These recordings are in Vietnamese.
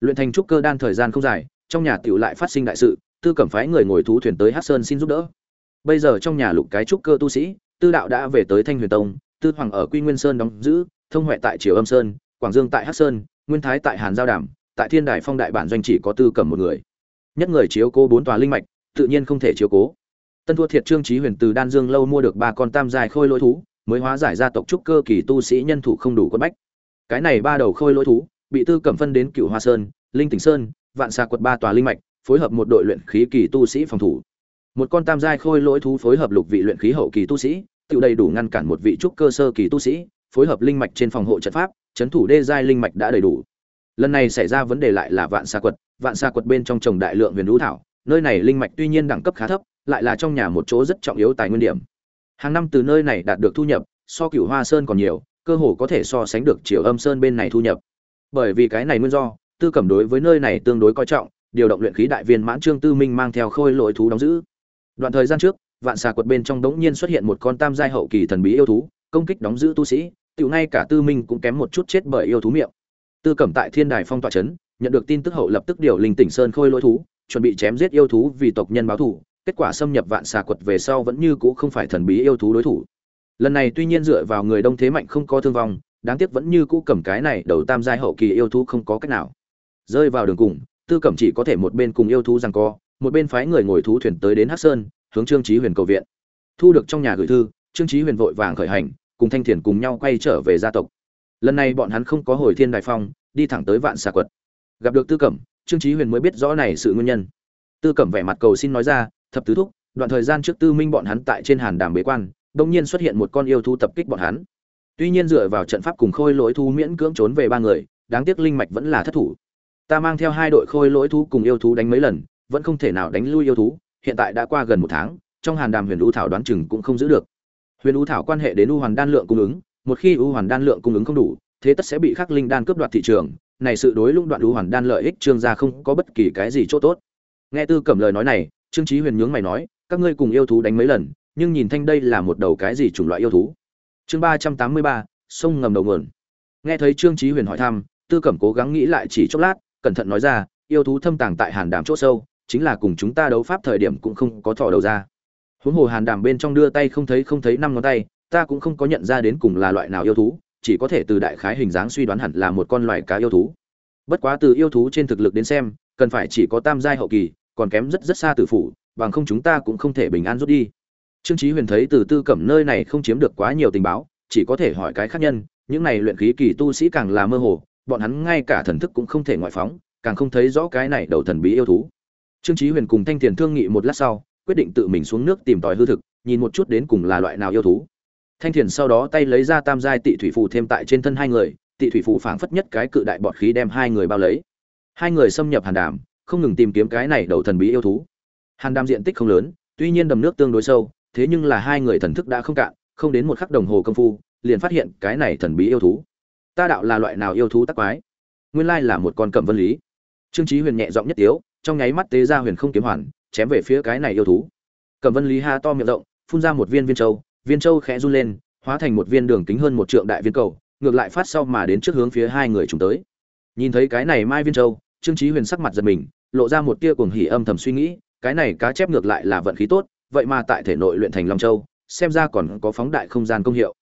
luyện thành trúc cơ đan thời gian không dài, trong nhà tiểu lại phát sinh đại sự, tư cẩm phái người ngồi thú thuyền tới Hát sơn xin giúp đỡ. Bây giờ trong nhà lục cái trúc cơ tu sĩ, tư đạo đã về tới thanh huyền tông, tư hoàng ở quy nguyên sơn đóng giữ, thông huệ tại triều âm sơn, quảng dương tại Hát sơn, nguyên thái tại hàn giao đàm, tại thiên đài phong đại bản doanh chỉ có tư cẩm một người. Nhất người chiếu cố bốn tòa linh mạch, tự nhiên không thể chiếu cố. Tân thua thiệt trương trí huyền từ đan dương lâu mua được ba con tam dài khôi lỗi thú, mới hóa giải gia tộc trúc cơ kỳ tu sĩ nhân thủ không đủ quân bách. Cái này ba đầu khôi lỗi thú bị tư cẩm phân đến cựu hoa sơn, linh tỉnh sơn, vạn xà quật ba tòa linh mạch, phối hợp một đội luyện khí kỳ tu sĩ phòng thủ. Một con tam giai khôi lỗi thú phối hợp lục vị luyện khí hậu kỳ tu sĩ, tự đầy đủ ngăn cản một vị trúc cơ sơ kỳ tu sĩ, phối hợp linh mạch trên phòng hộ trận pháp, chấn thủ đê giai linh mạch đã đầy đủ. Lần này xảy ra vấn đề lại là vạn xà quật. Vạn xà quật bên trong trồng đại lượng huyền đũ thảo, nơi này linh mạch tuy nhiên đẳng cấp khá thấp, lại là trong nhà một chỗ rất trọng yếu tài nguyên điểm. Hàng năm từ nơi này đạt được thu nhập, so Cửu hoa sơn còn nhiều, cơ hồ có thể so sánh được triều âm sơn bên này thu nhập bởi vì cái này nguyên do, tư cẩm đối với nơi này tương đối coi trọng, điều động luyện khí đại viên mãn trương tư minh mang theo khôi lỗi thú đóng giữ. Đoạn thời gian trước, vạn xà quật bên trong đống nhiên xuất hiện một con tam giai hậu kỳ thần bí yêu thú, công kích đóng giữ tu sĩ, tiểu ngay cả tư minh cũng kém một chút chết bởi yêu thú miệng. Tư cẩm tại thiên đài phong tọa trấn nhận được tin tức hậu lập tức điều linh tỉnh sơn khôi lỗi thú, chuẩn bị chém giết yêu thú vì tộc nhân báo thù, kết quả xâm nhập vạn xà quật về sau vẫn như cũ không phải thần bí yêu thú đối thủ. Lần này tuy nhiên dựa vào người đông thế mạnh không có thương vong đáng tiếc vẫn như cũ cầm cái này đầu tam giai hậu kỳ yêu thú không có cách nào. Rơi vào đường cùng, tư cẩm chỉ có thể một bên cùng yêu thú rằng co, một bên phái người ngồi thú thuyền tới đến hắc sơn, hướng trương chí huyền cầu viện. Thu được trong nhà gửi thư, trương chí huyền vội vàng khởi hành, cùng thanh thiền cùng nhau quay trở về gia tộc. Lần này bọn hắn không có hồi thiên đại phong, đi thẳng tới vạn xà quật. Gặp được tư cẩm, trương chí huyền mới biết rõ này sự nguyên nhân. Tư cẩm vẻ mặt cầu xin nói ra, thập tứ thúc, đoạn thời gian trước tư minh bọn hắn tại trên hàn đàm bế quan, đông nhiên xuất hiện một con yêu thú tập kích bọn hắn tuy nhiên dựa vào trận pháp cùng khôi lỗi thú miễn cưỡng trốn về ba người, đáng tiếc linh mạch vẫn là thất thủ. Ta mang theo hai đội khôi lỗi thú cùng yêu thú đánh mấy lần, vẫn không thể nào đánh lui yêu thú, hiện tại đã qua gần một tháng, trong hàn đàm huyền u thảo đoán chừng cũng không giữ được. Huyền u thảo quan hệ đến u hoàn đan lượng cung ứng, một khi u hoàn đan lượng cung ứng không đủ, thế tất sẽ bị khắc linh đan cướp đoạt thị trường, này sự đối lũng đoạn u hoàn đan lợi ích trương gia không có bất kỳ cái gì chỗ tốt. Nghe tư cẩm lời nói này, trương trí huyền nhướng mày nói, các ngươi cùng yêu thú đánh mấy lần, nhưng nhìn thanh đây là một đầu cái gì chủng loại yêu thú? Chương ba trăm tám mươi ba, sông ngầm đầu nguồn. Nghe thấy trương trí huyền hỏi thăm, tư cẩm cố gắng nghĩ lại chỉ chốc lát, cẩn thận nói ra, yêu thú thâm tàng tại hàn đàm chỗ sâu, chính là cùng chúng ta đấu pháp thời điểm cũng không có thò đầu ra. Huống hồ hàn đàm bên trong đưa tay không thấy không thấy năm ngón tay, ta cũng không có nhận ra đến cùng là loại nào yêu thú, chỉ có thể từ đại khái hình dáng suy đoán hẳn là một con loài cá yêu thú. Bất quá từ yêu thú trên thực lực đến xem, cần phải chỉ có tam giai hậu kỳ, còn kém rất rất xa từ phủ, bằng không chúng ta cũng không thể bình an rút đi trương chí huyền thấy từ tư cẩm nơi này không chiếm được quá nhiều tình báo, chỉ có thể hỏi cái khác nhân, những này luyện khí kỳ tu sĩ càng là mơ hồ, bọn hắn ngay cả thần thức cũng không thể ngoại phóng, càng không thấy rõ cái này đầu thần bí yêu thú. Trương chí huyền cùng thanh tiền thương nghị một lát sau, quyết định tự mình xuống nước tìm tòi hư thực, nhìn một chút đến cùng là loại nào yêu thú. Thanh Tiền sau đó tay lấy ra tam giai tị thủy phù thêm tại trên thân hai người, tị thủy phù phảng phất nhất cái cự đại bọt khí đem hai người bao lấy. Hai người xâm nhập hàn đàm, không ngừng tìm kiếm cái này đầu thần bí yêu thú. Hàn đàm diện tích không lớn, tuy nhiên đầm nước tương đối sâu thế nhưng là hai người thần thức đã không cạn, không đến một khắc đồng hồ công phu, liền phát hiện cái này thần bí yêu thú. Ta đạo là loại nào yêu thú tắc quái? Nguyên lai là một con cẩm vân lý. Trương trí huyền nhẹ giọng nhất tiếu, trong nháy mắt tế ra huyền không kiếm hoàn, chém về phía cái này yêu thú. Cẩm vân lý ha to miệng rộng, phun ra một viên viên châu viên châu khẽ run lên, hóa thành một viên đường kính hơn một trượng đại viên cầu, ngược lại phát sau mà đến trước hướng phía hai người chúng tới. Nhìn thấy cái này mai viên châu, trương trí huyền sắc mặt giật mình, lộ ra một tia cuồng hỉ âm thầm suy nghĩ, cái này cá chép ngược lại là vận khí tốt vậy mà tại thể nội luyện thành long châu, xem ra còn có phóng đại không gian công hiệu.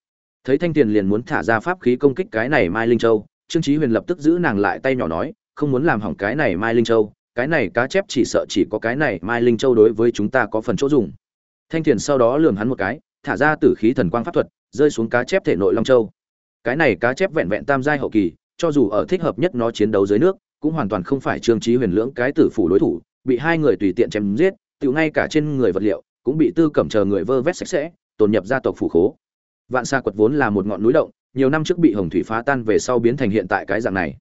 Thấy thanh tiền liền muốn thả ra pháp khí công kích cái này mai linh châu, trương chí huyền lập tức giữ nàng lại tay nhỏ nói, không muốn làm hỏng cái này mai linh châu, cái này cá chép chỉ sợ chỉ có cái này mai linh châu đối với chúng ta có phần chỗ dùng. Thanh tiền sau đó lườm hắn một cái, thả ra tử khí thần quang pháp thuật, rơi xuống cá chép thể nội long châu. Cái này cá chép vẹn vẹn tam giai hậu kỳ, cho dù ở thích hợp nhất nó chiến đấu dưới nước, cũng hoàn toàn không phải trương chí huyền lưỡng cái tử phủ đối thủ, bị hai người tùy tiện chém giết tự ngay cả trên người vật liệu cũng bị tư cẩm chờ người vơ vét sạch sẽ, tồn nhập gia tộc phủ khố. Vạn xa quật vốn là một ngọn núi động, nhiều năm trước bị hồng thủy phá tan về sau biến thành hiện tại cái dạng này.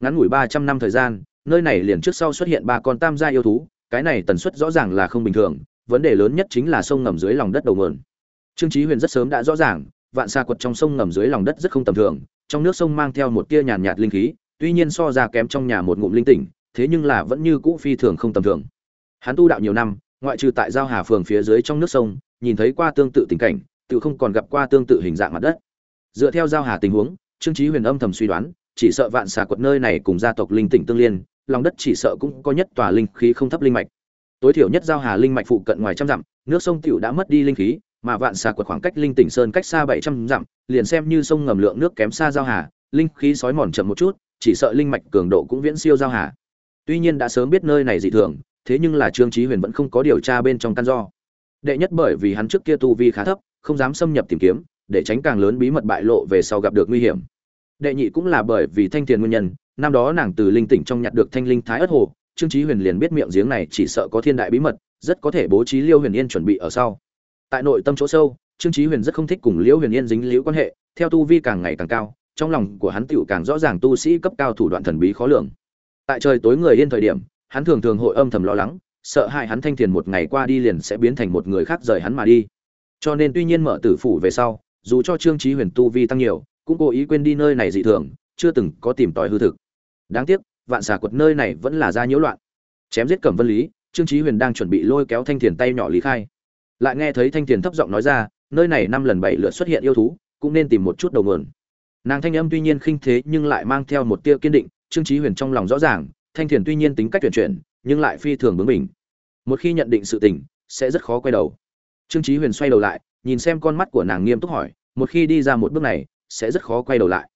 Ngắn ngủi ba trăm năm thời gian, nơi này liền trước sau xuất hiện ba con tam gia yêu thú, cái này tần suất rõ ràng là không bình thường, vấn đề lớn nhất chính là sông ngầm dưới lòng đất đầu nguồn. Trương chí huyền rất sớm đã rõ ràng, vạn xa quật trong sông ngầm dưới lòng đất rất không tầm thường, trong nước sông mang theo một tia nhàn nhạt linh khí, tuy nhiên so ra kém trong nhà một ngụm linh tỉnh, thế nhưng là vẫn như cũ phi thường không tầm thường. Hắn tu đạo nhiều năm ngoại trừ tại giao hà phường phía dưới trong nước sông, nhìn thấy qua tương tự tình cảnh, tự không còn gặp qua tương tự hình dạng mặt đất. Dựa theo giao hà tình huống, trương chí huyền âm thầm suy đoán, chỉ sợ vạn xà quật nơi này cùng gia tộc linh tỉnh tương liên, lòng đất chỉ sợ cũng có nhất tòa linh khí không thấp linh mạch. Tối thiểu nhất giao hà linh mạch phụ cận ngoài trăm dặm, nước sông tiểu đã mất đi linh khí, mà vạn xà quật khoảng cách linh tỉnh sơn cách xa bảy trăm dặm, liền xem như sông ngầm lượng nước kém xa giao hà, linh khí sói mòn chậm một chút, chỉ sợ linh mạch cường độ cũng viễn siêu giao hà. Tuy nhiên đã sớm biết nơi này dị thường thế nhưng là trương chí huyền vẫn không có điều tra bên trong căn do. Đệ nhất bởi vì hắn trước kia tu vi khá thấp, không dám xâm nhập tìm kiếm, để tránh càng lớn bí mật bại lộ về sau gặp được nguy hiểm. Đệ nhị cũng là bởi vì thanh tiền nguyên nhân, năm đó nàng từ linh tỉnh trong nhặt được thanh linh thái ất hồ, trương chí huyền liền biết miệng giếng này chỉ sợ có thiên đại bí mật, rất có thể bố trí liêu huyền yên chuẩn bị ở sau. Tại nội tâm chỗ sâu, trương chí huyền rất không thích cùng liêu huyền yên dính liễu quan hệ, theo tu vi càng ngày càng cao, trong lòng của hắn tiểu càng rõ ràng tu sĩ cấp cao thủ đoạn thần bí khó lường. Tại trời tối người yên thời điểm hắn thường thường hội âm thầm lo lắng, sợ hại hắn thanh thiền một ngày qua đi liền sẽ biến thành một người khác rời hắn mà đi. Cho nên tuy nhiên mở tử phủ về sau, dù cho trương trí huyền tu vi tăng nhiều, cũng cố ý quên đi nơi này dị thường, chưa từng có tìm tòi hư thực. Đáng tiếc, vạn xà quật nơi này vẫn là ra nhiễu loạn. Chém giết cẩm vân lý, trương trí huyền đang chuẩn bị lôi kéo thanh thiền tay nhỏ lý khai. Lại nghe thấy thanh thiền thấp giọng nói ra, nơi này năm lần bảy lượt xuất hiện yêu thú, cũng nên tìm một chút đầu nguồn. Nàng thanh âm tuy nhiên khinh thế nhưng lại mang theo một tia kiên định, trương trí huyền trong lòng rõ ràng thanh thiền tuy nhiên tính cách tuyển chuyển, nhưng lại phi thường bướng mình. một khi nhận định sự tình, sẽ rất khó quay đầu. Trương trí huyền xoay đầu lại, nhìn xem con mắt của nàng nghiêm túc hỏi, một khi đi ra một bước này, sẽ rất khó quay đầu lại.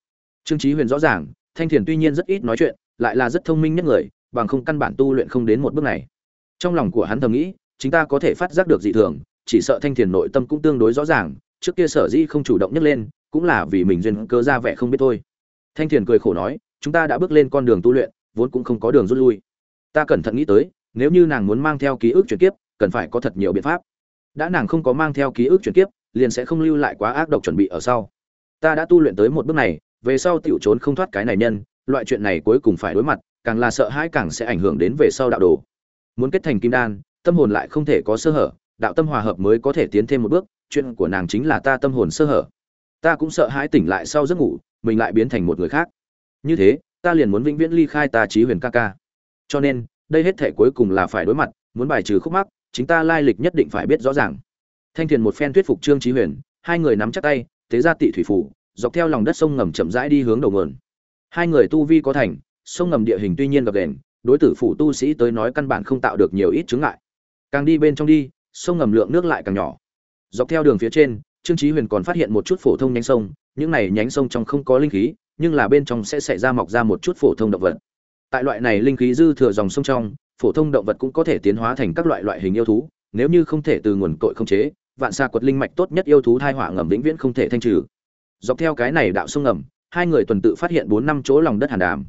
Trương trí huyền rõ ràng, thanh thiền tuy nhiên rất ít nói chuyện, lại là rất thông minh nhất người, bằng không căn bản tu luyện không đến một bước này. Trong lòng của hắn thầm nghĩ chúng ta có thể phát giác được dị thường, chỉ sợ thanh thiền nội tâm cũng tương đối rõ ràng, trước kia sở dĩ không chủ động nhấc lên, cũng là vì mình duyên cơ ra vẻ không biết thôi. Thanh thiền cười khổ nói, chúng ta đã bước lên con đường tu luyện vốn cũng không có đường rút lui. Ta cẩn thận nghĩ tới, nếu như nàng muốn mang theo ký ức chuyển kiếp, cần phải có thật nhiều biện pháp. Đã nàng không có mang theo ký ức chuyển kiếp, liền sẽ không lưu lại quá ác độc chuẩn bị ở sau. Ta đã tu luyện tới một bước này, về sau tiểu trốn không thoát cái này nhân, loại chuyện này cuối cùng phải đối mặt, càng là sợ hãi càng sẽ ảnh hưởng đến về sau đạo đồ. Muốn kết thành kim đan, tâm hồn lại không thể có sơ hở, đạo tâm hòa hợp mới có thể tiến thêm một bước, chuyện của nàng chính là ta tâm hồn sơ hở. Ta cũng sợ hãi tỉnh lại sau giấc ngủ, mình lại biến thành một người khác. Như thế ta liền muốn vĩnh viễn ly khai ta trí huyền ca ca. Cho nên, đây hết thể cuối cùng là phải đối mặt, muốn bài trừ khúc mắc, chính ta lai lịch nhất định phải biết rõ ràng. Thanh thiền một phen thuyết phục trương trí huyền, hai người nắm chắc tay tế ra tị thủy phủ, dọc theo lòng đất sông ngầm chậm rãi đi hướng đầu nguồn. Hai người tu vi có thành, sông ngầm địa hình tuy nhiên gập đền đối tử phủ tu sĩ tới nói căn bản không tạo được nhiều ít chứng ngại. Càng đi bên trong đi, sông ngầm lượng nước lại càng nhỏ. Dọc theo đường phía trên, trương trí huyền còn phát hiện một chút phổ thông nhánh sông, những này nhánh sông trong không có linh khí nhưng là bên trong sẽ xảy ra mọc ra một chút phổ thông động vật. Tại loại này linh khí dư thừa dòng sông trong, phổ thông động vật cũng có thể tiến hóa thành các loại loại hình yêu thú, nếu như không thể từ nguồn cội không chế, vạn xa quật linh mạch tốt nhất yêu thú thai hỏa ngầm vĩnh viễn không thể thanh trừ. Dọc theo cái này đạo sông ngầm, hai người tuần tự phát hiện bốn năm chỗ lòng đất hàn đàm.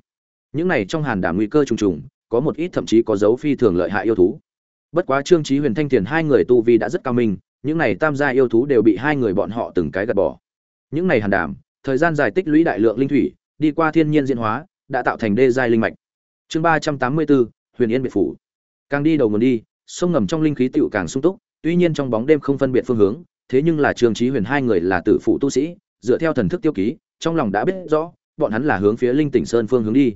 Những này trong hàn đàm nguy cơ trùng trùng, có một ít thậm chí có dấu phi thường lợi hại yêu thú. Bất quá trương trí huyền thanh tiền hai người tu vi đã rất cao minh, những này tam gia yêu thú đều bị hai người bọn họ từng cái gạt bỏ. Những này hàn đàm thời gian dài tích lũy đại lượng linh thủy, đi qua thiên nhiên diễn hóa, đã tạo thành đê giai linh mạch. Chương ba trăm tám mươi bốn, huyền yên biệt phủ. Càng đi đầu nguồn đi, sông ngầm trong linh khí tựu càng sung túc, tuy nhiên trong bóng đêm không phân biệt phương hướng, thế nhưng là trương Chí huyền hai người là tử phụ tu sĩ, dựa theo thần thức tiêu ký, trong lòng đã biết rõ, bọn hắn là hướng phía linh tỉnh sơn phương hướng đi.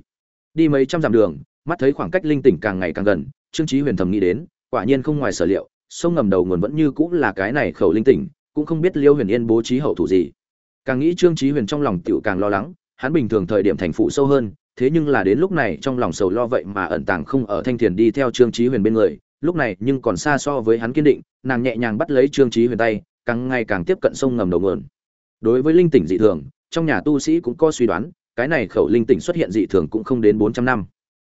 Đi mấy trăm dặm đường, mắt thấy khoảng cách linh tỉnh càng ngày càng gần, trương Chí huyền thầm nghĩ đến, quả nhiên không ngoài sở liệu, sông ngầm đầu nguồn vẫn như cũng là cái này khẩu linh tỉnh, cũng không biết liêu huyền yên bố trí hậu thủ gì càng nghĩ trương trí huyền trong lòng tựu càng lo lắng, hắn bình thường thời điểm thành phụ sâu hơn, thế nhưng là đến lúc này trong lòng sầu lo vậy mà ẩn tàng không ở thanh thiền đi theo trương trí huyền bên người, lúc này nhưng còn xa so với hắn kiên định, nàng nhẹ nhàng bắt lấy trương trí huyền tay, càng ngày càng tiếp cận sông ngầm đầu nguồn. Đối với linh tỉnh dị thường, trong nhà tu sĩ cũng có suy đoán, cái này khẩu linh tỉnh xuất hiện dị thường cũng không đến bốn trăm năm.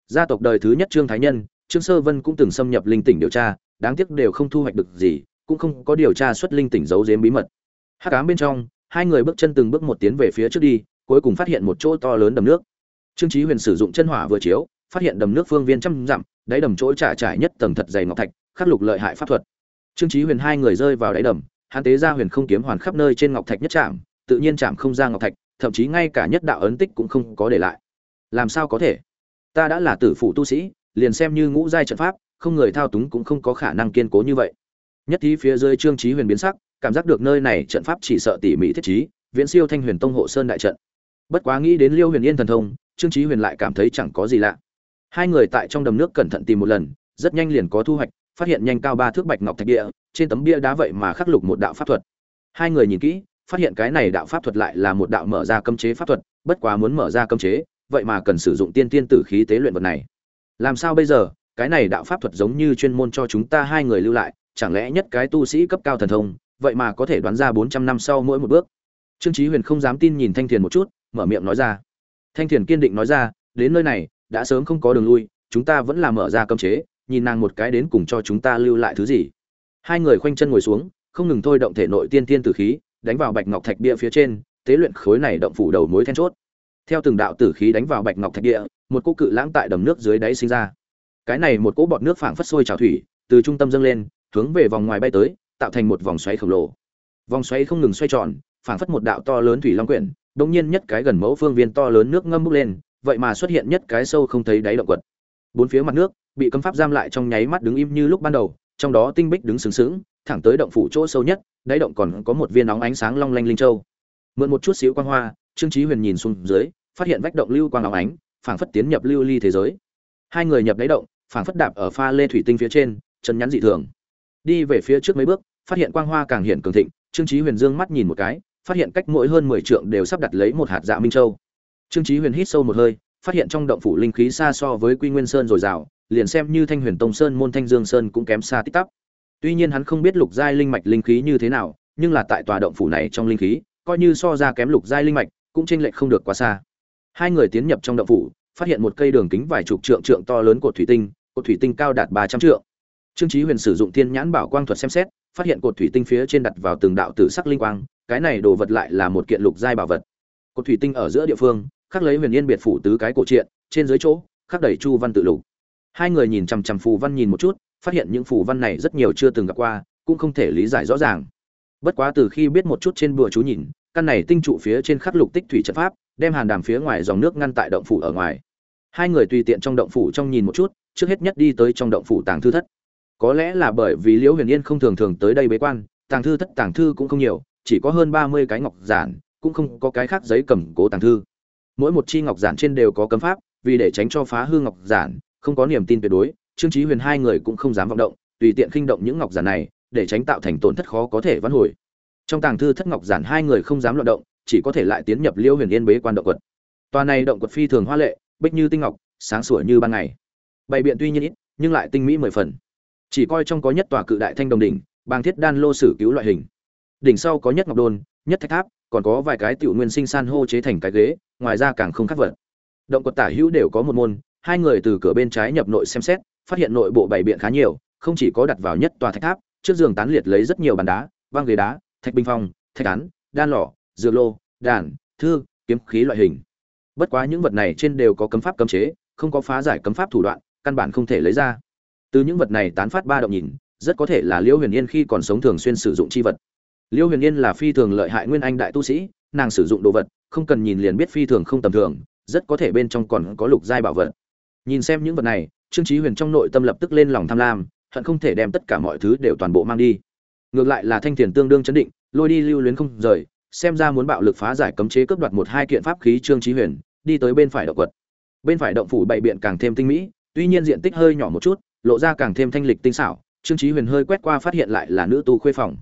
Gia tộc đời thứ nhất trương thái nhân, trương sơ vân cũng từng xâm nhập linh tỉnh điều tra, đáng tiếc đều không thu hoạch được gì, cũng không có điều tra xuất linh tỉnh giấu giếm bí mật. Hát cám bên trong hai người bước chân từng bước một tiến về phía trước đi, cuối cùng phát hiện một chỗ to lớn đầm nước. Trương chí huyền sử dụng chân hỏa vừa chiếu, phát hiện đầm nước phương viên trăm dặm, đáy đầm chỗ trải trải nhất tầng thật dày ngọc thạch, khắc lục lợi hại pháp thuật. Trương chí huyền hai người rơi vào đáy đầm, hắn tế ra huyền không kiếm hoàn khắp nơi trên ngọc thạch nhất chạm tự nhiên chạm không ra ngọc thạch, thậm chí ngay cả nhất đạo ấn tích cũng không có để lại. Làm sao có thể? Ta đã là tử phụ tu sĩ, liền xem như ngũ giai trận pháp, không người thao túng cũng không có khả năng kiên cố như vậy. Nhất thí phía dưới trương chí huyền biến sắc cảm giác được nơi này trận pháp chỉ sợ tỉ mỉ thiết trí, viễn siêu thanh huyền tông hộ sơn đại trận. Bất quá nghĩ đến liêu huyền yên thần thông, trương chí huyền lại cảm thấy chẳng có gì lạ. Hai người tại trong đầm nước cẩn thận tìm một lần, rất nhanh liền có thu hoạch, phát hiện nhanh cao ba thước bạch ngọc thạch địa, trên tấm bia đá vậy mà khắc lục một đạo pháp thuật. Hai người nhìn kỹ, phát hiện cái này đạo pháp thuật lại là một đạo mở ra cấm chế pháp thuật, bất quá muốn mở ra cấm chế, vậy mà cần sử dụng tiên tiên tử khí tế luyện vật này. Làm sao bây giờ? Cái này đạo pháp thuật giống như chuyên môn cho chúng ta hai người lưu lại, chẳng lẽ nhất cái tu sĩ cấp cao thần thông vậy mà có thể đoán ra bốn trăm năm sau mỗi một bước. Trương chí huyền không dám tin nhìn thanh thiền một chút, mở miệng nói ra. Thanh thiền kiên định nói ra, đến nơi này, đã sớm không có đường lui, chúng ta vẫn là mở ra cấm chế, nhìn nàng một cái đến cùng cho chúng ta lưu lại thứ gì. Hai người khoanh chân ngồi xuống, không ngừng thôi động thể nội tiên tiên tử khí, đánh vào bạch ngọc thạch bia phía trên, tế luyện khối này động phủ đầu mối then chốt. Theo từng đạo tử khí đánh vào bạch ngọc thạch địa, một cỗ cự lãng tại đầm nước dưới đáy sinh ra. Cái này một cỗ bọt nước phảng phất sôi trào thủy, từ trung tâm dâng lên, hướng về vòng ngoài bay tới tạo thành một vòng xoáy khổng lồ. Vòng xoáy không ngừng xoay tròn, phảng phất một đạo to lớn thủy long quyển, đột nhiên nhất cái gần mẫu phương viên to lớn nước ngâm bốc lên, vậy mà xuất hiện nhất cái sâu không thấy đáy động quật. Bốn phía mặt nước bị cấm pháp giam lại trong nháy mắt đứng im như lúc ban đầu, trong đó tinh bích đứng sừng sững, thẳng tới động phủ chỗ sâu nhất, đáy động còn có một viên nóng ánh sáng long lanh linh châu. Mượn một chút xíu quang hoa, trương chí huyền nhìn xuống dưới, phát hiện vách động lưu quang óng ánh, phảng phất tiến nhập lưu ly thế giới. Hai người nhập đáy động, phảng phất đạp ở pha lê thủy tinh phía trên, chân nhắn dị thường. Đi về phía trước mấy bước phát hiện quang hoa càng hiện cường thịnh trương chí huyền dương mắt nhìn một cái phát hiện cách mỗi hơn mười trượng đều sắp đặt lấy một hạt dạ minh châu. Trương chí huyền hít sâu một hơi phát hiện trong động phủ linh khí xa so với quy nguyên sơn rồi rào, liền xem như thanh huyền tông sơn môn thanh dương sơn cũng kém xa tích tắp. Tuy nhiên hắn không biết lục giai linh mạch linh khí như thế nào nhưng là tại tòa động phủ này trong linh khí coi như so ra kém lục giai linh mạch cũng chênh lệch không được quá xa. Hai người tiến nhập trong động phủ phát hiện một cây đường kính vài chục trượng trượng to lớn cột thủy tinh cột thủy tinh cao đạt ba trăm trượng. Trương chí huyền sử dụng thiên nhãn bảo quang thuật xem xét phát hiện cột thủy tinh phía trên đặt vào từng đạo tử sắc linh quang, cái này đồ vật lại là một kiện lục giai bảo vật. Cột thủy tinh ở giữa địa phương, khắc lấy huyền yên biệt phủ tứ cái cổ truyện trên dưới chỗ, khắc đầy chu văn tự lục. Hai người nhìn chằm chằm phù văn nhìn một chút, phát hiện những phù văn này rất nhiều chưa từng gặp qua, cũng không thể lý giải rõ ràng. Bất quá từ khi biết một chút trên bùa chú nhìn, căn này tinh trụ phía trên khắc lục tích thủy trận pháp, đem hàn đàm phía ngoài dòng nước ngăn tại động phủ ở ngoài. Hai người tùy tiện trong động phủ trong nhìn một chút, trước hết nhất đi tới trong động phủ tàng thư thất có lẽ là bởi vì liễu huyền yên không thường thường tới đây bế quan, tàng thư thất, tàng thư cũng không nhiều, chỉ có hơn ba mươi cái ngọc giản, cũng không có cái khác giấy cầm cố tàng thư. Mỗi một chi ngọc giản trên đều có cấm pháp, vì để tránh cho phá hư ngọc giản, không có niềm tin tuyệt đối, trương chí huyền hai người cũng không dám vọng động, tùy tiện khinh động những ngọc giản này, để tránh tạo thành tổn thất khó có thể vãn hồi. Trong tàng thư thất ngọc giản hai người không dám loạn động, chỉ có thể lại tiến nhập liễu huyền yên bế quan động quật. Tòa này động quật phi thường hoa lệ, bích như tinh ngọc, sáng sủa như ban ngày. Bày biện tuy nhiên ít, nhưng lại tinh mỹ mười phần chỉ coi trong có nhất tòa cự đại thanh đồng đỉnh bang thiết đan lô sử cứu loại hình. Đỉnh sau có nhất ngọc đôn, nhất thạch tháp, còn có vài cái tiểu nguyên sinh san hô chế thành cái ghế, ngoài ra càng không khác vật. Động quật tả hữu đều có một môn, hai người từ cửa bên trái nhập nội xem xét, phát hiện nội bộ bảy biện khá nhiều, không chỉ có đặt vào nhất tòa thạch tháp, trước giường tán liệt lấy rất nhiều bàn đá băng ghế đá, thạch bình phong, thạch án, đan lỏ dược lô, đàn, thư, kiếm khí loại hình. Bất quá những vật này trên đều có cấm pháp cấm chế, không có phá giải cấm pháp thủ đoạn, căn bản không thể lấy ra từ những vật này tán phát ba động nhìn, rất có thể là liễu huyền yên khi còn sống thường xuyên sử dụng chi vật. Liễu huyền yên là phi thường lợi hại nguyên anh đại tu sĩ, nàng sử dụng đồ vật, không cần nhìn liền biết phi thường không tầm thường, rất có thể bên trong còn có lục giai bảo vật. Nhìn xem những vật này, trương trí huyền trong nội tâm lập tức lên lòng tham lam, hận không thể đem tất cả mọi thứ đều toàn bộ mang đi. Ngược lại là thanh thiền tương đương chấn định, lôi đi lưu luyến không rời, xem ra muốn bạo lực phá giải cấm chế cướp đoạt một hai kiện pháp khí trương trí huyền, đi tới bên phải động quật. Bên phải động phủ bày biện càng thêm tinh mỹ, tuy nhiên diện tích hơi nhỏ một chút lộ ra càng thêm thanh lịch tinh xảo, trương trí huyền hơi quét qua phát hiện lại là nữ tu khuê phòng.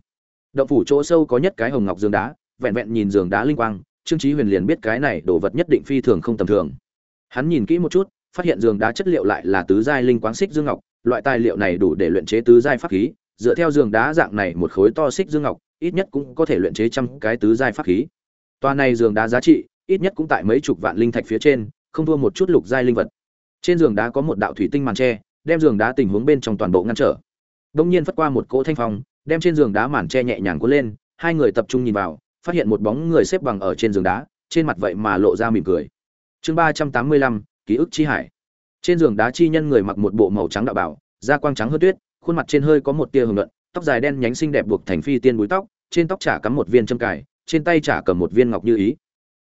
Động phủ chỗ sâu có nhất cái hồng ngọc giường đá, vẹn vẹn nhìn giường đá linh quang, trương trí huyền liền biết cái này đồ vật nhất định phi thường không tầm thường. Hắn nhìn kỹ một chút, phát hiện giường đá chất liệu lại là tứ giai linh quáng xích dương ngọc, loại tài liệu này đủ để luyện chế tứ giai pháp khí, dựa theo giường đá dạng này một khối to xích dương ngọc, ít nhất cũng có thể luyện chế trăm cái tứ giai pháp khí. Toa này giường đá giá trị, ít nhất cũng tại mấy chục vạn linh thạch phía trên, không thua một chút lục giai linh vật. Trên giường đá có một đạo thủy tinh màn tre đem giường đá tình huống bên trong toàn bộ ngăn trở. Đông nhiên phất qua một cỗ thanh phong, đem trên giường đá màn che nhẹ nhàng cuốn lên, hai người tập trung nhìn vào, phát hiện một bóng người xếp bằng ở trên giường đá, trên mặt vậy mà lộ ra mỉm cười. Chương ba trăm tám mươi lăm, ký ức chi hải. Trên giường đá chi nhân người mặc một bộ màu trắng đạo bảo, da quang trắng hơn tuyết, khuôn mặt trên hơi có một tia hồng luận tóc dài đen nhánh xinh đẹp buộc thành phi tiên búi tóc, trên tóc chả cắm một viên châm cài, trên tay chả cầm một viên ngọc như ý.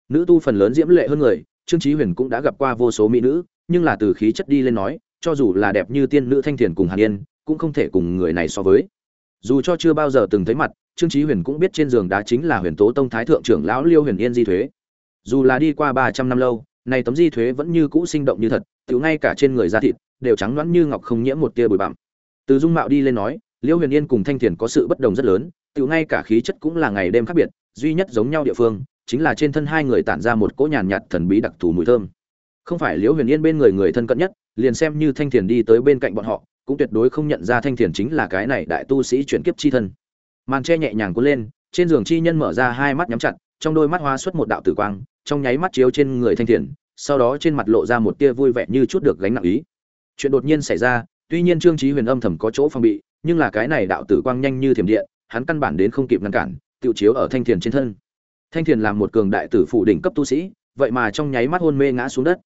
Nữ tu phần lớn diễm lệ hơn người, trương chí huyền cũng đã gặp qua vô số mỹ nữ, nhưng là từ khí chất đi lên nói cho dù là đẹp như tiên nữ thanh thiền cùng hàn yên, cũng không thể cùng người này so với. Dù cho chưa bao giờ từng thấy mặt, trương chí huyền cũng biết trên giường đá chính là huyền tố tông thái thượng trưởng lão liêu huyền yên di thuế. Dù là đi qua ba trăm năm lâu này tấm di thuế vẫn như cũ sinh động như thật tiểu ngay cả trên người da thịt đều trắng loãng như ngọc không nhiễm một tia bụi bặm. Từ dung mạo đi lên nói, liêu huyền yên cùng thanh thiền có sự bất đồng rất lớn tiểu ngay cả khí chất cũng là ngày đêm khác biệt, duy nhất giống nhau địa phương, chính là trên thân hai người tản ra một cỗ nhàn nhạt thần bí đặc thù mùi thơm. Không phải liễu huyền yên bên người người thân cận nhất liền xem như thanh thiền đi tới bên cạnh bọn họ, cũng tuyệt đối không nhận ra thanh thiền chính là cái này đại tu sĩ chuyển kiếp chi thân. Màn che nhẹ nhàng cuốn lên, trên giường chi nhân mở ra hai mắt nhắm chặt, trong đôi mắt hoa xuất một đạo tử quang, trong nháy mắt chiếu trên người thanh thiền, sau đó trên mặt lộ ra một tia vui vẻ như chút được gánh nặng ý. Chuyện đột nhiên xảy ra, tuy nhiên trương trí huyền âm thầm có chỗ phòng bị, nhưng là cái này đạo tử quang nhanh như thiểm điện, hắn căn bản đến không kịp ngăn cản, tự chiếu ở thanh thiền trên thân. Thanh thiền làm một cường đại tử phủ đỉnh cấp tu sĩ, vậy mà trong nháy mắt hôn mê ngã xuống đất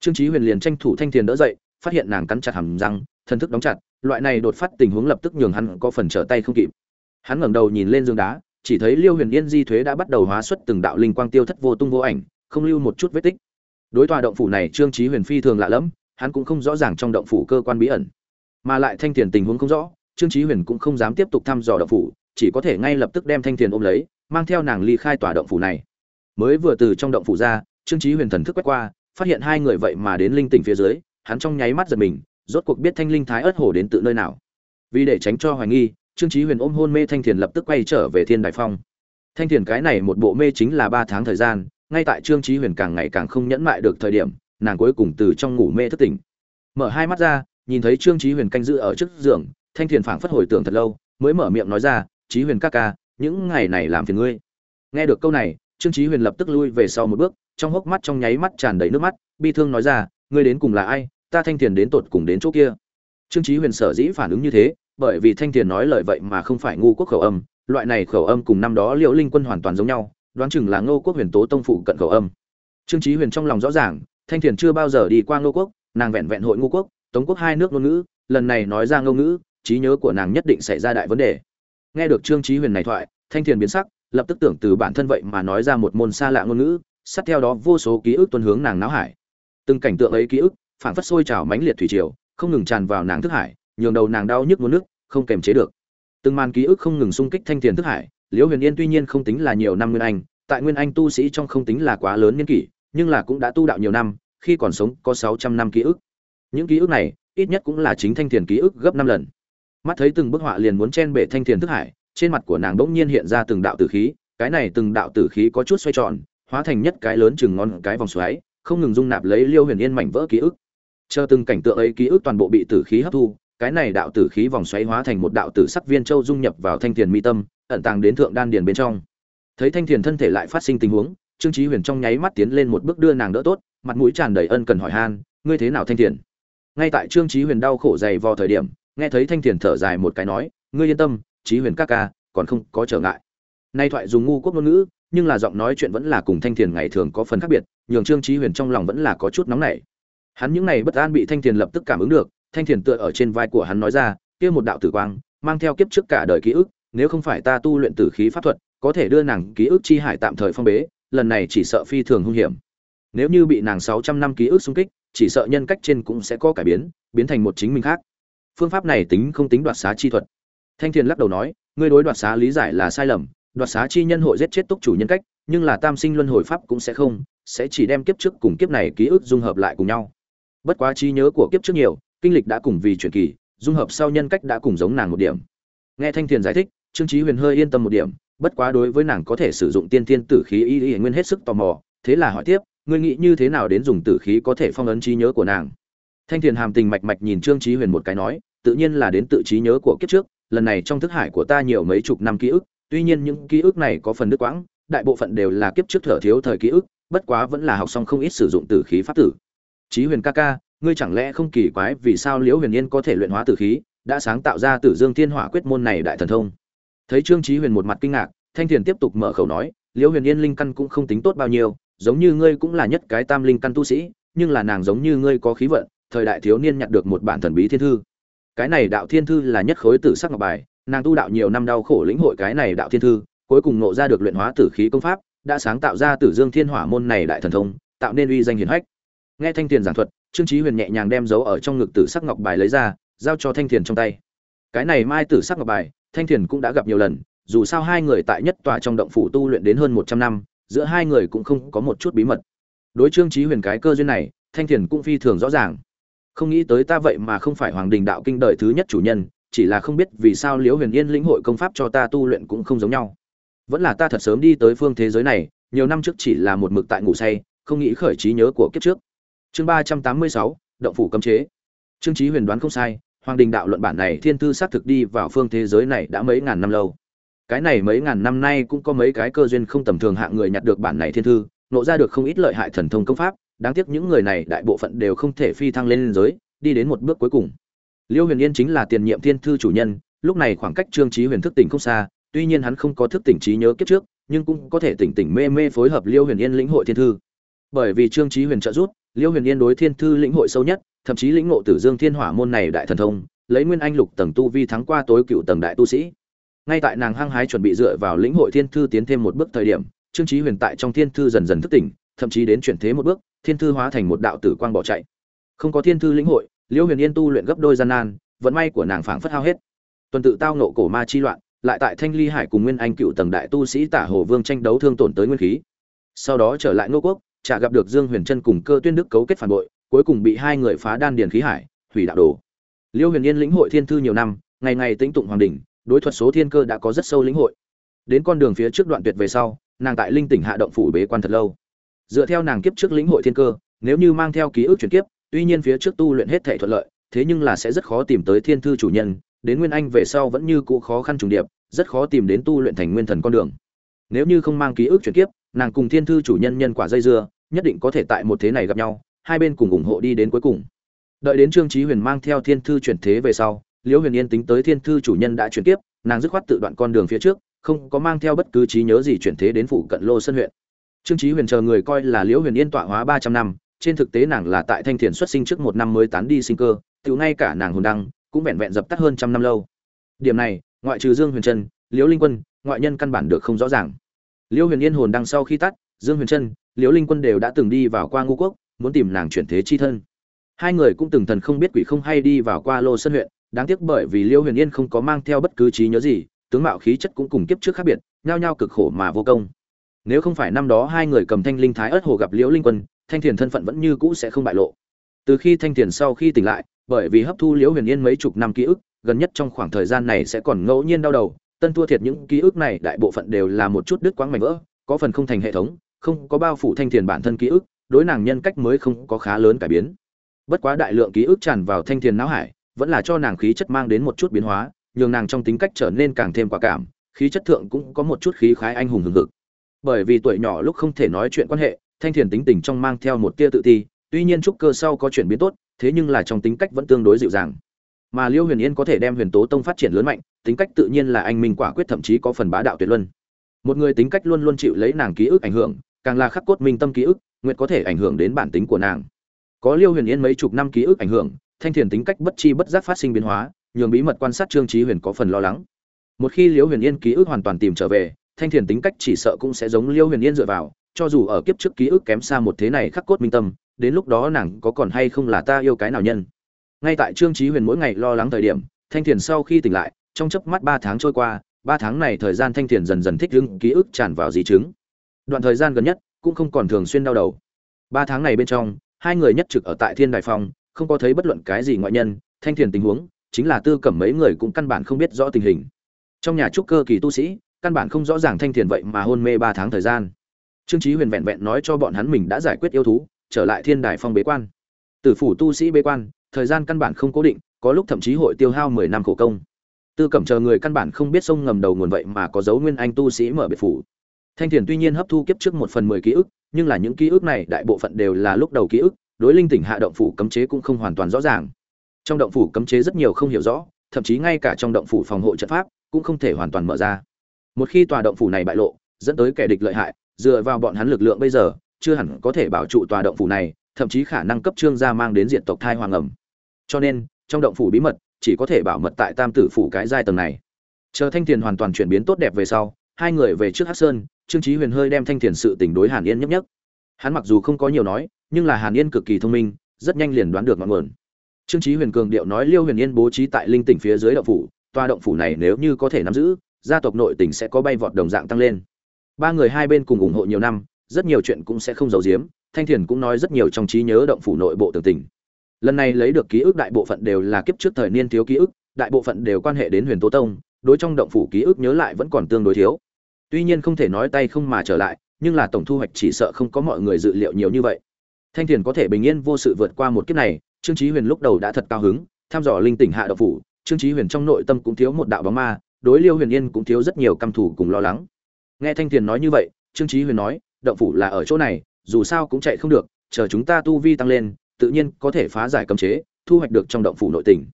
trương Chí huyền liền tranh thủ thanh thiền đỡ dậy, phát hiện nàng cắn chặt hàm răng thân thức đóng chặt, loại này đột phát tình huống lập tức nhường hắn có phần trở tay không kịp. Hắn ngẩng đầu nhìn lên giường đá, chỉ thấy liêu huyền yên di thuế đã bắt đầu hóa xuất từng đạo linh quang tiêu thất vô tung vô ảnh, không lưu một chút vết tích. Đối tòa động phủ này trương Chí huyền phi thường lạ lẫm, hắn cũng không rõ ràng trong động phủ cơ quan bí ẩn. Mà lại thanh thiền tình huống không rõ, trương Chí huyền cũng không dám tiếp tục thăm dò động phủ, chỉ có thể ngay lập tức đem thanh thiền ôm lấy, mang theo nàng ly khai tòa động phủ này. Mới vừa từ trong động phủ ra, trương Chí huyền thần thức quét qua phát hiện hai người vậy mà đến linh tỉnh phía dưới, hắn trong nháy mắt giật mình, rốt cuộc biết thanh linh thái ớt hổ đến tự nơi nào. Vì để tránh cho hoài nghi, trương trí huyền ôm hôn mê thanh thiền lập tức quay trở về thiên đại phong. Thanh thiền cái này một bộ mê chính là ba tháng thời gian, ngay tại trương trí huyền càng ngày càng không nhẫn mại được thời điểm, nàng cuối cùng từ trong ngủ mê thức tỉnh. Mở hai mắt ra, nhìn thấy trương trí huyền canh giữ ở trước giường, thanh thiền phảng phất hồi tưởng thật lâu, mới mở miệng nói ra trí huyền ca ca, những ngày này làm phiền ngươi. Nghe được câu này trương Chí huyền lập tức lui về sau một bước, trong hốc mắt trong nháy mắt tràn đầy nước mắt, bi thương nói ra, ngươi đến cùng là ai? Ta thanh Tiền đến tột cùng đến chỗ kia? Trương Chí huyền sở dĩ phản ứng như thế, bởi vì thanh Tiền nói lời vậy mà không phải ngu quốc khẩu âm, loại này khẩu âm cùng năm đó liễu linh quân hoàn toàn giống nhau, đoán chừng là ngô quốc huyền tố tông phụ cận khẩu âm. Trương Chí huyền trong lòng rõ ràng, thanh thiền chưa bao giờ đi qua ngô quốc, nàng vẹn vẹn hội ngô quốc, tống quốc hai nước ngôn ngữ, lần này nói ra ngôn ngữ, trí nhớ của nàng nhất định xảy ra đại vấn đề. Nghe được trương Chí huyền này thoại, thanh thiền biến sắc lập tức tưởng từ bản thân vậy mà nói ra một môn xa lạ ngôn ngữ, sát theo đó vô số ký ức tuân hướng nàng náo hải. Từng cảnh tượng ấy ký ức phản phất sôi trào mãnh liệt thủy triều, không ngừng tràn vào nàng thức hải, nhường đầu nàng đau nhức muốn nước, không kềm chế được. Từng màn ký ức không ngừng xung kích thanh thiền thức hải, liễu huyền yên tuy nhiên không tính là nhiều năm nguyên anh, tại nguyên anh tu sĩ trong không tính là quá lớn niên kỷ, nhưng là cũng đã tu đạo nhiều năm, khi còn sống có sáu trăm năm ký ức. Những ký ức này, ít nhất cũng là chính thanh thiền ký ức gấp năm lần. Mắt thấy từng bức họa liền muốn chen bể thanh thiền thức hải trên mặt của nàng bỗng nhiên hiện ra từng đạo tử khí, cái này từng đạo tử khí có chút xoay tròn, hóa thành nhất cái lớn chừng ngon cái vòng xoáy, không ngừng dung nạp lấy liêu huyền yên mảnh vỡ ký ức. Chờ từng cảnh tượng ấy ký ức toàn bộ bị tử khí hấp thu, cái này đạo tử khí vòng xoáy hóa thành một đạo tử sắc viên châu dung nhập vào thanh thiền mi tâm, ẩn tàng đến thượng đan điền bên trong. Thấy thanh thiền thân thể lại phát sinh tình huống, trương trí huyền trong nháy mắt tiến lên một bước đưa nàng đỡ tốt, mặt mũi tràn đầy ân cần hỏi han, ngươi thế nào thanh thiền? Ngay tại trương trí huyền đau khổ dày vò thời điểm, nghe thấy thanh thiền thở dài một cái nói, ngươi yên tâm trí huyền các ca, còn không có trở ngại. Nay thoại dùng ngu quốc ngôn ngữ, nhưng là giọng nói chuyện vẫn là cùng thanh thiền ngày thường có phần khác biệt, nhường trương trí huyền trong lòng vẫn là có chút nóng nảy. Hắn những ngày bất an bị thanh thiền lập tức cảm ứng được, thanh thiền tựa ở trên vai của hắn nói ra, kia một đạo tử quang, mang theo kiếp trước cả đời ký ức, nếu không phải ta tu luyện tử khí pháp thuật, có thể đưa nàng ký ức chi hải tạm thời phong bế, lần này chỉ sợ phi thường hung hiểm. Nếu như bị nàng sáu trăm năm ký ức xung kích, chỉ sợ nhân cách trên cũng sẽ có cải biến biến thành một chính mình khác. Phương pháp này tính không tính đoạt xá chi thuật thanh thiền lắc đầu nói, ngươi đối đoạt xá lý giải là sai lầm, đoạt xá chi nhân hội giết chết túc chủ nhân cách, nhưng là tam sinh luân hồi pháp cũng sẽ không, sẽ chỉ đem kiếp trước cùng kiếp này ký ức dung hợp lại cùng nhau. Bất quá trí nhớ của kiếp trước nhiều, kinh lịch đã cùng vì truyền kỳ, dung hợp sau nhân cách đã cùng giống nàng một điểm. Nghe thanh thiền giải thích, trương trí huyền hơi yên tâm một điểm, bất quá đối với nàng có thể sử dụng tiên tiên tử khí y y nguyên hết sức tò mò, thế là hỏi tiếp, ngươi nghĩ như thế nào đến dùng tử khí có thể phong ấn trí nhớ của nàng? Thanh thiền hàm tình mạch mạch nhìn trương trí huyền một cái nói, tự nhiên là đến tự trí nhớ của kiếp trước lần này trong thức hải của ta nhiều mấy chục năm ký ức, tuy nhiên những ký ức này có phần đứt quãng, đại bộ phận đều là kiếp trước thở thiếu thời ký ức, bất quá vẫn là học xong không ít sử dụng tử khí pháp tử. Chí huyền ca ca, ngươi chẳng lẽ không kỳ quái vì sao liễu huyền yên có thể luyện hóa tử khí, đã sáng tạo ra tử dương thiên hỏa quyết môn này đại thần thông? Thấy trương chí huyền một mặt kinh ngạc, thanh thiền tiếp tục mở khẩu nói, liễu huyền yên linh căn cũng không tính tốt bao nhiêu, giống như ngươi cũng là nhất cái tam linh căn tu sĩ, nhưng là nàng giống như ngươi có khí vận, thời đại thiếu niên nhặt được một bản thần bí thiên thư cái này đạo thiên thư là nhất khối tử sắc ngọc bài, nàng tu đạo nhiều năm đau khổ lĩnh hội cái này đạo thiên thư, cuối cùng nộ ra được luyện hóa tử khí công pháp, đã sáng tạo ra tử dương thiên hỏa môn này đại thần thông, tạo nên uy danh hiển hách. Nghe thanh tiền giảng thuật, trương chí huyền nhẹ nhàng đem dấu ở trong ngực tử sắc ngọc bài lấy ra, giao cho thanh thiền trong tay. Cái này mai tử sắc ngọc bài, thanh thiền cũng đã gặp nhiều lần, dù sao hai người tại nhất tòa trong động phủ tu luyện đến hơn một trăm năm, giữa hai người cũng không có một chút bí mật. Đối trương chí huyền cái cơ duyên này, thanh thiền cũng phi thường rõ ràng không nghĩ tới ta vậy mà không phải hoàng đình đạo kinh đời thứ nhất chủ nhân, chỉ là không biết vì sao liễu huyền yên lĩnh hội công pháp cho ta tu luyện cũng không giống nhau. Vẫn là ta thật sớm đi tới phương thế giới này, nhiều năm trước chỉ là một mực tại ngủ say, không nghĩ khởi trí nhớ của kiếp trước. Chương ba trăm tám mươi sáu, động phủ cấm chế. Trương chí huyền đoán không sai, hoàng đình đạo luận bản này thiên thư xác thực đi vào phương thế giới này đã mấy ngàn năm lâu. Cái này mấy ngàn năm nay cũng có mấy cái cơ duyên không tầm thường hạng người nhặt được bản này thiên thư nộ ra được không ít lợi hại thần thông công pháp đáng tiếc những người này đại bộ phận đều không thể phi thăng lên giới, đi đến một bước cuối cùng. Liêu huyền yên chính là tiền nhiệm thiên thư chủ nhân, lúc này khoảng cách trương Chí huyền thức tỉnh không xa, tuy nhiên hắn không có thức tỉnh trí nhớ kiếp trước, nhưng cũng có thể tỉnh tỉnh mê mê phối hợp liêu huyền yên lĩnh hội thiên thư. Bởi vì trương Chí huyền trợ giúp, liêu huyền yên đối thiên thư lĩnh hội sâu nhất, thậm chí lĩnh ngộ tử dương thiên hỏa môn này đại thần thông, lấy nguyên anh lục tầng tu vi thắng qua tối cựu tầng đại tu sĩ. Ngay tại nàng hăng hái chuẩn bị dựa vào lĩnh hội thiên thư tiến thêm một bước thời điểm, trương Chí huyền tại trong thiên thư dần dần thức tỉnh, thậm chí đến chuyển thế một bước thiên thư hóa thành một đạo tử quang bỏ chạy. Không có thiên thư lĩnh hội, liễu huyền yên tu luyện gấp đôi gian nan, vận may của nàng phảng phất hao hết. Tuần tự tao nộ cổ ma chi loạn, lại tại thanh ly hải cùng nguyên anh cựu tầng đại tu sĩ tả hồ vương tranh đấu thương tổn tới nguyên khí. Sau đó trở lại ngô quốc, chả gặp được dương huyền trân cùng cơ tuyên đức cấu kết phản bội, cuối cùng bị hai người phá đan điền khí hải, hủy đạo đồ. Liêu huyền yên lĩnh hội thiên thư nhiều năm, ngày ngày tĩnh tụng hoàng đình đối thuật số thiên cơ đã có rất sâu lĩnh hội. Đến con đường phía trước đoạn tuyệt về sau, nàng tại linh tỉnh hạ động phủ bế quan thật lâu dựa theo nàng kiếp trước lĩnh hội thiên cơ, nếu như mang theo ký ức chuyển kiếp, tuy nhiên phía trước tu luyện hết thể thuận lợi, thế nhưng là sẽ rất khó tìm tới thiên thư chủ nhân, đến nguyên anh về sau vẫn như cũ khó khăn trùng điệp, rất khó tìm đến tu luyện thành nguyên thần con đường. Nếu như không mang ký ức chuyển kiếp, nàng cùng thiên thư chủ nhân nhân quả dây dưa, nhất định có thể tại một thế này gặp nhau, hai bên cùng ủng hộ đi đến cuối cùng. Đợi đến trương trí huyền mang theo thiên thư chuyển thế về sau, liễu huyền yên tính tới thiên thư chủ nhân đã chuyển kiếp, nàng dứt khoát tự đoạn con đường phía trước, không có mang theo bất cứ trí nhớ gì chuyển thế đến phủ cận lô sân huyện trương Chí huyền chờ người coi là liễu huyền yên tọa hóa ba trăm năm, trên thực tế nàng là tại thanh thiền xuất sinh trước một năm mới tán đi sinh cơ, tự ngay cả nàng hồn đăng cũng vẹn vẹn dập tắt hơn trăm năm lâu. Điểm này, ngoại trừ dương huyền trân, liễu linh quân, ngoại nhân căn bản được không rõ ràng. Liễu huyền yên hồn đăng sau khi tắt, dương huyền trân, liễu linh quân đều đã từng đi vào qua ngũ quốc, muốn tìm nàng chuyển thế chi thân. Hai người cũng từng thần không biết quỷ không hay đi vào qua lô sân huyện, đáng tiếc bởi vì liễu huyền yên không có mang theo bất cứ trí nhớ gì, tướng mạo khí chất cũng cùng kiếp trước khác biệt, nhao nhao cực khổ mà vô công nếu không phải năm đó hai người cầm thanh linh thái ớt hồ gặp liễu linh quân, thanh thiền thân phận vẫn như cũ sẽ không bại lộ. Từ khi thanh thiền sau khi tỉnh lại, bởi vì hấp thu liễu huyền yên mấy chục năm ký ức, gần nhất trong khoảng thời gian này sẽ còn ngẫu nhiên đau đầu, tân thua thiệt những ký ức này đại bộ phận đều là một chút đứt quãng mảnh vỡ, có phần không thành hệ thống, không có bao phủ thanh thiền bản thân ký ức, đối nàng nhân cách mới không có khá lớn cải biến. Bất quá đại lượng ký ức tràn vào thanh thiền não hải, vẫn là cho nàng khí chất mang đến một chút biến hóa, nhường nàng trong tính cách trở nên càng thêm quả cảm, khí chất thượng cũng có một chút khí khái anh hùng hừng hực bởi vì tuổi nhỏ lúc không thể nói chuyện quan hệ, thanh thiền tính tình trong mang theo một tia tự ti, tuy nhiên trúc cơ sau có chuyển biến tốt, thế nhưng là trong tính cách vẫn tương đối dịu dàng. Mà liêu huyền yên có thể đem huyền tố tông phát triển lớn mạnh, tính cách tự nhiên là anh minh quả quyết thậm chí có phần bá đạo tuyệt luân. Một người tính cách luôn luôn chịu lấy nàng ký ức ảnh hưởng, càng là khắc cốt minh tâm ký ức, nguyện có thể ảnh hưởng đến bản tính của nàng. Có liêu huyền yên mấy chục năm ký ức ảnh hưởng, thanh thiền tính cách bất chi bất giác phát sinh biến hóa, nhường bí mật quan sát trương trí huyền có phần lo lắng. Một khi liêu huyền yên ký ức hoàn toàn tìm trở về thanh thiền tính cách chỉ sợ cũng sẽ giống liêu huyền yên dựa vào, cho dù ở kiếp trước ký ức kém xa một thế này khắc cốt minh tâm, đến lúc đó nàng có còn hay không là ta yêu cái nào nhân? Ngay tại trương trí huyền mỗi ngày lo lắng thời điểm, thanh thiền sau khi tỉnh lại, trong chớp mắt ba tháng trôi qua, ba tháng này thời gian thanh thiền dần dần thích ứng ký ức tràn vào di chứng. Đoạn thời gian gần nhất cũng không còn thường xuyên đau đầu. Ba tháng này bên trong, hai người nhất trực ở tại thiên đại phong, không có thấy bất luận cái gì ngoại nhân, thanh thiền tình huống chính là tư cẩm mấy người cũng căn bản không biết rõ tình hình. Trong nhà trúc cơ kỳ tu sĩ căn bản không rõ ràng thanh thiền vậy mà hôn mê ba tháng thời gian. Trương trí huyền vẹn vẹn nói cho bọn hắn mình đã giải quyết yêu thú, trở lại thiên đài phong bế quan. Tử phủ tu sĩ bế quan, thời gian căn bản không cố định, có lúc thậm chí hội tiêu hao mười năm khổ công. Tư cẩm chờ người căn bản không biết sông ngầm đầu nguồn vậy mà có dấu nguyên anh tu sĩ mở biệt phủ. Thanh thiền tuy nhiên hấp thu kiếp trước một phần mười ký ức, nhưng là những ký ức này đại bộ phận đều là lúc đầu ký ức, đối linh tỉnh hạ động phủ cấm chế cũng không hoàn toàn rõ ràng. Trong động phủ cấm chế rất nhiều không hiểu rõ, thậm chí ngay cả trong động phủ phòng hộ trận pháp cũng không thể hoàn toàn mở ra một khi tòa động phủ này bại lộ, dẫn tới kẻ địch lợi hại, dựa vào bọn hắn lực lượng bây giờ, chưa hẳn có thể bảo trụ tòa động phủ này, thậm chí khả năng cấp trương gia mang đến diện tộc thai hoàng ẩm. Cho nên, trong động phủ bí mật, chỉ có thể bảo mật tại tam tử phủ cái giai tầng này. Chờ thanh thiền hoàn toàn chuyển biến tốt đẹp về sau, hai người về trước hát sơn, trương trí huyền hơi đem thanh thiền sự tình đối hàn yên nhấp nhấp hắn mặc dù không có nhiều nói, nhưng là hàn yên cực kỳ thông minh, rất nhanh liền đoán được ngọn nguồn. Trương trí huyền cường điệu nói liêu huyền yên bố trí tại linh tỉnh phía dưới động phủ, tòa động phủ này nếu như có thể nắm giữ gia tộc nội tình sẽ có bay vọt đồng dạng tăng lên. Ba người hai bên cùng ủng hộ nhiều năm, rất nhiều chuyện cũng sẽ không giấu giếm, thanh thiền cũng nói rất nhiều trong trí nhớ động phủ nội bộ tường tình. Lần này lấy được ký ức đại bộ phận đều là kiếp trước thời niên thiếu ký ức, đại bộ phận đều quan hệ đến huyền tố tông, đối trong động phủ ký ức nhớ lại vẫn còn tương đối thiếu. Tuy nhiên không thể nói tay không mà trở lại, nhưng là tổng thu hoạch chỉ sợ không có mọi người dự liệu nhiều như vậy. Thanh thiền có thể bình yên vô sự vượt qua một kiếp này, trương chí huyền lúc đầu đã thật cao hứng, tham dò linh tỉnh hạ động phủ, trương chí huyền trong nội tâm cũng thiếu một đạo bóng ma đối liêu huyền yên cũng thiếu rất nhiều căm thù cùng lo lắng. Nghe thanh thiền nói như vậy, trương chí huyền nói, động phủ là ở chỗ này, dù sao cũng chạy không được, chờ chúng ta tu vi tăng lên, tự nhiên có thể phá giải cấm chế, thu hoạch được trong động phủ nội tình.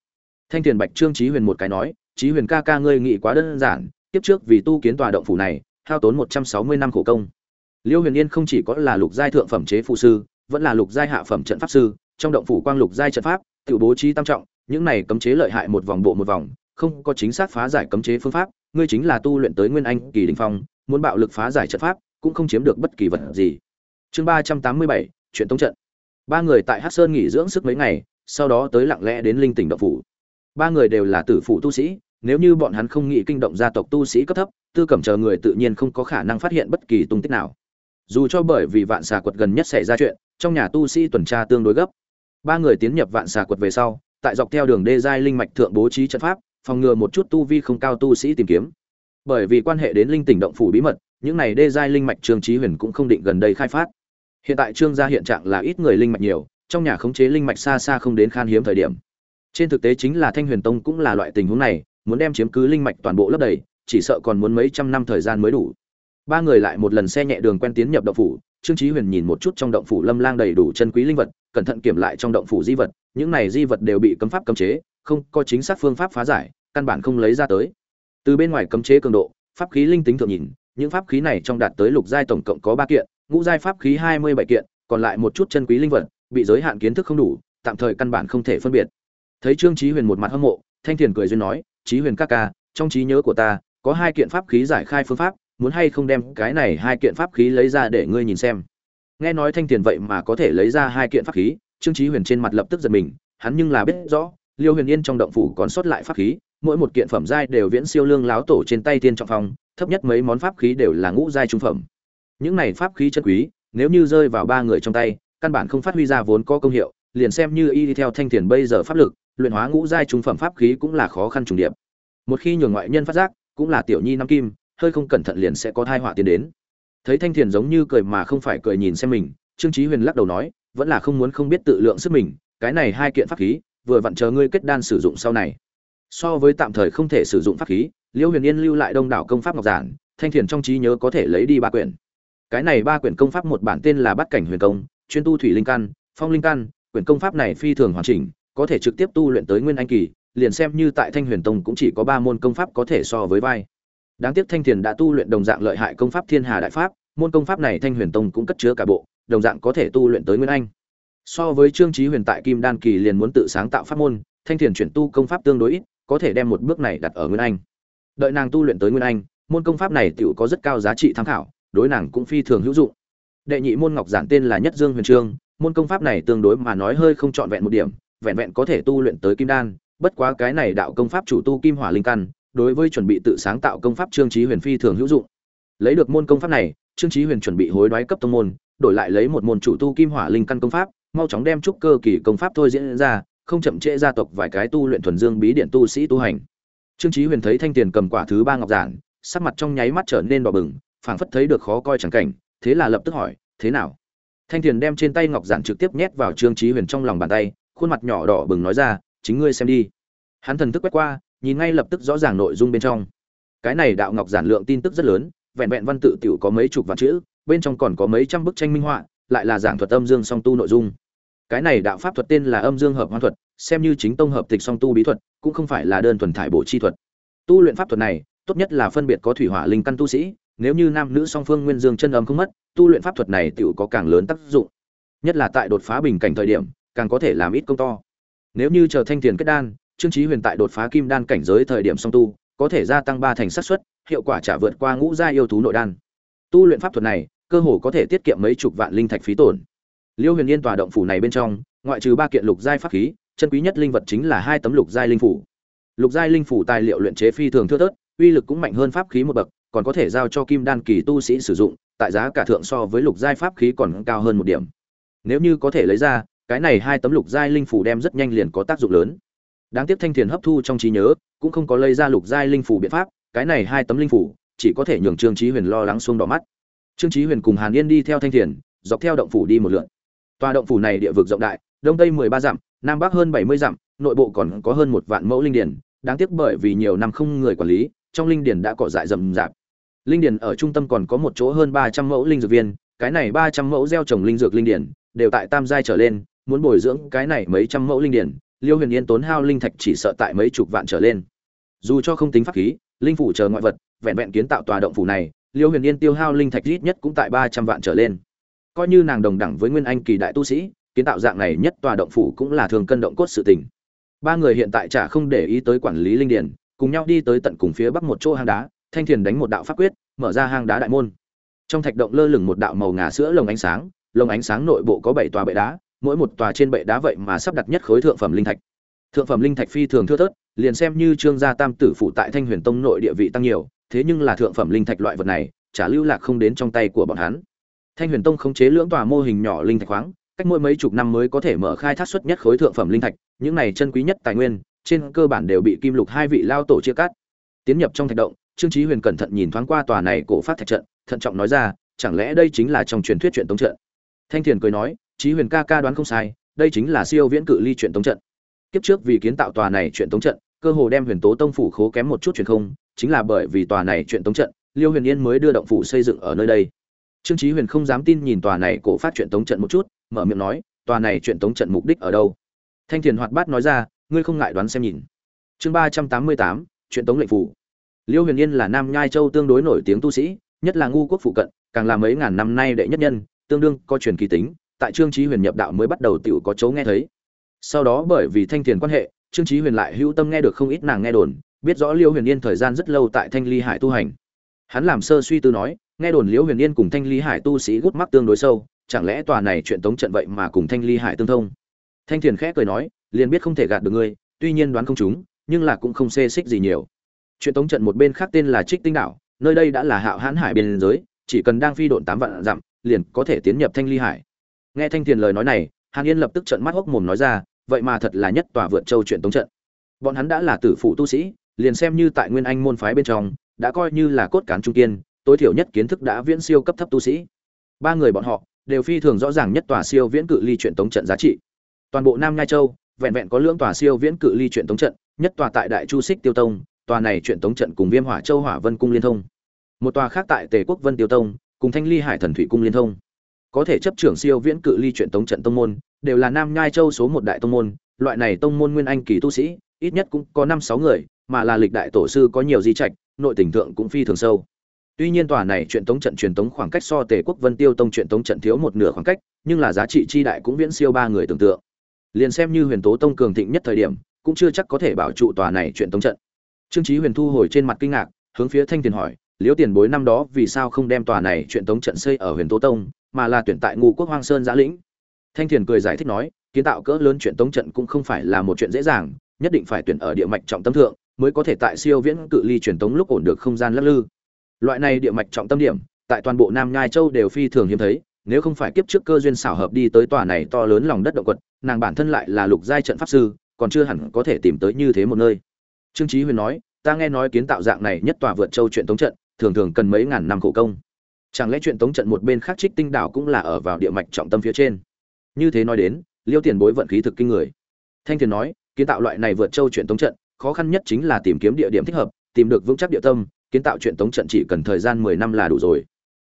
Thanh thiền bạch trương chí huyền một cái nói, chí huyền ca ca ngươi nghĩ quá đơn giản tiếp trước vì tu kiến tòa động phủ này, hao tốn một trăm sáu mươi năm khổ công. Liêu huyền yên không chỉ có là lục giai thượng phẩm chế phụ sư, vẫn là lục giai hạ phẩm trận pháp sư, trong động phủ quang lục giai trận pháp tự bố trí tam trọng, những này cấm chế lợi hại một vòng bộ một vòng không có chính xác phá giải cấm chế phương pháp, ngươi chính là tu luyện tới nguyên anh kỳ đỉnh phong, muốn bạo lực phá giải trận pháp, cũng không chiếm được bất kỳ vật gì. Chương ba trăm tám mươi bảy, chuyện tống trận. Ba người tại hát sơn nghỉ dưỡng sức mấy ngày, sau đó tới lặng lẽ đến linh tỉnh động phủ. Ba người đều là tử phụ tu sĩ, nếu như bọn hắn không nghĩ kinh động gia tộc tu sĩ cấp thấp, tư cẩm chờ người tự nhiên không có khả năng phát hiện bất kỳ tung tích nào. Dù cho bởi vì vạn xà quật gần nhất xảy ra chuyện, trong nhà tu sĩ tuần tra tương đối gấp. Ba người tiến nhập vạn xà quật về sau, tại dọc theo đường đê giai linh mạch thượng bố trí trận pháp phòng ngừa một chút tu vi không cao tu sĩ tìm kiếm. Bởi vì quan hệ đến linh tỉnh động phủ bí mật, những này đê giai linh mạch trương trí huyền cũng không định gần đây khai phát. Hiện tại trương gia hiện trạng là ít người linh mạch nhiều, trong nhà khống chế linh mạch xa xa không đến khan hiếm thời điểm. Trên thực tế chính là thanh huyền tông cũng là loại tình huống này, muốn đem chiếm cứ linh mạch toàn bộ lấp đầy, chỉ sợ còn muốn mấy trăm năm thời gian mới đủ. Ba người lại một lần xe nhẹ đường quen tiến nhập động phủ, trương chí huyền nhìn một chút trong động phủ lâm lang đầy đủ chân quý linh vật, cẩn thận kiểm lại trong động phủ di vật, những này di vật đều bị cấm pháp cấm chế không có chính xác phương pháp phá giải, căn bản không lấy ra tới. Từ bên ngoài cấm chế cường độ, pháp khí linh tính thượng nhìn, những pháp khí này trong đạt tới lục giai tổng cộng có ba kiện, ngũ giai pháp khí hai mươi bảy kiện, còn lại một chút chân quý linh vật, bị giới hạn kiến thức không đủ, tạm thời căn bản không thể phân biệt. Thấy trương chí huyền một mặt hâm mộ, thanh thiền cười duyên nói, chí huyền các ca, trong trí nhớ của ta, có hai kiện pháp khí giải khai phương pháp, muốn hay không đem cái này hai kiện pháp khí lấy ra để ngươi nhìn xem? Nghe nói thanh tiền vậy mà có thể lấy ra hai kiện pháp khí, trương chí huyền trên mặt lập tức giật mình, hắn nhưng là biết rõ liêu huyền yên trong động phủ còn sót lại pháp khí, mỗi một kiện phẩm giai đều viễn siêu lương láo tổ trên tay tiên trọng phong, thấp nhất mấy món pháp khí đều là ngũ giai trung phẩm. Những này pháp khí chân quý, nếu như rơi vào ba người trong tay, căn bản không phát huy ra vốn có công hiệu, liền xem như y đi theo thanh tiền bây giờ pháp lực, luyện hóa ngũ giai trung phẩm pháp khí cũng là khó khăn trùng điệp. Một khi nhường ngoại nhân phát giác, cũng là tiểu nhi năm kim, hơi không cẩn thận liền sẽ có thai họa tiến đến. Thấy thanh thiền giống như cười mà không phải cười nhìn xem mình, trương chí huyền lắc đầu nói, vẫn là không muốn không biết tự lượng sức mình, cái này hai kiện pháp khí vừa vặn chờ ngươi kết đan sử dụng sau này. So với tạm thời không thể sử dụng pháp khí, liễu huyền yên lưu lại đông đảo công pháp ngọc giản, thanh thiền trong trí nhớ có thể lấy đi ba quyển. Cái này ba quyển công pháp một bản tên là bát cảnh huyền công, chuyên tu thủy linh căn, phong linh căn, quyển công pháp này phi thường hoàn chỉnh, có thể trực tiếp tu luyện tới nguyên anh kỳ, liền xem như tại thanh huyền tông cũng chỉ có ba môn công pháp có thể so với vai. Đáng tiếc thanh thiền đã tu luyện đồng dạng lợi hại công pháp thiên hà đại pháp, môn công pháp này thanh huyền tông cũng cất chứa cả bộ, đồng dạng có thể tu luyện tới nguyên anh so với trương chí huyền tại kim đan kỳ liền muốn tự sáng tạo pháp môn, thanh thiền chuyển tu công pháp tương đối ít, có thể đem một bước này đặt ở nguyên anh. Đợi nàng tu luyện tới nguyên anh, môn công pháp này tựu có rất cao giá trị tham khảo, đối nàng cũng phi thường hữu dụng. Đệ nhị môn ngọc giản tên là nhất dương huyền trương, môn công pháp này tương đối mà nói hơi không trọn vẹn một điểm, vẹn vẹn có thể tu luyện tới kim đan, bất quá cái này đạo công pháp chủ tu kim hỏa linh căn, đối với chuẩn bị tự sáng tạo công pháp trương chí huyền phi thường hữu dụng. Lấy được môn công pháp này, trương chí huyền chuẩn bị hối đoái cấp tông môn, đổi lại lấy một môn chủ tu kim hỏa linh căn công pháp mau chóng đem trúc cơ kỳ công pháp thôi diễn ra, không chậm trễ gia tộc vài cái tu luyện thuần dương bí điện tu sĩ tu hành. Trương chí huyền thấy thanh tiền cầm quả thứ ba ngọc giản, sắc mặt trong nháy mắt trở nên đỏ bừng, phảng phất thấy được khó coi chẳng cảnh, thế là lập tức hỏi, thế nào? Thanh tiền đem trên tay ngọc giản trực tiếp nhét vào trương chí huyền trong lòng bàn tay, khuôn mặt nhỏ đỏ bừng nói ra, chính ngươi xem đi. Hắn thần thức quét qua, nhìn ngay lập tức rõ ràng nội dung bên trong. Cái này đạo ngọc giản lượng tin tức rất lớn, vẹn vẹn văn tự tiểu có mấy chục vạn chữ, bên trong còn có mấy trăm bức tranh minh họa, lại là giảng thuật âm dương song tu nội dung cái này đạo pháp thuật tên là âm dương hợp hoan thuật, xem như chính tông hợp tịch song tu bí thuật, cũng không phải là đơn thuần thải bổ chi thuật. Tu luyện pháp thuật này, tốt nhất là phân biệt có thủy hỏa linh căn tu sĩ, nếu như nam nữ song phương nguyên dương chân âm không mất, tu luyện pháp thuật này tựu có càng lớn tác dụng. Nhất là tại đột phá bình cảnh thời điểm, càng có thể làm ít công to. Nếu như chờ thanh tiền kết đan, trương chí huyền tại đột phá kim đan cảnh giới thời điểm song tu, có thể gia tăng ba thành xác suất, hiệu quả trả vượt qua ngũ gia yêu thú nội đan. Tu luyện pháp thuật này, cơ hồ có thể tiết kiệm mấy chục vạn linh thạch phí tổn liêu huyền yên tòa động phủ này bên trong, ngoại trừ ba kiện lục giai pháp khí, chân quý nhất linh vật chính là hai tấm lục giai linh phủ. Lục giai linh phủ tài liệu luyện chế phi thường thưa thớt, uy lực cũng mạnh hơn pháp khí một bậc, còn có thể giao cho kim đan kỳ tu sĩ sử dụng, tại giá cả thượng so với lục giai pháp khí còn cao hơn một điểm. Nếu như có thể lấy ra, cái này hai tấm lục giai linh phủ đem rất nhanh liền có tác dụng lớn. Đáng tiếc thanh thiền hấp thu trong trí nhớ, cũng không có lây ra lục giai linh phủ biện pháp, cái này hai tấm linh phủ, chỉ có thể nhường trương trí huyền lo lắng xuống đỏ mắt. Trương trí huyền cùng hàn yên đi theo thanh thiền, dọc theo động phủ đi một lượn tòa động phủ này địa vực rộng đại, đông tây mười ba dặm, nam bắc hơn bảy mươi dặm, nội bộ còn có hơn một vạn mẫu linh điển đáng tiếc bởi vì nhiều năm không người quản lý, trong linh điển đã cỏ dại rậm rạp. Linh điển ở trung tâm còn có một chỗ hơn ba trăm mẫu linh dược viên, cái này ba trăm mẫu gieo trồng linh dược linh điển đều tại tam giai trở lên, muốn bồi dưỡng cái này mấy trăm mẫu linh điển liêu huyền yên tốn hao linh thạch chỉ sợ tại mấy chục vạn trở lên. Dù cho không tính pháp khí, linh phủ chờ ngoại vật, vẹn vẹn kiến tạo tòa động phủ này, liêu huyền yên tiêu hao linh thạch ít nhất cũng tại ba trăm vạn trở lên coi như nàng đồng đẳng với nguyên anh kỳ đại tu sĩ, kiến tạo dạng này nhất tòa động phủ cũng là thường cân động cốt sự tình. Ba người hiện tại chả không để ý tới quản lý linh điền cùng nhau đi tới tận cùng phía bắc một chỗ hang đá, thanh thiền đánh một đạo pháp quyết, mở ra hang đá đại môn. Trong thạch động lơ lửng một đạo màu ngà sữa lồng ánh sáng, lồng ánh sáng nội bộ có bảy tòa bệ đá, mỗi một tòa trên bệ đá vậy mà sắp đặt nhất khối thượng phẩm linh thạch. Thượng phẩm linh thạch phi thường thưa thớt, liền xem như trương gia tam tử phụ tại thanh huyền tông nội địa vị tăng nhiều, thế nhưng là thượng phẩm linh thạch loại vật này, chả lưu lạc không đến trong tay của bọn hắn thanh huyền tông khống chế lưỡng tòa mô hình nhỏ linh thạch khoáng, cách mỗi mấy chục năm mới có thể mở khai thác xuất nhất khối thượng phẩm linh thạch, những này chân quý nhất tài nguyên, trên cơ bản đều bị kim lục hai vị lao tổ chia cắt. Tiến nhập trong thạch động, trương chí huyền cẩn thận nhìn thoáng qua tòa này cổ phát thạch trận, thận trọng nói ra, chẳng lẽ đây chính là trong truyền thuyết chuyện tống trận? Thanh thiền cười nói, chí huyền ca ca đoán không sai, đây chính là siêu viễn cự ly chuyện tống trận. Kiếp trước vì kiến tạo tòa này chuyện tống trận, cơ hồ đem huyền tố tông phủ khố kém một chút truyền không, chính là bởi vì tòa này chuyện tống trận, liêu huyền yên mới đưa động phủ xây dựng ở nơi đây trương chí huyền không dám tin nhìn tòa này cổ phát chuyện tống trận một chút, mở miệng nói, tòa này chuyện tống trận mục đích ở đâu? Thanh thiền hoạt bát nói ra, ngươi không ngại đoán xem nhìn. Chương ba trăm tám mươi tám, chuyện tống lệnh phủ. Liêu huyền yên là nam nhai châu tương đối nổi tiếng tu sĩ, nhất là ngu quốc phụ cận, càng là mấy ngàn năm nay đệ nhất nhân, tương đương có truyền kỳ tính, tại trương chí huyền nhập đạo mới bắt đầu tiểu có chỗ nghe thấy. Sau đó bởi vì thanh thiền quan hệ, trương chí huyền lại hữu tâm nghe được không ít nàng nghe đồn, biết rõ liêu huyền yên thời gian rất lâu tại thanh ly hải tu hành. Hắn làm sơ suy tư nói nghe đồn liễu huyền yên cùng thanh ly hải tu sĩ gút mắt tương đối sâu, chẳng lẽ tòa này chuyện tống trận vậy mà cùng thanh ly hải tương thông? Thanh thiền khẽ cười nói, liền biết không thể gạt được ngươi, tuy nhiên đoán không chúng nhưng là cũng không xê xích gì nhiều. Chuyện tống trận một bên khác tên là trích tinh đảo, nơi đây đã là hạo hãn hải biên giới, chỉ cần đang phi độn tám vạn dặm, liền có thể tiến nhập thanh ly hải. Nghe thanh thiền lời nói này, hàn yên lập tức trận mắt hốc mồm nói ra, vậy mà thật là nhất tòa vượt châu chuyện tống trận. Bọn hắn đã là tử phụ tu sĩ, liền xem như tại nguyên anh môn phái bên trong, đã coi như là cốt cán trung kiên tối thiểu nhất kiến thức đã viễn siêu cấp thấp tu sĩ. Ba người bọn họ đều phi thường rõ ràng nhất tòa siêu viễn cự ly chuyện tống trận giá trị. Toàn bộ nam nhai châu, vẹn vẹn có lưỡng tòa siêu viễn cự ly chuyện tống trận, nhất tòa tại đại chu xích tiêu tông, tòa này chuyện tống trận cùng viêm hỏa châu hỏa vân cung liên thông. Một tòa khác tại tề quốc vân tiêu tông, cùng thanh ly hải thần thủy cung liên thông. Có thể chấp trưởng siêu viễn cự ly chuyện tống trận tông môn, đều là nam nhai châu số một đại tông môn, loại này tông môn nguyên anh kỳ tu sĩ, ít nhất cũng có năm sáu người, mà là lịch đại tổ sư có nhiều di trạch, nội tình thượng cũng phi thường sâu tuy nhiên tòa này chuyện tống trận truyền tống khoảng cách so tề quốc vân tiêu tông chuyện tống trận thiếu một nửa khoảng cách, nhưng là giá trị chi đại cũng viễn siêu ba người tưởng tượng. Liền xem như huyền tố tông cường thịnh nhất thời điểm, cũng chưa chắc có thể bảo trụ tòa này chuyện tống trận. Trương Chí huyền thu hồi trên mặt kinh ngạc, hướng phía thanh tiền hỏi, liễu tiền bối năm đó vì sao không đem tòa này chuyện tống trận xây ở huyền tố tông, mà là tuyển tại Ngũ quốc hoang sơn giã lĩnh? Thanh thiền cười giải thích nói, kiến tạo cỡ lớn chuyện tống trận cũng không phải là một chuyện dễ dàng, nhất định phải tuyển ở địa mạch trọng tâm thượng, mới có thể tại siêu viễn cự ly truyền tống lúc ổn được không gian lắc lư loại này địa mạch trọng tâm điểm, tại toàn bộ nam nhai châu đều phi thường hiếm thấy, nếu không phải kiếp trước cơ duyên xảo hợp đi tới tòa này to lớn lòng đất động quật, nàng bản thân lại là lục giai trận pháp sư, còn chưa hẳn có thể tìm tới như thế một nơi. Trương trí huyền nói, ta nghe nói kiến tạo dạng này nhất tòa vượt châu chuyện tống trận, thường thường cần mấy ngàn năm khổ công. Chẳng lẽ chuyện tống trận một bên khác trích tinh đảo cũng là ở vào địa mạch trọng tâm phía trên? Như thế nói đến, liêu tiền bối vận khí thực kinh người. Thanh thiền nói, kiến tạo loại này vượt châu chuyện tống trận, khó khăn nhất chính là tìm kiếm địa điểm thích hợp, tìm được vững chắc địa tâm kiến tạo chuyện tống trận chỉ cần thời gian mười năm là đủ rồi.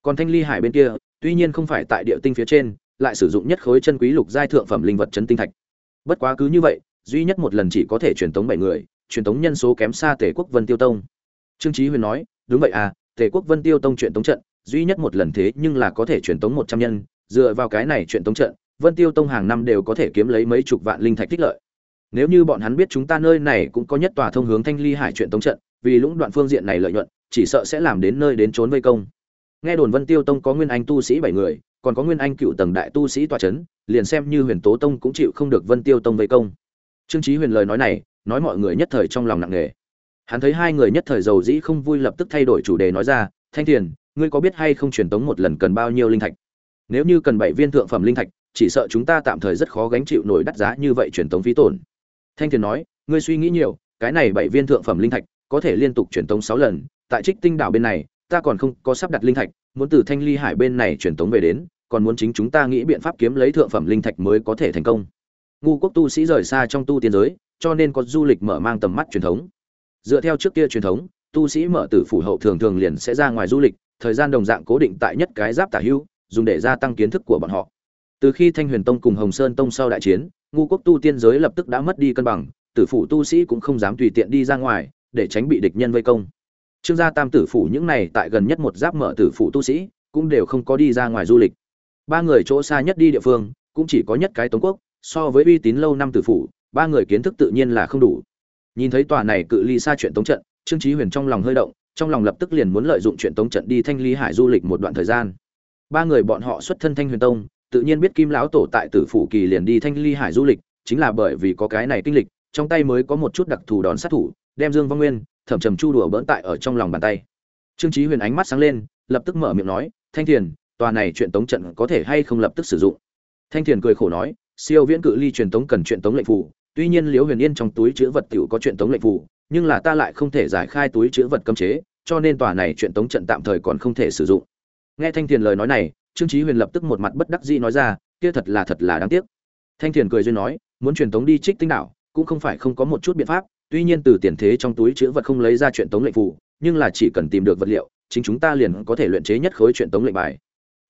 Còn thanh ly hải bên kia, tuy nhiên không phải tại địa tinh phía trên, lại sử dụng nhất khối chân quý lục giai thượng phẩm linh vật chấn tinh thạch. Bất quá cứ như vậy, duy nhất một lần chỉ có thể truyền tống bảy người, truyền tống nhân số kém xa tề quốc vân tiêu tông. Trương trí huyền nói, đúng vậy à tề quốc vân tiêu tông chuyện tống trận, duy nhất một lần thế nhưng là có thể truyền tống một trăm nhân, dựa vào cái này chuyện tống trận, vân tiêu tông hàng năm đều có thể kiếm lấy mấy chục vạn linh thạch tích lợi. Nếu như bọn hắn biết chúng ta nơi này cũng có nhất tòa thông hướng thanh ly hải chuyện tống trận vì lũng đoạn phương diện này lợi nhuận, chỉ sợ sẽ làm đến nơi đến trốn vây công. Nghe đồn vân tiêu tông có nguyên anh tu sĩ bảy người, còn có nguyên anh cựu tầng đại tu sĩ tòa c h ấ n liền xem như huyền tố tông cũng chịu không được vân tiêu tông vây công. Trương trí huyền lời nói này, nói mọi người nhất thời trong lòng nặng nề. Hắn thấy hai người nhất thời giàu dĩ không vui lập tức thay đổi chủ đề nói ra, thanh thiền, ngươi có biết hay không truyền tống một lần cần bao nhiêu linh thạch? Nếu như cần bảy viên thượng phẩm linh thạch, chỉ sợ chúng ta tạm thời rất khó gánh chịu nổi đắt giá như vậy truyền tống phí tổn. Thanh thiền nói, ngươi suy nghĩ nhiều, cái này bảy viên thượng phẩm linh thạch có thể liên tục truyền tống sáu lần, tại trích tinh đảo bên này, ta còn không có sắp đặt linh thạch, muốn từ thanh ly hải bên này truyền tống về đến, còn muốn chính chúng ta nghĩ biện pháp kiếm lấy thượng phẩm linh thạch mới có thể thành công. Ngu quốc tu sĩ rời xa trong tu tiên giới, cho nên có du lịch mở mang tầm mắt truyền thống. Dựa theo trước kia truyền thống, tu sĩ mở tử phủ hậu thường thường liền sẽ ra ngoài du lịch, thời gian đồng dạng cố định tại nhất cái giáp tả hưu, dùng để gia tăng kiến thức của bọn họ. Từ khi thanh huyền tông cùng hồng sơn tông sau đại chiến ngu quốc tu tiên giới lập tức đã mất đi cân bằng, tử phủ tu sĩ cũng không dám tùy tiện đi ra ngoài để tránh bị địch nhân vây công. Trương gia tam tử phủ những này tại gần nhất một giáp mở tử phủ tu sĩ, cũng đều không có đi ra ngoài du lịch. Ba người chỗ xa nhất đi địa phương, cũng chỉ có nhất cái tống quốc, so với uy tín lâu năm tử phủ, ba người kiến thức tự nhiên là không đủ. Nhìn thấy tòa này cự ly xa chuyện tống trận, trương trí huyền trong lòng hơi động, trong lòng lập tức liền muốn lợi dụng chuyện tống trận đi thanh ly hải du lịch một đoạn thời gian. Ba người bọn họ xuất thân thanh huyền tông, tự nhiên biết kim lão tổ tại tử phủ kỳ liền đi thanh ly hải du lịch, chính là bởi vì có cái này kinh lịch, trong tay mới có một chút đặc thù đón sát thủ đem dương vong nguyên, thẩm trầm chu đùa bỡn tại ở trong lòng bàn tay. Trương trí huyền ánh mắt sáng lên, lập tức mở miệng nói, thanh thiền, tòa này chuyện tống trận có thể hay không lập tức sử dụng? Thanh thiền cười khổ nói, siêu viễn cự ly truyền tống cần chuyện tống lệnh phủ, tuy nhiên liễu huyền yên trong túi chứa vật tiểu có chuyện tống lệnh phủ, nhưng là ta lại không thể giải khai túi chứa vật cấm chế, cho nên tòa này chuyện tống trận tạm thời còn không thể sử dụng. Nghe thanh thiền lời nói này, trương chí huyền lập tức một mặt bất đắc dĩ nói ra, kia thật là thật là đáng tiếc. Thanh thiền cười duyên nói, muốn truyền tống đi trích tinh đảo, cũng không phải không có một chút biện pháp tuy nhiên từ tiền thế trong túi chữ vật không lấy ra chuyện tống lệnh phù, nhưng là chỉ cần tìm được vật liệu, chính chúng ta liền có thể luyện chế nhất khối chuyện tống lệnh bài.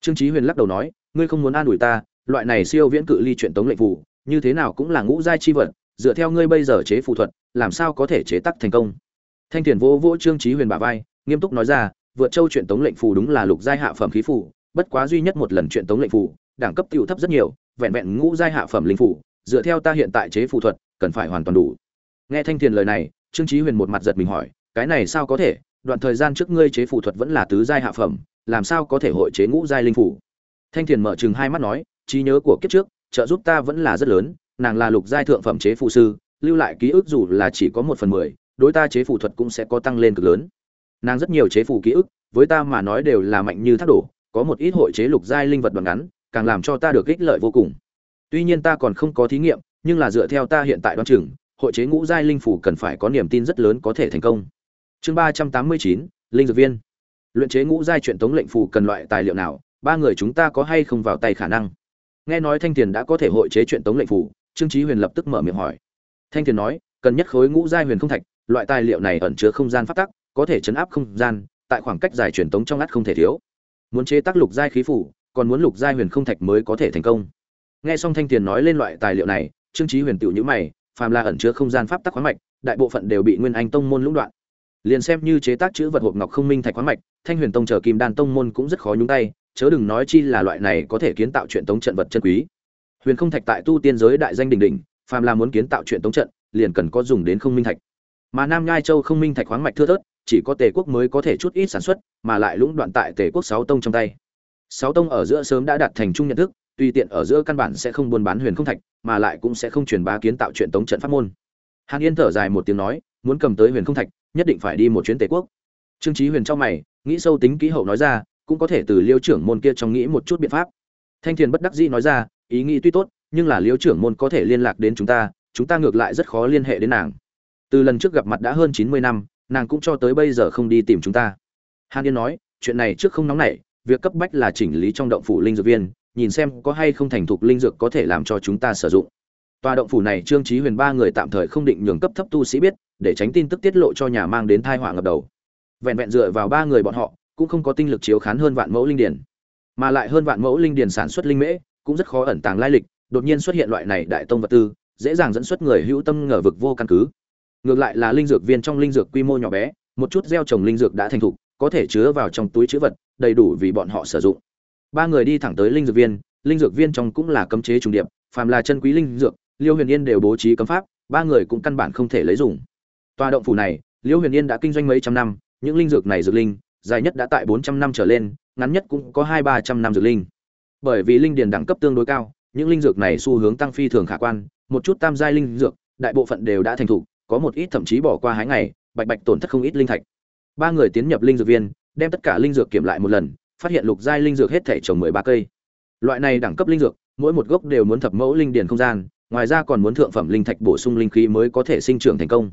Trương chí huyền lắc đầu nói, ngươi không muốn an ủi ta, loại này siêu viễn cự ly chuyện tống lệnh phù, như thế nào cũng là ngũ giai chi vật, dựa theo ngươi bây giờ chế phù thuật, làm sao có thể chế tác thành công? Thanh thiền vỗ vỗ trương chí huyền bả vai, nghiêm túc nói ra, vượt châu chuyện tống lệnh phù đúng là lục giai hạ phẩm khí phù, bất quá duy nhất một lần chuyện tống lệnh phù, đẳng cấp tiêu thấp rất nhiều, vẹn vẹn ngũ giai hạ phẩm linh phù, dựa theo ta hiện tại chế phù thuật, cần phải hoàn toàn đủ nghe thanh thiền lời này, trương chí huyền một mặt giật mình hỏi, cái này sao có thể? Đoạn thời gian trước ngươi chế phù thuật vẫn là tứ giai hạ phẩm, làm sao có thể hội chế ngũ giai linh phù? Thanh thiền mở chừng hai mắt nói, trí nhớ của kiếp trước, trợ giúp ta vẫn là rất lớn, nàng là lục giai thượng phẩm chế phù sư, lưu lại ký ức dù là chỉ có một phần mười, đối ta chế phù thuật cũng sẽ có tăng lên cực lớn. Nàng rất nhiều chế phù ký ức, với ta mà nói đều là mạnh như thác đổ, có một ít hội chế lục giai linh vật đoạn ngắn, càng làm cho ta được ích lợi vô cùng. Tuy nhiên ta còn không có thí nghiệm, nhưng là dựa theo ta hiện tại đoán chừng hội chế ngũ giai linh phủ cần phải có niềm tin rất lớn có thể thành công. Chương ba trăm tám mươi chín, linh dược viên. Luyện chế ngũ giai truyện tống lệnh phủ cần loại tài liệu nào, ba người chúng ta có hay không vào tay khả năng? Nghe nói thanh tiền đã có thể hội chế truyện tống lệnh phủ, trương chí huyền lập tức mở miệng hỏi. Thanh tiền nói, cần nhất khối ngũ giai huyền không thạch, loại tài liệu này ẩn chứa không gian pháp tắc, có thể chấn áp không gian, tại khoảng cách dài truyền tống trong ngắt không thể thiếu. Muốn chế tác lục giai khí phủ, còn muốn lục giai huyền không thạch mới có thể thành công. Nghe xong thanh tiền nói lên loại tài liệu này, trương chí huyền tựu nhíu mày phàm là ẩn chứa không gian pháp tắc khoáng mạch, đại bộ phận đều bị nguyên anh tông môn lũng đoạn. Liền xem như chế tác chữ vật hộp ngọc không minh thạch khoáng mạch, thanh huyền tông chờ kim đan tông môn cũng rất khó nhúng tay, chớ đừng nói chi là loại này có thể kiến tạo chuyện tống trận vật chân quý. Huyền không thạch tại tu tiên giới đại danh đỉnh đỉnh, phàm là muốn kiến tạo chuyện tống trận, liền cần có dùng đến không minh thạch. Mà nam nhai châu không minh thạch khoáng mạch thưa thớt, chỉ có tề quốc mới có thể chút ít sản xuất, mà lại lũng đoạn tại tề quốc sáu tông trong tay. Sáu tông ở giữa sớm đã đạt thành chung nhận thức tùy tiện ở giữa căn bản sẽ không buôn bán huyền không thạch, mà lại cũng sẽ không truyền bá kiến tạo chuyện tống trận pháp môn. Hàn yên thở dài một tiếng nói, muốn cầm tới huyền không thạch, nhất định phải đi một chuyến tề quốc. Trương Chí huyền trong mày, nghĩ sâu tính kỹ hậu nói ra, cũng có thể từ liêu trưởng môn kia trong nghĩ một chút biện pháp. Thanh thiền bất đắc dĩ nói ra, ý nghĩ tuy tốt, nhưng là liêu trưởng môn có thể liên lạc đến chúng ta chúng ta ngược lại rất khó liên hệ đến nàng. Từ lần trước gặp mặt đã hơn chín mươi năm, nàng cũng cho tới bây giờ không đi tìm chúng ta. Hàn yên nói, chuyện này trước không nóng nảy, việc cấp bách là chỉnh lý trong động phủ linh dược viên nhìn xem có hay không thành thục linh dược có thể làm cho chúng ta sử dụng. Tòa động phủ này trương trí huyền ba người tạm thời không định nhường cấp thấp tu sĩ biết, để tránh tin tức tiết lộ cho nhà mang đến thai họa ngập đầu. Vẹn vẹn dựa vào ba người bọn họ, cũng không có tinh lực chiếu khán hơn vạn mẫu linh điển. Mà lại hơn vạn mẫu linh điển sản xuất linh mễ, cũng rất khó ẩn tàng lai lịch, đột nhiên xuất hiện loại này đại tông vật tư, dễ dàng dẫn xuất người hữu tâm ngờ vực vô căn cứ. Ngược lại là linh dược viên trong linh dược quy mô nhỏ bé, một chút gieo trồng linh dược đã thành thục, có thể chứa vào trong túi chữ vật, đầy đủ vì bọn họ sử dụng ba người đi thẳng tới linh dược viên, linh dược viên trong cũng là cấm chế trùng điệp, phàm là chân quý linh dược, liêu huyền yên đều bố trí cấm pháp, ba người cũng căn bản không thể lấy dùng. Tòa động phủ này, liêu huyền yên đã kinh doanh mấy trăm năm, những linh dược này dược linh, dài nhất đã tại bốn trăm năm trở lên, ngắn nhất cũng có hai ba trăm năm dược linh. Bởi vì linh điền đẳng cấp tương đối cao, những linh dược này xu hướng tăng phi thường khả quan, một chút tam giai linh dược, đại bộ phận đều đã thành thục, có một ít thậm chí bỏ qua hái ngày, bạch bạch tổn thất không ít linh thạch. Ba người tiến nhập linh dược viên, đem tất cả linh dược kiểm lại một lần phát hiện lục giai linh dược hết thể trồng mười ba cây. Loại này đẳng cấp linh dược, mỗi một gốc đều muốn thập mẫu linh điền không gian, ngoài ra còn muốn thượng phẩm linh thạch bổ sung linh khí mới có thể sinh trưởng thành công.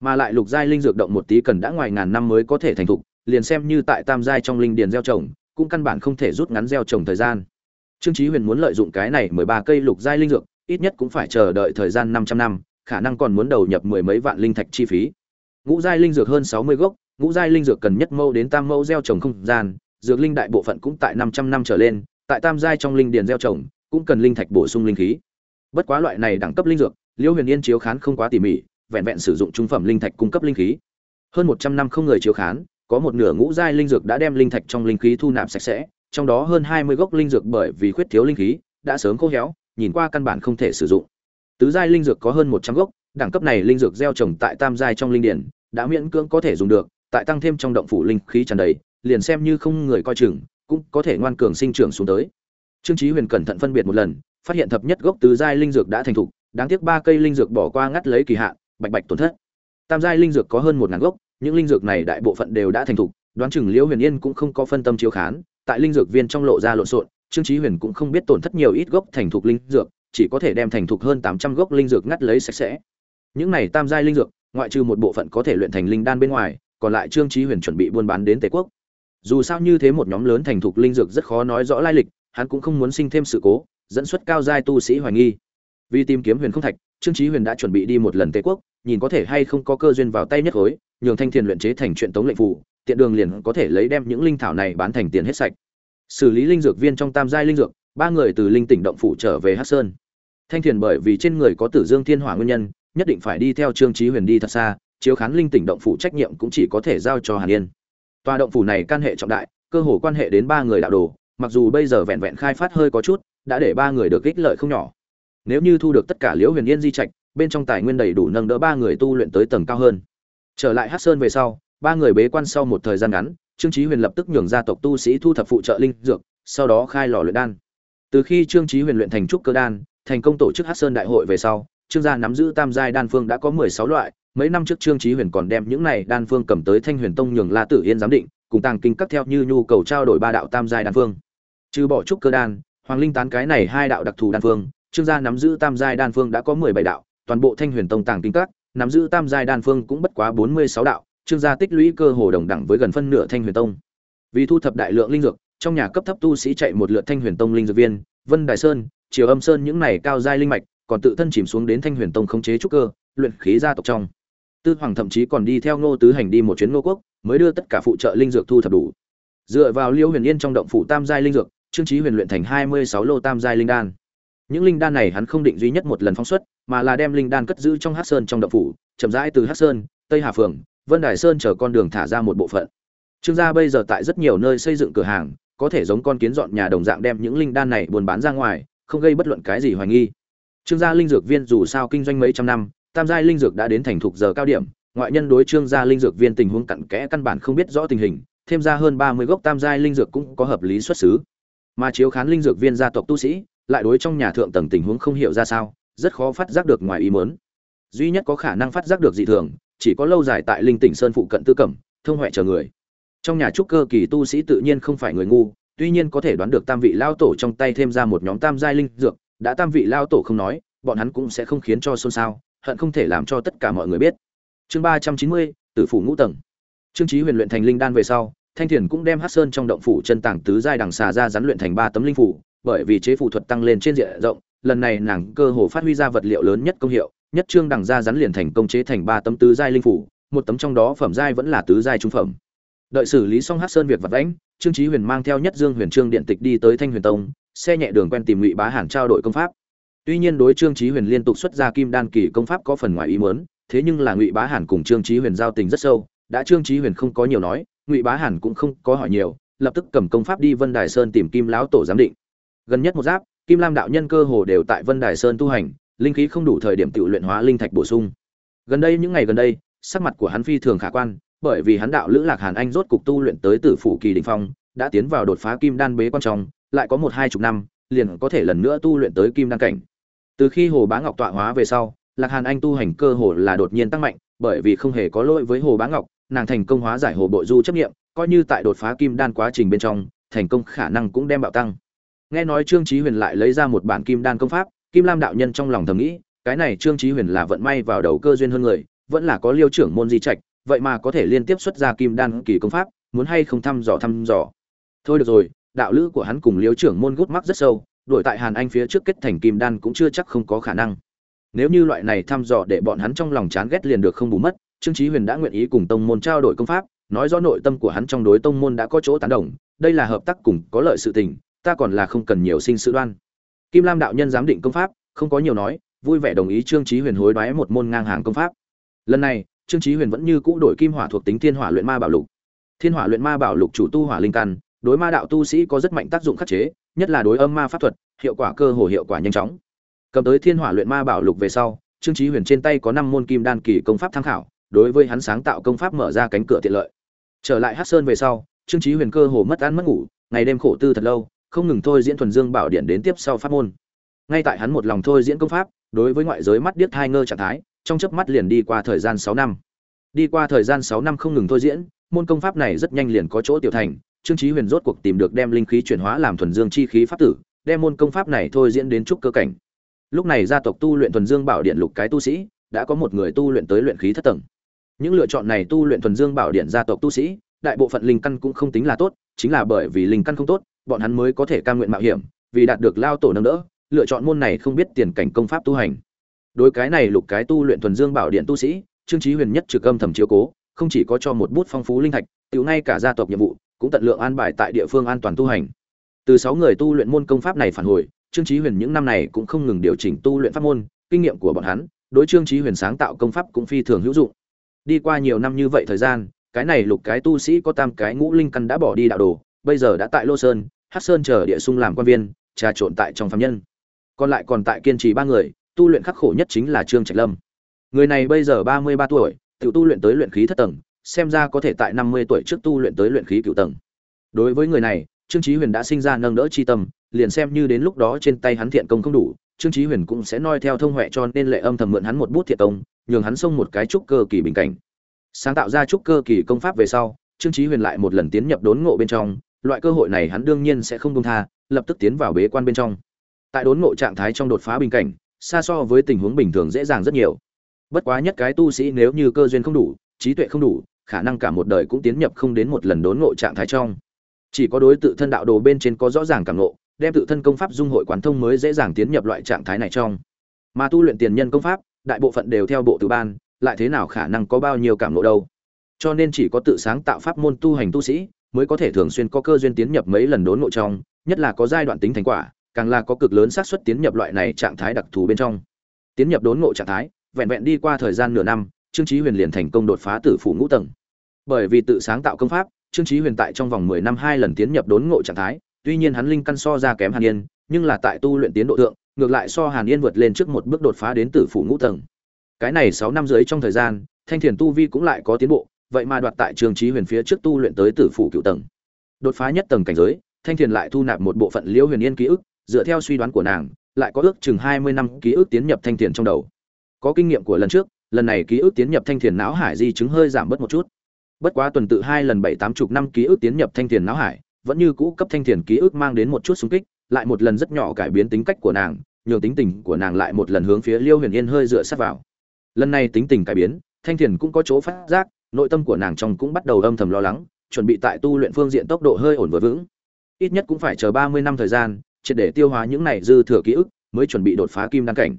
Mà lại lục giai linh dược động một tí cần đã ngoài ngàn năm mới có thể thành thục, liền xem như tại tam giai trong linh điền gieo trồng, cũng căn bản không thể rút ngắn gieo trồng thời gian. Trương chí huyền muốn lợi dụng cái này mười ba cây lục giai linh dược, ít nhất cũng phải chờ đợi thời gian 500 năm, khả năng còn muốn đầu nhập mười mấy vạn linh thạch chi phí. Ngũ giai linh dược hơn 60 gốc, ngũ giai linh dược cần nhất mâu đến tam mâu gieo trồng không gian dược linh đại bộ phận cũng tại 500 năm trở lên, tại tam giai trong linh điền gieo trồng, cũng cần linh thạch bổ sung linh khí. Bất quá loại này đẳng cấp linh dược, liễu huyền yên chiếu khán không quá tỉ mỉ, vẹn vẹn sử dụng trung phẩm linh thạch cung cấp linh khí. Hơn 100 năm không người chiếu khán, có một nửa ngũ giai linh dược đã đem linh thạch trong linh khí thu nạp sạch sẽ, trong đó hơn 20 gốc linh dược bởi vì khuyết thiếu linh khí, đã sớm khô héo, nhìn qua căn bản không thể sử dụng. Tứ giai linh dược có hơn 100 gốc, đẳng cấp này linh dược gieo trồng tại tam giai trong linh điển đã miễn cưỡng có thể dùng được, tại tăng thêm trong động phủ linh khí tràn đầy liền xem như không người coi chừng, cũng có thể ngoan cường sinh trưởng xuống tới. Trương chí huyền cẩn thận phân biệt một lần, phát hiện thập nhất gốc tứ giai linh dược đã thành thục, đáng tiếc ba cây linh dược bỏ qua ngắt lấy kỳ hạn, bạch bạch tổn thất. Tam giai linh dược có hơn một ngàn gốc, những linh dược này đại bộ phận đều đã thành thục, đoán chừng liễu huyền yên cũng không có phân tâm chiếu khán, tại linh dược viên trong lộ ra lộn xộn, trương chí huyền cũng không biết tổn thất nhiều ít gốc thành thục linh dược, chỉ có thể đem thành thục hơn tám trăm gốc linh dược ngắt lấy sạch sẽ. Những này tam giai linh dược, ngoại trừ một bộ phận có thể luyện thành linh đan bên ngoài, còn lại trương chí huyền chuẩn bị buôn bán đến tề quốc dù sao như thế một nhóm lớn thành thục linh dược rất khó nói rõ lai lịch, hắn cũng không muốn sinh thêm sự cố, dẫn xuất cao giai tu sĩ hoài nghi. Vì tìm kiếm huyền không thạch, trương trí huyền đã chuẩn bị đi một lần tây quốc, nhìn có thể hay không có cơ duyên vào tay nhất khối nhường thanh thiền luyện chế thành chuyện tống lệnh phủ tiện đường liền có thể lấy đem những linh thảo này bán thành tiền hết sạch. Xử lý linh dược viên trong tam giai linh dược, ba người từ linh tỉnh động phủ trở về hắc sơn. Thanh thiền bởi vì trên người có tử dương thiên hỏa nguyên nhân, nhất định phải đi theo trương trí huyền đi thật xa, chiếu khán linh tỉnh động phủ trách nhiệm cũng chỉ có thể giao cho hàn yên tòa động phủ này can hệ trọng đại, cơ hồ quan hệ đến ba người đạo đồ, mặc dù bây giờ vẹn vẹn khai phát hơi có chút, đã để ba người được ích lợi không nhỏ. Nếu như thu được tất cả liễu huyền yên di trạch, bên trong tài nguyên đầy đủ nâng đỡ ba người tu luyện tới tầng cao hơn. Trở lại hắc sơn về sau, ba người bế quan sau một thời gian ngắn, trương chí huyền lập tức nhường gia tộc tu sĩ thu thập phụ trợ linh dược, sau đó khai lò luyện đan. Từ khi trương chí huyền luyện thành trúc cơ đan, thành công tổ chức hắc sơn đại hội về sau, trương gia nắm giữ tam giai đan phương đã có mười sáu loại mấy năm trước trương chí huyền còn đem những này đan phương cầm tới thanh huyền tông nhường la tử yên giám định, cùng tàng kinh các theo như nhu cầu trao đổi ba đạo tam giai đan phương. Trừ bỏ trúc cơ đan, hoàng linh tán cái này hai đạo đặc thù đan phương, trương gia nắm giữ tam giai đan phương đã có mười bảy đạo, toàn bộ thanh huyền tông tàng kinh các nắm giữ tam giai đan phương cũng bất quá bốn mươi sáu đạo, trương gia tích lũy cơ hồ đồng đẳng với gần phân nửa thanh huyền tông. Vì thu thập đại lượng linh dược, trong nhà cấp thấp tu sĩ chạy một lượt thanh huyền tông linh dược viên, vân đài sơn, triều âm sơn những này cao giai linh mạch, còn tự thân chìm xuống đến thanh huyền tông khống chế trúc cơ, luyện khí gia tộc trong tư hoàng thậm chí còn đi theo ngô tứ hành đi một chuyến ngô quốc, mới đưa tất cả phụ trợ linh dược thu thập đủ. Dựa vào liêu huyền yên trong động phủ tam giai linh dược, trương trí huyền luyện thành hai mươi sáu lô tam giai linh đan. Những linh đan này hắn không định duy nhất một lần phóng xuất, mà là đem linh đan cất giữ trong hát sơn trong động phủ, chậm rãi từ hát sơn, tây hà phường, vân đài sơn chở con đường thả ra một bộ phận. Trương gia bây giờ tại rất nhiều nơi xây dựng cửa hàng, có thể giống con kiến dọn nhà đồng dạng đem những linh đan này buôn bán ra ngoài, không gây bất luận cái gì hoài nghi. Trương gia linh dược viên dù sao kinh doanh mấy trăm năm tam giai linh dược đã đến thành thục giờ cao điểm, ngoại nhân đối trương gia linh dược viên tình huống cặn kẽ căn bản không biết rõ tình hình, thêm ra hơn ba mươi gốc tam giai linh dược cũng có hợp lý xuất xứ. Mà chiếu khán linh dược viên gia tộc tu sĩ, lại đối trong nhà thượng tầng tình huống không hiểu ra sao, rất khó phát giác được ngoài ý muốn. Duy nhất có khả năng phát giác được dị thường, chỉ có lâu dài tại linh tỉnh sơn phụ cận tư cẩm, thông huệ chờ người. Trong nhà trúc cơ kỳ tu sĩ tự nhiên không phải người ngu, tuy nhiên có thể đoán được tam vị lao tổ trong tay thêm ra một nhóm tam giai linh dược, đã tam vị lao tổ không nói, bọn hắn cũng sẽ không khiến cho xôn xao hận không thể làm cho tất cả mọi người biết. Chương ba trăm chín mươi, tử phủ ngũ tầng. Trương trí huyền luyện thành linh đan về sau, thanh thiền cũng đem hát sơn trong động phủ chân tàng tứ giai đằng xà ra rắn luyện thành ba tấm linh phủ, bởi vì chế phù thuật tăng lên trên diện rộng, lần này nàng cơ hồ phát huy ra vật liệu lớn nhất công hiệu, nhất trương đằng ra rắn liền thành công chế thành ba tấm tứ giai linh phủ, một tấm trong đó phẩm giai vẫn là tứ giai trung phẩm. Đợi xử lý xong hát sơn việc vật lãnh trương trí huyền mang theo nhất dương huyền trương điện tịch đi tới thanh huyền tông, xe nhẹ đường quen tìm ngụy bá hàn trao đổi công pháp tuy nhiên đối trương chí huyền liên tục xuất ra kim đan kỳ công pháp có phần ngoài ý muốn, thế nhưng là ngụy bá hàn cùng trương chí huyền giao tình rất sâu, đã trương chí huyền không có nhiều nói, ngụy bá hàn cũng không có hỏi nhiều, lập tức cầm công pháp đi vân đài sơn tìm kim lão tổ giám định. Gần nhất một giáp, kim lam đạo nhân cơ hồ đều tại vân đài sơn tu hành, linh khí không đủ thời điểm tự luyện hóa linh thạch bổ sung. Gần đây, những ngày gần đây, sắc mặt của hắn phi thường khả quan, bởi vì hắn đạo lữ lạc hàn anh rốt cục tu luyện tới tử phủ kỳ đỉnh phong, đã tiến vào đột phá kim đan bế quan trọng lại có một hai chục năm, liền có thể lần nữa tu luyện tới kim đan cảnh từ khi hồ bá ngọc tọa hóa về sau, lạc hàn anh tu hành cơ hồ là đột nhiên tăng mạnh, bởi vì không hề có lỗi với hồ bá ngọc, nàng thành công hóa giải hồ bội du chấp nghiệm coi như tại đột phá kim đan quá trình bên trong, thành công khả năng cũng đem bạo tăng. Nghe nói trương chí huyền lại lấy ra một bản kim đan công pháp, kim lam đạo nhân trong lòng thầm nghĩ, cái này trương chí huyền là vận may vào đầu cơ duyên hơn người, vẫn là có liêu trưởng môn di trạch, vậy mà có thể liên tiếp xuất ra kim đan kỳ công pháp, muốn hay không thăm dò thăm dò. Thôi được rồi, đạo lữ của hắn cùng liêu trưởng môn gút mắc rất sâu đổi tại hàn anh phía trước kết thành kim đan cũng chưa chắc không có khả năng. Nếu như loại này thăm dò để bọn hắn trong lòng chán ghét liền được không bù mất, trương chí huyền đã nguyện ý cùng tông môn trao đổi công pháp, nói rõ nội tâm của hắn trong đối tông môn đã có chỗ tán đồng, đây là hợp tác cùng có lợi sự tình, ta còn là không cần nhiều sinh sự đoan. Kim lam đạo nhân giám định công pháp, không có nhiều nói, vui vẻ đồng ý trương chí huyền hối đoái một môn ngang hàng công pháp. Lần này, trương chí huyền vẫn như cũ đổi kim hỏa thuộc tính thiên hỏa luyện ma bảo lục. Thiên hỏa luyện ma bảo lục chủ tu hỏa linh căn, đối ma đạo tu sĩ có rất mạnh tác dụng khắc chế nhất là đối âm ma pháp thuật, hiệu quả cơ hồ hiệu quả nhanh chóng. Cầm tới thiên hỏa luyện ma bảo lục về sau, trương chí huyền trên tay có năm môn kim đan kỳ công pháp tham khảo, đối với hắn sáng tạo công pháp mở ra cánh cửa tiện lợi. Trở lại hắc sơn về sau, trương chí huyền cơ hồ mất ăn mất ngủ, ngày đêm khổ tư thật lâu, không ngừng thôi diễn thuần dương bảo điện đến tiếp sau pháp môn. Ngay tại hắn một lòng thôi diễn công pháp, đối với ngoại giới mắt điếc hai ngơ trạng thái, trong chớp mắt liền đi qua thời gian sáu năm. Đi qua thời gian sáu năm không ngừng thôi diễn, môn công pháp này rất nhanh liền có chỗ tiểu thành trương chí huyền rốt cuộc tìm được đem linh khí chuyển hóa làm thuần dương chi khí pháp tử, đem môn công pháp này thôi diễn đến trúc cơ cảnh. Lúc này gia tộc tu luyện thuần dương bảo điện lục cái tu sĩ, đã có một người tu luyện tới luyện khí thất tầng. Những lựa chọn này tu luyện thuần dương bảo điện gia tộc tu sĩ, đại bộ phận linh căn cũng không tính là tốt, chính là bởi vì linh căn không tốt, bọn hắn mới có thể cam nguyện mạo hiểm, vì đạt được lao tổ nâng đỡ, lựa chọn môn này không biết tiền cảnh công pháp tu hành. Đối cái này lục cái tu luyện thuần dương bảo điện tu sĩ, trương chí huyền nhất trực âm thầm chiếu cố, không chỉ có cho một bút phong phú linh thạch, tiểu ngay cả gia tộc nhiệm vụ cũng tận lượng an bài tại địa phương an toàn tu hành. Từ sáu người tu luyện môn công pháp này phản hồi, trương chí huyền những năm này cũng không ngừng điều chỉnh tu luyện pháp môn, kinh nghiệm của bọn hắn, đối trương chí huyền sáng tạo công pháp cũng phi thường hữu dụng. Đi qua nhiều năm như vậy thời gian, cái này lục cái tu sĩ có tam cái ngũ linh căn đã bỏ đi đạo đồ, bây giờ đã tại lô sơn, hắc sơn chờ địa xung làm quan viên, trà trộn tại trong phàm nhân. Còn lại còn tại kiên trì ba người, tu luyện khắc khổ nhất chính là trương trạch lâm. Người này bây giờ ba mươi ba tuổi tiểu tu luyện tới luyện khí thất tầng xem ra có thể tại năm mươi tuổi trước tu luyện tới luyện khí cửu tầng. Đối với người này, trương chí huyền đã sinh ra nâng đỡ chi tâm, liền xem như đến lúc đó trên tay hắn thiện công không đủ, trương chí huyền cũng sẽ noi theo thông huệ cho nên lệ âm thầm mượn hắn một bút thiện công, nhường hắn xông một cái trúc cơ kỳ bình cảnh. Sáng tạo ra trúc cơ kỳ công pháp về sau, trương chí huyền lại một lần tiến nhập đốn ngộ bên trong, loại cơ hội này hắn đương nhiên sẽ không buông tha, lập tức tiến vào bế quan bên trong. Tại đốn ngộ trạng thái trong đột phá bình cảnh, xa so với tình huống bình thường dễ dàng rất nhiều. Bất quá nhất cái tu sĩ nếu như cơ duyên không đủ, trí tuệ không đủ khả năng cả một đời cũng tiến nhập không đến một lần đốn ngộ trạng thái trong. Chỉ có đối tự thân đạo đồ bên trên có rõ ràng cảm ngộ, đem tự thân công pháp dung hội quán thông mới dễ dàng tiến nhập loại trạng thái này trong. Mà tu luyện tiền nhân công pháp, đại bộ phận đều theo bộ từ ban, lại thế nào khả năng có bao nhiêu cảm ngộ đâu. Cho nên chỉ có tự sáng tạo pháp môn tu hành tu sĩ, mới có thể thường xuyên có cơ duyên tiến nhập mấy lần đốn ngộ trong, nhất là có giai đoạn tính thành quả, càng là có cực lớn xác suất tiến nhập loại này trạng thái đặc thù bên trong. Tiến nhập đốn ngộ trạng thái, vẹn vẹn đi qua thời gian nửa năm, trương chí huyền liền thành công đột phá tử phủ ngũ tầng bởi vì tự sáng tạo công pháp, trương chí huyền tại trong vòng 10 năm hai lần tiến nhập đốn ngộ trạng thái, tuy nhiên hắn linh căn so ra kém hàn yên, nhưng là tại tu luyện tiến độ thượng, ngược lại so hàn yên vượt lên trước một bước đột phá đến tử phủ ngũ tầng. Cái này 6 năm dưới trong thời gian, thanh thiền tu vi cũng lại có tiến bộ, vậy mà đoạt tại trương chí huyền phía trước tu luyện tới tử phủ cửu tầng. Đột phá nhất tầng cảnh giới, thanh thiền lại thu nạp một bộ phận liễu huyền yên ký ức, dựa theo suy đoán của nàng, lại có ước chừng 20 năm ký ức tiến nhập thanh thiền trong đầu. Có kinh nghiệm của lần trước, lần này ký ức tiến nhập thanh thiền não hải di chứng hơi giảm bớt một chút bất quá tuần tự hai lần bảy tám chục năm ký ức tiến nhập thanh thiền não hải, vẫn như cũ cấp thanh thiền ký ức mang đến một chút xung kích, lại một lần rất nhỏ cải biến tính cách của nàng, nhường tính tình của nàng lại một lần hướng phía liêu huyền yên hơi dựa sát vào. Lần này tính tình cải biến, thanh thiền cũng có chỗ phát giác, nội tâm của nàng trong cũng bắt đầu âm thầm lo lắng, chuẩn bị tại tu luyện phương diện tốc độ hơi ổn vừa vững. Ít nhất cũng phải chờ ba mươi năm thời gian, triệt để tiêu hóa những này dư thừa ký ức, mới chuẩn bị đột phá kim đăng cảnh.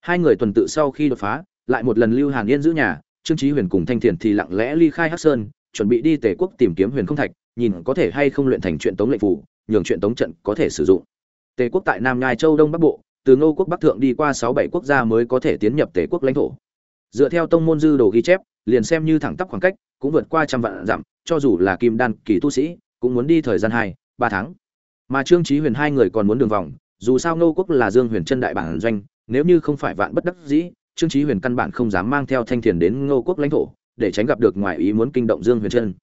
Hai người tuần tự sau khi đột phá, lại một lần lưu hàn yên giữ nhà trương chí huyền cùng thanh thiền thì lặng lẽ ly khai hắc sơn, chuẩn bị đi tề quốc tìm kiếm huyền không thạch, nhìn có thể hay không luyện thành chuyện tống lệnh phủ, nhường chuyện tống trận có thể sử dụng. Tề quốc tại nam nhai châu đông bắc bộ, từ ngô quốc bắc thượng đi qua sáu bảy quốc gia mới có thể tiến nhập tề quốc lãnh thổ. Dựa theo tông môn dư đồ ghi chép, liền xem như thẳng tắp khoảng cách, cũng vượt qua trăm vạn dặm, cho dù là kim đan kỳ tu sĩ, cũng muốn đi thời gian hai, ba tháng. Mà trương chí huyền hai người còn muốn đường vòng, dù sao ngô quốc là dương huyền chân đại bản doanh, nếu như không phải vạn bất đắc dĩ trương chí huyền căn bản không dám mang theo thanh thiền đến ngô quốc lãnh thổ, để tránh gặp được ngoại ý muốn kinh động dương huyền chân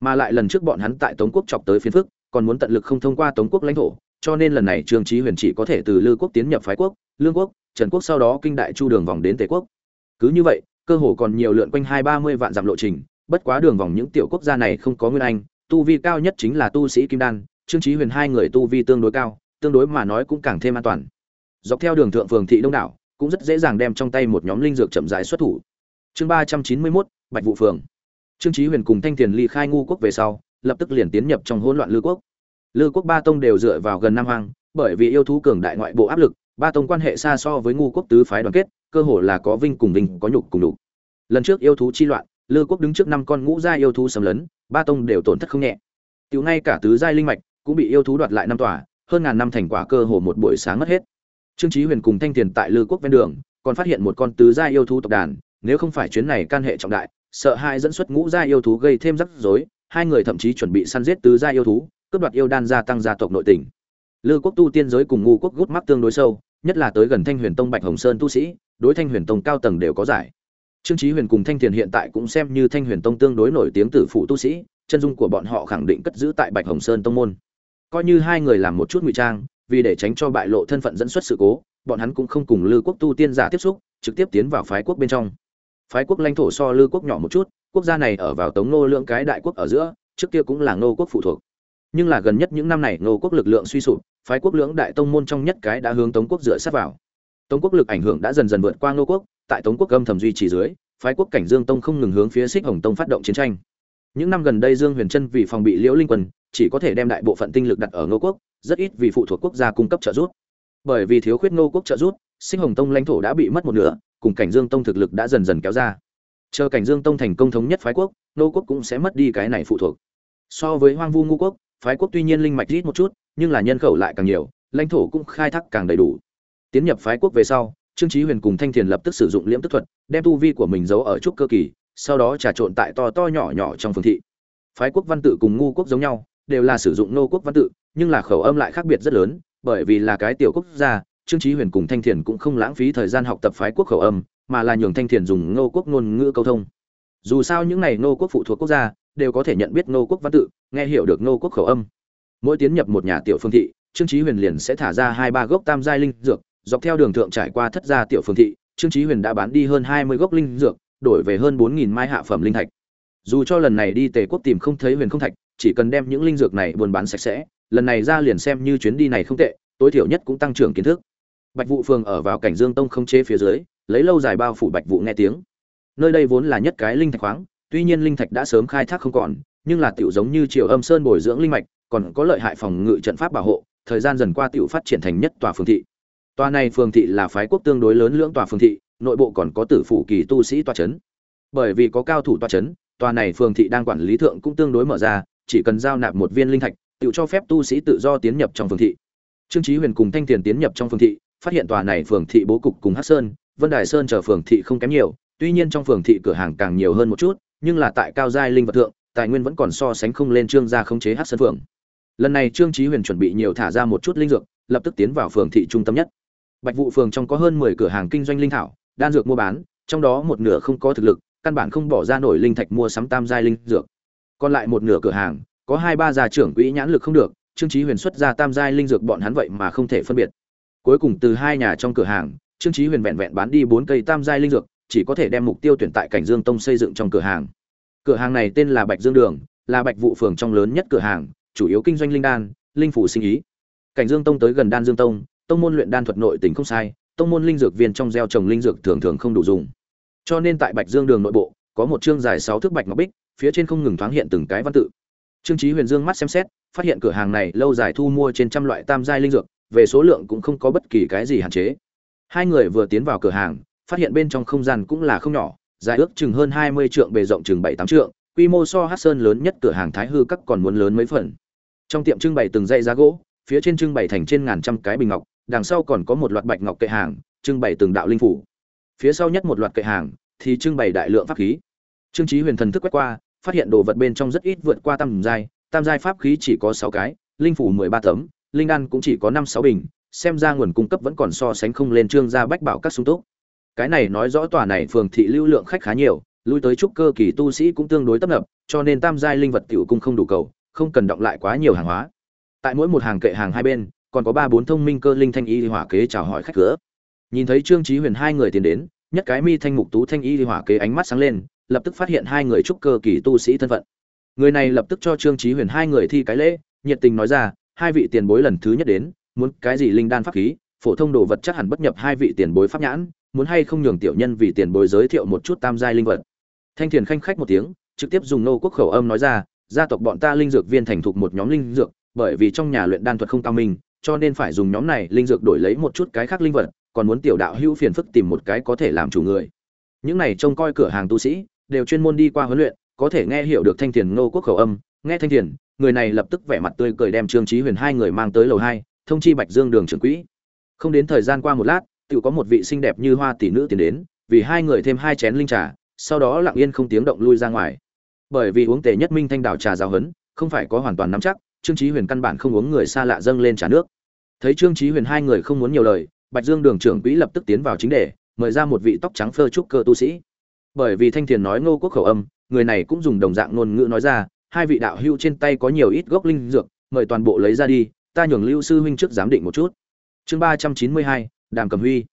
mà lại lần trước bọn hắn tại tống quốc chọc tới phiến phức, còn muốn tận lực không thông qua tống quốc lãnh thổ, cho nên lần này trương chí huyền chỉ có thể từ lư quốc tiến nhập phái quốc, lương quốc, trần quốc sau đó kinh đại chu đường vòng đến tề quốc. Cứ như vậy, cơ hồ còn nhiều lượn quanh hai ba mươi vạn dặm lộ trình, bất quá đường vòng những tiểu quốc gia này không có nguyên anh, tu vi cao nhất chính là tu sĩ kim đan, trương chí huyền hai người tu vi tương đối cao, tương đối mà nói cũng càng thêm an toàn. Dọc theo đường thượng phường thị đông đảo cũng rất dễ dàng đem trong tay một nhóm linh dược chậm rãi xuất thủ. Chương ba trăm chín mươi 391, bạch vụ phường. Trương chí huyền cùng thanh tiền ly khai ngu quốc về sau lập tức liền tiến nhập trong hỗn loạn lư quốc. Lư quốc ba tông đều dựa vào gần nam hoang bởi vì yêu thú cường đại ngoại bộ áp lực ba tông quan hệ xa so với ngu quốc tứ phái đoàn kết cơ hồ là có vinh cùng vinh có nhục cùng nhục. Lần trước yêu thú chi loạn lư quốc đứng trước năm con ngũ gia yêu thú xâm lấn ba tông đều tổn thất không nhẹ. Tiểu ngay cả tứ giai linh mạch cũng bị yêu thú đoạt lại năm tòa hơn ngàn năm thành quả cơ hồ một buổi sáng mất hết trương chí huyền cùng thanh tiền tại lư quốc ven đường, còn phát hiện một con tứ giai yêu thú tộc đàn, nếu không phải chuyến này can hệ trọng đại, sợ hai dẫn xuất ngũ giai yêu thú gây thêm rắc rối, hai người thậm chí chuẩn bị săn giết tứ giai yêu thú, cướp đoạt yêu đan gia tăng gia tộc nội tình. Lư quốc tu tiên giới cùng ngu quốc gút mắt tương đối sâu, nhất là tới gần thanh huyền tông bạch hồng sơn tu sĩ, đối thanh huyền tông cao tầng đều có giải. Trương chí huyền cùng thanh tiền hiện tại cũng xem như thanh huyền tông tương đối nổi tiếng tử phụ tu sĩ, chân dung của bọn họ khẳng định cất giữ tại bạch hồng sơn tông môn. Coi như hai người làm một chút ngụy trang vì để tránh cho bại lộ thân phận dẫn xuất sự cố, bọn hắn cũng không cùng lư quốc tu tiên giả tiếp xúc, trực tiếp tiến vào phái quốc bên trong. Phái quốc lãnh thổ so lư quốc nhỏ một chút, quốc gia này ở vào tống nô lượng cái đại quốc ở giữa, trước kia cũng là nô quốc phụ thuộc. Nhưng là gần nhất những năm này nô quốc lực lượng suy sụp, phái quốc lưỡng đại tông môn trong nhất cái đã hướng tống quốc dựa sát vào. Tống quốc lực ảnh hưởng đã dần dần vượt qua nô quốc, tại tống quốc âm thầm duy trì dưới, phái quốc cảnh dương tông không ngừng hướng phía xích hồng tông phát động chiến tranh. Những năm gần đây dương huyền trân vì phòng bị liễu linh quân, chỉ có thể đem đại bộ phận tinh lực đặt ở nô quốc rất ít vì phụ thuộc quốc gia cung cấp trợ giúp. Bởi vì thiếu khuyết Ngô quốc trợ giúp, sinh hồng tông lãnh thổ đã bị mất một nửa, cùng cảnh dương tông thực lực đã dần dần kéo ra. Chờ cảnh dương tông thành công thống nhất phái quốc, Ngô quốc cũng sẽ mất đi cái này phụ thuộc. So với hoang vu Ngô quốc, phái quốc tuy nhiên linh mạch ít một chút, nhưng là nhân khẩu lại càng nhiều, lãnh thổ cũng khai thác càng đầy đủ. Tiến nhập phái quốc về sau, trương chí huyền cùng thanh thiền lập tức sử dụng liễm tức thuật, đem tu vi của mình giấu ở trúc cơ kỳ, sau đó trà trộn tại to to nhỏ nhỏ trong phường thị. Phái quốc văn tự cùng ngu quốc giống nhau, đều là sử dụng nô quốc văn tự nhưng là khẩu âm lại khác biệt rất lớn, bởi vì là cái tiểu quốc gia, trương chí huyền cùng thanh thiền cũng không lãng phí thời gian học tập phái quốc khẩu âm, mà là nhường thanh thiền dùng nô quốc ngôn ngữ câu thông. Dù sao những này nô quốc phụ thuộc quốc gia, đều có thể nhận biết nô quốc văn tự, nghe hiểu được nô quốc khẩu âm. Mỗi tiến nhập một nhà tiểu phương thị, trương chí huyền liền sẽ thả ra hai ba gốc tam giai linh dược, dọc theo đường thượng trải qua thất gia tiểu phương thị, trương chí huyền đã bán đi hơn hai mươi gốc linh dược, đổi về hơn bốn nghìn mai hạ phẩm linh thạch. Dù cho lần này đi tề quốc tìm không thấy huyền không thạch, chỉ cần đem những linh dược này buôn bán sạch sẽ lần này ra liền xem như chuyến đi này không tệ, tối thiểu nhất cũng tăng trưởng kiến thức. Bạch vụ phường ở vào cảnh dương tông không chế phía dưới, lấy lâu dài bao phủ bạch vụ nghe tiếng. Nơi đây vốn là nhất cái linh thạch khoáng, tuy nhiên linh thạch đã sớm khai thác không còn, nhưng là tiểu giống như triều âm sơn bồi dưỡng linh mạch, còn có lợi hại phòng ngự trận pháp bảo hộ, thời gian dần qua tiểu phát triển thành nhất tòa phường thị. Tòa này phường thị là phái quốc tương đối lớn lưỡng tòa phường thị, nội bộ còn có tử phủ kỳ tu sĩ tòa chấn. Bởi vì có cao thủ tòa chấn, tòa này phường thị đang quản lý thượng cũng tương đối mở ra, chỉ cần giao nạp một viên linh thạch tự cho phép tu sĩ tự do tiến nhập trong phường thị. Trương chí huyền cùng thanh tiền tiến nhập trong phường thị, phát hiện tòa này phường thị bố cục cùng hắc sơn, vân đài sơn chờ phường thị không kém nhiều, tuy nhiên trong phường thị cửa hàng càng nhiều hơn một chút, nhưng là tại cao giai linh vật thượng, tài nguyên vẫn còn so sánh không lên trương gia khống chế hắc sơn phường. Lần này trương chí huyền chuẩn bị nhiều thả ra một chút linh dược, lập tức tiến vào phường thị trung tâm nhất. Bạch vụ phường trong có hơn 10 cửa hàng kinh doanh linh thảo, đan dược mua bán, trong đó một nửa không có thực lực, căn bản không bỏ ra nổi linh thạch mua sắm tam giai linh dược. Còn lại một nửa cửa hàng có hai ba gia trưởng quỹ nhãn lực không được, trương chí huyền xuất ra tam giai linh dược bọn hắn vậy mà không thể phân biệt. Cuối cùng từ hai nhà trong cửa hàng, trương chí huyền vẹn vẹn bán đi bốn cây tam giai linh dược, chỉ có thể đem mục tiêu tuyển tại cảnh dương tông xây dựng trong cửa hàng. Cửa hàng này tên là bạch dương đường, là bạch vụ phường trong lớn nhất cửa hàng, chủ yếu kinh doanh linh đan, linh phủ sinh ý. Cảnh dương tông tới gần đan dương tông tông môn luyện đan thuật nội tình không sai, tông môn linh dược viên trong gieo trồng linh dược thường thường không đủ dùng. Cho nên tại bạch dương đường nội bộ, có một chương dài sáu thước bạch ngọc bích, phía trên không ngừng thoáng hiện từng cái văn tự trương chí huyền dương mắt xem xét, phát hiện cửa hàng này lâu dài thu mua trên trăm loại tam giai linh dược, về số lượng cũng không có bất kỳ cái gì hạn chế. Hai người vừa tiến vào cửa hàng, phát hiện bên trong không gian cũng là không nhỏ, dài ước chừng hơn hai mươi trượng bề rộng chừng bảy tám trượng, quy mô so hắc sơn lớn nhất cửa hàng thái hư các còn muốn lớn mấy phần. Trong tiệm trưng bày từng dãy giá gỗ, phía trên trưng bày thành trên ngàn trăm cái bình ngọc, đằng sau còn có một loạt bạch ngọc kệ hàng, trưng bày từng đạo linh phủ. Phía sau nhất một loạt kệ hàng, thì trưng bày đại lượng pháp khí. Trương chí huyền thần thức quét qua phát hiện đồ vật bên trong rất ít vượt qua tam giai tam giai pháp khí chỉ có sáu cái, linh phủ mười ba tấm, linh đan cũng chỉ có năm sáu bình, xem ra nguồn cung cấp vẫn còn so sánh không lên trương gia bách bảo các sung túc. Cái này nói rõ tòa này phường thị lưu lượng khách khá nhiều, lui tới trúc cơ kỳ tu sĩ cũng tương đối tấp nập, cho nên tam giai linh vật tiểu cung không đủ cầu, không cần động lại quá nhiều hàng hóa. Tại mỗi một hàng kệ hàng hai bên, còn có ba bốn thông minh cơ linh thanh y hỏa kế chào hỏi khách cửa. Nhìn thấy trương chí huyền hai người tiến đến, nhất cái mi thanh mục tú thanh y hỏa kế ánh mắt sáng lên lập tức phát hiện hai người trúc cơ kỳ tu sĩ thân phận. Người này lập tức cho trương chí huyền hai người thi cái lễ, nhiệt tình nói ra, hai vị tiền bối lần thứ nhất đến, muốn cái gì linh đan pháp khí, phổ thông đồ vật chắc hẳn bất nhập hai vị tiền bối pháp nhãn, muốn hay không nhường tiểu nhân vì tiền bối giới thiệu một chút tam giai linh vật. Thanh thiền khanh khách một tiếng, trực tiếp dùng nô quốc khẩu âm nói ra, gia tộc bọn ta linh dược viên thành thục một nhóm linh dược, bởi vì trong nhà luyện đan thuật không cao minh, cho nên phải dùng nhóm này linh dược đổi lấy một chút cái khác linh vật, còn muốn tiểu đạo hữu phiền phức tìm một cái có thể làm chủ người. Những này trông coi cửa hàng tu sĩ đều chuyên môn đi qua huấn luyện, có thể nghe hiểu được thanh thiền ngô quốc khẩu âm. Nghe thanh thiền, người này lập tức vẻ mặt tươi cười đem trương trí huyền hai người mang tới lầu hai, thông chi bạch dương đường trưởng quỹ. Không đến thời gian qua một lát tự có một vị xinh đẹp như hoa tỷ nữ tiến đến, vì hai người thêm hai chén linh trà, sau đó lặng yên không tiếng động lui ra ngoài. Bởi vì uống tề nhất minh thanh đào trà giáo hấn không phải có hoàn toàn nắm chắc, trương trí huyền căn bản không uống người xa lạ dâng lên trà nước. Thấy trương trí huyền hai người không muốn nhiều lời, bạch dương đường trưởng quỹ lập tức tiến vào chính đề, mời ra một vị tóc trắng phơ trúc cơ tu sĩ bởi vì thanh thiền nói ngô quốc khẩu âm, người này cũng dùng đồng dạng ngôn ngữ nói ra, hai vị đạo hưu trên tay có nhiều ít gốc linh dược, mời toàn bộ lấy ra đi, ta nhường lưu sư huynh trước giám định một chút. Chương ba trăm chín mươi hai, đàm cầm huy.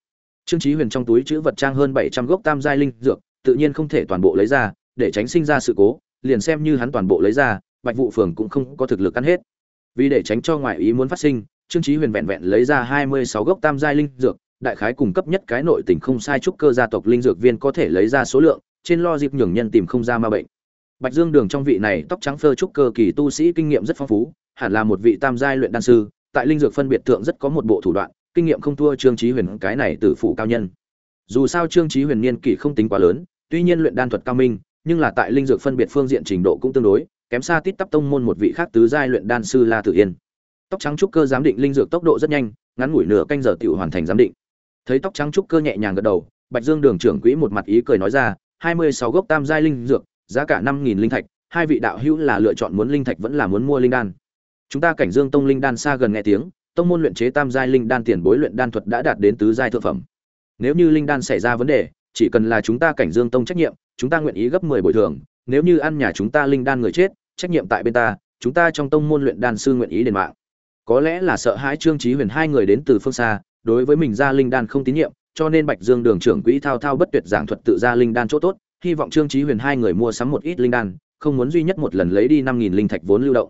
Trương trí huyền trong túi chữ vật trang hơn bảy trăm gốc tam giai linh dược, tự nhiên không thể toàn bộ lấy ra, để tránh sinh ra sự cố, liền xem như hắn toàn bộ lấy ra, bạch vụ phường cũng không có thực lực ăn hết. Vì để tránh cho ngoại ý muốn phát sinh, trương trí huyền vẹn vẹn lấy ra hai mươi sáu gốc tam giai linh dược đại khái cung cấp nhất cái nội tình không sai trúc cơ gia tộc linh dược viên có thể lấy ra số lượng, trên lo dịp nhường nhân tìm không ra ma bệnh. Bạch dương đường trong vị này tóc trắng phơ trúc cơ kỳ tu sĩ kinh nghiệm rất phong phú, hẳn là một vị tam giai luyện đan sư, tại linh dược phân biệt thượng rất có một bộ thủ đoạn, kinh nghiệm không thua trương chí huyền cái này tử phụ cao nhân. Dù sao trương chí huyền niên kỷ không tính quá lớn, tuy nhiên luyện đan thuật cao minh, nhưng là tại linh dược phân biệt phương diện trình độ cũng tương đối, kém xa tít tắp tông môn một vị khác tứ giai luyện đan sư la tử yên. Tóc trắng trúc cơ giám định linh dược tốc độ rất nhanh, ngắn ngủi nửa canh giờ tiểu hoàn thành giám định thấy tóc trắng trúc cơ nhẹ nhàng gật đầu, bạch dương đường trưởng quỹ một mặt ý cười nói ra, hai mươi sáu gốc tam giai linh dược, giá cả năm nghìn linh thạch, hai vị đạo hữu là lựa chọn muốn linh thạch vẫn là muốn mua linh đan. Chúng ta cảnh dương tông linh đan xa gần nghe tiếng, tông môn luyện chế tam giai linh đan tiền bối luyện đan thuật đã đạt đến tứ giai thượng phẩm. Nếu như linh đan xảy ra vấn đề, chỉ cần là chúng ta cảnh dương tông trách nhiệm, chúng ta nguyện ý gấp mười bồi thường. Nếu như ăn nhà chúng ta linh đan người chết, trách nhiệm tại bên ta, chúng ta trong tông môn luyện đan sư nguyện ý đền mạng. Có lẽ là sợ hãi trương trí huyền hai người đến từ phương xa đối với mình ra linh đan không tín nhiệm, cho nên bạch dương đường trưởng quỹ thao thao bất tuyệt giảng thuật tự ra linh đan chỗ tốt, hy vọng trương chí huyền hai người mua sắm một ít linh đan, không muốn duy nhất một lần lấy đi năm nghìn linh thạch vốn lưu động.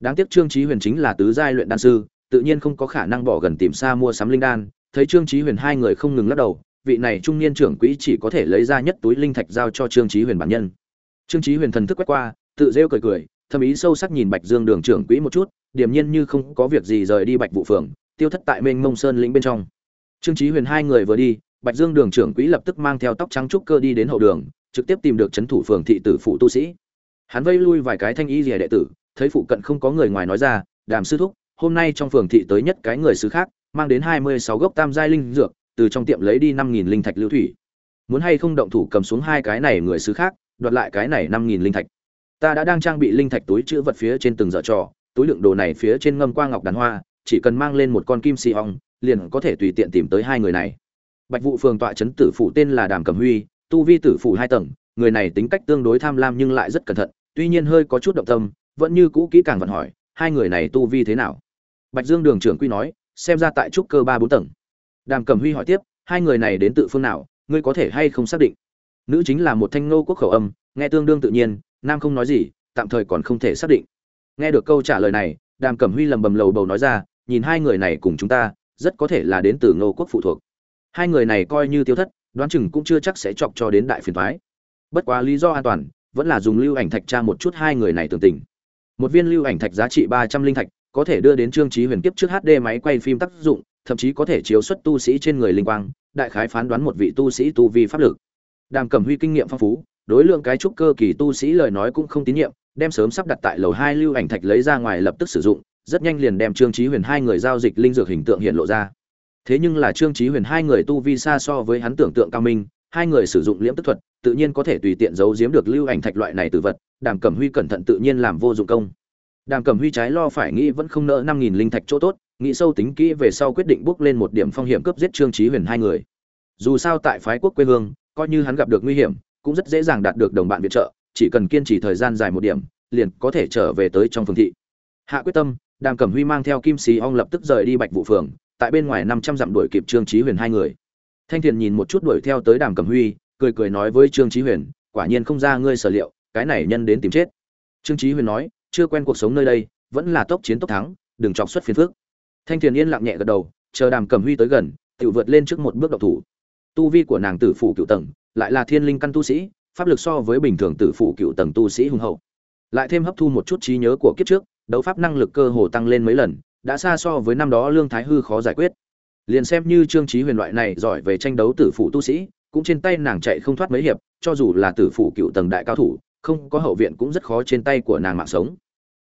Đáng tiếc trương chí huyền chính là tứ giai luyện đan sư, tự nhiên không có khả năng bỏ gần tìm xa mua sắm linh đan, thấy trương chí huyền hai người không ngừng lắc đầu, vị này trung niên trưởng quỹ chỉ có thể lấy ra nhất túi linh thạch giao cho trương chí huyền bản nhân. Trương chí huyền thần thức quét qua, tự rêu cười cười thâm ý sâu sắc nhìn bạch dương đường trưởng quỹ một chút, điềm nhiên như không có việc gì rời đi bạch vũ phường tiêu thất tại mênh mông sơn lĩnh bên trong. Trương trí huyền hai người vừa đi, bạch dương đường trưởng quỹ lập tức mang theo tóc trắng trúc cơ đi đến hậu đường, trực tiếp tìm được c h ấ n thủ phường thị tử phụ tu sĩ. Hắn vây lui vài cái thanh y rìa đệ tử, thấy phụ cận không có người ngoài nói ra, đàm sư thúc, hôm nay trong phường thị tới nhất cái người xứ khác, mang đến hai mươi sáu gốc tam giai linh dược, từ trong tiệm lấy đi năm nghìn linh thạch lưu thủy. Muốn hay không động thủ cầm xuống hai cái này người xứ khác, đoạt lại cái này năm nghìn linh thạch. Ta đã đang trang bị linh thạch túi chữ vật phía trên từng dở trò, túi lượng đồ này phía trên ngâm qua ngọc đàn hoa chỉ cần mang lên một con kim xì hong liền có thể tùy tiện tìm tới hai người này. Bạch vụ phường tọa trấn tử phủ tên là đàm cẩm huy, tu vi tử phủ hai tầng, người này tính cách tương đối tham lam nhưng lại rất cẩn thận, tuy nhiên hơi có chút động tâm, vẫn như cũ kỹ càng vận hỏi, hai người này tu vi thế nào? Bạch dương đường trưởng quy nói, xem ra tại trúc cơ ba bốn tầng. Đàm cẩm huy hỏi tiếp, hai người này đến tự phương nào, ngươi có thể hay không xác định? Nữ chính là một thanh nô quốc khẩu âm, nghe tương đương tự nhiên, nam không nói gì, tạm thời còn không thể xác định. Nghe được câu trả lời này, đàm cẩm huy lầm bầm lầu bầu nói ra nhìn hai người này cùng chúng ta, rất có thể là đến từ ngô quốc phụ thuộc. Hai người này coi như tiêu thất, đoán chừng cũng chưa chắc sẽ chọc cho đến đại phiền thoái bất quá lý do an toàn, vẫn là dùng lưu ảnh thạch tra một chút hai người này tường tình. Một viên lưu ảnh thạch giá trị ba trăm linh thạch, có thể đưa đến trương trí huyền kiếp trước hd máy quay phim tác dụng, thậm chí có thể chiếu xuất tu sĩ trên người linh quang, đại khái phán đoán một vị tu sĩ tu vi pháp lực. Đàm cẩm huy kinh nghiệm phong phú, đối lượng cái trúc cơ kỳ tu sĩ lời nói cũng không tín nhiệm, đem sớm sắp đặt tại lầu hai lưu ảnh thạch lấy ra ngoài lập tức sử dụng rất nhanh liền đem trương chí huyền hai người giao dịch linh dược hình tượng hiện lộ ra. Thế nhưng là trương chí huyền hai người tu vi xa so với hắn tưởng tượng cao minh, hai người sử dụng liễm tức thuật, tự nhiên có thể tùy tiện giấu giếm được lưu ảnh thạch loại này từ vật, đàm cẩm huy cẩn thận tự nhiên làm vô dụng công. Đàm cẩm huy trái lo phải nghĩ vẫn không nợ năm nghìn linh thạch chỗ tốt, nghĩ sâu tính kỹ về sau quyết định bước lên một điểm phong hiểm cướp giết trương chí huyền hai người. Dù sao tại phái quốc quê hương, coi như hắn gặp được nguy hiểm, cũng rất dễ dàng đạt được đồng bạn viện trợ, chỉ cần kiên trì thời gian dài một điểm, liền có thể trở về tới trong phường thị. Hạ quyết tâm đàm cẩm huy mang theo kim xì ong lập tức rời đi bạch vụ phường, tại bên ngoài năm trăm dặm đuổi kịp trương trí huyền hai người. Thanh thiền nhìn một chút đuổi theo tới đàm cẩm huy, cười cười nói với trương trí huyền, quả nhiên không ra ngươi sở liệu, cái này nhân đến tìm chết. Trương trí huyền nói, chưa quen cuộc sống nơi đây, vẫn là tốc chiến tốc thắng, đừng chọc xuất phiền phước thanh thiền yên lặng nhẹ gật đầu, chờ đàm cẩm huy tới gần tự vượt lên trước một bước độc thủ. Tu vi của nàng tử phủ cựu tầng, lại là thiên linh căn tu sĩ, pháp lực so với bình thường tử phủ cựu tầng tu sĩ hùng hậu. Lại thêm hấp thu một chút trí nhớ của kiếp trước đấu pháp năng lực cơ hồ tăng lên mấy lần, đã xa so với năm đó lương thái hư khó giải quyết. Liền xem như trương trí huyền loại này giỏi về tranh đấu tử phủ tu sĩ, cũng trên tay nàng chạy không thoát mấy hiệp, cho dù là tử phủ cựu tầng đại cao thủ, không có hậu viện cũng rất khó trên tay của nàng mạng sống.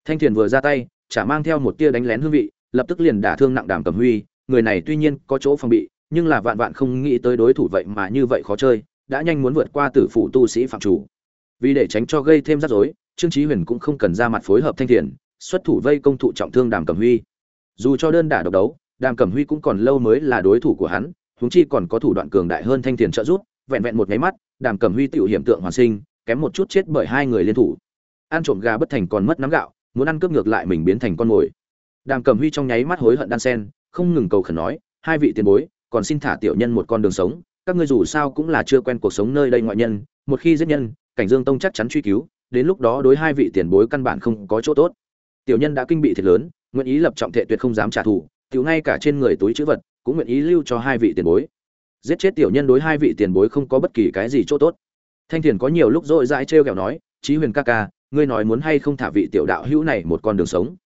Thanh thiền vừa ra tay, chả mang theo một tia đánh lén hương vị, lập tức liền đả thương nặng đàm cầm huy, người này tuy nhiên có chỗ phòng bị, nhưng là vạn vạn không nghĩ tới đối thủ vậy mà như vậy khó chơi, đã nhanh muốn vượt qua tử phủ tu sĩ phạm chủ. Vì để tránh cho gây thêm rắc rối, trương trí huyền cũng không cần ra mặt phối hợp thanh thiền xuất thủ vây công thụ trọng thương đàm cẩm huy. Dù cho đơn đả độc đấu, đàm cẩm huy cũng còn lâu mới là đối thủ của hắn, huống chi còn có thủ đoạn cường đại hơn thanh tiền trợ giúp, vẹn vẹn một máy mắt, đàm cẩm huy tiểu hiểm tượng hoàn sinh, kém một chút chết bởi hai người liên thủ. Ăn trộm gà bất thành còn mất nắm gạo, muốn ăn cướp ngược lại mình biến thành con mồi. Đàm cẩm huy trong nháy mắt hối hận đan sen, không ngừng cầu khẩn nói, hai vị tiền bối, còn xin thả tiểu nhân một con đường sống, các ngươi dù sao cũng là chưa quen cuộc sống nơi đây ngoại nhân, một khi giết nhân, cảnh dương tông chắc chắn truy cứu, đến lúc đó đối hai vị tiền bối căn bản không có chỗ tốt tiểu nhân đã kinh bị thiệt lớn, nguyện ý lập trọng thệ tuyệt không dám trả thù, tiểu ngay cả trên người túi chữ vật cũng nguyện ý lưu cho hai vị tiền bối. Giết chết tiểu nhân đối hai vị tiền bối không có bất kỳ cái gì chỗ tốt. Thanh thiền có nhiều lúc dội dãi trêu ghẹo nói, chí huyền ca ca, ngươi nói muốn hay không thả vị tiểu đạo hữu này một con đường sống?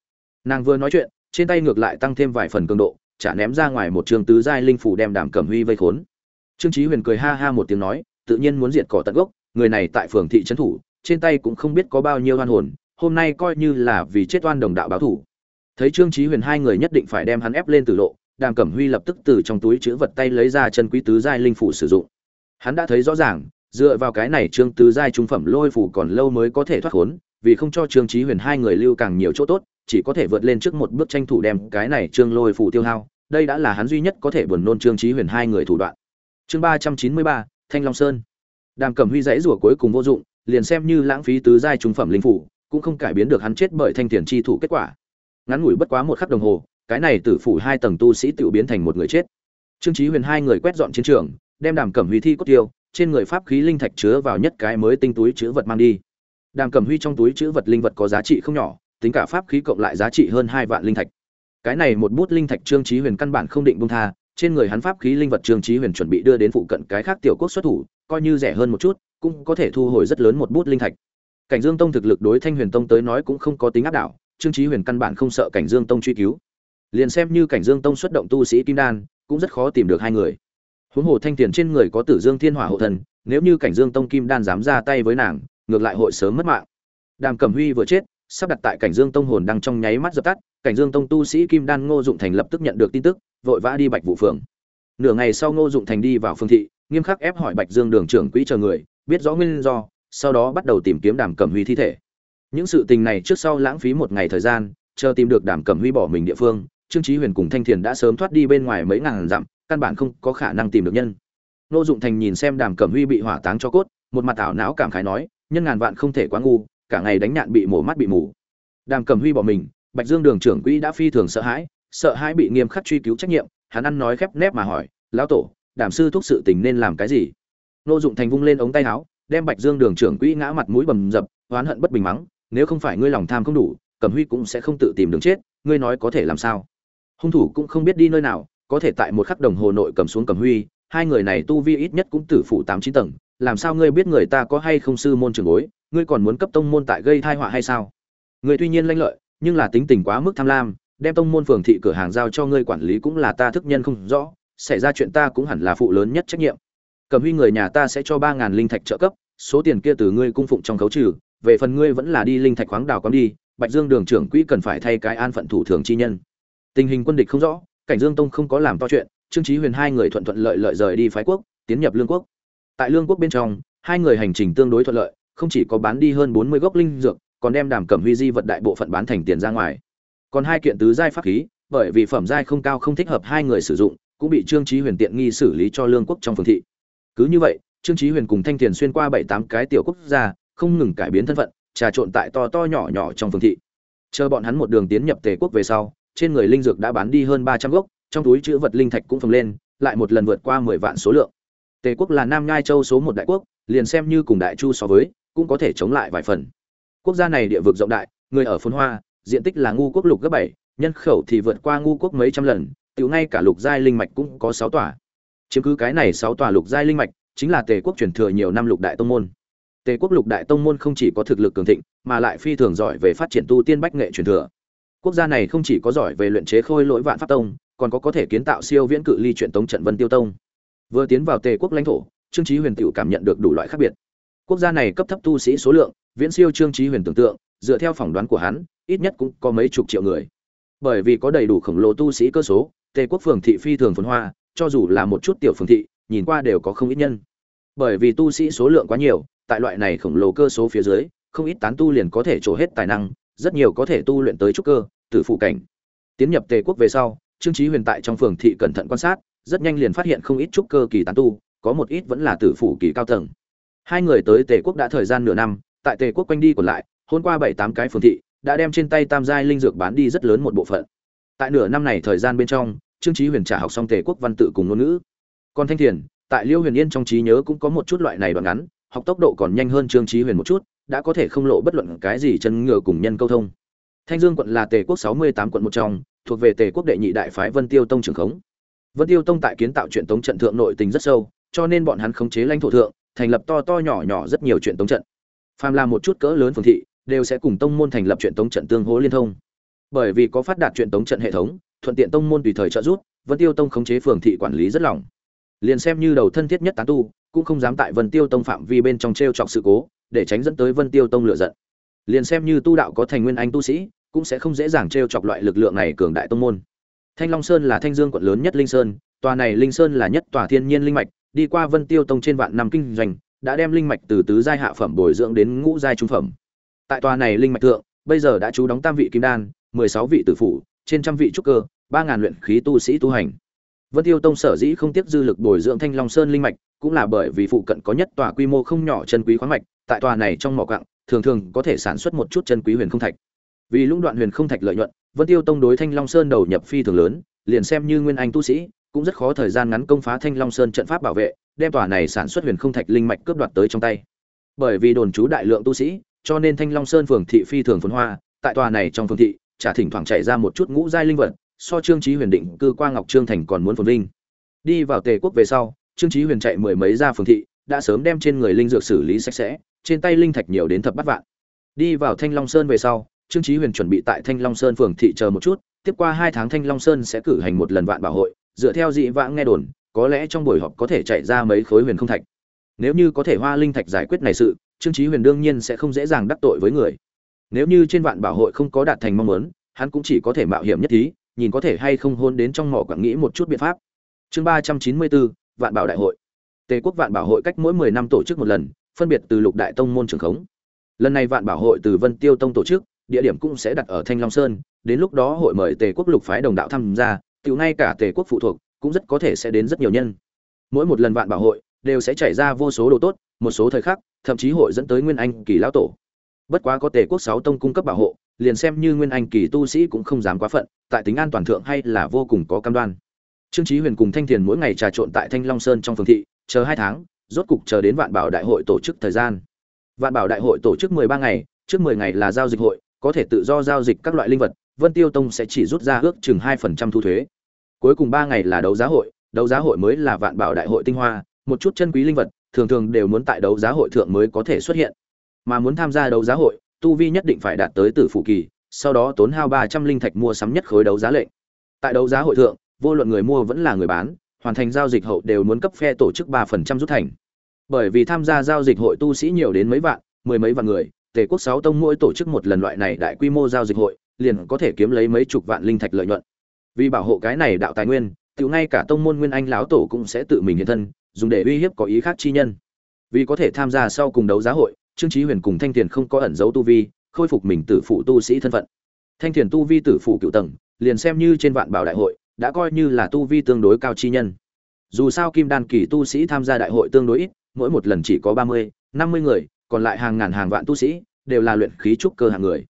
Nàng vừa nói chuyện, trên tay ngược lại tăng thêm vài phần cường độ, chả ném ra ngoài một trường tứ giai linh phủ đem đàm cẩm huy vây khốn. Trương chí huyền cười ha ha một tiếng nói, tự nhiên muốn diệt cỏ tận gốc, người này tại phường thị trấn thủ, trên tay cũng không biết có bao nhiêu oan hồn hôm nay coi như là vì chết oan đồng đạo báo thủ. Thấy trương chí huyền hai người nhất định phải đem hắn ép lên tử lộ, đàm cẩm huy lập tức từ trong túi chứa vật tay lấy ra chân quý tứ giai linh phủ sử dụng. Hắn đã thấy rõ ràng, dựa vào cái này trương tứ giai trung phẩm lôi phủ còn lâu mới có thể thoát khốn, vì không cho trương chí huyền hai người lưu càng nhiều chỗ tốt, chỉ có thể vượt lên trước một bước tranh thủ đem cái này trương lôi phủ tiêu hao, đây đã là hắn duy nhất có thể buồn nôn trương chí huyền hai người thủ đoạn. Chương ba trăm chín mươi ba, thanh long sơn. Đàm cẩm huy dãy rủa cuối cùng vô dụng, liền xem như lãng phí tứ giai trung phẩm linh phủ cũng không cải biến được hắn chết bởi thanh tiền chi thủ kết quả. Ngắn ngủi bất quá một khắc đồng hồ, cái này tử phủ hai tầng tu sĩ tự biến thành một người chết. Trương chí huyền hai người quét dọn chiến trường, đem đàm cẩm huy thi cốt tiêu, trên người pháp khí linh thạch chứa vào nhất cái mới tinh túi chứa vật mang đi. Đàm cẩm huy trong túi chứa vật linh vật có giá trị không nhỏ, tính cả pháp khí cộng lại giá trị hơn hai vạn linh thạch. Cái này một bút linh thạch trương chí huyền căn bản không định buông tha, trên người hắn pháp khí linh vật trương chí huyền chuẩn bị đưa đến phụ cận cái khác tiểu quốc xuất thủ, coi như rẻ hơn một chút, cũng có thể thu hồi rất lớn một bút linh thạch cảnh dương tông thực lực đối thanh huyền tông tới nói cũng không có tính áp đảo, trương chí huyền căn bản không sợ cảnh dương tông truy cứu. Liền xem như cảnh dương tông xuất động tu sĩ kim đan, cũng rất khó tìm được hai người. Huống hồ thanh tiền trên người có tử dương thiên hỏa hộ thần, nếu như cảnh dương tông kim đan dám ra tay với nàng, ngược lại hội sớm mất mạng. Đàm cẩm huy vừa chết, sắp đặt tại cảnh dương tông hồn đang trong nháy mắt dập tắt, cảnh dương tông tu sĩ kim đan ngô dụng thành lập tức nhận được tin tức, vội vã đi bạch Vũ phường nửa ngày sau ngô dụng thành đi vào phương thị, nghiêm khắc ép hỏi bạch dương đường trưởng quỹ chờ người, biết rõ nguyên do sau đó bắt đầu tìm kiếm đàm cẩm huy thi thể. Những sự tình này trước sau lãng phí một ngày thời gian, chờ tìm được đàm cẩm huy bỏ mình địa phương, trương trí huyền cùng thanh thiền đã sớm thoát đi bên ngoài mấy ngàn dặm, căn bản không có khả năng tìm được nhân. Nô dụng thành nhìn xem đàm cẩm huy bị hỏa táng cho cốt, một mặt ảo não cảm khái nói, nhân ngàn vạn không thể quá ngu, cả ngày đánh nhạn bị mổ mắt bị mù. Đàm cẩm huy bỏ mình, bạch dương đường trưởng quỹ đã phi thường sợ hãi sợ hãi bị nghiêm khắc truy cứu trách nhiệm, hắn ăn nói khép nép mà hỏi, lão tổ đảm sư thúc sự tình nên làm cái gì? Nô dụng thành vung lên ống tay áo đem bạch dương đường trưởng quỹ ngã mặt mũi bầm dập, oán hận bất bình mắng, nếu không phải ngươi lòng tham không đủ, cẩm huy cũng sẽ không tự tìm đường chết, ngươi nói có thể làm sao? Hung thủ cũng không biết đi nơi nào, có thể tại một khắc đồng hồ nội cầm xuống cẩm huy, hai người này tu vi ít nhất cũng tử phụ tám chín tầng, làm sao ngươi biết người ta có hay không sư môn trường bối, ngươi còn muốn cấp tông môn tại gây tai họa hay sao? Ngươi tuy nhiên lanh lợi, nhưng là tính tình quá mức tham lam, đem tông môn phường thị cửa hàng giao cho ngươi quản lý cũng là ta thức nhân không rõ, xảy ra chuyện ta cũng hẳn là phụ lớn nhất trách nhiệm cầm huy người nhà ta sẽ cho ba ngàn linh thạch trợ cấp, số tiền kia từ ngươi cung phụng trong khấu trừ, về phần ngươi vẫn là đi linh thạch khoáng đào cắm đi, bạch dương đường trưởng quỹ cần phải thay cái an phận thủ thường chi nhân. Tình hình quân địch không rõ, cảnh dương tông không có làm to chuyện, trương trí huyền hai người thuận thuận lợi lợi rời đi phái quốc, tiến nhập lương quốc. Tại lương quốc bên trong, hai người hành trình tương đối thuận lợi, không chỉ có bán đi hơn bốn mươi gốc linh dược, còn đem đàm cẩm huy di vật đại bộ phận bán thành tiền ra ngoài. Còn hai kiện tứ giai pháp khí, bởi vì phẩm giai không cao không thích hợp hai người sử dụng, cũng bị trương chí huyền tiện nghi xử lý cho lương quốc trong phương thị cứ như vậy, trương chí huyền cùng thanh tiền xuyên qua bảy tám cái tiểu quốc gia, không ngừng cải biến thân phận, trà trộn tại to to nhỏ nhỏ trong phường thị. Chờ bọn hắn một đường tiến nhập tề quốc về sau, trên người linh dược đã bán đi hơn ba trăm gốc, trong túi chứa vật linh thạch cũng phồng lên, lại một lần vượt qua mười vạn số lượng. Tề quốc là nam nhai châu số một đại quốc, liền xem như cùng đại chu so với, cũng có thể chống lại vài phần. Quốc gia này địa vực rộng đại, người ở phồn hoa, diện tích là ngu quốc lục gấp bảy, nhân khẩu thì vượt qua ngu quốc mấy trăm lần, tiểu ngay cả lục giai linh mạch cũng có sáu tòa chiếm cứ cái này sáu tòa lục giai linh mạch, chính là tề quốc truyền thừa nhiều năm lục đại tông môn. Tề quốc lục đại tông môn không chỉ có thực lực cường thịnh, mà lại phi thường giỏi về phát triển tu tiên bách nghệ truyền thừa. Quốc gia này không chỉ có giỏi về luyện chế khôi lỗi vạn pháp tông, còn có có thể kiến tạo siêu viễn cự ly truyền tống trận vân tiêu tông. Vừa tiến vào tề quốc lãnh thổ, trương trí huyền tự cảm nhận được đủ loại khác biệt. Quốc gia này cấp thấp tu sĩ số lượng, viễn siêu trương trí huyền tưởng tượng, dựa theo phỏng đoán của hắn, ít nhất cũng có mấy chục triệu người. Bởi vì có đầy đủ khổng lồ tu sĩ cơ số, tề quốc phường thị phi thường phồn hoa cho dù là một chút tiểu phường thị, nhìn qua đều có không ít nhân. Bởi vì tu sĩ số lượng quá nhiều, tại loại này khổng lồ cơ số phía dưới, không ít tán tu liền có thể trổ hết tài năng, rất nhiều có thể tu luyện tới trúc cơ, tử phụ cảnh. Tiến nhập tề quốc về sau, trương trí huyền tại trong phường thị cẩn thận quan sát, rất nhanh liền phát hiện không ít trúc cơ kỳ tán tu, có một ít vẫn là tử phụ kỳ cao tầng. Hai người tới tề quốc đã thời gian nửa năm, tại tề quốc quanh đi còn lại hôm qua bảy tám cái phường thị, đã đem trên tay tam giai linh dược bán đi rất lớn một bộ phận. Tại nửa năm này thời gian bên trong trương trí huyền trả học xong tề quốc văn tự cùng ngôn ngữ. Còn thanh thiền, tại liêu huyền yên trong trí nhớ cũng có một chút loại này đoạn ngắn, học tốc độ còn nhanh hơn trương trí huyền một chút, đã có thể không lộ bất luận cái gì chân ngựa cùng nhân câu thông. Thanh dương quận là tề quốc sáu mươi tám quận một trong, thuộc về tề quốc đệ nhị đại phái vân tiêu tông trường khống. Vân tiêu tông tại kiến tạo chuyện tống trận thượng nội tình rất sâu, cho nên bọn hắn khống chế lãnh thổ thượng, thành lập to to nhỏ nhỏ rất nhiều chuyện tống trận. Phàm là một chút cỡ lớn phường thị, đều sẽ cùng tông môn thành lập chuyện tống trận tương hỗ liên thông. Bởi vì có phát đạt chuyện tống trận hệ thống thuận tiện tông môn tùy thời trợ giúp, vân tiêu tông khống chế phường thị quản lý rất lỏng liền xem như đầu thân thiết nhất tán tu, cũng không dám tại vân tiêu tông phạm vi bên trong trêu chọc sự cố, để tránh dẫn tới vân tiêu tông lửa giận. Liền xem như tu đạo có thành nguyên anh tu sĩ, cũng sẽ không dễ dàng trêu chọc loại lực lượng này cường đại tông môn. Thanh long sơn là thanh dương quận lớn nhất linh sơn, tòa này linh sơn là nhất tòa thiên nhiên linh mạch, đi qua vân tiêu tông trên vạn năm kinh doanh, đã đem linh mạch từ tứ giai hạ phẩm bồi dưỡng đến ngũ giai trung phẩm. Tại tòa này linh mạch thượng, bây giờ đã trú đóng tam vị kim đan, mười sáu vị tử phủ trên trăm vị trúc cơ ba ngàn luyện khí tu sĩ tu hành Vân Tiêu Tông sở dĩ không tiếp dư lực bồi dưỡng Thanh Long Sơn linh mạch, cũng là bởi vì phụ cận có nhất tòa quy mô không nhỏ chân quý khoáng mạch, tại tòa này trong mỏ quặng, thường thường có thể sản xuất một chút chân quý huyền không thạch. Vì lũng đoạn huyền không thạch lợi nhuận, Vân Tiêu Tông đối Thanh Long Sơn đầu nhập phi thường lớn, liền xem như nguyên anh tu sĩ, cũng rất khó thời gian ngắn công phá Thanh Long Sơn trận pháp bảo vệ, đem tòa này sản xuất huyền không thạch linh mạch cướp đoạt tới trong tay. Bởi vì đồn trú đại lượng tu sĩ, cho nên Thanh Long Sơn phường thị phi thường phồn hoa, tại tòa này trong phường thị, chả thỉnh thoảng chạy ra một chút ngũ giai linh vật, so trương chí huyền định cư qua ngọc trương thành còn muốn phồn vinh. Đi vào tề quốc về sau trương chí huyền chạy mười mấy ra phường thị đã sớm đem trên người linh dược xử lý sạch sẽ trên tay linh thạch nhiều đến thập bát vạn. Đi vào thanh long sơn về sau trương chí huyền chuẩn bị tại thanh long sơn phường thị chờ một chút tiếp qua hai tháng thanh long sơn sẽ cử hành một lần vạn bảo hội dựa theo dị vãng nghe đồn có lẽ trong buổi họp có thể chạy ra mấy khối huyền không thạch. Nếu như có thể hoa linh thạch giải quyết này sự trương chí huyền đương nhiên sẽ không dễ dàng đắc tội với người nếu như trên vạn bảo hội không có đạt thành mong muốn, hắn cũng chỉ có thể mạo hiểm nhất thí, nhìn có thể hay không hôn đến trong mỏ quảng nghĩ một chút biện pháp. Chương ba trăm chín mươi bốn, vạn bảo đại hội. Tề quốc vạn bảo hội cách mỗi mười năm tổ chức một lần, phân biệt từ lục đại tông môn trường khống. Lần này vạn bảo hội từ vân tiêu tông tổ chức, địa điểm cũng sẽ đặt ở thanh long sơn, đến lúc đó hội mời tề quốc lục phái đồng đạo tham gia tự ngay cả tề quốc phụ thuộc, cũng rất có thể sẽ đến rất nhiều nhân. Mỗi một lần vạn bảo hội đều sẽ chảy ra vô số đồ tốt, một số thời khắc, thậm chí hội dẫn tới nguyên anh, kỳ lão tổ bất quá có tề quốc sáu tông cung cấp bảo hộ, liền xem như nguyên anh kỳ tu sĩ cũng không dám quá phận, tại tính an toàn thượng hay là vô cùng có cam đoan. Trương trí huyền cùng thanh thiền mỗi ngày trà trộn tại thanh long sơn trong phường thị, chờ hai tháng, rốt cục chờ đến vạn bảo đại hội tổ chức thời gian. Vạn bảo đại hội tổ chức mười ba ngày, trước mười ngày là giao dịch hội, có thể tự do giao dịch các loại linh vật, vân tiêu tông sẽ chỉ rút ra ước chừng hai phần trăm thu thuế. Cuối cùng ba ngày là đấu giá hội, đấu giá hội mới là vạn bảo đại hội tinh hoa, một chút chân quý linh vật, thường thường đều muốn tại đấu giá hội thượng mới có thể xuất hiện mà muốn tham gia đấu giá hội, tu vi nhất định phải đạt tới tử phụ kỳ, sau đó tốn hao ba trăm linh thạch mua sắm nhất khối đấu giá lệnh. Tại đấu giá hội thượng, vô luận người mua vẫn là người bán, hoàn thành giao dịch hậu đều muốn cấp phe tổ chức ba phần trăm rút thành. Bởi vì tham gia giao dịch hội tu sĩ nhiều đến mấy vạn, mười mấy vạn người, tề quốc sáu tông mỗi tổ chức một lần loại này đại quy mô giao dịch hội, liền có thể kiếm lấy mấy chục vạn linh thạch lợi nhuận. Vì bảo hộ cái này đạo tài nguyên, tiểu ngay cả tông môn nguyên anh lão tổ cũng sẽ tự mình hiện thân, dùng để uy hiếp có ý khác chi nhân. Vì có thể tham gia sau cùng đấu giá hội trương chí huyền cùng thanh tiền không có ẩn giấu tu vi, khôi phục mình tử phụ tu sĩ thân phận. Thanh tiền tu vi tử phụ cựu tầng, liền xem như trên vạn bảo đại hội, đã coi như là tu vi tương đối cao chi nhân. Dù sao kim đan kỳ tu sĩ tham gia đại hội tương đối ít, mỗi một lần chỉ có ba mươi, năm mươi người, còn lại hàng ngàn hàng vạn tu sĩ, đều là luyện khí trúc cơ hạng người.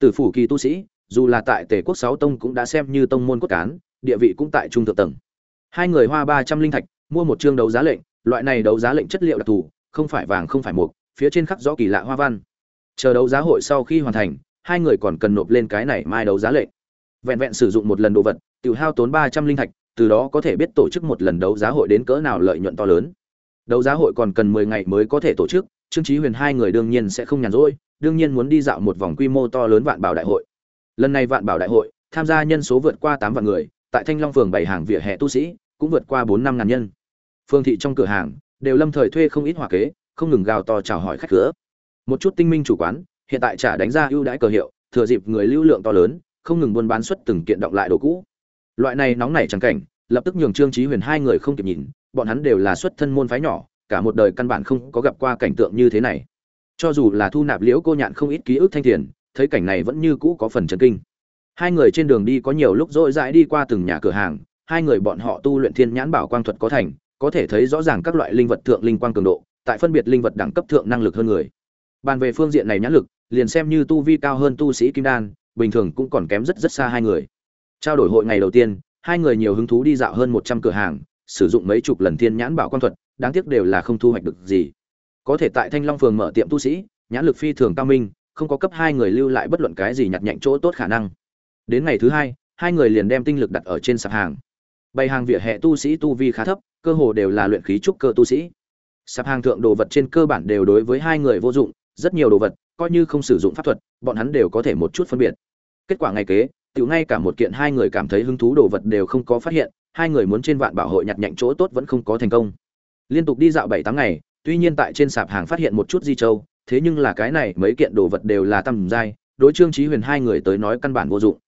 Tử phủ kỳ tu sĩ, dù là tại tề quốc sáu tông cũng đã xem như tông môn cốt cán, địa vị cũng tại trung thượng tầng. Hai người hoa ba trăm linh thạch, mua một chương đấu giá lệnh, loại này đấu giá lệnh chất liệu đặc thù, không phải vàng không phải mục phía trên khắc rõ kỳ lạ hoa văn. Chờ đấu giá hội sau khi hoàn thành, hai người còn cần nộp lên cái này mai đấu giá lệnh. Vẹn vẹn sử dụng một lần đồ vật tự hao tốn ba trăm linh thạch, từ đó có thể biết tổ chức một lần đấu giá hội đến cỡ nào lợi nhuận to lớn. Đấu giá hội còn cần mười ngày mới có thể tổ chức, trương chí huyền hai người đương nhiên sẽ không nhàn rỗi, đương nhiên muốn đi dạo một vòng quy mô to lớn vạn bảo đại hội. Lần này vạn bảo đại hội, tham gia nhân số vượt qua tám vạn người, tại thanh long phường bảy hàng vỉa hè tu sĩ, cũng vượt qua bốn năm ngàn nhân. Phương thị trong cửa hàng, đều lâm thời thuê không ít hòa kế không ngừng gào to chào hỏi khách cửa. Một chút tinh minh chủ quán, hiện tại trả đánh ra ưu đãi cờ hiệu, thừa dịp người lưu lượng to lớn, không ngừng buôn bán xuất từng kiện động lại đồ cũ. Loại này nóng nảy chẳng cảnh, lập tức nhường trương trí huyền hai người không kịp nhìn, bọn hắn đều là xuất thân môn phái nhỏ, cả một đời căn bản không có gặp qua cảnh tượng như thế này. Cho dù là thu nạp liễu cô nhạn không ít ký ức thanh thiền, thấy cảnh này vẫn như cũ có phần chấn kinh. Hai người trên đường đi có nhiều lúc dội dãi đi qua từng nhà cửa hàng, hai người bọn họ tu luyện thiên nhãn bảo quang thuật có thành, có thể thấy rõ ràng các loại linh vật thượng linh quang cường độ tại phân biệt linh vật đẳng cấp thượng năng lực hơn người. Bàn về phương diện này nhãn lực, liền xem như tu vi cao hơn tu sĩ kim đan, bình thường cũng còn kém rất rất xa hai người. Trao đổi hội ngày đầu tiên, hai người nhiều hứng thú đi dạo hơn một trăm cửa hàng, sử dụng mấy chục lần thiên nhãn bảo quan thuật, đáng tiếc đều là không thu hoạch được gì. Có thể tại thanh long phường mở tiệm tu sĩ, nhãn lực phi thường cao minh, không có cấp hai người lưu lại bất luận cái gì nhặt nhạnh chỗ tốt khả năng. Đến ngày thứ hai hai người liền đem tinh lực đặt ở trên sạp hàng. Bày hàng vỉa hè tu sĩ tu vi khá thấp, cơ hồ đều là luyện khí trúc cơ tu sĩ sạp hàng thượng đồ vật trên cơ bản đều đối với hai người vô dụng rất nhiều đồ vật coi như không sử dụng pháp thuật bọn hắn đều có thể một chút phân biệt. Kết quả ngày kế tiểu ngay cả một kiện hai người cảm thấy hứng thú đồ vật đều không có phát hiện hai người muốn trên vạn bảo hội nhặt nhạnh chỗ tốt vẫn không có thành công. Liên tục đi dạo bảy tám ngày tuy nhiên tại trên sạp hàng phát hiện một chút di châu thế nhưng là cái này mấy kiện đồ vật đều là tầm dai, đối trương trí huyền hai người tới nói căn bản vô dụng.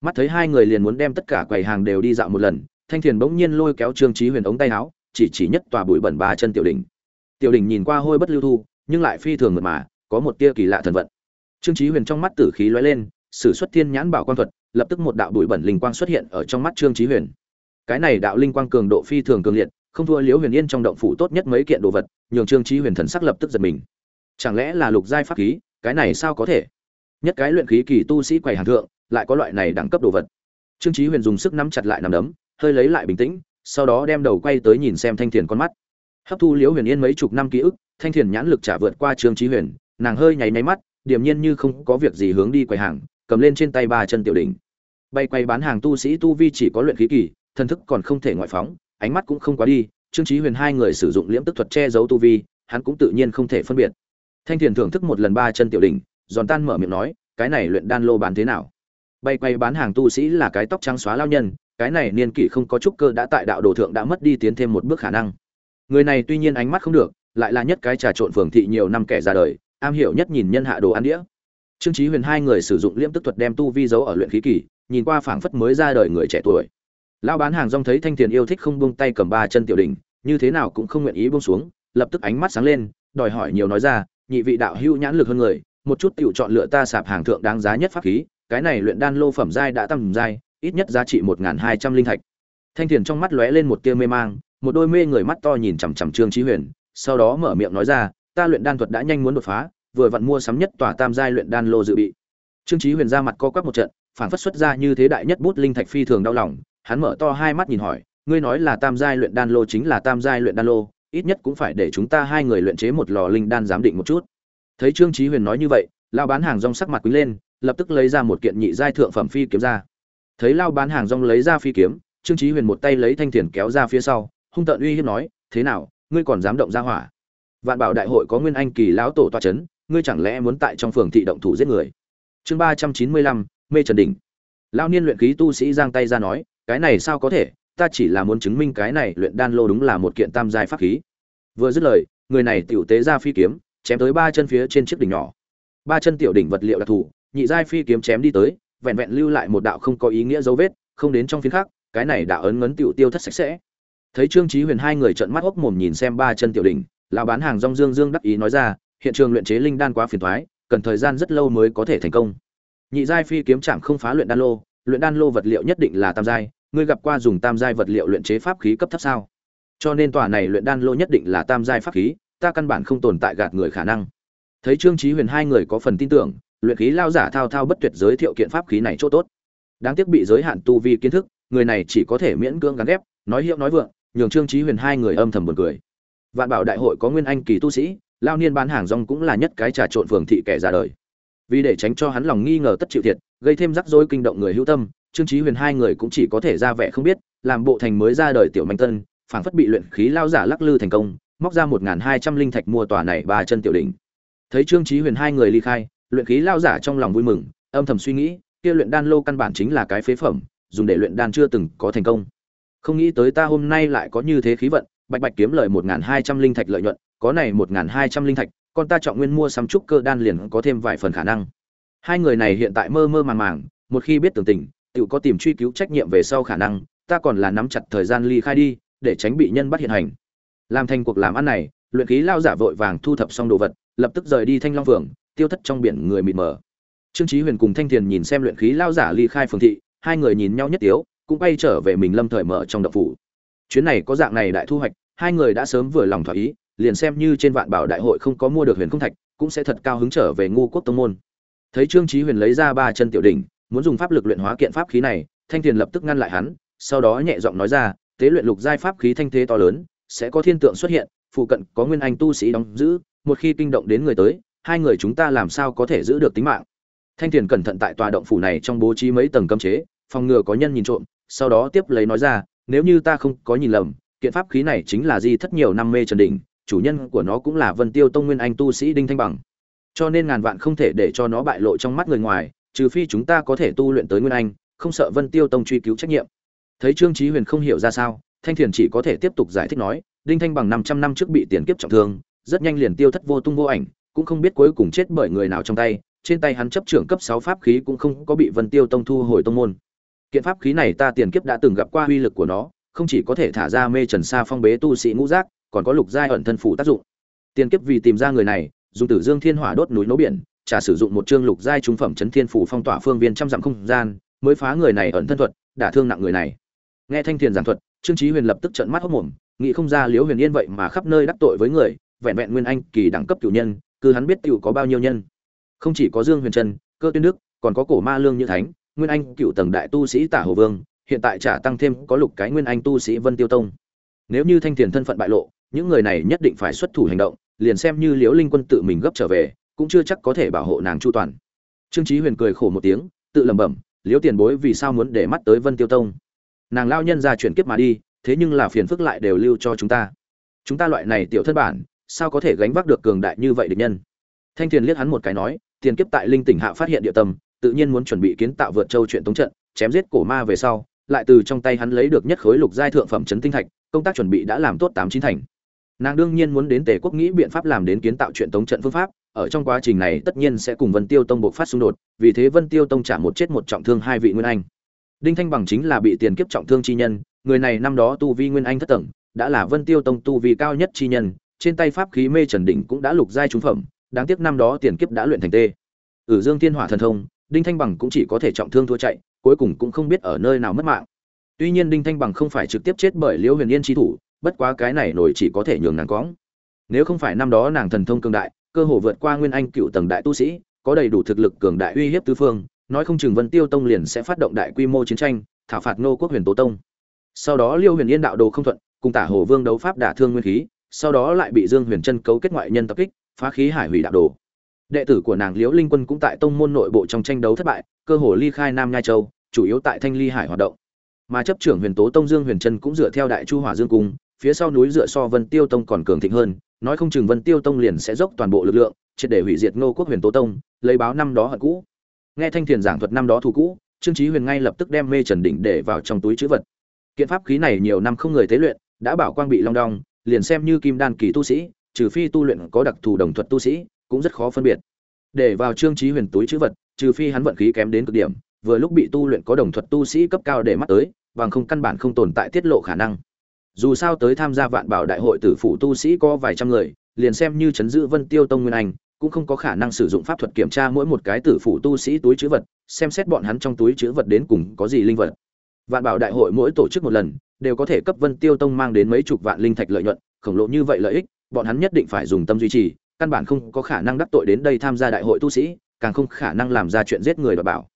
Mắt thấy hai người liền muốn đem tất cả quầy hàng đều đi dạo một lần thanh thiền bỗng nhiên lôi kéo trương trí huyền ống tay áo chỉ chỉ nhất tòa bụi bẩn ba chân tiểu đỉnh tiểu đỉnh nhìn qua hôi bất lưu thu, nhưng lại phi thường mượt mà, có một tia kỳ lạ thần vận. Trương trí huyền trong mắt tử khí lóe lên, sử xuất thiên nhãn bảo quan thuật, lập tức một đạo bụi bẩn linh quang xuất hiện ở trong mắt trương trí huyền. Cái này đạo linh quang cường độ phi thường cường liệt, không thua liễu huyền yên trong động phủ tốt nhất mấy kiện đồ vật, nhường trương trí huyền thần sắc lập tức giật mình. Chẳng lẽ là lục giai pháp khí, cái này sao có thể? Nhất cái luyện khí kỳ tu sĩ quầy hàng thượng, lại có loại này đẳng cấp đồ vật. Trương trí huyền dùng sức nắm chặt lại nằm đấm, hơi lấy lại bình tĩnh, sau đó đem đầu quay tới nhìn xem thanh thiền con mắt hấp thu liễu huyền yên mấy chục năm ký ức, thanh thiền nhãn lực trả vượt qua trương trí huyền, nàng hơi nháy máy mắt, điềm nhiên như không có việc gì hướng đi quầy hàng, cầm lên trên tay ba chân tiểu đỉnh. Bay quay bán hàng tu sĩ tu vi chỉ có luyện khí kỳ thân thức còn không thể ngoại phóng, ánh mắt cũng không quá đi, trương trí huyền hai người sử dụng liễm tức thuật che giấu tu vi, hắn cũng tự nhiên không thể phân biệt. Thanh thiền thưởng thức một lần ba chân tiểu đỉnh, giòn tan mở miệng nói, cái này luyện đan lô bán thế nào? Bay quay bán hàng tu sĩ là cái tóc trắng xóa lao nhân, cái này niên kỷ không có chút cơ đã tại đạo đồ thượng đã mất đi tiến thêm một bước khả năng người này tuy nhiên ánh mắt không được, lại là nhất cái trà trộn phường thị nhiều năm kẻ ra đời, am hiểu nhất nhìn nhân hạ đồ ăn đĩa. Trương chí huyền hai người sử dụng liễm tức thuật đem tu vi giấu ở luyện khí kỳ, nhìn qua phảng phất mới ra đời người trẻ tuổi. Lão bán hàng rong thấy thanh tiền yêu thích không buông tay cầm ba chân tiểu đỉnh, như thế nào cũng không nguyện ý buông xuống, lập tức ánh mắt sáng lên, đòi hỏi nhiều nói ra, nhị vị đạo hữu nhãn lực hơn người, một chút tiểu chọn lựa ta sạp hàng thượng đáng giá nhất pháp khí, cái này luyện đan lô phẩm giai đã tăng giai, ít nhất giá trị một hai trăm linh thạch. Thanh tiền trong mắt lóe lên một tia mê mang một đôi mê người mắt to nhìn chằm chằm trương chí huyền, sau đó mở miệng nói ra, ta luyện đan thuật đã nhanh muốn đột phá, vừa vặn mua sắm nhất tòa tam giai luyện đan lô dự bị. Trương chí huyền ra mặt co quắp một trận phản phất xuất ra như thế đại nhất bút linh thạch phi thường đau lòng, hắn mở to hai mắt nhìn hỏi, ngươi nói là tam giai luyện đan lô chính là tam giai luyện đan lô, ít nhất cũng phải để chúng ta hai người luyện chế một lò linh đan giám định một chút. Thấy trương chí huyền nói như vậy lao bán hàng rong sắc mặt quý lên, lập tức lấy ra một kiện nhị giai thượng phẩm phi kiếm ra. Thấy lao bán hàng rong lấy ra phi kiếm, trương chí huyền một tay lấy thanh thiền kéo ra phía sau hung tợn uy hiếp nói, thế nào, ngươi còn dám động ra hỏa? Vạn bảo đại hội có nguyên anh kỳ lão tổ toa chấn, ngươi chẳng lẽ muốn tại trong phường thị động thủ giết người? Chương ba trăm chín mươi lăm, mê trần đỉnh. Lão niên luyện khí tu sĩ giang tay ra nói, cái này sao có thể? Ta chỉ là muốn chứng minh cái này luyện đan lô đúng là một kiện tam giai pháp khí. Vừa dứt lời, người này tiểu tế ra phi kiếm, chém tới ba chân phía trên chiếc đỉnh nhỏ. Ba chân tiểu đỉnh vật liệu đặc thù, nhị giai phi kiếm chém đi tới, vẹn vẹn lưu lại một đạo không có ý nghĩa dấu vết, không đến trong phiến khác cái này đạo ấn ngấn tiểu tiêu thất sạch sẽ thấy trương chí huyền hai người trợn mắt ốc mồm nhìn xem ba chân tiểu đỉnh, lão bán hàng rong dương dương đắc ý nói ra, hiện trường luyện chế linh đan quá phiền toái cần thời gian rất lâu mới có thể thành công. Nhị giai phi kiếm chạm không phá luyện đan lô, luyện đan lô vật liệu nhất định là tam giai, ngươi gặp qua dùng tam giai vật liệu luyện chế pháp khí cấp thấp sao? Cho nên tòa này luyện đan lô nhất định là tam giai pháp khí, ta căn bản không tồn tại gạt người khả năng. Thấy trương chí huyền hai người có phần tin tưởng, luyện khí lao giả thao thao bất tuyệt giới thiệu kiện pháp khí này chỗ tốt. Đáng tiếc bị giới hạn tu vi kiến thức, người này chỉ có thể miễn cưỡng gắn ghép, nói hiệu nói vượng nhường trương chí huyền hai người âm thầm buồn cười. Vạn bảo đại hội có nguyên anh kỳ tu sĩ, lao niên bán hàng rong cũng là nhất cái trà trộn phường thị kẻ ra đời. Vì để tránh cho hắn lòng nghi ngờ tất chịu thiệt, gây thêm rắc rối kinh động người hữu tâm, trương chí huyền hai người cũng chỉ có thể ra vẻ không biết, làm bộ thành mới ra đời tiểu manh tân, phảng phất bị luyện khí lao giả lắc lư thành công, móc ra một hai trăm linh thạch mua tòa này ba chân tiểu đỉnh. Thấy trương chí huyền hai người ly khai, luyện khí lao giả trong lòng vui mừng, âm thầm suy nghĩ, kia luyện đan lô căn bản chính là cái phế phẩm, dùng để luyện đan chưa từng có thành công không nghĩ tới ta hôm nay lại có như thế khí vận, bạch bạch kiếm lời một hai trăm linh thạch lợi nhuận, có này một hai trăm linh thạch, con ta trọng nguyên mua sắm trúc cơ đan liền có thêm vài phần khả năng. Hai người này hiện tại mơ mơ màng màng, một khi biết tường tình tự có tìm truy cứu trách nhiệm về sau khả năng, ta còn là nắm chặt thời gian ly khai đi, để tránh bị nhân bắt hiện hành. Làm thành cuộc làm ăn này, luyện khí lao giả vội vàng thu thập xong đồ vật, lập tức rời đi thanh long phường tiêu thất trong biển người mịt mờ. Trương chí huyền cùng thanh thiền nhìn xem luyện khí lao giả ly khai phường thị, hai người nhìn nhau nhất tiếu cũng bay trở về mình lâm thời mở trong đậu phủ. Chuyến này có dạng này đại thu hoạch, hai người đã sớm vừa lòng thỏa ý, liền xem như trên vạn bảo đại hội không có mua được huyền không thạch, cũng sẽ thật cao hứng trở về ngu quốc tông môn. Thấy trương chí huyền lấy ra ba chân tiểu đỉnh, muốn dùng pháp lực luyện hóa kiện pháp khí này, thanh thiền lập tức ngăn lại hắn, sau đó nhẹ giọng nói ra, tế luyện lục giai pháp khí thanh thế to lớn, sẽ có thiên tượng xuất hiện, phụ cận có nguyên anh tu sĩ đóng giữ, một khi kinh động đến người tới, hai người chúng ta làm sao có thể giữ được tính mạng? Thanh thiền cẩn thận tại tòa động phủ này trong bố trí mấy tầng cấm chế, phòng ngừa có nhân nhìn trộm sau đó tiếp lấy nói ra, nếu như ta không có nhìn lầm, kiện pháp khí này chính là di thất nhiều năm mê trần đỉnh, chủ nhân của nó cũng là vân tiêu tông nguyên anh tu sĩ đinh thanh bằng. Cho nên ngàn vạn không thể để cho nó bại lộ trong mắt người ngoài, trừ phi chúng ta có thể tu luyện tới nguyên anh, không sợ vân tiêu tông truy cứu trách nhiệm. Thấy trương chí huyền không hiểu ra sao, thanh thiền chỉ có thể tiếp tục giải thích nói, đinh thanh bằng 500 năm trước bị tiền kiếp trọng thương, rất nhanh liền tiêu thất vô tung vô ảnh, cũng không biết cuối cùng chết bởi người nào trong tay, trên tay hắn chấp trưởng cấp sáu pháp khí cũng không có bị vân tiêu tông thu hồi tông môn kiện pháp khí này ta tiền kiếp đã từng gặp qua uy lực của nó, không chỉ có thể thả ra mê trần sa phong bế tu sĩ ngũ giác, còn có lục giai ẩn thân phủ tác dụng. Tiền kiếp vì tìm ra người này, dùng tử dương thiên hỏa đốt núi nấu biển trả sử dụng một chương lục giai trung phẩm chấn thiên phủ phong tỏa phương viên trăm dặm không gian, mới phá người này ẩn thân thuật, đả thương nặng người này. Nghe thanh thiền giảng thuật, trương chí huyền lập tức trợn mắt hốc mồm, nghĩ không ra liễu huyền yên vậy mà khắp nơi đắc tội với người, vẹn vẹn nguyên anh kỳ đẳng cấp cửu nhân, cứ hắn biết tiểu có bao nhiêu nhân. Không chỉ có dương huyền trân, cơ tuyên đức, còn có cổ ma lương như thánh nguyên anh cựu tầng đại tu sĩ tả hồ vương, hiện tại trả tăng thêm có lục cái nguyên anh tu sĩ vân tiêu tông. Nếu như thanh thiền thân phận bại lộ, những người này nhất định phải xuất thủ hành động, liền xem như liễu linh quân tự mình gấp trở về, cũng chưa chắc có thể bảo hộ nàng chu toàn. Trương chí huyền cười khổ một tiếng, tự lẩm bẩm, liễu tiền bối vì sao muốn để mắt tới vân tiêu tông? Nàng lao nhân ra chuyển kiếp mà đi, thế nhưng là phiền phức lại đều lưu cho chúng ta. Chúng ta loại này tiểu thân bản, sao có thể gánh vác được cường đại như vậy địch nhân? Thanh thiền liếc hắn một cái nói, tiền kiếp tại linh tỉnh hạ phát hiện địa tâm tự nhiên muốn chuẩn bị kiến tạo vượt châu chuyện tống trận, chém giết cổ ma về sau, lại từ trong tay hắn lấy được nhất khối lục giai thượng phẩm chấn tinh thạch, công tác chuẩn bị đã làm tốt tám chín thành. Nàng đương nhiên muốn đến tề quốc nghĩ biện pháp làm đến kiến tạo chuyện tống trận phương pháp, ở trong quá trình này tất nhiên sẽ cùng vân tiêu tông buộc phát xung đột, vì thế vân tiêu tông trả một chết một trọng thương hai vị nguyên anh. Đinh thanh bằng chính là bị tiền kiếp trọng thương chi nhân, người này năm đó tu vi nguyên anh thất tầng, đã là vân tiêu tông tu vi cao nhất chi nhân, trên tay pháp khí mê trần đỉnh cũng đã lục giai trúng phẩm, đáng tiếc năm đó tiền kiếp đã luyện thành tê. Ở dương thiên hỏa thần thông đinh thanh bằng cũng chỉ có thể trọng thương thua chạy, cuối cùng cũng không biết ở nơi nào mất mạng. Tuy nhiên đinh thanh bằng không phải trực tiếp chết bởi liễu huyền yên chi thủ, bất quá cái này nổi chỉ có thể nhường nàng cóng nếu không phải năm đó nàng thần thông cường đại, cơ hồ vượt qua nguyên anh cựu tầng đại tu sĩ, có đầy đủ thực lực cường đại uy hiếp tứ phương, nói không chừng vân tiêu tông liền sẽ phát động đại quy mô chiến tranh, thảo phạt nô quốc huyền tố tông. Sau đó liêu huyền yên đạo đồ không thuận, cùng tả hồ vương đấu pháp đả thương nguyên khí, sau đó lại bị dương huyền chân cấu kết ngoại nhân tập kích, phá khí hải hủy đạo đồ đệ tử của nàng liễu linh quân cũng tại tông môn nội bộ trong tranh đấu thất bại, cơ hồ ly khai nam nhai châu, chủ yếu tại thanh ly hải hoạt động. Mà chấp trưởng huyền tố tông dương huyền chân cũng dựa theo đại chu hỏa dương cung, phía sau núi dựa so vân tiêu tông còn cường thịnh hơn, nói không chừng vân tiêu tông liền sẽ dốc toàn bộ lực lượng, triệt để hủy diệt ngô quốc huyền tố tông, lấy báo năm đó hận cũ. Nghe thanh thiền giảng thuật năm đó thù cũ, trương trí huyền ngay lập tức đem mê trần đỉnh để vào trong túi chữ vật. Kiện pháp khí này nhiều năm không người tế luyện, đã bảo quang bị long đong, liền xem như kim đan kỳ tu sĩ, trừ phi tu luyện có đặc thù đồng thuật tu sĩ cũng rất khó phân biệt. Để vào trương chí huyền túi chữ vật, trừ phi hắn vận khí kém đến cực điểm, vừa lúc bị tu luyện có đồng thuật tu sĩ cấp cao để mắt tới, bằng không căn bản không tồn tại tiết lộ khả năng. Dù sao tới tham gia vạn bảo đại hội tử phụ tu sĩ có vài trăm người, liền xem như chấn giữ vân tiêu tông nguyên anh, cũng không có khả năng sử dụng pháp thuật kiểm tra mỗi một cái tử phụ tu sĩ túi chữ vật, xem xét bọn hắn trong túi chữ vật đến cùng có gì linh vật. Vạn bảo đại hội mỗi tổ chức một lần, đều có thể cấp vân tiêu tông mang đến mấy chục vạn linh thạch lợi nhuận, khổng lồ như vậy lợi ích, bọn hắn nhất định phải dùng tâm duy trì căn bản không có khả năng đắc tội đến đây tham gia đại hội tu sĩ, càng không khả năng làm ra chuyện giết người và bảo.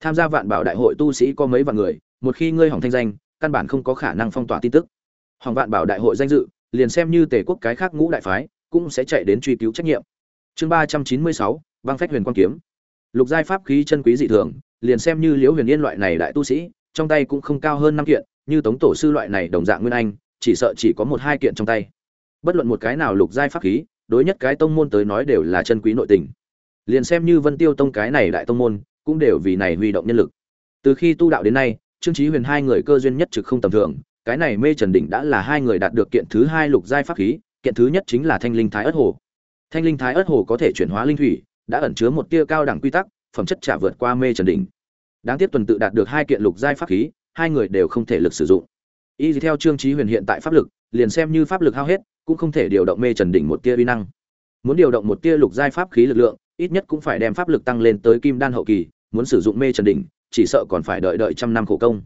Tham gia vạn bảo đại hội tu sĩ có mấy vạn người, một khi ngươi hỏng thanh danh, căn bản không có khả năng phong tỏa tin tức. Hỏng vạn bảo đại hội danh dự, liền xem như tề quốc cái khác ngũ đại phái, cũng sẽ chạy đến truy cứu trách nhiệm. Chương ba trăm chín mươi sáu, băng phách huyền quang kiếm. Lục giai pháp khí chân quý dị thường, liền xem như liễu huyền yên loại này đại tu sĩ, trong tay cũng không cao hơn năm kiện, như tống tổ sư loại này đồng dạng nguyên anh, chỉ sợ chỉ có một hai kiện trong tay. Bất luận một cái nào lục giai pháp khí đối nhất cái tông môn tới nói đều là chân quý nội tình. Liền xem như vân tiêu tông cái này đại tông môn, cũng đều vì này huy động nhân lực. Từ khi tu đạo đến nay, trương chí huyền hai người cơ duyên nhất trực không tầm thường, cái này mê trần đỉnh đã là hai người đạt được kiện thứ hai lục giai pháp khí, kiện thứ nhất chính là thanh linh thái ất hồ. Thanh linh thái ất hồ có thể chuyển hóa linh thủy, đã ẩn chứa một tia cao đẳng quy tắc, phẩm chất trả vượt qua mê trần đỉnh đáng tiếc tuần tự đạt được hai kiện lục giai pháp khí, hai người đều không thể lực sử dụng. Y theo trương chí huyền hiện tại pháp lực, liền xem như pháp lực hao hết cũng không thể điều động mê trần đỉnh một tia uy năng. Muốn điều động một tia lục giai pháp khí lực lượng, ít nhất cũng phải đem pháp lực tăng lên tới kim đan hậu kỳ, muốn sử dụng mê trần đỉnh, chỉ sợ còn phải đợi đợi trăm năm khổ công.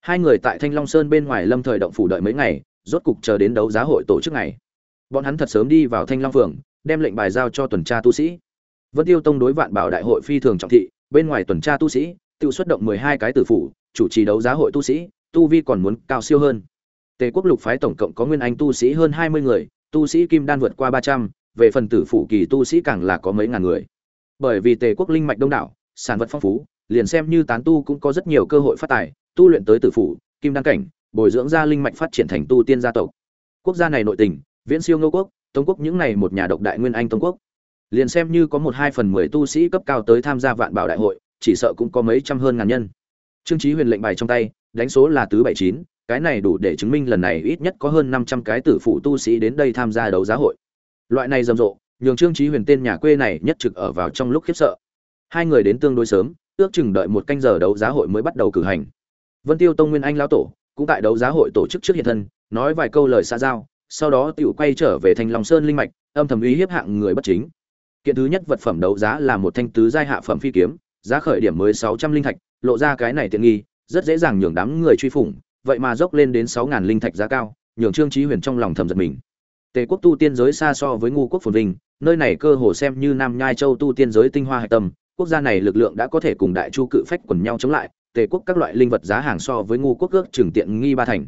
Hai người tại thanh long sơn bên ngoài lâm thời động phủ đợi mấy ngày, rốt cục chờ đến đấu giá hội tổ chức ngày. Bọn hắn thật sớm đi vào thanh long phường đem lệnh bài giao cho tuần tra tu sĩ. Vân tiêu tông đối vạn bảo đại hội phi thường trọng thị, bên ngoài tuần tra tu sĩ tự xuất động mười hai cái tử phủ, chủ trì đấu giá hội tu sĩ, tu vi còn muốn cao siêu hơn tề quốc lục phái tổng cộng có nguyên anh tu sĩ hơn hai mươi người tu sĩ kim đan vượt qua ba trăm về phần tử phụ kỳ tu sĩ càng là có mấy ngàn người. Bởi vì tề quốc linh mạch đông đảo sản vật phong phú liền xem như tán tu cũng có rất nhiều cơ hội phát tài tu luyện tới tử phụ, kim đan cảnh bồi dưỡng ra linh mạch phát triển thành tu tiên gia tộc. Quốc gia này nội tình viễn siêu ngô quốc tống quốc những này một nhà độc đại nguyên anh tống quốc. Liền xem như có một hai phần mười tu sĩ cấp cao tới tham gia vạn bảo đại hội chỉ sợ cũng có mấy trăm hơn ngàn nhân. Trương Chí huyền lệnh bài trong tay đánh số là tứ bảy chín cái này đủ để chứng minh lần này ít nhất có hơn năm trăm cái tử phụ tu sĩ đến đây tham gia đấu giá hội. Loại này rầm rộ, nhường trương chí huyền tên nhà quê này nhất trực ở vào trong lúc khiếp sợ. Hai người đến tương đối sớm, ước chừng đợi một canh giờ đấu giá hội mới bắt đầu cử hành. Vân tiêu tông nguyên anh lão tổ, cũng tại đấu giá hội tổ chức trước hiện thân, nói vài câu lời xa giao, sau đó tiểu quay trở về thành lòng sơn linh mạch, âm thầm ý hiếp hạng người bất chính. Kiện thứ nhất vật phẩm đấu giá là một thanh tứ giai hạ phẩm phi kiếm, giá khởi điểm mới sáu trăm linh thạch, lộ ra cái này tiện nghi, rất dễ dàng nhường đám người truy phủng vậy mà dốc lên đến sáu ngàn linh thạch giá cao, nhường trương chí huyền trong lòng thầm giật mình. Tề quốc tu tiên giới xa so với ngu quốc phồn vinh, nơi này cơ hồ xem như nam nhai châu tu tiên giới tinh hoa hải tâm, quốc gia này lực lượng đã có thể cùng đại chu cự phách quần nhau chống lại, tề quốc các loại linh vật giá hàng so với ngu quốc ước chừng tiện nghi ba thành.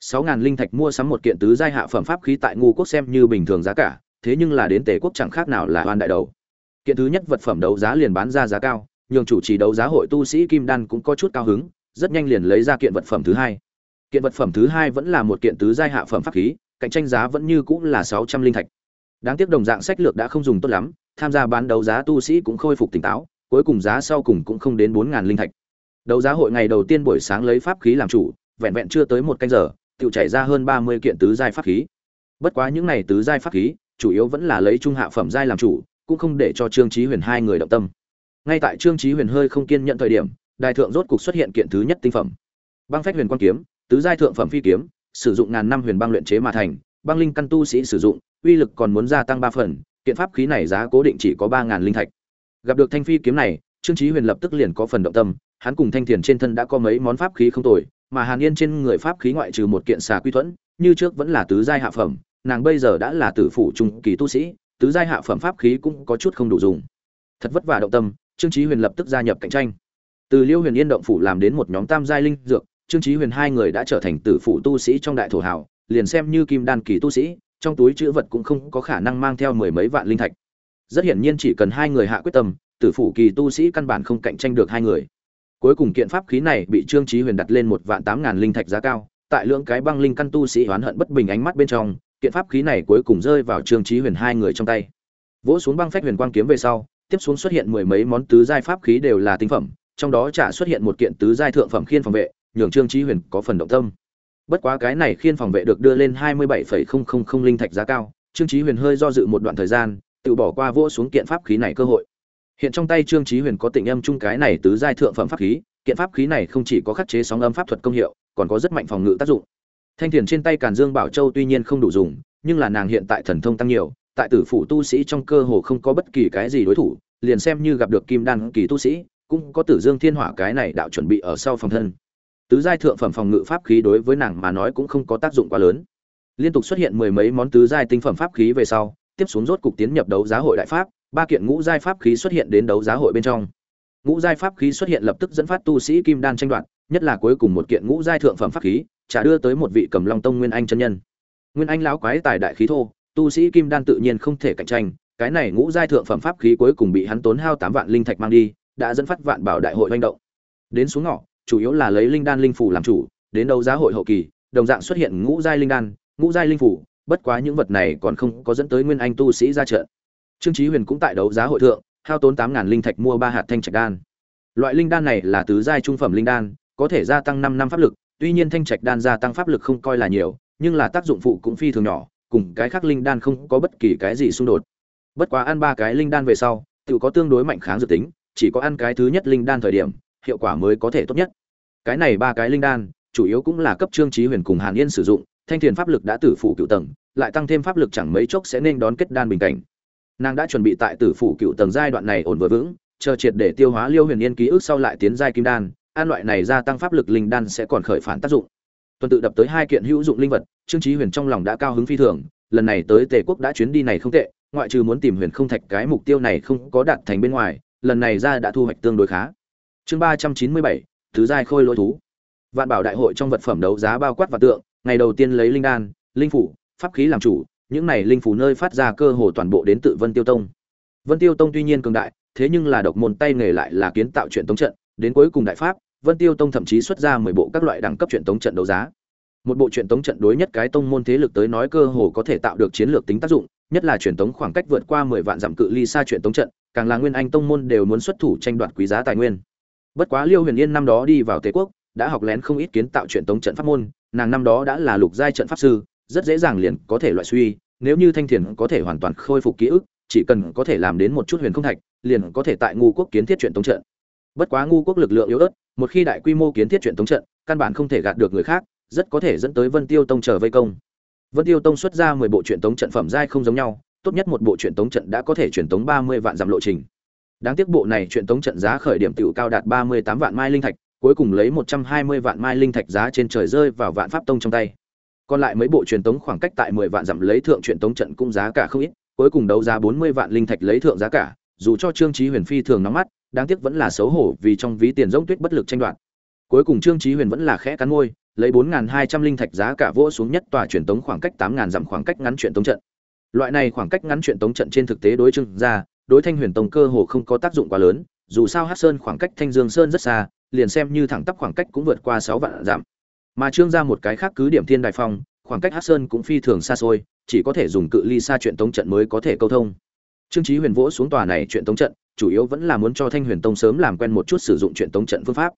Sáu ngàn linh thạch mua sắm một kiện tứ giai hạ phẩm pháp khí tại ngu quốc xem như bình thường giá cả, thế nhưng là đến tề quốc chẳng khác nào là oan đại đầu. Kiện thứ nhất vật phẩm đấu giá liền bán ra giá cao, nhường chủ trì đấu giá hội tu sĩ kim đan cũng có chút cao hứng, rất nhanh liền lấy ra kiện vật phẩm thứ hai kiện vật phẩm thứ hai vẫn là một kiện tứ giai hạ phẩm pháp khí, cạnh tranh giá vẫn như cũng là sáu trăm linh thạch. Đáng tiếc đồng dạng sách lược đã không dùng tốt lắm, tham gia bán đấu giá tu sĩ cũng khôi phục tỉnh táo, cuối cùng giá sau cùng cũng không đến bốn ngàn linh thạch. Đấu giá hội ngày đầu tiên buổi sáng lấy pháp khí làm chủ, vẹn vẹn chưa tới một canh giờ tự chảy ra hơn ba mươi kiện tứ giai pháp khí. Bất quá những này tứ giai pháp khí, chủ yếu vẫn là lấy trung hạ phẩm giai làm chủ, cũng không để cho trương chí huyền hai người động tâm. Ngay tại trương chí huyền hơi không kiên nhận thời điểm đại thượng rốt cục xuất hiện kiện thứ nhất tinh phẩm. Băng phách huyền quan kiếm tứ giai thượng phẩm phi kiếm, sử dụng ngàn năm huyền băng luyện chế mà thành, băng linh căn tu sĩ sử dụng, uy lực còn muốn gia tăng ba phần, kiện pháp khí này giá cố định chỉ có ba ngàn linh thạch. Gặp được thanh phi kiếm này, trương chí huyền lập tức liền có phần động tâm, hắn cùng thanh thiền trên thân đã có mấy món pháp khí không tồi, mà hàn yên trên người pháp khí ngoại trừ một kiện xà quy thuẫn, như trước vẫn là tứ giai hạ phẩm, nàng bây giờ đã là tử phụ trung kỳ tu sĩ, tứ giai hạ phẩm pháp khí cũng có chút không đủ dùng. Thật vất vả động tâm, trương chí huyền lập tức gia nhập cạnh tranh. Từ liêu huyền yên động phủ làm đến một nhóm tam giai linh dược trương chí huyền hai người đã trở thành tử phụ tu sĩ trong đại thổ hào, liền xem như kim đan kỳ tu sĩ, trong túi chữ vật cũng không có khả năng mang theo mười mấy vạn linh thạch. Rất hiển nhiên chỉ cần hai người hạ quyết tâm, tử phụ kỳ tu sĩ căn bản không cạnh tranh được hai người. Cuối cùng kiện pháp khí này bị trương chí huyền đặt lên một vạn tám ngàn linh thạch giá cao, tại lượng cái băng linh căn tu sĩ oán hận bất bình ánh mắt bên trong, kiện pháp khí này cuối cùng rơi vào trương chí huyền hai người trong tay. Vỗ xuống băng phách huyền quang kiếm về sau, tiếp xuống xuất hiện mười mấy món tứ giai pháp khí đều là tinh phẩm, trong đó chả xuất hiện một kiện tứ giai thượng phẩm khiên phòng vệ nhường trương chí huyền có phần động tâm. Bất quá cái này khiên phòng vệ được đưa lên hai mươi bảy linh thạch giá cao, trương chí huyền hơi do dự một đoạn thời gian, tự bỏ qua vỗ xuống kiện pháp khí này cơ hội. Hiện trong tay trương chí huyền có tình âm chung cái này tứ giai thượng phẩm pháp khí, kiện pháp khí này không chỉ có khắc chế sóng âm pháp thuật công hiệu, còn có rất mạnh phòng ngự tác dụng. Thanh thiền trên tay càn dương bảo châu tuy nhiên không đủ dùng, nhưng là nàng hiện tại thần thông tăng nhiều, tại tử phủ tu sĩ trong cơ hồ không có bất kỳ cái gì đối thủ, liền xem như gặp được kim đan kỳ tu sĩ, cũng có tử dương thiên hỏa cái này đạo chuẩn bị ở sau phòng thân tứ giai thượng phẩm phòng ngự pháp khí đối với nàng mà nói cũng không có tác dụng quá lớn. Liên tục xuất hiện mười mấy món tứ giai tinh phẩm pháp khí về sau, tiếp xuống rốt cục tiến nhập đấu giá hội đại pháp, ba kiện ngũ giai pháp khí xuất hiện đến đấu giá hội bên trong. Ngũ giai pháp khí xuất hiện lập tức dẫn phát tu sĩ kim đan tranh đoạt, nhất là cuối cùng một kiện ngũ giai thượng phẩm pháp khí trả đưa tới một vị cầm long tông nguyên anh chân nhân. Nguyên anh lão quái tài đại khí thô, tu sĩ kim đan tự nhiên không thể cạnh tranh, cái này ngũ giai thượng phẩm pháp khí cuối cùng bị hắn tốn hao tám vạn linh thạch mang đi, đã dẫn phát vạn bảo đại hội manh động. Đến xuống ngõ chủ yếu là lấy linh đan linh phủ làm chủ đến đấu giá hội hậu kỳ đồng dạng xuất hiện ngũ giai linh đan ngũ giai linh phủ bất quá những vật này còn không có dẫn tới nguyên anh tu sĩ ra trận trương chí huyền cũng tại đấu giá hội thượng hao tốn tám ngàn linh thạch mua ba hạt thanh trạch đan Loại linh đan này là tứ giai trung phẩm linh đan, có thể gia tăng 5 năm pháp lực, tuy nhiên thanh trạch đan gia tăng pháp lực không coi là nhiều, nhưng là tác dụng phụ cũng phi thường nhỏ, cùng cái khác linh đan không có bất kỳ cái gì xung đột. Bất quá ăn ba cái linh đan về sau, tự có tương đối mạnh kháng dược tính, chỉ có ăn cái thứ nhất linh đan thời điểm, hiệu quả mới có thể tốt nhất. Cái này ba cái linh đan, chủ yếu cũng là cấp trương trí huyền cùng Hàn Yên sử dụng, thanh thiền pháp lực đã tử phụ cựu tầng, lại tăng thêm pháp lực chẳng mấy chốc sẽ nên đón kết đan bình cảnh. Nàng đã chuẩn bị tại tử phụ cựu tầng giai đoạn này ổn vừa vững, chờ triệt để tiêu hóa Liêu Huyền Yên ký ức sau lại tiến giai kim đan, an loại này gia tăng pháp lực linh đan sẽ còn khởi phản tác dụng. Tuần tự đập tới hai kiện hữu dụng linh vật, Trương Chí Huyền trong lòng đã cao hứng phi thường, lần này tới Tề quốc đã chuyến đi này không tệ, ngoại trừ muốn tìm Huyền Không Thạch cái mục tiêu này không có đạt thành bên ngoài, lần này ra đã thu hoạch tương đối khá. Chương ba trăm chín mươi bảy thứ giai khôi lỗi thú. Vạn Bảo đại hội trong vật phẩm đấu giá bao quát và tượng, ngày đầu tiên lấy linh đan, linh phủ, pháp khí làm chủ, những này linh phủ nơi phát ra cơ hồ toàn bộ đến tự Vân Tiêu Tông. Vân Tiêu Tông tuy nhiên cường đại, thế nhưng là độc môn tay nghề lại là kiến tạo chuyện tống trận, đến cuối cùng đại pháp, Vân Tiêu Tông thậm chí xuất ra 10 bộ các loại đẳng cấp chuyện tống trận đấu giá. Một bộ truyền tống trận đối nhất cái tông môn thế lực tới nói cơ hồ có thể tạo được chiến lược tính tác dụng, nhất là truyền tống khoảng cách vượt qua 10 vạn dặm cự ly xa truyền tống trận, càng là nguyên anh tông môn đều muốn xuất thủ tranh đoạt quý giá tài nguyên. Bất quá Liêu Huyền Yên năm đó đi vào Tề quốc, đã học lén không ít kiến tạo chuyện tống trận pháp môn, nàng năm đó đã là lục giai trận pháp sư, rất dễ dàng liền có thể loại suy, nếu như Thanh Thiền có thể hoàn toàn khôi phục ký ức, chỉ cần có thể làm đến một chút huyền không thạch, liền có thể tại ngu quốc kiến thiết chuyện tống trận. Bất quá ngu quốc lực lượng yếu ớt, một khi đại quy mô kiến thiết chuyện tống trận, căn bản không thể gạt được người khác, rất có thể dẫn tới Vân Tiêu Tông chờ vây công. Vân Tiêu Tông xuất ra 10 bộ truyện tống trận phẩm giai không giống nhau, tốt nhất một bộ truyện tống trận đã có thể truyền tống 30 vạn dặm lộ trình. Đáng tiếc bộ này chuyện tống trận giá khởi điểm tiểu cao đạt 38 vạn mai linh thạch, cuối cùng lấy 120 vạn mai linh thạch giá trên trời rơi vào Vạn Pháp Tông trong tay. Còn lại mấy bộ truyền tống khoảng cách tại 10 vạn dặm lấy thượng truyền tống trận cũng giá cả không ít, cuối cùng đấu giá 40 vạn linh thạch lấy thượng giá cả, dù cho Trương Chí Huyền phi thường nóng mắt, đáng tiếc vẫn là xấu hổ vì trong ví tiền rỗng tuyết bất lực tranh đoạt. Cuối cùng Trương Chí Huyền vẫn là khẽ cắn môi, lấy 4200 linh thạch giá cả vỗ xuống nhất tòa truyền tống khoảng cách 8000 dặm khoảng cách ngắn truyền tống trận. Loại này khoảng cách ngắn truyền tống trận trên thực tế đối Trương gia, đối Thanh Huyền Tông cơ hồ không có tác dụng quá lớn, dù sao Hắc Sơn khoảng cách Thanh Dương Sơn rất xa, liền xem như thẳng tắp khoảng cách cũng vượt qua sáu vạn dặm. Mà Trương gia một cái khác cứ điểm Thiên đại Phong, khoảng cách Hắc Sơn cũng phi thường xa xôi, chỉ có thể dùng cự ly xa chuyện tống trận mới có thể câu thông. Trương Chí Huyền vỗ xuống tòa này chuyện tống trận, chủ yếu vẫn là muốn cho Thanh Huyền Tông sớm làm quen một chút sử dụng chuyện tống trận phương pháp.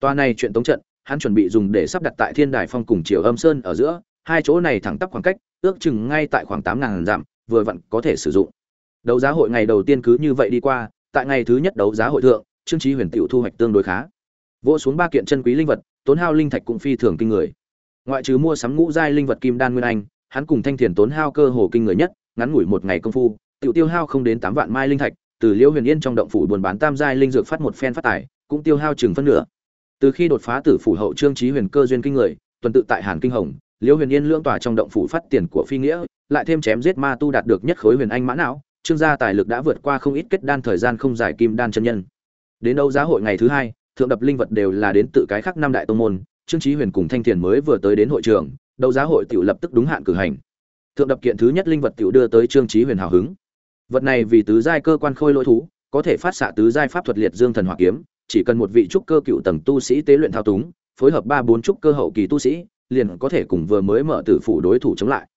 Tòa này chuyện tống trận, hắn chuẩn bị dùng để sắp đặt tại Thiên Đài Phong cùng Triều Âm Sơn ở giữa, hai chỗ này thẳng tắp khoảng cách, ước chừng ngay tại khoảng tám ngàn dặm, vừa vặn có thể sử dụng. Đấu giá hội ngày đầu tiên cứ như vậy đi qua, tại ngày thứ nhất đấu giá hội thượng, Trương Chí Huyền tiểu thu hoạch tương đối khá. Vỗ xuống ba kiện chân quý linh vật, tốn hao linh thạch cũng phi thường kinh người. Ngoại trừ mua sắm ngũ giai linh vật kim đan nguyên anh, hắn cùng Thanh Thiền tốn hao cơ hồ kinh người nhất, ngắn ngủi một ngày công phu, tiểu tiêu hao không đến tám vạn mai linh thạch, từ Liễu Huyền Yên trong động phủ buôn bán tam giai linh dược phát một phen phát tài, cũng tiêu hao chừng phân nửa. Từ khi đột phá tử phủ hậu trương trí huyền cơ duyên kinh người, tuần tự tại Hàn Kinh Hồng, Liễu Huyền Yên lưỡng tòa trong động phủ phát tiền của phi nghĩa, lại thêm chém giết ma tu đạt được nhất khối huyền anh mã não, trương gia tài lực đã vượt qua không ít kết đan thời gian không giải kim đan chân nhân. Đến đấu giá hội ngày thứ hai, thượng đập linh vật đều là đến tự cái khác năm đại tông môn, trương trí huyền cùng thanh thiền mới vừa tới đến hội trường, đấu giá hội tiểu lập tức đúng hạn cử hành. Thượng đập kiện thứ nhất linh vật tiểu đưa tới trương trí huyền hào hứng. Vật này vì tứ giai cơ quan khôi lỗi thú, có thể phát xạ tứ giai pháp thuật liệt dương thần hỏa kiếm, chỉ cần một vị trúc cơ cựu tầng tu sĩ tế luyện thao túng, phối hợp ba bốn trúc cơ hậu kỳ tu sĩ, liền có thể cùng vừa mới mở tử phủ đối thủ chống lại.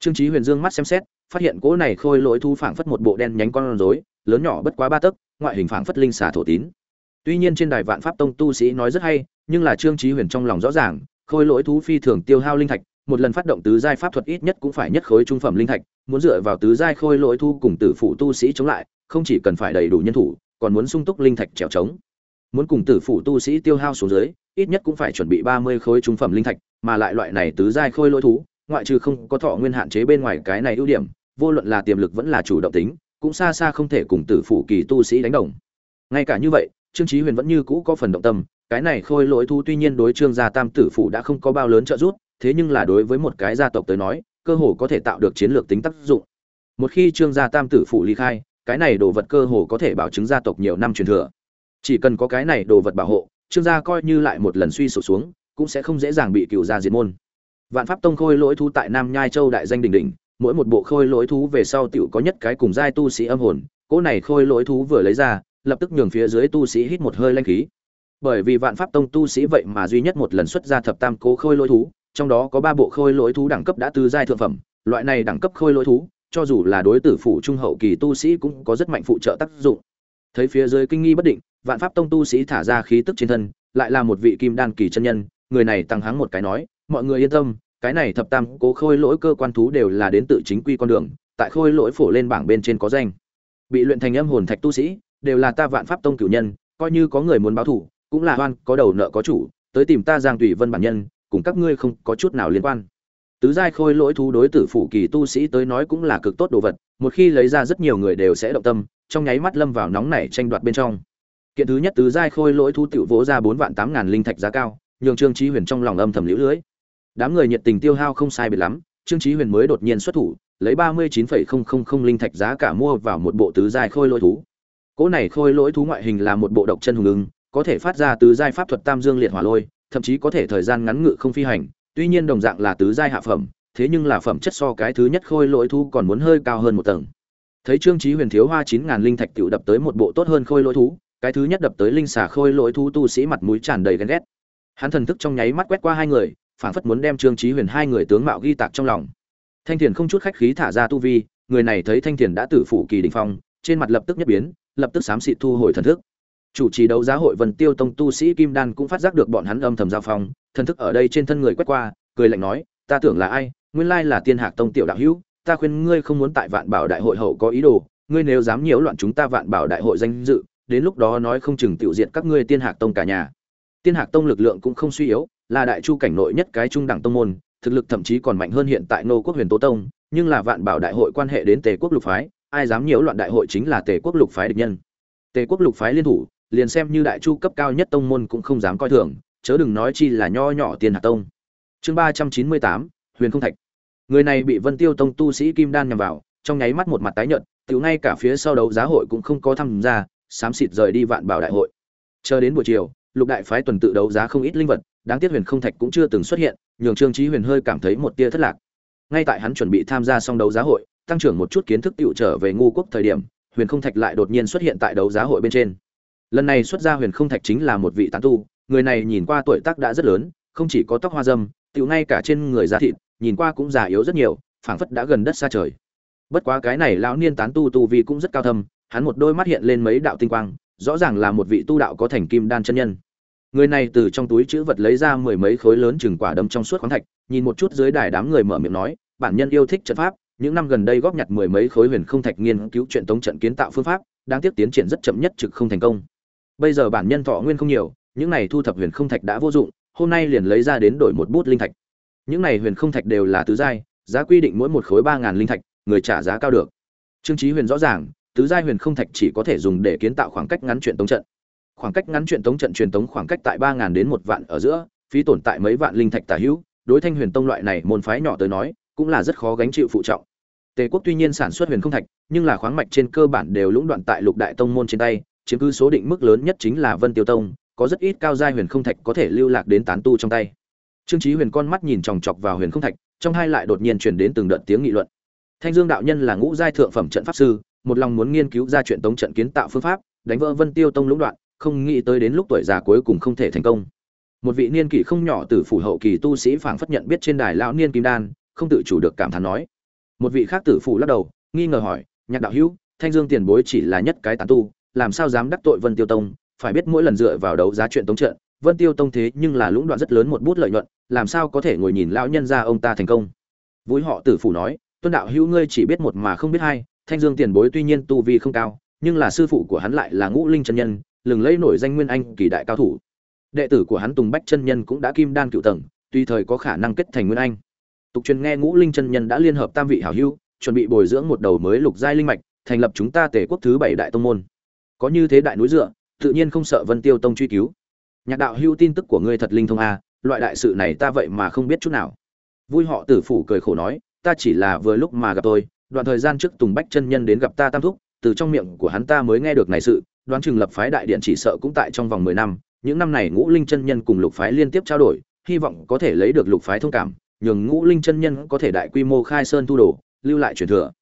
Trương Chí Huyền dương mắt xem xét, phát hiện cỗ này khôi lỗi thú phảng phất một bộ đen nhánh con rối, lớn nhỏ bất quá ba tấc, ngoại hình phảng phất linh xà thổ tín. Tuy nhiên trên đài Vạn Pháp Tông tu sĩ nói rất hay, nhưng là Trương trí Huyền trong lòng rõ ràng, khôi lỗi thú phi thường tiêu hao linh thạch, một lần phát động tứ giai pháp thuật ít nhất cũng phải nhất khối trung phẩm linh thạch, muốn dựa vào tứ giai khôi lỗi thu cùng tử phụ tu sĩ chống lại, không chỉ cần phải đầy đủ nhân thủ, còn muốn sung túc linh thạch trèo trống. Muốn cùng tử phụ tu sĩ tiêu hao xuống dưới, ít nhất cũng phải chuẩn bị 30 khối trung phẩm linh thạch, mà lại loại này tứ giai khôi lỗi thú, ngoại trừ không có thọ nguyên hạn chế bên ngoài cái này ưu điểm, vô luận là tiềm lực vẫn là chủ động tính, cũng xa xa không thể cùng tử phụ kỳ tu sĩ đánh đồng. Ngay cả như vậy, Trương Chí Huyền vẫn như cũ có phần động tâm, cái này khôi lỗi thu tuy nhiên đối Trương gia Tam tử phụ đã không có bao lớn trợ giúp, thế nhưng là đối với một cái gia tộc tới nói, cơ hồ có thể tạo được chiến lược tính tác dụng. Một khi Trương gia Tam tử phụ ly khai, cái này đồ vật cơ hồ có thể bảo chứng gia tộc nhiều năm truyền thừa. Chỉ cần có cái này đồ vật bảo hộ, Trương gia coi như lại một lần suy sụp xuống, cũng sẽ không dễ dàng bị cửu gia diệt môn. Vạn Pháp Tông khôi lỗi thú tại Nam Nhai Châu đại danh đỉnh đỉnh, mỗi một bộ khôi lỗi thú về sau tiểu có nhất cái cùng giai tu sĩ âm hồn, cỗ này khôi lỗi thú vừa lấy ra, lập tức nhường phía dưới tu sĩ hít một hơi linh khí. Bởi vì Vạn Pháp Tông tu sĩ vậy mà duy nhất một lần xuất ra thập tam cố khôi lỗi thú, trong đó có ba bộ khôi lỗi thú đẳng cấp đã từ giai thượng phẩm, loại này đẳng cấp khôi lỗi thú, cho dù là đối tử phụ trung hậu kỳ tu sĩ cũng có rất mạnh phụ trợ tác dụng. Thấy phía dưới kinh nghi bất định, vạn pháp tông tu sĩ thả ra khí tức trên thân lại là một vị kim đan kỳ chân nhân người này tăng hắng một cái nói mọi người yên tâm, cái này thập tam cố khôi lỗi cơ quan thú đều là đến tự chính quy con đường, tại khôi lỗi phổ lên bảng bên trên có danh. Bị luyện thành âm hồn thạch tu sĩ, đều là ta vạn pháp tông cửu nhân, coi như có người muốn báo thủ cũng là oan có đầu nợ có chủ, tới tìm ta giang tùy vân bản nhân, cùng các ngươi không có chút nào liên quan. Tứ giai khôi lỗi thú đối tử phủ kỳ tu sĩ tới nói cũng là cực tốt đồ vật, một khi lấy ra rất nhiều người đều sẽ động tâm, trong nháy mắt lâm vào nóng nảy tranh đoạt bên trong. Kiện thứ nhất tứ giai khôi lỗi thú tiểu vỗ ra bốn vạn tám ngàn linh thạch giá cao, nhường trương trí huyền trong lòng âm thầm liễu lưới đám người nhiệt tình tiêu hao không sai biệt lắm, trương chí huyền mới đột nhiên xuất thủ, lấy ba mươi chín phẩy không không không linh thạch giá cả mua vào một bộ tứ giai khôi lỗi thú. Cỗ này khôi lỗi thú ngoại hình là một bộ độc chân hùng ưng, có thể phát ra tứ giai pháp thuật tam dương liệt hỏa lôi, thậm chí có thể thời gian ngắn ngự không phi hành, tuy nhiên đồng dạng là tứ giai hạ phẩm, thế nhưng là phẩm chất so cái thứ nhất khôi lỗi thú còn muốn hơi cao hơn một tầng. Thấy trương chí huyền thiếu hoa chín ngàn linh thạch tiểu đập tới một bộ tốt hơn khôi lỗi thú, cái thứ nhất đập tới linh xà khôi lỗi thú tu sĩ mặt mũi tràn đầy ghen ghét. Hắn thần thức trong nháy mắt quét qua hai người phảng phất muốn đem trương chí huyền hai người tướng mạo ghi tạc trong lòng. Thanh thiền không chút khách khí thả ra tu vi, người này thấy thanh thiền đã tử phủ kỳ đỉnh phong, trên mặt lập tức nhất biến, lập tức xám xịt thu hồi thần thức. Chủ trì đấu giá hội vân tiêu tông tu sĩ kim đan cũng phát giác được bọn hắn âm thầm giao phong, thần thức ở đây trên thân người quét qua, cười lạnh nói, ta tưởng là ai? Nguyên lai là tiên hạc tông tiểu đạo hữu, ta khuyên ngươi không muốn tại vạn bảo đại hội hậu có ý đồ, ngươi nếu dám nhiễu loạn chúng ta vạn bảo đại hội danh dự, đến lúc đó nói không chừng tiểu diệt các ngươi tiên hạc tông cả nhà tiên hạc tông lực lượng cũng không suy yếu, là đại chu cảnh nội nhất cái trung đẳng tông môn, thực lực thậm chí còn mạnh hơn hiện tại nô quốc huyền tố tông, nhưng là vạn bảo đại hội quan hệ đến tề quốc lục phái, ai dám nhiễu loạn đại hội chính là tề quốc lục phái địch nhân. Tề quốc lục phái liên thủ, liền xem như đại chu cấp cao nhất tông môn cũng không dám coi thường, chớ đừng nói chi là nho nhỏ tiên hạc tông. Chương ba trăm chín mươi tám, huyền không thạch. Người này bị vân tiêu tông tu sĩ kim đan nhằm vào, trong nháy mắt một mặt tái nhợt, tiểu ngay cả phía sau đấu giá hội cũng không có tham gia, xám xịt rời đi vạn bảo đại hội. Chờ đến buổi chiều lục đại phái tuần tự đấu giá không ít linh vật, đáng tiếc huyền không thạch cũng chưa từng xuất hiện, nhường trương trí huyền hơi cảm thấy một tia thất lạc. Ngay tại hắn chuẩn bị tham gia xong đấu giá hội, tăng trưởng một chút kiến thức tựu trở về ngu quốc thời điểm, huyền không thạch lại đột nhiên xuất hiện tại đấu giá hội bên trên. Lần này xuất ra huyền không thạch chính là một vị tán tu, người này nhìn qua tuổi tác đã rất lớn, không chỉ có tóc hoa dâm, tựu ngay cả trên người da thịt, nhìn qua cũng già yếu rất nhiều, phảng phất đã gần đất xa trời. Bất quá cái này lão niên tán tu tu vi cũng rất cao thâm, hắn một đôi mắt hiện lên mấy đạo tinh quang, rõ ràng là một vị tu đạo có thành kim đan chân nhân người này từ trong túi chữ vật lấy ra mười mấy khối lớn chừng quả đấm trong suốt khoáng thạch, nhìn một chút dưới đài đám người mở miệng nói, bản nhân yêu thích trận pháp, những năm gần đây góp nhặt mười mấy khối huyền không thạch nghiên cứu chuyện tống trận kiến tạo phương pháp đang tiếp tiến triển rất chậm nhất trực không thành công. Bây giờ bản nhân thọ nguyên không nhiều, những này thu thập huyền không thạch đã vô dụng, hôm nay liền lấy ra đến đổi một bút linh thạch. Những này huyền không thạch đều là tứ giai, giá quy định mỗi một khối ba ngàn linh thạch, người trả giá cao được. Trương trí huyền rõ ràng, tứ giai huyền không thạch chỉ có thể dùng để kiến tạo khoảng cách ngắn chuyện tống trận khoảng cách ngắn chuyện tống trận truyền tống khoảng cách tại ba ngàn đến một vạn ở giữa, phí tổn tại mấy vạn linh thạch tả hữu, đối thanh huyền tông loại này môn phái nhỏ tới nói, cũng là rất khó gánh chịu phụ trọng. Tề quốc tuy nhiên sản xuất huyền không thạch, nhưng là khoáng mạch trên cơ bản đều lũng đoạn tại lục đại tông môn trên tay, chiếm cứ số định mức lớn nhất chính là vân tiêu tông, có rất ít cao giai huyền không thạch có thể lưu lạc đến tán tu trong tay. Trương trí huyền con mắt nhìn chòng chọc vào huyền không thạch, trong hai lại đột nhiên truyền đến từng đợt tiếng nghị luận. Thanh dương đạo nhân là ngũ giai thượng phẩm trận pháp sư, một lòng muốn nghiên cứu ra chuyện tống trận kiến tạo phương pháp, đánh vỡ vân tiêu tông lũng đoạn không nghĩ tới đến lúc tuổi già cuối cùng không thể thành công. Một vị niên kỷ không nhỏ từ phủ hậu kỳ tu sĩ phảng phất nhận biết trên đài lão niên kim đan, không tự chủ được cảm thán nói. Một vị khác tử phủ lắc đầu, nghi ngờ hỏi, nhạc đạo hữu, thanh dương tiền bối chỉ là nhất cái tán tu, làm sao dám đắc tội vân tiêu tông? Phải biết mỗi lần dựa vào đấu giá chuyện tống trận, vân tiêu tông thế nhưng là lũng đoạn rất lớn một bút lợi nhuận, làm sao có thể ngồi nhìn lão nhân ra ông ta thành công? Vui họ tử phủ nói, tuân đạo hữu ngươi chỉ biết một mà không biết hai, thanh dương tiền bối tuy nhiên tu vi không cao, nhưng là sư phụ của hắn lại là ngũ linh chân nhân lừng lẫy nổi danh nguyên anh kỳ đại cao thủ. Đệ tử của hắn tùng bách chân nhân cũng đã kim đan cựu tầng tùy thời có khả năng kết thành nguyên anh. Tục truyền nghe ngũ linh chân nhân đã liên hợp tam vị hảo hữu, chuẩn bị bồi dưỡng một đầu mới lục giai linh mạch, thành lập chúng ta tể quốc thứ bảy đại tông môn. Có như thế đại núi dựa, tự nhiên không sợ vân tiêu tông truy cứu. Nhạc đạo hữu tin tức của ngươi thật linh thông a loại đại sự này ta vậy mà không biết chút nào. Vui họ tử phủ cười khổ nói, ta chỉ là vừa lúc mà gặp tôi, đoạn thời gian trước tùng bách chân nhân đến gặp ta tam thúc, từ trong miệng của hắn ta mới nghe được này sự đoán chừng lập phái đại điện chỉ sợ cũng tại trong vòng mười năm, những năm này ngũ linh chân nhân cùng lục phái liên tiếp trao đổi, hy vọng có thể lấy được lục phái thông cảm, nhường ngũ linh chân nhân có thể đại quy mô khai sơn thu đồ, lưu lại truyền thừa.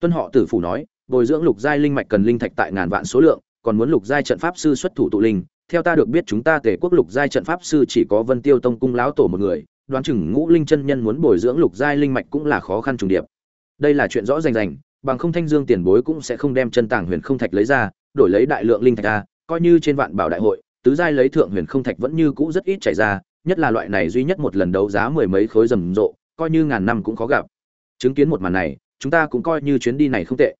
Tuân họ tử phủ nói, bồi dưỡng lục giai linh mạch cần linh thạch tại ngàn vạn số lượng, còn muốn lục giai trận pháp sư xuất thủ tụ linh. Theo ta được biết chúng ta tề quốc lục giai trận pháp sư chỉ có vân tiêu tông cung lão tổ một người, đoán chừng ngũ linh chân nhân muốn bồi dưỡng lục giai linh mạch cũng là khó khăn trùng điệp. Đây là chuyện rõ rành rành, bằng không thanh dương tiền bối cũng sẽ không đem chân tàng huyền không thạch lấy ra đổi lấy đại lượng linh thạch ra, coi như trên vạn bảo đại hội, tứ giai lấy thượng huyền không thạch vẫn như cũ rất ít chảy ra, nhất là loại này duy nhất một lần đấu giá mười mấy khối rầm rộ, coi như ngàn năm cũng khó gặp. Chứng kiến một màn này, chúng ta cũng coi như chuyến đi này không tệ.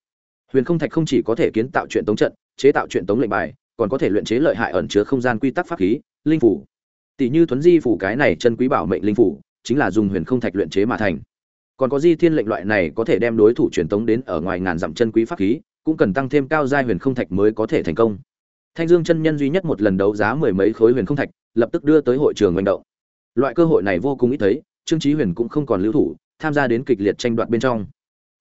Huyền không thạch không chỉ có thể kiến tạo chuyện tống trận, chế tạo chuyện tống lệnh bài, còn có thể luyện chế lợi hại ẩn chứa không gian quy tắc pháp khí, linh phủ. Tỷ như thuấn di phủ cái này chân quý bảo mệnh linh phủ, chính là dùng huyền không thạch luyện chế mà thành. Còn có di thiên lệnh loại này có thể đem đối thủ truyền tống đến ở ngoài ngàn dặm chân quý pháp khí cũng cần tăng thêm cao giai huyền không thạch mới có thể thành công. Thanh dương chân nhân duy nhất một lần đấu giá mười mấy khối huyền không thạch, lập tức đưa tới hội trường manh động. Loại cơ hội này vô cùng ít thấy, trương chí huyền cũng không còn lưu thủ, tham gia đến kịch liệt tranh đoạt bên trong.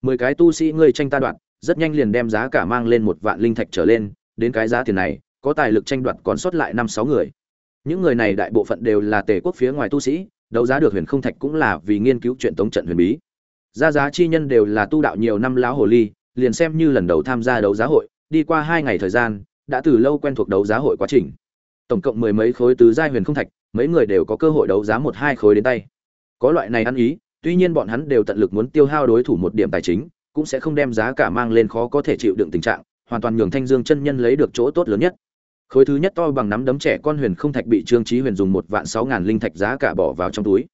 Mười cái tu sĩ ngươi tranh ta đoạt, rất nhanh liền đem giá cả mang lên một vạn linh thạch trở lên, đến cái giá tiền này, có tài lực tranh đoạt còn sót lại năm sáu người. Những người này đại bộ phận đều là tề quốc phía ngoài tu sĩ, đấu giá được huyền không thạch cũng là vì nghiên cứu chuyện tống trận huyền bí. Gia giá chi nhân đều là tu đạo nhiều năm lão hồ ly liền xem như lần đầu tham gia đấu giá hội, đi qua hai ngày thời gian, đã từ lâu quen thuộc đấu giá hội quá trình. Tổng cộng mười mấy khối tứ giai huyền không thạch, mấy người đều có cơ hội đấu giá một hai khối đến tay. Có loại này ăn ý, tuy nhiên bọn hắn đều tận lực muốn tiêu hao đối thủ một điểm tài chính, cũng sẽ không đem giá cả mang lên khó có thể chịu đựng tình trạng, hoàn toàn nhường thanh dương chân nhân lấy được chỗ tốt lớn nhất. Khối thứ nhất to bằng nắm đấm trẻ con huyền không thạch bị trương chí huyền dùng một vạn sáu ngàn linh thạch giá cả bỏ vào trong túi.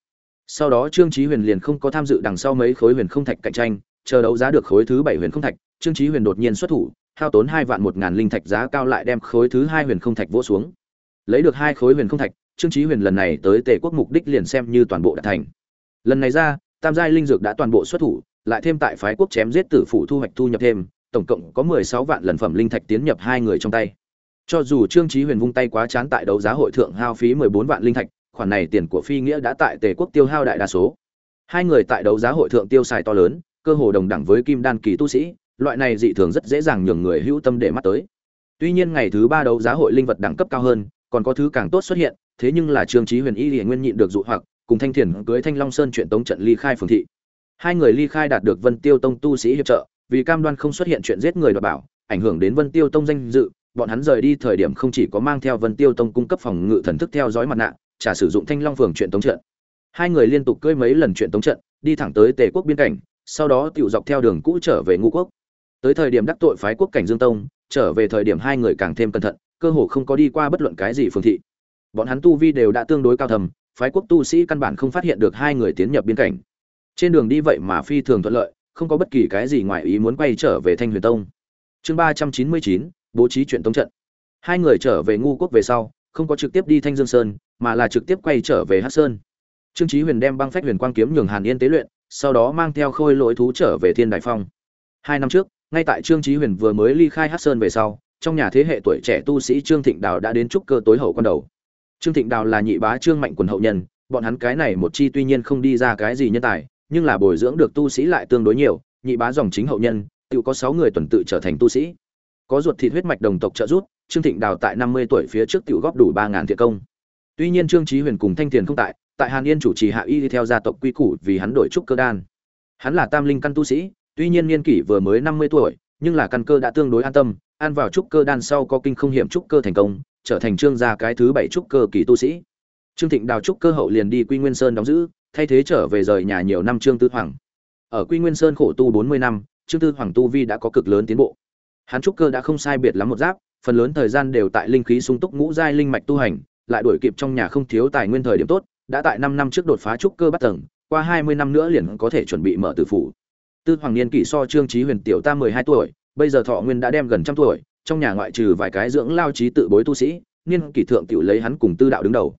Sau đó trương chí huyền liền không có tham dự đằng sau mấy khối huyền không thạch cạnh tranh chờ đấu giá được khối thứ bảy huyền không thạch, trương chí huyền đột nhiên xuất thủ, hao tốn hai vạn một ngàn linh thạch giá cao lại đem khối thứ hai huyền không thạch vỗ xuống. Lấy được hai khối huyền không thạch, trương chí huyền lần này tới tề quốc mục đích liền xem như toàn bộ đã thành. Lần này ra, tam giai linh dược đã toàn bộ xuất thủ, lại thêm tại phái quốc chém giết tử phụ thu hoạch thu nhập thêm, tổng cộng có mười sáu vạn lần phẩm linh thạch tiến nhập hai người trong tay. Cho dù trương chí huyền vung tay quá chán tại đấu giá hội thượng hao phí mười bốn vạn linh thạch, khoản này tiền của phi nghĩa đã tại tề quốc tiêu hao đại đa số. Hai người tại đấu giá hội thượng tiêu xài to lớn cơ hồ đồng đẳng với kim đan kỳ tu sĩ, loại này dị thường rất dễ dàng nhường người hữu tâm để mắt tới. Tuy nhiên ngày thứ ba đấu giá hội linh vật đẳng cấp cao hơn, còn có thứ càng tốt xuất hiện, thế nhưng là trương chí huyền y hiển nguyên nhịn được dụ hoặc, cùng thanh thiền cưới thanh long sơn chuyện tống trận ly khai phường thị. Hai người ly khai đạt được vân tiêu tông tu sĩ hiệp trợ, vì cam đoan không xuất hiện chuyện giết người đoạt bảo, ảnh hưởng đến vân tiêu tông danh dự, bọn hắn rời đi thời điểm không chỉ có mang theo vân tiêu tông cung cấp phòng ngự thần thức theo dõi mặt nạ trả sử dụng thanh long phường chuyện tống trận. Hai người liên tục cưới mấy lần chuyện tống trận, đi thẳng tới tề quốc biên cảnh sau đó tiểu dọc theo đường cũ trở về ngũ quốc. Tới thời điểm đắc tội phái quốc cảnh dương tông, trở về thời điểm hai người càng thêm cẩn thận, cơ hồ không có đi qua bất luận cái gì phương thị. Bọn hắn tu vi đều đã tương đối cao thầm, phái quốc tu sĩ căn bản không phát hiện được hai người tiến nhập biên cảnh. Trên đường đi vậy mà phi thường thuận lợi, không có bất kỳ cái gì ngoài ý muốn quay trở về thanh huyền tông. Chương ba trăm chín mươi chín, bố trí chuyện tống trận. Hai người trở về ngu quốc về sau, không có trực tiếp đi thanh dương sơn, mà là trực tiếp quay trở về hát sơn. Trương trí huyền đem băng phách huyền quang kiếm nhường hàn yên tế luyện sau đó mang theo khôi lỗi thú trở về thiên đại phong. Hai năm trước, ngay tại trương trí huyền vừa mới ly khai hát sơn về sau, trong nhà thế hệ tuổi trẻ tu sĩ trương thịnh đào đã đến trúc cơ tối hậu con đầu. Trương thịnh đào là nhị bá trương mạnh quần hậu nhân, bọn hắn cái này một chi tuy nhiên không đi ra cái gì nhân tài, nhưng là bồi dưỡng được tu sĩ lại tương đối nhiều, nhị bá dòng chính hậu nhân, tự có sáu người tuần tự trở thành tu sĩ. Có ruột thịt huyết mạch đồng tộc trợ giúp, trương thịnh đào tại năm mươi tuổi phía trước tự góp đủ ba ngàn thiện công. Tuy nhiên trương trí huyền cùng thanh tiền không tại tại hàn yên chủ trì hạ y đi theo gia tộc quy củ vì hắn đổi trúc cơ đan. Hắn là tam linh căn tu sĩ, tuy nhiên niên kỷ vừa mới năm mươi tuổi, nhưng là căn cơ đã tương đối an tâm ăn vào trúc cơ đan sau có kinh không hiểm trúc cơ thành công, trở thành trương gia cái thứ bảy trúc cơ kỳ tu sĩ. Trương thịnh đào trúc cơ hậu liền đi quy nguyên sơn đóng giữ, thay thế trở về rời nhà nhiều năm trương tư hoàng. Ở quy nguyên sơn khổ tu bốn mươi năm, trương tư hoàng tu vi đã có cực lớn tiến bộ. Hắn trúc cơ đã không sai biệt lắm một giáp, phần lớn thời gian đều tại linh khí sung túc ngũ giai linh mạch tu hành, lại đuổi kịp trong nhà không thiếu tài nguyên thời điểm tốt đã tại năm năm trước đột phá trúc cơ bắt tầng, qua hai mươi năm nữa liền có thể chuẩn bị mở tử phủ. Tư hoàng niên kỷ so trương trí huyền tiểu ta mười hai tuổi, bây giờ thọ nguyên đã đem gần trăm tuổi, trong nhà ngoại trừ vài cái dưỡng lao trí tự bối tu sĩ, niên kỷ thượng tiểu lấy hắn cùng tư đạo đứng đầu.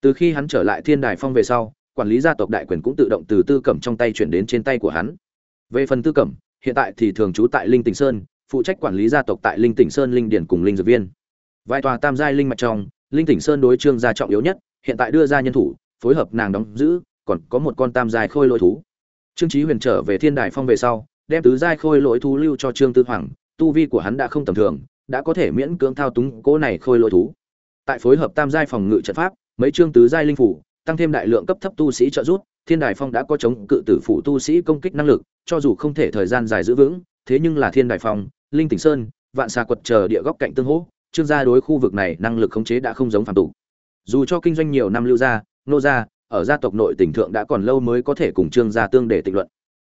Từ khi hắn trở lại thiên đài phong về sau, quản lý gia tộc đại quyền cũng tự động từ tư cẩm trong tay chuyển đến trên tay của hắn. Về phần tư cẩm, hiện tại thì thường trú tại linh tỉnh sơn, phụ trách quản lý gia tộc tại linh tỉnh sơn linh điển cùng linh dược viên. Vài tòa tam giai linh mạch trong, linh tỉnh sơn đối trương gia trọng yếu nhất, hiện tại đưa ra nhân thủ phối hợp nàng đóng giữ, còn có một con tam giai khôi lỗi thú. Trương chí huyền trở về thiên đài phong về sau, đem tứ giai khôi lỗi thú lưu cho trương tư hoàng, tu vi của hắn đã không tầm thường, đã có thể miễn cưỡng thao túng cỗ này khôi lỗi thú. Tại phối hợp tam giai phòng ngự trận pháp, mấy trương tứ giai linh phủ, tăng thêm đại lượng cấp thấp tu sĩ trợ giúp, thiên đài phong đã có chống cự tử phủ tu sĩ công kích năng lực, cho dù không thể thời gian dài giữ vững, thế nhưng là thiên đài phong, linh tỉnh sơn, vạn xà quật chờ địa góc cạnh tương hỗ, trương gia đối khu vực này năng lực khống chế đã không giống phàm tục. Dù cho kinh doanh nhiều năm lưu gia nô gia, ở gia tộc nội tỉnh thượng đã còn lâu mới có thể cùng trương gia tương để tịnh luận.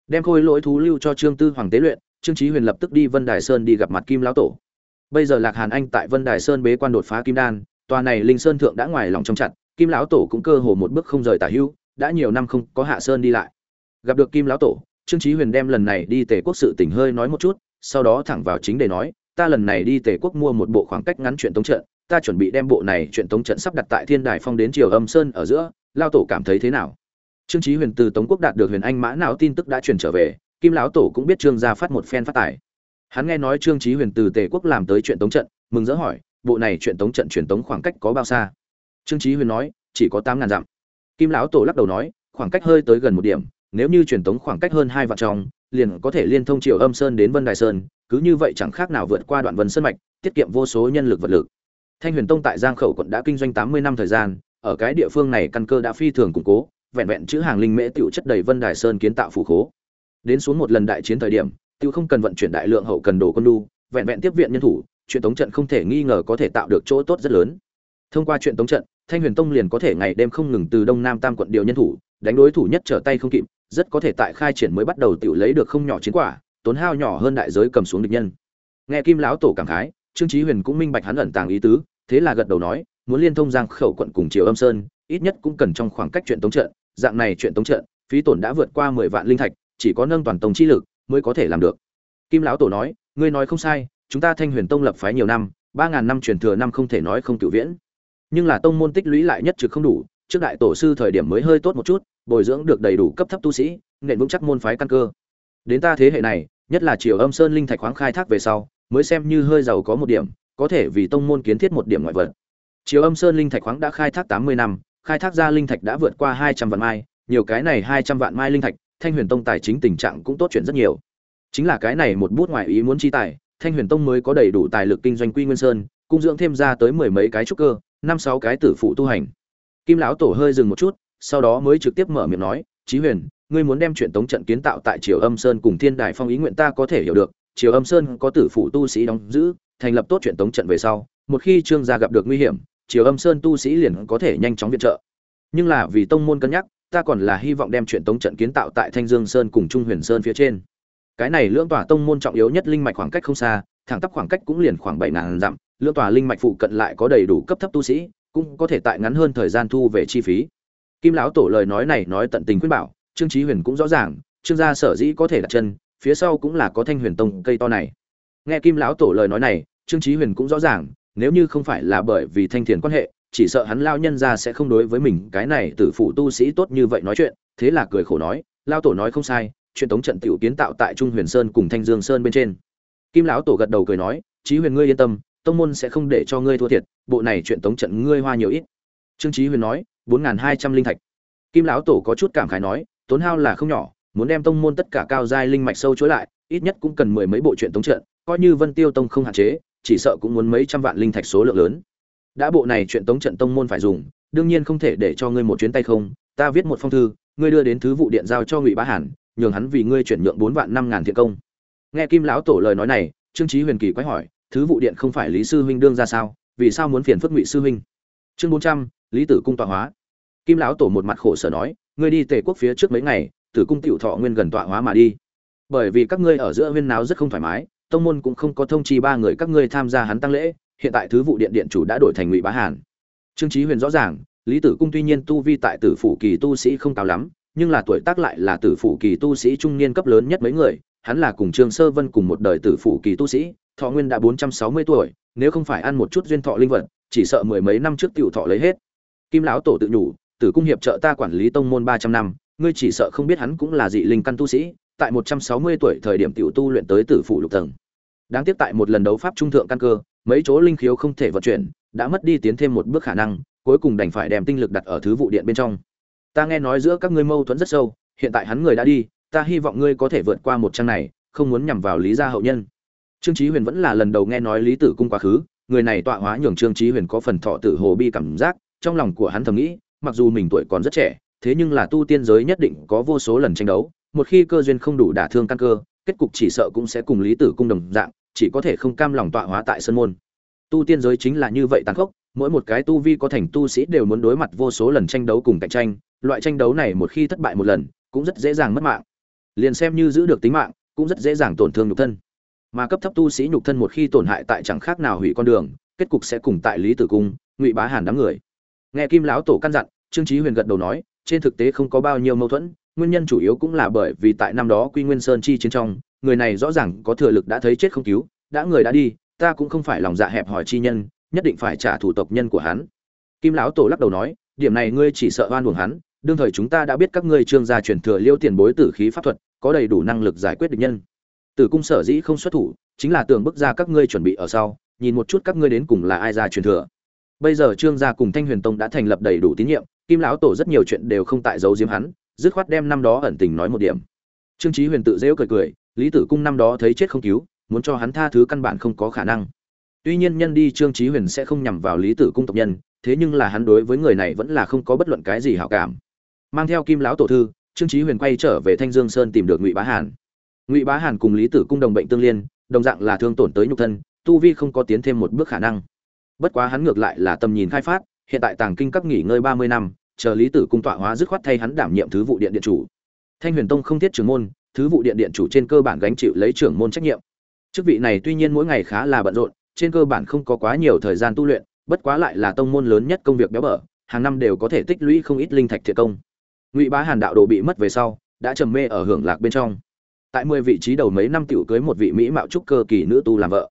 Đem khôi lỗi thú lưu cho trương tư hoàng tế luyện, trương chí huyền lập tức đi vân đài sơn đi gặp mặt kim lão tổ. Bây giờ lạc hàn anh tại vân đài sơn bế quan đột phá kim đan, tòa này linh sơn thượng đã ngoài lòng trong chặt, kim lão tổ cũng cơ hồ một bước không rời tả hưu, đã nhiều năm không có hạ sơn đi lại. Gặp được kim lão tổ, trương chí huyền đem lần này đi tề quốc sự tỉnh hơi nói một chút, sau đó thẳng vào chính để nói, ta lần này đi tề quốc mua một bộ khoảng cách ngắn chuyện tống trận ta chuẩn bị đem bộ này chuyện tống trận sắp đặt tại thiên đài phong đến triều âm sơn ở giữa, lao tổ cảm thấy thế nào? Trương chí huyền từ tống quốc đạt được huyền anh mã não tin tức đã truyền trở về, kim lão tổ cũng biết trương gia phát một phen phát tài. Hắn nghe nói trương chí huyền từ tề quốc làm tới chuyện tống trận, mừng rỡ hỏi, bộ này chuyện tống trận truyền tống khoảng cách có bao xa? Trương chí huyền nói, chỉ có tám ngàn dặm. Kim lão tổ lắc đầu nói, khoảng cách hơi tới gần một điểm, nếu như truyền tống khoảng cách hơn hai vạn trong, liền có thể liên thông triều âm sơn đến vân đài sơn, cứ như vậy chẳng khác nào vượt qua đoạn vân sơn mạch, tiết kiệm vô số nhân lực vật lực thanh huyền tông tại giang khẩu quận đã kinh doanh tám mươi năm thời gian, ở cái địa phương này căn cơ đã phi thường củng cố, vẹn vẹn chữ hàng linh mễ tiểu chất đầy vân đài sơn kiến tạo phủ khố. Đến xuống một lần đại chiến thời điểm tiêu không cần vận chuyển đại lượng hậu cần đồ quân đu vẹn vẹn tiếp viện nhân thủ, chuyện tống trận không thể nghi ngờ có thể tạo được chỗ tốt rất lớn. Thông qua chuyện tống trận, thanh huyền tông liền có thể ngày đêm không ngừng từ đông nam tam quận điều nhân thủ, đánh đối thủ nhất trở tay không kịp, rất có thể tại khai triển mới bắt đầu tiểu lấy được không nhỏ chiến quả, tốn hao nhỏ hơn đại giới cầm xuống địch nhân. Nghe kim lão tổ cảm khái trương chí huyền cũng minh bạch hắn ẩn tàng ý tứ, thế là gật đầu nói, muốn liên thông giang khẩu quận cùng triều âm sơn, ít nhất cũng cần trong khoảng cách chuyện tống trận, dạng này chuyện tống trận, phí tổn đã vượt qua mười vạn linh thạch, chỉ có nâng toàn tông chi lực mới có thể làm được. Kim lão tổ nói, ngươi nói không sai, chúng ta thanh huyền tông lập phái nhiều năm, ba ngàn năm truyền thừa năm không thể nói không cửu viễn. Nhưng là tông môn tích lũy lại nhất trực không đủ, trước đại tổ sư thời điểm mới hơi tốt một chút, bồi dưỡng được đầy đủ cấp thấp tu sĩ, nền vững chắc môn phái căn cơ. Đến ta thế hệ này, nhất là triều âm sơn linh thạch khoáng khai thác về sau mới xem như hơi giàu có một điểm, có thể vì tông môn kiến thiết một điểm ngoại vật. Triều âm sơn linh thạch khoáng đã khai thác tám mươi năm, khai thác ra linh thạch đã vượt qua hai trăm vạn mai, nhiều cái này hai trăm vạn mai linh thạch, thanh huyền tông tài chính tình trạng cũng tốt chuyện rất nhiều. Chính là cái này một bút ngoại ý muốn chi tài, thanh huyền tông mới có đầy đủ tài lực kinh doanh quy nguyên sơn, cung dưỡng thêm ra tới mười mấy cái trúc cơ, năm sáu cái tử phụ tu hành. Kim lão tổ hơi dừng một chút, sau đó mới trực tiếp mở miệng nói, chí huyền, ngươi muốn đem chuyện tống trận kiến tạo tại triều âm sơn cùng thiên đài phong ý nguyện ta có thể hiểu được triều âm sơn có tử phụ tu sĩ đóng giữ, thành lập tốt chuyện tống trận về sau, một khi trương gia gặp được nguy hiểm, triều âm sơn tu sĩ liền có thể nhanh chóng viện trợ. Nhưng là vì tông môn cân nhắc, ta còn là hy vọng đem chuyện tống trận kiến tạo tại thanh dương sơn cùng trung huyền sơn phía trên. Cái này lưỡng tòa tông môn trọng yếu nhất linh mạch khoảng cách không xa, thẳng tắp khoảng cách cũng liền khoảng bảy ngàn dặm, lưỡng tòa linh mạch phụ cận lại có đầy đủ cấp thấp tu sĩ, cũng có thể tại ngắn hơn thời gian thu về chi phí. Kim lão tổ lời nói này nói tận tình khuyên bảo, trương trí huyền cũng rõ ràng, trương gia sở dĩ có thể đặt chân phía sau cũng là có thanh huyền tông cây to này. Nghe kim lão tổ lời nói này, trương chí huyền cũng rõ ràng, nếu như không phải là bởi vì thanh thiền quan hệ, chỉ sợ hắn lao nhân ra sẽ không đối với mình cái này tử phụ tu sĩ tốt như vậy nói chuyện, thế là cười khổ nói lao tổ nói không sai chuyện tống trận tiểu kiến tạo tại trung huyền sơn cùng thanh dương sơn bên trên. Kim lão tổ gật đầu cười nói, chí huyền ngươi yên tâm, tông môn sẽ không để cho ngươi thua thiệt, bộ này chuyện tống trận ngươi hoa nhiều ít. Trương chí huyền nói, bốn hai trăm linh thạch. Kim lão tổ có chút cảm khái nói, tốn hao là không nhỏ muốn đem tông môn tất cả cao giai linh mạch sâu chối lại, ít nhất cũng cần mười mấy bộ truyện tống trận, coi như vân tiêu tông không hạn chế, chỉ sợ cũng muốn mấy trăm vạn linh thạch số lượng lớn. Đã bộ này truyện tống trận tông môn phải dùng, đương nhiên không thể để cho ngươi một chuyến tay không, ta viết một phong thư, ngươi đưa đến thứ vụ điện giao cho ngụy bá hàn, nhường hắn vì ngươi chuyển nhượng bốn vạn năm ngàn thiện công. Nghe kim lão tổ lời nói này, trương trí huyền kỳ quái hỏi, thứ vụ điện không phải lý sư huynh đương ra sao, vì sao muốn phiền phức ngụy sư huynh? Chương bốn trăm, lý tử cung tọa hóa. Kim lão tổ một mặt khổ sở nói, ngươi đi tề quốc phía trước mấy ngày tử cung tiểu thọ nguyên gần tọa hóa mà đi. Bởi vì các ngươi ở giữa huyên náo rất không thoải mái, tông môn cũng không có thông chi ba người các ngươi tham gia hắn tăng lễ, hiện tại thứ vụ điện điện chủ đã đổi thành ngụy bá hàn. Trương Chí huyền rõ ràng, lý tử cung tuy nhiên tu vi tại tử phủ kỳ tu sĩ không cao lắm, nhưng là tuổi tác lại là tử phủ kỳ tu sĩ trung niên cấp lớn nhất mấy người, hắn là cùng trương sơ vân cùng một đời tử phủ kỳ tu sĩ, thọ nguyên đã bốn trăm sáu mươi tuổi, nếu không phải ăn một chút duyên thọ linh vật, chỉ sợ mười mấy năm trước tiểu thọ lấy hết. Kim lão tổ tự nhủ, tử cung hiệp trợ ta quản lý tông môn ba trăm năm ngươi chỉ sợ không biết hắn cũng là dị linh căn tu sĩ, tại một trăm sáu mươi tuổi thời điểm tiểu tu luyện tới tử phụ lục tầng. Đáng tiếc tại một lần đấu pháp trung thượng căn cơ, mấy chỗ linh khiếu không thể vận chuyển, đã mất đi tiến thêm một bước khả năng, cuối cùng đành phải đem tinh lực đặt ở thứ vụ điện bên trong. Ta nghe nói giữa các ngươi mâu thuẫn rất sâu, hiện tại hắn người đã đi, ta hy vọng ngươi có thể vượt qua một trang này, không muốn nhằm vào lý gia hậu nhân. Trương chí huyền vẫn là lần đầu nghe nói lý tử cung quá khứ, người này tọa hóa nhường trương chí huyền có phần thọ tử hồ bi cảm giác, trong lòng của hắn thầm nghĩ, mặc dù mình tuổi còn rất trẻ thế nhưng là tu tiên giới nhất định có vô số lần tranh đấu, một khi cơ duyên không đủ đả thương căn cơ, kết cục chỉ sợ cũng sẽ cùng lý tử cung đồng dạng, chỉ có thể không cam lòng tọa hóa tại sân môn. Tu tiên giới chính là như vậy tàn khốc, mỗi một cái tu vi có thành tu sĩ đều muốn đối mặt vô số lần tranh đấu cùng cạnh tranh, loại tranh đấu này một khi thất bại một lần, cũng rất dễ dàng mất mạng. Liền xem như giữ được tính mạng, cũng rất dễ dàng tổn thương nhục thân. Mà cấp thấp tu sĩ nhục thân một khi tổn hại tại chẳng khác nào hủy con đường, kết cục sẽ cùng tại lý tử cung, ngụy bá hàn đám người. Nghe kim lão tổ căn dặn, trương chí huyền gật đầu nói trên thực tế không có bao nhiêu mâu thuẫn, nguyên nhân chủ yếu cũng là bởi vì tại năm đó quy nguyên sơn chi chiến trong, người này rõ ràng có thừa lực đã thấy chết không cứu, đã người đã đi, ta cũng không phải lòng dạ hẹp hòi chi nhân, nhất định phải trả thủ tộc nhân của hắn. Kim lão tổ lắc đầu nói, điểm này ngươi chỉ sợ oan uổng hắn, đương thời chúng ta đã biết các ngươi trương gia truyền thừa liêu tiền bối tử khí pháp thuật, có đầy đủ năng lực giải quyết địch nhân. Tử cung sở dĩ không xuất thủ, chính là tưởng bức ra các ngươi chuẩn bị ở sau, nhìn một chút các ngươi đến cùng là ai ra truyền thừa. Bây giờ trương gia cùng thanh huyền tông đã thành lập đầy đủ tín nhiệm kim lão tổ rất nhiều chuyện đều không tại giấu diếm hắn, dứt khoát đem năm đó ẩn tình nói một điểm. Trương chí huyền tự dễu cười cười, lý tử cung năm đó thấy chết không cứu, muốn cho hắn tha thứ căn bản không có khả năng. Tuy nhiên nhân đi trương chí huyền sẽ không nhằm vào lý tử cung tộc nhân, thế nhưng là hắn đối với người này vẫn là không có bất luận cái gì hảo cảm. Mang theo kim lão tổ thư, trương chí huyền quay trở về thanh dương sơn tìm được ngụy bá hàn. Ngụy bá hàn cùng lý tử cung đồng bệnh tương liên, đồng dạng là thương tổn tới nhục thân, tu vi không có tiến thêm một bước khả năng. Bất quá hắn ngược lại là tầm nhìn khai phát hiện tại tàng kinh các nghỉ ngơi ba mươi năm, chờ lý tử cung tọa hóa dứt khoát thay hắn đảm nhiệm thứ vụ điện điện chủ. Thanh huyền tông không thiết trưởng môn, thứ vụ điện điện chủ trên cơ bản gánh chịu lấy trưởng môn trách nhiệm. Chức vị này tuy nhiên mỗi ngày khá là bận rộn, trên cơ bản không có quá nhiều thời gian tu luyện, bất quá lại là tông môn lớn nhất công việc béo bở, hàng năm đều có thể tích lũy không ít linh thạch thiệt công. Ngụy bá hàn đạo đồ bị mất về sau, đã trầm mê ở hưởng lạc bên trong. Tại mười vị trí đầu mấy năm tiểu cưới một vị mỹ mạo trúc cơ kỳ nữ tu làm vợ.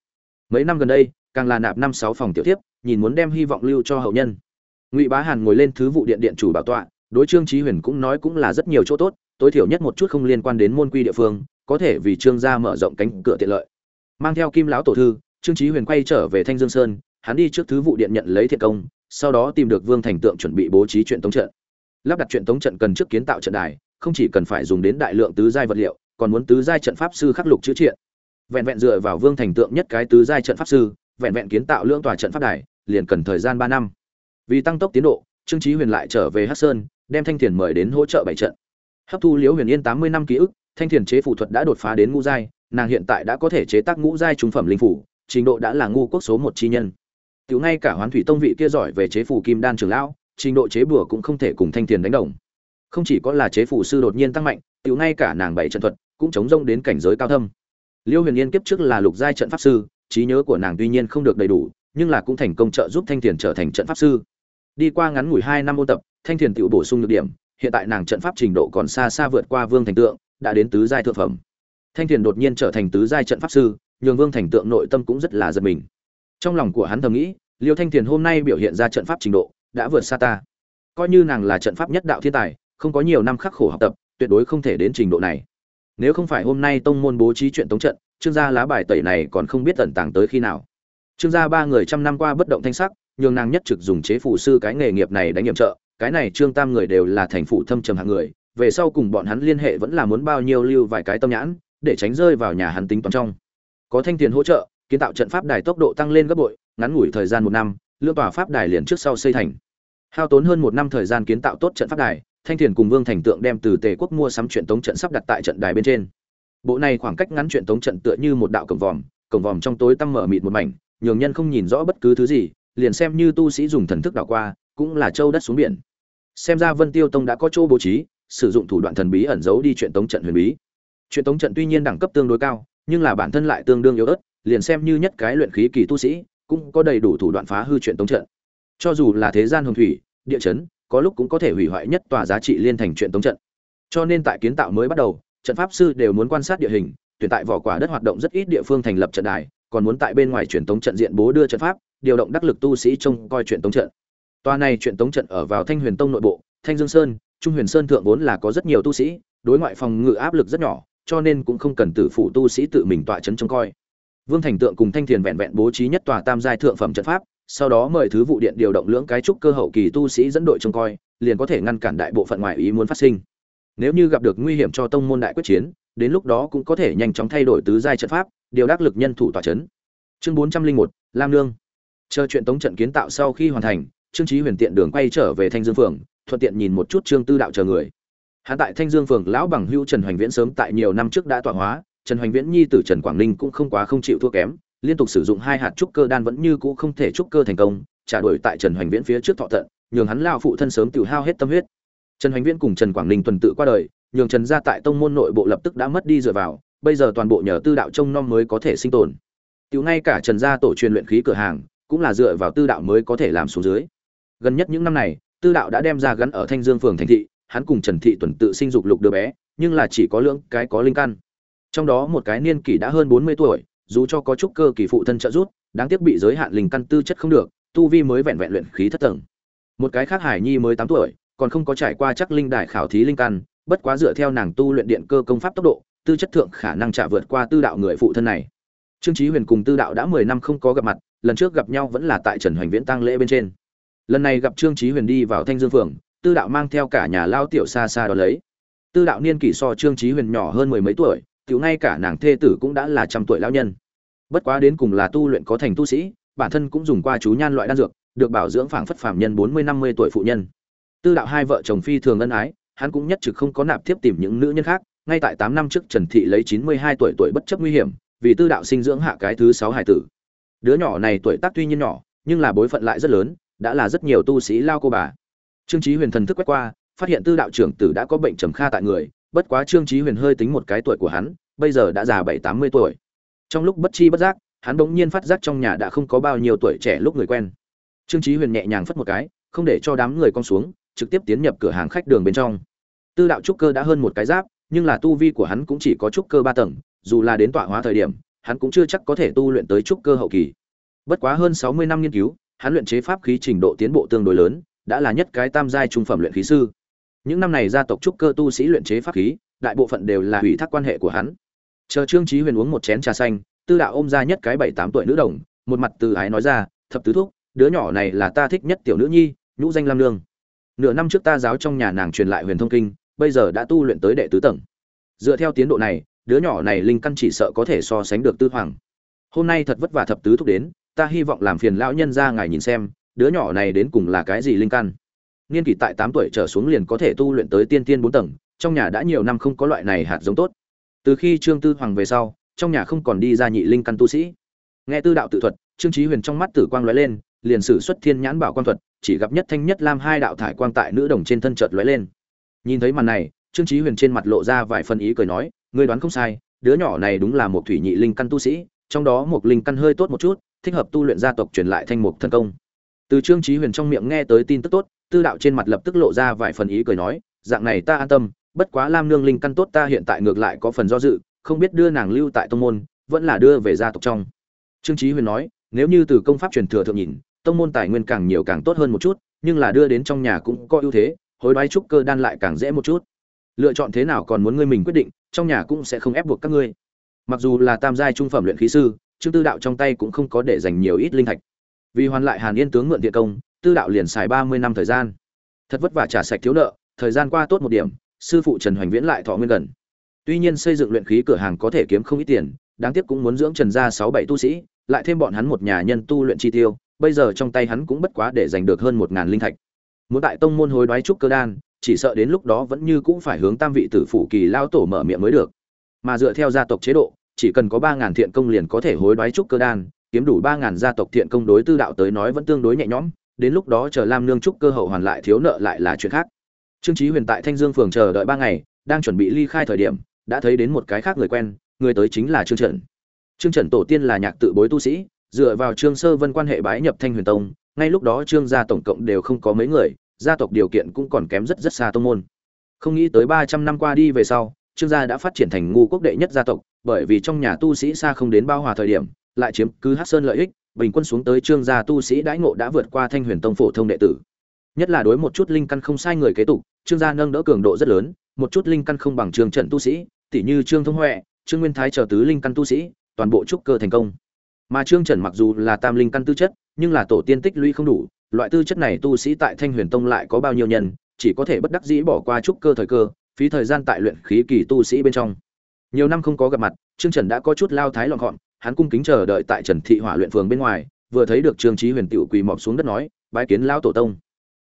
Mấy năm gần đây, càng là nạp năm sáu phòng tiểu tiếp nhìn muốn đem hy vọng lưu cho hậu nhân ngụy bá hàn ngồi lên thứ vụ điện điện chủ bảo tọa, đối trương trí huyền cũng nói cũng là rất nhiều chỗ tốt, tối thiểu nhất một chút không liên quan đến môn quy địa phương, có thể vì trương gia mở rộng cánh cửa tiện lợi. Mang theo kim lão tổ thư, trương trí huyền quay trở về thanh dương sơn, hắn đi trước thứ vụ điện nhận lấy thiện công, sau đó tìm được vương thành tượng chuẩn bị bố trí chuyện tống trận. Lắp đặt chuyện tống trận cần trước kiến tạo trận đài, không chỉ cần phải dùng đến đại lượng tứ giai vật liệu, còn muốn tứ giai trận pháp sư khắc lục chữ triện. Vẹn vẹn dựa vào vương thành tượng nhất cái tứ giai trận pháp sư, vẹn vẹn kiến tạo lưỡng tòa trận pháp đài, liền cần thời gian ba năm vì tăng tốc tiến độ, trương trí huyền lại trở về hắc sơn, đem thanh thiền mời đến hỗ trợ bảy trận. Hấp thu liễu huyền yên tám mươi năm ký ức, thanh thiền chế phủ thuật đã đột phá đến ngũ giai, nàng hiện tại đã có thể chế tác ngũ giai trung phẩm linh phủ, trình độ đã là ngu quốc số một chi nhân. Tiểu ngay cả hoán thủy tông vị kia giỏi về chế phủ kim đan trường lão, trình độ chế bùa cũng không thể cùng thanh thiền đánh đồng. Không chỉ có là chế phủ sư đột nhiên tăng mạnh, tiểu ngay cả nàng bảy trận thuật cũng chống rông đến cảnh giới cao thâm. Liêu huyền yên kiếp trước là lục giai trận pháp sư, trí nhớ của nàng tuy nhiên không được đầy đủ, nhưng là cũng thành công trợ giúp thanh thiền trở thành trận pháp sư đi qua ngắn ngủi hai năm ôn tập, thanh thiền tự bổ sung được điểm, hiện tại nàng trận pháp trình độ còn xa xa vượt qua vương thành tượng, đã đến tứ giai thượng phẩm. Thanh thiền đột nhiên trở thành tứ giai trận pháp sư, nhường vương thành tượng nội tâm cũng rất là giật mình. Trong lòng của hắn thầm nghĩ, liêu thanh thiền hôm nay biểu hiện ra trận pháp trình độ, đã vượt xa ta. Coi như nàng là trận pháp nhất đạo thiên tài, không có nhiều năm khắc khổ học tập, tuyệt đối không thể đến trình độ này. Nếu không phải hôm nay tông môn bố trí chuyện tống trận, trương gia lá bài tẩy này còn không biết tận tàng tới khi nào. Trương gia ba người trăm năm qua bất động thanh sắc nhường nàng nhất trực dùng chế phủ sư cái nghề nghiệp này đánh nhiệm trợ, cái này trương tam người đều là thành phụ thâm trầm hạng người, về sau cùng bọn hắn liên hệ vẫn là muốn bao nhiêu lưu vài cái tâm nhãn, để tránh rơi vào nhà hắn tính toán trong. Có thanh tiền hỗ trợ, kiến tạo trận pháp đài tốc độ tăng lên gấp bội, ngắn ngủi thời gian một năm lương tòa pháp đài liền trước sau xây thành. Hao tốn hơn một năm thời gian kiến tạo tốt trận pháp đài, thanh thiền cùng vương thành tượng đem từ tề quốc mua sắm chuyện tống trận sắp đặt tại trận đài bên trên. Bộ này khoảng cách ngắn chuyện tống trận tựa như một đạo cổng vòm cổng vòm trong tối tăm mở mịt một mảnh, nhường nhân không nhìn rõ bất cứ thứ gì liền xem như tu sĩ dùng thần thức đảo qua, cũng là châu đất xuống biển. Xem ra vân tiêu tông đã có chỗ bố trí, sử dụng thủ đoạn thần bí ẩn giấu đi chuyện tống trận huyền bí. Chuyện tống trận tuy nhiên đẳng cấp tương đối cao, nhưng là bản thân lại tương đương yếu ớt, liền xem như nhất cái luyện khí kỳ tu sĩ, cũng có đầy đủ thủ đoạn phá hư chuyện tống trận. Cho dù là thế gian hồng thủy, địa chấn, có lúc cũng có thể hủy hoại nhất tòa giá trị liên thành chuyện tống trận. Cho nên tại kiến tạo mới bắt đầu, trận pháp sư đều muốn quan sát địa hình, tuyển tại vỏ quả đất hoạt động rất ít địa phương thành lập trận đài còn muốn tại bên ngoài truyền tống trận diện bố đưa trận pháp, điều động đắc lực tu sĩ trông coi chuyện tống trận. Toa này chuyện tống trận ở vào thanh huyền tông nội bộ, thanh dương sơn, trung huyền sơn thượng vốn là có rất nhiều tu sĩ, đối ngoại phòng ngự áp lực rất nhỏ, cho nên cũng không cần tử phụ tu sĩ tự mình tọa trấn trông coi. Vương thành tượng cùng thanh thiền vẹn vẹn bố trí nhất tòa tam giai thượng phẩm trận pháp, sau đó mời thứ vụ điện điều động lưỡng cái trúc cơ hậu kỳ tu sĩ dẫn đội trông coi, liền có thể ngăn cản đại bộ phận ngoại ý muốn phát sinh. Nếu như gặp được nguy hiểm cho tông môn đại quyết chiến, đến lúc đó cũng có thể nhanh chóng thay đổi tứ giai trận pháp điều đắc lực nhân thủ tòa chấn. Chương bốn trăm linh một, lam nương. Chờ chuyện tống trận kiến tạo sau khi hoàn thành, trương chí huyền tiện đường quay trở về thanh dương phường, thuận tiện nhìn một chút trương tư đạo chờ người. Hắn tại thanh dương phường lão bằng hưu trần hoành viễn sớm tại nhiều năm trước đã tọa hóa, trần hoành viễn nhi tử trần quảng ninh cũng không quá không chịu thua kém, liên tục sử dụng hai hạt trúc cơ đan vẫn như cũ không thể trúc cơ thành công, trả đuổi tại trần hoành viễn phía trước thọ tận, nhường hắn lão phụ thân sớm tiêu hao hết tâm huyết. Trần hoành viễn cùng trần quảng ninh tuần tự qua đời, nhường trần gia tại tông môn nội bộ lập tức đã mất đi dựa vào bây giờ toàn bộ nhờ tư đạo trông nom mới có thể sinh tồn. Tiểu ngay cả trần gia tổ truyền luyện khí cửa hàng, cũng là dựa vào tư đạo mới có thể làm xuống dưới. Gần nhất những năm này, tư đạo đã đem ra gắn ở thanh dương phường thành thị, hắn cùng trần thị tuần tự sinh dục lục đứa bé, nhưng là chỉ có lưỡng cái có linh căn. Trong đó một cái niên kỷ đã hơn bốn mươi tuổi, dù cho có chút cơ kỳ phụ thân trợ giúp, đáng tiếc bị giới hạn linh căn tư chất không được, tu vi mới vẹn vẹn luyện khí thất tầng. Một cái khác hải nhi mới tám tuổi, còn không có trải qua chắc linh đại khảo thí linh căn, bất quá dựa theo nàng tu luyện điện cơ công pháp tốc độ tư chất thượng khả năng trả vượt qua tư đạo người phụ thân này. Trương chí huyền cùng tư đạo đã mười năm không có gặp mặt, lần trước gặp nhau vẫn là tại trần hoành viễn tăng lễ bên trên. Lần này gặp trương chí huyền đi vào thanh dương phường, tư đạo mang theo cả nhà lao tiểu xa xa đó lấy. Tư đạo niên kỷ so trương chí huyền nhỏ hơn mười mấy tuổi, tiểu ngay cả nàng thê tử cũng đã là trăm tuổi lão nhân. Bất quá đến cùng là tu luyện có thành tu sĩ, bản thân cũng dùng qua chú nhan loại đan dược, được bảo dưỡng phảng phất phàm nhân bốn mươi năm mươi tuổi phụ nhân. Tư đạo hai vợ chồng phi thường ân ái, hắn cũng nhất trực không có nạp tiếp tìm những nữ nhân khác ngay tại tám năm trước trần thị lấy chín mươi hai tuổi tuổi bất chấp nguy hiểm, vì tư đạo sinh dưỡng hạ cái thứ sáu hải tử. Đứa nhỏ này tuổi tác tuy nhiên nhỏ, nhưng là bối phận lại rất lớn, đã là rất nhiều tu sĩ lao cô bà. Trương chí huyền thần thức quét qua, phát hiện tư đạo trưởng tử đã có bệnh trầm kha tại người, bất quá trương chí huyền hơi tính một cái tuổi của hắn, bây giờ đã già bảy tám mươi tuổi. Trong lúc bất chi bất giác, hắn bỗng nhiên phát giác trong nhà đã không có bao nhiêu tuổi trẻ lúc người quen. Trương chí huyền nhẹ nhàng phất một cái, không để cho đám người con xuống, trực tiếp tiến nhập cửa hàng khách đường bên trong. Tư đạo trúc cơ đã hơn một cái giáp nhưng là tu vi của hắn cũng chỉ có trúc cơ ba tầng, dù là đến tọa hóa thời điểm, hắn cũng chưa chắc có thể tu luyện tới trúc cơ hậu kỳ. Bất quá hơn sáu mươi năm nghiên cứu, hắn luyện chế pháp khí trình độ tiến bộ tương đối lớn, đã là nhất cái tam giai trung phẩm luyện khí sư. Những năm này gia tộc trúc cơ tu sĩ luyện chế pháp khí, đại bộ phận đều là ủy thác quan hệ của hắn. Chờ trương chí huyền uống một chén trà xanh, tư đạo ôm ra nhất cái bảy tám tuổi nữ đồng, một mặt từ ái nói ra, thập tứ thúc, đứa nhỏ này là ta thích nhất tiểu nữ nhi, nhũ danh lam nương. Nửa năm trước ta giáo trong nhà nàng truyền lại huyền thông kinh bây giờ đã tu luyện tới đệ tứ tầng. Dựa theo tiến độ này, đứa nhỏ này linh căn chỉ sợ có thể so sánh được tư hoàng. Hôm nay thật vất vả thập tứ thúc đến, ta hy vọng làm phiền lão nhân ra ngài nhìn xem, đứa nhỏ này đến cùng là cái gì linh căn. Niên kỷ tại tám tuổi trở xuống liền có thể tu luyện tới tiên tiên bốn tầng, trong nhà đã nhiều năm không có loại này hạt giống tốt. Từ khi trương tư hoàng về sau, trong nhà không còn đi ra nhị linh căn tu sĩ. Nghe tư đạo tự thuật, trương trí huyền trong mắt tử quang lóe lên, liền sử xuất thiên nhãn bảo quan thuật, chỉ gặp nhất thanh nhất lam hai đạo thải quang tại nữ đồng trên thân chợt lóe lên nhìn thấy màn này, trương trí huyền trên mặt lộ ra vài phần ý cười nói, ngươi đoán không sai, đứa nhỏ này đúng là một thủy nhị linh căn tu sĩ, trong đó một linh căn hơi tốt một chút, thích hợp tu luyện gia tộc truyền lại thanh mục thần công. Từ trương trí huyền trong miệng nghe tới tin tức tốt, tư đạo trên mặt lập tức lộ ra vài phần ý cười nói, dạng này ta an tâm, bất quá lam nương linh căn tốt ta hiện tại ngược lại có phần do dự, không biết đưa nàng lưu tại tông môn, vẫn là đưa về gia tộc trong. Trương trí huyền nói, nếu như từ công pháp truyền thừa thượng nhìn, tông môn tài nguyên càng nhiều càng tốt hơn một chút, nhưng là đưa đến trong nhà cũng có ưu thế hối đoái trúc cơ đan lại càng dễ một chút. Lựa chọn thế nào còn muốn ngươi mình quyết định, trong nhà cũng sẽ không ép buộc các ngươi. Mặc dù là tam giai trung phẩm luyện khí sư, trương tư đạo trong tay cũng không có để dành nhiều ít linh thạch. Vì hoàn lại hàn yên tướng mượn địa công, tư đạo liền xài ba mươi năm thời gian. Thật vất vả trả sạch thiếu nợ, thời gian qua tốt một điểm, sư phụ trần hoành viễn lại thọ nguyên gần. Tuy nhiên xây dựng luyện khí cửa hàng có thể kiếm không ít tiền, đáng tiếc cũng muốn dưỡng trần gia sáu bảy tu sĩ, lại thêm bọn hắn một nhà nhân tu luyện chi tiêu, bây giờ trong tay hắn cũng bất quá để giành được hơn một ngàn linh thạch muốn tại tông môn hối đoái trúc cơ đan, chỉ sợ đến lúc đó vẫn như cũng phải hướng tam vị tử phủ kỳ lao tổ mở miệng mới được. Mà dựa theo gia tộc chế độ, chỉ cần có ba ngàn thiện công liền có thể hối đoái trúc cơ đan, kiếm đủ ba ngàn gia tộc thiện công đối tư đạo tới nói vẫn tương đối nhẹ nhõm, đến lúc đó chờ lam nương trúc cơ hậu hoàn lại thiếu nợ lại là chuyện khác. Trương trí huyền tại thanh dương phường chờ đợi ba ngày, đang chuẩn bị ly khai thời điểm, đã thấy đến một cái khác người quen, người tới chính là trương trần. Trương trần tổ tiên là nhạc tự bối tu sĩ, dựa vào trương sơ vân quan hệ bái nhập thanh huyền tông ngay lúc đó trương gia tổng cộng đều không có mấy người, gia tộc điều kiện cũng còn kém rất rất xa tông môn. Không nghĩ tới ba trăm năm qua đi về sau, trương gia đã phát triển thành ngu quốc đệ nhất gia tộc, bởi vì trong nhà tu sĩ xa không đến bao hòa thời điểm, lại chiếm cứ hát sơn lợi ích, bình quân xuống tới trương gia tu sĩ đãi ngộ đã vượt qua thanh huyền tông phổ thông đệ tử. Nhất là đối một chút linh căn không sai người kế tục, trương gia nâng đỡ cường độ rất lớn, một chút linh căn không bằng trương trận tu sĩ tỷ như trương thông huệ, trương nguyên thái chờ tứ linh căn tu sĩ, toàn bộ trúc cơ thành công mà trương trần mặc dù là tam linh căn tư chất, nhưng là tổ tiên tích lũy không đủ, loại tư chất này tu sĩ tại thanh huyền tông lại có bao nhiêu nhân, chỉ có thể bất đắc dĩ bỏ qua trúc cơ thời cơ, phí thời gian tại luyện khí kỳ tu sĩ bên trong. Nhiều năm không có gặp mặt, trương trần đã có chút lao thái lọn gọn, hắn cung kính chờ đợi tại trần thị hỏa luyện phường bên ngoài, vừa thấy được trương trí huyền tiểu quỳ mọp xuống đất nói, bái kiến lao tổ tông.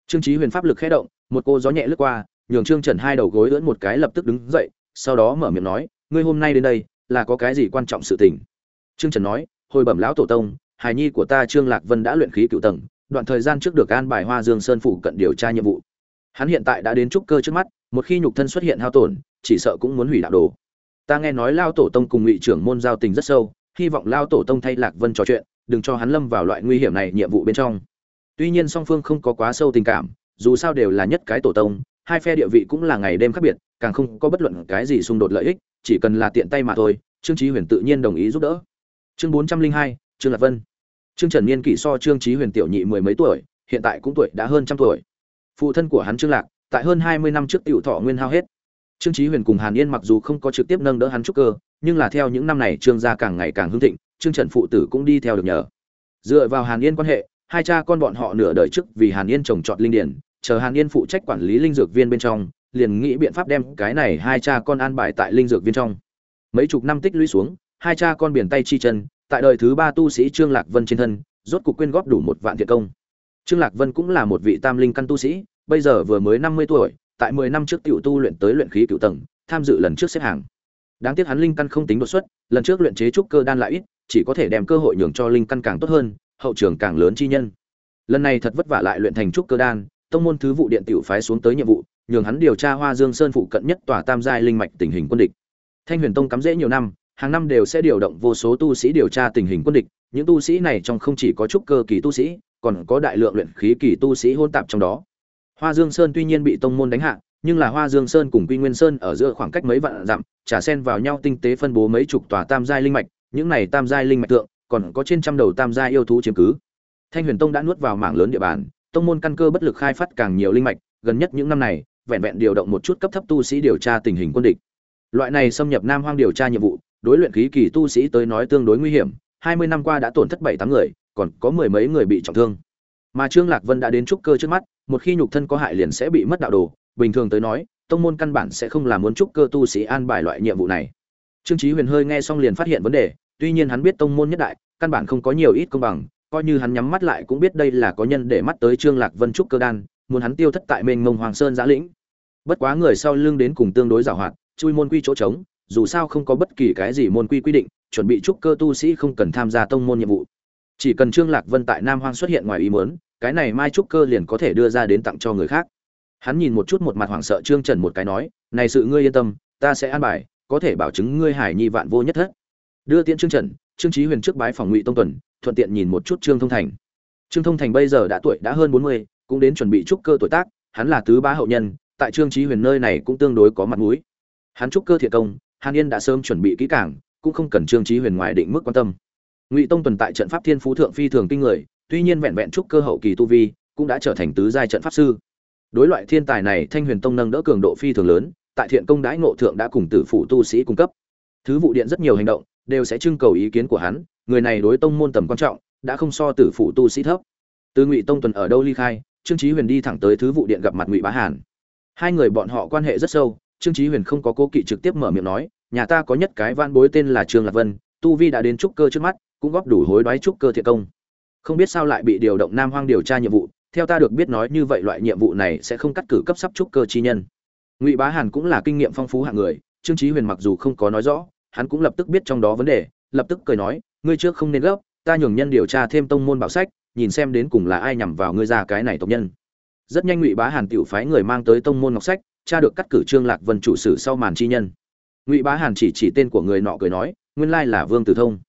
Trương trí huyền pháp lực khẽ động, một cô gió nhẹ lướt qua, nhường trương trần hai đầu gối ưỡn một cái lập tức đứng dậy, sau đó mở miệng nói, ngươi hôm nay đến đây, là có cái gì quan trọng sự tình? Trương trần nói hồi bẩm lão tổ tông, hài nhi của ta trương lạc vân đã luyện khí cựu tầng, đoạn thời gian trước được an bài hoa dương sơn phủ cận điều tra nhiệm vụ. Hắn hiện tại đã đến trúc cơ trước mắt, một khi nhục thân xuất hiện hao tổn, chỉ sợ cũng muốn hủy đạo đồ. Ta nghe nói lao tổ tông cùng ngụy trưởng môn giao tình rất sâu, hy vọng lao tổ tông thay lạc vân trò chuyện, đừng cho hắn lâm vào loại nguy hiểm này nhiệm vụ bên trong. Tuy nhiên song phương không có quá sâu tình cảm, dù sao đều là nhất cái tổ tông, hai phe địa vị cũng là ngày đêm khác biệt, càng không có bất luận cái gì xung đột lợi ích, chỉ cần là tiện tay mà thôi, trương trí huyền tự nhiên đồng ý giúp đỡ chương bốn trăm linh hai, trương lạc vân. Trương trần niên kỷ so trương trí huyền tiểu nhị mười mấy tuổi, hiện tại cũng tuổi đã hơn trăm tuổi. Phụ thân của hắn trương lạc, tại hơn hai mươi năm trước tiểu thọ nguyên hao hết. Trương trí huyền cùng hàn yên mặc dù không có trực tiếp nâng đỡ hắn trúc cơ, nhưng là theo những năm này trương gia càng ngày càng hưng thịnh, trương trần phụ tử cũng đi theo được nhờ. Dựa vào hàn yên quan hệ, hai cha con bọn họ nửa đời trước vì hàn yên trồng trọt linh điển, chờ hàn yên phụ trách quản lý linh dược viên bên trong, liền nghĩ biện pháp đem cái này hai cha con an bài tại linh dược viên trong. Mấy chục năm tích lũy xuống hai cha con biển tay chi chân, tại đời thứ ba tu sĩ trương lạc vân trên thân, rốt cuộc quyên góp đủ một vạn thiện công. Trương lạc vân cũng là một vị tam linh căn tu sĩ, bây giờ vừa mới năm mươi tuổi, tại mười năm trước tiểu tu luyện tới luyện khí cựu tầng, tham dự lần trước xếp hàng. Đáng tiếc hắn linh căn không tính đột xuất, lần trước luyện chế trúc cơ đan lại ít, chỉ có thể đem cơ hội nhường cho linh căn càng tốt hơn, hậu trường càng lớn chi nhân. Lần này thật vất vả lại luyện thành trúc cơ đan, tông môn thứ vụ điện tiểu phái xuống tới nhiệm vụ, nhường hắn điều tra hoa dương sơn phụ cận nhất tòa tam giai linh mạch tình hình quân địch. Thanh huyền tông cắm rễ nhiều năm hàng năm đều sẽ điều động vô số tu sĩ điều tra tình hình quân địch, những tu sĩ này trong không chỉ có trúc cơ kỳ tu sĩ, còn có đại lượng luyện khí kỳ tu sĩ hôn tạp trong đó. Hoa dương sơn tuy nhiên bị tông môn đánh hạ, nhưng là hoa dương sơn cùng quy nguyên sơn ở giữa khoảng cách mấy vạn dặm, trả sen vào nhau tinh tế phân bố mấy chục tòa tam giai linh mạch, những này tam giai linh mạch tượng, còn có trên trăm đầu tam giai yêu thú chiếm cứ. Thanh huyền tông đã nuốt vào mảng lớn địa bàn, tông môn căn cơ bất lực khai phát càng nhiều linh mạch, gần nhất những năm này, vẹn vẹn điều động một chút cấp thấp tu sĩ điều tra tình hình quân địch. Loại này xâm nhập nam hoang điều tra nhiệm vụ đối luyện khí kỳ tu sĩ tới nói tương đối nguy hiểm, hai mươi năm qua đã tổn thất bảy tám người, còn có mười mấy người bị trọng thương. Mà trương lạc vân đã đến trúc cơ trước mắt, một khi nhục thân có hại liền sẽ bị mất đạo đồ, bình thường tới nói, tông môn căn bản sẽ không làm muốn trúc cơ tu sĩ an bài loại nhiệm vụ này. Trương chí huyền hơi nghe xong liền phát hiện vấn đề, tuy nhiên hắn biết tông môn nhất đại, căn bản không có nhiều ít công bằng, coi như hắn nhắm mắt lại cũng biết đây là có nhân để mắt tới trương lạc vân trúc cơ đan, muốn hắn tiêu thất tại Mên mông hoàng sơn giã lĩnh. Bất quá người sau lưng đến cùng tương đối giàu hoạt, chui môn quy chỗ trống dù sao không có bất kỳ cái gì môn quy quy định, chuẩn bị trúc cơ tu sĩ không cần tham gia tông môn nhiệm vụ. Chỉ cần trương lạc vân tại nam hoang xuất hiện ngoài ý muốn, cái này mai trúc cơ liền có thể đưa ra đến tặng cho người khác. Hắn nhìn một chút một mặt hoảng sợ trương trần một cái nói, này sự ngươi yên tâm, ta sẽ an bài, có thể bảo chứng ngươi hải nhi vạn vô nhất thất. Đưa tiễn trương trần, trương chí huyền trước bái phòng ngụy tông tuần, thuận tiện nhìn một chút trương thông thành. Trương thông thành bây giờ đã tuổi đã hơn bốn mươi, cũng đến chuẩn bị trúc cơ tuổi tác, hắn là tứ bá hậu nhân, tại trương chí huyền nơi này cũng tương đối có mặt mũi. Hắn trúc cơ thiệt công hàn yên đã sớm chuẩn bị kỹ càng, cũng không cần trương trí huyền ngoài định mức quan tâm. Ngụy tông tuần tại trận pháp thiên phú thượng phi thường kinh người tuy nhiên vẹn vẹn trúc cơ hậu kỳ tu vi cũng đã trở thành tứ giai trận pháp sư. Đối loại thiên tài này thanh huyền tông nâng đỡ cường độ phi thường lớn tại thiện công đãi ngộ thượng đã cùng tử phụ tu sĩ cung cấp. Thứ vụ điện rất nhiều hành động đều sẽ trưng cầu ý kiến của hắn người này đối tông môn tầm quan trọng đã không so tử phụ tu sĩ thấp. Từ ngụy tông tuần ở đâu ly khai trương chí huyền đi thẳng tới thứ vụ điện gặp mặt ngụy bá hàn. Hai người bọn họ quan hệ rất sâu trương chí huyền không có cố kỵ trực tiếp mở miệng nói, nhà ta có nhất cái van bối tên là trương lạc vân, tu vi đã đến trúc cơ trước mắt, cũng góp đủ hối đoái trúc cơ thiện công. Không biết sao lại bị điều động nam hoang điều tra nhiệm vụ, theo ta được biết nói như vậy loại nhiệm vụ này sẽ không cắt cử cấp sắp trúc cơ chi nhân. Ngụy bá hàn cũng là kinh nghiệm phong phú hạng người, trương chí huyền mặc dù không có nói rõ, hắn cũng lập tức biết trong đó vấn đề, lập tức cười nói, ngươi trước không nên gấp, ta nhường nhân điều tra thêm tông môn bảo sách, nhìn xem đến cùng là ai nhằm vào ngươi ra cái này tộc nhân. Rất nhanh ngụy bá hàn tiểu phái người mang tới tông môn ngọc sách cha được cắt cử trương lạc vân chủ sử sau màn chi nhân. Ngụy bá hàn chỉ chỉ tên của người nọ cười nói, nguyên lai là vương tử thông.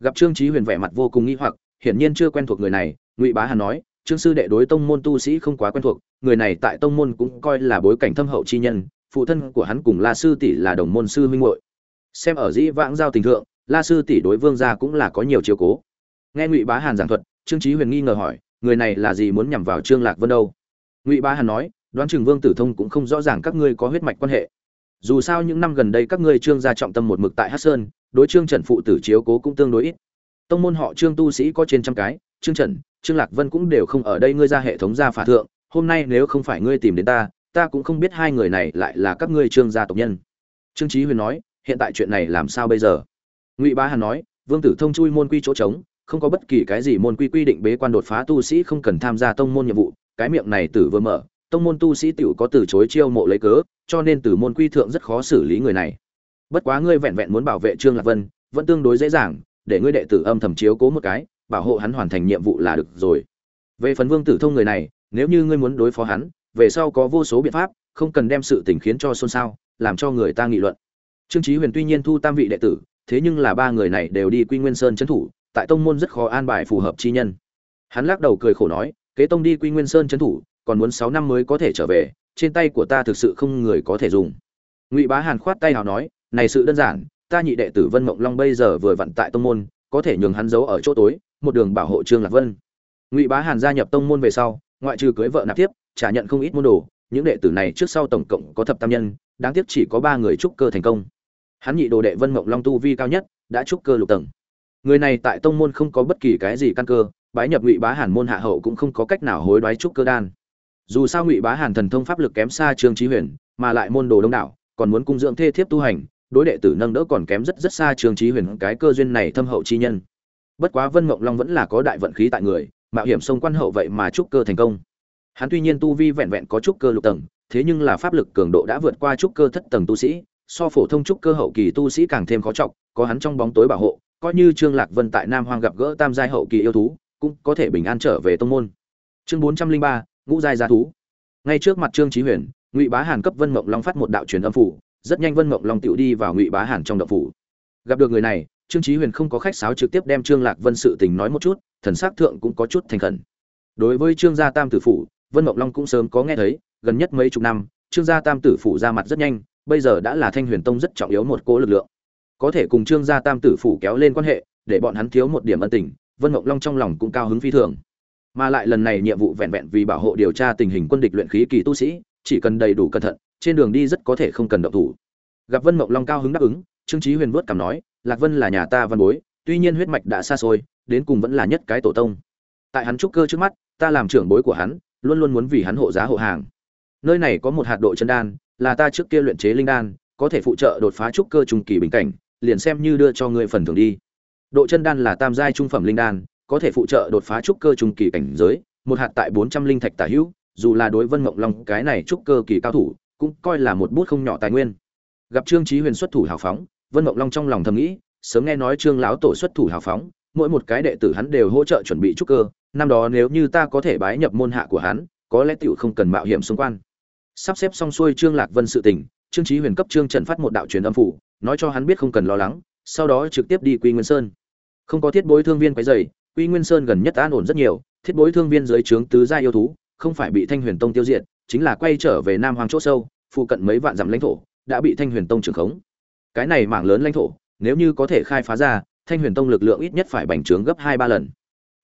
Gặp trương trí huyền vẻ mặt vô cùng nghi hoặc, hiển nhiên chưa quen thuộc người này, ngụy bá hàn nói, trương sư đệ đối tông môn tu sĩ không quá quen thuộc, người này tại tông môn cũng coi là bối cảnh thâm hậu chi nhân, phụ thân của hắn cùng la sư tỷ là đồng môn sư huynh hội xem ở dĩ vãng giao tình thượng, la sư tỷ đối vương gia cũng là có nhiều chiều cố. Nghe ngụy bá hàn giảng thuật, trương trí huyền nghi ngờ hỏi, người này là gì muốn nhằm vào trương lạc vân đâu? Ngụy bá hàn nói đoán chừng vương tử thông cũng không rõ ràng các ngươi có huyết mạch quan hệ. Dù sao những năm gần đây các ngươi trương gia trọng tâm một mực tại hắc sơn, đối trương trần phụ tử chiếu cố cũng tương đối ít. Tông môn họ trương tu sĩ có trên trăm cái, trương trần, trương lạc vân cũng đều không ở đây, ngươi ra hệ thống gia phả thượng, hôm nay nếu không phải ngươi tìm đến ta ta cũng không biết hai người này lại là các ngươi trương gia tộc nhân. Trương trí huyền nói, hiện tại chuyện này làm sao bây giờ? Ngụy bá hàn nói, vương tử thông chui môn quy chỗ trống, không có bất kỳ cái gì môn quy quy định bế quan đột phá tu sĩ không cần tham gia tông môn nhiệm vụ, cái miệng này tử vừa mở tông môn tu sĩ tiểu có từ chối chiêu mộ lấy cớ, cho nên từ môn quy thượng rất khó xử lý người này. Bất quá ngươi vẹn vẹn muốn bảo vệ trương lạc vân, vẫn tương đối dễ dàng, để ngươi đệ tử âm thầm chiếu cố một cái, bảo hộ hắn hoàn thành nhiệm vụ là được rồi. Về phần vương tử thông người này, nếu như ngươi muốn đối phó hắn, về sau có vô số biện pháp, không cần đem sự tình khiến cho xôn xao, làm cho người ta nghị luận. Trương chí huyền tuy nhiên thu tam vị đệ tử, thế nhưng là ba người này đều đi quy nguyên sơn trấn thủ, tại tông môn rất khó an bài phù hợp chi nhân. Hắn lắc đầu cười khổ nói, kế tông đi quy nguyên sơn trấn thủ còn muốn sáu năm mới có thể trở về, trên tay của ta thực sự không người có thể dùng. Ngụy bá hàn khoát tay hào nói, này sự đơn giản, ta nhị đệ tử vân mộng long bây giờ vừa vặn tại tông môn, có thể nhường hắn giấu ở chỗ tối, một đường bảo hộ trương lạc vân. Ngụy bá hàn gia nhập tông môn về sau, ngoại trừ cưới vợ nạp tiếp, trả nhận không ít môn đồ, những đệ tử này trước sau tổng cộng có thập tam nhân, đáng tiếc chỉ có ba người trúc cơ thành công. Hắn nhị đồ đệ vân mộng long tu vi cao nhất, đã trúc cơ lục tầng. Người này tại tông môn không có bất kỳ cái gì căn cơ, bái nhập ngụy bá hàn môn hạ hậu cũng không có cách nào hối đoái trúc cơ đan dù sao ngụy bá hàn thần thông pháp lực kém xa trương trí huyền, mà lại môn đồ đông đảo, còn muốn cung dưỡng thê thiếp tu hành, đối đệ tử nâng đỡ còn kém rất rất xa trương trí huyền cái cơ duyên này thâm hậu chi nhân. Bất quá vân mộng long vẫn là có đại vận khí tại người, mạo hiểm sông quan hậu vậy mà trúc cơ thành công. Hắn tuy nhiên tu vi vẹn vẹn có trúc cơ lục tầng, thế nhưng là pháp lực cường độ đã vượt qua trúc cơ thất tầng tu sĩ, so phổ thông trúc cơ hậu kỳ tu sĩ càng thêm khó trọng có hắn trong bóng tối bảo hộ, coi như trương lạc vân tại nam hoang gặp gỡ tam giai hậu kỳ yêu thú, cũng có thể bình an trở về tông môn. Chương bốn trăm linh ba ngũ giai gia thú. Ngay trước mặt trương chí huyền, ngụy bá hàn cấp vân mộng long phát một đạo truyền âm phủ, rất nhanh vân mộng long tiểu đi vào ngụy bá hàn trong động phủ. Gặp được người này, trương chí huyền không có khách sáo trực tiếp đem trương lạc vân sự tình nói một chút, thần sắc thượng cũng có chút thành khẩn. Đối với trương gia tam tử phủ, vân mộng long cũng sớm có nghe thấy, gần nhất mấy chục năm, trương gia tam tử phủ ra mặt rất nhanh, bây giờ đã là thanh huyền tông rất trọng yếu một cố lực lượng. Có thể cùng trương gia tam tử phủ kéo lên quan hệ, để bọn hắn thiếu một điểm ân tình, vân mộng long trong lòng cũng cao hứng phi thường mà lại lần này nhiệm vụ vẹn vẹn vì bảo hộ điều tra tình hình quân địch luyện khí kỳ tu sĩ, chỉ cần đầy đủ cẩn thận, trên đường đi rất có thể không cần động thủ. Gặp vân mộng long cao hứng đáp ứng, trương trí huyền vớt cảm nói, lạc vân là nhà ta văn bối, tuy nhiên huyết mạch đã xa xôi, đến cùng vẫn là nhất cái tổ tông. Tại hắn trúc cơ trước mắt, ta làm trưởng bối của hắn, luôn luôn muốn vì hắn hộ giá hộ hàng. Nơi này có một hạt độ chân đan, là ta trước kia luyện chế linh đan, có thể phụ trợ đột phá trúc cơ trung kỳ bình cảnh, liền xem như đưa cho ngươi phần thưởng đi. Độ chân đan là tam giai trung phẩm linh đan có thể phụ trợ đột phá trúc cơ trung kỳ cảnh giới, một hạt tại bốn trăm linh thạch tả hữu, dù là đối vân mộng long cái này trúc cơ kỳ cao thủ, cũng coi là một bút không nhỏ tài nguyên. Gặp trương chí huyền xuất thủ hào phóng, vân mộng long trong lòng thầm nghĩ, sớm nghe nói trương lão tổ xuất thủ hào phóng, mỗi một cái đệ tử hắn đều hỗ trợ chuẩn bị trúc cơ, năm đó nếu như ta có thể bái nhập môn hạ của hắn, có lẽ tiểu không cần mạo hiểm xung quanh. Sắp xếp xong xuôi trương lạc vân sự tình, trương chí huyền cấp trương trần phát một đạo truyền âm phủ, nói cho hắn biết không cần lo lắng, sau đó trực tiếp đi quy nguyên sơn. Không có thiết bối thương viên quấy rầy quy nguyên sơn gần nhất an ổn rất nhiều, thiết bối thương viên dưới trướng tứ gia yêu thú, không phải bị thanh huyền tông tiêu diệt, chính là quay trở về nam hoàng chỗ sâu, phụ cận mấy vạn dặm lãnh thổ, đã bị thanh huyền tông trưởng khống. Cái này mảng lớn lãnh thổ, nếu như có thể khai phá ra, thanh huyền tông lực lượng ít nhất phải bành trướng gấp hai ba lần.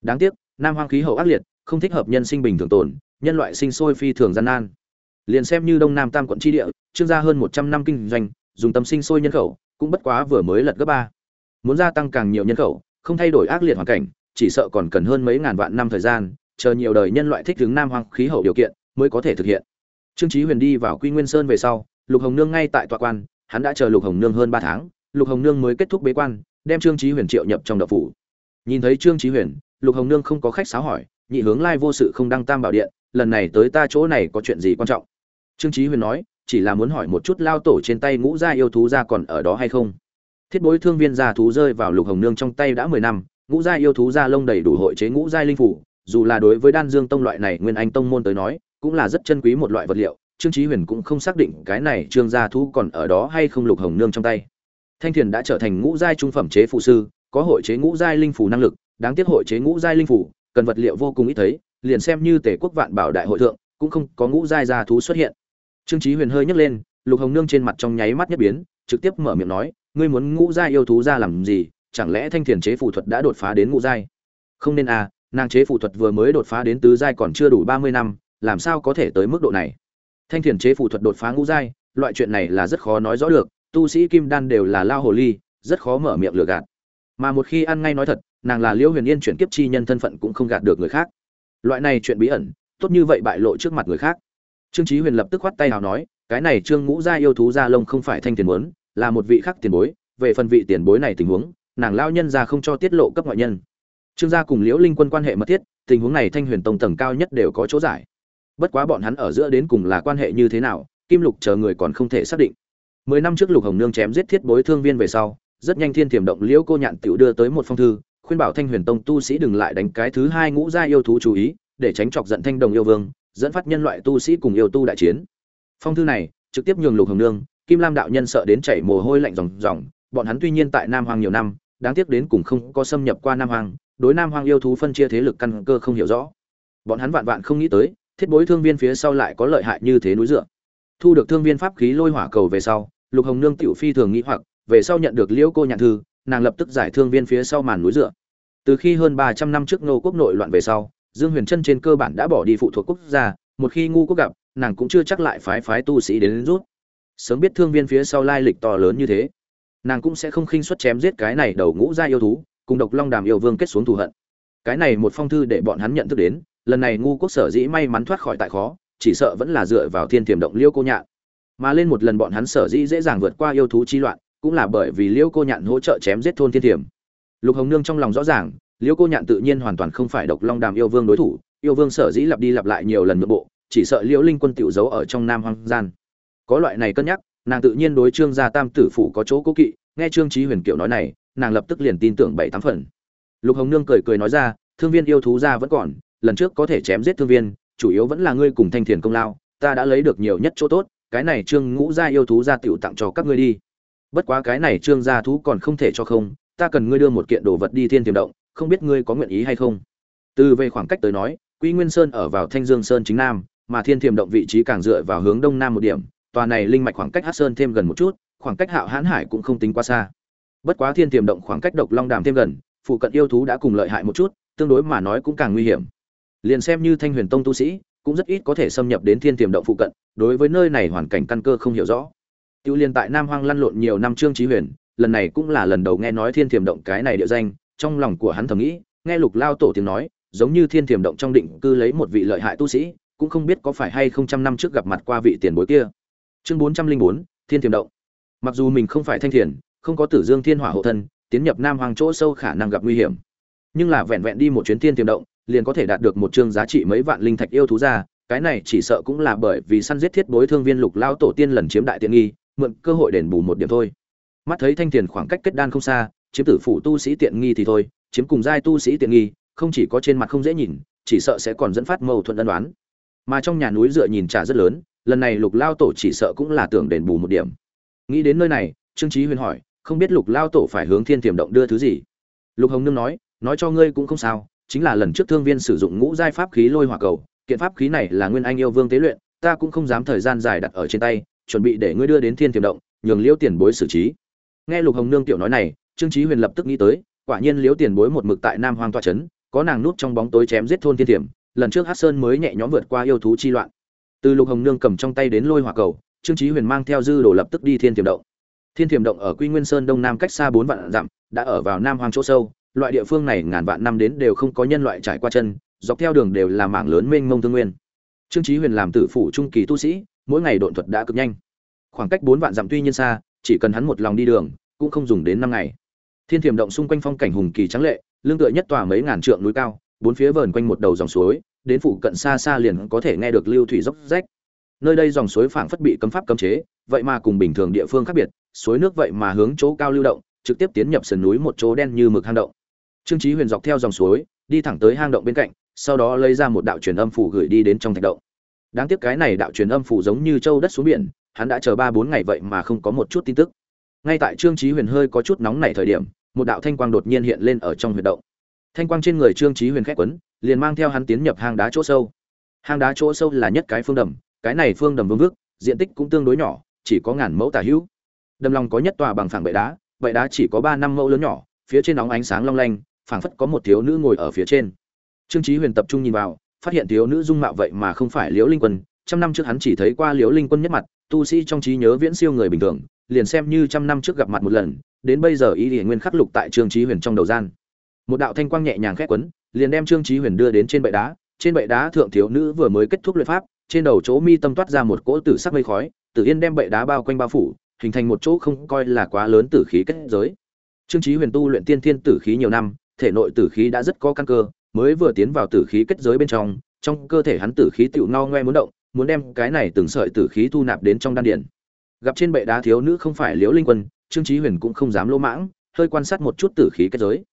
Đáng tiếc, nam hoang khí hậu ác liệt, không thích hợp nhân sinh bình thường tồn, nhân loại sinh sôi phi thường gian nan. Liền xem như đông nam tam quận chi địa, trương gia hơn một trăm năm kinh doanh, dùng tâm sinh sôi nhân khẩu, cũng bất quá vừa mới lật gấp ba. Muốn gia tăng càng nhiều nhân khẩu, không thay đổi ác liệt hoàn cảnh chỉ sợ còn cần hơn mấy ngàn vạn năm thời gian, chờ nhiều đời nhân loại thích ứng nam hoang khí hậu điều kiện mới có thể thực hiện. Trương chí huyền đi vào quy nguyên sơn về sau, lục hồng nương ngay tại tọa quan, hắn đã chờ lục hồng nương hơn ba tháng, lục hồng nương mới kết thúc bế quan, đem trương chí huyền triệu nhập trong đạo phủ. Nhìn thấy trương chí huyền, lục hồng nương không có khách sáo hỏi, nhị hướng lai vô sự không đăng tam bảo điện, lần này tới ta chỗ này có chuyện gì quan trọng? Trương chí huyền nói, chỉ là muốn hỏi một chút lao tổ trên tay ngũ gia yêu thú gia còn ở đó hay không? Thiết bối thương viên gia thú rơi vào lục hồng nương trong tay đã mười năm ngũ giai yêu thú gia lông đầy đủ hội chế ngũ giai linh phủ, dù là đối với đan dương tông loại này nguyên anh tông môn tới nói, cũng là rất chân quý một loại vật liệu, trương chí huyền cũng không xác định cái này trương gia thú còn ở đó hay không lục hồng nương trong tay. Thanh thiền đã trở thành ngũ giai trung phẩm chế phụ sư, có hội chế ngũ giai linh phủ năng lực, đáng tiếc hội chế ngũ giai linh phủ, cần vật liệu vô cùng ít thấy, liền xem như tể quốc vạn bảo đại hội thượng, cũng không có ngũ giai gia thú xuất hiện. Trương chí huyền hơi nhấc lên, lục hồng nương trên mặt trong nháy mắt nhất biến, trực tiếp mở miệng nói, ngươi muốn ngũ giai yêu thú ra làm gì? Chẳng lẽ thanh thiền chế phù thuật đã đột phá đến ngũ giai? Không nên à nàng chế phù thuật vừa mới đột phá đến tứ giai còn chưa đủ ba mươi năm, làm sao có thể tới mức độ này? Thanh thiền chế phù thuật đột phá ngũ giai, loại chuyện này là rất khó nói rõ được, tu sĩ kim đan đều là lao hồ ly, rất khó mở miệng lừa gạt. Mà một khi ăn ngay nói thật, nàng là liễu huyền yên chuyển kiếp chi nhân thân phận cũng không gạt được người khác. Loại này chuyện bí ẩn, tốt như vậy bại lộ trước mặt người khác. Trương chí huyền lập tức khoát tay hào nói, cái này trương ngũ gia yêu thú gia lông không phải thanh tiền muốn, là một vị khác tiền bối, về phần vị tiền bối này tình huống nàng lao nhân gia không cho tiết lộ cấp ngoại nhân. Trương gia cùng liễu linh quân quan hệ mật thiết, tình huống này thanh huyền tông tầng cao nhất đều có chỗ giải. Bất quá bọn hắn ở giữa đến cùng là quan hệ như thế nào, kim lục chờ người còn không thể xác định. Mười năm trước lục hồng nương chém giết thiết bối thương viên về sau, rất nhanh thiên tiềm động liễu cô nhạn tiểu đưa tới một phong thư, khuyên bảo thanh huyền tông tu sĩ đừng lại đánh cái thứ hai ngũ gia yêu thú chú ý, để tránh chọc giận thanh đồng yêu vương, dẫn phát nhân loại tu sĩ cùng yêu tu đại chiến. Phong thư này, trực tiếp nhường lục hồng nương, kim lam đạo nhân sợ đến chảy mồ hôi lạnh ròng ròng, bọn hắn tuy nhiên tại nam hoàng nhiều năm đáng tiếc đến cùng không có xâm nhập qua nam hoàng đối nam hoàng yêu thú phân chia thế lực căn cơ không hiểu rõ. Bọn hắn vạn vạn không nghĩ tới thiết bối thương viên phía sau lại có lợi hại như thế núi dựa. Thu được thương viên pháp khí lôi hỏa cầu về sau lục hồng nương tiểu phi thường nghĩ hoặc về sau nhận được liễu cô nhạn thư nàng lập tức giải thương viên phía sau màn núi dựa. Từ khi hơn ba trăm năm trước nô quốc nội loạn về sau dương huyền trân trên cơ bản đã bỏ đi phụ thuộc quốc gia một khi ngu quốc gặp nàng cũng chưa chắc lại phái phái tu sĩ đến, đến rút. Sớm biết thương viên phía sau lai lịch to lớn như thế nàng cũng sẽ không khinh suất chém giết cái này đầu ngũ gia yêu thú, cùng độc long đàm yêu vương kết xuống thù hận. Cái này một phong thư để bọn hắn nhận thức đến, lần này ngu quốc sở dĩ may mắn thoát khỏi tại khó, chỉ sợ vẫn là dựa vào thiên tiềm động liêu cô nhạn. Mà lên một lần bọn hắn sở dĩ dễ dàng vượt qua yêu thú chi loạn, cũng là bởi vì liêu cô nhạn hỗ trợ chém giết thôn thiên tiềm lục hồng nương trong lòng rõ ràng, liêu cô nhạn tự nhiên hoàn toàn không phải độc long đàm yêu vương đối thủ, yêu vương sở dĩ lặp đi lặp lại nhiều lần nội bộ, chỉ sợ liễu linh quân tiểu giấu ở trong nam hoang gian. Có loại này cân nhắc nàng tự nhiên đối trương gia tam tử phủ có chỗ cố kỵ, nghe trương trí huyền kiệu nói này, nàng lập tức liền tin tưởng bảy tám phần. Lục hồng nương cười cười nói ra, thương viên yêu thú gia vẫn còn, lần trước có thể chém giết thương viên, chủ yếu vẫn là ngươi cùng thanh thiền công lao, ta đã lấy được nhiều nhất chỗ tốt, cái này trương ngũ gia yêu thú gia tiểu tặng cho các ngươi đi. Bất quá cái này trương gia thú còn không thể cho không, ta cần ngươi đưa một kiện đồ vật đi thiên tiềm động, không biết ngươi có nguyện ý hay không? Từ về khoảng cách tới nói, quy nguyên sơn ở vào thanh dương sơn chính nam, mà thiên tiềm động vị trí càng dựa vào hướng đông nam một điểm tòa này linh mạch khoảng cách hát sơn thêm gần một chút, khoảng cách hạo hãn hải cũng không tính quá xa. Bất quá thiên tiềm động khoảng cách độc long đàm thêm gần, phụ cận yêu thú đã cùng lợi hại một chút, tương đối mà nói cũng càng nguy hiểm. Liền xem như thanh huyền tông tu sĩ, cũng rất ít có thể xâm nhập đến thiên tiềm động phụ cận, đối với nơi này hoàn cảnh căn cơ không hiểu rõ. Tiêu liên tại nam hoang lăn lộn nhiều năm trương trí huyền, lần này cũng là lần đầu nghe nói thiên tiềm động cái này địa danh, trong lòng của hắn thầm nghĩ, nghe lục lao tổ tiếng nói, giống như thiên tiềm động trong định cư lấy một vị lợi hại tu sĩ, cũng không biết có phải hay không trăm năm trước gặp mặt qua vị tiền bối kia chương bốn trăm linh bốn, thiên tiềm động. Mặc dù mình không phải thanh thiền, không có tử dương thiên hỏa hộ thân, tiến nhập nam hoàng chỗ sâu khả năng gặp nguy hiểm. Nhưng là vẹn vẹn đi một chuyến thiên tiềm động, liền có thể đạt được một chương giá trị mấy vạn linh thạch yêu thú ra, cái này chỉ sợ cũng là bởi vì săn giết thiết bối thương viên lục lao tổ tiên lần chiếm đại tiện nghi, mượn cơ hội đền bù một điểm thôi. Mắt thấy thanh thiền khoảng cách kết đan không xa, chiếm tử phủ tu sĩ tiện nghi thì thôi, chiếm cùng giai tu sĩ tiện nghi, không chỉ có trên mặt không dễ nhìn, chỉ sợ sẽ còn dẫn phát mâu thuẫn ân đoán mà trong nhà núi dựa nhìn trả rất lớn lần này lục lao tổ chỉ sợ cũng là tưởng đền bù một điểm. Nghĩ đến nơi này, trương trí huyền hỏi, không biết lục lao tổ phải hướng thiên tiềm động đưa thứ gì? Lục hồng nương nói nói cho ngươi cũng không sao, chính là lần trước thương viên sử dụng ngũ giai pháp khí lôi hỏa cầu, kiện pháp khí này là nguyên anh yêu vương tế luyện, ta cũng không dám thời gian dài đặt ở trên tay, chuẩn bị để ngươi đưa đến thiên tiềm động, nhường liễu tiền bối xử trí. Nghe lục hồng nương tiểu nói này, trương trí huyền lập tức nghĩ tới, quả nhiên liễu tiền bối một mực tại nam hoang toa trấn có nàng núp trong bóng tối chém giết thôn thiên tiềm, lần trước hát sơn mới nhẹ nhõm vượt qua yêu thú chi loạn từ lục hồng nương cầm trong tay đến lôi hỏa cầu, trương chí huyền mang theo dư đồ lập tức đi thiên tiềm động. Thiên tiềm động ở quy nguyên sơn đông nam cách xa bốn vạn dặm, đã ở vào nam hoang chỗ sâu, loại địa phương này ngàn vạn năm đến đều không có nhân loại trải qua chân, dọc theo đường đều là mảng lớn mênh mông thương nguyên. Trương chí huyền làm tử phụ trung kỳ tu sĩ, mỗi ngày độn thuật đã cực nhanh. Khoảng cách bốn vạn dặm tuy nhiên xa, chỉ cần hắn một lòng đi đường, cũng không dùng đến năm ngày. Thiên thiểm động xung quanh phong cảnh hùng kỳ trắng lệ lương tựa nhất tòa mấy ngàn trượng núi cao, bốn phía vờn quanh một đầu dòng suối đến phụ cận xa xa liền có thể nghe được lưu thủy dốc rách. Nơi đây dòng suối phảng phất bị cấm pháp cấm chế, vậy mà cùng bình thường địa phương khác biệt, suối nước vậy mà hướng chỗ cao lưu động, trực tiếp tiến nhập sườn núi một chỗ đen như mực hang động. Trương chí huyền dọc theo dòng suối, đi thẳng tới hang động bên cạnh, sau đó lấy ra một đạo truyền âm phủ gửi đi đến trong thạch động. Đáng tiếc cái này đạo truyền âm phủ giống như châu đất xuống biển, hắn đã chờ ba bốn ngày vậy mà không có một chút tin tức. Ngay tại trương chí huyền hơi có chút nóng nảy thời điểm, một đạo thanh quang đột nhiên hiện lên ở trong huyệt động thanh quang trên người trương trí huyền khép quấn, liền mang theo hắn tiến nhập hang đá chỗ sâu. Hang đá chỗ sâu là nhất cái phương đầm, cái này phương đầm vương vức, diện tích cũng tương đối nhỏ, chỉ có ngàn mẫu tả hữu. Đầm lòng có nhất tòa bằng phẳng bệ đá bệ đá chỉ có ba năm mẫu lớn nhỏ, phía trên nóng ánh sáng long lanh, phảng phất có một thiếu nữ ngồi ở phía trên. Trương trí huyền tập trung nhìn vào, phát hiện thiếu nữ dung mạo vậy mà không phải liễu linh quân, trăm năm trước hắn chỉ thấy qua liễu linh quân nhất mặt, tu sĩ trong trí nhớ viễn siêu người bình thường, liền xem như trăm năm trước gặp mặt một lần, đến bây giờ ý địa nguyên khắc lục tại trương trí huyền trong đầu gian một đạo thanh quang nhẹ nhàng khẽ quấn, liền đem trương chí huyền đưa đến trên bệ đá. Trên bệ đá thượng thiếu nữ vừa mới kết thúc luyện pháp, trên đầu chỗ mi tâm toát ra một cỗ tử sắc mây khói, tử yên đem bệ đá bao quanh bao phủ, hình thành một chỗ không coi là quá lớn tử khí kết giới. Trương chí huyền tu luyện tiên thiên tử khí nhiều năm, thể nội tử khí đã rất có căn cơ, mới vừa tiến vào tử khí kết giới bên trong trong cơ thể hắn tử khí tựu ngao ngoe muốn động, muốn đem cái này từng sợi tử khí thu nạp đến trong đan điển gặp trên bệ đá thiếu nữ không phải liễu linh quân, trương chí huyền cũng không dám lỗ mãng, hơi quan sát một chút tử khí kết giới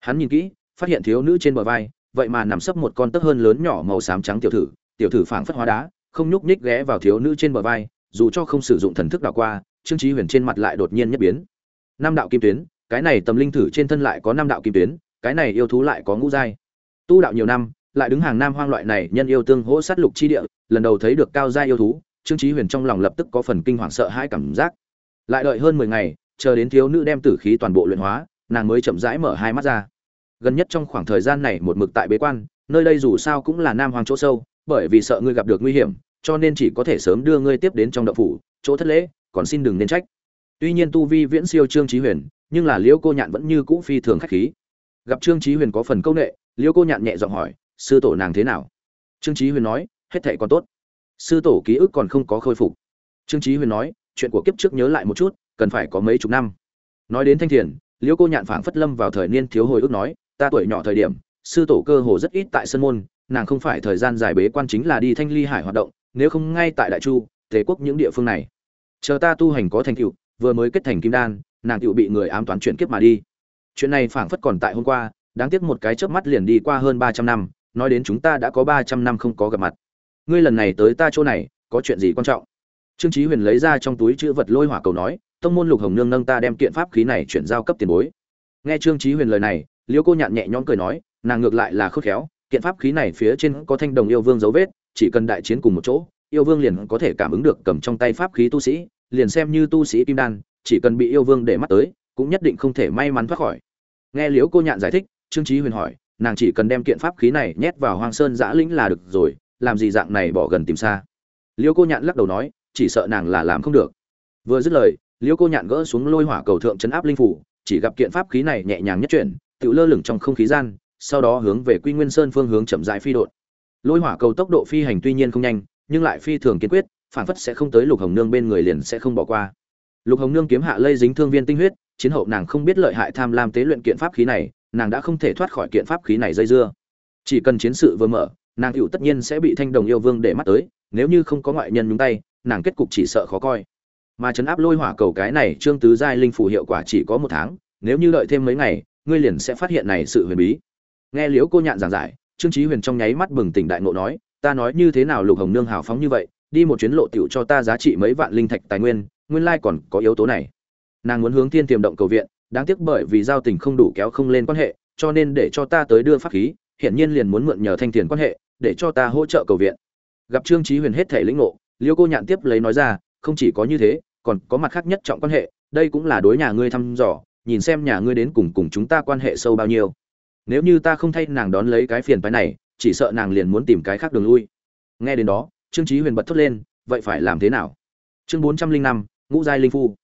hắn nhìn kỹ, phát hiện thiếu nữ trên bờ vai, vậy mà nằm sấp một con tấc hơn lớn nhỏ màu xám trắng tiểu thử tiểu thử phảng phất hóa đá, không nhúc nhích ghé vào thiếu nữ trên bờ vai, dù cho không sử dụng thần thức đảo qua, trương chí huyền trên mặt lại đột nhiên nhất biến. Năm đạo kim tuyến, cái này tầm linh thử trên thân lại có năm đạo kim tuyến, cái này yêu thú lại có ngũ giai. Tu đạo nhiều năm, lại đứng hàng nam hoang loại này nhân yêu tương hỗ sát lục chi địa, lần đầu thấy được cao giai yêu thú, trương chí huyền trong lòng lập tức có phần kinh hoàng sợ hãi cảm giác. Lại đợi hơn mười ngày, chờ đến thiếu nữ đem tử khí toàn bộ luyện hóa nàng mới chậm rãi mở hai mắt ra. Gần nhất trong khoảng thời gian này một mực tại bế quan, nơi đây dù sao cũng là nam hoàng chỗ sâu, bởi vì sợ ngươi gặp được nguy hiểm, cho nên chỉ có thể sớm đưa ngươi tiếp đến trong động phủ, chỗ thất lễ, còn xin đừng nên trách. Tuy nhiên tu vi viễn siêu trương chí huyền, nhưng là liễu cô nhạn vẫn như cũ phi thường khách khí. Gặp trương chí huyền có phần câu nệ liễu cô nhạn nhẹ giọng hỏi, sư tổ nàng thế nào? Trương chí huyền nói, hết thảy còn tốt. Sư tổ ký ức còn không có khôi phục. Trương chí huyền nói, chuyện của kiếp trước nhớ lại một chút, cần phải có mấy chục năm. Nói đến thanh thiền liễu cô nhạn phảng phất lâm vào thời niên thiếu hồi ức nói, ta tuổi nhỏ thời điểm, sư tổ cơ hồ rất ít tại sân môn, nàng không phải thời gian dài bế quan chính là đi thanh ly hải hoạt động, nếu không ngay tại đại chu, tề quốc những địa phương này. Chờ ta tu hành có thành tựu, vừa mới kết thành kim đan, nàng tựu bị người ám toán chuyển kiếp mà đi. Chuyện này phảng phất còn tại hôm qua, đáng tiếc một cái chớp mắt liền đi qua hơn ba trăm năm, nói đến chúng ta đã có ba trăm năm không có gặp mặt. Ngươi lần này tới ta chỗ này, có chuyện gì quan trọng? Trương chí huyền lấy ra trong túi chữ vật lôi hỏa cầu nói tông môn lục hồng nương nâng ta đem kiện pháp khí này chuyển giao cấp tiền bối. Nghe trương chí huyền lời này, liễu cô nhạn nhẹ nhõm cười nói, nàng ngược lại là khôn khéo, kiện pháp khí này phía trên có thanh đồng yêu vương dấu vết, chỉ cần đại chiến cùng một chỗ, yêu vương liền có thể cảm ứng được cầm trong tay pháp khí tu sĩ, liền xem như tu sĩ kim đan, chỉ cần bị yêu vương để mắt tới, cũng nhất định không thể may mắn thoát khỏi. Nghe liễu cô nhạn giải thích, trương chí huyền hỏi, nàng chỉ cần đem kiện pháp khí này nhét vào hoang sơn giã lĩnh là được rồi, làm gì dạng này bỏ gần tìm xa? Liễu cô nhạn lắc đầu nói, chỉ sợ nàng là làm không được. Vừa dứt lời liễu cô nhạn gỡ xuống lôi hỏa cầu thượng chấn áp linh phủ, chỉ gặp kiện pháp khí này nhẹ nhàng nhất chuyển, tự lơ lửng trong không khí gian, sau đó hướng về quy nguyên sơn phương hướng chậm rãi phi đột. Lôi hỏa cầu tốc độ phi hành tuy nhiên không nhanh, nhưng lại phi thường kiên quyết, phản phất sẽ không tới lục hồng nương bên người liền sẽ không bỏ qua. Lục hồng nương kiếm hạ lây dính thương viên tinh huyết, chiến hậu nàng không biết lợi hại tham lam tế luyện kiện pháp khí này, nàng đã không thể thoát khỏi kiện pháp khí này dây dưa. Chỉ cần chiến sự vừa mở, nàng hữu tất nhiên sẽ bị thanh đồng yêu vương để mắt tới, nếu như không có ngoại nhân nhúng tay, nàng kết cục chỉ sợ khó coi mà chấn áp lôi hỏa cầu cái này, trương tứ giai linh phủ hiệu quả chỉ có một tháng, nếu như đợi thêm mấy ngày, ngươi liền sẽ phát hiện này sự huyền bí. Nghe liễu cô nhạn giảng giải, trương chí huyền trong nháy mắt bừng tỉnh đại ngộ nói, ta nói như thế nào lục hồng nương hào phóng như vậy, đi một chuyến lộ tiểu cho ta giá trị mấy vạn linh thạch tài nguyên nguyên lai còn có yếu tố này. Nàng muốn hướng thiên tiềm động cầu viện, đáng tiếc bởi vì giao tình không đủ kéo không lên quan hệ, cho nên để cho ta tới đưa pháp khí hiện nhiên liền muốn mượn nhờ thanh tiền quan hệ, để cho ta hỗ trợ cầu viện. Gặp trương chí huyền hết thể lĩnh ngộ liêu cô nhạn tiếp lấy nói ra, không chỉ có như thế còn có mặt khác nhất trọng quan hệ, đây cũng là đối nhà ngươi thăm dò, nhìn xem nhà ngươi đến cùng cùng chúng ta quan hệ sâu bao nhiêu. Nếu như ta không thay nàng đón lấy cái phiền phái này, chỉ sợ nàng liền muốn tìm cái khác đường lui. Nghe đến đó, trương chí huyền bật thốt lên, vậy phải làm thế nào? Chương bốn trăm linh năm, ngũ giai linh phu.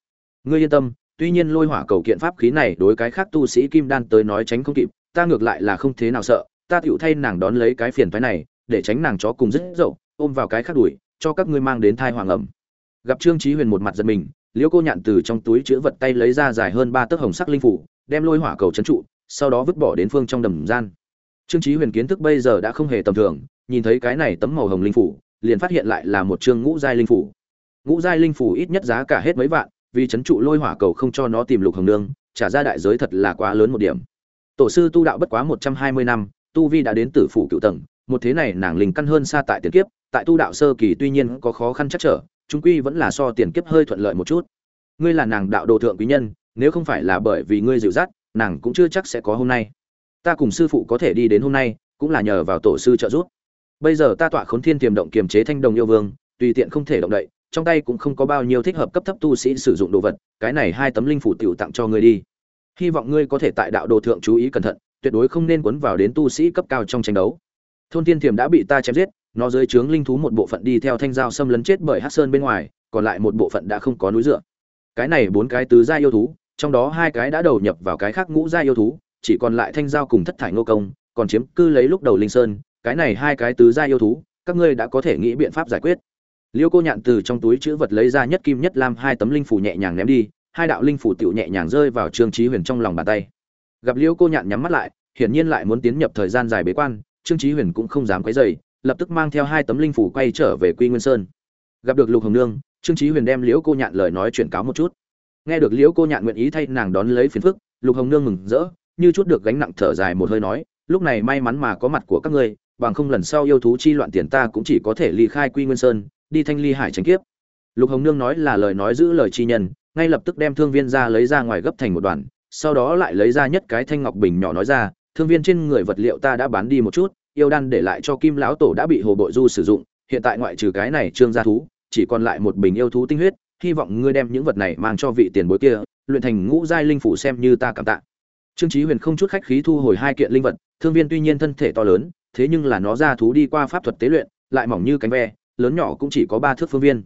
Ngươi yên tâm, tuy nhiên lôi hỏa cầu kiện pháp khí này đối cái khác tu sĩ kim đan tới nói tránh không kịp, ta ngược lại là không thế nào sợ, ta tựu thay nàng đón lấy cái phiền phái này, để tránh nàng chó cùng dứt dậu, ôm vào cái khác đuổi, cho các ngươi mang đến thai hoàng ẩm gặp trương chí huyền một mặt giật mình, liễu cô nhạn từ trong túi chứa vật tay lấy ra dài hơn ba tấc hồng sắc linh phủ, đem lôi hỏa cầu chấn trụ, sau đó vứt bỏ đến phương trong đầm gian. Trương chí huyền kiến thức bây giờ đã không hề tầm thường, nhìn thấy cái này tấm màu hồng linh phủ, liền phát hiện lại là một trương ngũ giai linh phủ. Ngũ giai linh phủ ít nhất giá cả hết mấy vạn, vì chấn trụ lôi hỏa cầu không cho nó tìm lục hồng nương, trả ra đại giới thật là quá lớn một điểm. Tổ sư tu đạo bất quá một trăm hai mươi năm, tu vi đã đến tử phủ cựu tầng, một thế này nàng linh căn hơn xa tại tiền kiếp, tại tu đạo sơ kỳ tuy nhiên có khó khăn chắc trở chúng quy vẫn là so tiền kiếp hơi thuận lợi một chút. Ngươi là nàng đạo đồ thượng quý nhân, nếu không phải là bởi vì ngươi dịu dắt, nàng cũng chưa chắc sẽ có hôm nay. Ta cùng sư phụ có thể đi đến hôm nay, cũng là nhờ vào tổ sư trợ giúp. Bây giờ ta tọa khốn thiên tiềm động kiềm chế thanh đồng yêu vương, tùy tiện không thể động đậy, trong tay cũng không có bao nhiêu thích hợp cấp thấp tu sĩ sử dụng đồ vật, cái này hai tấm linh phủ tiểu tặng cho ngươi đi. Hy vọng ngươi có thể tại đạo đồ thượng chú ý cẩn thận, tuyệt đối không nên quấn vào đến tu sĩ cấp cao trong tranh đấu. Thôn thiên thiềm đã bị ta chém giết nó dưới trướng linh thú một bộ phận đi theo thanh giao xâm lấn chết bởi hát sơn bên ngoài, còn lại một bộ phận đã không có núi dựa. Cái này bốn cái tứ gia yêu thú, trong đó hai cái đã đầu nhập vào cái khác ngũ gia yêu thú, chỉ còn lại thanh giao cùng thất thải ngô công, còn chiếm cư lấy lúc đầu linh sơn, cái này hai cái tứ gia yêu thú, các ngươi đã có thể nghĩ biện pháp giải quyết. Liêu cô nhạn từ trong túi chữ vật lấy ra nhất kim nhất lam hai tấm linh phủ nhẹ nhàng ném đi, hai đạo linh phủ tựu nhẹ nhàng rơi vào trương trí huyền trong lòng bàn tay. Gặp liêu cô nhạn nhắm mắt lại, hiển nhiên lại muốn tiến nhập thời gian dài bế quan, trương trí huyền cũng không dám quấy dày lập tức mang theo hai tấm linh phủ quay trở về quy nguyên sơn. Gặp được lục hồng nương, trương trí huyền đem liễu cô nhạn lời nói chuyển cáo một chút. Nghe được liễu cô nhạn nguyện ý thay nàng đón lấy phiền phức, lục hồng nương mừng rỡ, như chút được gánh nặng thở dài một hơi nói, lúc này may mắn mà có mặt của các ngươi, bằng không lần sau yêu thú chi loạn tiền ta cũng chỉ có thể ly khai quy nguyên sơn, đi thanh ly hải tránh kiếp. Lục hồng nương nói là lời nói giữ lời chi nhân, ngay lập tức đem thương viên ra lấy ra ngoài gấp thành một đoàn, sau đó lại lấy ra nhất cái thanh ngọc bình nhỏ nói ra, thương viên trên người vật liệu ta đã bán đi một chút yêu đan để lại cho kim lão tổ đã bị hồ bội du sử dụng, hiện tại ngoại trừ cái này trương gia thú, chỉ còn lại một bình yêu thú tinh huyết, hy vọng ngươi đem những vật này mang cho vị tiền bối kia, luyện thành ngũ giai linh phủ xem như ta cảm tạ. Trương chí huyền không chút khách khí thu hồi hai kiện linh vật, thương viên tuy nhiên thân thể to lớn, thế nhưng là nó ra thú đi qua pháp thuật tế luyện, lại mỏng như cánh ve, lớn nhỏ cũng chỉ có ba thước phương viên.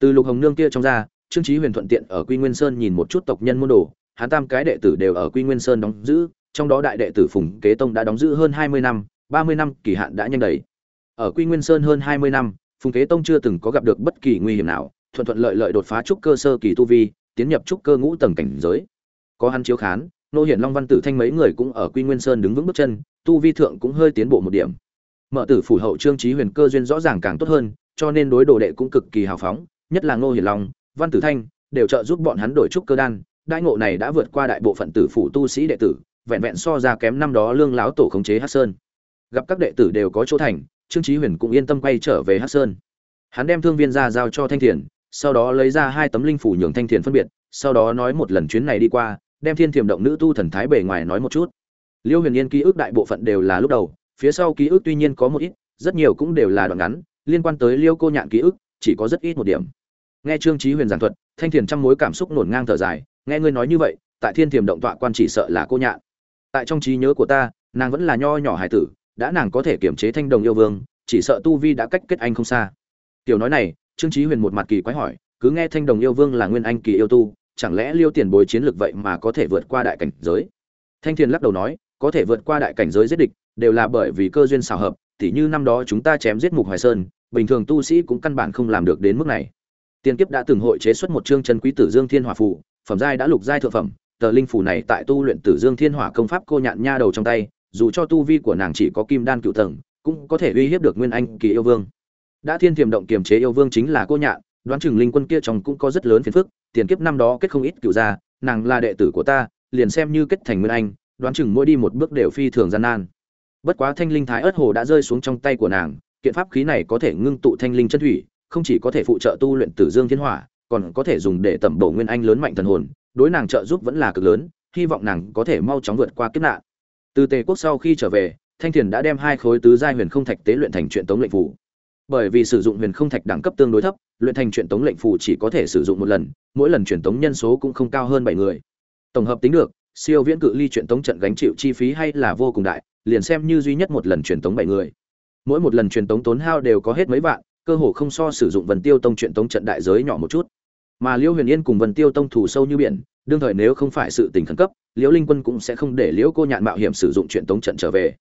Từ lục hồng nương kia trong ra, trương chí huyền thuận tiện ở quy nguyên sơn nhìn một chút tộc nhân môn đồ, hắn tam cái đệ tử đều ở quy nguyên sơn đóng giữ, trong đó đại đệ tử phùng kế tông đã đóng giữ hơn hai mươi năm ba mươi năm kỳ hạn đã nhanh đầy. Ở quy nguyên sơn hơn hai mươi năm, phùng kế tông chưa từng có gặp được bất kỳ nguy hiểm nào, thuận thuận lợi lợi đột phá trúc cơ sơ kỳ tu vi, tiến nhập trúc cơ ngũ tầng cảnh giới. Có hắn chiếu khán, nô hiển long văn tử thanh mấy người cũng ở quy nguyên sơn đứng vững bước chân, tu vi thượng cũng hơi tiến bộ một điểm. Mở tử phủ hậu trương trí huyền cơ duyên rõ ràng càng tốt hơn, cho nên đối đồ đệ cũng cực kỳ hào phóng, nhất là ngô hiển long, văn tử thanh, đều trợ giúp bọn hắn đổi trúc cơ đan. Đại ngộ này đã vượt qua đại bộ phận tử phủ tu sĩ đệ tử, vẹn vẹn so ra kém năm đó lương láo tổ khống chế hát sơn gặp các đệ tử đều có chỗ thành, trương chí huyền cũng yên tâm quay trở về hắc sơn. Hắn đem thương viên ra giao cho thanh thiền, sau đó lấy ra hai tấm linh phủ nhường thanh thiền phân biệt, sau đó nói một lần chuyến này đi qua, đem thiên thiềm động nữ tu thần thái bề ngoài nói một chút. Liêu huyền yên ký ức đại bộ phận đều là lúc đầu, phía sau ký ức tuy nhiên có một ít, rất nhiều cũng đều là đoạn ngắn, liên quan tới liêu cô nhạn ký ức, chỉ có rất ít một điểm. Nghe trương chí huyền giảng thuật, thanh thiền trăm mối cảm xúc nổn ngang thở dài, nghe ngươi nói như vậy, tại thiên thiềm động tọa quan chỉ sợ là cô nhạn. Tại trong trí nhớ của ta, nàng vẫn là nho nhỏ hải tử đã nàng có thể kiểm chế thanh đồng yêu vương, chỉ sợ tu vi đã cách kết anh không xa. Tiểu nói này, trương trí huyền một mặt kỳ quái hỏi, cứ nghe thanh đồng yêu vương là nguyên anh kỳ yêu tu, chẳng lẽ liêu tiền bối chiến lược vậy mà có thể vượt qua đại cảnh giới? Thanh thiền lắc đầu nói, có thể vượt qua đại cảnh giới giết địch, đều là bởi vì cơ duyên xào hợp, tỉ như năm đó chúng ta chém giết mục hoài sơn, bình thường tu sĩ cũng căn bản không làm được đến mức này. Tiên kiếp đã từng hội chế xuất một chương chân quý tử dương thiên hỏa phù, phẩm giai đã lục giai thượng phẩm, tờ linh phù này tại tu luyện tử dương thiên hỏa công pháp cô nhạn nha đầu trong tay dù cho tu vi của nàng chỉ có kim đan cựu tầng, cũng có thể uy hiếp được nguyên anh kỳ yêu vương. Đã thiên thiềm động kiềm chế yêu vương chính là cô nhạn, đoán chừng linh quân kia trong cũng có rất lớn phiền phức, tiền kiếp năm đó kết không ít cựu gia, nàng là đệ tử của ta, liền xem như kết thành nguyên anh, đoán chừng mỗi đi một bước đều phi thường gian nan. Bất quá thanh linh thái ớt hồ đã rơi xuống trong tay của nàng, kiện pháp khí này có thể ngưng tụ thanh linh chân thủy, không chỉ có thể phụ trợ tu luyện tử dương thiên hỏa, còn có thể dùng để tẩm bổ nguyên anh lớn mạnh thần hồn, đối nàng trợ giúp vẫn là cực lớn, hy vọng nàng có thể mau chóng vượt qua kiếp nạn từ tề quốc sau khi trở về, thanh thiền đã đem hai khối tứ giai huyền không thạch tế luyện thành truyện tống lệnh phủ bởi vì sử dụng huyền không thạch đẳng cấp tương đối thấp, luyện thành truyện tống lệnh phủ chỉ có thể sử dụng một lần, mỗi lần truyền tống nhân số cũng không cao hơn bảy người. Tổng hợp tính được, siêu viễn cự ly truyền tống trận gánh chịu chi phí hay là vô cùng đại, liền xem như duy nhất một lần truyền tống bảy người. Mỗi một lần truyền tống tốn hao đều có hết mấy vạn, cơ hồ không so sử dụng vần tiêu tông truyền tống trận đại giới nhỏ một chút mà liễu huyền yên cùng vần tiêu tông thủ sâu như biển, đương thời nếu không phải sự tình khẩn cấp, liễu linh quân cũng sẽ không để liễu cô nhạn mạo hiểm sử dụng chuyện tống trận trở về.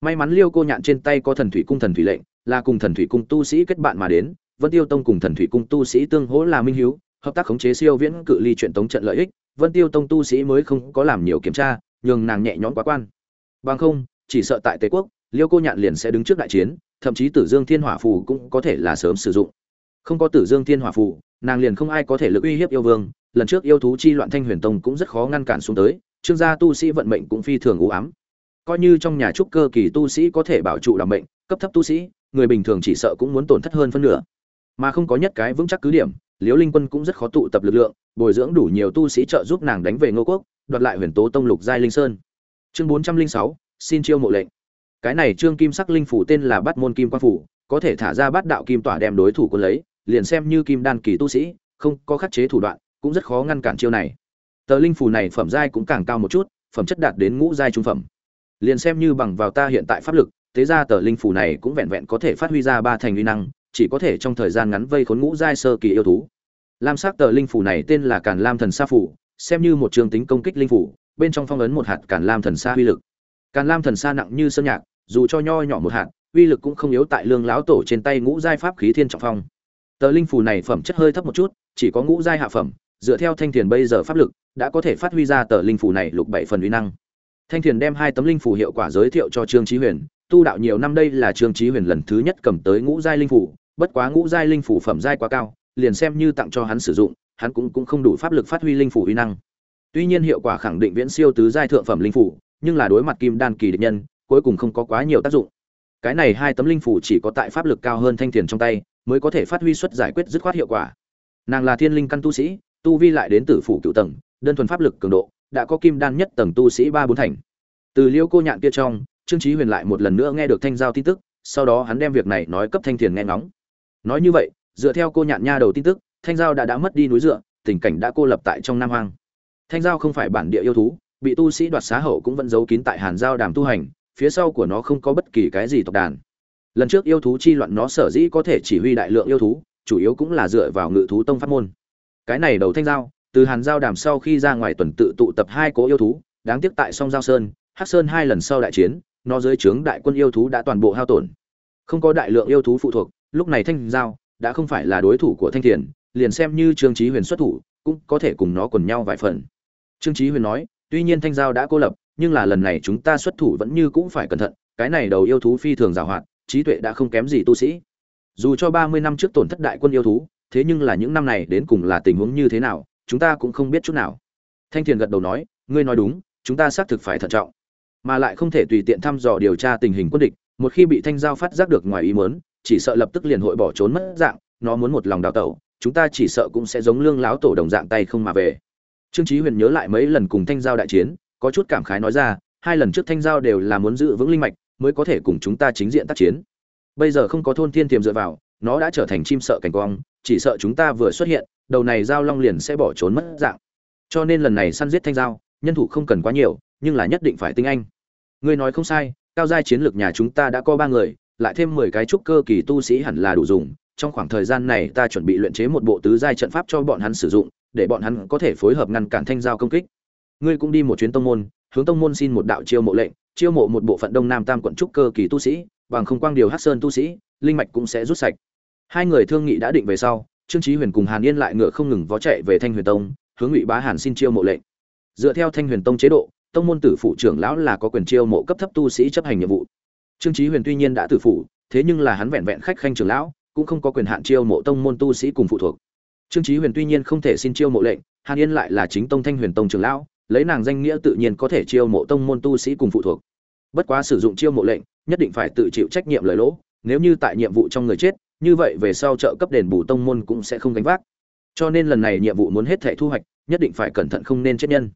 May mắn liễu cô nhạn trên tay có thần thủy cung thần thủy lệnh, là cùng thần thủy cung tu sĩ kết bạn mà đến, vân tiêu tông cùng thần thủy cung tu sĩ tương hỗ là minh hiếu, hợp tác khống chế siêu viễn cự ly chuyện tống trận lợi ích, vân tiêu tông tu sĩ mới không có làm nhiều kiểm tra, nhường nàng nhẹ nhõm quá quan. Bằng không, chỉ sợ tại tề quốc liêu cô nhạn liền sẽ đứng trước đại chiến, thậm chí tử dương thiên hỏa phù cũng có thể là sớm sử dụng. Không có tử dương thiên hỏa phù nàng liền không ai có thể lực uy hiếp yêu vương, lần trước yêu thú chi loạn thanh huyền tông cũng rất khó ngăn cản xuống tới, trương gia tu sĩ vận mệnh cũng phi thường u ám. Coi như trong nhà trúc cơ kỳ tu sĩ có thể bảo trụ đảm mệnh, cấp thấp tu sĩ, người bình thường chỉ sợ cũng muốn tổn thất hơn phân nửa. Mà không có nhất cái vững chắc cứ điểm, liễu linh quân cũng rất khó tụ tập lực lượng, bồi dưỡng đủ nhiều tu sĩ trợ giúp nàng đánh về ngô quốc, đoạt lại huyền tố tông lục giai linh sơn. Chương bốn trăm linh sáu, xin chiêu mộ lệnh. Cái này trương kim sắc linh phủ tên là bát môn kim quan phủ, có thể thả ra bát đạo kim tỏa đem đối thủ quân lấy liền xem như kim đan kỳ tu sĩ không có khắc chế thủ đoạn cũng rất khó ngăn cản chiêu này. Tờ linh phù này phẩm giai cũng càng cao một chút phẩm chất đạt đến ngũ giai trung phẩm. Liền xem như bằng vào ta hiện tại pháp lực thế ra tờ linh phù này cũng vẹn vẹn có thể phát huy ra ba thành uy năng chỉ có thể trong thời gian ngắn vây khốn ngũ giai sơ kỳ yêu thú. Lam sắc tờ linh phù này tên là càn lam thần sa phù, xem như một trường tính công kích linh phù, bên trong phong ấn một hạt càn lam thần sa uy lực. Càn lam thần sa nặng như sơn nhạc dù cho nho nhỏ một hạt uy lực cũng không yếu tại lương lão tổ trên tay ngũ giai pháp khí thiên trọng phong tờ linh phù này phẩm chất hơi thấp một chút chỉ có ngũ giai hạ phẩm dựa theo thanh thiền bây giờ pháp lực đã có thể phát huy ra tờ linh phù này lục bảy phần uy năng. Thanh thiền đem hai tấm linh phù hiệu quả giới thiệu cho trương trí huyền tu đạo nhiều năm đây là trương trí huyền lần thứ nhất cầm tới ngũ giai linh phù, bất quá ngũ giai linh phù phẩm giai quá cao liền xem như tặng cho hắn sử dụng hắn cũng cũng không đủ pháp lực phát huy linh phù uy năng. Tuy nhiên hiệu quả khẳng định viễn siêu tứ giai thượng phẩm linh phủ nhưng là đối mặt kim đan kỳ địch nhân cuối cùng không có quá nhiều tác dụng. Cái này hai tấm linh phủ chỉ có tại pháp lực cao hơn thanh thiền trong tay mới có thể phát huy suất giải quyết dứt khoát hiệu quả. Nàng là thiên linh căn tu sĩ, tu vi lại đến tử phủ cựu tầng, đơn thuần pháp lực cường độ, đã có kim đan nhất tầng tu sĩ ba bốn thành. Từ liêu cô nhạn kia trong, trương trí huyền lại một lần nữa nghe được thanh giao tin tức, sau đó hắn đem việc này nói cấp thanh thiền nghe ngóng. Nói như vậy, dựa theo cô nhạn nha đầu tin tức, thanh giao đã đã mất đi núi dựa, tình cảnh đã cô lập tại trong nam hoang. Thanh giao không phải bản địa yêu thú, bị tu sĩ đoạt xá hậu cũng vẫn giấu kín tại hàn giao đàm tu hành, phía sau của nó không có bất kỳ cái gì tộc đàn lần trước yêu thú chi loạn nó sở dĩ có thể chỉ huy đại lượng yêu thú, chủ yếu cũng là dựa vào ngự thú tông pháp môn. Cái này đầu thanh giao, từ hàn giao đàm sau khi ra ngoài tuần tự tụ tập hai cố yêu thú, đáng tiếc tại song giao sơn, hắc sơn hai lần sau đại chiến, nó dưới trướng đại quân yêu thú đã toàn bộ hao tổn. Không có đại lượng yêu thú phụ thuộc, lúc này thanh giao đã không phải là đối thủ của thanh thiền, liền xem như trương trí huyền xuất thủ, cũng có thể cùng nó quần nhau vài phần. Trương trí huyền nói, tuy nhiên thanh giao đã cô lập, nhưng là lần này chúng ta xuất thủ vẫn như cũng phải cẩn thận, cái này đầu yêu thú phi thường giàu hoạt trí tuệ đã không kém gì tu sĩ. Dù cho ba mươi năm trước tổn thất đại quân yêu thú, thế nhưng là những năm này đến cùng là tình huống như thế nào, chúng ta cũng không biết chút nào. Thanh thiền gật đầu nói, ngươi nói đúng, chúng ta xác thực phải thận trọng, mà lại không thể tùy tiện thăm dò điều tra tình hình quân địch, một khi bị thanh giao phát giác được ngoài ý mớn chỉ sợ lập tức liền hội bỏ trốn mất dạng, nó muốn một lòng đào tẩu, chúng ta chỉ sợ cũng sẽ giống lương láo tổ đồng dạng tay không mà về. Trương chí huyền nhớ lại mấy lần cùng thanh giao đại chiến, có chút cảm khái nói ra, hai lần trước thanh giao đều là muốn giữ vững linh mạch mới có thể cùng chúng ta chính diện tác chiến. Bây giờ không có thôn thiên tiềm dựa vào, nó đã trở thành chim sợ cảnh quang, chỉ sợ chúng ta vừa xuất hiện, đầu này giao long liền sẽ bỏ trốn mất dạng. Cho nên lần này săn giết thanh giao, nhân thủ không cần quá nhiều, nhưng là nhất định phải tinh anh. Ngươi nói không sai, cao giai chiến lược nhà chúng ta đã có ba người, lại thêm mười cái trúc cơ kỳ tu sĩ hẳn là đủ dùng. Trong khoảng thời gian này ta chuẩn bị luyện chế một bộ tứ giai trận pháp cho bọn hắn sử dụng, để bọn hắn có thể phối hợp ngăn cản thanh giao công kích. Ngươi cũng đi một chuyến tông môn, hướng tông môn xin một đạo chiêu mộ lệnh chiêu mộ một bộ phận đông nam tam quận trúc cơ kỳ tu sĩ, bằng không quang điều hắc sơn tu sĩ, linh mạch cũng sẽ rút sạch. Hai người thương nghị đã định về sau, trương chí huyền cùng hàn yên lại ngựa không ngừng vó chạy về thanh huyền tông, hướng ngụy bá hàn xin chiêu mộ lệnh. Dựa theo thanh huyền tông chế độ, tông môn tử phụ trưởng lão là có quyền chiêu mộ cấp thấp tu sĩ chấp hành nhiệm vụ. Trương chí huyền tuy nhiên đã tử phụ thế nhưng là hắn vẹn vẹn khách khanh trưởng lão, cũng không có quyền hạn chiêu mộ tông môn tu sĩ cùng phụ thuộc. Trương chí huyền tuy nhiên không thể xin chiêu mộ lệnh, hàn yên lại là chính tông thanh huyền tông trưởng lão lấy nàng danh nghĩa tự nhiên có thể chiêu mộ tông môn tu sĩ cùng phụ thuộc. Bất quá sử dụng chiêu mộ lệnh, nhất định phải tự chịu trách nhiệm lời lỗ, nếu như tại nhiệm vụ trong người chết, như vậy về sau trợ cấp đền bù tông môn cũng sẽ không gánh vác. Cho nên lần này nhiệm vụ muốn hết thảy thu hoạch, nhất định phải cẩn thận không nên chết nhân.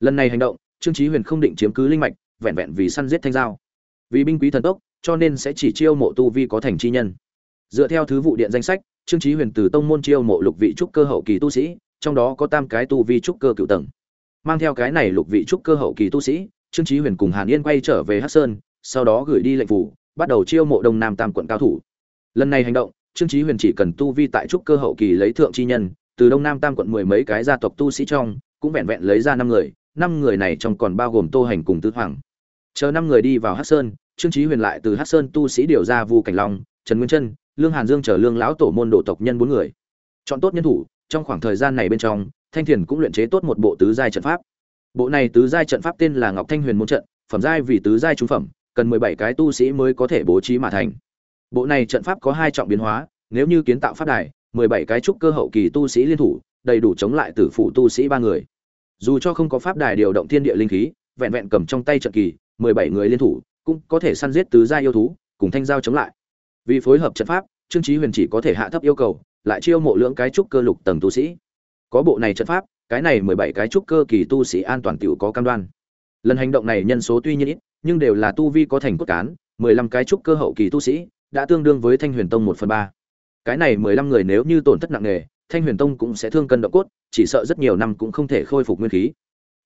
Lần này hành động, trương chí huyền không định chiếm cứ linh mạch, vẹn vẹn vì săn giết thanh giao. Vì binh quý thần tốc, cho nên sẽ chỉ chiêu mộ tu vi có thành chi nhân. Dựa theo thứ vụ điện danh sách, trương chí huyền từ tông môn chiêu mộ lục vị trúc cơ hậu kỳ tu sĩ, trong đó có tam cái tu vi trúc cơ cựu tầng mang theo cái này lục vị trúc cơ hậu kỳ tu sĩ, trương chí huyền cùng hàn yên quay trở về hắc sơn, sau đó gửi đi lệnh phủ, bắt đầu chiêu mộ đông nam tam quận cao thủ. Lần này hành động, trương chí huyền chỉ cần tu vi tại trúc cơ hậu kỳ lấy thượng chi nhân, từ đông nam tam quận mười mấy cái gia tộc tu sĩ trong, cũng vẹn vẹn lấy ra năm người năm người này trong còn bao gồm tô hành cùng tứ hoàng. Chờ năm người đi vào hắc sơn, trương chí huyền lại từ hắc sơn tu sĩ điều ra vu cảnh long, trần nguyên chân, lương hàn dương chờ lương lão tổ môn đồ tộc nhân bốn người. Chọn tốt nhân thủ, trong khoảng thời gian này bên trong thanh thiền cũng luyện chế tốt một bộ tứ giai trận pháp. Bộ này tứ giai trận pháp tên là ngọc thanh huyền môn trận, phẩm giai vì tứ giai trung phẩm, cần mười bảy cái tu sĩ mới có thể bố trí mà thành. Bộ này trận pháp có hai trọng biến hóa, nếu như kiến tạo pháp đài, mười bảy cái trúc cơ hậu kỳ tu sĩ liên thủ, đầy đủ chống lại tử phụ tu sĩ ba người. Dù cho không có pháp đài điều động thiên địa linh khí, vẹn vẹn cầm trong tay trận kỳ, mười bảy người liên thủ, cũng có thể săn giết tứ gia yêu thú, cùng thanh giao chống lại. Vì phối hợp trận pháp, trương trí huyền chỉ có thể hạ thấp yêu cầu, lại chiêu mộ lưỡng cái trúc cơ lục tầng tu sĩ có bộ này trận pháp, cái này mười bảy cái trúc cơ kỳ tu sĩ an toàn tiểu có cam đoan. Lần hành động này nhân số tuy nhiên ít, nhưng đều là tu vi có thành cốt cán, mười lăm cái trúc cơ hậu kỳ tu sĩ, đã tương đương với thanh huyền tông một phần ba. Cái này mười lăm người nếu như tổn thất nặng nề, thanh huyền tông cũng sẽ thương cân động cốt, chỉ sợ rất nhiều năm cũng không thể khôi phục nguyên khí.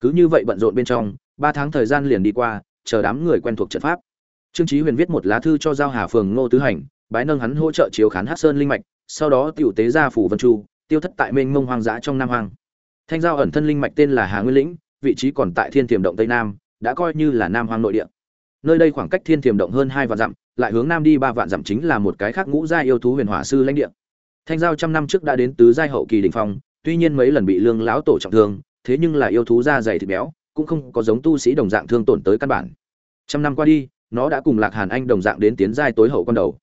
Cứ như vậy bận rộn bên trong, ba tháng thời gian liền đi qua, chờ đám người quen thuộc trận pháp. Trương chí huyền viết một lá thư cho giao hà phường ngô tứ hành, bái nâng hắn hỗ trợ chiếu khán hát sơn linh mạch, sau đó tiểu tế ra phủ vân chu tiêu thất tại mênh mông hoang dã trong nam hoang. Thanh giao ẩn thân linh mạch tên là hà nguyên lĩnh, vị trí còn tại thiên tiềm động tây nam, đã coi như là nam hoang nội địa. Nơi đây khoảng cách thiên tiềm động hơn hai vạn dặm, lại hướng nam đi ba vạn dặm chính là một cái khác ngũ gia yêu thú huyền hỏa sư lãnh địa. Thanh giao trăm năm trước đã đến tứ giai hậu kỳ đỉnh phong, tuy nhiên mấy lần bị lương lão tổ trọng thương, thế nhưng là yêu thú da dày thịt béo, cũng không có giống tu sĩ đồng dạng thương tổn tới căn bản. Trăm năm qua đi, nó đã cùng lạc hàn anh đồng dạng đến tiến giai tối hậu con đầu.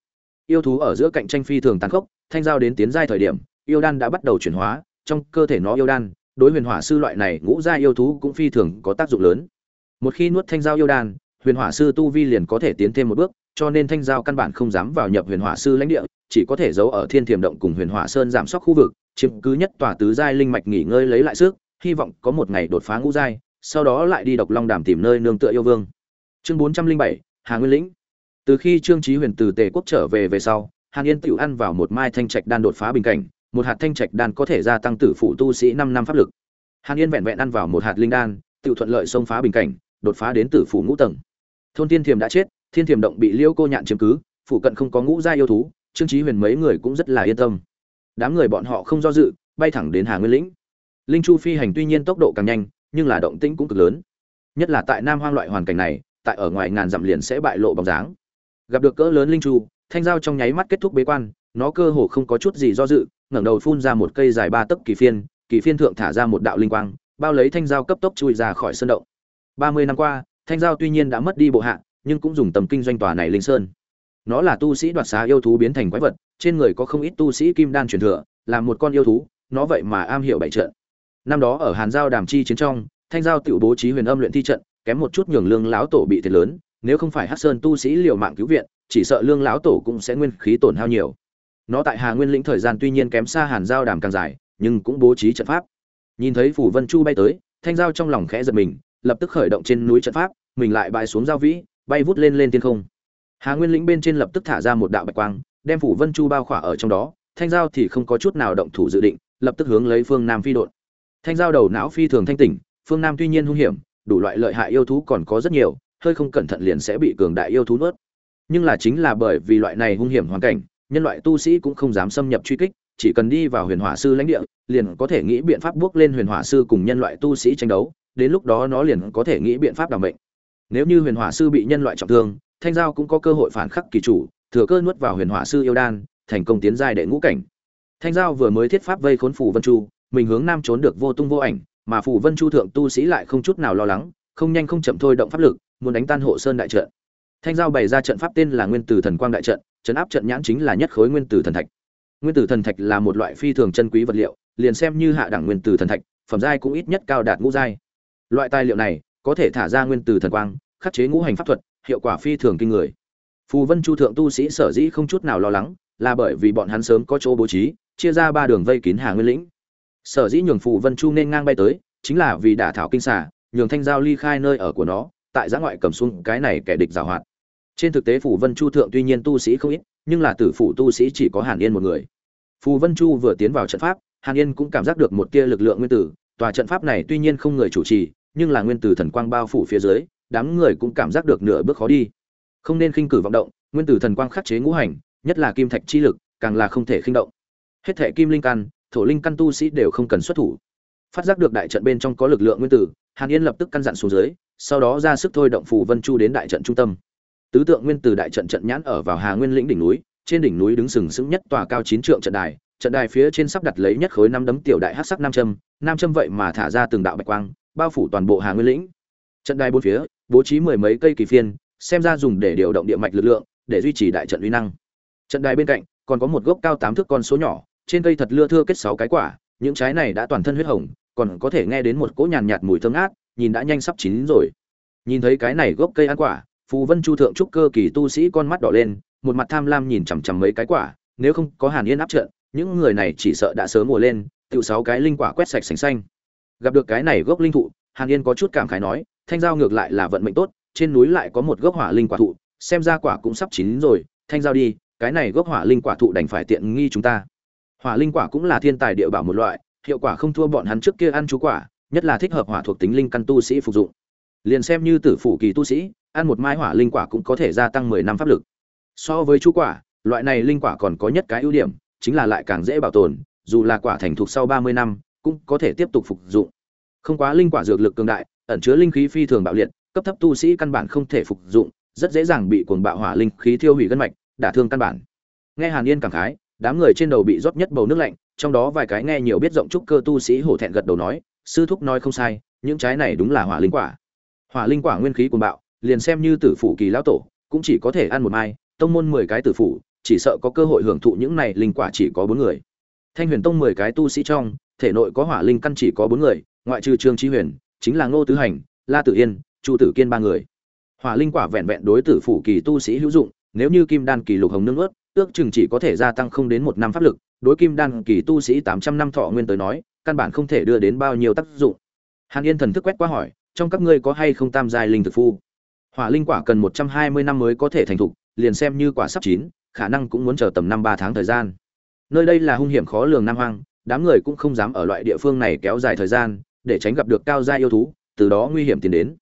Yêu thú ở giữa cạnh tranh phi thường tàn khốc, thanh giao đến tiến giai thời điểm yêu đan đã bắt đầu chuyển hóa trong cơ thể nó yêu đan đối huyền hỏa sư loại này ngũ giai yêu thú cũng phi thường có tác dụng lớn một khi nuốt thanh giao yêu đan huyền hỏa sư tu vi liền có thể tiến thêm một bước cho nên thanh giao căn bản không dám vào nhập huyền hỏa sư lãnh địa chỉ có thể giấu ở thiên thiềm động cùng huyền hỏa sơn giảm sóc khu vực chiếm cứ nhất tòa tứ giai linh mạch nghỉ ngơi lấy lại sức, hy vọng có một ngày đột phá ngũ giai, sau đó lại đi độc long đàm tìm nơi nương tựa yêu vương. Chương 407, Hà Nguyên Lĩnh. Từ khi Trương Chí Huyền từ Tề quốc trở về về sau, Hàn Yên tiểu ăn vào một mai thanh trạch đan đột phá bình cảnh, một hạt thanh trạch đan có thể gia tăng tử phụ tu sĩ 5 năm pháp lực. Hàn Yên vẹn vẹn ăn vào một hạt linh đan, tự thuận lợi xông phá bình cảnh, đột phá đến tử phụ ngũ tầng. Thôn thiên Thiềm đã chết, Thiên Thiềm động bị Liêu Cô Nhạn chiếm cứ, phụ cận không có ngũ gia yêu thú, Trương Chí Huyền mấy người cũng rất là yên tâm. Đám người bọn họ không do dự, bay thẳng đến Hà Nguyên lĩnh. Linh Chu phi hành tuy nhiên tốc độ càng nhanh, nhưng là động tĩnh cũng cực lớn. Nhất là tại Nam Hoang loại hoàn cảnh này, tại ở ngoài ngàn dặm liền sẽ bại lộ bóng dáng. Gặp được cỡ lớn linh chu, thanh giao trong nháy mắt kết thúc bế quan, nó cơ hồ không có chút gì do dự, ngẩng đầu phun ra một cây dài ba tấc kỳ phiên, kỳ phiên thượng thả ra một đạo linh quang, bao lấy thanh giao cấp tốc chui ra khỏi sơn động. 30 năm qua, thanh giao tuy nhiên đã mất đi bộ hạ, nhưng cũng dùng tầm kinh doanh tòa này linh sơn. Nó là tu sĩ đoạt xá yêu thú biến thành quái vật, trên người có không ít tu sĩ kim đan truyền thừa, là một con yêu thú, nó vậy mà am hiểu bảy trận. Năm đó ở Hàn Giao Đàm Chi chiến trong, Thanh Giao tiểu bố trí huyền âm luyện thi trận, kém một chút nhường lương lão tổ bị thiệt lớn, nếu không phải Hắc Sơn tu sĩ liều mạng cứu viện, chỉ sợ lương lão tổ cũng sẽ nguyên khí tổn hao nhiều. Nó tại Hà Nguyên lĩnh thời gian tuy nhiên kém xa Hàn Giao Đàm càng dài, nhưng cũng bố trí trận pháp. Nhìn thấy phủ Vân Chu bay tới, Thanh Giao trong lòng khẽ giật mình, lập tức khởi động trên núi trận pháp, mình lại bay xuống giao vĩ, bay vút lên lên thiên không. Hà Nguyên lĩnh bên trên lập tức thả ra một đạo bạch quang, đem phủ Vân Chu bao khỏa ở trong đó, Thanh Giao thì không có chút nào động thủ dự định, lập tức hướng lấy phương Nam phi đột. Thanh Giao đầu não phi thường thanh tỉnh, phương Nam tuy nhiên hung hiểm, đủ loại lợi hại yêu thú còn có rất nhiều, hơi không cẩn thận liền sẽ bị cường đại yêu thú nuốt. Nhưng là chính là bởi vì loại này hung hiểm hoàn cảnh, nhân loại tu sĩ cũng không dám xâm nhập truy kích, chỉ cần đi vào huyền hỏa sư lãnh địa, liền có thể nghĩ biện pháp bước lên huyền hỏa sư cùng nhân loại tu sĩ tranh đấu, đến lúc đó nó liền có thể nghĩ biện pháp đảm mệnh. Nếu như huyền hỏa sư bị nhân loại trọng thương, thanh giao cũng có cơ hội phản khắc kỳ chủ, thừa cơ nuốt vào huyền hỏa sư yêu đan, thành công tiến giai đệ ngũ cảnh. Thanh giao vừa mới thiết pháp vây khốn phủ Vân Chu, mình hướng nam trốn được vô tung vô ảnh, mà phủ Vân Chu thượng tu sĩ lại không chút nào lo lắng, không nhanh không chậm thôi động pháp lực, muốn đánh tan hộ sơn đại trận. Thanh giao bày ra trận pháp tên là Nguyên Tử Thần Quang đại trận, trận áp trận nhãn chính là nhất khối Nguyên Tử Thần Thạch. Nguyên Tử Thần Thạch là một loại phi thường chân quý vật liệu, liền xem như hạ đẳng Nguyên Tử Thần Thạch, phẩm giai cũng ít nhất cao đạt ngũ giai. Loại tài liệu này có thể thả ra Nguyên Tử Thần Quang, khắc chế ngũ hành pháp thuật, hiệu quả phi thường kinh người. Phù Vân Chu thượng tu sĩ sở dĩ không chút nào lo lắng, là bởi vì bọn hắn sớm có chỗ bố trí, chia ra ba đường vây kín Hà Nguyên lĩnh. Sở dĩ nhường Phù Vân Chu nên ngang bay tới, chính là vì đả thảo kinh xà, nhường Thanh Giao ly khai nơi ở của nó, tại giã ngoại cầm xuống cái này kẻ địch giảo hoạt. Trên thực tế Phù Vân Chu thượng tuy nhiên tu sĩ không ít, nhưng là tử phụ tu sĩ chỉ có Hàn Yên một người. Phù Vân Chu vừa tiến vào trận pháp, Hàn Yên cũng cảm giác được một tia lực lượng nguyên tử, tòa trận pháp này tuy nhiên không người chủ trì, nhưng là nguyên tử thần quang bao phủ phía dưới, đám người cũng cảm giác được nửa bước khó đi. Không nên khinh cử vọng động, nguyên tử thần quang khắc chế ngũ hành, nhất là kim thạch chi lực, càng là không thể khinh động. Hết thệ kim linh căn, thổ linh căn tu sĩ đều không cần xuất thủ. Phát giác được đại trận bên trong có lực lượng nguyên tử, Hàn Yên lập tức căn dặn xuống dưới, sau đó ra sức thôi động phù vân chu đến đại trận trung tâm. Tứ tượng nguyên từ đại trận trận nhãn ở vào Hà Nguyên lĩnh đỉnh núi, trên đỉnh núi đứng sừng sững nhất tòa cao chín trượng trận đài, trận đài phía trên sắp đặt lấy nhất khối năm đấm tiểu đại hắc sắc nam châm, nam châm vậy mà thả ra từng đạo bạch quang, bao phủ toàn bộ Hà Nguyên lĩnh. Trận đài bốn phía, bố trí mười mấy cây kỳ phiên, xem ra dùng để điều động địa mạch lực lượng, để duy trì đại trận uy năng. Trận đài bên cạnh còn có một gốc cao tám thước con số nhỏ, trên cây thật lưa thưa kết sáu cái quả, những trái này đã toàn thân huyết hồng, còn có thể nghe đến một cỗ nhàn nhạt mùi thơm ngát, nhìn đã nhanh sắp chín rồi. Nhìn thấy cái này gốc cây ăn quả, Phù Vân Chu thượng trúc cơ kỳ tu sĩ con mắt đỏ lên, một mặt tham lam nhìn chằm chằm mấy cái quả, nếu không có Hàn Yên áp trận, những người này chỉ sợ đã sớm mùa lên, tự sáu cái linh quả quét sạch sành xanh. Gặp được cái này gốc linh thụ, Hàn Yên có chút cảm khái nói, thanh giao ngược lại là vận mệnh tốt, trên núi lại có một gốc hỏa linh quả thụ, xem ra quả cũng sắp chín rồi, thanh giao đi, cái này gốc hỏa linh quả thụ đành phải tiện nghi chúng ta. Hỏa linh quả cũng là thiên tài địa bảo một loại, hiệu quả không thua bọn hắn trước kia ăn chú quả, nhất là thích hợp hỏa thuộc tính linh căn tu sĩ phục dụng. Liền xem như tử phủ kỳ tu sĩ, ăn một mai hỏa linh quả cũng có thể gia tăng 10 năm pháp lực. So với chú quả, loại này linh quả còn có nhất cái ưu điểm, chính là lại càng dễ bảo tồn, dù là quả thành thục sau 30 năm, cũng có thể tiếp tục phục dụng. Không quá linh quả dược lực cường đại, ẩn chứa linh khí phi thường bạo liệt, cấp thấp tu sĩ căn bản không thể phục dụng, rất dễ dàng bị cuồng bạo hỏa linh khí thiêu hủy gân mạch, đả thương căn bản. Nghe Hàn Yên cảm khái, đám người trên đầu bị rót nhất bầu nước lạnh, trong đó vài cái nghe nhiều biết rộng trúc cơ tu sĩ hổ thẹn gật đầu nói, sư thúc nói không sai, những trái này đúng là hỏa linh quả. Hỏa linh quả nguyên khí cuồng bạo, liền xem như tử phủ kỳ lão tổ, cũng chỉ có thể ăn một mai, tông môn 10 cái tử phủ, chỉ sợ có cơ hội hưởng thụ những này linh quả chỉ có bốn người. Thanh Huyền Tông 10 cái tu sĩ trong, thể nội có hỏa linh căn chỉ có bốn người, ngoại trừ Trương trí Huyền, chính là Ngô Tứ Hành, La Tử Yên, Chu Tử Kiên ba người. Hỏa linh quả vẹn vẹn đối tử phủ kỳ tu sĩ hữu dụng, nếu như kim đan kỳ lục hồng nương ướt, ước chừng chỉ có thể gia tăng không đến một năm pháp lực, đối kim đan kỳ tu sĩ tám trăm năm thọ nguyên tới nói căn bản không thể đưa đến bao nhiêu tác dụng hàn yên thần thức quét qua hỏi trong các ngươi có hay không tam giai linh thực phu hỏa linh quả cần một trăm hai mươi năm mới có thể thành thục, liền xem như quả sắp chín, khả năng cũng muốn chờ tầm năm ba tháng thời gian. Nơi đây là hung hiểm khó lường nam hoang, đám người cũng không dám ở loại địa phương này kéo dài thời gian, để tránh gặp được cao gia yêu thú, từ đó nguy hiểm tiến đến.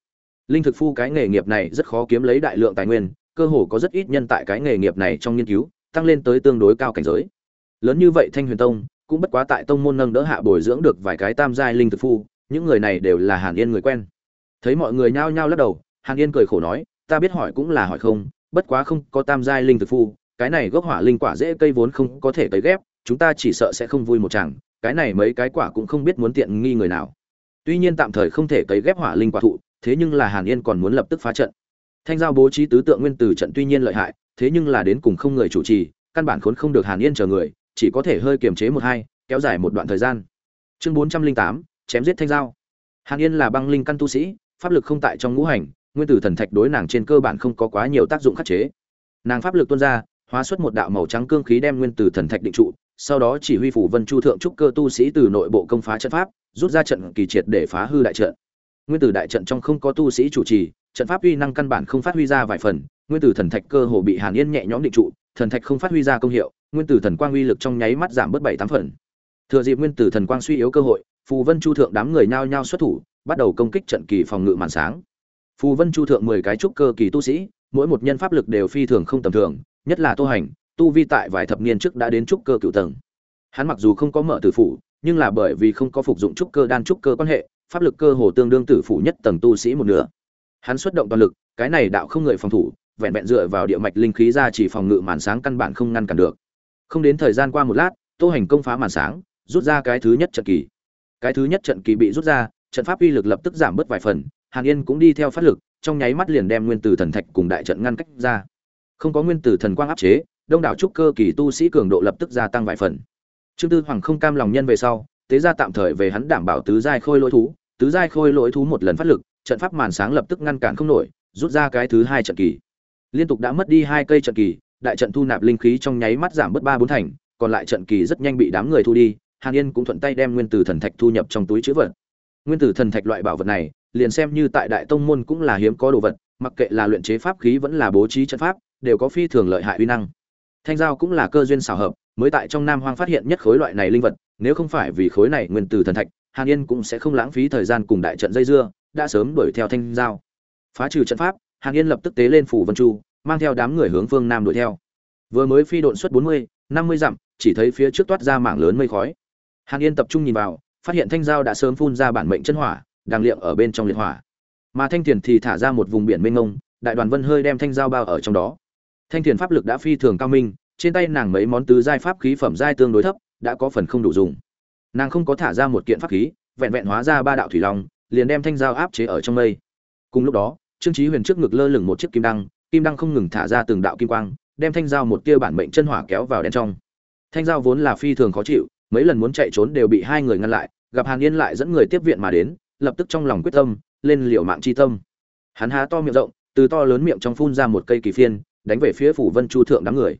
Linh thực phu cái nghề nghiệp này rất khó kiếm lấy đại lượng tài nguyên, cơ hồ có rất ít nhân tại cái nghề nghiệp này trong nghiên cứu, tăng lên tới tương đối cao cảnh giới. Lớn như vậy thanh huyền tông, cũng bất quá tại tông môn nâng đỡ hạ bồi dưỡng được vài cái tam giai linh thực phu, những người này đều là hàn yên người quen. Thấy mọi người nhao nhao lắc đầu hàn yên cười khổ nói, ta biết hỏi cũng là hỏi không, bất quá không có tam giai linh thực phu, cái này gốc hỏa linh quả dễ cây vốn không có thể cấy ghép, chúng ta chỉ sợ sẽ không vui một chẳng cái này mấy cái quả cũng không biết muốn tiện nghi người nào. Tuy nhiên tạm thời không thể cấy ghép hỏa linh quả thụ, thế nhưng là hàn yên còn muốn lập tức phá trận. Thanh giao bố trí tứ tượng nguyên tử trận tuy nhiên lợi hại, thế nhưng là đến cùng không người chủ trì, căn bản khốn không được hàn yên chờ người, chỉ có thể hơi kiềm chế một hai, kéo dài một đoạn thời gian. Chương bốn trăm linh tám, chém giết thanh giao. Hàn yên là băng linh căn tu sĩ, pháp lực không tại trong ngũ hành nguyên tử thần thạch đối nàng trên cơ bản không có quá nhiều tác dụng khắc chế. Nàng pháp lực tuôn ra, hóa xuất một đạo màu trắng cương khí đem nguyên tử thần thạch định trụ, sau đó chỉ huy phủ vân chu thượng trúc cơ tu sĩ từ nội bộ công phá trận pháp, rút ra trận kỳ triệt để phá hư đại trận. Nguyên tử đại trận trong không có tu sĩ chủ trì, trận pháp uy năng căn bản không phát huy ra vài phần, nguyên tử thần thạch cơ hồ bị hàn yên nhẹ nhõm định trụ, thần thạch không phát huy ra công hiệu, nguyên tử thần quang uy lực trong nháy mắt giảm bớt bảy tám phần. Thừa dịp nguyên tử thần quang suy yếu cơ hội, phù vân chu thượng đám người nhao nhao xuất thủ, bắt đầu công kích trận kỳ phòng ngự màn sáng phù vân chu thượng mười cái trúc cơ kỳ tu sĩ, mỗi một nhân pháp lực đều phi thường không tầm thường, nhất là tô hành, tu vi tại vài thập niên trước đã đến trúc cơ cựu tầng. Hắn mặc dù không có mở tử phủ, nhưng là bởi vì không có phục dụng trúc cơ đan trúc cơ quan hệ, pháp lực cơ hồ tương đương tử phủ nhất tầng tu sĩ một nửa. Hắn xuất động toàn lực, cái này đạo không người phòng thủ, vẹn vẹn dựa vào địa mạch linh khí ra chỉ phòng ngự màn sáng căn bản không ngăn cản được. Không đến thời gian qua một lát tô hành công phá màn sáng, rút ra cái thứ nhất trận kỳ. Cái thứ nhất trận kỳ bị rút ra, trận pháp uy lực lập tức giảm bớt vài phần hàn yên cũng đi theo phát lực, trong nháy mắt liền đem nguyên tử thần thạch cùng đại trận ngăn cách ra. Không có nguyên tử thần quang áp chế, đông đảo trúc cơ kỳ tu sĩ cường độ lập tức gia tăng vài phần. Trương tư hoàng không cam lòng nhân về sau tế ra tạm thời về hắn đảm bảo tứ giai khôi lỗi thú, tứ giai khôi lỗi thú một lần phát lực, trận pháp màn sáng lập tức ngăn cản không nổi, rút ra cái thứ hai trận kỳ. Liên tục đã mất đi hai cây trận kỳ, đại trận thu nạp linh khí trong nháy mắt giảm bớt ba bốn thành, còn lại trận kỳ rất nhanh bị đám người thu đi, hàn yên cũng thuận tay đem nguyên tử thần thạch thu nhập trong túi chữ vật. Nguyên tử thần thạch loại bảo vật này liền xem như tại đại tông môn cũng là hiếm có đồ vật, mặc kệ là luyện chế pháp khí vẫn là bố trí trận pháp, đều có phi thường lợi hại uy năng. Thanh giao cũng là cơ duyên xảo hợp, mới tại trong nam hoang phát hiện nhất khối loại này linh vật, nếu không phải vì khối này nguyên tử thần thạch, hàn yên cũng sẽ không lãng phí thời gian cùng đại trận dây dưa, đã sớm đuổi theo thanh giao phá trừ trận pháp, hàn yên lập tức tế lên phủ vân chu, mang theo đám người hướng phương nam đuổi theo. Vừa mới phi độn suất bốn mươi, năm mươi dặm, chỉ thấy phía trước toát ra mảng lớn mây khói. Hàn yên tập trung nhìn vào, phát hiện thanh giao đã sớm phun ra bản mệnh chân hỏa đang liệm ở bên trong liệt hỏa. Mà thanh thiền thì thả ra một vùng biển mênh mông, đại đoàn vân hơi đem thanh giao bao ở trong đó. Thanh thiền pháp lực đã phi thường cao minh, trên tay nàng mấy món tứ giai pháp khí phẩm giai tương đối thấp, đã có phần không đủ dùng. Nàng không có thả ra một kiện pháp khí, vẹn vẹn hóa ra ba đạo thủy long, liền đem thanh giao áp chế ở trong mây. Cùng lúc đó, trương trí huyền trước ngực lơ lửng một chiếc kim đăng kim đăng không ngừng thả ra từng đạo kim quang, đem thanh giao một tia bản mệnh chân hỏa kéo vào đen trong. Thanh giao vốn là phi thường khó chịu, mấy lần muốn chạy trốn đều bị hai người ngăn lại, gặp hàn yên lại dẫn người tiếp viện mà đến lập tức trong lòng quyết tâm, lên liều mạng chi tâm. Hắn há to miệng rộng, từ to lớn miệng trong phun ra một cây kỳ phiên, đánh về phía phủ vân chu thượng đám người.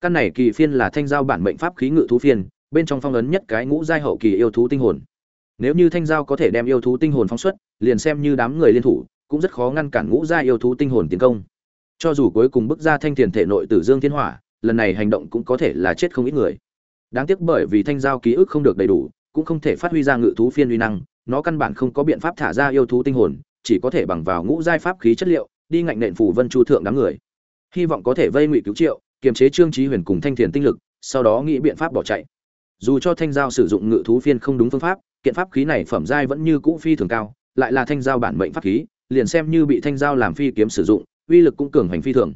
Căn này kỳ phiên là thanh giao bản mệnh pháp khí ngự thú phiên, bên trong phong ấn nhất cái ngũ giai hậu kỳ yêu thú tinh hồn. Nếu như thanh giao có thể đem yêu thú tinh hồn phóng xuất, liền xem như đám người liên thủ, cũng rất khó ngăn cản ngũ giai yêu thú tinh hồn tiến công. Cho dù cuối cùng bức ra thanh thiền thể nội tử dương thiên hỏa, lần này hành động cũng có thể là chết không ít người. Đáng tiếc bởi vì thanh giao ký ức không được đầy đủ, cũng không thể phát huy ra ngự thú phiên uy năng nó căn bản không có biện pháp thả ra yêu thú tinh hồn, chỉ có thể bằng vào ngũ giai pháp khí chất liệu, đi ngạnh nện phủ vân chu thượng đám người. Hy vọng có thể vây ngụy cứu triệu, kiềm chế trương trí huyền cùng thanh thiền tinh lực, sau đó nghĩ biện pháp bỏ chạy. Dù cho thanh giao sử dụng ngự thú phiên không đúng phương pháp, kiện pháp khí này phẩm giai vẫn như cũ phi thường cao, lại là thanh giao bản mệnh pháp khí, liền xem như bị thanh giao làm phi kiếm sử dụng, uy lực cũng cường hành phi thường.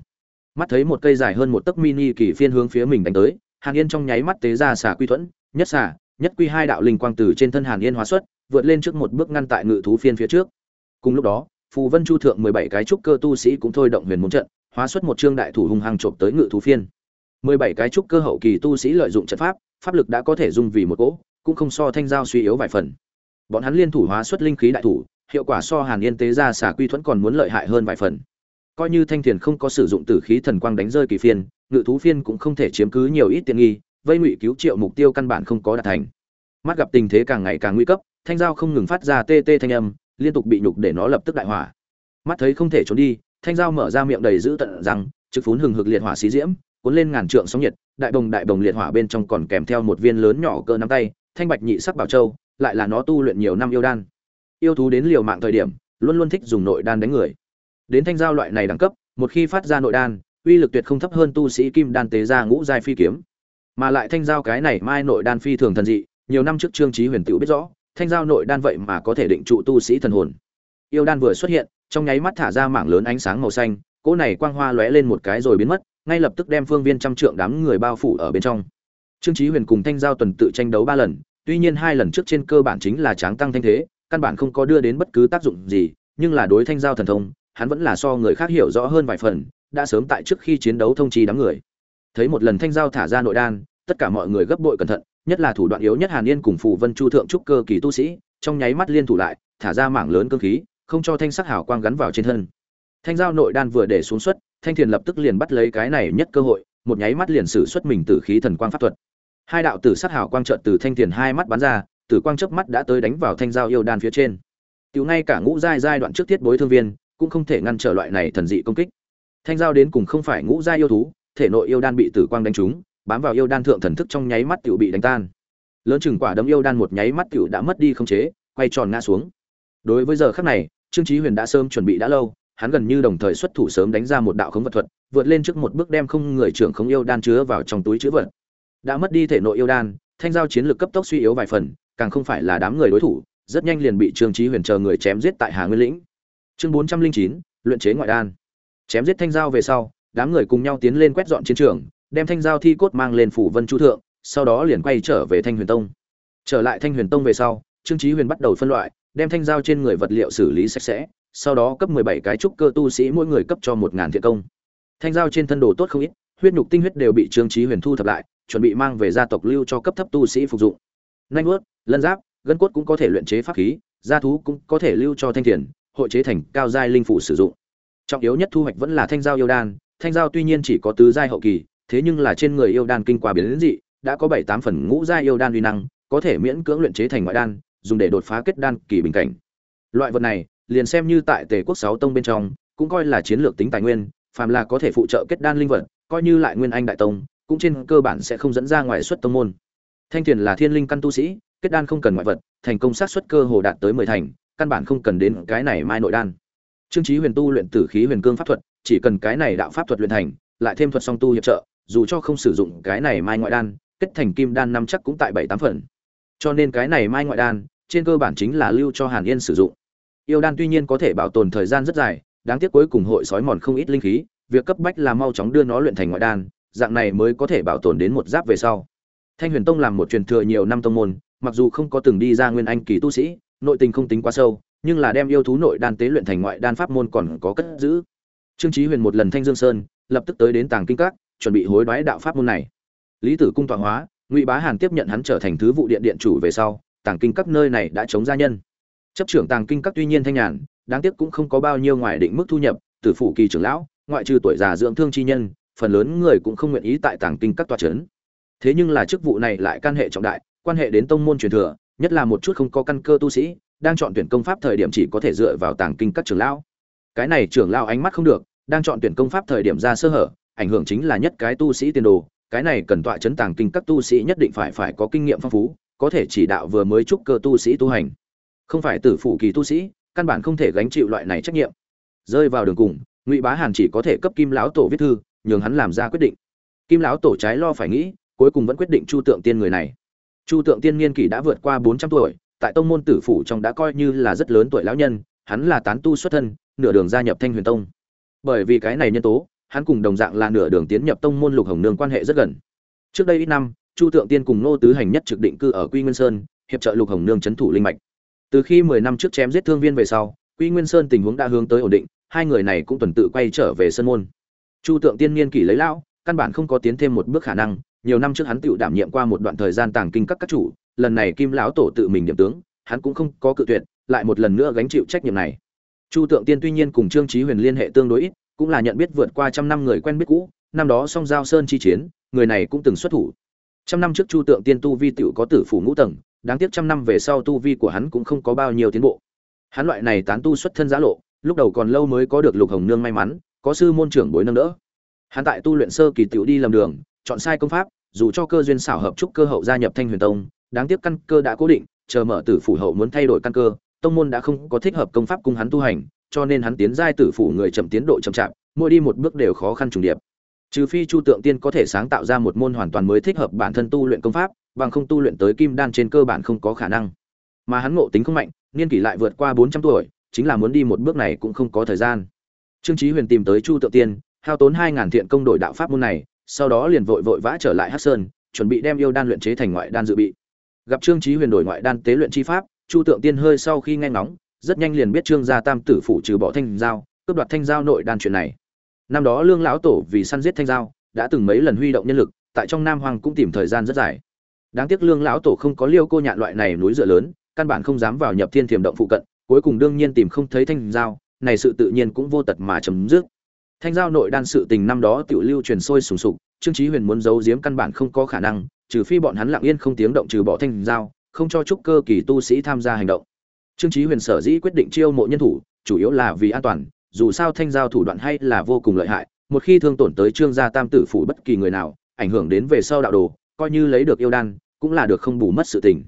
Mắt thấy một cây dài hơn một tấc mini kỳ phiên hướng phía mình đánh tới, hàn yên trong nháy mắt tế ra xả quy thuẫn, nhất xả nhất quy hai đạo linh quang từ trên thân hàn yên hóa xuất vượt lên trước một bước ngăn tại ngự thú phiên phía trước. Cùng lúc đó, phù vân chu thượng mười bảy cái trúc cơ tu sĩ cũng thôi động huyền môn trận, hóa xuất một trương đại thủ hung hăng trộm tới ngự thú phiên. Mười bảy cái trúc cơ hậu kỳ tu sĩ lợi dụng trận pháp pháp lực đã có thể dung vì một cỗ, cũng không so thanh giao suy yếu vài phần. Bọn hắn liên thủ hóa xuất linh khí đại thủ, hiệu quả so hàn yên tế ra xả quy thuẫn còn muốn lợi hại hơn vài phần. Coi như thanh thiền không có sử dụng tử khí thần quang đánh rơi kỳ phiên, ngự thú phiên cũng không thể chiếm cứ nhiều ít tiện nghi, vây ngụy cứu triệu mục tiêu căn bản không có đạt thành. Mắt gặp tình thế càng ngày càng nguy cấp thanh dao không ngừng phát ra tê tê thanh âm, liên tục bị nhục để nó lập tức đại hỏa. Mắt thấy không thể trốn đi, thanh dao mở ra miệng đầy giữ tận rằng, trực phún hừng hực liệt hỏa xí diễm, cuốn lên ngàn trượng sóng nhiệt, đại bồng đại bồng liệt hỏa bên trong còn kèm theo một viên lớn nhỏ cỡ nắm tay, thanh bạch nhị sắc bảo châu, lại là nó tu luyện nhiều năm yêu đan. Yêu thú đến liều mạng thời điểm, luôn luôn thích dùng nội đan đánh người. Đến thanh giao loại này đẳng cấp, một khi phát ra nội đan, uy lực tuyệt không thấp hơn tu sĩ kim đan tế ra ngũ giai phi kiếm. Mà lại thanh giao cái này mai nội đan phi thường thần dị, nhiều năm trước trương trí huyền tự biết rõ thanh giao nội đan vậy mà có thể định trụ tu sĩ thần hồn. Yêu đan vừa xuất hiện, trong nháy mắt thả ra mảng lớn ánh sáng màu xanh, cỗ này quang hoa lóe lên một cái rồi biến mất, ngay lập tức đem phương viên trăm trượng đám người bao phủ ở bên trong. Trương Chí huyền cùng thanh giao tuần tự tranh đấu ba lần, tuy nhiên hai lần trước trên cơ bản chính là tráng tăng thanh thế, căn bản không có đưa đến bất cứ tác dụng gì, nhưng là đối thanh giao thần thông, hắn vẫn là so người khác hiểu rõ hơn vài phần, đã sớm tại trước khi chiến đấu thông trì đám người. Thấy một lần thanh giao thả ra nội đan tất cả mọi người gấp bội cẩn thận, nhất là thủ đoạn yếu nhất hàn yên cùng phù vân chu thượng trúc cơ kỳ tu sĩ, trong nháy mắt liên thủ lại, thả ra mảng lớn cơ khí, không cho thanh sắc hào quang gắn vào trên thân. Thanh giao nội đan vừa để xuống xuất thanh thiền lập tức liền bắt lấy cái này nhất cơ hội, một nháy mắt liền sử xuất mình tử khí thần quang pháp thuật. Hai đạo tử sắc hào quang trợn từ thanh thiền hai mắt bắn ra, tử quang chớp mắt đã tới đánh vào thanh giao yêu đan phía trên. Tiểu ngay cả ngũ giai giai đoạn trước tiết bối thương viên, cũng không thể ngăn trở loại này thần dị công kích. Thanh giao đến cùng không phải ngũ giai yêu thú, thể nội yêu đan bị tử quang đánh trúng bám vào yêu đan thượng thần thức trong nháy mắt tiểu bị đánh tan. Lớn chừng quả đấm yêu đan một nháy mắt tiểu đã mất đi không chế, quay tròn ngã xuống. Đối với giờ khắc này, trương chí huyền đã sớm chuẩn bị đã lâu, hắn gần như đồng thời xuất thủ sớm đánh ra một đạo khống vật thuật, vượt lên trước một bước đem không người trưởng không yêu đan chứa vào trong túi chứa vật. Đã mất đi thể nội yêu đan, thanh giao chiến lược cấp tốc suy yếu vài phần, càng không phải là đám người đối thủ, rất nhanh liền bị trương chí huyền chờ người chém giết tại hà nguyên lĩnh. Chương bốn trăm linh chín, luyện chế ngoại đan. Chém giết thanh giao về sau, đám người cùng nhau tiến lên quét dọn chiến trường đem thanh giao thi cốt mang lên phủ vân chu thượng sau đó liền quay trở về thanh huyền tông trở lại thanh huyền tông về sau trương chí huyền bắt đầu phân loại đem thanh giao trên người vật liệu xử lý sạch sẽ sau đó cấp 17 cái trúc cơ tu sĩ mỗi người cấp cho 1000 thiện công. Thanh giao trên thân đồ tốt không ít, huyết nhục tinh huyết đều bị Trương Chí Huyền thu thập lại, chuẩn bị mang về gia tộc lưu cho cấp thấp tu sĩ phục dụng. Nhanh nuốt, lân giáp, gân cốt cũng có thể luyện chế pháp khí, gia thú cũng có thể lưu cho thanh tiền, hội chế thành cao giai linh phụ sử dụng. Trọng yếu nhất thu hoạch vẫn là thanh giao yêu đan, thanh giao tuy nhiên chỉ có tứ giai hậu kỳ, thế nhưng là trên người yêu đan kinh qua biến dị, đã có 7, 8 phần ngũ giai yêu đan uy năng, có thể miễn cưỡng luyện chế thành ngoại đan, dùng để đột phá kết đan kỳ bình cảnh. Loại vật này, liền xem như tại Tề quốc sáu tông bên trong, cũng coi là chiến lược tính tài nguyên, phàm là có thể phụ trợ kết đan linh vật, coi như lại nguyên anh đại tông, cũng trên cơ bản sẽ không dẫn ra ngoài xuất tông môn. Thanh Tiền là thiên linh căn tu sĩ, kết đan không cần ngoại vật, thành công xác suất cơ hồ đạt tới mười thành, căn bản không cần đến cái này mai nội đan. Trương Chí Huyền tu luyện Tử khí huyền cương pháp thuật, chỉ cần cái này đạo pháp thuật luyện thành, lại thêm thuật song tu hiệp trợ, dù cho không sử dụng cái này mai ngoại đan, kết thành kim đan năm chắc cũng tại bảy tám phần. Cho nên cái này mai ngoại đan, trên cơ bản chính là lưu cho Hàn Yên sử dụng. Yêu đan tuy nhiên có thể bảo tồn thời gian rất dài đáng tiếc cuối cùng hội sói mòn không ít linh khí việc cấp bách là mau chóng đưa nó luyện thành ngoại đan dạng này mới có thể bảo tồn đến một giáp về sau. Thanh huyền tông làm một truyền thừa nhiều năm tông môn mặc dù không có từng đi ra nguyên anh kỳ tu sĩ nội tình không tính quá sâu nhưng là đem yêu thú nội đan tế luyện thành ngoại đan pháp môn còn có cất giữ. Trương chí huyền một lần thanh dương sơn lập tức tới đến tàng kinh các chuẩn bị hối đoái đạo pháp môn này. Lý tử cung tọa hóa, ngụy bá hàn tiếp nhận hắn trở thành thứ vụ điện điện chủ về sau, tàng kinh các nơi này đã chống gia nhân. Chấp trưởng tàng kinh các tuy nhiên thanh nhàn, đáng tiếc cũng không có bao nhiêu ngoài định mức thu nhập từ phủ kỳ trưởng lão, ngoại trừ tuổi già dưỡng thương chi nhân, phần lớn người cũng không nguyện ý tại tàng kinh các tòa trấn. Thế nhưng là chức vụ này lại can hệ trọng đại, quan hệ đến tông môn truyền thừa, nhất là một chút không có căn cơ tu sĩ, đang chọn tuyển công pháp thời điểm chỉ có thể dựa vào tàng kinh các trưởng lão. Cái này trưởng lão ánh mắt không được, đang chọn tuyển công pháp thời điểm ra sơ hở ảnh hưởng chính là nhất cái tu sĩ tiền đồ, cái này cần tọa chấn tàng kinh các tu sĩ nhất định phải phải có kinh nghiệm phong phú, có thể chỉ đạo vừa mới trúc cơ tu sĩ tu hành. Không phải tử phủ kỳ tu sĩ, căn bản không thể gánh chịu loại này trách nhiệm. Rơi vào đường cùng, ngụy bá hàn chỉ có thể cấp kim lão tổ viết thư, nhường hắn làm ra quyết định. Kim lão tổ trái lo phải nghĩ, cuối cùng vẫn quyết định chu tượng tiên người này. Chu tượng tiên niên kỷ đã vượt qua bốn trăm tuổi, tại tông môn tử phủ trong đã coi như là rất lớn tuổi lão nhân, hắn là tán tu xuất thân, nửa đường gia nhập thanh huyền tông. Bởi vì cái này nhân tố hắn cùng đồng dạng là nửa đường tiến nhập tông môn lục hồng nương quan hệ rất gần trước đây ít năm chu tượng tiên cùng nô tứ hành nhất trực định cư ở quy nguyên sơn hiệp trợ lục hồng nương trấn thủ linh mạch từ khi mười năm trước chém giết thương viên về sau, Quy Nguyên Sơn tình huống đã hướng tới ổn định, hai người này cũng tuần tự quay trở về sân môn. Chu Tượng Tiên niên kỷ lấy lão, căn bản không có tiến thêm một bước khả năng, nhiều năm trước hắn tự đảm nhiệm qua một đoạn thời gian tàng kinh các các chủ, lần này Kim lão tổ tự mình điểm tướng, hắn cũng không có cự tuyệt, lại một lần nữa gánh chịu trách nhiệm này. Chu Tượng Tiên tuy nhiên cùng Trương Chí Huyền liên hệ tương đối ít, cũng là nhận biết vượt qua trăm năm người quen biết cũ, năm đó song giao sơn chi chiến, người này cũng từng xuất thủ. trăm năm trước chu tượng tiên tu vi tựu có tử phủ ngũ tầng đáng tiếc trăm năm về sau tu vi của hắn cũng không có bao nhiêu tiến bộ hắn loại này tán tu xuất thân giã lộ lúc đầu còn lâu mới có được lục hồng nương may mắn có sư môn trưởng bối nâng đỡ hắn tại tu luyện sơ kỳ tiểu đi lầm đường chọn sai công pháp dù cho cơ duyên xảo hợp chúc cơ hậu gia nhập thanh huyền tông đáng tiếc căn cơ đã cố định chờ mở tử phủ hậu muốn thay đổi căn cơ tông môn đã không có thích hợp công pháp cung hắn tu hành cho nên hắn tiến giai tử phủ người chậm tiến độ chậm chạp, mỗi đi một bước đều khó khăn trùng điệp. Trừ phi chu tượng tiên có thể sáng tạo ra một môn hoàn toàn mới thích hợp bản thân tu luyện công pháp, bằng không tu luyện tới kim đan trên cơ bản không có khả năng. Mà hắn ngộ tính không mạnh, niên kỷ lại vượt qua bốn trăm tuổi, chính là muốn đi một bước này cũng không có thời gian. Trương chí huyền tìm tới chu tượng tiên, hao tốn hai ngàn thiện công đổi đạo pháp môn này, sau đó liền vội vội vã trở lại hắc sơn, chuẩn bị đem yêu đan luyện chế thành ngoại đan dự bị. Gặp trương chí huyền đổi ngoại đan tế luyện chi pháp, chu tượng tiên hơi sau khi nghe ngóng rất nhanh liền biết trương gia tam tử phủ trừ bỏ thanh giao, cướp đoạt thanh giao nội đan chuyện này. Năm đó lương lão tổ vì săn giết thanh giao, đã từng mấy lần huy động nhân lực, tại trong nam hoàng cũng tìm thời gian rất dài. Đáng tiếc lương lão tổ không có liêu cô nhạn loại này núi dựa lớn, căn bản không dám vào nhập thiên thiềm động phụ cận, cuối cùng đương nhiên tìm không thấy thanh giao, này sự tự nhiên cũng vô tật mà chấm dứt. Thanh giao nội đan sự tình năm đó tiểu lưu truyền sôi sùng sục, trương chí huyền muốn giấu giếm căn bản không có khả năng, trừ phi bọn hắn lặng yên không tiếng động trừ bỏ thanh giao, không cho trúc cơ kỳ tu sĩ tham gia hành động trương chí huyền sở dĩ quyết định chiêu mộ nhân thủ, chủ yếu là vì an toàn, dù sao thanh giao thủ đoạn hay là vô cùng lợi hại, một khi thương tổn tới trương gia tam tử phủ bất kỳ người nào, ảnh hưởng đến về sau đạo đồ, coi như lấy được yêu đan, cũng là được không bù mất sự tình.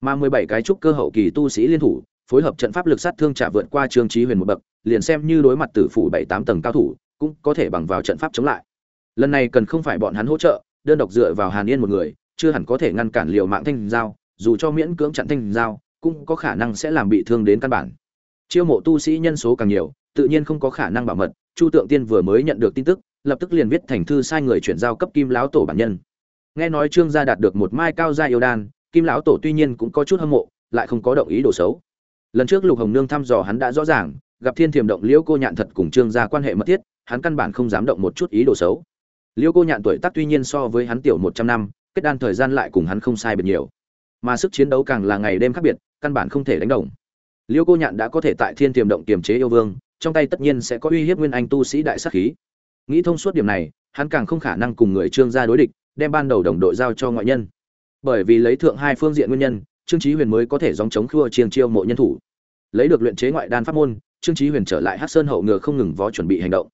Mà mười bảy cái trúc cơ hậu kỳ tu sĩ liên thủ, phối hợp trận pháp lực sát thương trả vượt qua trương chí huyền một bậc, liền xem như đối mặt tử phủ bảy tám tầng cao thủ, cũng có thể bằng vào trận pháp chống lại. Lần này cần không phải bọn hắn hỗ trợ, đơn độc dựa vào hàn yên một người, chưa hẳn có thể ngăn cản liều mạng thanh giao, dù cho miễn cưỡng chặn thanh giao cũng có khả năng sẽ làm bị thương đến căn bản. Chiêu mộ tu sĩ nhân số càng nhiều, tự nhiên không có khả năng bảo mật, chu tượng tiên vừa mới nhận được tin tức, lập tức liền viết thành thư sai người chuyển giao cấp kim lão tổ bản nhân. Nghe nói trương gia đạt được một mai cao gia yêu đan, kim lão tổ tuy nhiên cũng có chút hâm mộ, lại không có động ý đồ xấu. Lần trước lục hồng nương thăm dò hắn đã rõ ràng, gặp thiên thiềm động liễu cô nhạn thật cùng trương gia quan hệ mật thiết, hắn căn bản không dám động một chút ý đồ xấu. Liễu cô nhạn tuổi tác tuy nhiên so với hắn tiểu một trăm năm, kết đan thời gian lại cùng hắn không sai biệt nhiều. Mà sức chiến đấu càng là ngày đêm khác biệt căn bản không thể đánh đồng. Liêu cô nhạn đã có thể tại thiên tiềm động kiềm chế yêu vương, trong tay tất nhiên sẽ có uy hiếp nguyên anh tu sĩ đại sắc khí. Nghĩ thông suốt điểm này, hắn càng không khả năng cùng người trương gia đối địch, đem ban đầu đồng đội giao cho ngoại nhân. Bởi vì lấy thượng hai phương diện nguyên nhân, trương chí huyền mới có thể dòng chống khua chiêng chiêu mộ nhân thủ. Lấy được luyện chế ngoại đan pháp môn, trương chí huyền trở lại hắc sơn hậu ngựa không ngừng vó chuẩn bị hành động.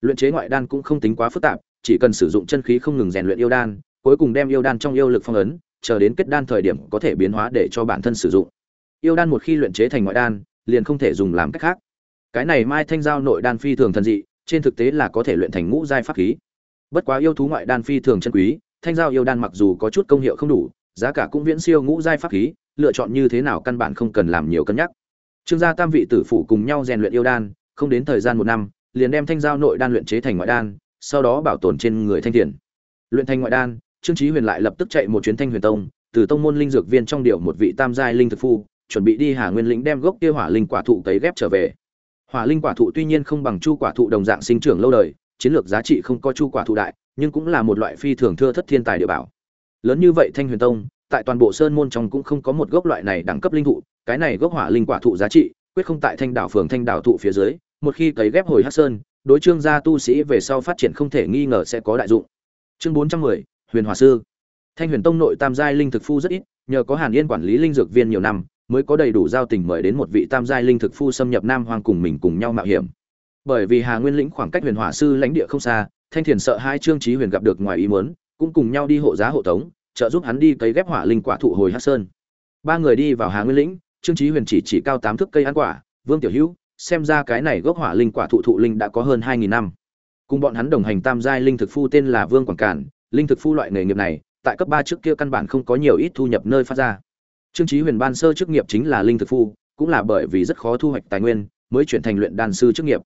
Luyện chế ngoại đan cũng không tính quá phức tạp, chỉ cần sử dụng chân khí không ngừng rèn luyện yêu đan, cuối cùng đem yêu đan trong yêu lực phong ấn, chờ đến kết đan thời điểm có thể biến hóa để cho bản thân sử dụng yêu đan một khi luyện chế thành ngoại đan, liền không thể dùng làm cách khác. Cái này mai thanh giao nội đan phi thường thần dị, trên thực tế là có thể luyện thành ngũ giai pháp khí. Bất quá yêu thú ngoại đan phi thường chân quý, thanh giao yêu đan mặc dù có chút công hiệu không đủ, giá cả cũng viễn siêu ngũ giai pháp khí, lựa chọn như thế nào căn bản không cần làm nhiều cân nhắc. Trương gia tam vị tử phụ cùng nhau rèn luyện yêu đan, không đến thời gian một năm, liền đem thanh giao nội đan luyện chế thành ngoại đan, sau đó bảo tồn trên người thanh thiền. Luyện thành ngoại đan, trương trí huyền lại lập tức chạy một chuyến thanh huyền tông, từ tông môn linh dược viên trong điều một vị tam giai linh thực phu chuẩn bị đi hà nguyên lĩnh đem gốc kia hỏa linh quả thụ cấy ghép trở về. Hỏa linh quả thụ tuy nhiên không bằng chu quả thụ đồng dạng sinh trưởng lâu đời, chiến lược giá trị không có chu quả thụ đại, nhưng cũng là một loại phi thường thưa thất thiên tài địa bảo. Lớn như vậy thanh huyền tông, tại toàn bộ sơn môn trong cũng không có một gốc loại này đẳng cấp linh thụ, cái này gốc hỏa linh quả thụ giá trị, quyết không tại thanh đảo phường thanh đảo thụ phía dưới, một khi cấy ghép hồi hắc sơn, đối trương gia tu sĩ về sau phát triển không thể nghi ngờ sẽ có đại dụng. Chương bốn trăm mười, huyền Hỏa sư. Thanh huyền tông nội tam giai linh thực phu rất ít, nhờ có hàn yên quản lý linh dược viên nhiều năm mới có đầy đủ giao tình mời đến một vị tam giai linh thực phu xâm nhập nam hoang cùng mình cùng nhau mạo hiểm. Bởi vì hà nguyên lĩnh khoảng cách huyền hỏa sư lãnh địa không xa, thanh thiền sợ hai trương trí huyền gặp được ngoài ý muốn, cũng cùng nhau đi hộ giá hộ tống, trợ giúp hắn đi cấy ghép hỏa linh quả thụ hồi hắc sơn. Ba người đi vào hà nguyên lĩnh, trương trí huyền chỉ chỉ cao tám thước cây ăn quả, vương tiểu hữu, xem ra cái này gốc hỏa linh quả thụ thụ linh đã có hơn hai nghìn năm. Cùng bọn hắn đồng hành tam giai linh thực phu tên là vương quảng cản, linh thực phu loại nghề nghiệp này, tại cấp ba trước kia căn bản không có nhiều ít thu nhập nơi phát ra trương Chí huyền ban sơ chức nghiệp chính là linh thực phu, cũng là bởi vì rất khó thu hoạch tài nguyên, mới chuyển thành luyện đan sư chức nghiệp.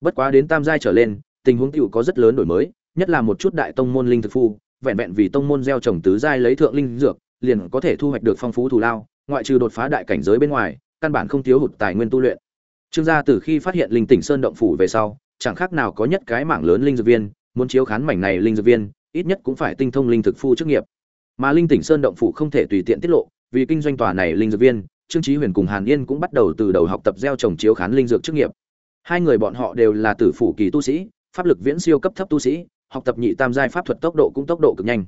Bất quá đến tam giai trở lên, tình huống tiểu có rất lớn đổi mới, nhất là một chút đại tông môn linh thực phu, vẹn vẹn vì tông môn gieo trồng tứ giai lấy thượng linh dược, liền có thể thu hoạch được phong phú thù lao, ngoại trừ đột phá đại cảnh giới bên ngoài, căn bản không thiếu hụt tài nguyên tu luyện. Trương gia từ khi phát hiện linh tỉnh sơn động phủ về sau, chẳng khác nào có nhất cái mảng lớn linh dược viên, muốn chiếu khán mảnh này linh dược viên, ít nhất cũng phải tinh thông linh thực phu chức nghiệp. Mà linh tỉnh sơn động phủ không thể tùy tiện tiết lộ vì kinh doanh tòa này linh dược viên, trương trí huyền cùng hàn yên cũng bắt đầu từ đầu học tập gieo trồng chiếu khán linh dược chức nghiệp. Hai người bọn họ đều là tử phủ kỳ tu sĩ, pháp lực viễn siêu cấp thấp tu sĩ, học tập nhị tam giai pháp thuật tốc độ cũng tốc độ cực nhanh.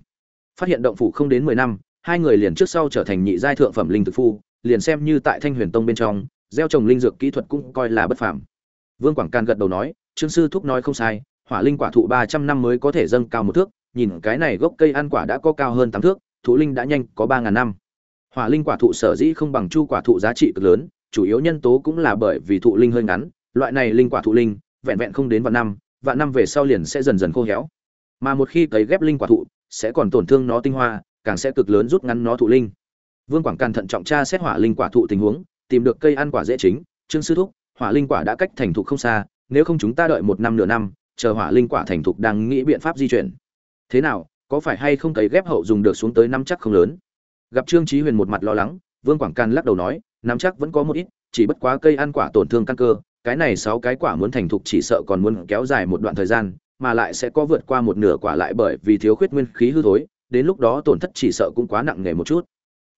Phát hiện động phủ không đến mười năm, hai người liền trước sau trở thành nhị giai thượng phẩm linh thực phu, liền xem như tại thanh huyền tông bên trong, gieo trồng linh dược kỹ thuật cũng coi là bất phàm. Vương quảng can gật đầu nói, trương sư thúc nói không sai, hỏa linh quả thụ ba trăm năm mới có thể dâng cao một thước, nhìn cái này gốc cây ăn quả đã có cao hơn tám thước, thụ linh đã nhanh có ba ngàn năm hỏa linh quả thụ sở dĩ không bằng chu quả thụ giá trị cực lớn, chủ yếu nhân tố cũng là bởi vì thụ linh hơi ngắn, loại này linh quả thụ linh, vẹn vẹn không đến vạn năm vạn năm về sau liền sẽ dần dần khô héo. Mà một khi cấy ghép linh quả thụ, sẽ còn tổn thương nó tinh hoa, càng sẽ cực lớn rút ngắn nó thụ linh. Vương quảng càn thận trọng tra xét hỏa linh quả thụ tình huống, tìm được cây ăn quả dễ chính, trương sư thúc, hỏa linh quả đã cách thành thục không xa, nếu không chúng ta đợi một năm nửa năm, chờ hỏa linh quả thành thục đang nghĩ biện pháp di chuyển. Thế nào, có phải hay không cấy ghép hậu dùng được xuống tới năm chắc không lớn? Gặp trương chí huyền một mặt lo lắng, vương quảng can lắc đầu nói, nắm chắc vẫn có một ít, chỉ bất quá cây ăn quả tổn thương căn cơ, cái này sáu cái quả muốn thành thục chỉ sợ còn muốn kéo dài một đoạn thời gian, mà lại sẽ có vượt qua một nửa quả lại bởi vì thiếu khuyết nguyên khí hư thối, đến lúc đó tổn thất chỉ sợ cũng quá nặng nề một chút.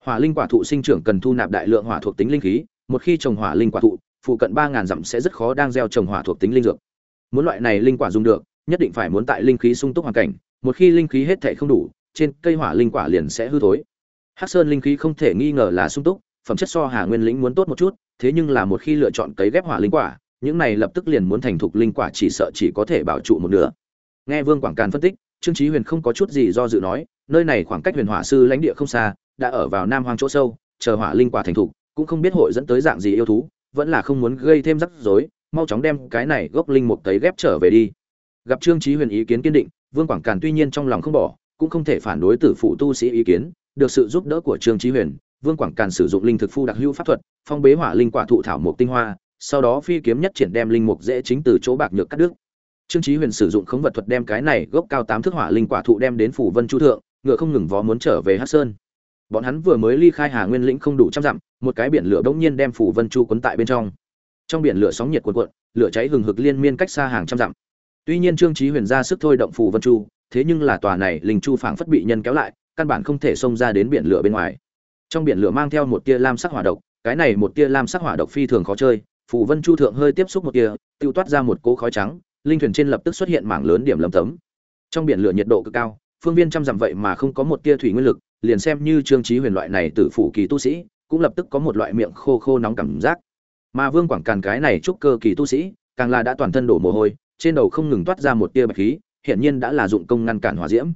Hỏa linh quả thụ sinh trưởng cần thu nạp đại lượng hỏa thuộc tính linh khí, một khi trồng hỏa linh quả thụ, phụ cận ba ngàn dặm sẽ rất khó đang gieo trồng hỏa thuộc tính linh dược. Muốn loại này linh quả dùng được, nhất định phải muốn tại linh khí sung túc hoàn cảnh, một khi linh khí hết thệ không đủ, trên cây hỏa linh quả liền sẽ hư thối hắc sơn linh khí không thể nghi ngờ là sung túc, phẩm chất so hà nguyên lĩnh muốn tốt một chút, thế nhưng là một khi lựa chọn cấy ghép hỏa linh quả, những này lập tức liền muốn thành thục linh quả chỉ sợ chỉ có thể bảo trụ một nửa. Nghe vương quảng càn phân tích, trương chí huyền không có chút gì do dự nói, nơi này khoảng cách huyền hỏa sư lãnh địa không xa, đã ở vào nam hoang chỗ sâu, chờ hỏa linh quả thành thục, cũng không biết hội dẫn tới dạng gì yêu thú, vẫn là không muốn gây thêm rắc rối, mau chóng đem cái này gốc linh một tấy ghép trở về đi. Gặp trương chí huyền ý kiến kiên định, vương quảng càn tuy nhiên trong lòng không bỏ, cũng không thể phản đối tử phụ tu sĩ ý kiến được sự giúp đỡ của trương chí huyền, vương quảng càn sử dụng linh thực phu đặc hữu pháp thuật, phong bế hỏa linh quả thụ thảo mục tinh hoa, sau đó phi kiếm nhất triển đem linh mục dễ chính từ chỗ bạc nhược cắt đứt. Trương chí huyền sử dụng khống vật thuật đem cái này gốc cao tám thước hỏa linh quả thụ đem đến phủ vân chu thượng, ngựa không ngừng vó muốn trở về hắc sơn. Bọn hắn vừa mới ly khai hà nguyên lĩnh không đủ trăm dặm, một cái biển lửa bỗng nhiên đem phủ vân chu cuốn tại bên trong. Trong biển lửa sóng nhiệt cuộn cuộn, lửa cháy hừng hực liên miên cách xa hàng trăm dặm. Tuy nhiên trương chí huyền ra sức thôi động phủ vân chu, thế nhưng là tòa này linh chu phảng phất bị nhân kéo lại căn bản không thể xông ra đến biển lửa bên ngoài. Trong biển lửa mang theo một tia lam sắc hỏa độc, cái này một tia lam sắc hỏa độc phi thường khó chơi, phù vân chu thượng hơi tiếp xúc một tia, tiêu toát ra một cỗ khói trắng, linh thuyền trên lập tức xuất hiện mảng lớn điểm lấm tấm. Trong biển lửa nhiệt độ cực cao, phương viên trăm dặm vậy mà không có một tia thủy nguyên lực, liền xem như trương trí huyền loại này tử phủ kỳ tu sĩ, cũng lập tức có một loại miệng khô khô nóng cảm giác. Mà vương quảng càn cái này trúc cơ kỳ tu sĩ, càng là đã toàn thân đổ mồ hôi, trên đầu không ngừng toát ra một tia bạch khí hiện nhiên đã là dụng công ngăn cản hỏa diễm.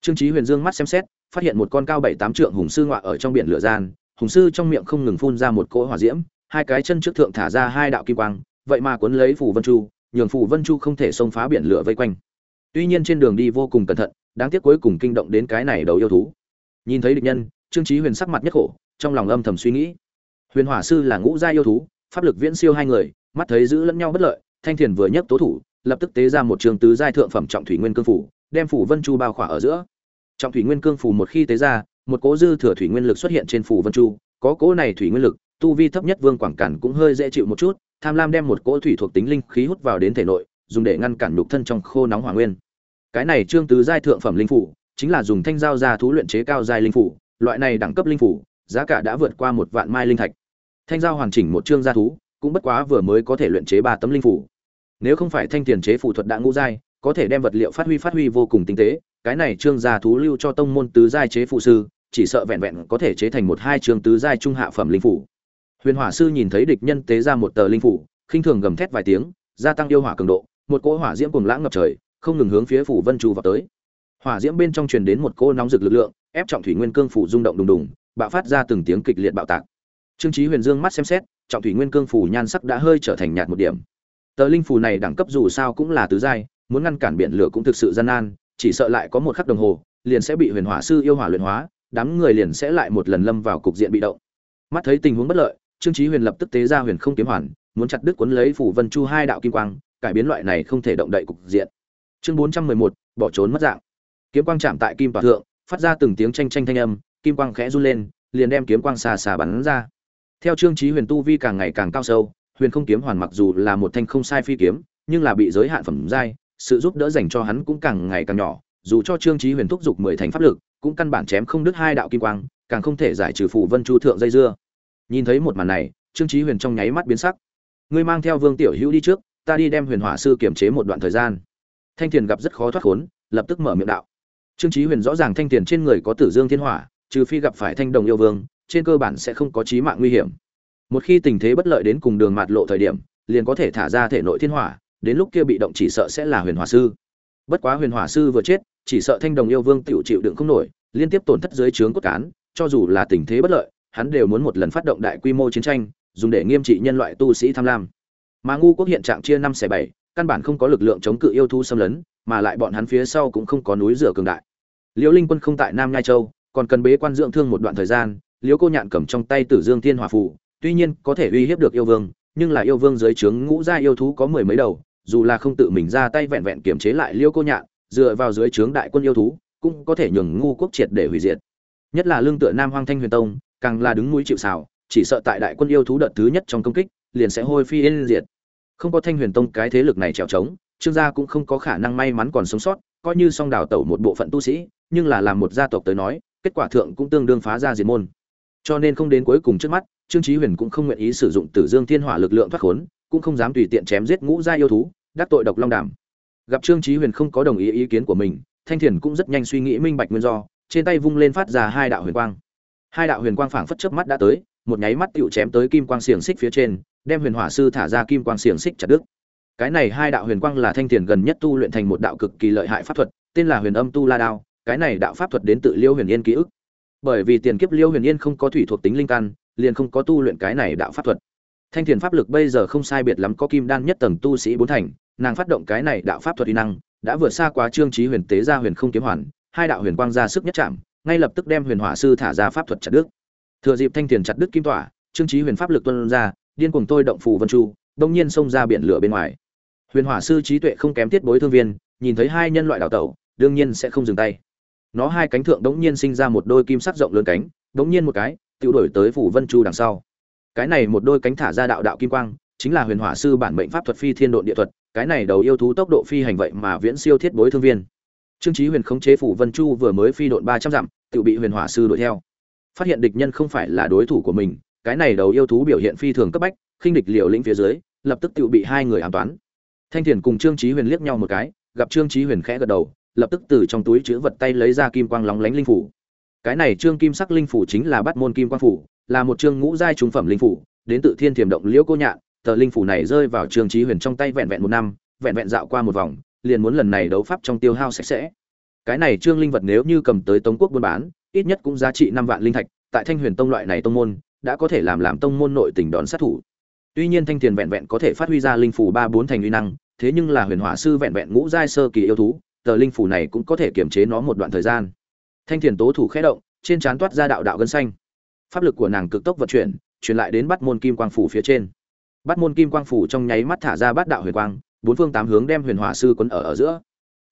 Trương trí huyền dương mắt xem xét phát hiện một con cao bảy tám trượng hùng sư ngọa ở trong biển lửa gian, hùng sư trong miệng không ngừng phun ra một cỗ hỏa diễm, hai cái chân trước thượng thả ra hai đạo kim quang, vậy mà cuốn lấy phù vân chu, nhường phù vân chu không thể xông phá biển lửa vây quanh. Tuy nhiên trên đường đi vô cùng cẩn thận, đáng tiếc cuối cùng kinh động đến cái này đầu yêu thú. Nhìn thấy địch nhân, trương chí huyền sắc mặt nhất khổ, trong lòng âm thầm suy nghĩ. Huyền hỏa sư là ngũ gia yêu thú, pháp lực viễn siêu hai người, mắt thấy giữ lẫn nhau bất lợi, thanh thiền vừa nhấc tố thủ, lập tức tế ra một trường tứ giai thượng phẩm trọng thủy nguyên cương phủ, đem phủ vân chu bao khỏa ở giữa trọng thủy nguyên cương phù một khi tế ra, một cỗ dư thừa thủy nguyên lực xuất hiện trên phù vân chu. Có cỗ này thủy nguyên lực, tu vi thấp nhất vương quảng cản cũng hơi dễ chịu một chút, tham lam đem một cỗ thủy thuộc tính linh khí hút vào đến thể nội, dùng để ngăn cản nhục thân trong khô nóng hỏa nguyên. Cái này trương tứ giai thượng phẩm linh phủ chính là dùng thanh dao ra thú luyện chế cao giai linh phủ loại này đẳng cấp linh phủ giá cả đã vượt qua một vạn mai linh thạch. Thanh dao hoàn chỉnh một trương gia thú, cũng bất quá vừa mới có thể luyện chế ba tấm linh phủ nếu không phải thanh tiền chế phụ thuật đã ngũ giai, có thể đem vật liệu phát huy phát huy vô cùng tinh tế cái này trương gia thú lưu cho tông môn tứ giai chế phụ sư, chỉ sợ vẹn vẹn có thể chế thành một hai trường tứ giai trung hạ phẩm linh phủ. Huyền hỏa sư nhìn thấy địch nhân tế ra một tờ linh phủ, khinh thường gầm thét vài tiếng, gia tăng yêu hỏa cường độ, một cỗ hỏa diễm cùng lãng ngập trời, không ngừng hướng phía phủ vân chu vào tới. Hỏa diễm bên trong truyền đến một cỗ nóng rực lực lượng, ép trọng thủy nguyên cương phủ rung động đùng đùng, bạo phát ra từng tiếng kịch liệt bạo tạc. Trương chí huyền dương mắt xem xét, trọng thủy nguyên cương phủ nhan sắc đã hơi trở thành nhạt một điểm. Tờ linh phủ này đẳng cấp dù sao cũng là tứ giai, muốn ngăn cản biển lửa cũng thực sự gian nan chỉ sợ lại có một khắc đồng hồ, liền sẽ bị huyền hỏa sư yêu hỏa luyện hóa, đám người liền sẽ lại một lần lâm vào cục diện bị động. Mắt thấy tình huống bất lợi, trương chí huyền lập tức tế ra huyền không kiếm hoàn, muốn chặt đứt cuốn lấy phủ vân chu hai đạo kim quang, cải biến loại này không thể động đậy cục diện. Chương bốn trăm mười một, bỏ trốn mất dạng. Kiếm quang chạm tại kim tòa thượng, phát ra từng tiếng tranh tranh thanh âm, kim quang khẽ run lên, liền đem kiếm quang xà xà bắn ra. Theo trương chí huyền tu vi càng ngày càng cao sâu, huyền không kiếm hoàn mặc dù là một thanh không sai phi kiếm, nhưng là bị giới hạn phẩm giai sự giúp đỡ dành cho hắn cũng càng ngày càng nhỏ, dù cho trương chí huyền thúc giục mười thành pháp lực, cũng căn bản chém không đứt hai đạo kim quang, càng không thể giải trừ phủ vân chu thượng dây dưa. Nhìn thấy một màn này, trương chí huyền trong nháy mắt biến sắc. Ngươi mang theo vương tiểu hữu đi trước, ta đi đem huyền hỏa sư kiểm chế một đoạn thời gian. Thanh thiền gặp rất khó thoát khốn, lập tức mở miệng đạo. Trương chí huyền rõ ràng thanh tiền trên người có tử dương thiên hỏa, trừ phi gặp phải thanh đồng yêu vương, trên cơ bản sẽ không có chí mạng nguy hiểm. Một khi tình thế bất lợi đến cùng đường mạt lộ thời điểm, liền có thể thả ra thể nội thiên hỏa đến lúc kia bị động chỉ sợ sẽ là huyền hỏa sư. Bất quá huyền hỏa sư vừa chết, chỉ sợ thanh đồng yêu vương tiểu chịu đựng không nổi, liên tiếp tổn thất dưới trướng cốt cán, cho dù là tình thế bất lợi, hắn đều muốn một lần phát động đại quy mô chiến tranh, dùng để nghiêm trị nhân loại tu sĩ tham lam. Mà ngu quốc hiện trạng chia năm xẻ bảy, căn bản không có lực lượng chống cự yêu thú xâm lấn, mà lại bọn hắn phía sau cũng không có núi rửa cường đại. Liễu linh quân không tại nam nhai châu, còn cần bế quan dưỡng thương một đoạn thời gian liễu cô nhạn cầm trong tay tử dương thiên hòa phù, tuy nhiên có thể uy hiếp được yêu vương, nhưng là yêu vương dưới trướng ngũ gia yêu thú có mười mấy đầu dù là không tự mình ra tay vẹn vẹn kiểm chế lại liêu cô nhạn, dựa vào dưới trướng đại quân yêu thú, cũng có thể nhường ngu quốc triệt để hủy diệt. Nhất là lương tựa nam hoang thanh huyền tông, càng là đứng núi chịu sào, chỉ sợ tại đại quân yêu thú đợt thứ nhất trong công kích, liền sẽ hôi phi yên diệt. Không có thanh huyền tông cái thế lực này trèo trống, trương gia cũng không có khả năng may mắn còn sống sót, coi như song đào tẩu một bộ phận tu sĩ, nhưng là làm một gia tộc tới nói, kết quả thượng cũng tương đương phá ra diệt môn. Cho nên không đến cuối cùng trước mắt, trương chí huyền cũng không nguyện ý sử dụng tử dương thiên hỏa lực lượng thoát khốn cũng không dám tùy tiện chém giết ngũ gia yêu thú, đắc tội độc long đàm. Gặp trương chí huyền không có đồng ý ý kiến của mình, thanh thiền cũng rất nhanh suy nghĩ minh bạch nguyên do, trên tay vung lên phát ra hai đạo huyền quang. Hai đạo huyền quang phảng phất chớp mắt đã tới, một nháy mắt tiểu chém tới kim quang xiềng xích phía trên, đem huyền hỏa sư thả ra kim quang xiềng xích chặt đứt. Cái này hai đạo huyền quang là thanh thiền gần nhất tu luyện thành một đạo cực kỳ lợi hại pháp thuật, tên là huyền âm tu la đao, cái này đạo pháp thuật đến tự liêu huyền yên ký ức. Bởi vì tiền kiếp liêu huyền yên không có thủy thuộc tính linh căn, liền không có tu luyện cái này đạo pháp thuật thanh thiền pháp lực bây giờ không sai biệt lắm có kim đan nhất tầng tu sĩ bốn thành, nàng phát động cái này đạo pháp thuật uy năng, đã vượt xa quá trương trí huyền tế ra huyền không kiếm hoàn, hai đạo huyền quang ra sức nhất chạm, ngay lập tức đem huyền hỏa sư thả ra pháp thuật chặt đứt. Thừa dịp thanh thiền chặt đứt kim tỏa, trương trí huyền pháp lực tuôn ra, điên cuồng tôi động phù vân chu, đông nhiên xông ra biển lửa bên ngoài. Huyền hỏa sư trí tuệ không kém tiết bối thương viên, nhìn thấy hai nhân loại đảo tẩu, đương nhiên sẽ không dừng tay. Nó hai cánh thượng đống nhiên sinh ra một đôi kim sắc rộng lớn cánh, đống nhiên một cái, tiêu đổi tới phủ vân chu đằng sau cái này một đôi cánh thả ra đạo đạo kim quang, chính là huyền hỏa sư bản mệnh pháp thuật phi thiên độn địa thuật, cái này đầu yêu thú tốc độ phi hành vậy mà viễn siêu thiết bối thương viên. Trương chí huyền khống chế phủ vân chu vừa mới phi độn ba trăm dặm, tự bị huyền hỏa sư đuổi theo. Phát hiện địch nhân không phải là đối thủ của mình, cái này đầu yêu thú biểu hiện phi thường cấp bách, khinh địch liều lĩnh phía dưới, lập tức tự bị hai người ám toán. Thanh thiền cùng trương chí huyền liếc nhau một cái, gặp trương chí huyền khẽ gật đầu, lập tức từ trong túi chứa vật tay lấy ra kim quang lóng lánh linh phủ cái này trương kim sắc linh phủ chính là bắt môn kim quang phủ, là một trương ngũ giai trung phẩm linh phủ, đến tự thiên thiểm động liễu cô nhạn, tờ linh phủ này rơi vào trương trí huyền trong tay vẹn vẹn một năm, vẹn vẹn dạo qua một vòng, liền muốn lần này đấu pháp trong tiêu hao sạch sẽ. Cái này trương linh vật nếu như cầm tới tống quốc buôn bán, ít nhất cũng giá trị năm vạn linh thạch, tại thanh huyền tông loại này tông môn, đã có thể làm làm tông môn nội tình đón sát thủ. Tuy nhiên thanh tiền vẹn vẹn có thể phát huy ra linh phủ ba bốn thành uy năng, thế nhưng là huyền hỏa sư vẹn vẹn ngũ giai sơ kỳ yêu thú, tờ linh phủ này cũng có thể kiềm chế nó một đoạn thời gian thanh thiền tố thủ khẽ động, trên trán toát ra đạo đạo gân xanh. Pháp lực của nàng cực tốc vận chuyển, truyền lại đến bắt môn kim quang phủ phía trên. Bắt môn kim quang phủ trong nháy mắt thả ra bát đạo huyền quang, bốn phương tám hướng đem huyền hỏa sư quấn ở ở giữa.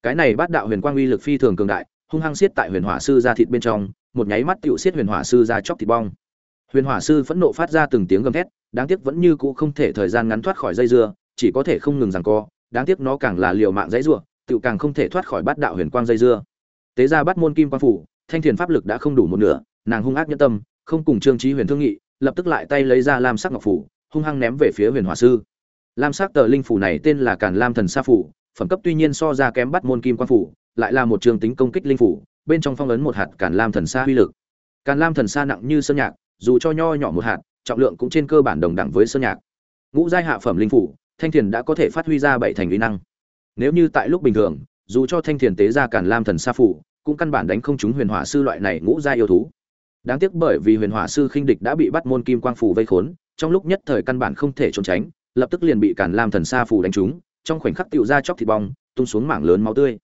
Cái này bát đạo huyền quang uy lực phi thường cường đại, hung hăng xiết tại huyền hỏa sư ra thịt bên trong, một nháy mắt tựu xiết huyền hỏa sư ra chóc thịt bong. Huyền hỏa sư phẫn nộ phát ra từng tiếng gầm thét, đáng tiếc vẫn như cũ không thể thời gian ngắn thoát khỏi dây dưa, chỉ có thể không ngừng giằng co, đáng tiếc nó càng là liều mạng dãy rủa, tựu càng không thể thoát khỏi bát đạo huyền quang dây dưa tế ra bắt môn kim quan phủ, thanh thiền pháp lực đã không đủ một nửa, nàng hung ác nhẫn tâm, không cùng trương trí huyền thương nghị, lập tức lại tay lấy ra lam sắc ngọc phủ, hung hăng ném về phía huyền hỏa sư. Lam sắc tờ linh phủ này tên là càn lam thần sa phủ, phẩm cấp tuy nhiên so ra kém bắt môn kim quan phủ, lại là một trường tính công kích linh phủ, bên trong phong ấn một hạt càn lam thần sa uy lực. Càn lam thần sa nặng như sơn nhạc, dù cho nho nhỏ một hạt, trọng lượng cũng trên cơ bản đồng đẳng với sơn nhạc. Ngũ giai hạ phẩm linh phủ, thanh thiền đã có thể phát huy ra bảy thành uy năng. Nếu như tại lúc bình thường, dù cho thanh thiền tế ra càn lam thần sa phủ cũng căn bản đánh không trúng huyền hỏa sư loại này ngũ giai yêu thú. Đáng tiếc bởi vì huyền hỏa sư khinh địch đã bị bắt môn kim quang phủ vây khốn, trong lúc nhất thời căn bản không thể trốn tránh, lập tức liền bị càn lam thần sa phủ đánh trúng, trong khoảnh khắc tựu ra chóc thịt bong, tung xuống mảng lớn máu tươi.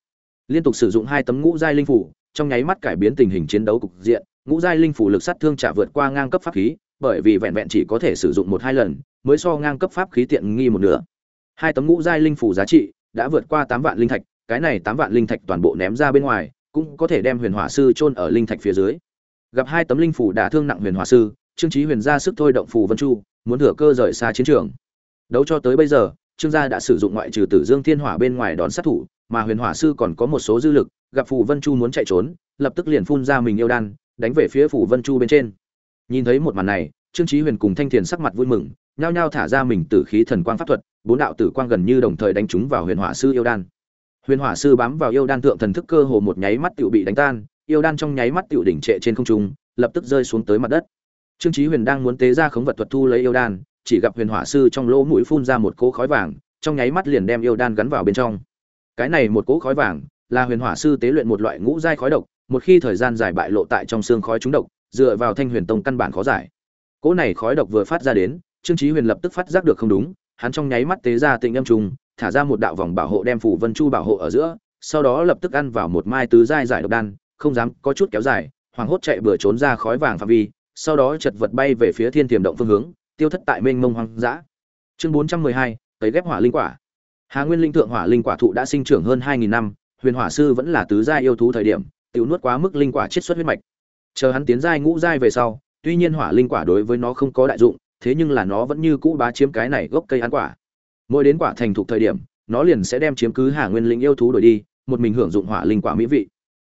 Liên tục sử dụng hai tấm ngũ giai linh phủ trong nháy mắt cải biến tình hình chiến đấu cục diện, ngũ giai linh phủ lực sát thương trả vượt qua ngang cấp pháp khí, bởi vì vẹn vẹn chỉ có thể sử dụng một hai lần, mới so ngang cấp pháp khí tiện nghi một nửa. Hai tấm ngũ giai linh phủ giá trị đã vượt qua tám vạn linh thạch, cái này tám vạn linh thạch toàn bộ ném ra bên ngoài cũng có thể đem huyền hỏa sư chôn ở linh thạch phía dưới. Gặp hai tấm linh phủ đả thương nặng huyền hỏa sư, trương chí huyền ra sức thôi động phù vân chu, muốn thừa cơ rời xa chiến trường. Đấu cho tới bây giờ, trương gia đã sử dụng ngoại trừ tử dương thiên hỏa bên ngoài đón sát thủ, mà huyền hỏa sư còn có một số dư lực, gặp phù vân chu muốn chạy trốn, lập tức liền phun ra mình yêu đan, đánh về phía phù vân chu bên trên. Nhìn thấy một màn này, trương chí huyền cùng thanh thiền sắc mặt vui mừng, nhao nhao thả ra mình tử khí thần quang pháp thuật, bốn đạo tử quang gần như đồng thời đánh trúng vào huyền hỏa sư yêu đan huyền hỏa sư bám vào yêu đan thượng thần thức cơ hồ một nháy mắt tựu bị đánh tan, yêu đan trong nháy mắt tựu đỉnh trệ trên không trung, lập tức rơi xuống tới mặt đất. Trương chí huyền đang muốn tế ra khống vật thuật thu lấy yêu đan, chỉ gặp huyền hỏa sư trong lỗ mũi phun ra một cỗ khói vàng, trong nháy mắt liền đem yêu đan gắn vào bên trong. Cái này một cỗ khói vàng là huyền hỏa sư tế luyện một loại ngũ giai khói độc, một khi thời gian dài bại lộ tại trong xương khói trúng độc, dựa vào thanh huyền tông căn bản khó giải. Cỗ này khói độc vừa phát ra đến, trương chí huyền lập tức phát giác được không đúng, hắn trong nháy mắt tế ra tịnh âm trùng thả ra một đạo vòng bảo hộ đem phủ vân chu bảo hộ ở giữa, sau đó lập tức ăn vào một mai tứ giai giải độc đan, không dám có chút kéo dài, hoàng hốt chạy bừa trốn ra khói vàng phạm vi, sau đó chật vật bay về phía thiên tiềm động phương hướng, tiêu thất tại mênh mông hoang dã. Chương bốn trăm mười hai cấy ghép hỏa linh quả. Hà nguyên linh thượng hỏa linh quả thụ đã sinh trưởng hơn hai nghìn năm, huyền hỏa sư vẫn là tứ gia yêu thú thời điểm, tiểu nuốt quá mức linh quả chiết xuất huyết mạch. Chờ hắn tiến giai ngũ giai về sau, tuy nhiên hỏa linh quả đối với nó không có đại dụng, thế nhưng là nó vẫn như cũ bá chiếm cái này gốc cây ăn quả mỗi đến quả thành thục thời điểm, nó liền sẽ đem chiếm cứ hà nguyên linh yêu thú đổi đi, một mình hưởng dụng hỏa linh quả mỹ vị.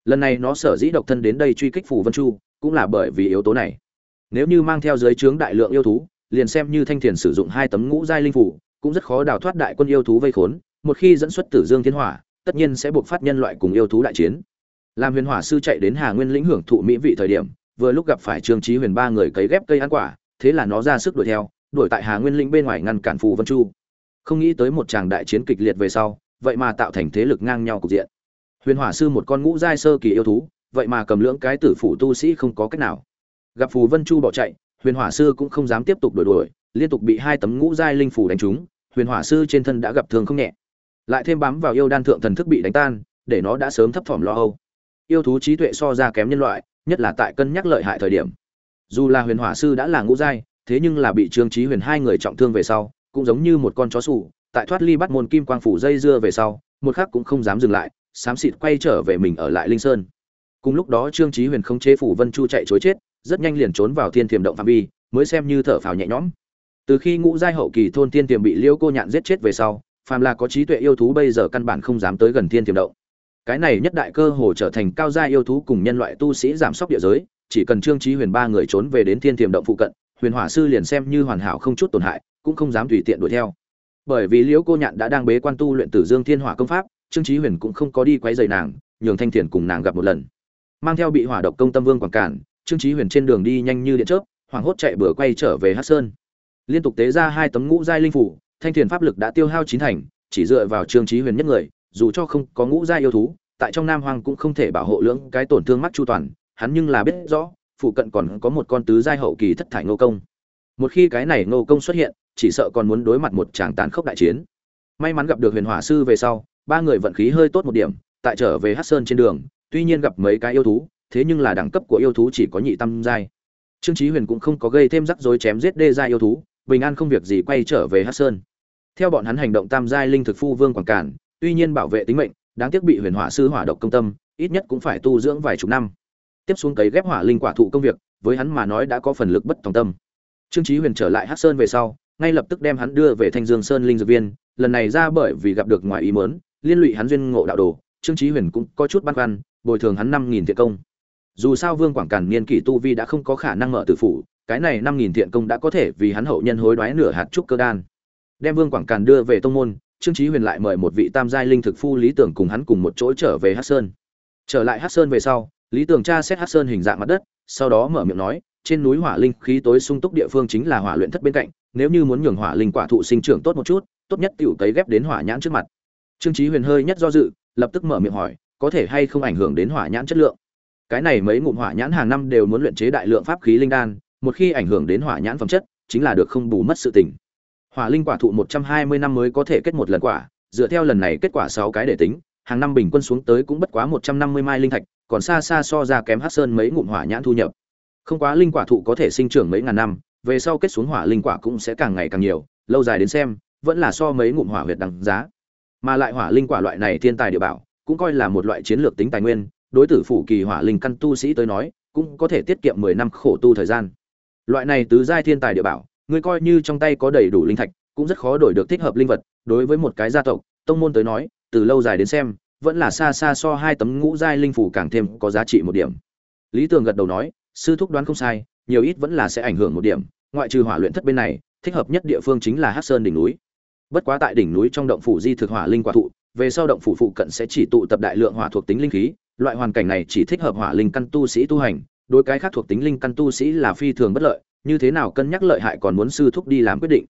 Lần này nó sở dĩ độc thân đến đây truy kích phủ vân chu, cũng là bởi vì yếu tố này. Nếu như mang theo dưới trướng đại lượng yêu thú, liền xem như thanh thiền sử dụng hai tấm ngũ giai linh phủ, cũng rất khó đào thoát đại quân yêu thú vây khốn, một khi dẫn xuất tử dương thiên hỏa, tất nhiên sẽ buộc phát nhân loại cùng yêu thú đại chiến. Làm huyền hỏa sư chạy đến hà nguyên lĩnh hưởng thụ mỹ vị thời điểm, vừa lúc gặp phải trương trí huyền ba người cấy ghép cây ăn quả, thế là nó ra sức đuổi theo, đuổi tại hà nguyên lĩnh bên ngoài ngăn cản phù vân chu không nghĩ tới một tràng đại chiến kịch liệt về sau, vậy mà tạo thành thế lực ngang nhau cục diện. Huyền hỏa sư một con ngũ giai sơ kỳ yêu thú, vậy mà cầm lưỡng cái tử phủ tu sĩ không có cách nào. Gặp phù vân chu bỏ chạy, huyền hỏa sư cũng không dám tiếp tục đuổi đuổi, liên tục bị hai tấm ngũ giai linh phủ đánh trúng, huyền hỏa sư trên thân đã gặp thương không nhẹ. Lại thêm bám vào yêu đan thượng thần thức bị đánh tan, để nó đã sớm thấp thỏm lo âu. Yêu thú trí tuệ so ra kém nhân loại, nhất là tại cân nhắc lợi hại thời điểm. Dù là huyền hỏa sư đã là ngũ giai, thế nhưng là bị trương trí huyền hai người trọng thương về sau cũng giống như một con chó sủ, tại thoát ly bắt môn kim quang phủ dây dưa về sau, một khắc cũng không dám dừng lại, xám xịt quay trở về mình ở lại linh sơn. Cùng lúc đó trương Chí huyền không chế phủ vân chu chạy trối chết, rất nhanh liền trốn vào thiên Tiềm động phạm vi, mới xem như thở phào nhẹ nhõm. Từ khi ngũ giai hậu kỳ thôn thiên tiềm bị liêu cô nhạn giết chết về sau, phàm là có trí tuệ yêu thú bây giờ căn bản không dám tới gần thiên tiềm động. Cái này nhất đại cơ hồ trở thành cao giai yêu thú cùng nhân loại tu sĩ giảm sóc địa giới, chỉ cần trương Chí huyền ba người trốn về đến thiên tiềm động phụ cận, huyền hỏa sư liền xem như hoàn hảo không chút tổn hại cũng không dám tùy tiện đuổi theo. Bởi vì liễu cô nhạn đã đang bế quan tu luyện tử dương thiên hỏa công pháp, trương chí huyền cũng không có đi quấy rầy nàng, nhường thanh thiền cùng nàng gặp một lần. Mang theo bị hỏa độc công tâm vương quảng cản, trương chí huyền trên đường đi nhanh như điện chớp, hoảng hốt chạy bừa quay trở về hát sơn. Liên tục tế ra hai tấm ngũ giai linh phủ, thanh thiền pháp lực đã tiêu hao chín thành, chỉ dựa vào trương chí huyền nhất người, dù cho không có ngũ giai yêu thú, tại trong nam hoàng cũng không thể bảo hộ lưỡng cái tổn thương mắt chu toàn, hắn nhưng là biết rõ, phụ cận còn có một con tứ giai hậu kỳ thất thải ngô công một khi cái này ngô công xuất hiện, chỉ sợ còn muốn đối mặt một tràng tàn khốc đại chiến. May mắn gặp được huyền hỏa sư về sau, ba người vận khí hơi tốt một điểm, tại trở về hát sơn trên đường, tuy nhiên gặp mấy cái yêu thú, thế nhưng là đẳng cấp của yêu thú chỉ có nhị tam giai. Trương chí huyền cũng không có gây thêm rắc rối chém giết đê giai yêu thú, bình an không việc gì quay trở về hát sơn. Theo bọn hắn hành động tam giai linh thực phu vương quảng cản, tuy nhiên bảo vệ tính mệnh, đáng tiếc bị huyền hỏa sư hỏa độc công tâm, ít nhất cũng phải tu dưỡng vài chục năm. Tiếp xuống cấy ghép hỏa linh quả thụ công việc, với hắn mà nói đã có phần lực bất tòng tâm trương chí huyền trở lại Hắc sơn về sau, ngay lập tức đem hắn đưa về thanh dương sơn linh dược viên, lần này ra bởi vì gặp được ngoài ý muốn, liên lụy hắn duyên ngộ đạo đồ, trương chí huyền cũng có chút băn khoăn, bồi thường hắn năm nghìn thiện công. Dù sao vương quảng càn niên kỷ tu vi đã không có khả năng mở tử phủ, cái này năm nghìn thiện công đã có thể vì hắn hậu nhân hối đoái nửa hạt trúc cơ đan. Đem vương quảng càn đưa về tông môn, trương chí huyền lại mời một vị tam giai linh thực phu lý tưởng cùng hắn cùng một chỗ trở về hắc sơn. Trở lại hắc sơn về sau, lý tưởng tra xét hắc sơn hình dạng mặt đất, sau đó mở miệng nói trên núi hỏa linh khí tối sung túc địa phương chính là hỏa luyện thất bên cạnh, nếu như muốn nhường hỏa linh quả thụ sinh trưởng tốt một chút, tốt nhất tiểu tấy ghép đến hỏa nhãn trước mặt. Trương chí huyền hơi nhất do dự, lập tức mở miệng hỏi, có thể hay không ảnh hưởng đến hỏa nhãn chất lượng? Cái này mấy ngụm hỏa nhãn hàng năm đều muốn luyện chế đại lượng pháp khí linh đan, một khi ảnh hưởng đến hỏa nhãn phẩm chất, chính là được không bù mất sự tình. Hỏa linh quả thụ một trăm hai mươi năm mới có thể kết một lần quả, dựa theo lần này kết quả sáu cái để tính, hàng năm bình quân xuống tới cũng bất quá một trăm năm mươi mai linh thạch, còn xa xa so ra kém hắc sơn mấy ngụm hỏa nhãn thu nhập không quá linh quả thụ có thể sinh trưởng mấy ngàn năm, về sau kết xuống hỏa linh quả cũng sẽ càng ngày càng nhiều, lâu dài đến xem, vẫn là so mấy ngụm hỏa huyệt đằng giá. Mà lại hỏa linh quả loại này thiên tài địa bảo, cũng coi là một loại chiến lược tính tài nguyên, đối tử phủ kỳ hỏa linh căn tu sĩ tới nói, cũng có thể tiết kiệm mười năm khổ tu thời gian. Loại này tứ giai thiên tài địa bảo, người coi như trong tay có đầy đủ linh thạch, cũng rất khó đổi được thích hợp linh vật, đối với một cái gia tộc, tông môn tới nói, từ lâu dài đến xem, vẫn là xa xa so hai tấm ngũ giai linh phủ càng thêm có giá trị một điểm. Lý tường gật đầu nói sư thúc đoán không sai, nhiều ít vẫn là sẽ ảnh hưởng một điểm, ngoại trừ hỏa luyện thất bên này, thích hợp nhất địa phương chính là hát sơn đỉnh núi. Bất quá tại đỉnh núi trong động phủ di thực hỏa linh quả thụ, về sau động phủ phụ cận sẽ chỉ tụ tập đại lượng hỏa thuộc tính linh khí, loại hoàn cảnh này chỉ thích hợp hỏa linh căn tu sĩ tu hành, đối cái khác thuộc tính linh căn tu sĩ là phi thường bất lợi, như thế nào cân nhắc lợi hại còn muốn sư thúc đi làm quyết định.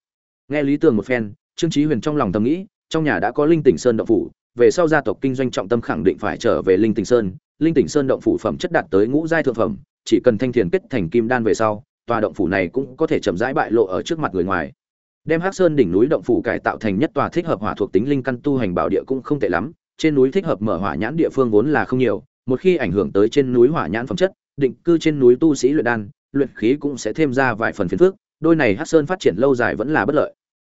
Nghe lý tường một phen, trương trí huyền trong lòng thầm nghĩ, trong nhà đã có linh tỉnh sơn động phủ, về sau gia tộc kinh doanh trọng tâm khẳng định phải trở về linh tỉnh sơn, linh tỉnh sơn động phủ phẩm chất đạt tới ngũ giai thượng phẩm chỉ cần thanh thiền kết thành kim đan về sau, tòa động phủ này cũng có thể chậm rãi bại lộ ở trước mặt người ngoài. Đem hắc sơn đỉnh núi động phủ cải tạo thành nhất tòa thích hợp hỏa thuộc tính linh căn tu hành bảo địa cũng không tệ lắm, trên núi thích hợp mở hỏa nhãn địa phương vốn là không nhiều, một khi ảnh hưởng tới trên núi hỏa nhãn phẩm chất, định cư trên núi tu sĩ luyện đan, luyện khí cũng sẽ thêm ra vài phần phiền phức, đôi này hắc sơn phát triển lâu dài vẫn là bất lợi.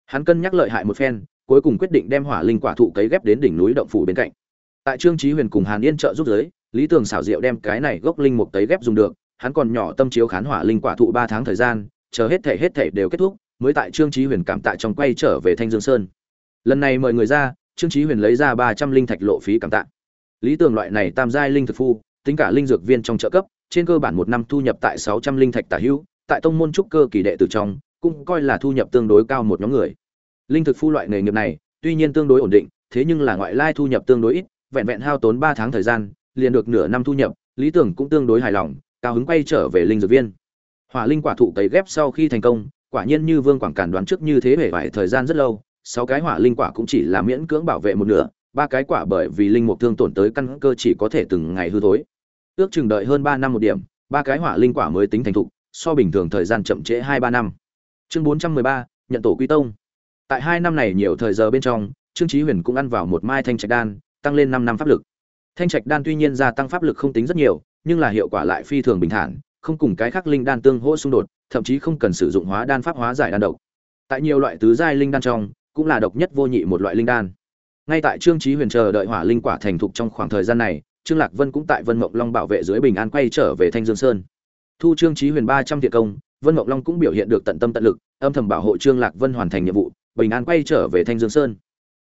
Hắn cân nhắc lợi hại một phen, cuối cùng quyết định đem hỏa linh quả thụ cấy ghép đến đỉnh núi động phủ bên cạnh. Tại trương trí huyền cùng hàn yên trợ giúp giới lý tường xảo diệu đem cái này gốc linh mục tấy ghép dùng được, hắn còn nhỏ tâm chiếu khán hỏa linh quả thụ ba tháng thời gian, chờ hết thể hết thể đều kết thúc, mới tại trương trí huyền cảm tạ trong quay trở về thanh dương sơn. Lần này mời người ra, trương trí huyền lấy ra ba trăm linh thạch lộ phí cảm tạ. Lý tường loại này tam giai linh thực phu, tính cả linh dược viên trong trợ cấp, trên cơ bản một năm thu nhập tại sáu trăm linh thạch tả hữu, tại tông môn trúc cơ kỳ đệ tử trong, cũng coi là thu nhập tương đối cao một nhóm người. Linh thực phu loại nghề nghiệp này, tuy nhiên tương đối ổn định, thế nhưng là ngoại lai thu nhập tương đối ít, vẹn vẹn hao tốn ba tháng thời gian liền được nửa năm thu nhập, lý tưởng cũng tương đối hài lòng, cao hứng quay trở về linh dược viên. Hỏa linh quả thụ cấy ghép sau khi thành công, quả nhiên như vương quảng cản đoán trước như thế về vài thời gian rất lâu, sáu cái hỏa linh quả cũng chỉ là miễn cưỡng bảo vệ một nửa, ba cái quả bởi vì linh mục thương tổn tới căn cơ chỉ có thể từng ngày hư thối. Ước chừng đợi hơn ba năm một điểm, ba cái hỏa linh quả mới tính thành thục so bình thường thời gian chậm trễ hai ba năm. Chương bốn trăm mười ba, nhận tổ quy tông. Tại hai năm này nhiều thời giờ bên trong, trương trí huyền cũng ăn vào một mai thanh trạch đan, tăng lên năm năm pháp lực thanh trạch đan tuy nhiên gia tăng pháp lực không tính rất nhiều, nhưng là hiệu quả lại phi thường bình thản, không cùng cái khác linh đan tương hỗ xung đột, thậm chí không cần sử dụng hóa đan pháp hóa giải đan độc. Tại nhiều loại tứ giai linh đan trong, cũng là độc nhất vô nhị một loại linh đan. Ngay tại trương trí huyền chờ đợi hỏa linh quả thành thục trong khoảng thời gian này, trương lạc vân cũng tại vân mộng long bảo vệ dưới bình an quay trở về thanh dương sơn. Thu trương trí huyền ba trăm công, vân mộng long cũng biểu hiện được tận tâm tận lực, âm thầm bảo hộ trương lạc vân hoàn thành nhiệm vụ, bình an quay trở về thanh dương sơn.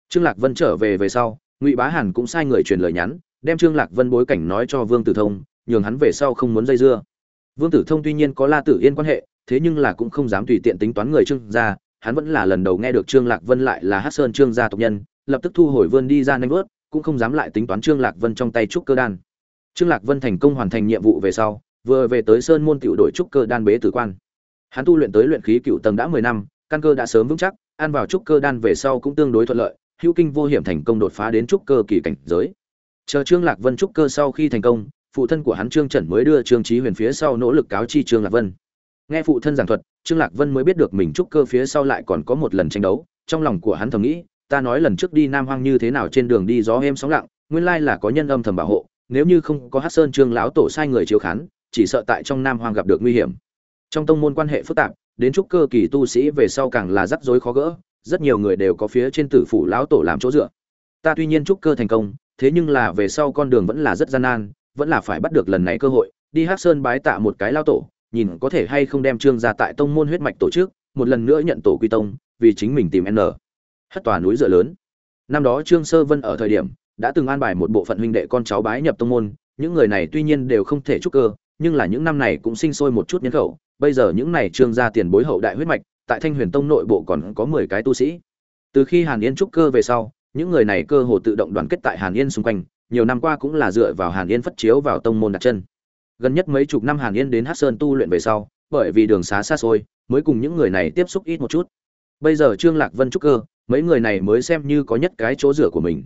Trương lạc vân trở về về sau, ngụy bá hàn cũng sai người truyền lời nhắn đem trương lạc vân bối cảnh nói cho vương tử thông, nhường hắn về sau không muốn dây dưa. Vương tử thông tuy nhiên có la tử yên quan hệ, thế nhưng là cũng không dám tùy tiện tính toán người trương gia, hắn vẫn là lần đầu nghe được trương lạc vân lại là hát sơn trương gia tộc nhân, lập tức thu hồi vươn đi ra nhanh vớt, cũng không dám lại tính toán trương lạc vân trong tay trúc cơ đan. Trương lạc vân thành công hoàn thành nhiệm vụ về sau, vừa về tới sơn môn tiểu đội trúc cơ đan bế tử quan. Hắn tu luyện tới luyện khí cựu tầng đã mười năm, căn cơ đã sớm vững chắc, ăn vào trúc cơ đan về sau cũng tương đối thuận lợi, hữu kinh vô hiểm thành công đột phá đến trúc cơ kỳ cảnh giới chờ trương lạc vân trúc cơ sau khi thành công, phụ thân của hắn trương trần mới đưa trương trí huyền phía sau nỗ lực cáo chi trương lạc vân. Nghe phụ thân giảng thuật, trương lạc vân mới biết được mình trúc cơ phía sau lại còn có một lần tranh đấu, trong lòng của hắn thầm nghĩ, ta nói lần trước đi nam hoang như thế nào trên đường đi gió êm sóng lặng, nguyên lai là có nhân âm thầm bảo hộ, nếu như không có hát sơn trương lão tổ sai người chiếu khán, chỉ sợ tại trong nam hoang gặp được nguy hiểm. Trong tông môn quan hệ phức tạp, đến trúc cơ kỳ tu sĩ về sau càng là rắc rối khó gỡ, rất nhiều người đều có phía trên tử phủ lão tổ làm chỗ dựa. Ta tuy nhiên trúc cơ thành công thế nhưng là về sau con đường vẫn là rất gian nan, vẫn là phải bắt được lần này cơ hội, đi hát sơn bái tạ một cái lao tổ, nhìn có thể hay không đem trương ra tại tông môn huyết mạch tổ chức, một lần nữa nhận tổ quy tông, vì chính mình tìm n. Hất tòa núi dựa lớn. Năm đó trương sơ vân ở thời điểm, đã từng an bài một bộ phận huynh đệ con cháu bái nhập tông môn, những người này tuy nhiên đều không thể trúc cơ, nhưng là những năm này cũng sinh sôi một chút nhân khẩu, bây giờ những này trương gia tiền bối hậu đại huyết mạch, tại thanh huyền tông nội bộ còn có mười cái tu sĩ. Từ khi hàn yên trúc cơ về sau những người này cơ hồ tự động đoàn kết tại hàn yên xung quanh, nhiều năm qua cũng là dựa vào hàn yên phất chiếu vào tông môn đặt chân. Gần nhất mấy chục năm hàn yên đến Hắc sơn tu luyện về sau, bởi vì đường xá xa xôi, mới cùng những người này tiếp xúc ít một chút. Bây giờ trương lạc vân trúc cơ, mấy người này mới xem như có nhất cái chỗ rửa của mình.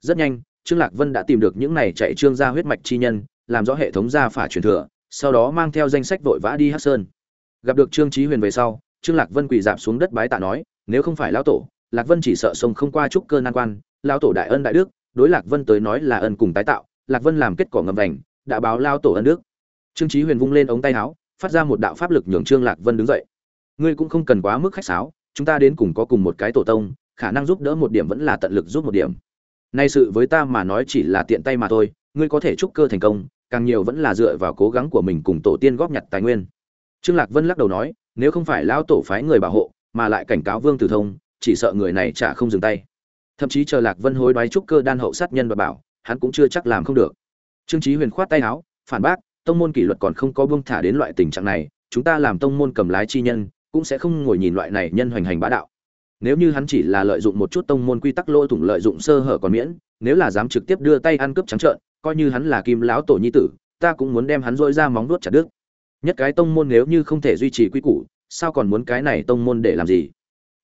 Rất nhanh, trương lạc vân đã tìm được những này chạy trương gia huyết mạch chi nhân, làm rõ hệ thống gia phả truyền thừa, sau đó mang theo danh sách vội vã đi Hắc sơn. Gặp được trương Chí huyền về sau, trương lạc vân quỳ dạp xuống đất bái tạ nói, nếu không phải lão tổ lạc vân chỉ sợ sông không qua trúc cơ nan quan lão tổ đại ân đại đức, đối lạc vân tới nói là ân cùng tái tạo, lạc vân làm kết quả ngầm vành, đã báo lao tổ ân đức. Trương Chí huyền vung lên ống tay áo, phát ra một đạo pháp lực nhường trương lạc vân đứng dậy. Ngươi cũng không cần quá mức khách sáo, chúng ta đến cùng có cùng một cái tổ tông, khả năng giúp đỡ một điểm vẫn là tận lực giúp một điểm. Nay sự với ta mà nói chỉ là tiện tay mà thôi, ngươi có thể trúc cơ thành công, càng nhiều vẫn là dựa vào cố gắng của mình cùng tổ tiên góp nhặt tài nguyên. Trương lạc vân lắc đầu nói, nếu không phải lão tổ phái người bảo hộ, mà lại cảnh cáo vương tử thông chỉ sợ người này chả không dừng tay. Thậm chí chờ lạc vân hối đoái trúc cơ đan hậu sát nhân và bảo, hắn cũng chưa chắc làm không được. Trương chí huyền khoát tay áo, phản bác, tông môn kỷ luật còn không có buông thả đến loại tình trạng này, chúng ta làm tông môn cầm lái chi nhân, cũng sẽ không ngồi nhìn loại này nhân hoành hành bá đạo. Nếu như hắn chỉ là lợi dụng một chút tông môn quy tắc lỗ thủng lợi dụng sơ hở còn miễn, nếu là dám trực tiếp đưa tay ăn cướp trắng trợn, coi như hắn là kim lão tổ nhi tử, ta cũng muốn đem hắn dội ra móng nuốt chặt đứt. Nhất cái tông môn nếu như không thể duy trì quy củ, sao còn muốn cái này tông môn để làm gì?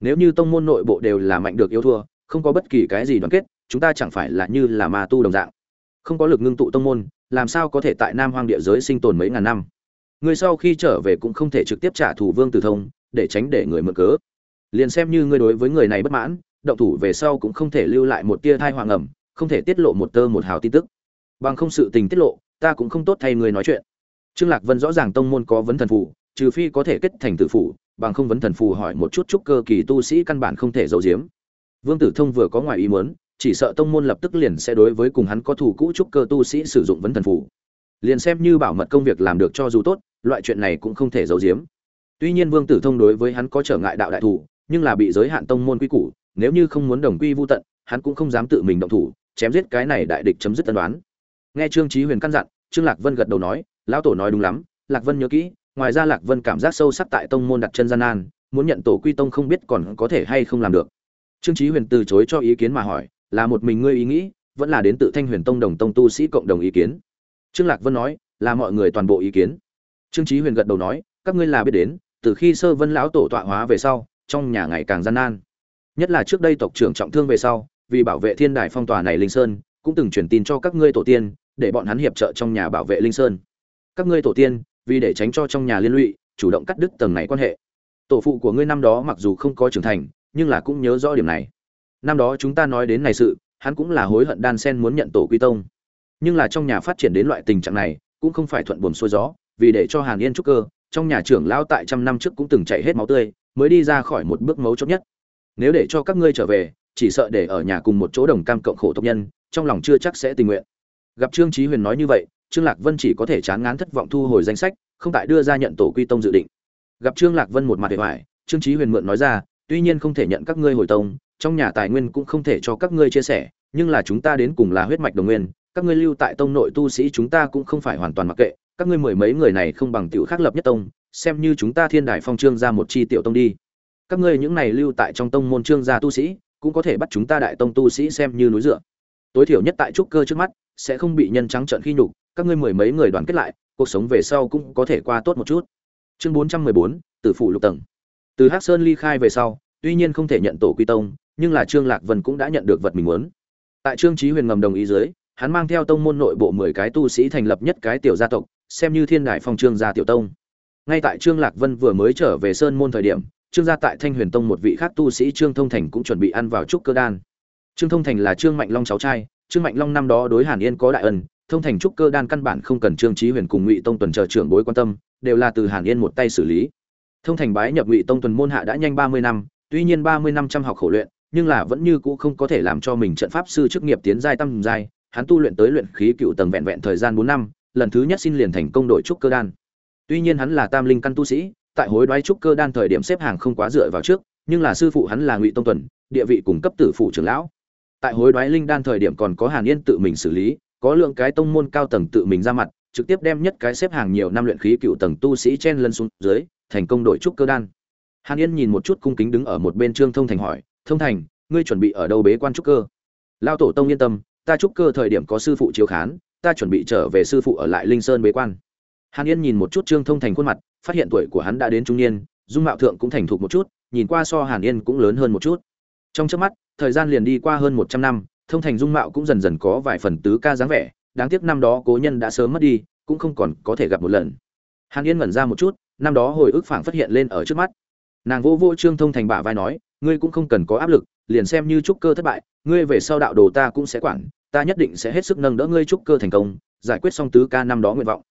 Nếu như tông môn nội bộ đều là mạnh được yêu thua, không có bất kỳ cái gì đoàn kết, chúng ta chẳng phải là như là ma tu đồng dạng. Không có lực ngưng tụ tông môn, làm sao có thể tại nam hoang địa giới sinh tồn mấy ngàn năm? Người sau khi trở về cũng không thể trực tiếp trả thù vương tử thông, để tránh để người mượn cớ. Liền xem như ngươi đối với người này bất mãn, động thủ về sau cũng không thể lưu lại một tia thai hoàng ẩm không thể tiết lộ một tơ một hào tin tức. Bằng không sự tình tiết lộ, ta cũng không tốt thay người nói chuyện. Trương lạc vân rõ ràng tông môn có vấn thần phủ trừ phi có thể kết thành tử phủ bằng không vấn thần phù hỏi một chút chút cơ kỳ tu sĩ căn bản không thể giấu giếm. Vương tử thông vừa có ngoài ý muốn, chỉ sợ tông môn lập tức liền sẽ đối với cùng hắn có thủ cũ trúc cơ tu sĩ sử dụng vấn thần phù. Liền xem như bảo mật công việc làm được cho dù tốt, loại chuyện này cũng không thể giấu giếm. Tuy nhiên vương tử thông đối với hắn có trở ngại đạo đại thủ, nhưng là bị giới hạn tông môn quy củ, nếu như không muốn đồng quy vu tận, hắn cũng không dám tự mình động thủ, chém giết cái này đại địch chấm dứt tân đoán. Nghe trương trí huyền căn dặn, trương lạc vân gật đầu nói, lão tổ nói đúng lắm, lạc vân nhớ kỹ ngoài ra lạc vân cảm giác sâu sắc tại tông môn đặt chân gian nan, muốn nhận tổ quy tông không biết còn có thể hay không làm được. Trương trí huyền từ chối cho ý kiến mà hỏi, là một mình ngươi ý nghĩ, vẫn là đến tự thanh huyền tông đồng tông tu sĩ cộng đồng ý kiến? Trương lạc vân nói, là mọi người toàn bộ ý kiến. Trương trí huyền gật đầu nói, các ngươi là biết đến, từ khi sơ vân lão tổ tọa hóa về sau, trong nhà ngày càng gian nan. Nhất là trước đây tộc trưởng trọng thương về sau, vì bảo vệ thiên đài phong tòa này linh sơn, cũng từng truyền tin cho các ngươi tổ tiên, để bọn hắn hiệp trợ trong nhà bảo vệ linh sơn. Các ngươi tổ tiên vì để tránh cho trong nhà liên lụy, chủ động cắt đứt tầng này quan hệ. Tổ phụ của ngươi năm đó mặc dù không có trưởng thành, nhưng là cũng nhớ rõ điểm này. Năm đó chúng ta nói đến này sự, hắn cũng là hối hận đan sen muốn nhận tổ quy tông. Nhưng là trong nhà phát triển đến loại tình trạng này, cũng không phải thuận buồm xuôi gió, vì để cho hàn yên trúc cơ, trong nhà trưởng lão tại trăm năm trước cũng từng chạy hết máu tươi, mới đi ra khỏi một bước mấu chốt nhất. Nếu để cho các ngươi trở về, chỉ sợ để ở nhà cùng một chỗ đồng cam cộng khổ tộc nhân, trong lòng chưa chắc sẽ tình nguyện. Gặp trương chí huyền nói như vậy trương lạc vân chỉ có thể chán ngán thất vọng thu hồi danh sách, không tại đưa ra nhận tổ quy tông dự định. Gặp trương lạc vân một mặt hệ hoại trương trí huyền mượn nói ra, tuy nhiên không thể nhận các ngươi hồi tông, trong nhà tài nguyên cũng không thể cho các ngươi chia sẻ, nhưng là chúng ta đến cùng là huyết mạch đồng nguyên, các ngươi lưu tại tông nội tu sĩ chúng ta cũng không phải hoàn toàn mặc kệ, các ngươi mười mấy người này không bằng tiểu khác lập nhất tông, xem như chúng ta thiên đài phong trương ra một chi tiểu tông đi. Các ngươi những này lưu tại trong tông môn trương gia tu sĩ, cũng có thể bắt chúng ta đại tông tu sĩ xem như núi dựa. Tối thiểu nhất tại trúc cơ trước mắt, sẽ không bị nhân trắng trợn khi nhục các ngươi mười mấy người đoàn kết lại, cuộc sống về sau cũng có thể qua tốt một chút. Chương bốn trăm mười bốn, tử phụ lục tầng. Từ hắc sơn ly khai về sau, tuy nhiên không thể nhận tổ quy tông, nhưng là trương lạc vân cũng đã nhận được vật mình muốn. Tại trương trí huyền ngầm đồng ý dưới, hắn mang theo tông môn nội bộ mười cái tu sĩ thành lập nhất cái tiểu gia tộc, xem như thiên đại phong trương gia tiểu tông. Ngay tại trương lạc vân vừa mới trở về sơn môn thời điểm, trương gia tại thanh huyền tông một vị khác tu sĩ trương thông thành cũng chuẩn bị ăn vào trúc cơ đan. Trương thông thành là trương mạnh long cháu trai, trương mạnh long năm đó đối hàn yên có đại ân thông thành trúc cơ đan căn bản không cần trương trí huyền cùng ngụy tông tuần chờ trưởng bối quan tâm, đều là từ hàn yên một tay xử lý. Thông thành bái nhập ngụy tông tuần môn hạ đã nhanh ba mươi năm, tuy nhiên ba mươi năm trăm học khổ luyện, nhưng là vẫn như cũ không có thể làm cho mình trận pháp sư chức nghiệp tiến giai tăng giai, hắn tu luyện tới luyện khí cựu tầng vẹn vẹn thời gian bốn năm, lần thứ nhất xin liền thành công đội trúc cơ đan. Tuy nhiên hắn là tam linh căn tu sĩ, tại hối đoái trúc cơ đan thời điểm xếp hàng không quá dựa vào trước, nhưng là sư phụ hắn là ngụy tông tuần, địa vị cùng cấp tử phụ trưởng lão. Tại hối đoái linh đan thời điểm còn có hàn yên tự mình xử lý có lượng cái tông môn cao tầng tự mình ra mặt, trực tiếp đem nhất cái xếp hàng nhiều năm luyện khí cựu tầng tu sĩ chen lân xuống dưới, thành công đội trúc cơ đan. Hàn yên nhìn một chút cung kính đứng ở một bên trương thông thành hỏi, thông thành, ngươi chuẩn bị ở đâu bế quan trúc cơ? Lao tổ tông yên tâm, ta trúc cơ thời điểm có sư phụ chiếu khán, ta chuẩn bị trở về sư phụ ở lại linh sơn bế quan. Hàn yên nhìn một chút trương thông thành khuôn mặt, phát hiện tuổi của hắn đã đến trung niên, dung mạo thượng cũng thành thục một chút, nhìn qua so hàn yên cũng lớn hơn một chút. Trong chớp mắt, thời gian liền đi qua hơn một trăm năm thông thành dung mạo cũng dần dần có vài phần tứ ca dáng vẻ, đáng tiếc năm đó cố nhân đã sớm mất đi, cũng không còn có thể gặp một lần. Hàn yên ngẩn ra một chút, năm đó hồi ức phảng phát hiện lên ở trước mắt. Nàng vô vô trương thông thành bả vai nói, ngươi cũng không cần có áp lực, liền xem như trúc cơ thất bại, ngươi về sau đạo đồ ta cũng sẽ quản, ta nhất định sẽ hết sức nâng đỡ ngươi trúc cơ thành công, giải quyết xong tứ ca năm đó nguyện vọng.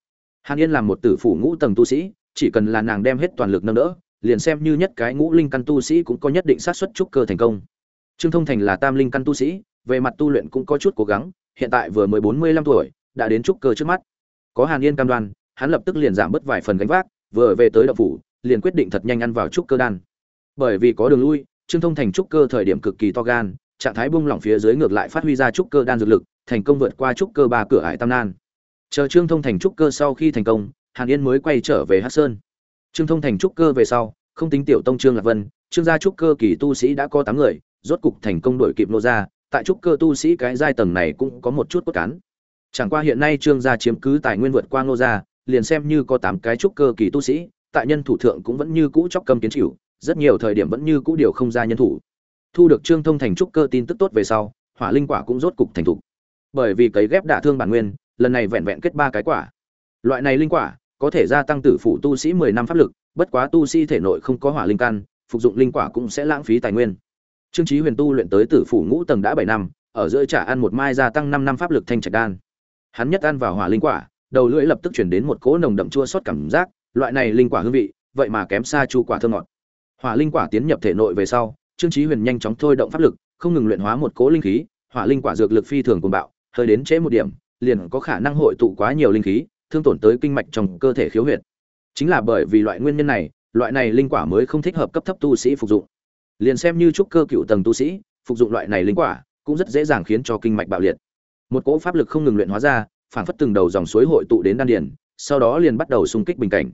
Hàn yên làm một tử phủ ngũ tầng tu sĩ, chỉ cần là nàng đem hết toàn lực nâng đỡ, liền xem như nhất cái ngũ linh căn tu sĩ cũng có nhất định sát xuất trúc cơ thành công. Trương thông thành là tam linh căn tu sĩ về mặt tu luyện cũng có chút cố gắng, hiện tại vừa mới bốn mươi lăm tuổi, đã đến trúc cơ trước mắt. Có hàn yên cam đoan, hắn lập tức liền giảm bớt vài phần gánh vác, vừa về tới động phủ, liền quyết định thật nhanh ăn vào trúc cơ đan. Bởi vì có đường lui, trương thông thành trúc cơ thời điểm cực kỳ to gan, trạng thái buông lỏng phía dưới ngược lại phát huy ra trúc cơ đan dược lực, thành công vượt qua trúc cơ ba cửa ải tam nan. Chờ trương thông thành trúc cơ sau khi thành công, hàn yên mới quay trở về hắc sơn. Trương thông thành trúc cơ về sau, không tính tiểu tông trương lạc vân, trương gia trúc cơ kỳ tu sĩ đã có tám người, rốt cục thành công đổi kịp nô gia tại trúc cơ tu sĩ cái giai tầng này cũng có một chút cốt cán. Chẳng qua hiện nay trương gia chiếm cứ tài nguyên vượt qua nô gia, liền xem như có tám cái trúc cơ kỳ tu sĩ, tại nhân thủ thượng cũng vẫn như cũ chóc cầm kiến chịu, rất nhiều thời điểm vẫn như cũ điều không ra nhân thủ. Thu được trương thông thành trúc cơ tin tức tốt về sau, hỏa linh quả cũng rốt cục thành thục. Bởi vì cấy ghép đả thương bản nguyên, lần này vẹn vẹn kết ba cái quả. Loại này linh quả có thể gia tăng tử phụ tu sĩ mười năm pháp lực, bất quá tu sĩ thể nội không có hỏa linh căn, phục dụng linh quả cũng sẽ lãng phí tài nguyên trương Chí huyền tu luyện tới tử phủ ngũ tầng đã bảy năm, ở giữa trả ăn một mai gia tăng năm năm pháp lực thanh trạch đan. Hắn nhất ăn vào hỏa linh quả, đầu lưỡi lập tức chuyển đến một cỗ nồng đậm chua xót cảm giác, loại này linh quả hương vị, vậy mà kém xa chu quả thơm ngọt. Hỏa linh quả tiến nhập thể nội về sau, trương Chí huyền nhanh chóng thôi động pháp lực, không ngừng luyện hóa một cỗ linh khí, hỏa linh quả dược lực phi thường cuồng bạo, hơi đến trễ một điểm, liền có khả năng hội tụ quá nhiều linh khí, thương tổn tới kinh mạch trong cơ thể khiếu huyệt. Chính là bởi vì loại nguyên nhân này, loại này linh quả mới không thích hợp cấp thấp tu sĩ phục dụng liền xem như trúc cơ cựu tầng tu sĩ, phục dụng loại này linh quả, cũng rất dễ dàng khiến cho kinh mạch bạo liệt. Một cỗ pháp lực không ngừng luyện hóa ra phản phất từng đầu dòng suối hội tụ đến đan điền, sau đó liền bắt đầu xung kích bình cảnh.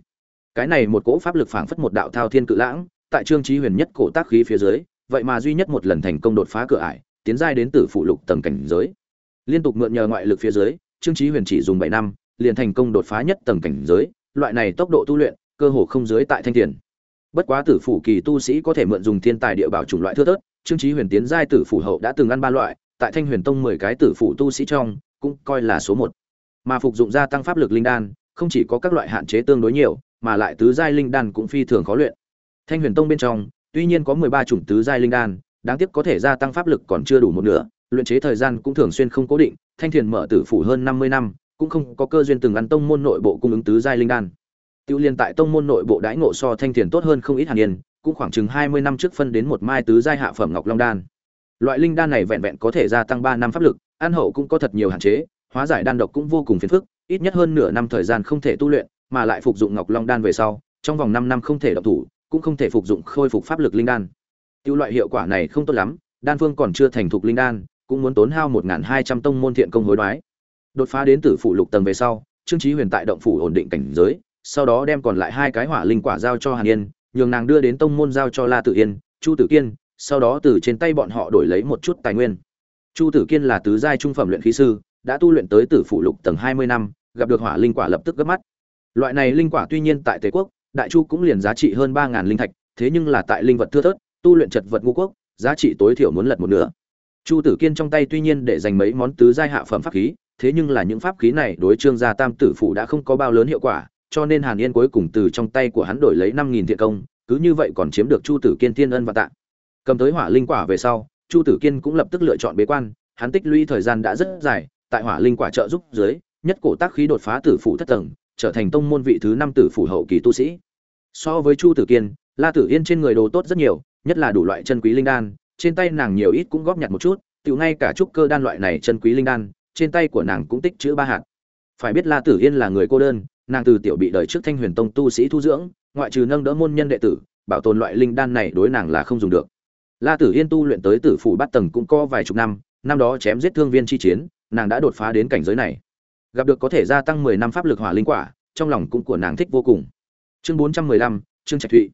Cái này một cỗ pháp lực phảng phất một đạo thao thiên cự lãng, tại trương trí huyền nhất cổ tác khí phía dưới, vậy mà duy nhất một lần thành công đột phá cửa ải, tiến giai đến tử phụ lục tầng cảnh giới. Liên tục mượn nhờ ngoại lực phía dưới, trương trí huyền chỉ dùng bảy năm, liền thành công đột phá nhất tầng cảnh giới, loại này tốc độ tu luyện, cơ hồ không dưới tại thanh tiền bất quá tử phủ kỳ tu sĩ có thể mượn dùng thiên tài địa bảo chủng loại thưa thớt, trương trí huyền tiến giai tử phủ hậu đã từng ăn ba loại, tại thanh huyền tông mười cái tử phủ tu sĩ trong, cũng coi là số một. Mà phục dụng gia tăng pháp lực linh đan, không chỉ có các loại hạn chế tương đối nhiều, mà lại tứ giai linh đan cũng phi thường khó luyện. Thanh huyền tông bên trong, tuy nhiên có mười ba chủng tứ giai linh đan, đáng tiếc có thể gia tăng pháp lực còn chưa đủ một nửa, luyện chế thời gian cũng thường xuyên không cố định, thanh thiền mở tử phủ hơn năm mươi năm, cũng không có cơ duyên từng ăn tông môn nội bộ cung ứng tứ giai linh đan tiêu liên tại tông môn nội bộ đãi ngộ so thanh thiền tốt hơn không ít hàn yên, cũng khoảng chừng hai mươi năm trước phân đến một mai tứ giai hạ phẩm ngọc long đan. Loại linh đan này vẹn vẹn có thể gia tăng ba năm pháp lực, an hậu cũng có thật nhiều hạn chế, hóa giải đan độc cũng vô cùng phiền phức, ít nhất hơn nửa năm thời gian không thể tu luyện, mà lại phục dụng ngọc long đan về sau, trong vòng năm năm không thể động thủ, cũng không thể phục dụng khôi phục pháp lực linh đan. Tiêu loại hiệu quả này không tốt lắm, đan phương còn chưa thành thục linh đan, cũng muốn tốn hao một hai trăm tông môn thiện công hối đoái. Đột phá đến tử phụ lục tầng về sau, trương chí huyền tại động phủ ổn định cảnh giới sau đó đem còn lại hai cái hỏa linh quả giao cho hàn yên, nhường nàng đưa đến tông môn giao cho la tử yên, chu tử kiên, sau đó từ trên tay bọn họ đổi lấy một chút tài nguyên. Chu tử kiên là tứ giai trung phẩm luyện khí sư, đã tu luyện tới tử phụ lục tầng hai mươi năm, gặp được hỏa linh quả lập tức gấp mắt. Loại này linh quả tuy nhiên tại tề quốc, đại chu cũng liền giá trị hơn ba ngàn linh thạch, thế nhưng là tại linh vật thưa thớt, tu luyện chật vật ngũ quốc, giá trị tối thiểu muốn lật một nửa. Chu tử kiên trong tay tuy nhiên để dành mấy món tứ giai hạ phẩm pháp khí, thế nhưng là những pháp khí này đối trương gia tam tử phủ đã không có bao lớn hiệu quả cho nên hàn yên cuối cùng từ trong tay của hắn đổi lấy năm nghìn thiện công, cứ như vậy còn chiếm được chu tử kiên thiên ân và tạ. Cầm tới hỏa linh quả về sau, chu tử kiên cũng lập tức lựa chọn bế quan, hắn tích lũy thời gian đã rất dài, tại hỏa linh quả trợ giúp dưới, nhất cổ tác khí đột phá tử phủ thất tầng, trở thành tông môn vị thứ năm tử phủ hậu kỳ tu sĩ. So với chu tử kiên, la tử yên trên người đồ tốt rất nhiều, nhất là đủ loại chân quý linh đan, trên tay nàng nhiều ít cũng góp nhặt một chút tiểu ngay cả trúc cơ đan loại này chân quý linh đan, trên tay của nàng cũng tích chữ ba hạt. Phải biết la tử yên là người cô đơn nàng từ tiểu bị đời trước thanh huyền tông tu sĩ thu dưỡng, ngoại trừ nâng đỡ môn nhân đệ tử, bảo tồn loại linh đan này đối nàng là không dùng được. La tử yên tu luyện tới tử phủ bát tầng cũng có vài chục năm năm đó chém giết thương viên chi chiến, nàng đã đột phá đến cảnh giới này. Gặp được có thể gia tăng mười năm pháp lực hỏa linh quả, trong lòng cũng của nàng thích vô cùng. Chương bốn trăm mười lăm, trương trạch thụy.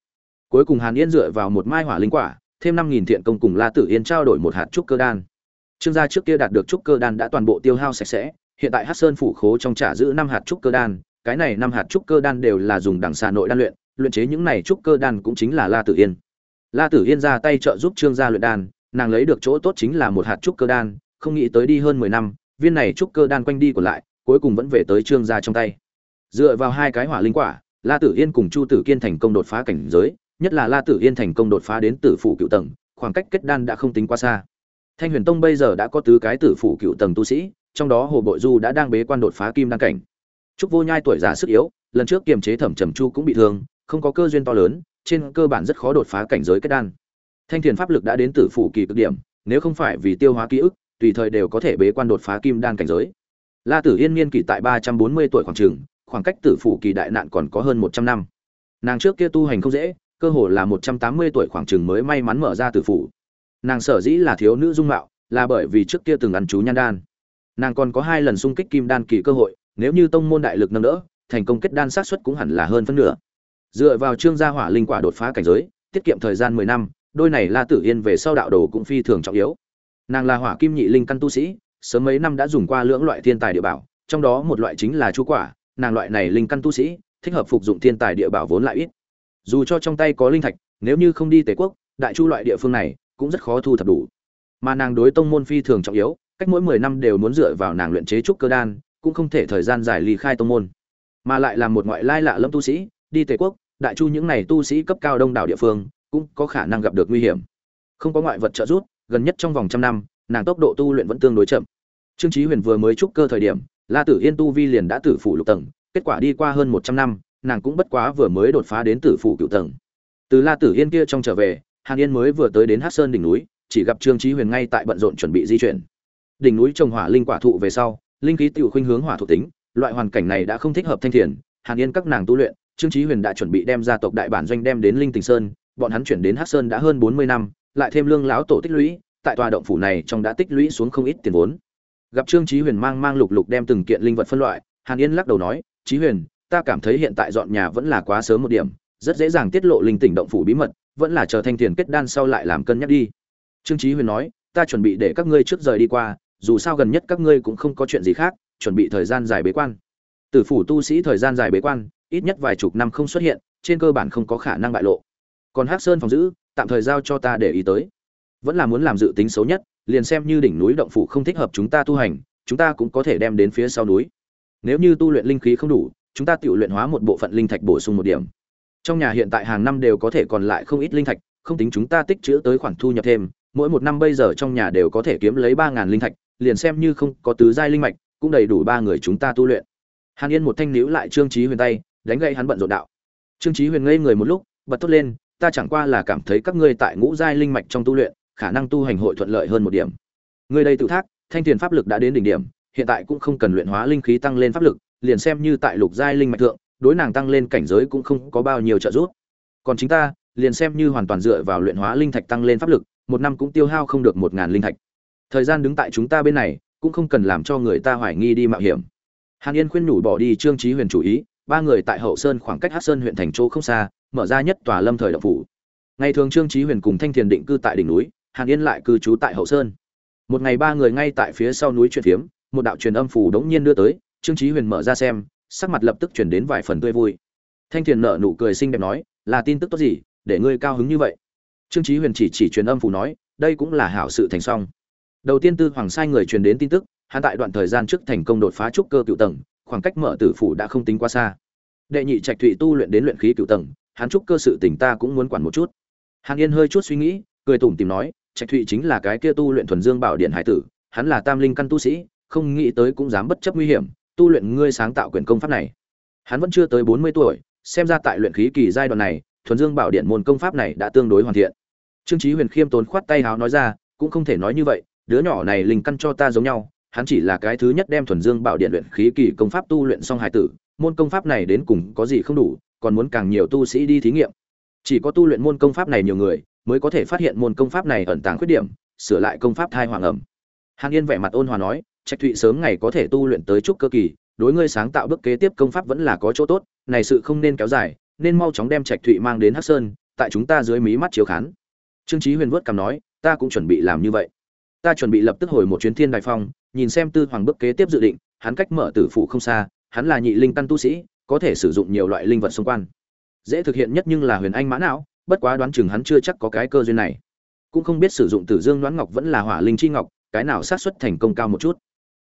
Cuối cùng hàn yên dựa vào một mai hỏa linh quả, thêm năm nghìn thiện công cùng la tử yên trao đổi một hạt trúc cơ đan. Trương gia trước kia đạt được trúc cơ đan đã toàn bộ tiêu hao sạch sẽ, hiện tại hát sơn phủ khố trong trả giữ năm hạt trúc cơ đan cái này năm hạt trúc cơ đan đều là dùng đằng xà nội đan luyện luyện chế những này trúc cơ đan cũng chính là la tử yên. La tử yên ra tay trợ giúp trương gia luyện đan, nàng lấy được chỗ tốt chính là một hạt trúc cơ đan, không nghĩ tới đi hơn mười năm, viên này trúc cơ đan quanh đi còn lại, cuối cùng vẫn về tới trương gia trong tay. Dựa vào hai cái hỏa linh quả, la tử yên cùng chu tử kiên thành công đột phá cảnh giới, nhất là la tử yên thành công đột phá đến tử phủ cựu tầng, khoảng cách kết đan đã không tính quá xa. Thanh huyền tông bây giờ đã có tứ cái tử phủ cựu tầng tu sĩ, trong đó hồ bội du đã đang bế quan đột phá kim đan cảnh trúc vô nhai tuổi già sức yếu, lần trước kiềm chế thẩm trầm chu cũng bị thương, không có cơ duyên to lớn, trên cơ bản rất khó đột phá cảnh giới kết đan. Thanh thiền pháp lực đã đến tử phủ kỳ cực điểm, nếu không phải vì tiêu hóa ký ức, tùy thời đều có thể bế quan đột phá kim đan cảnh giới. La tử yên niên kỳ tại ba trăm bốn mươi tuổi khoảng trường khoảng cách tử phủ kỳ đại nạn còn có hơn một trăm năm. Nàng trước kia tu hành không dễ, cơ hồ là một trăm tám mươi tuổi khoảng trường mới may mắn mở ra tử phủ. Nàng sở dĩ là thiếu nữ dung mạo, là bởi vì trước kia từng ăn chú nhan đan. Nàng còn có hai lần xung kích kim đan kỳ cơ hội nếu như tông môn đại lực nâng đỡ, thành công kết đan sát xuất cũng hẳn là hơn phân nửa. Dựa vào trương gia hỏa linh quả đột phá cảnh giới, tiết kiệm thời gian mười năm, đôi này la tử yên về sau đạo đồ cũng phi thường trọng yếu. Nàng là hỏa kim nhị linh căn tu sĩ, sớm mấy năm đã dùng qua lưỡng loại thiên tài địa bảo, trong đó một loại chính là chu quả, nàng loại này linh căn tu sĩ, thích hợp phục dụng thiên tài địa bảo vốn lại ít. Dù cho trong tay có linh thạch, nếu như không đi tề quốc, đại chu loại địa phương này cũng rất khó thu thập đủ. Mà nàng đối tông môn phi thường trọng yếu, cách mỗi mười năm đều muốn dựa vào nàng luyện chế trúc cơ đan cũng không thể thời gian dài ly khai tông môn, mà lại là một ngoại lai lạ lâm tu sĩ, đi tề quốc, đại chu những này tu sĩ cấp cao đông đảo địa phương, cũng có khả năng gặp được nguy hiểm. Không có ngoại vật trợ giúp, gần nhất trong vòng trăm năm, nàng tốc độ tu luyện vẫn tương đối chậm. Trương chí huyền vừa mới trúc cơ thời điểm, la tử yên tu vi liền đã tử phủ lục tầng, kết quả đi qua hơn một trăm năm, nàng cũng bất quá vừa mới đột phá đến tử phủ cựu tầng. Từ la tử yên kia trong trở về, hàn yên mới vừa tới đến hát sơn đỉnh núi, chỉ gặp trương chí huyền ngay tại bận rộn chuẩn bị di chuyển. Đỉnh núi trồng hỏa linh quả thụ về sau linh khí tiểu khuynh hướng hỏa thuộc tính, loại hoàn cảnh này đã không thích hợp thanh thiền, hàn yên các nàng tu luyện, trương chí huyền đã chuẩn bị đem gia tộc đại bản doanh đem đến linh tình sơn, bọn hắn chuyển đến hát sơn đã hơn bốn mươi năm, lại thêm lương lão tổ tích lũy, tại tòa động phủ này trong đã tích lũy xuống không ít tiền vốn. Gặp trương chí huyền mang mang lục lục đem từng kiện linh vật phân loại, hàn yên lắc đầu nói, chí huyền, ta cảm thấy hiện tại dọn nhà vẫn là quá sớm một điểm, rất dễ dàng tiết lộ linh tỉnh động phủ bí mật, vẫn là chờ thanh tiền kết đan sau lại làm cân nhắc đi. Trương chí huyền nói, ta chuẩn bị để các ngươi trước rời đi qua dù sao gần nhất các ngươi cũng không có chuyện gì khác, chuẩn bị thời gian dài bế quan. Tử phủ tu sĩ thời gian dài bế quan, ít nhất vài chục năm không xuất hiện, trên cơ bản không có khả năng bại lộ. Còn hắc sơn phòng giữ, tạm thời giao cho ta để ý tới. Vẫn là muốn làm dự tính xấu nhất, liền xem như đỉnh núi động phủ không thích hợp chúng ta tu hành, chúng ta cũng có thể đem đến phía sau núi. Nếu như tu luyện linh khí không đủ, chúng ta tự luyện hóa một bộ phận linh thạch bổ sung một điểm. Trong nhà hiện tại hàng năm đều có thể còn lại không ít linh thạch, không tính chúng ta tích trữ tới khoản thu nhập thêm, mỗi một năm bây giờ trong nhà đều có thể kiếm lấy ba ngàn linh thạch liền xem như không có tứ giai linh mạch, cũng đầy đủ ba người chúng ta tu luyện. Hàn yên một thanh níu lại trương trí huyền tay, đánh gậy hắn bận rộn đạo. Trương trí huyền ngây người một lúc, bật tốt lên, ta chẳng qua là cảm thấy các ngươi tại ngũ giai linh mạch trong tu luyện, khả năng tu hành hội thuận lợi hơn một điểm. Ngươi đây tự thác, thanh tiền pháp lực đã đến đỉnh điểm, hiện tại cũng không cần luyện hóa linh khí tăng lên pháp lực, liền xem như tại lục giai linh mạch thượng, đối nàng tăng lên cảnh giới cũng không có bao nhiêu trợ giúp. Còn chính ta, liền xem như hoàn toàn dựa vào luyện hóa linh thạch tăng lên pháp lực, một năm cũng tiêu hao không được một ngàn linh thạch thời gian đứng tại chúng ta bên này, cũng không cần làm cho người ta hoài nghi đi mạo hiểm. Hàn yên khuyên nhủ bỏ đi trương trí huyền chủ ý, ba người tại hậu sơn khoảng cách hát sơn huyện thành châu không xa, mở ra nhất tòa lâm thời động phủ. Ngày thường trương trí huyền cùng thanh thiền định cư tại đỉnh núi, hàn yên lại cư trú tại hậu sơn. Một ngày ba người ngay tại phía sau núi truyền phiếm, một đạo truyền âm phủ đống nhiên đưa tới, trương trí huyền mở ra xem, sắc mặt lập tức chuyển đến vài phần tươi vui. Thanh thiền nở nụ cười xinh đẹp nói, là tin tức tốt gì, để ngươi cao hứng như vậy? Trương trí huyền chỉ chỉ truyền âm phủ nói, đây cũng là hảo sự thành song đầu tiên tư hoàng sai người truyền đến tin tức, hắn tại đoạn thời gian trước thành công đột phá trúc cơ cựu tầng, khoảng cách mở tử phủ đã không tính quá xa. Đệ nhị trạch thụy tu luyện đến luyện khí cựu tầng, hắn trúc cơ sự tỉnh ta cũng muốn quản một chút. Hàn yên hơi chút suy nghĩ, cười tủm tìm nói, trạch thụy chính là cái kia tu luyện thuần dương bảo điện hải tử, hắn là tam linh căn tu sĩ, không nghĩ tới cũng dám bất chấp nguy hiểm, tu luyện ngươi sáng tạo quyền công pháp này. Hắn vẫn chưa tới bốn mươi tuổi, xem ra tại luyện khí kỳ giai đoạn này, thuần dương bảo điện môn công pháp này đã tương đối hoàn thiện. Trương chí huyền khiêm tốn khoát tay háo nói ra, cũng không thể nói như vậy đứa nhỏ này linh căn cho ta giống nhau, hắn chỉ là cái thứ nhất đem thuần dương bảo điện luyện khí kỳ công pháp tu luyện xong hải tử, môn công pháp này đến cùng có gì không đủ, còn muốn càng nhiều tu sĩ đi thí nghiệm. Chỉ có tu luyện môn công pháp này nhiều người, mới có thể phát hiện môn công pháp này ẩn tàng khuyết điểm, sửa lại công pháp thai hoàng ẩm. Hàn yên vẻ mặt ôn hòa nói, trạch thụy sớm ngày có thể tu luyện tới trúc cơ kỳ, đối ngươi sáng tạo bước kế tiếp công pháp vẫn là có chỗ tốt, này sự không nên kéo dài, nên mau chóng đem trạch thụy mang đến hắc sơn, tại chúng ta dưới mí mắt chiếu khán. Trương chí huyền vớt cằm nói, ta cũng chuẩn bị làm như vậy ta chuẩn bị lập tức hồi một chuyến thiên đại phong, nhìn xem tư hoàng bước kế tiếp dự định, hắn cách mở tử phụ không xa, hắn là nhị linh căn tu sĩ, có thể sử dụng nhiều loại linh vật xung quanh. Dễ thực hiện nhất nhưng là huyền anh mã não, bất quá đoán chừng hắn chưa chắc có cái cơ duyên này. Cũng không biết sử dụng tử dương đoán ngọc vẫn là hỏa linh chi ngọc, cái nào sát xuất thành công cao một chút.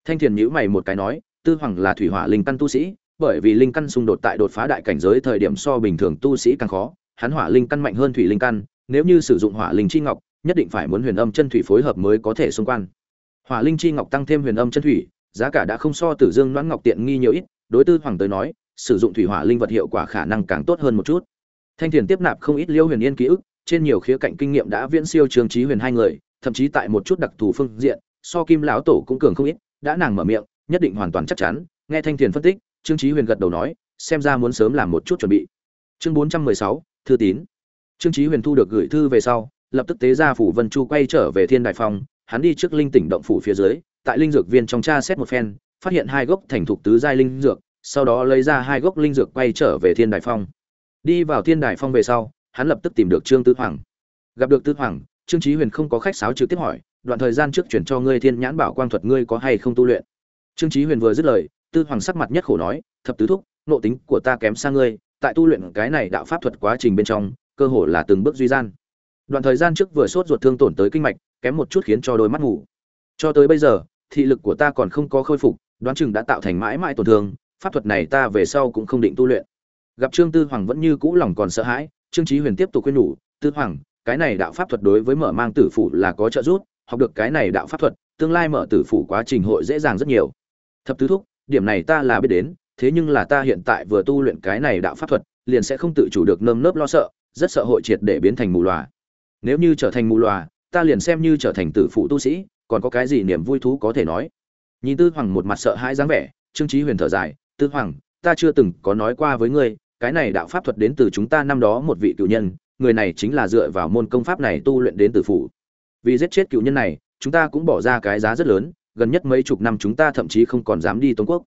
Thanh thiền nhữ mày một cái nói, tư hoàng là thủy hỏa linh căn tu sĩ, bởi vì linh căn xung đột tại đột phá đại cảnh giới thời điểm so bình thường tu sĩ càng khó, hắn hỏa linh căn mạnh hơn thủy linh căn, nếu như sử dụng hỏa linh chi ngọc nhất định phải muốn huyền âm chân thủy phối hợp mới có thể xung quan. Hỏa linh chi ngọc tăng thêm huyền âm chân thủy, giá cả đã không so tử dương Loan ngọc tiện nghi nhiều ít, đối tư hoàng tới nói, sử dụng thủy hỏa linh vật hiệu quả khả năng càng tốt hơn một chút. Thanh thiền tiếp nạp không ít liêu huyền yên ký ức, trên nhiều khía cạnh kinh nghiệm đã viễn siêu trường trí huyền hai người, thậm chí tại một chút đặc thù phương diện, so kim lão tổ cũng cường không ít, đã nàng mở miệng, nhất định hoàn toàn chắc chắn, nghe thanh thiền phân tích, trương trí huyền gật đầu nói, xem ra muốn sớm làm một chút chuẩn bị. Chương bốn trăm mười sáu, thư tín. Trương trí huyền thu được gửi thư về sau lập tức tế ra phủ vân chu quay trở về thiên đại phong, hắn đi trước linh tỉnh động phủ phía dưới, tại linh dược viên trong cha xét một phen, phát hiện hai gốc thành thục tứ giai linh dược, sau đó lấy ra hai gốc linh dược quay trở về thiên đại phong. Đi vào thiên đại phong về sau, hắn lập tức tìm được trương tư hoàng. Gặp được tư hoàng, trương chí huyền không có khách sáo trực tiếp hỏi, đoạn thời gian trước chuyển cho ngươi thiên nhãn bảo quang thuật ngươi có hay không tu luyện? Trương chí huyền vừa dứt lời, tư hoàng sắc mặt nhất khổ nói, thập tứ thúc, nộ tính của ta kém xa ngươi, tại tu luyện cái này đạo pháp thuật quá trình bên trong, cơ hồ là từng bước duy gian đoạn thời gian trước vừa sốt ruột thương tổn tới kinh mạch, kém một chút khiến cho đôi mắt ngủ. Cho tới bây giờ, thị lực của ta còn không có khôi phục, đoán chừng đã tạo thành mãi mãi tổn thương, pháp thuật này ta về sau cũng không định tu luyện. Gặp trương tư hoàng vẫn như cũ lòng còn sợ hãi, trương chí huyền tiếp tục khuyên nhủ, tư hoàng, cái này đạo pháp thuật đối với mở mang tử phủ là có trợ giúp, học được cái này đạo pháp thuật, tương lai mở tử phủ quá trình hội dễ dàng rất nhiều. Thập tứ thúc, điểm này ta là biết đến, thế nhưng là ta hiện tại vừa tu luyện cái này đạo pháp thuật, liền sẽ không tự chủ được nơm nớp lo sợ, rất sợ hội triệt để biến thành mù lòa nếu như trở thành mù lòa ta liền xem như trở thành tử phụ tu sĩ, còn có cái gì niềm vui thú có thể nói? Nhìn tư hoàng một mặt sợ hãi dáng vẻ, trương trí huyền thở dài, tư hoàng, ta chưa từng có nói qua với ngươi, cái này đạo pháp thuật đến từ chúng ta năm đó một vị cựu nhân, người này chính là dựa vào môn công pháp này tu luyện đến tử phụ. Vì giết chết cựu nhân này, chúng ta cũng bỏ ra cái giá rất lớn, gần nhất mấy chục năm chúng ta thậm chí không còn dám đi tống quốc.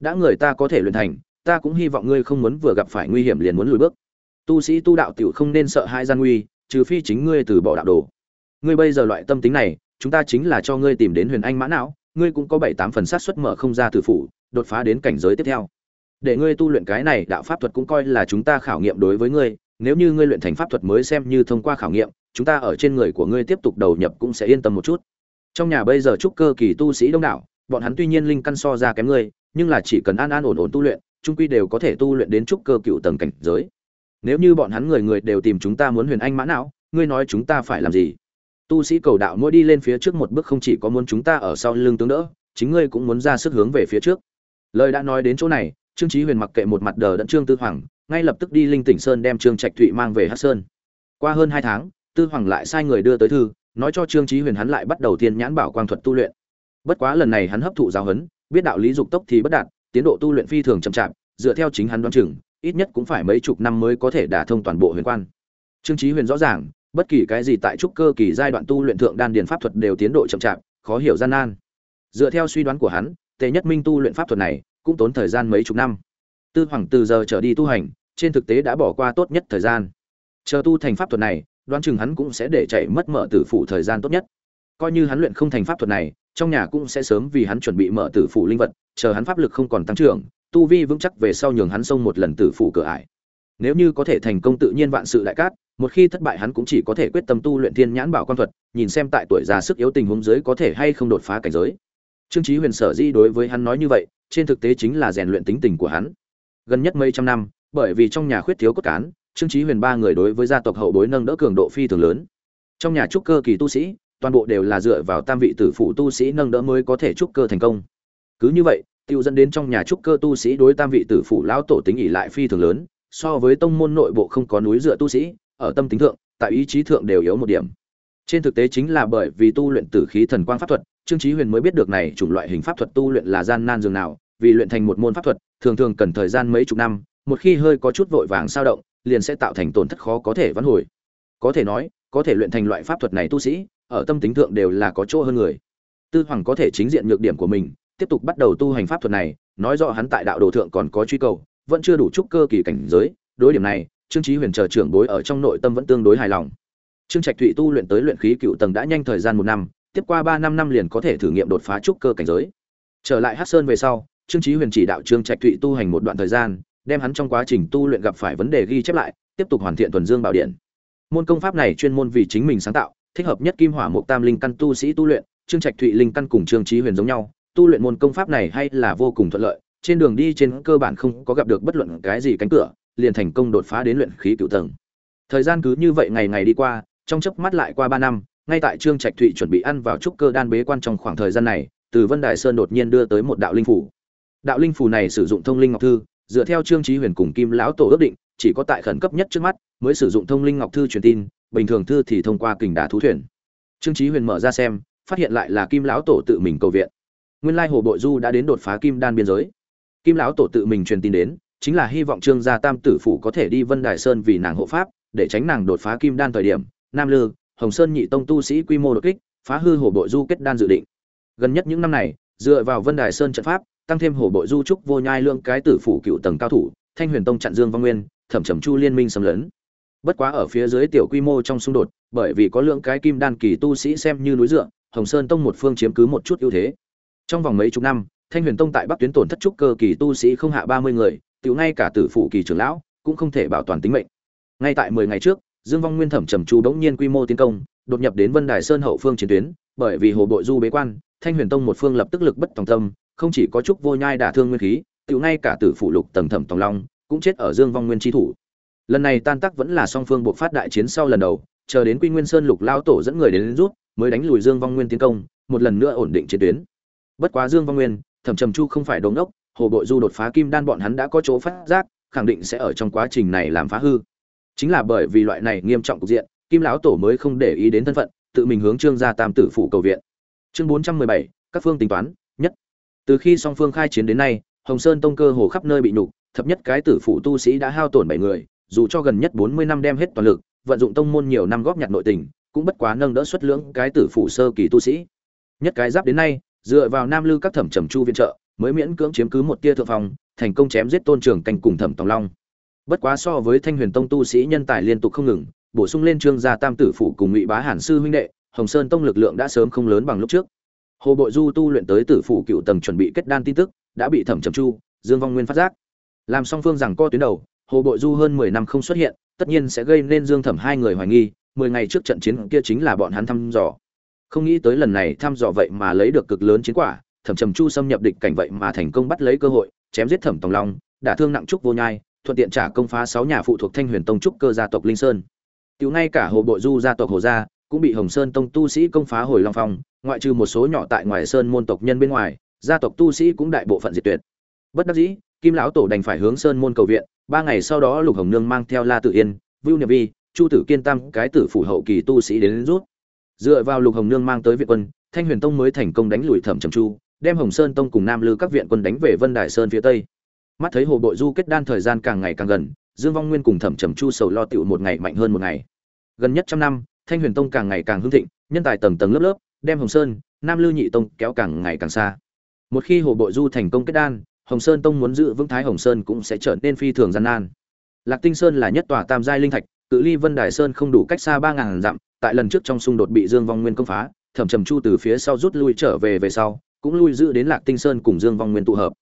Đã người ta có thể luyện thành, ta cũng hy vọng ngươi không muốn vừa gặp phải nguy hiểm liền muốn lùi bước. Tu sĩ tu đạo tiểu không nên sợ hai gian nguy trừ phi chính ngươi từ bỏ đạo đồ. Ngươi bây giờ loại tâm tính này, chúng ta chính là cho ngươi tìm đến huyền anh mã não, ngươi cũng có bảy tám phần sát suất mở không ra tử phủ, đột phá đến cảnh giới tiếp theo. Để ngươi tu luyện cái này, đạo pháp thuật cũng coi là chúng ta khảo nghiệm đối với ngươi, nếu như ngươi luyện thành pháp thuật mới xem như thông qua khảo nghiệm, chúng ta ở trên người của ngươi tiếp tục đầu nhập cũng sẽ yên tâm một chút. Trong nhà bây giờ trúc cơ kỳ tu sĩ đông đảo, bọn hắn tuy nhiên linh căn so ra kém ngươi, nhưng là chỉ cần an an ổn ổn tu luyện, trung quy đều có thể tu luyện đến trúc cơ cựu tầng cảnh giới nếu như bọn hắn người người đều tìm chúng ta muốn huyền anh mã não, ngươi nói chúng ta phải làm gì? Tu sĩ cầu đạo mỗi đi lên phía trước một bước không chỉ có muốn chúng ta ở sau lưng tướng đỡ, chính ngươi cũng muốn ra sức hướng về phía trước. Lời đã nói đến chỗ này, trương chí huyền mặc kệ một mặt đờ đẫn trương tư hoàng, ngay lập tức đi linh tỉnh sơn đem trương trạch thụy mang về Hát sơn. Qua hơn hai tháng, tư hoàng lại sai người đưa tới thư, nói cho trương chí huyền hắn lại bắt đầu tiên nhãn bảo quang thuật tu luyện. Bất quá lần này hắn hấp thụ giáo huấn, biết đạo lý dục tốc thì bất đạt, tiến độ tu luyện phi thường chậm chạp, dựa theo chính hắn đoán chừng ít nhất cũng phải mấy chục năm mới có thể đả thông toàn bộ huyền quan. Trương chí huyền rõ ràng, bất kỳ cái gì tại trúc cơ kỳ giai đoạn tu luyện thượng đan điền pháp thuật đều tiến độ chậm chạp, khó hiểu gian nan. Dựa theo suy đoán của hắn, tề nhất minh tu luyện pháp thuật này cũng tốn thời gian mấy chục năm. Tư hoàng từ giờ trở đi tu hành, trên thực tế đã bỏ qua tốt nhất thời gian. Chờ tu thành pháp thuật này, đoán chừng hắn cũng sẽ để chạy mất mở tử phủ thời gian tốt nhất. Coi như hắn luyện không thành pháp thuật này, trong nhà cũng sẽ sớm vì hắn chuẩn bị mở tử phủ linh vật, chờ hắn pháp lực không còn tăng trưởng tu vi vững chắc về sau nhường hắn xông một lần tử phủ cửa ải. Nếu như có thể thành công tự nhiên vạn sự đại cát, một khi thất bại hắn cũng chỉ có thể quyết tâm tu luyện thiên nhãn bảo quan thuật, nhìn xem tại tuổi già sức yếu tình huống dưới có thể hay không đột phá cảnh giới. Trương chí huyền sở di đối với hắn nói như vậy, trên thực tế chính là rèn luyện tính tình của hắn. Gần nhất mấy trăm năm, bởi vì trong nhà khuyết thiếu cốt cán, trương chí huyền ba người đối với gia tộc hậu bối nâng đỡ cường độ phi thường lớn. Trong nhà trúc cơ kỳ tu sĩ, toàn bộ đều là dựa vào tam vị tử phụ tu sĩ nâng đỡ mới có thể trúc cơ thành công. Cứ như vậy tiêu dẫn đến trong nhà trúc cơ tu sĩ đối tam vị tử phụ lão tổ tính ỷ lại phi thường lớn, so với tông môn nội bộ không có núi dựa tu sĩ, ở tâm tính thượng, tại ý chí thượng đều yếu một điểm. Trên thực tế chính là bởi vì tu luyện tử khí thần quang pháp thuật, trương chí huyền mới biết được này chủng loại hình pháp thuật tu luyện là gian nan dường nào, vì luyện thành một môn pháp thuật, thường thường cần thời gian mấy chục năm, một khi hơi có chút vội vàng sao động, liền sẽ tạo thành tổn thất khó có thể vãn hồi. Có thể nói, có thể luyện thành loại pháp thuật này tu sĩ, ở tâm tính thượng đều là có chỗ hơn người. Tư hoàng có thể chính diện nhược điểm của mình tiếp tục bắt đầu tu hành pháp thuật này, nói rõ hắn tại đạo đồ thượng còn có truy cầu, vẫn chưa đủ trúc cơ kỳ cảnh giới. Đối điểm này, trương chí huyền chờ trưởng bối ở trong nội tâm vẫn tương đối hài lòng. Trương trạch thụy tu luyện tới luyện khí cựu tầng đã nhanh thời gian một năm, tiếp qua ba năm năm liền có thể thử nghiệm đột phá trúc cơ cảnh giới. Trở lại hắc sơn về sau, trương chí huyền chỉ đạo trương trạch thụy tu hành một đoạn thời gian, đem hắn trong quá trình tu luyện gặp phải vấn đề ghi chép lại, tiếp tục hoàn thiện tuần dương bảo điện. Môn công pháp này chuyên môn vì chính mình sáng tạo, thích hợp nhất kim hỏa mục tam linh căn tu sĩ tu luyện. Trương trạch thụy linh căn cùng trương chí huyền giống nhau tu luyện môn công pháp này hay là vô cùng thuận lợi, trên đường đi trên cơ bản không có gặp được bất luận cái gì cánh cửa, liền thành công đột phá đến luyện khí cựu tầng. Thời gian cứ như vậy ngày ngày đi qua, trong chớp mắt lại qua ba năm, ngay tại trương trạch thụy chuẩn bị ăn vào trúc cơ đan bế quan trong khoảng thời gian này, từ vân đài sơn đột nhiên đưa tới một đạo linh phủ đạo linh phủ này sử dụng thông linh ngọc thư, dựa theo trương trí huyền cùng kim lão tổ ước định, chỉ có tại khẩn cấp nhất trước mắt mới sử dụng thông linh ngọc thư truyền tin, bình thường thư thì thông qua kình đà thú thuyền. Trương trí huyền mở ra xem, phát hiện lại là kim lão tổ tự mình cầu viện nguyên lai hồ bội du đã đến đột phá kim đan biên giới. Kim lão tổ tự mình truyền tin đến, chính là hy vọng trương gia tam tử phủ có thể đi vân đài sơn vì nàng hộ pháp, để tránh nàng đột phá kim đan thời điểm, nam lư, hồng sơn nhị tông tu sĩ quy mô đột kích, phá hư hồ bội du kết đan dự định. Gần nhất những năm này, dựa vào vân đài sơn trận pháp, tăng thêm hồ bội du trúc vô nhai lượng cái tử phủ cựu tầng cao thủ, thanh huyền tông chặn dương văn nguyên, thẩm trầm chu liên minh xâm lấn. Bất quá ở phía dưới tiểu quy mô trong xung đột, bởi vì có lượng cái kim đan kỳ tu sĩ xem như núi dựa, hồng sơn tông một phương chiếm cứ một chút ưu thế trong vòng mấy chục năm thanh huyền tông tại bắc tuyến tổn thất trúc cơ kỳ tu sĩ không hạ ba mươi người tiểu ngay cả tử phụ kỳ trưởng lão cũng không thể bảo toàn tính mệnh. Ngay tại mười ngày trước dương vong nguyên thẩm trầm chu bỗng nhiên quy mô tiến công đột nhập đến vân đài sơn hậu phương chiến tuyến bởi vì hồ bội du bế quan thanh huyền tông một phương lập tức lực bất tòng tâm không chỉ có trúc vô nhai đả thương nguyên khí tự ngay cả tử phụ lục tầng thẩm tòng long cũng chết ở dương vong nguyên tri thủ. Lần này tan tác vẫn là song phương buộc phát đại chiến sau lần đầu chờ đến quy nguyên sơn lục lao tổ dẫn người đến, đến rút mới đánh lùi dương vong nguyên tiến công một lần nữa ổn định chiến tuyến bất quá dương vong nguyên, thẩm trầm chu không phải đống đốc, hồ bội du đột phá kim đan bọn hắn đã có chỗ phát giác, khẳng định sẽ ở trong quá trình này làm phá hư. Chính là bởi vì loại này nghiêm trọng cục diện, kim lão tổ mới không để ý đến thân phận, tự mình hướng trương gia tam tử phủ cầu viện. Chương bốn trăm mười bảy, các phương tính toán, nhất. Từ khi song phương khai chiến đến nay, hồng sơn tông cơ hồ khắp nơi bị nhục, thập nhất cái tử phủ tu sĩ đã hao tổn bảy người, dù cho gần nhất bốn mươi năm đem hết toàn lực, vận dụng tông môn nhiều năm góp nhặt nội tình, cũng bất quá nâng đỡ xuất lưỡng cái tử phủ sơ kỳ tu sĩ. Nhất cái giáp đến nay dựa vào nam lư các thẩm trầm chu viện trợ, mới miễn cưỡng chiếm cứ một tia thượng phòng thành công chém giết tôn trưởng canh cùng thẩm tòng long. Bất quá so với thanh huyền tông tu sĩ nhân tài liên tục không ngừng, bổ sung lên trương gia tam tử phủ cùng ngụy bá hàn sư huynh đệ, hồng sơn tông lực lượng đã sớm không lớn bằng lúc trước. Hồ bội du tu luyện tới tử phủ cựu tầng chuẩn bị kết đan tin tức, đã bị thẩm trầm chu, dương vong nguyên phát giác. Làm song phương rằng co tuyến đầu, hồ bội du hơn mười năm không xuất hiện, tất nhiên sẽ gây nên dương thẩm hai người hoài nghi, mười ngày trước trận chiến kia chính là bọn hắn thăm dò không nghĩ tới lần này thăm dò vậy mà lấy được cực lớn chiến quả thẩm trầm chu xâm nhập địch cảnh vậy mà thành công bắt lấy cơ hội chém giết thẩm tòng long đả thương nặng trúc vô nhai thuận tiện trả công phá sáu nhà phụ thuộc thanh huyền tông trúc cơ gia tộc linh sơn. Cứu ngay cả hồ bội du gia tộc hồ gia cũng bị hồng sơn tông tu sĩ công phá hồi long phong ngoại trừ một số nhỏ tại ngoài sơn môn tộc nhân bên ngoài gia tộc tu sĩ cũng đại bộ phận diệt tuyệt. Bất đắc dĩ kim lão tổ đành phải hướng sơn môn cầu viện ba ngày sau đó lục hồng nương mang theo la tự yên vưu niệm vi chu tử kiên tam cái tử phủ hậu kỳ tu sĩ đến, đến rút dựa vào lục hồng nương mang tới viện quân, thanh huyền tông mới thành công đánh lùi thẩm trầm chu, đem hồng sơn tông cùng nam lư các viện quân đánh về vân đài sơn phía tây. Mắt thấy hồ bội du kết đan thời gian càng ngày càng gần, dương vong nguyên cùng thẩm trầm chu sầu lo tựu một ngày mạnh hơn một ngày. Gần nhất trăm năm, thanh huyền tông càng ngày càng hưng thịnh, nhân tài tầng tầng lớp lớp, đem hồng sơn, nam lư nhị tông kéo càng ngày càng xa. Một khi hồ bội du thành công kết đan, hồng sơn tông muốn giữ vững thái hồng sơn cũng sẽ trở nên phi thường gian nan. Lạc tinh sơn là nhất tòa tam giai linh thạch, cự ly vân đài sơn không đủ cách xa ba ngàn dặm tại lần trước trong xung đột bị dương vong nguyên công phá, thẩm trầm chu từ phía sau rút lui trở về về sau, cũng lui giữ đến lạc tinh sơn cùng dương vong nguyên tụ hợp.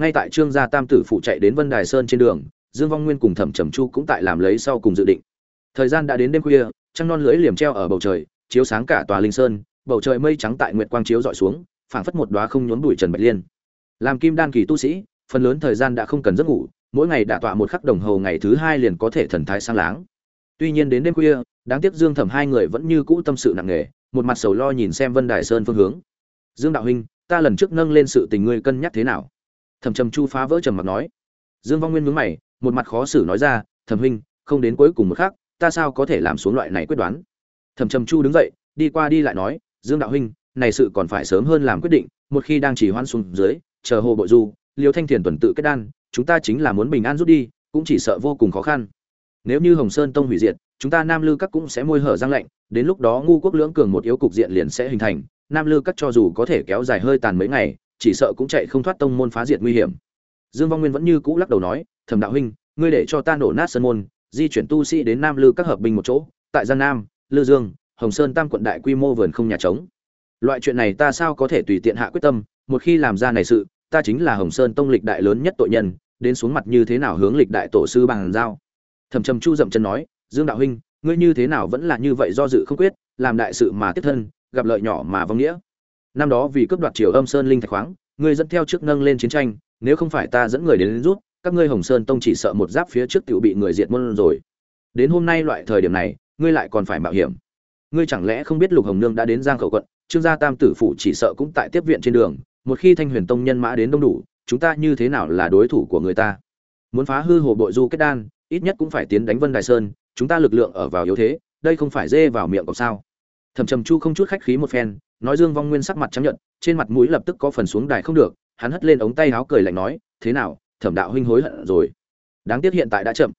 Ngay tại trương gia tam tử phụ chạy đến vân đài sơn trên đường, dương vong nguyên cùng thẩm trầm chu cũng tại làm lấy sau cùng dự định. Thời gian đã đến đêm khuya, trăng non lưỡi liềm treo ở bầu trời, chiếu sáng cả tòa linh sơn, bầu trời mây trắng tại nguyệt quang chiếu dọi xuống, phảng phất một đóa không nhốn bụi trần bạch liên. Làm kim đan kỳ tu sĩ, phần lớn thời gian đã không cần giấc ngủ, mỗi ngày đả tọa một khắc đồng hồ ngày thứ hai liền có thể thần thái sáng láng tuy nhiên đến đêm khuya, đáng tiếc dương thẩm hai người vẫn như cũ tâm sự nặng nề, một mặt sầu lo nhìn xem vân đài sơn phương hướng. Dương đạo huynh, ta lần trước nâng lên sự tình ngươi cân nhắc thế nào? Thẩm trầm chu phá vỡ trầm mặt nói. Dương vong nguyên mướn mày, một mặt khó xử nói ra, thẩm huynh, không đến cuối cùng một khắc, ta sao có thể làm xuống loại này quyết đoán? Thẩm trầm chu đứng dậy, đi qua đi lại nói, dương đạo huynh, này sự còn phải sớm hơn làm quyết định, một khi đang chỉ hoan xuống dưới, chờ hồ bội du, liêu thanh thiền tuần tự kết đan, chúng ta chính là muốn bình an rút đi, cũng chỉ sợ vô cùng khó khăn nếu như hồng sơn tông hủy diệt, chúng ta nam lư các cũng sẽ môi hở răng lạnh, đến lúc đó ngu quốc lưỡng cường một yếu cục diện liền sẽ hình thành. Nam lư các cho dù có thể kéo dài hơi tàn mấy ngày, chỉ sợ cũng chạy không thoát tông môn phá diệt nguy hiểm. Dương vong nguyên vẫn như cũ lắc đầu nói, thẩm đạo huynh, ngươi để cho ta nổ nát sơn môn, di chuyển tu sĩ đến nam lư các hợp binh một chỗ, tại giang nam, lư dương, hồng sơn tam quận đại quy mô vườn không nhà trống. Loại chuyện này ta sao có thể tùy tiện hạ quyết tâm, một khi làm ra này sự, ta chính là hồng sơn tông lịch đại lớn nhất tội nhân, đến xuống mặt như thế nào hướng lịch đại tổ sư bằng giao? Thầm trầm chu dậm chân nói dương đạo huynh ngươi như thế nào vẫn là như vậy do dự không quyết làm đại sự mà tiếp thân gặp lợi nhỏ mà vong nghĩa. Năm đó vì cướp đoạt triều âm sơn linh thạch khoáng ngươi dẫn theo trước nâng lên chiến tranh nếu không phải ta dẫn người đến, đến rút các ngươi hồng sơn tông chỉ sợ một giáp phía trước tiểu bị người diệt môn rồi. Đến hôm nay loại thời điểm này ngươi lại còn phải mạo hiểm. Ngươi chẳng lẽ không biết lục hồng nương đã đến giang khẩu quận trương gia tam tử phủ chỉ sợ cũng tại tiếp viện trên đường một khi thanh huyền tông nhân mã đến đông đủ chúng ta như thế nào là đối thủ của người ta? Muốn phá hư hồ bội du kết đan ít nhất cũng phải tiến đánh vân đài sơn, chúng ta lực lượng ở vào yếu thế, đây không phải dê vào miệng cọc sao? Thẩm trầm chu không chút khách khí một phen, nói dương vong nguyên sắc mặt trắng nhận trên mặt mũi lập tức có phần xuống đài không được, hắn hất lên ống tay áo cười lạnh nói, thế nào, thẩm đạo huynh hối hận rồi. Đáng tiếc hiện tại đã chậm.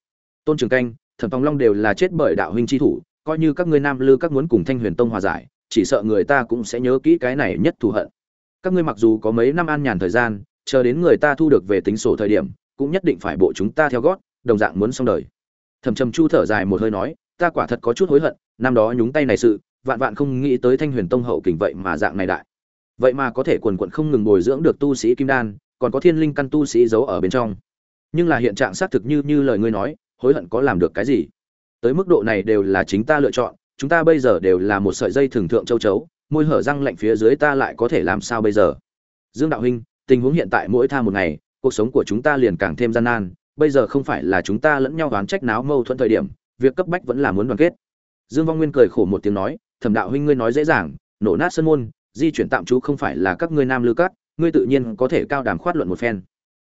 Tôn trường canh, thẩm tòng long đều là chết bởi đạo huynh chi thủ, coi như các ngươi nam lư các muốn cùng thanh huyền tông hòa giải, chỉ sợ người ta cũng sẽ nhớ kỹ cái này nhất thù hận. Các ngươi mặc dù có mấy năm an nhàn thời gian, chờ đến người ta thu được về tính sổ thời điểm, cũng nhất định phải bộ chúng ta theo gót đồng dạng muốn xong đời. Thẩm trầm chu thở dài một hơi nói, ta quả thật có chút hối hận, năm đó nhúng tay này sự, vạn vạn không nghĩ tới thanh huyền tông hậu kình vậy mà dạng này đại. Vậy mà có thể quần quận không ngừng bồi dưỡng được tu sĩ kim đan, còn có thiên linh căn tu sĩ giấu ở bên trong. Nhưng là hiện trạng xác thực như như lời ngươi nói, hối hận có làm được cái gì? Tới mức độ này đều là chính ta lựa chọn, chúng ta bây giờ đều là một sợi dây thường thượng châu chấu, môi hở răng lạnh phía dưới ta lại có thể làm sao bây giờ? Dương đạo huynh tình huống hiện tại mỗi tha một ngày, cuộc sống của chúng ta liền càng thêm gian nan bây giờ không phải là chúng ta lẫn nhau đoán trách náo mâu thuẫn thời điểm, việc cấp bách vẫn là muốn đoàn kết. Dương vong nguyên cười khổ một tiếng nói, thẩm đạo huynh ngươi nói dễ dàng, nổ nát sân môn, di chuyển tạm trú không phải là các ngươi nam lư cát ngươi tự nhiên có thể cao đàm khoát luận một phen.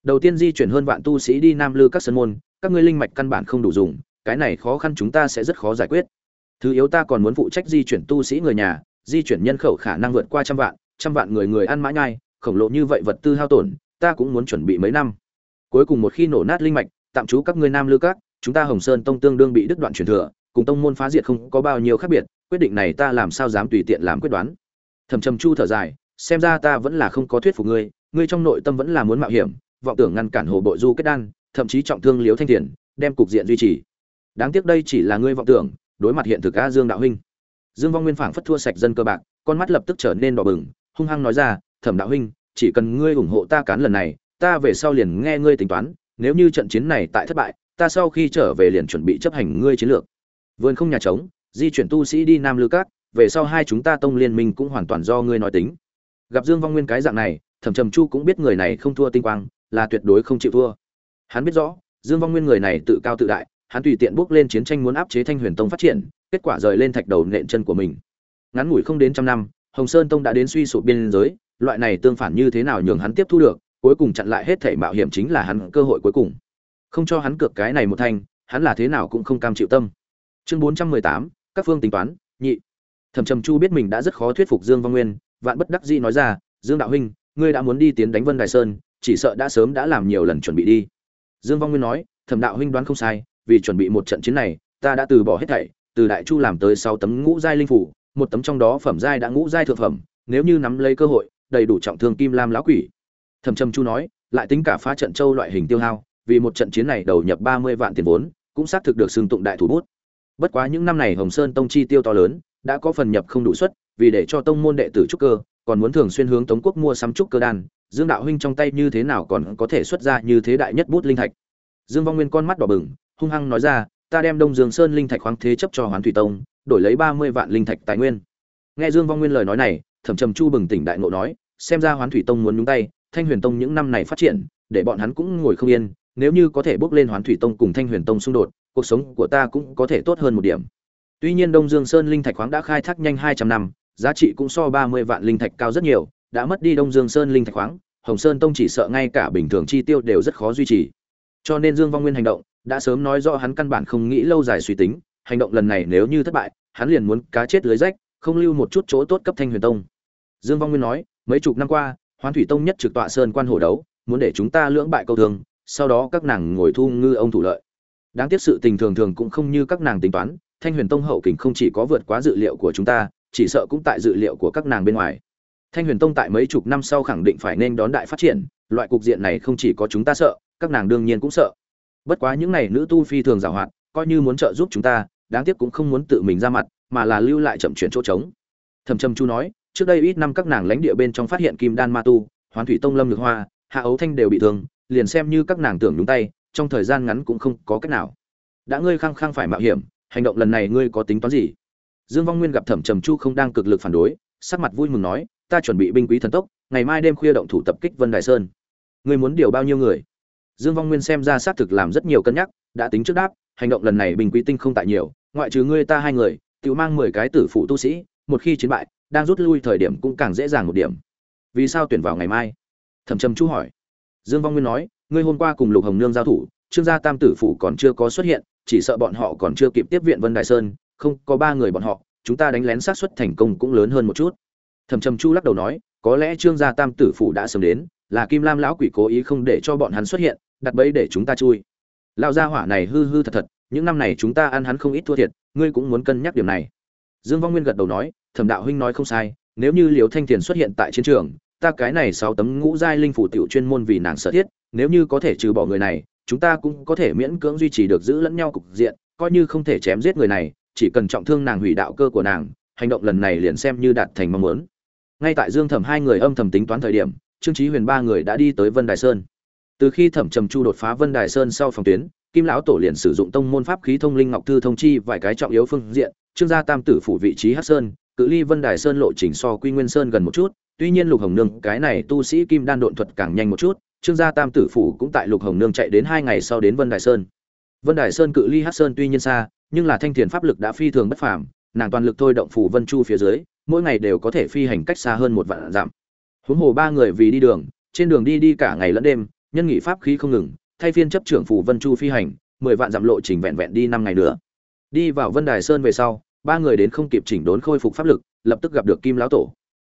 Đầu tiên di chuyển hơn vạn tu sĩ đi nam lư các sân môn, các ngươi linh mạch căn bản không đủ dùng, cái này khó khăn chúng ta sẽ rất khó giải quyết. Thứ yếu ta còn muốn phụ trách di chuyển tu sĩ người nhà, di chuyển nhân khẩu khả năng vượt qua trăm vạn trăm vạn người người ăn mã nhai, khổng lồ như vậy vật tư hao tổn, ta cũng muốn chuẩn bị mấy năm cuối cùng một khi nổ nát linh mạch, tạm trú các ngươi nam lư các, chúng ta hồng sơn tông tương đương bị đứt đoạn truyền thừa, cùng tông môn phá diệt không có bao nhiêu khác biệt, quyết định này ta làm sao dám tùy tiện làm quyết đoán. Thầm trầm chu thở dài, xem ra ta vẫn là không có thuyết phục ngươi ngươi trong nội tâm vẫn là muốn mạo hiểm, vọng tưởng ngăn cản hồ bội du kết đan, thậm chí trọng thương liếu thanh thiền, đem cục diện duy trì. Đáng tiếc đây chỉ là ngươi vọng tưởng, đối mặt hiện thực a dương đạo huynh. Dương vong nguyên phảng phất thua sạch dân cơ bạc, con mắt lập tức trở nên đỏ bừng, hung hăng nói ra, thẩm đạo huynh, chỉ cần ngươi ủng hộ ta cán lần này ta về sau liền nghe ngươi tính toán, nếu như trận chiến này tại thất bại, ta sau khi trở về liền chuẩn bị chấp hành ngươi chiến lược. Vườn không nhà trống, di chuyển tu sĩ đi nam lư cát về sau hai chúng ta tông liên minh cũng hoàn toàn do ngươi nói tính. Gặp dương vong nguyên cái dạng này, thẩm trầm chu cũng biết người này không thua tinh quang, là tuyệt đối không chịu thua. Hắn biết rõ, dương vong nguyên người này tự cao tự đại, hắn tùy tiện bước lên chiến tranh muốn áp chế thanh huyền tông phát triển, kết quả rời lên thạch đầu nện chân của mình. Ngắn ngủi không đến trăm năm, hồng sơn tông đã đến suy sụp biên giới, loại này tương phản như thế nào nhường hắn tiếp thu được cuối cùng chặn lại hết thể mạo hiểm chính là hắn cơ hội cuối cùng. Không cho hắn cược cái này một thanh, hắn là thế nào cũng không cam chịu tâm. Chương bốn trăm mười tám, các phương tính toán, nhị. Thẩm trầm chu biết mình đã rất khó thuyết phục dương văn nguyên, vạn bất đắc dĩ nói ra, dương đạo huynh, ngươi đã muốn đi tiến đánh vân đài sơn, chỉ sợ đã sớm đã làm nhiều lần chuẩn bị đi. Dương văn nguyên nói, thẩm đạo huynh đoán không sai, vì chuẩn bị một trận chiến này, ta đã từ bỏ hết thảy, từ đại chu làm tới sáu tấm ngũ giai linh phủ, một tấm trong đó phẩm giai đã ngũ giai thượng phẩm, nếu như nắm lấy cơ hội, đầy đủ trọng thương kim lam lão quỷ thẩm trầm chu nói, lại tính cả phá trận châu loại hình tiêu hao, vì một trận chiến này đầu nhập ba mươi vạn tiền vốn, cũng xác thực được xưng tụng đại thủ bút. Bất quá những năm này hồng sơn tông chi tiêu to lớn, đã có phần nhập không đủ suất, vì để cho tông môn đệ tử trúc cơ, còn muốn thường xuyên hướng tống quốc mua sắm trúc cơ đan, dương đạo huynh trong tay như thế nào còn có thể xuất ra như thế đại nhất bút linh thạch. Dương vong nguyên con mắt đỏ bừng, hung hăng nói ra, ta đem đông dương sơn linh thạch khoáng thế chấp cho hoán thủy tông, đổi lấy ba mươi vạn linh thạch tài nguyên. Nghe dương vong nguyên lời nói này, thẩm trầm chu bừng tỉnh đại ngộ nói, xem ra hoán thủy tông muốn nhúng tay thanh huyền tông những năm này phát triển, để bọn hắn cũng ngồi không yên, nếu như có thể bước lên hoán thủy tông cùng thanh huyền tông xung đột, cuộc sống của ta cũng có thể tốt hơn một điểm. Tuy nhiên đông dương sơn linh thạch khoáng đã khai thác nhanh hai trăm năm, giá trị cũng so ba mươi vạn linh thạch cao rất nhiều, đã mất đi đông dương sơn linh thạch khoáng, hồng sơn tông chỉ sợ ngay cả bình thường chi tiêu đều rất khó duy trì. Cho nên dương vong nguyên hành động, đã sớm nói rõ hắn căn bản không nghĩ lâu dài suy tính, hành động lần này nếu như thất bại, hắn liền muốn cá chết lưới rách, không lưu một chút chỗ tốt cấp thanh huyền tông. Dương vong nguyên nói, mấy chục năm qua hoán thủy tông nhất trực tọa sơn quan hổ đấu, muốn để chúng ta lưỡng bại câu thương, sau đó các nàng ngồi thu ngư ông thủ lợi. Đáng tiếc sự tình thường thường cũng không như các nàng tính toán, thanh huyền tông hậu kình không chỉ có vượt quá dự liệu của chúng ta, chỉ sợ cũng tại dự liệu của các nàng bên ngoài. Thanh huyền tông tại mấy chục năm sau khẳng định phải nên đón đại phát triển, loại cục diện này không chỉ có chúng ta sợ, các nàng đương nhiên cũng sợ. Bất quá những này nữ tu phi thường giảo hoạt coi như muốn trợ giúp chúng ta, đáng tiếc cũng không muốn tự mình ra mặt, mà là lưu lại chậm chuyển chỗ trống. Thầm trầm chu nói trước đây ít năm các nàng lãnh địa bên trong phát hiện kim đan ma tu, hoán thủy tông lâm ngược hoa, hạ ấu thanh đều bị thương, liền xem như các nàng tưởng đúng tay, trong thời gian ngắn cũng không có cách nào. Đã ngươi khăng khăng phải mạo hiểm, hành động lần này ngươi có tính toán gì? Dương vong nguyên gặp thẩm trầm chu không đang cực lực phản đối, sắc mặt vui mừng nói, ta chuẩn bị binh quý thần tốc, ngày mai đêm khuya động thủ tập kích vân đại sơn. Ngươi muốn điều bao nhiêu người? Dương vong nguyên xem ra xác thực làm rất nhiều cân nhắc, đã tính trước đáp, hành động lần này binh quý tinh không tại nhiều, ngoại trừ ngươi ta hai người tự mang mười cái tử phụ tu sĩ, một khi chiến bại đang rút lui thời điểm cũng càng dễ dàng một điểm. Vì sao tuyển vào ngày mai? Thẩm trầm chu hỏi. Dương vong nguyên nói, ngươi hôm qua cùng lục hồng nương giao thủ, trương gia tam tử phủ còn chưa có xuất hiện, chỉ sợ bọn họ còn chưa kịp tiếp viện vân đại sơn, không, có ba người bọn họ, chúng ta đánh lén sát xuất thành công cũng lớn hơn một chút. Thẩm trầm chu lắc đầu nói, có lẽ trương gia tam tử phủ đã sớm đến, là kim lam lão quỷ cố ý không để cho bọn hắn xuất hiện, đặt bẫy để chúng ta chui. Lão gia hỏa này hư hư thật thật, những năm này chúng ta ăn hắn không ít thua thiệt, ngươi cũng muốn cân nhắc điểm này. Dương vong nguyên gật đầu nói thẩm đạo huynh nói không sai, nếu như liều thanh tiền xuất hiện tại chiến trường, ta cái này sáu tấm ngũ giai linh phủ tiểu chuyên môn vì nàng sở thiết, nếu như có thể trừ bỏ người này, chúng ta cũng có thể miễn cưỡng duy trì được giữ lẫn nhau cục diện, coi như không thể chém giết người này, chỉ cần trọng thương nàng hủy đạo cơ của nàng, hành động lần này liền xem như đạt thành mong muốn. Ngay tại dương thẩm hai người âm thầm tính toán thời điểm, trương trí huyền ba người đã đi tới vân đài sơn. Từ khi thẩm trầm chu đột phá vân đài sơn sau phòng tuyến, kim lão tổ liền sử dụng tông môn pháp khí thông linh ngọc thư thông chi vài cái trọng yếu phương diện, trương gia tam tử phủ vị trí hắc sơn cự ly vân đài sơn lộ trình so quy nguyên sơn gần một chút, tuy nhiên lục hồng nương, cái này tu sĩ kim đan độn thuật càng nhanh một chút, trương gia tam tử phủ cũng tại lục hồng nương chạy đến hai ngày sau đến vân đài sơn. Vân đài sơn cự ly hắc sơn tuy nhiên xa, nhưng là thanh thiền pháp lực đã phi thường bất phàm, nàng toàn lực thôi động phủ vân chu phía dưới, mỗi ngày đều có thể phi hành cách xa hơn một vạn dặm. Huống hồ ba người vì đi đường, trên đường đi đi cả ngày lẫn đêm, nhân nghị pháp khí không ngừng, thay phiên chấp trưởng phủ vân chu phi hành, mười vạn dặm lộ trình vẹn vẹn đi năm ngày nữa. Đi vào vân đài sơn về sau ba người đến không kịp chỉnh đốn khôi phục pháp lực, lập tức gặp được kim lão tổ.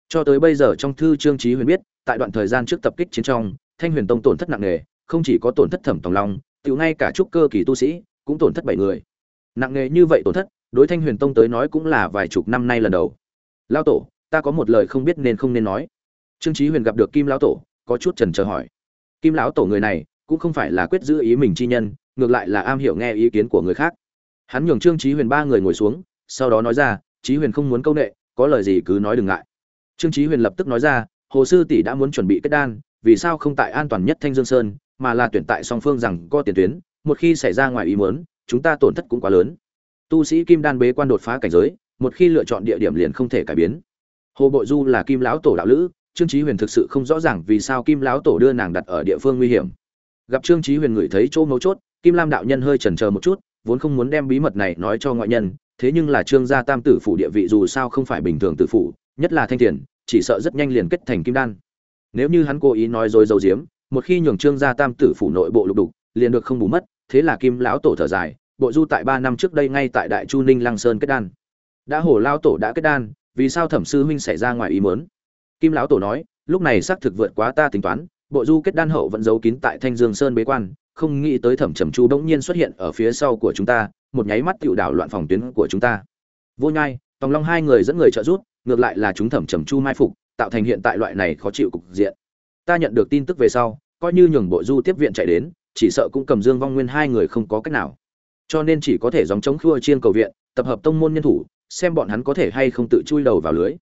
Cho tới bây giờ trong thư trương trí huyền biết, tại đoạn thời gian trước tập kích chiến trong, thanh huyền tông tổn thất nặng nề, không chỉ có tổn thất thẩm tòng long tự ngay cả trúc cơ kỳ tu sĩ cũng tổn thất bảy người. Nặng nề như vậy tổn thất, đối thanh huyền tông tới nói cũng là vài chục năm nay lần đầu. Lao tổ, ta có một lời không biết nên không nên nói. Trương trí huyền gặp được kim lão tổ, có chút trần chờ hỏi. Kim lão tổ người này cũng không phải là quyết giữ ý mình chi nhân, ngược lại là am hiểu nghe ý kiến của người khác. Hắn nhường trương trí huyền ba người ngồi xuống sau đó nói ra, Chí huyền không muốn câu nệ, có lời gì cứ nói đừng ngại. Trương Chí huyền lập tức nói ra, hồ sư tỷ đã muốn chuẩn bị kết đan, vì sao không tại an toàn nhất thanh dương sơn, mà là tuyển tại song phương rằng có tiền tuyến, một khi xảy ra ngoài ý muốn, chúng ta tổn thất cũng quá lớn. Tu sĩ kim đan bế quan đột phá cảnh giới, một khi lựa chọn địa điểm liền không thể cải biến. Hồ bội du là kim lão tổ đạo lữ, trương Chí huyền thực sự không rõ ràng vì sao kim lão tổ đưa nàng đặt ở địa phương nguy hiểm. Gặp trương Chí huyền ngửi thấy chỗ mấu chốt, kim lam đạo nhân hơi chần chờ một chút, vốn không muốn đem bí mật này nói cho ngoại nhân thế nhưng là trương gia tam tử phủ địa vị dù sao không phải bình thường tử phủ, nhất là thanh tiền, chỉ sợ rất nhanh liền kết thành kim đan. Nếu như hắn cố ý nói dối dầu diếm một khi nhường trương gia tam tử phủ nội bộ lục đục, liền được không bù mất, thế là kim lão tổ thở dài bộ du tại ba năm trước đây ngay tại đại chu ninh lăng sơn kết đan. Đã hổ lao tổ đã kết đan, vì sao thẩm sư huynh xảy ra ngoài ý muốn? Kim lão tổ nói, lúc này xác thực vượt quá ta tính toán bộ du kết đan hậu vẫn giấu kín tại thanh dương sơn bế quan, không nghĩ tới thẩm trầm chu bỗng nhiên xuất hiện ở phía sau của chúng ta một nháy mắt tiểu đảo loạn phòng tuyến của chúng ta. Vô nhai, tòng long hai người dẫn người trợ giúp, ngược lại là chúng thẩm trầm chu mai phục, tạo thành hiện tại loại này khó chịu cục diện. Ta nhận được tin tức về sau, coi như nhường bộ du tiếp viện chạy đến, chỉ sợ cũng cầm dương vong nguyên hai người không có cách nào. Cho nên chỉ có thể gióng chống khua chiên cầu viện, tập hợp tông môn nhân thủ, xem bọn hắn có thể hay không tự chui đầu vào lưới.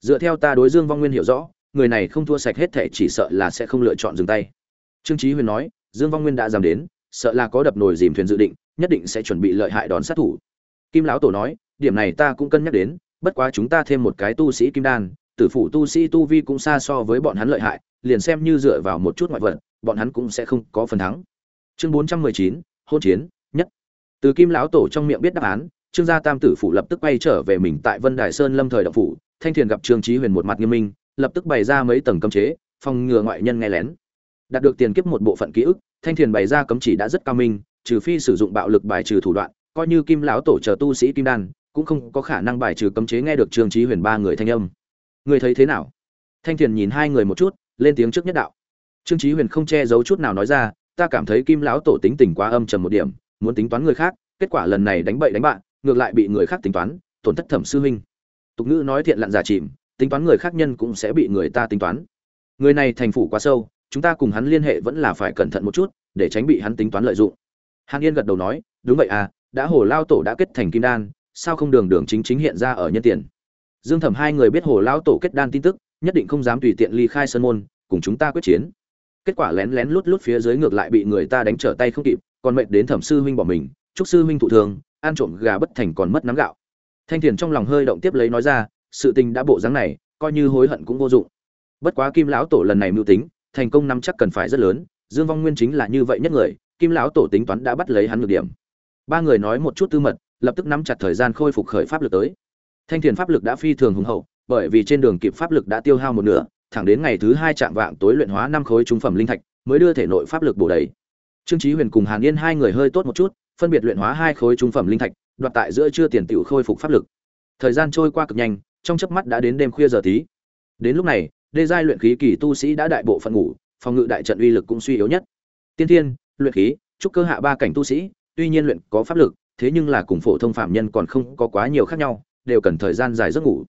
Dựa theo ta đối dương vong nguyên hiểu rõ, người này không thua sạch hết thể chỉ sợ là sẽ không lựa chọn dừng tay. Trương trí huyền nói, dương vong nguyên đã dám đến sợ là có đập nồi dìm thuyền dự định, nhất định sẽ chuẩn bị lợi hại đón sát thủ. Kim lão tổ nói, điểm này ta cũng cân nhắc đến, bất quá chúng ta thêm một cái tu sĩ kim đan, tử phủ tu sĩ tu vi cũng xa so với bọn hắn lợi hại, liền xem như dựa vào một chút ngoại vật, bọn hắn cũng sẽ không có phần thắng. Chương bốn trăm mười chín, hôn chiến, nhất. Từ kim lão tổ trong miệng biết đáp án, trương gia tam tử phủ lập tức bay trở về mình tại vân đài sơn lâm thời động phủ, thanh thiền gặp trương trí huyền một mặt nghiêm minh, lập tức bày ra mấy tầng cấm chế, phòng ngừa ngoại nhân nghe lén. Đạt được tiền kiếp một bộ phận ký ức thanh thiền bày ra cấm chỉ đã rất cao minh, trừ phi sử dụng bạo lực bài trừ thủ đoạn, coi như kim lão tổ chờ tu sĩ kim đan, cũng không có khả năng bài trừ cấm chế nghe được trương trí huyền ba người thanh âm. Người thấy thế nào? Thanh thiền nhìn hai người một chút, lên tiếng trước nhất đạo. Trương trí huyền không che giấu chút nào nói ra, ta cảm thấy kim lão tổ tính tình quá âm trầm một điểm, muốn tính toán người khác, kết quả lần này đánh bậy đánh bạn, ngược lại bị người khác tính toán, tổn thất thẩm sư huynh. Tục ngữ nói thiện lặn giả chìm, tính toán người khác nhân cũng sẽ bị người ta tính toán. Người này thành phủ quá sâu chúng ta cùng hắn liên hệ vẫn là phải cẩn thận một chút, để tránh bị hắn tính toán lợi dụng. Hàn yên gật đầu nói, đúng vậy à đã hồ lao tổ đã kết thành kim đan, sao không đường đường chính chính hiện ra ở nhân tiền? Dương thẩm hai người biết hồ lao tổ kết đan tin tức, nhất định không dám tùy tiện ly khai sân môn, cùng chúng ta quyết chiến. Kết quả lén lén lút lút phía dưới ngược lại bị người ta đánh trở tay không kịp, còn mệnh đến thẩm sư huynh bỏ mình, chúc sư huynh thụ thường, ăn trộm gà bất thành còn mất nắm gạo. Thanh thiền trong lòng hơi động tiếp lấy nói ra, sự tình đã bộ dáng này, coi như hối hận cũng vô dụng. Bất quá kim lão tổ lần này mưu tính thành công năm chắc cần phải rất lớn, dương vong nguyên chính là như vậy nhất người, kim lão tổ tính toán đã bắt lấy hắn ngược điểm. Ba người nói một chút tư mật, lập tức nắm chặt thời gian khôi phục khởi pháp lực tới. Thanh thiền pháp lực đã phi thường hùng hậu, bởi vì trên đường kịp pháp lực đã tiêu hao một nửa, thẳng đến ngày thứ hai chạm vạng tối luyện hóa năm khối trung phẩm linh thạch, mới đưa thể nội pháp lực bổ đầy. Trương trí huyền cùng hàn yên hai người hơi tốt một chút, phân biệt luyện hóa hai khối trung phẩm linh thạch, đoạt tại giữa chưa tiền tiểu khôi phục pháp lực. Thời gian trôi qua cực nhanh, trong chớp mắt đã đến đêm khuya giờ tí. Đến lúc này đê giai luyện khí kỳ tu sĩ đã đại bộ phận ngủ, phòng ngự đại trận uy lực cũng suy yếu nhất. Tiên thiên, luyện khí, trúc cơ hạ ba cảnh tu sĩ, tuy nhiên luyện có pháp lực, thế nhưng là cùng phổ thông phạm nhân còn không có quá nhiều khác nhau, đều cần thời gian dài giấc ngủ.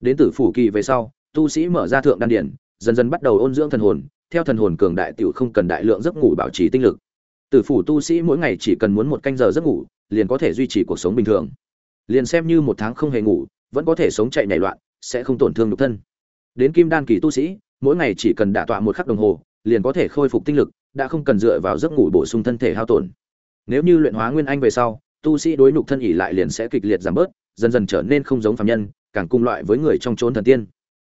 Đến tử phủ kỳ về sau, tu sĩ mở ra thượng đan điển, dần dần bắt đầu ôn dưỡng thần hồn, theo thần hồn cường đại tiểu không cần đại lượng giấc ngủ bảo trì tinh lực. Tử phủ tu sĩ mỗi ngày chỉ cần muốn một canh giờ giấc ngủ, liền có thể duy trì cuộc sống bình thường. Liền xem như một tháng không hề ngủ, vẫn có thể sống chạy nhảy loạn, sẽ không tổn thương nhục thân đến kim đan kỳ tu sĩ, mỗi ngày chỉ cần đả tọa một khắc đồng hồ, liền có thể khôi phục tinh lực, đã không cần dựa vào giấc ngủ bổ sung thân thể hao tổn. Nếu như luyện hóa nguyên anh về sau, tu sĩ đối nhục thân ỉ lại liền sẽ kịch liệt giảm bớt, dần dần trở nên không giống phàm nhân, càng cùng loại với người trong chốn thần tiên.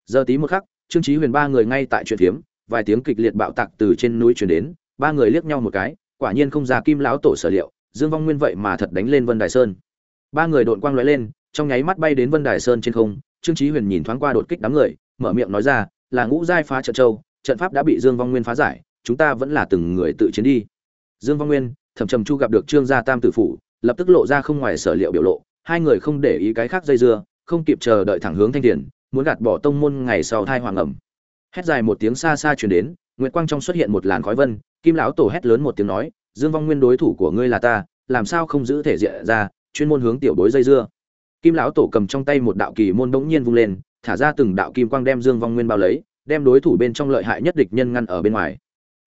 Giờ tí một khắc, trương trí huyền ba người ngay tại chuyện phiếm, vài tiếng kịch liệt bạo tạc từ trên núi truyền đến, ba người liếc nhau một cái, quả nhiên không ra kim lão tổ sở liệu, dương vong nguyên vậy mà thật đánh lên vân đài sơn. Ba người đội quang lóe lên, trong nháy mắt bay đến vân đài sơn trên không, trương trí huyền nhìn thoáng qua đột kích đám người mở miệng nói ra, là ngũ giai phá trận châu, trận pháp đã bị dương vong nguyên phá giải, chúng ta vẫn là từng người tự chiến đi. Dương vong nguyên, thẩm trầm chu gặp được trương gia tam tử phủ, lập tức lộ ra không ngoài sở liệu biểu lộ, hai người không để ý cái khác dây dưa, không kịp chờ đợi thẳng hướng thanh thiền muốn gạt bỏ tông môn ngày sau thai hoàng ẩm. Hét dài một tiếng xa xa truyền đến, nguyệt quang trong xuất hiện một làn khói vân, kim lão tổ hét lớn một tiếng nói, dương vong nguyên đối thủ của ngươi là ta, làm sao không giữ thể diện ra, chuyên môn hướng tiểu bối dây dưa. Kim lão tổ cầm trong tay một đạo kỳ môn bỗng nhiên vung lên thả ra từng đạo kim quang đem dương vong nguyên bao lấy, đem đối thủ bên trong lợi hại nhất địch nhân ngăn ở bên ngoài.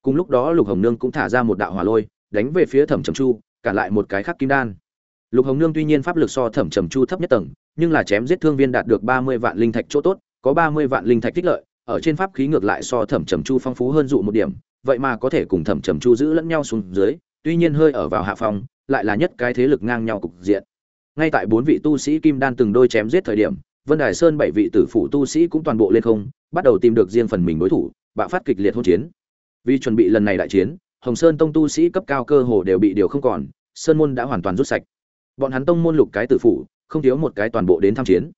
Cùng lúc đó lục hồng nương cũng thả ra một đạo hỏa lôi, đánh về phía thẩm trầm chu cản lại một cái khắc kim đan. Lục hồng nương tuy nhiên pháp lực so thẩm trầm chu thấp nhất tầng, nhưng là chém giết thương viên đạt được ba mươi vạn linh thạch chỗ tốt, có ba mươi vạn linh thạch tích lợi, ở trên pháp khí ngược lại so thẩm trầm chu phong phú hơn dụ một điểm, vậy mà có thể cùng thẩm trầm chu giữ lẫn nhau xuống dưới, tuy nhiên hơi ở vào hạ phòng lại là nhất cái thế lực ngang nhau cục diện. Ngay tại bốn vị tu sĩ kim đan từng đôi chém giết thời điểm vân đài sơn bảy vị tử phụ tu sĩ cũng toàn bộ lên không, bắt đầu tìm được riêng phần mình đối thủ, bạo phát kịch liệt hỗn chiến. Vì chuẩn bị lần này đại chiến, hồng sơn tông tu sĩ cấp cao cơ hồ đều bị điều không còn, sơn môn đã hoàn toàn rút sạch. Bọn hắn tông môn lục cái tử phụ không thiếu một cái toàn bộ đến tham chiến.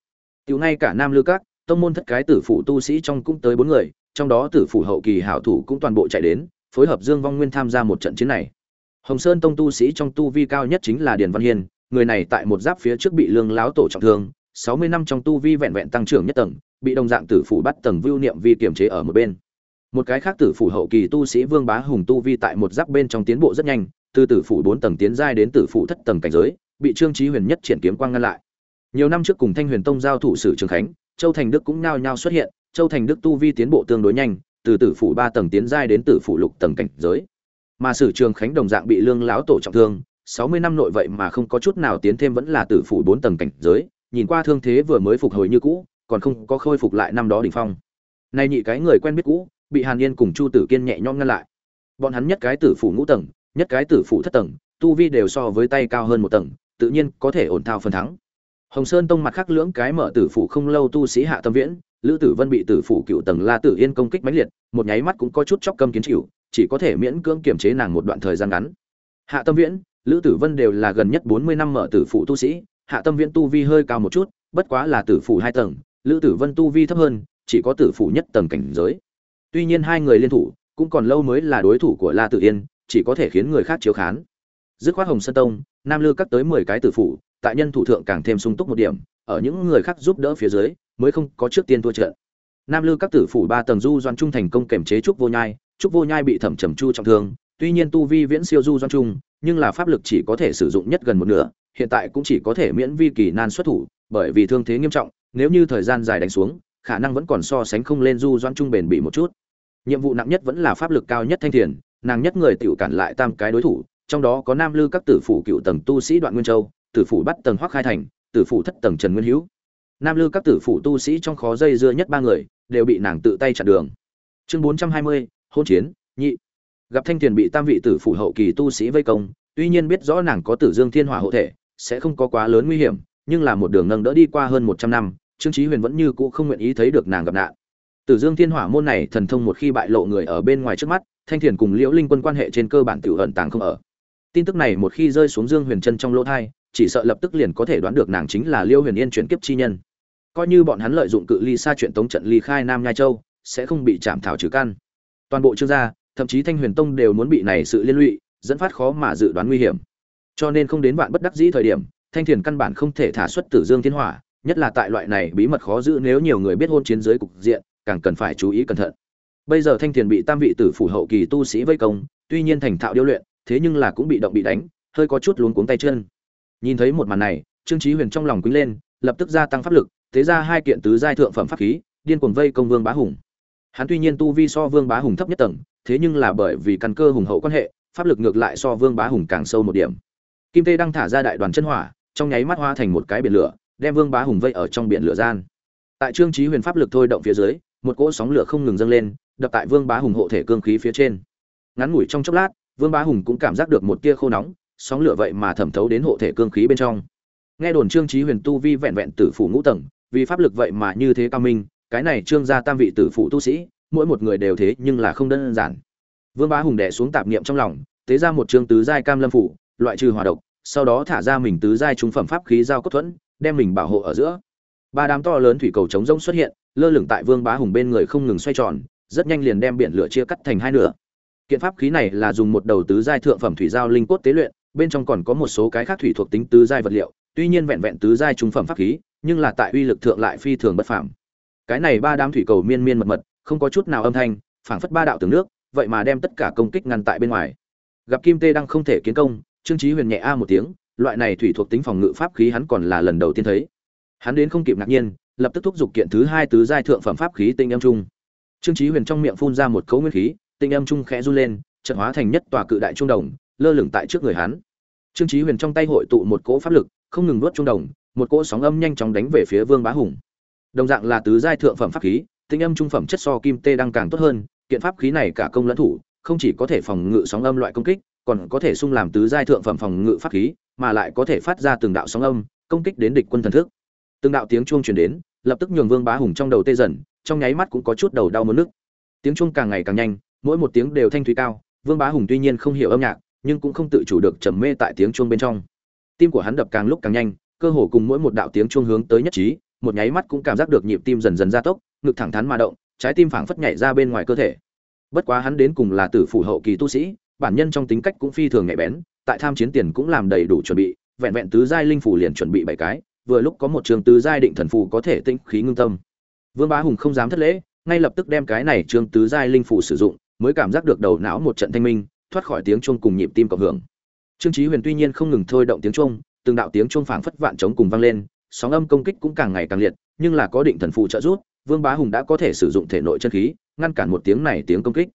Tiểu ngay cả nam lư các, tông môn thất cái tử phụ tu sĩ trong cũng tới bốn người, trong đó tử phụ hậu kỳ hảo thủ cũng toàn bộ chạy đến, phối hợp dương vong nguyên tham gia một trận chiến này. Hồng sơn tông tu sĩ trong tu vi cao nhất chính là điền văn hiên, người này tại một giáp phía trước bị lương láo tổ trọng thương sáu mươi năm trong tu vi vẹn vẹn tăng trưởng nhất tầng, bị đồng dạng tử phủ bắt tầng vưu niệm vi kiềm chế ở một bên. Một cái khác tử phủ hậu kỳ tu sĩ vương bá hùng tu vi tại một giáp bên trong tiến bộ rất nhanh, từ tử phủ bốn tầng tiến giai đến tử phủ thất tầng cảnh giới, bị trương trí huyền nhất triển kiếm quang ngăn lại. Nhiều năm trước cùng thanh huyền tông giao thủ sử trường khánh, châu thành đức cũng nhao nhao xuất hiện, châu thành đức tu vi tiến bộ tương đối nhanh, từ tử phủ ba tầng tiến giai đến tử phủ lục tầng cảnh giới. Mà sử trường khánh đồng dạng bị lương lão tổ trọng thương, sáu mươi năm nội vậy mà không có chút nào tiến thêm vẫn là tử phủ bốn tầng cảnh giới nhìn qua thương thế vừa mới phục hồi như cũ, còn không có khôi phục lại năm đó đỉnh phong. Nay nhị cái người quen biết cũ, bị hàn yên cùng chu tử kiên nhẹ nhõm ngăn lại. Bọn hắn nhất cái tử phủ ngũ tầng, nhất cái tử phủ thất tầng, tu vi đều so với tay cao hơn một tầng, tự nhiên có thể ổn thao phần thắng. Hồng sơn tông mặt khác lưỡng cái mở tử phủ không lâu tu sĩ hạ tâm viễn, lữ tử vân bị tử phủ cựu tầng la tử yên công kích mãnh liệt, một nháy mắt cũng có chút chóc câm kiến chịu, chỉ có thể miễn cưỡng kiềm chế nàng một đoạn thời gian ngắn. Hạ tâm viễn, lữ tử vân đều là gần nhất bốn mươi năm mở tử phủ tu sĩ hạ tâm viễn tu vi hơi cao một chút, bất quá là tử phủ hai tầng, lữ tử vân tu vi thấp hơn, chỉ có tử phủ nhất tầng cảnh giới. Tuy nhiên hai người liên thủ, cũng còn lâu mới là đối thủ của la tử yên, chỉ có thể khiến người khác chiếu khán. Dứt khoát hồng sơn tông, nam lư cắt tới mười cái tử phủ, tại nhân thủ thượng càng thêm sung túc một điểm, ở những người khác giúp đỡ phía dưới, mới không có trước tiên thua trận. Nam lư các tử phủ ba tầng du doan trung thành công kềm chế trúc vô nhai, trúc vô nhai bị thẩm trầm chu trọng thương, tuy nhiên tu vi viễn siêu du doan trung, nhưng là pháp lực chỉ có thể sử dụng nhất gần một nửa hiện tại cũng chỉ có thể miễn vi kỳ nan xuất thủ, bởi vì thương thế nghiêm trọng, nếu như thời gian dài đánh xuống, khả năng vẫn còn so sánh không lên du doan trung bền bị một chút. Nhiệm vụ nặng nhất vẫn là pháp lực cao nhất thanh thiền, nàng nhất người tiểu cản lại tam cái đối thủ, trong đó có nam lư các tử phủ cựu tầng tu sĩ đoạn nguyên châu, tử phủ bắt tầng hoắc khai thành, tử phủ thất tầng trần nguyên hữu nam lư các tử phủ tu sĩ trong khó dây dưa nhất ba người, đều bị nàng tự tay chặn đường. Chương bốn trăm hai mươi, hôn chiến, nhị. Gặp thanh thiền bị tam vị tử phủ hậu kỳ tu sĩ vây công, tuy nhiên biết rõ nàng có tử dương thiên hỏa hộ thể sẽ không có quá lớn nguy hiểm, nhưng là một đường nâng đỡ đi qua hơn một trăm năm, trương trí huyền vẫn như cũ không nguyện ý thấy được nàng gặp nạn. Tử dương thiên hỏa môn này thần thông một khi bại lộ người ở bên ngoài trước mắt, thanh thiền cùng liễu linh quân quan hệ trên cơ bản tiểu ẩn tàng không ở. Tin tức này một khi rơi xuống dương huyền chân trong lỗ thai, chỉ sợ lập tức liền có thể đoán được nàng chính là liêu huyền yên chuyển kiếp chi nhân. Coi như bọn hắn lợi dụng cự ly xa chuyện tống trận ly khai nam nhai châu, sẽ không bị chạm thảo trừ căn. Toàn bộ trương gia, thậm chí thanh huyền tông đều muốn bị này sự liên lụy, dẫn phát khó mà dự đoán nguy hiểm cho nên không đến vạn bất đắc dĩ thời điểm, thanh thiền căn bản không thể thả xuất tử dương thiên hỏa, nhất là tại loại này bí mật khó giữ nếu nhiều người biết hôn chiến giới cục diện, càng cần phải chú ý cẩn thận. Bây giờ thanh thiền bị tam vị tử phủ hậu kỳ tu sĩ vây công, tuy nhiên thành thạo điêu luyện, thế nhưng là cũng bị động bị đánh, hơi có chút luống cuống tay chân. Nhìn thấy một màn này, trương trí huyền trong lòng quýnh lên, lập tức gia tăng pháp lực, thế ra hai kiện tứ giai thượng phẩm pháp khí, điên cuồng vây công vương bá hùng. Hắn tuy nhiên tu vi so vương bá hùng thấp nhất tầng, thế nhưng là bởi vì căn cơ hùng hậu quan hệ, pháp lực ngược lại so vương bá hùng càng sâu một điểm kim tê đang thả ra đại đoàn chân hỏa, trong nháy mắt hoa thành một cái biển lửa, đem vương bá hùng vây ở trong biển lửa gian. Tại trương trí huyền pháp lực thôi động phía dưới, một cỗ sóng lửa không ngừng dâng lên, đập tại vương bá hùng hộ thể cương khí phía trên. Ngắn ngủi trong chốc lát, vương bá hùng cũng cảm giác được một tia khô nóng, sóng lửa vậy mà thẩm thấu đến hộ thể cương khí bên trong. Nghe đồn trương trí huyền tu vi vẹn vẹn tử phủ ngũ tầng, vì pháp lực vậy mà như thế cao minh, cái này trương gia tam vị tử phụ tu sĩ, mỗi một người đều thế nhưng là không đơn giản. Vương bá hùng đẻ xuống tạp niệm trong lòng, tế ra một trương tứ giai cam lâm phủ loại trừ hỏa độc, sau đó thả ra mình tứ giai trung phẩm pháp khí giao cốt thuẫn, đem mình bảo hộ ở giữa. Ba đám to lớn thủy cầu chống rông xuất hiện, lơ lửng tại vương bá hùng bên người không ngừng xoay tròn, rất nhanh liền đem biển lửa chia cắt thành hai nửa. Kiện pháp khí này là dùng một đầu tứ giai thượng phẩm thủy giao linh cốt tế luyện, bên trong còn có một số cái khác thủy thuộc tính tứ giai vật liệu, tuy nhiên vẹn vẹn tứ giai trung phẩm pháp khí, nhưng là tại uy lực thượng lại phi thường bất phàm. Cái này ba đám thủy cầu miên miên mật mật, không có chút nào âm thanh, phảng phất ba đạo tường nước, vậy mà đem tất cả công kích ngăn tại bên ngoài. Gặp kim tê đang không thể kiến công trương chí huyền nhẹ a một tiếng, loại này thủy thuộc tính phòng ngự pháp khí hắn còn là lần đầu tiên thấy. Hắn đến không kịp ngạc nhiên, lập tức thúc giục kiện thứ hai tứ giai thượng phẩm pháp khí tinh âm trung. Trương chí huyền trong miệng phun ra một cấu nguyên khí, tinh âm trung khẽ run lên trận hóa thành nhất tòa cự đại trung đồng, lơ lửng tại trước người hắn. Trương chí huyền trong tay hội tụ một cỗ pháp lực, không ngừng nuốt trung đồng, một cỗ sóng âm nhanh chóng đánh về phía vương bá hùng. Đồng dạng là tứ giai thượng phẩm pháp khí, tinh âm trung phẩm chất so kim tê đang càng tốt hơn, kiện pháp khí này cả công lẫn thủ, không chỉ có thể phòng ngự sóng âm loại công kích còn có thể sung làm tứ giai thượng phẩm phòng ngự pháp khí, mà lại có thể phát ra từng đạo sóng âm, công kích đến địch quân thần thức. Từng đạo tiếng chuông truyền đến, lập tức nhường vương bá hùng trong đầu tê dần, trong nháy mắt cũng có chút đầu đau muốn nức. Tiếng chuông càng ngày càng nhanh, mỗi một tiếng đều thanh thúy cao, vương bá hùng tuy nhiên không hiểu âm nhạc, nhưng cũng không tự chủ được trầm mê tại tiếng chuông bên trong. Tim của hắn đập càng lúc càng nhanh, cơ hồ cùng mỗi một đạo tiếng chuông hướng tới nhất trí, một nháy mắt cũng cảm giác được nhịp tim dần dần gia tốc, ngực thẳng thắn mà động, trái tim phảng phất nhảy ra bên ngoài cơ thể. Bất quá hắn đến cùng là tử phủ hậu kỳ tu sĩ bản nhân trong tính cách cũng phi thường nhạy bén, tại tham chiến tiền cũng làm đầy đủ chuẩn bị, vẹn vẹn tứ giai linh phủ liền chuẩn bị bảy cái, vừa lúc có một trường tứ giai định thần phù có thể tinh khí ngưng tâm. Vương bá hùng không dám thất lễ, ngay lập tức đem cái này trường tứ giai linh phủ sử dụng, mới cảm giác được đầu não một trận thanh minh, thoát khỏi tiếng chuông cùng nhịp tim cộng hưởng. Trương chí huyền tuy nhiên không ngừng thôi động tiếng chuông, từng đạo tiếng chuông phảng phất vạn trống cùng vang lên, sóng âm công kích cũng càng ngày càng liệt, nhưng là có định thần phù trợ giúp, vương bá hùng đã có thể sử dụng thể nội chân khí, ngăn cản một tiếng này tiếng công kích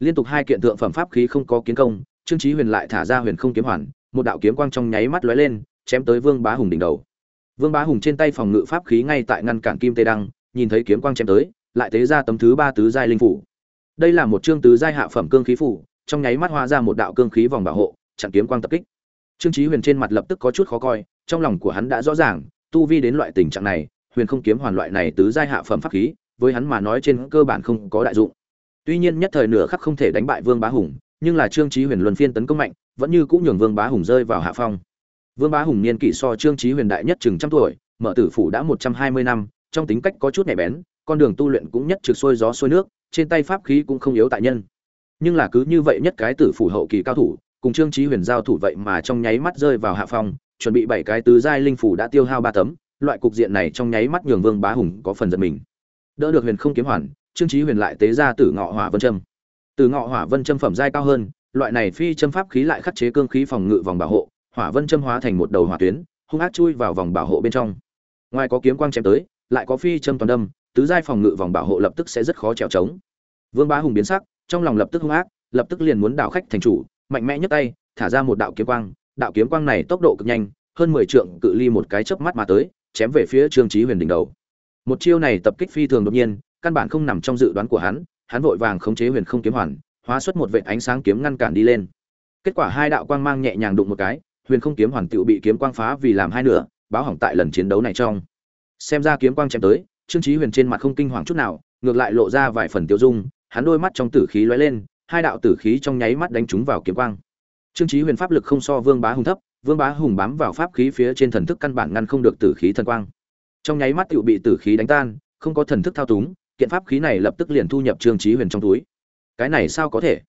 liên tục hai kiện thượng phẩm pháp khí không có kiến công, trương chí huyền lại thả ra huyền không kiếm hoàn, một đạo kiếm quang trong nháy mắt lóe lên, chém tới vương bá hùng đỉnh đầu. Vương bá hùng trên tay phòng ngự pháp khí ngay tại ngăn cản kim tê đăng, nhìn thấy kiếm quang chém tới, lại tế ra tấm thứ ba tứ giai linh phủ. Đây là một chương tứ giai hạ phẩm cương khí phủ, trong nháy mắt hóa ra một đạo cương khí vòng bảo hộ, chặn kiếm quang tập kích. Trương chí huyền trên mặt lập tức có chút khó coi, trong lòng của hắn đã rõ ràng, tu vi đến loại tình trạng này, huyền không kiếm hoàn loại này tứ giai hạ phẩm pháp khí, với hắn mà nói trên cơ bản không có đại dụng tuy nhiên nhất thời nửa khắc không thể đánh bại vương bá hùng, nhưng là trương chí huyền luân phiên tấn công mạnh, vẫn như cũng nhường vương bá hùng rơi vào hạ phong. Vương bá hùng niên kỷ so trương chí huyền đại nhất chừng trăm tuổi, mở tử phủ đã một trăm hai mươi năm, trong tính cách có chút nhạy bén, con đường tu luyện cũng nhất trực xuôi gió xuôi nước, trên tay pháp khí cũng không yếu tại nhân. Nhưng là cứ như vậy nhất cái tử phủ hậu kỳ cao thủ, cùng trương chí huyền giao thủ vậy mà trong nháy mắt rơi vào hạ phong, chuẩn bị bảy cái tứ giai linh phủ đã tiêu hao ba tấm, loại cục diện này trong nháy mắt nhường vương bá hùng có phần giận mình. Đỡ được huyền không kiếm hoàn trương chí huyền lại tế ra tử ngọ hỏa vân châm. Tử ngọ hỏa vân châm phẩm giai cao hơn, loại này phi châm pháp khí lại khắc chế cương khí phòng ngự vòng bảo hộ, hỏa vân châm hóa thành một đầu hỏa tuyến, hung ác chui vào vòng bảo hộ bên trong. Ngoài có kiếm quang chém tới, lại có phi châm toàn đâm, tứ giai phòng ngự vòng bảo hộ lập tức sẽ rất khó trèo trống. Vương bá hùng biến sắc, trong lòng lập tức hung ác, lập tức liền muốn đảo khách thành chủ, mạnh mẽ nhấc tay, thả ra một đạo kiếm quang. Đạo kiếm quang này tốc độ cực nhanh, hơn mười trượng cự ly một cái chớp mắt mà tới, chém về phía trương chí huyền đỉnh đầu. Một chiêu này tập kích phi thường đột nhiên căn bản không nằm trong dự đoán của hắn hắn vội vàng khống chế huyền không kiếm hoàn, hóa xuất một vệt ánh sáng kiếm ngăn cản đi lên. Kết quả hai đạo quang mang nhẹ nhàng đụng một cái, huyền không kiếm hoàn tựu bị kiếm quang phá vì làm hai nửa, báo hỏng tại lần chiến đấu này trong. Xem ra kiếm quang chém tới, trương chí huyền trên mặt không kinh hoàng chút nào, ngược lại lộ ra vài phần tiêu dung, hắn đôi mắt trong tử khí lóe lên, hai đạo tử khí trong nháy mắt đánh trúng vào kiếm quang. Trương chí huyền pháp lực không so vương bá hùng thấp, vương bá hùng bám vào pháp khí phía trên thần thức căn bản ngăn không được tử khí thần quang. Trong nháy mắt tựu bị tử khí đánh tan, không có thần thức thao túng kiện pháp khí này lập tức liền thu nhập trương chí huyền trong túi. Cái này sao có thể?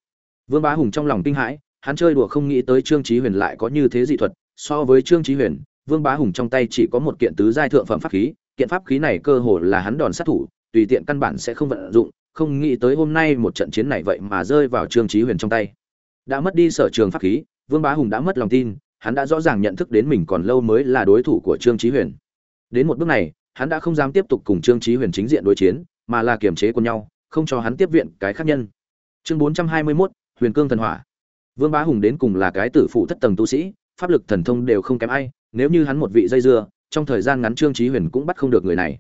Vương bá hùng trong lòng kinh hãi, hắn chơi đùa không nghĩ tới trương chí huyền lại có như thế dị thuật. So với trương chí huyền, vương bá hùng trong tay chỉ có một kiện tứ giai thượng phẩm pháp khí. Kiện pháp khí này cơ hồ là hắn đòn sát thủ, tùy tiện căn bản sẽ không vận dụng. Không nghĩ tới hôm nay một trận chiến này vậy mà rơi vào trương chí huyền trong tay. Đã mất đi sở trường pháp khí, vương bá hùng đã mất lòng tin, hắn đã rõ ràng nhận thức đến mình còn lâu mới là đối thủ của trương chí huyền. Đến một bước này, hắn đã không dám tiếp tục cùng trương chí huyền chính diện đối chiến mà là kiềm chế của nhau không cho hắn tiếp viện cái khác nhân. Chương 421, huyền cương thần hỏa. Vương bá hùng đến cùng là cái tử phụ thất tầng tu sĩ pháp lực thần thông đều không kém ai nếu như hắn một vị dây dưa trong thời gian ngắn trương chí huyền cũng bắt không được người này.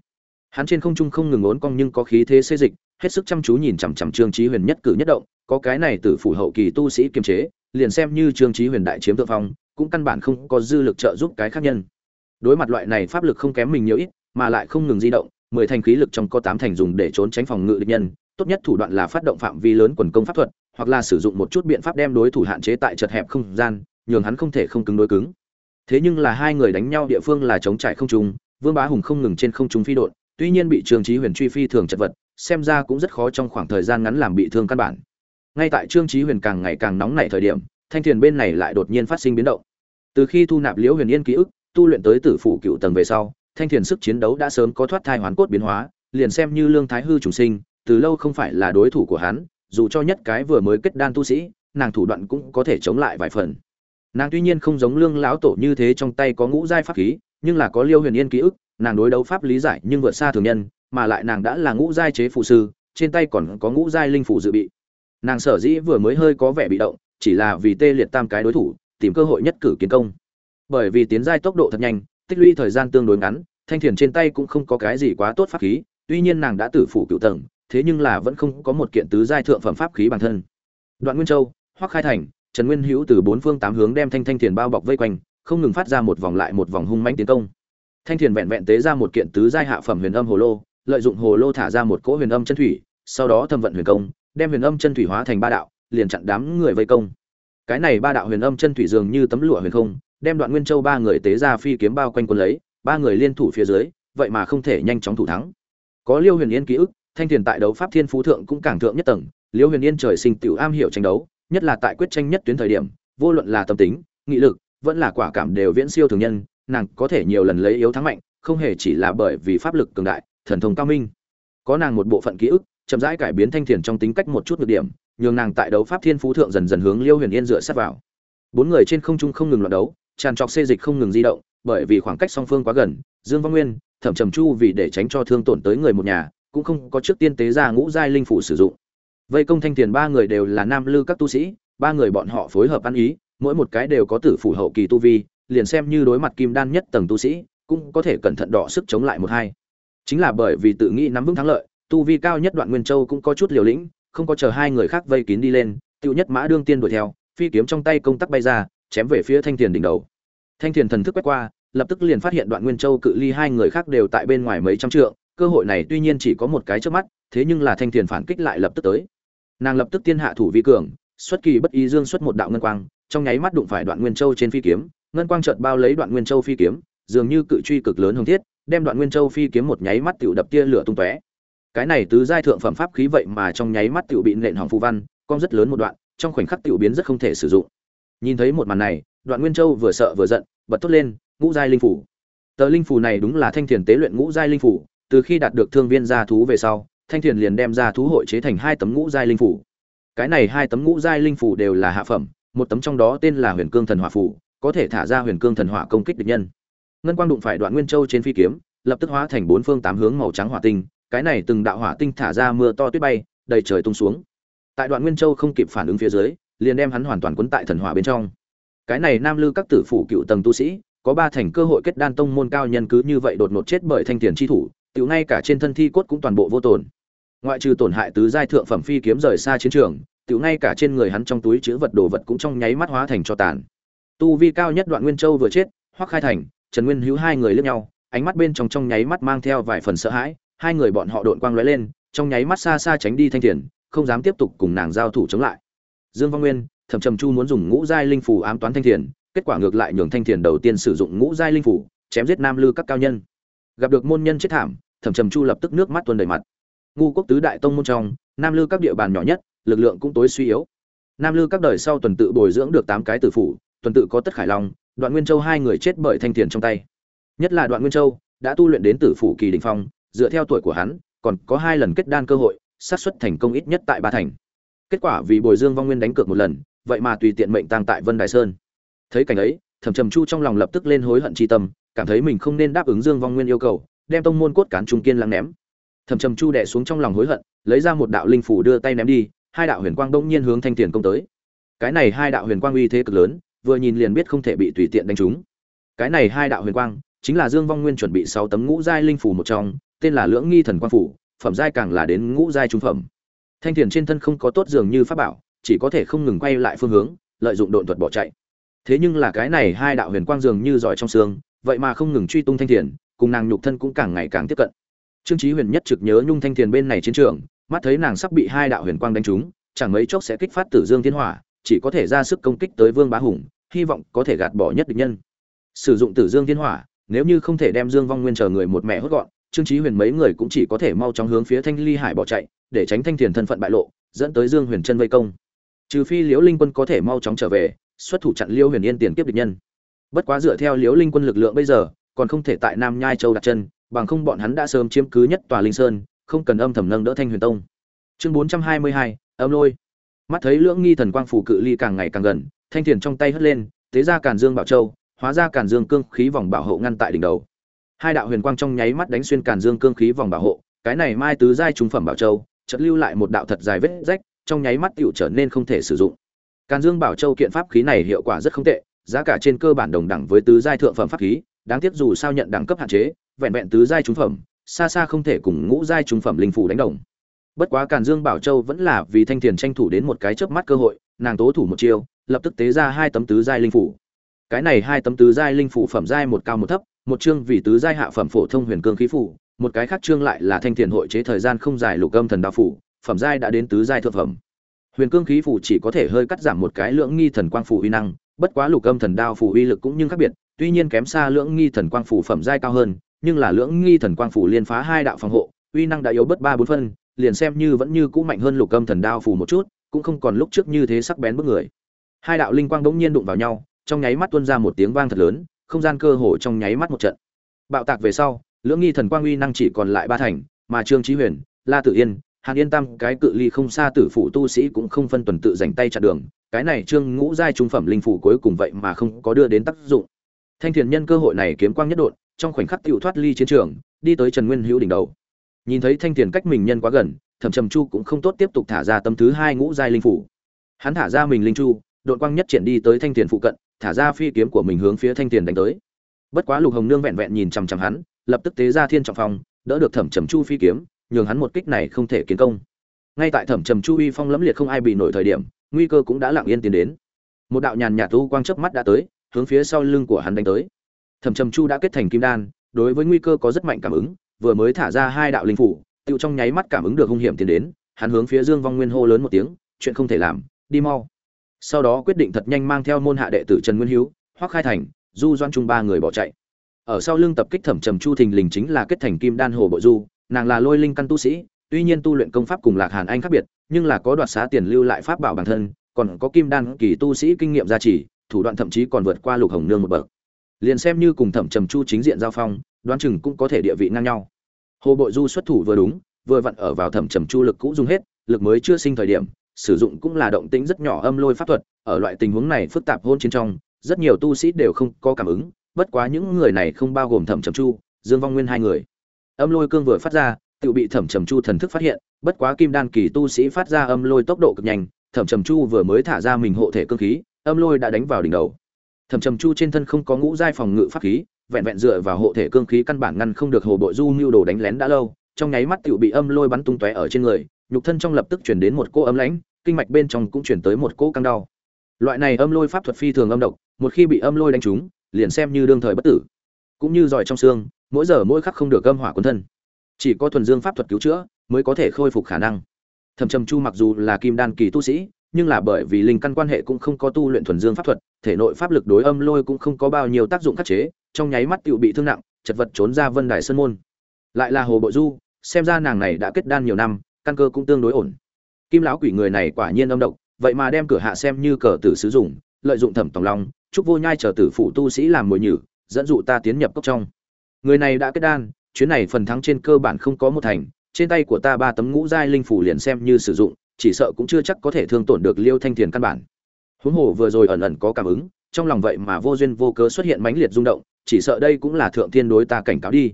Hắn trên không trung không ngừng uốn cong nhưng có khí thế xê dịch hết sức chăm chú nhìn chằm chằm trương chí huyền nhất cử nhất động có cái này tử phụ hậu kỳ tu sĩ kiềm chế liền xem như trương chí huyền đại chiếm thượng phong cũng căn bản không có dư lực trợ giúp cái khác nhân. Đối mặt loại này pháp lực không kém mình nhiều ít mà lại không ngừng di động mười thành khí lực trong có tám thành dùng để trốn tránh phòng ngự địch nhân, tốt nhất thủ đoạn là phát động phạm vi lớn quần công pháp thuật, hoặc là sử dụng một chút biện pháp đem đối thủ hạn chế tại chật hẹp không gian, nhường hắn không thể không cứng đối cứng. Thế nhưng là hai người đánh nhau địa phương là chống trải không trung, vương bá hùng không ngừng trên không trung phi đột tuy nhiên bị trương chí huyền truy phi thường chật vật, xem ra cũng rất khó trong khoảng thời gian ngắn làm bị thương căn bản. Ngay tại trương chí huyền càng ngày càng nóng nảy thời điểm, thanh thiền bên này lại đột nhiên phát sinh biến động. Từ khi thu nạp liễu huyền yên ký ức, tu luyện tới tử phủ cựu tầng về sau thanh thiền sức chiến đấu đã sớm có thoát thai hoàn cốt biến hóa, liền xem như lương thái hư trùng sinh, từ lâu không phải là đối thủ của hắn, dù cho nhất cái vừa mới kết đan tu sĩ, nàng thủ đoạn cũng có thể chống lại vài phần. Nàng tuy nhiên không giống lương lão tổ như thế trong tay có ngũ giai pháp khí, nhưng là có liêu huyền yên ký ức, nàng đối đấu pháp lý giải nhưng vượt xa thường nhân, mà lại nàng đã là ngũ giai chế phụ sư, trên tay còn có ngũ giai linh phủ dự bị. Nàng sở dĩ vừa mới hơi có vẻ bị động, chỉ là vì tê liệt tam cái đối thủ, tìm cơ hội nhất cử kiến công. Bởi vì tiến giai tốc độ thật nhanh tích lũy thời gian tương đối ngắn, thanh thiền trên tay cũng không có cái gì quá tốt pháp khí, tuy nhiên nàng đã tử phủ cựu tầng, thế nhưng là vẫn không có một kiện tứ giai thượng phẩm pháp khí bản thân. Đoạn nguyên châu, hoắc khai thành, trần nguyên hữu từ bốn phương tám hướng đem thanh thanh thiền bao bọc vây quanh, không ngừng phát ra một vòng lại một vòng hung mãnh tiến công. Thanh thiền vẹn vẹn tế ra một kiện tứ giai hạ phẩm huyền âm hồ lô, lợi dụng hồ lô thả ra một cỗ huyền âm chân thủy, sau đó thâm vận huyền công, đem huyền âm chân thủy hóa thành ba đạo, liền chặn đám người vây công. Cái này ba đạo huyền âm chân thủy dường như tấm lụa huyền không đem đoạn nguyên châu ba người tế ra phi kiếm bao quanh quân lấy, ba người liên thủ phía dưới, vậy mà không thể nhanh chóng thủ thắng. Có liêu huyền yên ký ức, thanh thiền tại đấu pháp thiên phú thượng cũng càng thượng nhất tầng, liêu huyền yên trời sinh tiểu am hiểu tranh đấu, nhất là tại quyết tranh nhất tuyến thời điểm, vô luận là tâm tính, nghị lực, vẫn là quả cảm đều viễn siêu thường nhân, nàng có thể nhiều lần lấy yếu thắng mạnh, không hề chỉ là bởi vì pháp lực cường đại, thần thông cao minh. Có nàng một bộ phận ký ức, chậm rãi cải biến thanh thiền trong tính cách một chút nhược điểm, nhường nàng tại đấu pháp thiên phú thượng dần dần hướng liêu huyền yên dựa sát vào. Bốn người trên không trung không ngừng loạt đấu tràn trọc xê dịch không ngừng di động, bởi vì khoảng cách song phương quá gần, dương văn nguyên, thẩm trầm chu vì để tránh cho thương tổn tới người một nhà, cũng không có trước tiên tế ra ngũ giai linh phủ sử dụng. Vây công thanh tiền ba người đều là nam lư các tu sĩ, ba người bọn họ phối hợp ăn ý, mỗi một cái đều có tử phủ hậu kỳ tu vi, liền xem như đối mặt kim đan nhất tầng tu sĩ, cũng có thể cẩn thận đọ sức chống lại một hai. Chính là bởi vì tự nghĩ nắm vững thắng lợi, tu vi cao nhất đoạn nguyên châu cũng có chút liều lĩnh, không có chờ hai người khác vây kín đi lên tiêu nhất mã đương tiên đuổi theo, phi kiếm trong tay công tắc bay ra chém về phía thanh thiền đỉnh đầu. Thanh thiền thần thức quét qua, lập tức liền phát hiện đoạn nguyên châu cự ly hai người khác đều tại bên ngoài mấy trăm trượng, cơ hội này tuy nhiên chỉ có một cái trước mắt, thế nhưng là thanh thiền phản kích lại lập tức tới. Nàng lập tức tiên hạ thủ vi cường, xuất kỳ bất ý dương xuất một đạo ngân quang, trong nháy mắt đụng phải đoạn nguyên châu trên phi kiếm, ngân quang chợt bao lấy đoạn nguyên châu phi kiếm, dường như cự truy cực lớn hồng thiết, đem đoạn nguyên châu phi kiếm một nháy mắt tựu đập tia lửa tung tóe. Cái này tứ giai thượng phẩm pháp khí vậy mà trong nháy mắt tựu bị nện hỏng phù văn, con rất lớn một đoạn, trong khoảnh khắc tựu biến rất không thể sử dụng nhìn thấy một màn này, đoạn nguyên châu vừa sợ vừa giận, bật thốt lên, ngũ giai linh phủ. Tờ linh phủ này đúng là thanh thiền tế luyện ngũ giai linh phủ, từ khi đạt được thương viên gia thú về sau, thanh thiền liền đem ra thú hội chế thành hai tấm ngũ giai linh phủ. Cái này hai tấm ngũ giai linh phủ đều là hạ phẩm, một tấm trong đó tên là huyền cương thần hỏa phủ, có thể thả ra huyền cương thần hỏa công kích địch nhân. Ngân quang đụng phải đoạn nguyên châu trên phi kiếm, lập tức hóa thành bốn phương tám hướng màu trắng hỏa tinh, cái này từng đạo hỏa tinh thả ra mưa to tuyết bay, đầy trời tung xuống. Tại đoạn nguyên châu không kịp phản ứng phía dưới liền đem hắn hoàn toàn cuốn tại thần hỏa bên trong. Cái này nam lư các tử phủ cựu tầng tu sĩ, có ba thành cơ hội kết đan tông môn cao nhân cứ như vậy đột ngột chết bởi thanh tiền chi thủ, tiểu ngay cả trên thân thi cốt cũng toàn bộ vô tổn. Ngoại trừ tổn hại tứ giai thượng phẩm phi kiếm rời xa chiến trường, tiểu ngay cả trên người hắn trong túi chứa vật đồ vật cũng trong nháy mắt hóa thành cho tàn. Tu vi cao nhất đoạn nguyên châu vừa chết, hoắc khai thành, trần nguyên hữu hai người liếc nhau, ánh mắt bên trong trong nháy mắt mang theo vài phần sợ hãi, hai người bọn họ độn quang lóe lên, trong nháy mắt xa xa tránh đi thanh tiền, không dám tiếp tục cùng nàng giao thủ chống lại dương văn nguyên, thẩm trầm chu muốn dùng ngũ giai linh phủ ám toán thanh thiền, kết quả ngược lại nhường thanh thiền đầu tiên sử dụng ngũ giai linh phủ chém giết nam lư các cao nhân. Gặp được môn nhân chết thảm, thẩm trầm chu lập tức nước mắt tuôn đầy mặt. Ngu quốc tứ đại tông môn trong, nam lư các địa bàn nhỏ nhất, lực lượng cũng tối suy yếu. Nam lư các đời sau tuần tự bồi dưỡng được tám cái tử phủ, tuần tự có tất khải long, đoạn nguyên châu hai người chết bởi thanh thiền trong tay. Nhất là đoạn nguyên châu, đã tu luyện đến tử phủ kỳ đình phong, dựa theo tuổi của hắn, còn có hai lần kết đan cơ hội, xác suất thành công ít nhất tại ba thành kết quả vì bồi dương vong nguyên đánh cược một lần, vậy mà tùy tiện mệnh tăng tại vân đài sơn. Thấy cảnh ấy, thẩm trầm chu trong lòng lập tức lên hối hận tri tâm, cảm thấy mình không nên đáp ứng dương vong nguyên yêu cầu, đem tông môn cốt cán trung kiên lắng ném. Thẩm trầm chu đẻ xuống trong lòng hối hận, lấy ra một đạo linh phủ đưa tay ném đi, hai đạo huyền quang đông nhiên hướng thanh tiền công tới. Cái này hai đạo huyền quang uy thế cực lớn, vừa nhìn liền biết không thể bị tùy tiện đánh trúng. Cái này hai đạo huyền quang, chính là dương vong nguyên chuẩn bị sáu tấm ngũ giai linh phủ một trong, tên là lưỡng nghi thần quang phủ, phẩm giai càng là đến ngũ giai trung phẩm thanh thiền trên thân không có tốt dường như pháp bảo, chỉ có thể không ngừng quay lại phương hướng, lợi dụng độn thuật bỏ chạy. Thế nhưng là cái này hai đạo huyền quang dường như giỏi trong xương, vậy mà không ngừng truy tung thanh thiền, cùng nàng nhục thân cũng càng ngày càng tiếp cận. Trương chí huyền nhất trực nhớ nhung thanh thiền bên này chiến trường, mắt thấy nàng sắp bị hai đạo huyền quang đánh trúng, chẳng mấy chốc sẽ kích phát tử dương thiên hỏa, chỉ có thể ra sức công kích tới vương bá hùng, hy vọng có thể gạt bỏ nhất địch nhân. Sử dụng tử dương thiên hỏa, nếu như không thể đem dương vong nguyên chờ người một mẹ hốt gọn trương chí huyền mấy người cũng chỉ có thể mau chóng hướng phía thanh ly hải bỏ chạy, để tránh thanh thiền thân phận bại lộ, dẫn tới dương huyền chân vây công. Trừ phi liễu linh quân có thể mau chóng trở về, xuất thủ chặn liêu huyền yên tiền kiếp địch nhân. Bất quá dựa theo liễu linh quân lực lượng bây giờ, còn không thể tại nam nhai châu đặt chân, bằng không bọn hắn đã sớm chiếm cứ nhất tòa linh sơn, không cần âm thầm nâng đỡ thanh huyền tông. Chương bốn trăm hai mươi hai, âm lôi. Mắt thấy lưỡng nghi thần quang phủ cự ly càng ngày càng gần, thanh thiền trong tay hất lên, tế ra càn dương bảo châu, hóa ra càn dương cương khí vòng bảo hộ ngăn tại đỉnh đầu hai đạo huyền quang trong nháy mắt đánh xuyên càn dương cương khí vòng bảo hộ, cái này mai tứ giai trung phẩm bảo châu, chợt lưu lại một đạo thật dài vết rách, trong nháy mắt tựu trở nên không thể sử dụng. Càn dương bảo châu kiện pháp khí này hiệu quả rất không tệ, giá cả trên cơ bản đồng đẳng với tứ giai thượng phẩm pháp khí, đáng tiếc dù sao nhận đẳng cấp hạn chế, vẹn vẹn tứ giai trung phẩm, xa xa không thể cùng ngũ giai trung phẩm linh phủ đánh đồng. Bất quá càn dương bảo châu vẫn là vì thanh tiền tranh thủ đến một cái chớp mắt cơ hội, nàng tố thủ một chiêu, lập tức tế ra hai tấm tứ giai linh phủ cái này hai tấm tứ giai linh phủ phẩm giai một cao một thấp một chương vì tứ giai hạ phẩm phổ thông huyền cương khí phủ, một cái khác chương lại là thanh tiền hội chế thời gian không dài lục âm thần đạo phủ, phẩm giai đã đến tứ giai thượng phẩm. Huyền cương khí phủ chỉ có thể hơi cắt giảm một cái lượng nghi thần quang phủ uy năng, bất quá lục âm thần đao phủ uy lực cũng nhưng khác biệt, tuy nhiên kém xa lưỡng nghi thần quang phủ phẩm giai cao hơn, nhưng là lưỡng nghi thần quang phủ liên phá hai đạo phòng hộ, uy năng đã yếu bất ba bốn phân, liền xem như vẫn như cũ mạnh hơn lục âm thần đao phủ một chút, cũng không còn lúc trước như thế sắc bén bức người. Hai đạo linh quang bỗng nhiên đụng vào nhau, trong nháy mắt tuôn ra một tiếng vang thật lớn không gian cơ hồ trong nháy mắt một trận. Bạo tạc về sau, lưỡng nghi thần quang uy năng chỉ còn lại ba thành, mà trương trí huyền, la tử yên, hàn yên tam, cái cự ly không xa tử phụ tu sĩ cũng không phân tuần tự dành tay chặn đường, cái này trương ngũ giai trung phẩm linh phủ cuối cùng vậy mà không có đưa đến tác dụng. Thanh thiền nhân cơ hội này kiếm quang nhất đột trong khoảnh khắc tiểu thoát ly chiến trường, đi tới trần nguyên hữu đỉnh đầu. Nhìn thấy thanh thiền cách mình nhân quá gần, thẩm trầm chu cũng không tốt tiếp tục thả ra tâm thứ hai ngũ giai linh phủ. Hắn thả ra mình linh chu đội quang nhất triển đi tới thanh thiền phụ cận thả ra phi kiếm của mình hướng phía thanh tiền đánh tới. Bất quá lục hồng nương vẹn vẹn nhìn chằm chằm hắn, lập tức tế ra thiên trọng phong, đỡ được thẩm trầm chu phi kiếm, nhường hắn một kích này không thể kiến công. Ngay tại thẩm trầm chu uy phong lẫm liệt không ai bị nổi thời điểm, nguy cơ cũng đã lặng yên tiến đến. Một đạo nhàn nhạt tu quang chớp mắt đã tới, hướng phía sau lưng của hắn đánh tới. Thẩm trầm chu đã kết thành kim đan, đối với nguy cơ có rất mạnh cảm ứng, vừa mới thả ra hai đạo linh phủ, tiêu trong nháy mắt cảm ứng được hung hiểm tiến đến, hắn hướng phía dương vong nguyên hô lớn một tiếng, chuyện không thể làm, đi mau sau đó quyết định thật nhanh mang theo môn hạ đệ tử trần nguyên hiếu, hoắc khai thành, du doan trung ba người bỏ chạy. Ở sau lưng tập kích thẩm trầm chu thình lình chính là kết thành kim đan hồ bộ du, nàng là lôi linh căn tu sĩ, tuy nhiên tu luyện công pháp cùng lạc hàn anh khác biệt, nhưng là có đoạt xá tiền lưu lại pháp bảo bản thân, còn có kim đan kỳ tu sĩ kinh nghiệm gia trì, thủ đoạn thậm chí còn vượt qua lục hồng nương một bậc. Liền xem như cùng thẩm trầm chu chính diện giao phong, đoán chừng cũng có thể địa vị ngang nhau. Hồ bội du xuất thủ vừa đúng, vừa vặn ở vào thẩm trầm chu lực cũ dùng hết, lực mới chưa sinh thời điểm sử dụng cũng là động tĩnh rất nhỏ âm lôi pháp thuật, ở loại tình huống này phức tạp hôn chiến trong, rất nhiều tu sĩ đều không có cảm ứng, bất quá những người này không bao gồm thẩm trầm chu, dương vong nguyên hai người. Âm lôi cương vừa phát ra tự bị thẩm trầm chu thần thức phát hiện, bất quá kim đan kỳ tu sĩ phát ra âm lôi tốc độ cực nhanh, thẩm trầm chu vừa mới thả ra mình hộ thể cương khí, âm lôi đã đánh vào đỉnh đầu. Thẩm trầm chu trên thân không có ngũ giai phòng ngự pháp khí, vẹn vẹn dựa vào hộ thể cương khí căn bản ngăn không được hồ bội du mưu đồ đánh lén đã lâu, trong nháy mắt tiểu bị âm lôi bắn tung tóe ở trên người nhục thân trong lập tức chuyển đến một cô ấm lãnh, kinh mạch bên trong cũng chuyển tới một cỗ căng đau. Loại này âm lôi pháp thuật phi thường âm độc, một khi bị âm lôi đánh trúng, liền xem như đương thời bất tử. Cũng như giỏi trong xương, mỗi giờ mỗi khắc không được âm hỏa quân thân. Chỉ có thuần dương pháp thuật cứu chữa mới có thể khôi phục khả năng. Thẩm trầm chu mặc dù là kim đan kỳ tu sĩ, nhưng là bởi vì linh căn quan hệ cũng không có tu luyện thuần dương pháp thuật, thể nội pháp lực đối âm lôi cũng không có bao nhiêu tác dụng khắc chế, trong nháy mắt tựu bị thương nặng, chật vật trốn ra vân đài sơn môn. Lại là hồ bộ du, xem ra nàng này đã kết đan nhiều năm căn cơ cũng tương đối ổn. Kim lão quỷ người này quả nhiên âm độc, vậy mà đem cửa hạ xem như cờ tử sử dụng, lợi dụng thẩm tòng long, chúc vô nhai chờ tử phụ tu sĩ làm mồi nhử, dẫn dụ ta tiến nhập cốc trong. Người này đã kết đan, chuyến này phần thắng trên cơ bản không có một thành, trên tay của ta ba tấm ngũ giai linh phủ liền xem như sử dụng, chỉ sợ cũng chưa chắc có thể thương tổn được liêu thanh thiền căn bản. Huống hồ vừa rồi ẩn ẩn có cảm ứng, trong lòng vậy mà vô duyên vô cớ xuất hiện mãnh liệt rung động, chỉ sợ đây cũng là thượng thiên đối ta cảnh cáo đi.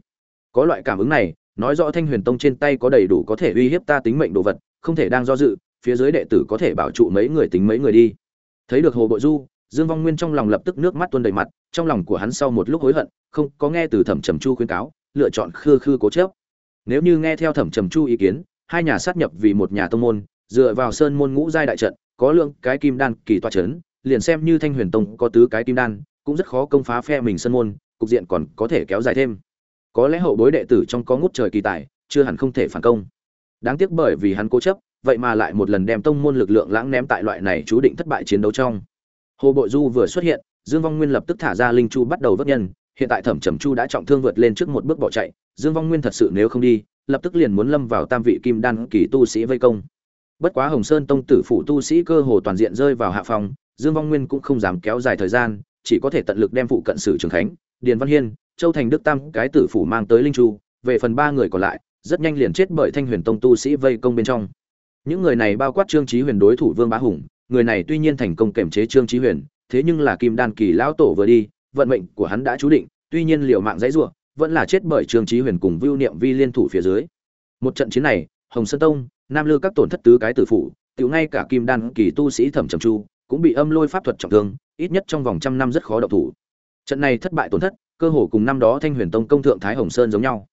Có loại cảm ứng này nói rõ thanh huyền tông trên tay có đầy đủ có thể uy hiếp ta tính mệnh đồ vật không thể đang do dự phía dưới đệ tử có thể bảo trụ mấy người tính mấy người đi thấy được hồ bội du Dương Vong Nguyên trong lòng lập tức nước mắt tuôn đầy mặt, trong lòng của hắn sau một lúc hối hận, không có nghe từ Thẩm Trầm Chu khuyên cáo, lựa chọn khư khư cố chấp. Nếu như nghe theo Thẩm Trầm Chu ý kiến, hai nhà sát nhập vì một nhà tông môn, dựa vào sơn môn ngũ giai đại trận, có lượng cái kim đan kỳ toa chấn, liền xem như Thanh Huyền Tông có tứ cái kim đan, cũng rất khó công phá phe mình sơn môn, cục diện còn có thể kéo dài thêm. Có lẽ hậu bối đệ tử trong có ngút trời kỳ tài, chưa hẳn không thể phản công. Đáng tiếc bởi vì hắn cố chấp, vậy mà lại một lần đem tông môn lực lượng lãng ném tại loại này chú định thất bại chiến đấu trong. Hồ Bội Du vừa xuất hiện, Dương Vong Nguyên lập tức thả ra linh chu bắt đầu vớt nhân, hiện tại Thẩm Trầm Chu đã trọng thương vượt lên trước một bước bỏ chạy, Dương Vong Nguyên thật sự nếu không đi, lập tức liền muốn lâm vào tam vị kim đan kỳ tu sĩ vây công. Bất quá Hồng Sơn tông tử phụ tu sĩ cơ hồ toàn diện rơi vào hạ phòng, Dương Vong Nguyên cũng không dám kéo dài thời gian, chỉ có thể tận lực đem phụ cận sử Trường Khánh, Điền Văn Hiên, Châu Thành Đức Tam cái tử phủ mang tới linh chu, về phần ba người còn lại, rất nhanh liền chết bởi Thanh Huyền tông tu sĩ vây công bên trong. Những người này bao quát Trương Chí Huyền đối thủ Vương Bá Hùng, người này tuy nhiên thành công kềm chế Trương Chí Huyền, thế nhưng là Kim Đan kỳ lão tổ vừa đi, vận mệnh của hắn đã chú định, tuy nhiên liều mạng dãy ruộng vẫn là chết bởi Trương Chí Huyền cùng Vưu Niệm Vi liên thủ phía dưới. Một trận chiến này, Hồng Sơn Tông, Nam Lư các tổn thất tứ cái tử phủ, tiểu ngay cả Kim Đan kỳ tu sĩ Thẩm Trầm Chu cũng bị âm lôi pháp thuật trọng thương, ít nhất trong vòng trăm năm rất khó động thủ. Trận này thất bại tổn thất, cơ hồ cùng năm đó Thanh Huyền Tông công thượng Thái Hồng Sơn giống nhau.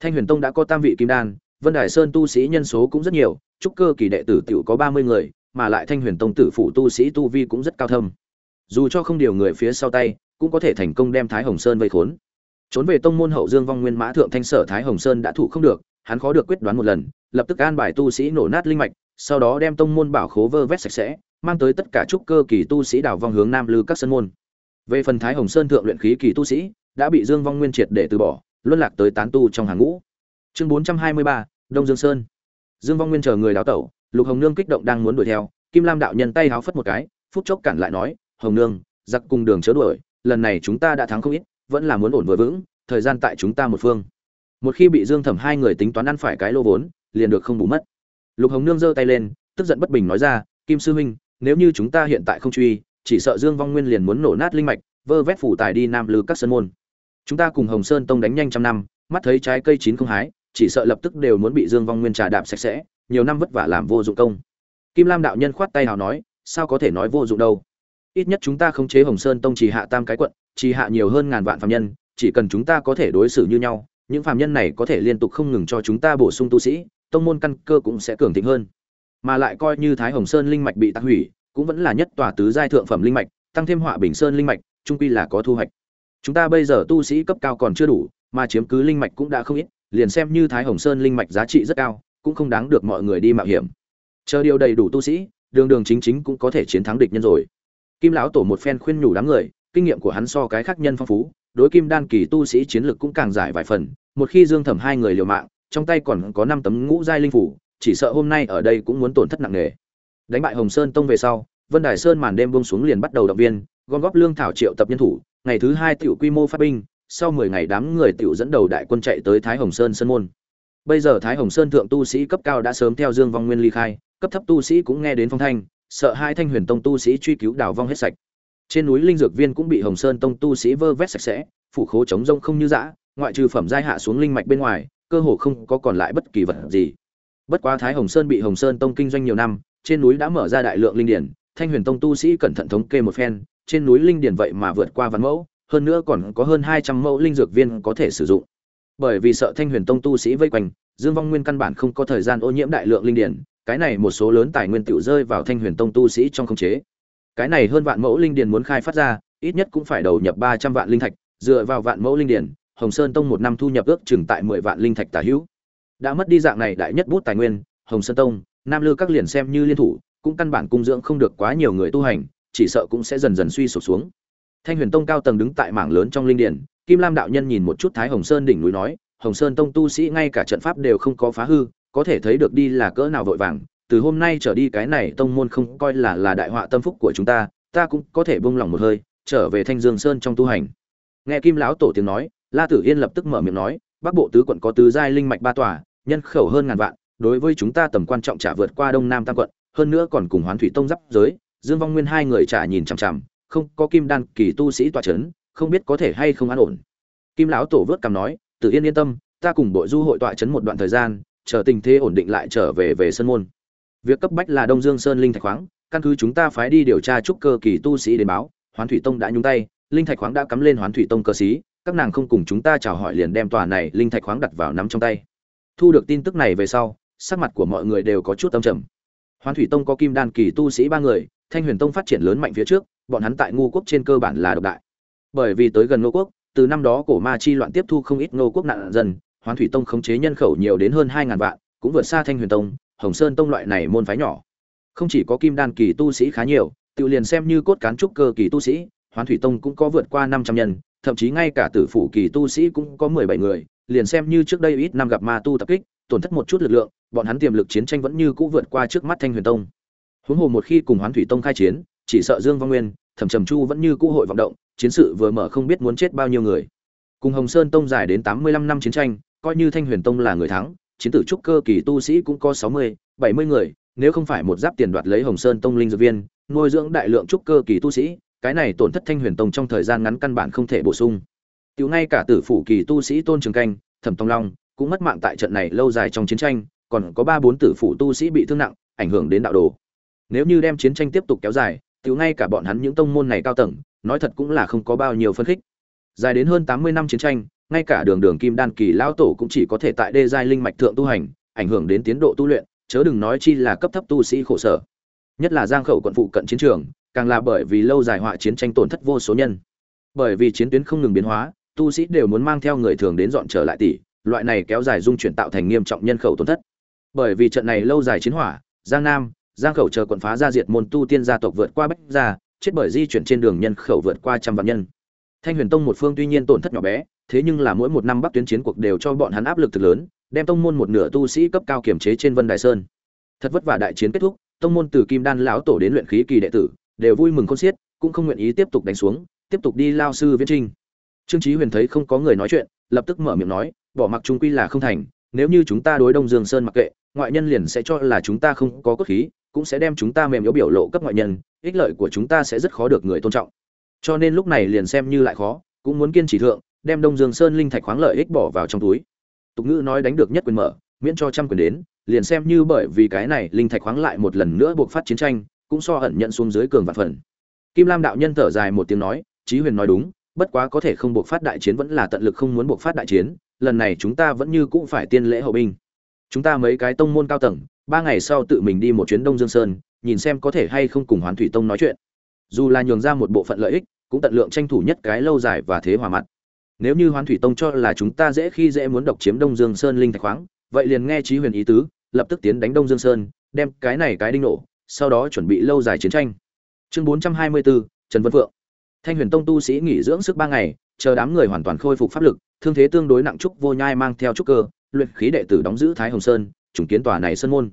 Thanh Huyền Tông đã có tam vị kim đan, Vân Đài Sơn tu sĩ nhân số cũng rất nhiều, trúc cơ kỳ đệ tử tiểu có 30 người, mà lại Thanh Huyền Tông tử phụ tu sĩ tu vi cũng rất cao thâm. Dù cho không điều người phía sau tay, cũng có thể thành công đem Thái Hồng Sơn vây khốn. Trốn về tông môn hậu Dương Vong Nguyên Mã thượng thanh sở Thái Hồng Sơn đã thủ không được, hắn khó được quyết đoán một lần, lập tức an bài tu sĩ nổ nát linh mạch, sau đó đem tông môn bảo khố vơ vét sạch sẽ, mang tới tất cả trúc cơ kỳ tu sĩ đảo vong hướng nam lư các sân môn. Về phần Thái Hồng Sơn thượng luyện khí kỳ tu sĩ, đã bị Dương Vong Nguyên triệt để từ bỏ, luân lạc tới tán tu trong hàng ngũ. Chương 423, Đông Dương Sơn. Dương Vong Nguyên chờ người đáo tẩu, Lục Hồng Nương kích động đang muốn đuổi theo, Kim Lam đạo nhân tay háo phất một cái, phút chốc cản lại nói, "Hồng Nương, giặc cùng đường chớ đuổi, lần này chúng ta đã thắng không ít, vẫn là muốn ổn vừa vững, thời gian tại chúng ta một phương." Một khi bị Dương Thẩm hai người tính toán ăn phải cái lô vốn, liền được không bù mất. Lục Hồng Nương giơ tay lên, tức giận bất bình nói ra, "Kim sư huynh, nếu như chúng ta hiện tại không truy, chỉ sợ Dương Vong Nguyên liền muốn nổ nát linh mạch, vơ vét phủ tài đi nam lư các sơn môn. Chúng ta cùng Hồng Sơn Tông đánh nhanh trăm năm, mắt thấy trái cây chín không hái, chỉ sợ lập tức đều muốn bị Dương Vong Nguyên trà đạp sạch sẽ, nhiều năm vất vả làm vô dụng công. Kim Lam đạo nhân khoát tay hào nói, sao có thể nói vô dụng đâu? Ít nhất chúng ta không chế Hồng Sơn Tông chỉ hạ tam cái quận, chỉ hạ nhiều hơn ngàn vạn phàm nhân, chỉ cần chúng ta có thể đối xử như nhau, những phàm nhân này có thể liên tục không ngừng cho chúng ta bổ sung tu sĩ, tông môn căn cơ cũng sẽ cường thịnh hơn. Mà lại coi như Thái Hồng Sơn linh mạch bị tạc hủy, cũng vẫn là nhất tòa tứ giai thượng phẩm linh mạch, tăng thêm Họa Bình Sơn linh mạch, trung quy là có thu hoạch. Chúng ta bây giờ tu sĩ cấp cao còn chưa đủ, mà chiếm cứ linh mạch cũng đã không ít, liền xem như Thái Hồng Sơn linh mạch giá trị rất cao, cũng không đáng được mọi người đi mạo hiểm. Chờ điều đầy đủ tu sĩ, đường đường chính chính cũng có thể chiến thắng địch nhân rồi. Kim lão tổ một phen khuyên nhủ đám người, kinh nghiệm của hắn so cái khác nhân phong phú, đối kim đan kỳ tu sĩ chiến lược cũng càng giải vài phần, một khi Dương Thẩm hai người liều mạng, trong tay còn có năm tấm ngũ giai linh phủ, chỉ sợ hôm nay ở đây cũng muốn tổn thất nặng nề. Đánh bại Hồng Sơn tông về sau, Vân Đài Sơn màn đêm buông xuống liền bắt đầu động viên, gom góp lương thảo triệu tập nhân thủ, ngày thứ hai tiểu quy mô phát binh, sau 10 ngày đám người tiểu dẫn đầu đại quân chạy tới Thái Hồng Sơn sơn môn. Bây giờ Thái Hồng Sơn thượng tu sĩ cấp cao đã sớm theo Dương Vong Nguyên ly khai, cấp thấp tu sĩ cũng nghe đến phong thanh, sợ hai Thanh Huyền Tông tu sĩ truy cứu đảo vong hết sạch. Trên núi linh dược viên cũng bị Hồng Sơn Tông tu sĩ vơ vét sạch sẽ, phủ khố chống rông không như dã, ngoại trừ phẩm giai hạ xuống linh mạch bên ngoài, cơ hồ không có còn lại bất kỳ vật gì. Bất quá Thái Hồng Sơn bị Hồng Sơn Tông kinh doanh nhiều năm, trên núi đã mở ra đại lượng linh điển, Thanh Huyền Tông tu sĩ cẩn thận thống kê một phen, trên núi linh điển vậy mà vượt qua vạn mẫu, hơn nữa còn có hơn 200 mẫu linh dược viên có thể sử dụng. Bởi vì sợ Thanh Huyền Tông tu sĩ vây quanh, Dương Vong Nguyên căn bản không có thời gian ô nhiễm đại lượng linh điển, cái này một số lớn tài nguyên tiểu rơi vào Thanh Huyền Tông tu sĩ trong khống chế. Cái này hơn vạn mẫu linh điển muốn khai phát ra, ít nhất cũng phải đầu nhập 300 vạn linh thạch, dựa vào vạn mẫu linh điển, Hồng Sơn Tông một năm thu nhập ước chừng tại 10 vạn linh thạch tả hữu. Đã mất đi dạng này đại nhất bút tài nguyên, Hồng Sơn Tông, Nam Lư các liền xem như liên thủ, cũng căn bản cung dưỡng không được quá nhiều người tu hành, chỉ sợ cũng sẽ dần dần suy sụp xuống. Thanh Huyền Tông cao tầng đứng tại mảng lớn trong linh điển, Kim Lam đạo nhân nhìn một chút Thái Hồng Sơn đỉnh núi nói, Hồng Sơn Tông tu sĩ ngay cả trận pháp đều không có phá hư, có thể thấy được đi là cỡ nào vội vàng, từ hôm nay trở đi cái này tông môn không coi là là đại họa tâm phúc của chúng ta, ta cũng có thể buông lòng một hơi, trở về Thanh Dương Sơn trong tu hành. Nghe Kim lão tổ tiếng nói, La Tử Yên lập tức mở miệng nói, Bắc Bộ tứ quận có tứ giai linh mạch ba tòa, nhân khẩu hơn ngàn vạn, đối với chúng ta tầm quan trọng trả vượt qua Đông Nam tam quận, hơn nữa còn cùng Hoán Thủy Tông giáp giới, Dương Vong Nguyên hai người trả nhìn chằm chằm, không có kim đan kỳ tu sĩ tọa chấn, không biết có thể hay không an ổn. Kim lão tổ vớt cằm nói, tự Yên yên tâm, ta cùng bộ du hội tọa chấn một đoạn thời gian, chờ tình thế ổn định lại trở về về sân môn. Việc cấp bách là Đông Dương Sơn linh thạch khoáng, căn cứ chúng ta phái đi điều tra trúc cơ kỳ tu sĩ đến báo, hoán thủy tông đã nhúng tay linh thạch khoáng đã cắm lên hoán thủy tông cơ sĩ các nàng không cùng chúng ta chào hỏi liền đem tòa này linh thạch khoáng đặt vào nắm trong tay thu được tin tức này về sau sắc mặt của mọi người đều có chút tâm trầm hoán thủy tông có kim đan kỳ tu sĩ ba người thanh huyền tông phát triển lớn mạnh phía trước, bọn hắn tại ngô quốc trên cơ bản là độc đại. Bởi vì tới gần ngô quốc, từ năm đó cổ ma chi loạn tiếp thu không ít ngô quốc nạn dân, hoán thủy tông khống chế nhân khẩu nhiều đến hơn hai ngàn vạn, cũng vượt xa thanh huyền tông, hồng sơn tông loại này môn phái nhỏ. Không chỉ có kim đan kỳ tu sĩ khá nhiều, tự liền xem như cốt cán trúc cơ kỳ tu sĩ, hoán thủy tông cũng có vượt qua năm trăm nhân, thậm chí ngay cả tử phủ kỳ tu sĩ cũng có mười bảy người, liền xem như trước đây ít năm gặp ma tu tập kích, tổn thất một chút lực lượng, bọn hắn tiềm lực chiến tranh vẫn như cũ vượt qua trước mắt thanh huyền tông huống hồ một khi cùng hoán thủy tông khai chiến, chỉ sợ dương văn nguyên, thẩm trầm chu vẫn như cũ hội vọng động, chiến sự vừa mở không biết muốn chết bao nhiêu người. Cùng hồng sơn tông dài đến tám mươi lăm năm chiến tranh, coi như thanh huyền tông là người thắng, chiến tử trúc cơ kỳ tu sĩ cũng có sáu mươi, bảy mươi người, nếu không phải một giáp tiền đoạt lấy hồng sơn tông linh dược viên, nuôi dưỡng đại lượng trúc cơ kỳ tu sĩ, cái này tổn thất thanh huyền tông trong thời gian ngắn căn bản không thể bổ sung. Tiểu ngay cả tử phủ kỳ tu sĩ tôn trường canh, thẩm tông long cũng mất mạng tại trận này lâu dài trong chiến tranh, còn có ba bốn tử phủ tu sĩ bị thương nặng, ảnh hưởng đến đạo đồ nếu như đem chiến tranh tiếp tục kéo dài, tiểu ngay cả bọn hắn những tông môn này cao tầng, nói thật cũng là không có bao nhiêu phân khích. Dài đến hơn tám mươi năm chiến tranh, ngay cả đường đường kim đan kỳ lão tổ cũng chỉ có thể tại đê giai linh mạch thượng tu hành, ảnh hưởng đến tiến độ tu luyện, chớ đừng nói chi là cấp thấp tu sĩ khổ sở. Nhất là giang khẩu quận phụ cận chiến trường, càng là bởi vì lâu dài họa chiến tranh tổn thất vô số nhân. Bởi vì chiến tuyến không ngừng biến hóa, tu sĩ đều muốn mang theo người thường đến dọn trở lại tỷ, loại này kéo dài dung chuyển tạo thành nghiêm trọng nhân khẩu tổn thất. Bởi vì trận này lâu dài chiến hỏa, giang nam giang khẩu chờ quận phá ra diệt môn tu tiên gia tộc vượt qua bách gia, chết bởi di chuyển trên đường nhân khẩu vượt qua trăm vạn nhân. Thanh huyền tông một phương tuy nhiên tổn thất nhỏ bé, thế nhưng là mỗi một năm bắc tuyến chiến cuộc đều cho bọn hắn áp lực thực lớn, đem tông môn một nửa tu sĩ cấp cao kiểm chế trên vân đài sơn. Thật vất vả đại chiến kết thúc, tông môn từ kim đan lão tổ đến luyện khí kỳ đệ tử, đều vui mừng con xiết, cũng không nguyện ý tiếp tục đánh xuống, tiếp tục đi lao sư viễn trinh trương chí huyền thấy không có người nói chuyện, lập tức mở miệng nói, bỏ mặc trung quy là không thành, nếu như chúng ta đối đông dương sơn mặc kệ, ngoại nhân liền sẽ cho là chúng ta không có cốt khí cũng sẽ đem chúng ta mềm yếu biểu lộ cấp ngoại nhân, ích lợi của chúng ta sẽ rất khó được người tôn trọng. Cho nên lúc này liền xem như lại khó, cũng muốn kiên trì thượng, đem đông dương sơn linh thạch khoáng lợi ích bỏ vào trong túi. Tục ngữ nói đánh được nhất quyền mở, miễn cho trăm quyền đến, liền xem như bởi vì cái này linh thạch khoáng lại một lần nữa buộc phát chiến tranh, cũng so hận nhận xuống dưới cường vạn phần. Kim lam đạo nhân thở dài một tiếng nói, chí huyền nói đúng, bất quá có thể không buộc phát đại chiến vẫn là tận lực không muốn buộc phát đại chiến, lần này chúng ta vẫn như cũng phải tiên lễ hậu binh. Chúng ta mấy cái tông môn cao tầng ba ngày sau tự mình đi một chuyến đông dương sơn, nhìn xem có thể hay không cùng hoán thủy tông nói chuyện. Dù là nhường ra một bộ phận lợi ích, cũng tận lượng tranh thủ nhất cái lâu dài và thế hòa mặt. Nếu như hoán thủy tông cho là chúng ta dễ khi dễ muốn độc chiếm đông dương sơn linh thạch khoáng, vậy liền nghe trí huyền ý tứ, lập tức tiến đánh đông dương sơn, đem cái này cái đinh nổ, sau đó chuẩn bị lâu dài chiến tranh. Chương bốn trăm hai mươi bốn trần vân phượng. Thanh huyền tông tu sĩ nghỉ dưỡng sức ba ngày, chờ đám người hoàn toàn khôi phục pháp lực, thương thế tương đối nặng trúc vô nhai mang theo trúc cơ, luyện khí đệ tử đóng giữ thái hồng sơn trùng kiến tòa này sơn môn.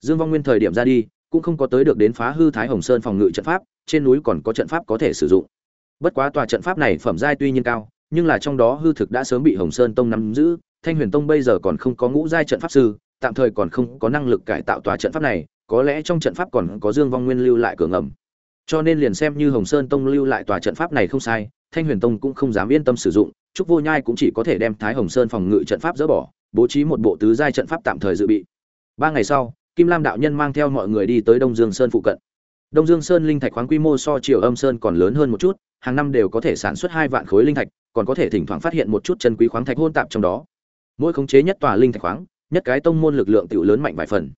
Dương vong nguyên thời điểm ra đi, cũng không có tới được đến phá hư thái hồng sơn phòng ngự trận pháp, trên núi còn có trận pháp có thể sử dụng. Bất quá tòa trận pháp này phẩm giai tuy nhiên cao, nhưng là trong đó hư thực đã sớm bị hồng sơn tông nắm giữ, thanh huyền tông bây giờ còn không có ngũ giai trận pháp sư, tạm thời còn không có năng lực cải tạo tòa trận pháp này, có lẽ trong trận pháp còn có dương vong nguyên lưu lại cửa ngầm. Cho nên liền xem như hồng sơn tông lưu lại tòa trận pháp này không sai, thanh huyền tông cũng không dám yên tâm sử dụng, trúc vô nhai cũng chỉ có thể đem thái hồng sơn phòng ngự trận pháp dỡ bỏ bố trí một bộ tứ giai trận pháp tạm thời dự bị. Ba ngày sau, kim lam đạo nhân mang theo mọi người đi tới đông dương sơn phụ cận. Đông dương sơn linh thạch khoáng quy mô so triều âm sơn còn lớn hơn một chút, hàng năm đều có thể sản xuất hai vạn khối linh thạch, còn có thể thỉnh thoảng phát hiện một chút chân quý khoáng thạch hôn tạp trong đó. Mỗi khống chế nhất tòa linh thạch khoáng, nhất cái tông môn lực lượng tiểu lớn mạnh vài phần.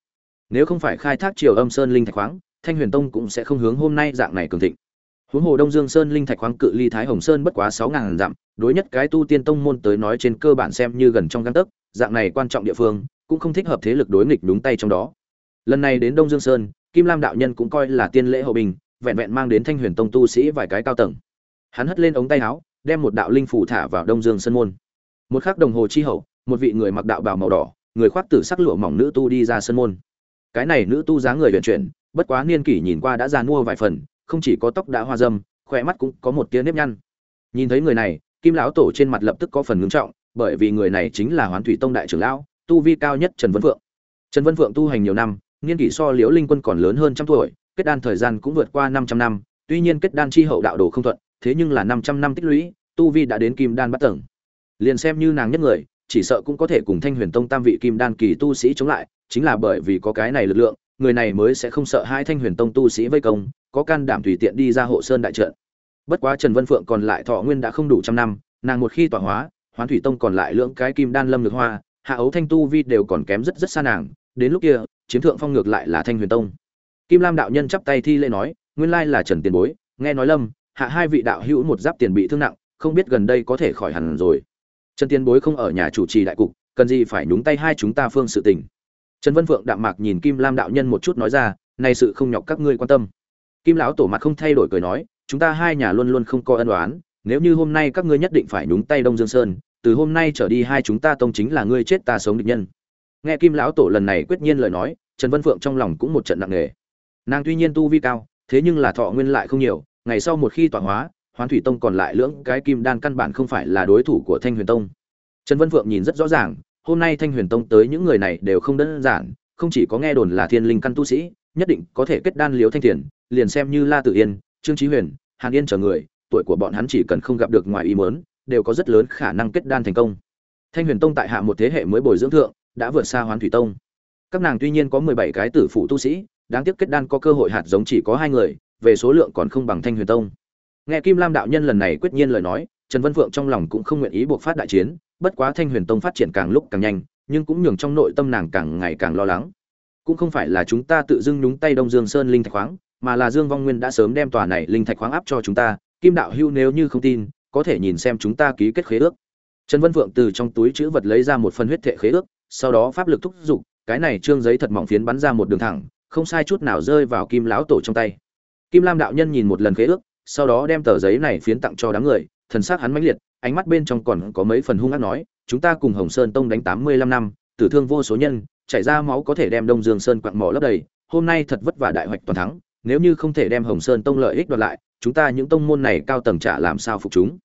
Nếu không phải khai thác triều âm sơn linh thạch khoáng, thanh huyền tông cũng sẽ không hướng hôm nay dạng này cường thịnh. Huống hồ đông dương sơn linh thạch khoáng cự ly thái hồng sơn bất quá sáu ngàn dặm, đối nhất cái tu tiên tông môn tới nói trên cơ bản xem như gần trong gang tấc dạng này quan trọng địa phương, cũng không thích hợp thế lực đối nghịch đúng tay trong đó. Lần này đến đông dương sơn, kim lam đạo nhân cũng coi là tiên lễ hậu bình, vẹn vẹn mang đến thanh huyền tông tu sĩ vài cái cao tầng. Hắn hất lên ống tay áo, đem một đạo linh phủ thả vào đông dương sơn môn. Một khắc đồng hồ chi hậu, một vị người mặc đạo bào màu đỏ, người khoác tử sắc lụa mỏng nữ tu đi ra sân môn. Cái này nữ tu dáng người huyền chuyển, bất quá niên kỷ nhìn qua đã già nua vài phần, không chỉ có tóc đã hoa dâm, khỏe mắt cũng có một tia nếp nhăn. Nhìn thấy người này, kim lão tổ trên mặt lập tức có phần ngưng trọng bởi vì người này chính là hoán thủy tông đại trưởng lão, tu vi cao nhất trần vân Vượng. trần vân Vượng tu hành nhiều năm, niên kỷ so liễu linh quân còn lớn hơn trăm tuổi, kết đan thời gian cũng vượt qua năm trăm năm, tuy nhiên kết đan chi hậu đạo đồ không thuận, thế nhưng là năm trăm năm tích lũy, tu vi đã đến kim đan Bát tầng liền xem như nàng nhất người, chỉ sợ cũng có thể cùng thanh huyền tông tam vị kim đan kỳ tu sĩ chống lại, chính là bởi vì có cái này lực lượng, người này mới sẽ không sợ hai thanh huyền tông tu sĩ vây công, có can đảm tùy tiện đi ra hộ sơn đại trận bất quá trần vân phượng còn lại thọ nguyên đã không đủ trăm năm, nàng một khi tọa hóa hoán thủy tông còn lại lưỡng cái kim đan lâm lực hoa, hạ ấu thanh tu vi đều còn kém rất rất xa nàng, đến lúc kia, chiếm thượng phong ngược lại là thanh huyền tông. Kim lam đạo nhân chắp tay thi lễ nói, nguyên lai là trần tiền bối, nghe nói lâm, hạ hai vị đạo hữu một giáp tiền bị thương nặng, không biết gần đây có thể khỏi hẳn rồi. Trần tiền bối không ở nhà chủ trì đại cục, cần gì phải nhúng tay hai chúng ta phương sự tình. Trần vân phượng đạm mạc nhìn kim lam đạo nhân một chút nói ra, này sự không nhọc các ngươi quan tâm. Kim lão tổ mặt không thay đổi cười nói, chúng ta hai nhà luôn luôn không có ân oán, nếu như hôm nay các ngươi nhất định phải nhúng tay đông dương sơn từ hôm nay trở đi hai chúng ta tông chính là ngươi chết ta sống địch nhân. Nghe kim lão tổ lần này quyết nhiên lời nói, trần vân phượng trong lòng cũng một trận nặng nề. Nàng tuy nhiên tu vi cao, thế nhưng là thọ nguyên lại không nhiều, ngày sau một khi tọa hóa, hoán thủy tông còn lại lưỡng cái kim đan căn bản không phải là đối thủ của thanh huyền tông. Trần vân phượng nhìn rất rõ ràng, hôm nay thanh huyền tông tới những người này đều không đơn giản, không chỉ có nghe đồn là thiên linh căn tu sĩ, nhất định có thể kết đan liếu thanh thiền, liền xem như la tử yên, trương trí huyền, hàn yên chờ người, tuổi của bọn hắn chỉ cần không gặp được ngoài ý mớn đều có rất lớn khả năng kết đan thành công. Thanh huyền tông tại hạ một thế hệ mới bồi dưỡng thượng, đã vượt xa hoán thủy tông. Các nàng tuy nhiên có mười bảy cái tử phụ tu sĩ, đáng tiếc kết đan có cơ hội hạt giống chỉ có hai người, về số lượng còn không bằng thanh huyền tông. Nghe kim lam đạo nhân lần này quyết nhiên lời nói, trần vân phượng trong lòng cũng không nguyện ý buộc phát đại chiến, bất quá thanh huyền tông phát triển càng lúc càng nhanh, nhưng cũng nhường trong nội tâm nàng càng ngày càng lo lắng. Cũng không phải là chúng ta tự dưng nhúng tay đông dương sơn linh thạch khoáng, mà là dương vong nguyên đã sớm đem tòa này linh thạch khoáng áp cho chúng ta, kim đạo hưu nếu như không tin có thể nhìn xem chúng ta ký kết khế ước. Trần vân phượng từ trong túi chữ vật lấy ra một phần huyết thệ khế ước, sau đó pháp lực thúc giục, cái này trương giấy thật mỏng phiến bắn ra một đường thẳng, không sai chút nào rơi vào kim lão tổ trong tay. Kim lam đạo nhân nhìn một lần khế ước, sau đó đem tờ giấy này phiến tặng cho đám người, thần sắc hắn mãnh liệt, ánh mắt bên trong còn có mấy phần hung ác nói, chúng ta cùng hồng sơn tông đánh tám mươi lăm năm, tử thương vô số nhân, chảy ra máu có thể đem đông dương sơn quặng mỏ lấp đầy, hôm nay thật vất vả đại hoạch toàn thắng, nếu như không thể đem hồng sơn tông lợi ích đoạt lại, chúng ta những tông môn này cao tầng trả làm sao phục chúng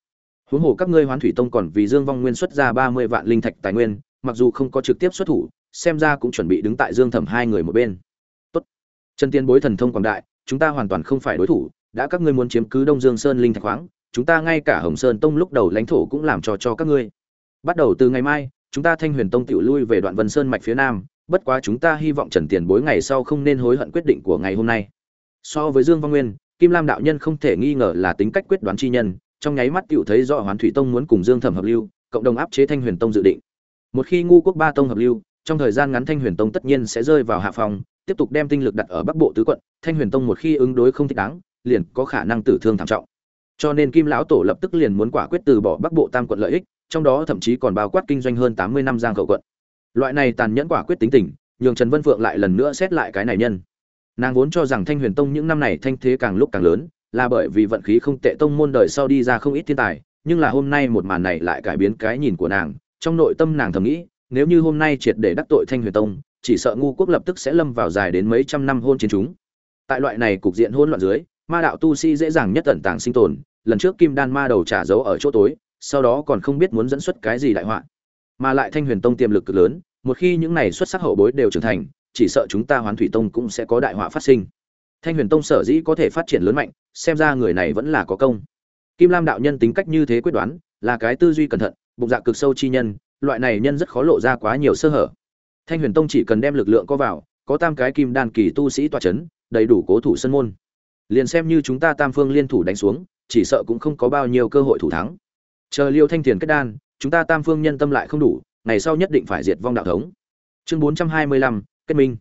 huống hồ các ngươi hoán thủy tông còn vì dương vong nguyên xuất ra ba mươi vạn linh thạch tài nguyên, mặc dù không có trực tiếp xuất thủ, xem ra cũng chuẩn bị đứng tại dương thẩm hai người một bên. Tốt. Trần tiên bối thần thông quảng đại, chúng ta hoàn toàn không phải đối thủ, đã các ngươi muốn chiếm cứ đông dương sơn linh thạch khoáng, chúng ta ngay cả hồng sơn tông lúc đầu lãnh thổ cũng làm cho cho các ngươi. Bắt đầu từ ngày mai, chúng ta thanh huyền tông tự lui về đoạn vân sơn mạch phía nam, bất quá chúng ta hy vọng trần tiền bối ngày sau không nên hối hận quyết định của ngày hôm nay. So với dương văn nguyên, kim lam đạo nhân không thể nghi ngờ là tính cách quyết đoán chi nhân trong nháy mắt tựu thấy rõ hoán thủy tông muốn cùng dương thẩm hợp lưu, cộng đồng áp chế thanh huyền tông dự định. Một khi ngu quốc ba tông hợp lưu, trong thời gian ngắn thanh huyền tông tất nhiên sẽ rơi vào hạ phòng tiếp tục đem tinh lực đặt ở bắc bộ tứ quận, thanh huyền tông một khi ứng đối không thích đáng, liền có khả năng tử thương thảm trọng. Cho nên kim lão tổ lập tức liền muốn quả quyết từ bỏ bắc bộ tam quận lợi ích, trong đó thậm chí còn bao quát kinh doanh hơn tám mươi năm giang khẩu quận. Loại này tàn nhẫn quả quyết tính tình, nhường trần vân phượng lại lần nữa xét lại cái này nhân. Nàng vốn cho rằng thanh huyền tông những năm này thanh thế càng lúc càng lớn là bởi vì vận khí không tệ tông môn đời sau đi ra không ít thiên tài, nhưng là hôm nay một màn này lại cải biến cái nhìn của nàng, trong nội tâm nàng thầm nghĩ, nếu như hôm nay triệt để đắc tội thanh huyền tông, chỉ sợ ngu quốc lập tức sẽ lâm vào dài đến mấy trăm năm hôn chiến chúng. Tại loại này cục diện hỗn loạn dưới, ma đạo tu sĩ dễ dàng nhất tận tàng sinh tồn, lần trước kim đan ma đầu trả dấu ở chỗ tối, sau đó còn không biết muốn dẫn xuất cái gì đại họa. Mà lại thanh huyền tông tiềm lực cực lớn, một khi những này xuất sắc hậu bối đều trưởng thành, chỉ sợ chúng ta hoán thủy tông cũng sẽ có đại họa phát sinh thanh huyền tông sở dĩ có thể phát triển lớn mạnh, xem ra người này vẫn là có công. Kim lam đạo nhân tính cách như thế quyết đoán, là cái tư duy cẩn thận, bụng dạ cực sâu chi nhân, loại này nhân rất khó lộ ra quá nhiều sơ hở. Thanh huyền tông chỉ cần đem lực lượng có vào, có tam cái kim đan kỳ tu sĩ tọa chấn, đầy đủ cố thủ sân môn. Liền xem như chúng ta tam phương liên thủ đánh xuống, chỉ sợ cũng không có bao nhiêu cơ hội thủ thắng. Chờ liêu thanh tiền kết đan, chúng ta tam phương nhân tâm lại không đủ, ngày sau nhất định phải diệt vong đạo thống. Chương bốn trăm hai mươi lăm, kết minh.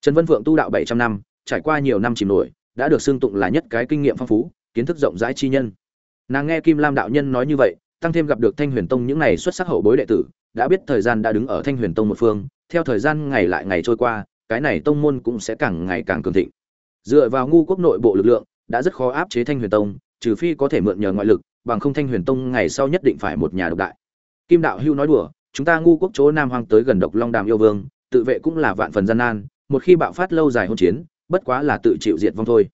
Trần vân phượng tu đạo bảy trăm năm trải qua nhiều năm chìm nổi, đã được xưng tụng là nhất cái kinh nghiệm phong phú, kiến thức rộng rãi chi nhân. Nàng nghe kim lam đạo nhân nói như vậy, tăng thêm gặp được thanh huyền tông những ngày xuất sắc hậu bối đệ tử, đã biết thời gian đã đứng ở thanh huyền tông một phương, theo thời gian ngày lại ngày trôi qua, cái này tông môn cũng sẽ càng ngày càng cường thịnh. Dựa vào ngu quốc nội bộ lực lượng, đã rất khó áp chế thanh huyền tông, trừ phi có thể mượn nhờ ngoại lực, bằng không thanh huyền tông ngày sau nhất định phải một nhà độc đại. Kim đạo hưu nói đùa, chúng ta ngu quốc chỗ nam hoang tới gần độc long đàm yêu vương, tự vệ cũng là vạn phần gian nan, một khi bạo phát lâu dài hôn chiến bất quá là tự chịu diệt vong thôi.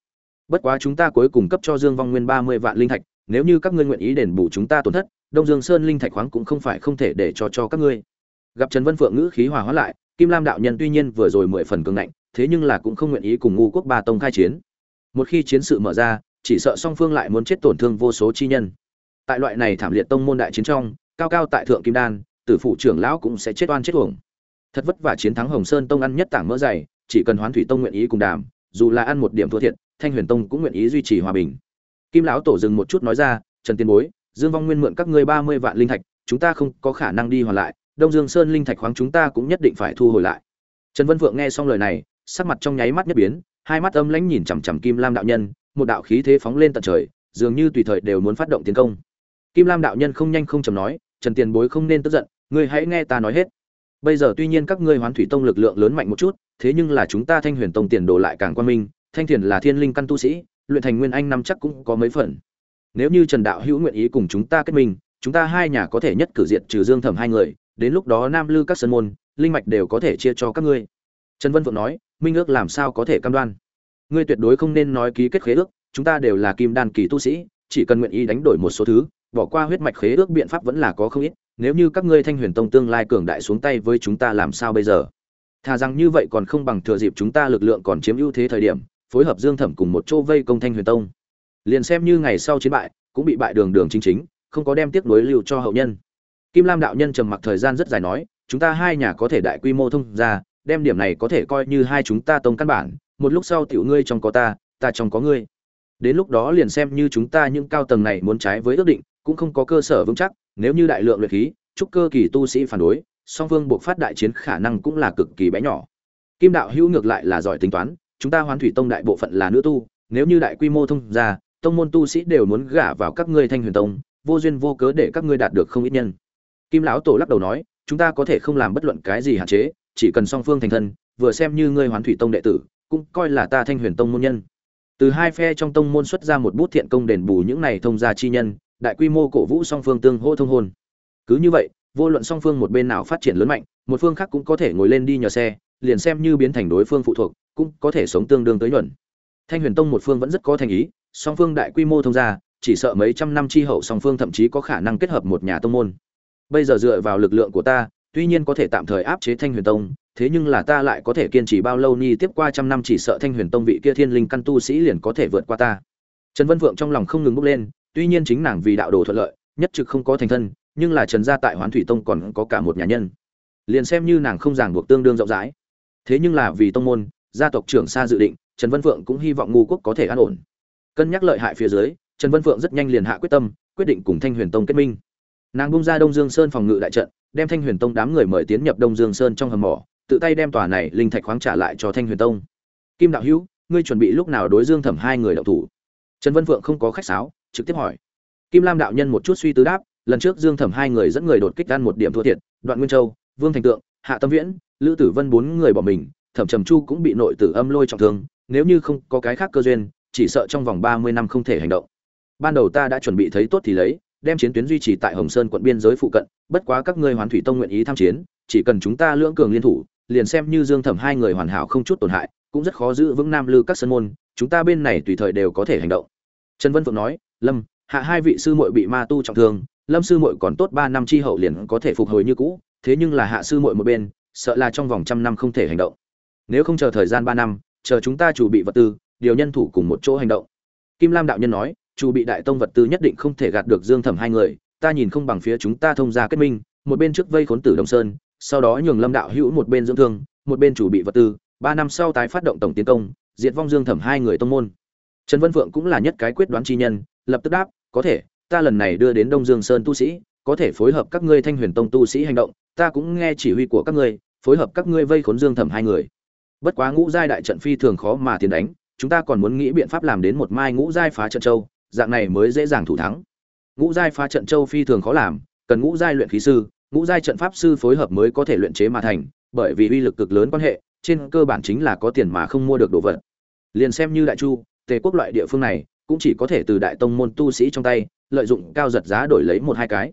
Bất quá chúng ta cuối cùng cấp cho dương vong nguyên ba mươi vạn linh thạch, nếu như các ngươi nguyện ý đền bù chúng ta tổn thất, đông dương sơn linh thạch khoáng cũng không phải không thể để cho cho các ngươi. Gặp trần vân phượng ngữ khí hòa hóa lại, kim lam đạo nhân tuy nhiên vừa rồi mười phần cường ngạnh, thế nhưng là cũng không nguyện ý cùng ngu quốc ba tông khai chiến. Một khi chiến sự mở ra, chỉ sợ song phương lại muốn chết tổn thương vô số chi nhân. Tại loại này thảm liệt tông môn đại chiến trong, cao cao tại thượng kim đan, tử phụ trưởng lão cũng sẽ chết oan chết uổng. Thật vất vả chiến thắng hồng sơn tông ăn nhất tảng mỡ dày chỉ cần hoán thủy tông nguyện ý cùng đàm, dù là ăn một điểm thua thiệt, thanh huyền tông cũng nguyện ý duy trì hòa bình. Kim lão tổ dừng một chút nói ra, trần tiên bối, dương vong nguyên mượn các ngươi ba mươi vạn linh thạch, chúng ta không có khả năng đi hoàn lại, đông dương sơn linh thạch khoáng chúng ta cũng nhất định phải thu hồi lại. Trần vân vượng nghe xong lời này, sắc mặt trong nháy mắt nhất biến, hai mắt âm lãnh nhìn chằm chằm kim lam đạo nhân, một đạo khí thế phóng lên tận trời, dường như tùy thời đều muốn phát động tiến công. Kim lam đạo nhân không nhanh không chầm nói, trần tiền bối không nên tức giận, ngươi hãy nghe ta nói hết bây giờ tuy nhiên các ngươi hoán thủy tông lực lượng lớn mạnh một chút, thế nhưng là chúng ta thanh huyền tông tiền đồ lại càng quan minh, thanh thiền là thiên linh căn tu sĩ, luyện thành nguyên anh năm chắc cũng có mấy phần. Nếu như trần đạo hữu nguyện ý cùng chúng ta kết minh, chúng ta hai nhà có thể nhất cử diện trừ dương thẩm hai người, đến lúc đó nam lư các sân môn, linh mạch đều có thể chia cho các ngươi. Trần vân phượng nói, minh ước làm sao có thể cam đoan? Ngươi tuyệt đối không nên nói ký kết khế ước, chúng ta đều là kim đan kỳ tu sĩ, chỉ cần nguyện ý đánh đổi một số thứ, bỏ qua huyết mạch khế ước biện pháp vẫn là có không ít nếu như các ngươi thanh huyền tông tương lai cường đại xuống tay với chúng ta làm sao bây giờ? Thà rằng như vậy còn không bằng thừa dịp chúng ta lực lượng còn chiếm ưu thế thời điểm, phối hợp dương thẩm cùng một chỗ vây công thanh huyền tông. Liền xem như ngày sau chiến bại, cũng bị bại đường đường chính chính, không có đem tiếp nối lưu cho hậu nhân. Kim lam đạo nhân trầm mặc thời gian rất dài nói, chúng ta hai nhà có thể đại quy mô thông ra đem điểm này có thể coi như hai chúng ta tông căn bản, một lúc sau tiểu ngươi trong có ta ta trong có ngươi. Đến lúc đó liền xem như chúng ta những cao tầng này muốn trái với ước định, cũng không có cơ sở vững chắc nếu như đại lượng luyện khí trúc cơ kỳ tu sĩ phản đối, song phương buộc phát đại chiến khả năng cũng là cực kỳ bé nhỏ. Kim đạo hữu ngược lại là giỏi tính toán, chúng ta hoán thủy tông đại bộ phận là nữ tu, nếu như đại quy mô thông ra tông môn tu sĩ đều muốn gả vào các ngươi thanh huyền tông, vô duyên vô cớ để các ngươi đạt được không ít nhân. Kim lão tổ lắc đầu nói, chúng ta có thể không làm bất luận cái gì hạn chế, chỉ cần song phương thành thân, vừa xem như ngươi hoán thủy tông đệ tử, cũng coi là ta thanh huyền tông môn nhân. Từ hai phe trong tông môn xuất ra một bút thiện công đền bù những này thông gia chi nhân đại quy mô cổ vũ song phương tương hô thông hôn. Cứ như vậy, vô luận song phương một bên nào phát triển lớn mạnh, một phương khác cũng có thể ngồi lên đi nhờ xe, liền xem như biến thành đối phương phụ thuộc, cũng có thể sống tương đương tới nhuận. Thanh huyền tông một phương vẫn rất có thành ý, song phương đại quy mô thông gia, chỉ sợ mấy trăm năm chi hậu song phương thậm chí có khả năng kết hợp một nhà tông môn. Bây giờ dựa vào lực lượng của ta, tuy nhiên có thể tạm thời áp chế thanh huyền tông, thế nhưng là ta lại có thể kiên trì bao lâu ni tiếp qua trăm năm chỉ sợ thanh huyền tông vị kia thiên linh căn tu sĩ liền có thể vượt qua ta. Trần vân vượng trong lòng không ngừng bốc lên tuy nhiên chính nàng vì đạo đồ thuận lợi, nhất trực không có thành thân, nhưng là trần gia tại hoán thủy tông còn có cả một nhà nhân. Liền xem như nàng không ràng buộc tương đương rộng rãi. Thế nhưng là vì tông môn, gia tộc trưởng xa dự định, trần vân phượng cũng hy vọng ngu quốc có thể an ổn. Cân nhắc lợi hại phía dưới, trần vân phượng rất nhanh liền hạ quyết tâm, quyết định cùng thanh huyền tông kết minh. Nàng bung ra đông dương sơn phòng ngự đại trận, đem thanh huyền tông đám người mời tiến nhập đông dương sơn trong hầm mỏ, tự tay đem tòa này linh thạch khoáng trả lại cho thanh huyền tông. Kim đạo hữu, ngươi chuẩn bị lúc nào đối dương thẩm hai người đậu thủ? Trần vân phượng không có khách sáo trực tiếp hỏi. Kim lam đạo nhân một chút suy tư đáp, lần trước dương thẩm hai người dẫn người đột kích ăn một điểm thua thiệt, đoạn nguyên châu, vương thành tượng, hạ tâm viễn, lữ tử vân bốn người bỏ mình, thẩm trầm chu cũng bị nội tử âm lôi trọng thương, nếu như không có cái khác cơ duyên, chỉ sợ trong vòng ba mươi năm không thể hành động. Ban đầu ta đã chuẩn bị thấy tốt thì lấy, đem chiến tuyến duy trì tại hồng sơn quận biên giới phụ cận, bất quá các ngươi hoàn thủy tông nguyện ý tham chiến, chỉ cần chúng ta lưỡng cường liên thủ, liền xem như dương thẩm hai người hoàn hảo không chút tổn hại, cũng rất khó giữ vững nam lư các sân môn, chúng ta bên này tùy thời đều có thể hành động. Trần vân phượng nói lâm, hạ hai vị sư muội bị ma tu trọng thương, lâm sư muội còn tốt ba năm chi hậu liền có thể phục hồi như cũ, thế nhưng là hạ sư muội một bên, sợ là trong vòng trăm năm không thể hành động. Nếu không chờ thời gian ba năm, chờ chúng ta chủ bị vật tư, điều nhân thủ cùng một chỗ hành động. Kim lam đạo nhân nói, chủ bị đại tông vật tư nhất định không thể gạt được dương thẩm hai người, ta nhìn không bằng phía chúng ta thông gia kết minh, một bên trước vây khốn tử đồng sơn, sau đó nhường lâm đạo hữu một bên dưỡng thương, một bên chủ bị vật tư, ba năm sau tái phát động tổng tiến công, diệt vong dương thẩm hai người tông môn. Trần vân phượng cũng là nhất cái quyết đoán chi nhân lập tức đáp, có thể, ta lần này đưa đến đông dương sơn tu sĩ, có thể phối hợp các ngươi thanh huyền tông tu sĩ hành động, ta cũng nghe chỉ huy của các ngươi, phối hợp các ngươi vây khốn dương thẩm hai người. Bất quá ngũ giai đại trận phi thường khó mà tiến đánh, chúng ta còn muốn nghĩ biện pháp làm đến một mai ngũ giai phá trận châu, dạng này mới dễ dàng thủ thắng. Ngũ giai phá trận châu phi thường khó làm, cần ngũ giai luyện khí sư, ngũ giai trận pháp sư phối hợp mới có thể luyện chế mà thành, bởi vì uy lực cực lớn quan hệ, trên cơ bản chính là có tiền mà không mua được đồ vật. Liền xem như đại chu, tề quốc loại địa phương này cũng chỉ có thể từ đại tông môn tu sĩ trong tay, lợi dụng cao giật giá đổi lấy một hai cái.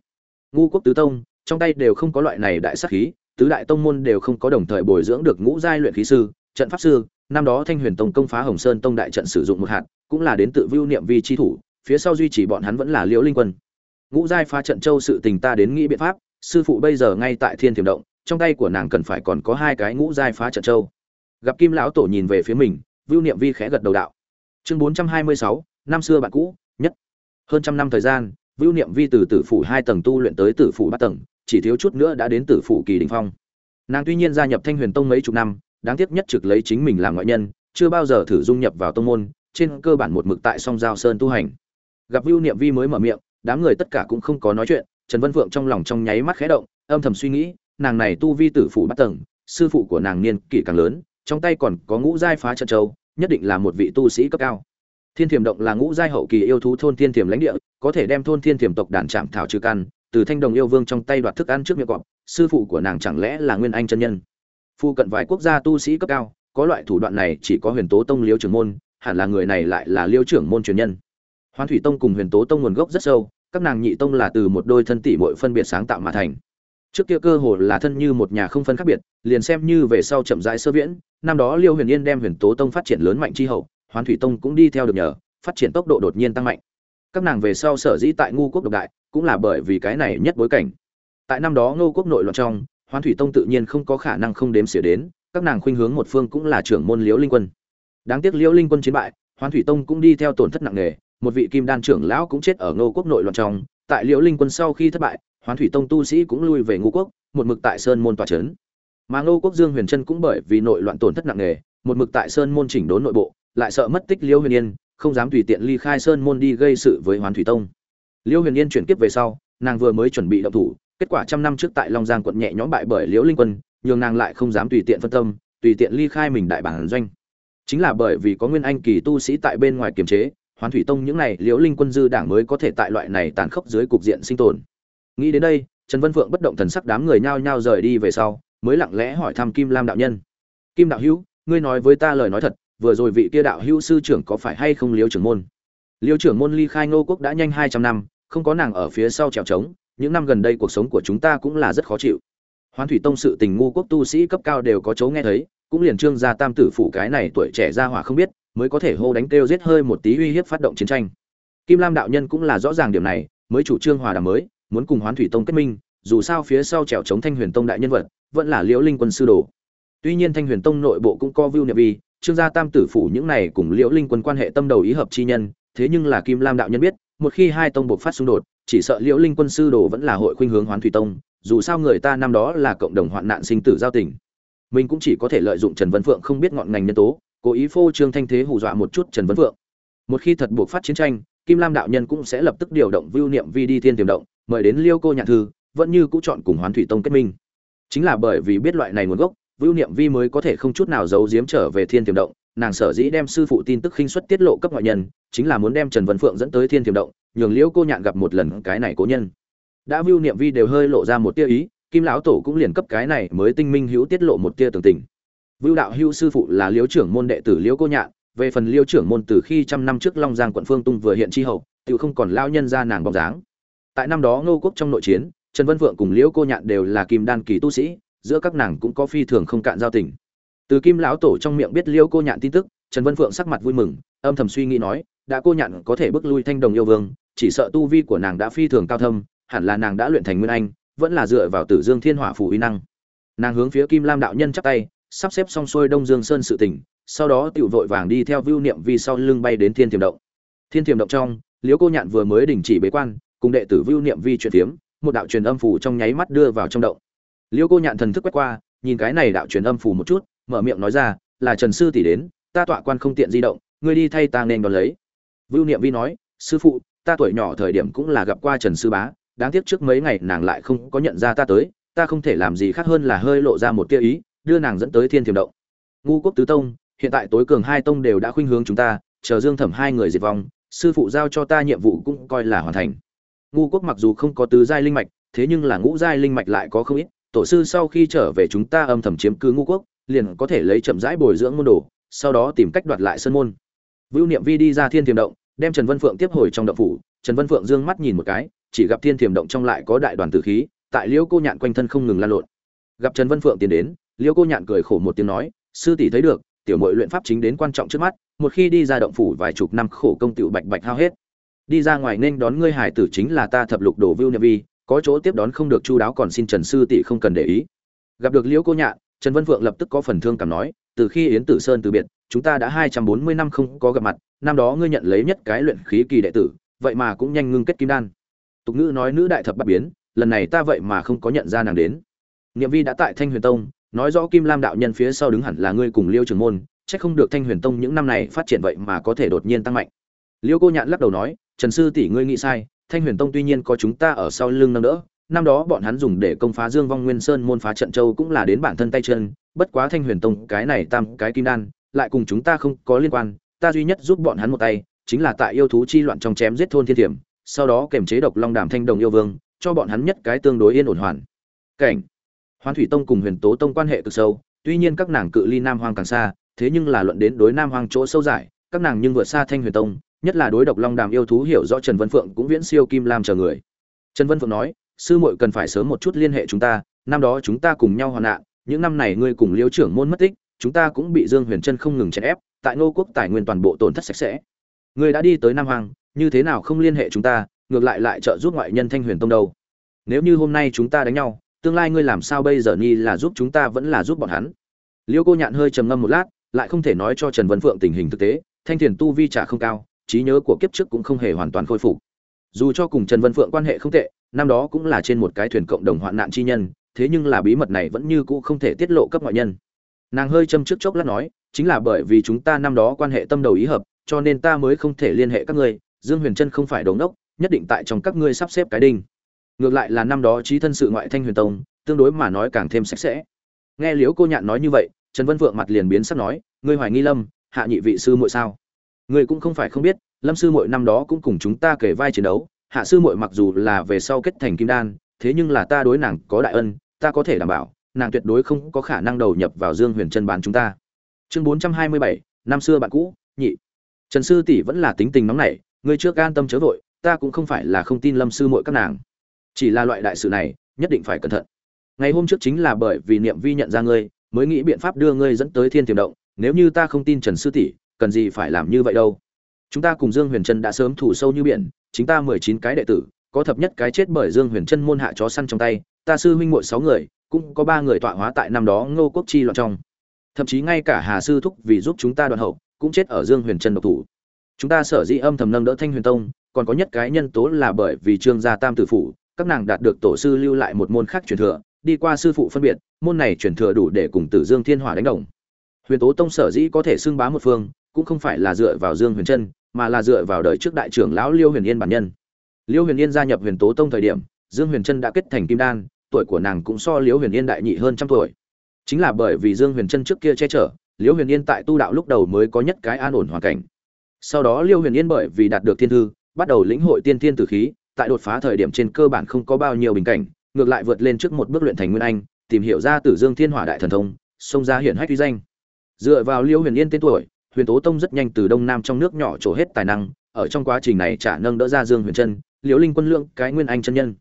Ngu quốc tứ tông, trong tay đều không có loại này đại sắc khí, tứ đại tông môn đều không có đồng thời bồi dưỡng được ngũ giai luyện khí sư, trận pháp sư, năm đó thanh huyền tông công phá hồng sơn tông đại trận sử dụng một hạt, cũng là đến tự vưu niệm vi chi thủ, phía sau duy trì bọn hắn vẫn là liễu linh quân. Ngũ giai phá trận châu sự tình ta đến nghĩ biện pháp, sư phụ bây giờ ngay tại thiên thiểm động, trong tay của nàng cần phải còn có hai cái ngũ giai phá trận châu. Gặp kim lão tổ nhìn về phía mình, vưu niệm vi khẽ gật đầu đạo. Chương bốn trăm hai mươi sáu năm xưa bạn cũ, nhất. Hơn trăm năm thời gian vưu niệm vi từ tử phủ hai tầng tu luyện tới tử phủ ba tầng, chỉ thiếu chút nữa đã đến tử phủ kỳ đình phong. Nàng tuy nhiên gia nhập thanh huyền tông mấy chục năm, đáng tiếc nhất trực lấy chính mình làm ngoại nhân, chưa bao giờ thử dung nhập vào tông môn, trên cơ bản một mực tại song giao sơn tu hành. Gặp vưu niệm vi mới mở miệng, đám người tất cả cũng không có nói chuyện, trần vân phượng trong lòng trong nháy mắt khẽ động, âm thầm suy nghĩ, nàng này tu vi tử phủ bắt tầng, sư phụ của nàng niên kỷ càng lớn, trong tay còn có ngũ giai phá trận châu, nhất định là một vị tu sĩ cấp cao thiên thiểm động là ngũ giai hậu kỳ yêu thú thôn thiên thiểm lãnh địa, có thể đem thôn thiên thiểm tộc đàn trạm thảo trừ căn, từ thanh đồng yêu vương trong tay đoạt thức ăn trước miệng cọp, sư phụ của nàng chẳng lẽ là nguyên anh chân nhân? Phu cận vài quốc gia tu sĩ cấp cao, có loại thủ đoạn này chỉ có huyền tố tông liêu trưởng môn, hẳn là người này lại là liêu trưởng môn truyền nhân. Hoán thủy tông cùng huyền tố tông nguồn gốc rất sâu, các nàng nhị tông là từ một đôi thân tỷ muội phân biệt sáng tạo mà thành. Trước kia cơ hồ là thân như một nhà không phân khác biệt, liền xem như về sau chậm rãi sơ viễn, năm đó liêu huyền yên đem huyền tố tông phát triển lớn mạnh chi hậu hoán thủy tông cũng đi theo được nhờ, phát triển tốc độ đột nhiên tăng mạnh. Các nàng về sau sở dĩ tại ngu quốc độc đại, cũng là bởi vì cái này nhất bối cảnh. Tại năm đó ngô quốc nội loạn trong, hoán thủy tông tự nhiên không có khả năng không đếm xỉa đến, các nàng khuynh hướng một phương cũng là trưởng môn liễu linh quân. Đáng tiếc liễu linh quân chiến bại, hoán thủy tông cũng đi theo tổn thất nặng nề, một vị kim đan trưởng lão cũng chết ở ngô quốc nội loạn trong. Tại liễu linh quân sau khi thất bại, hoán thủy tông tu sĩ cũng lui về ngô quốc, một mực tại sơn môn tòa trấn. Mà ngô quốc dương huyền trân cũng bởi vì nội loạn tổn thất nặng nề, một mực tại sơn môn chỉnh đốn nội bộ lại sợ mất tích liêu huyền yên, không dám tùy tiện ly khai sơn môn đi gây sự với hoán thủy tông. Liêu huyền yên chuyển kiếp về sau, nàng vừa mới chuẩn bị động thủ, kết quả trăm năm trước tại long giang quận nhẹ nhõm bại bởi liễu linh quân, nhường nàng lại không dám tùy tiện phân tâm, tùy tiện ly khai mình đại bản doanh. Chính là bởi vì có nguyên anh kỳ tu sĩ tại bên ngoài kiềm chế, hoán thủy tông những này liễu linh quân dư đảng mới có thể tại loại này tàn khốc dưới cục diện sinh tồn. Nghĩ đến đây, trần vân phượng bất động thần sắc đám người nhao nhao rời đi về sau, mới lặng lẽ hỏi thăm kim lam đạo nhân. Kim đạo hữu, ngươi nói với ta lời nói thật vừa rồi vị kia đạo hữu sư trưởng có phải hay không liêu trưởng môn? Liêu trưởng môn ly khai ngô quốc đã nhanh hai trăm năm, không có nàng ở phía sau trèo trống, những năm gần đây cuộc sống của chúng ta cũng là rất khó chịu. Hoán thủy tông sự tình ngu quốc tu sĩ cấp cao đều có chấu nghe thấy, cũng liền trương gia tam tử phủ cái này tuổi trẻ ra hỏa không biết, mới có thể hô đánh kêu giết hơi một tí uy hiếp phát động chiến tranh. Kim lam đạo nhân cũng là rõ ràng điểm này, mới chủ trương hòa đàm mới, muốn cùng hoán thủy tông kết minh, dù sao phía sau trèo chống thanh huyền tông đại nhân vật, vẫn là liễu linh quân sư đồ. Tuy nhiên thanh huyền tông nội bộ cũng có vưu niệm vi trương gia tam tử phủ những này cùng liễu linh quân quan hệ tâm đầu ý hợp chi nhân, thế nhưng là kim lam đạo nhân biết, một khi hai tông buộc phát xung đột, chỉ sợ liễu linh quân sư đồ vẫn là hội khuynh hướng hoán thủy tông, dù sao người ta năm đó là cộng đồng hoạn nạn sinh tử giao tình. Mình cũng chỉ có thể lợi dụng trần văn phượng không biết ngọn ngành nhân tố, cố ý phô trương thanh thế hù dọa một chút trần văn phượng. Một khi thật buộc phát chiến tranh, kim lam đạo nhân cũng sẽ lập tức điều động vưu niệm vi đi thiên tiềm động, mời đến liêu cô nhạn thư, vẫn như cũ chọn cùng hoán thủy tông kết minh. Chính là bởi vì biết loại này nguồn gốc vưu niệm vi mới có thể không chút nào giấu giếm trở về thiên tiềm động, nàng sở dĩ đem sư phụ tin tức khinh suất tiết lộ cấp ngoại nhân, chính là muốn đem trần văn phượng dẫn tới thiên tiềm động, nhường liễu cô nhạn gặp một lần cái này cố nhân. Đã vưu niệm vi đều hơi lộ ra một tia ý, kim lão tổ cũng liền cấp cái này mới tinh minh hữu tiết lộ một tia tường tình. Vưu đạo hữu sư phụ là liễu trưởng môn đệ tử liễu cô nhạn, về phần liễu trưởng môn từ khi trăm năm trước long giang quận phương tung vừa hiện tri hậu, tự không còn lao nhân ra nàng bóng dáng. Tại năm đó ngô quốc trong nội chiến, trần vân Phượng cùng liễu cô nhạn đều là kim đan kỳ tu sĩ giữa các nàng cũng có phi thường không cạn giao tình. Từ kim lão tổ trong miệng biết liễu cô nhạn tin tức, trần vân phượng sắc mặt vui mừng, âm thầm suy nghĩ nói, đã cô nhạn có thể bước lui thanh đồng yêu vương, chỉ sợ tu vi của nàng đã phi thường cao thâm, hẳn là nàng đã luyện thành nguyên anh, vẫn là dựa vào tử dương thiên hỏa phù uy năng. Nàng hướng phía kim lam đạo nhân chắp tay, sắp xếp xong xuôi đông dương sơn sự tỉnh sau đó tiểu vội vàng đi theo vưu niệm vi sau lưng bay đến thiên thiềm động. Thiên thiềm động trong liễu cô nhạn vừa mới đình chỉ bế quan, cùng đệ tử vưu niệm vi truyền phiếm một đạo truyền âm phù trong nháy mắt đưa vào trong động. Liêu cô nhạn thần thức quét qua, nhìn cái này đạo truyền âm phủ một chút, mở miệng nói ra, là trần sư tỷ đến, ta tọa quan không tiện di động, ngươi đi thay ta nên đón lấy. Vưu niệm vi nói, sư phụ, ta tuổi nhỏ thời điểm cũng là gặp qua trần sư bá, đáng tiếc trước mấy ngày nàng lại không có nhận ra ta tới, ta không thể làm gì khác hơn là hơi lộ ra một tia ý, đưa nàng dẫn tới thiên thiềm động. Ngu quốc tứ tông, hiện tại tối cường hai tông đều đã khuynh hướng chúng ta, chờ dương thẩm hai người diệt vong, sư phụ giao cho ta nhiệm vụ cũng coi là hoàn thành. Ngu quốc mặc dù không có tứ giai linh mạch, thế nhưng là ngũ giai linh mạch lại có không ít tổ sư sau khi trở về chúng ta âm thầm chiếm cứ ngũ quốc, liền có thể lấy chậm rãi bồi dưỡng môn đồ, sau đó tìm cách đoạt lại sân môn. Vưu niệm vi đi ra thiên thiềm động, đem trần vân phượng tiếp hồi trong động phủ. Trần vân phượng dương mắt nhìn một cái, chỉ gặp thiên thiềm động trong lại có đại đoàn tử khí, tại liễu cô nhạn quanh thân không ngừng lan lộn. Gặp trần vân phượng tiến đến liễu cô nhạn cười khổ một tiếng nói, sư tỷ thấy được, tiểu mội luyện pháp chính đến quan trọng trước mắt, một khi đi ra động phủ vài chục năm khổ công tiểu bạch bạch hao hết. Đi ra ngoài nên đón ngươi hải tử chính là ta thập lục đồ vưu niệm vi có chỗ tiếp đón không được chu đáo còn xin trần sư tỷ không cần để ý. Gặp được liễu cô nhạn, trần vân phượng lập tức có phần thương cảm nói, từ khi yến tử sơn từ biệt, chúng ta đã hai trăm bốn mươi năm không có gặp mặt, năm đó ngươi nhận lấy nhất cái luyện khí kỳ đệ tử, vậy mà cũng nhanh ngưng kết kim đan. Tục ngữ nói nữ đại thập bắt biến, lần này ta vậy mà không có nhận ra nàng đến. Niệm vi đã tại thanh huyền tông, nói rõ kim lam đạo nhân phía sau đứng hẳn là ngươi cùng liêu trường môn c h ắ c không được thanh huyền tông những năm này phát triển vậy mà có thể đột nhiên tăng mạnh. Liêu cô nhạn lắc đầu nói, trần sư tỷ, ngươi nghĩ sai thanh huyền tông tuy nhiên có chúng ta ở sau lưng nâng đỡ, năm đó bọn hắn dùng để công phá dương vong nguyên sơn môn phá trận châu cũng là đến bản thân tay chân, bất quá thanh huyền tông cái này tam cái kim đan, lại cùng chúng ta không có liên quan, ta duy nhất giúp bọn hắn một tay, chính là tại yêu thú chi loạn trong chém giết thôn thiên thiểm, sau đó kềm chế độc long đàm thanh đồng yêu vương, cho bọn hắn nhất cái tương đối yên ổn hoàn. Cảnh. Hoán thủy tông cùng huyền tố tông quan hệ cực sâu, tuy nhiên các nàng cự ly nam hoang càng xa, thế nhưng là luận đến đối nam hoang chỗ sâu dài các nàng nhưng vượt xa thanh huyền tông nhất là đối độc long đàm yêu thú hiểu rõ trần vân phượng cũng viễn siêu kim lam chờ người. Trần vân phượng nói, sư muội cần phải sớm một chút liên hệ chúng ta, năm đó chúng ta cùng nhau hoạn nạn, những năm này ngươi cùng liêu trưởng môn mất tích, chúng ta cũng bị dương huyền trân không ngừng chèn ép, tại ngô quốc tài nguyên toàn bộ tổn thất sạch sẽ. Ngươi đã đi tới nam hoàng như thế nào không liên hệ chúng ta, ngược lại lại trợ giúp ngoại nhân thanh huyền tông đâu? Nếu như hôm nay chúng ta đánh nhau, tương lai ngươi làm sao bây giờ Nhi là giúp chúng ta vẫn là giúp bọn hắn? Liêu cô nhạn hơi trầm ngâm một lát, lại không thể nói cho trần vân phượng tình hình thực tế, thanh thiền tu vi trả không cao trí nhớ của kiếp trước cũng không hề hoàn toàn khôi phục. Dù cho cùng trần vân phượng quan hệ không tệ, năm đó cũng là trên một cái thuyền cộng đồng hoạn nạn chi nhân, thế nhưng là bí mật này vẫn như cũ không thể tiết lộ cấp ngoại nhân. Nàng hơi châm trước chốc lát nói, chính là bởi vì chúng ta năm đó quan hệ tâm đầu ý hợp, cho nên ta mới không thể liên hệ các ngươi, dương huyền trân không phải đống đốc nhất định tại trong các ngươi sắp xếp cái đinh. Ngược lại là năm đó trí thân sự ngoại thanh huyền tông, tương đối mà nói càng thêm sạch sẽ. Nghe liễu cô nhạn nói như vậy, trần vân phượng mặt liền biến sắc nói, ngươi hoài nghi lâm, hạ nhị vị sư muội sao? Người cũng không phải không biết, lâm sư muội năm đó cũng cùng chúng ta kể vai chiến đấu, hạ sư muội mặc dù là về sau kết thành kim đan, thế nhưng là ta đối nàng có đại ân, ta có thể đảm bảo, nàng tuyệt đối không có khả năng đầu nhập vào dương huyền chân bán chúng ta. Chương bốn trăm hai mươi bảy, năm xưa bạn cũ, nhị. Trần sư tỷ vẫn là tính tình nóng nảy, ngươi trước an tâm chớ vội, ta cũng không phải là không tin lâm sư muội các nàng. Chỉ là loại đại sự này, nhất định phải cẩn thận. Ngày hôm trước chính là bởi vì niệm vi nhận ra ngươi, mới nghĩ biện pháp đưa ngươi dẫn tới thiên tiềm động, nếu như ta không tin trần sư tỷ cần gì phải làm như vậy đâu. Chúng ta cùng dương huyền trân đã sớm thủ sâu như biển, chính ta mười chín cái đệ tử, có thập nhất cái chết bởi dương huyền trân môn hạ chó săn trong tay, ta sư huynh muội sáu người, cũng có ba người tọa hóa tại năm đó ngô quốc chi loạn trong. Thậm chí ngay cả hà sư thúc vì giúp chúng ta đoạn hậu, cũng chết ở dương huyền trân độc thủ. Chúng ta sở dĩ âm thầm nâng đỡ thanh huyền tông, còn có nhất cái nhân tố là bởi vì trương gia tam tử phủ, các nàng đạt được tổ sư lưu lại một môn khác truyền thừa, đi qua sư phụ phân biệt, môn này truyền thừa đủ để cùng tử dương thiên hỏa đánh đồng. Huyền tố tông sở dĩ có thể xưng bá một phương cũng không phải là dựa vào dương huyền trân, mà là dựa vào đời trước đại trưởng lão liêu huyền yên bản nhân. Liêu huyền yên gia nhập huyền tố tông thời điểm, dương huyền trân đã kết thành kim đan, tuổi của nàng cũng so liêu huyền yên đại nhị hơn trăm tuổi. Chính là bởi vì dương huyền trân trước kia che chở, liêu huyền yên tại tu đạo lúc đầu mới có nhất cái an ổn hoàn cảnh. Sau đó liêu huyền yên bởi vì đạt được thiên thư, bắt đầu lĩnh hội tiên thiên tử khí, tại đột phá thời điểm trên cơ bản không có bao nhiêu bình cảnh, ngược lại vượt lên trước một bước luyện thành nguyên anh, tìm hiểu ra tử dương thiên hỏa đại thần thông, xông ra hiển hách uy danh. Dựa vào liêu huyền yên tên tuổi huyền tố tông rất nhanh từ đông nam trong nước nhỏ trổ hết tài năng, ở trong quá trình này trả nâng đỡ ra dương huyền trân, liễu linh quân lượng, cái nguyên anh chân nhân.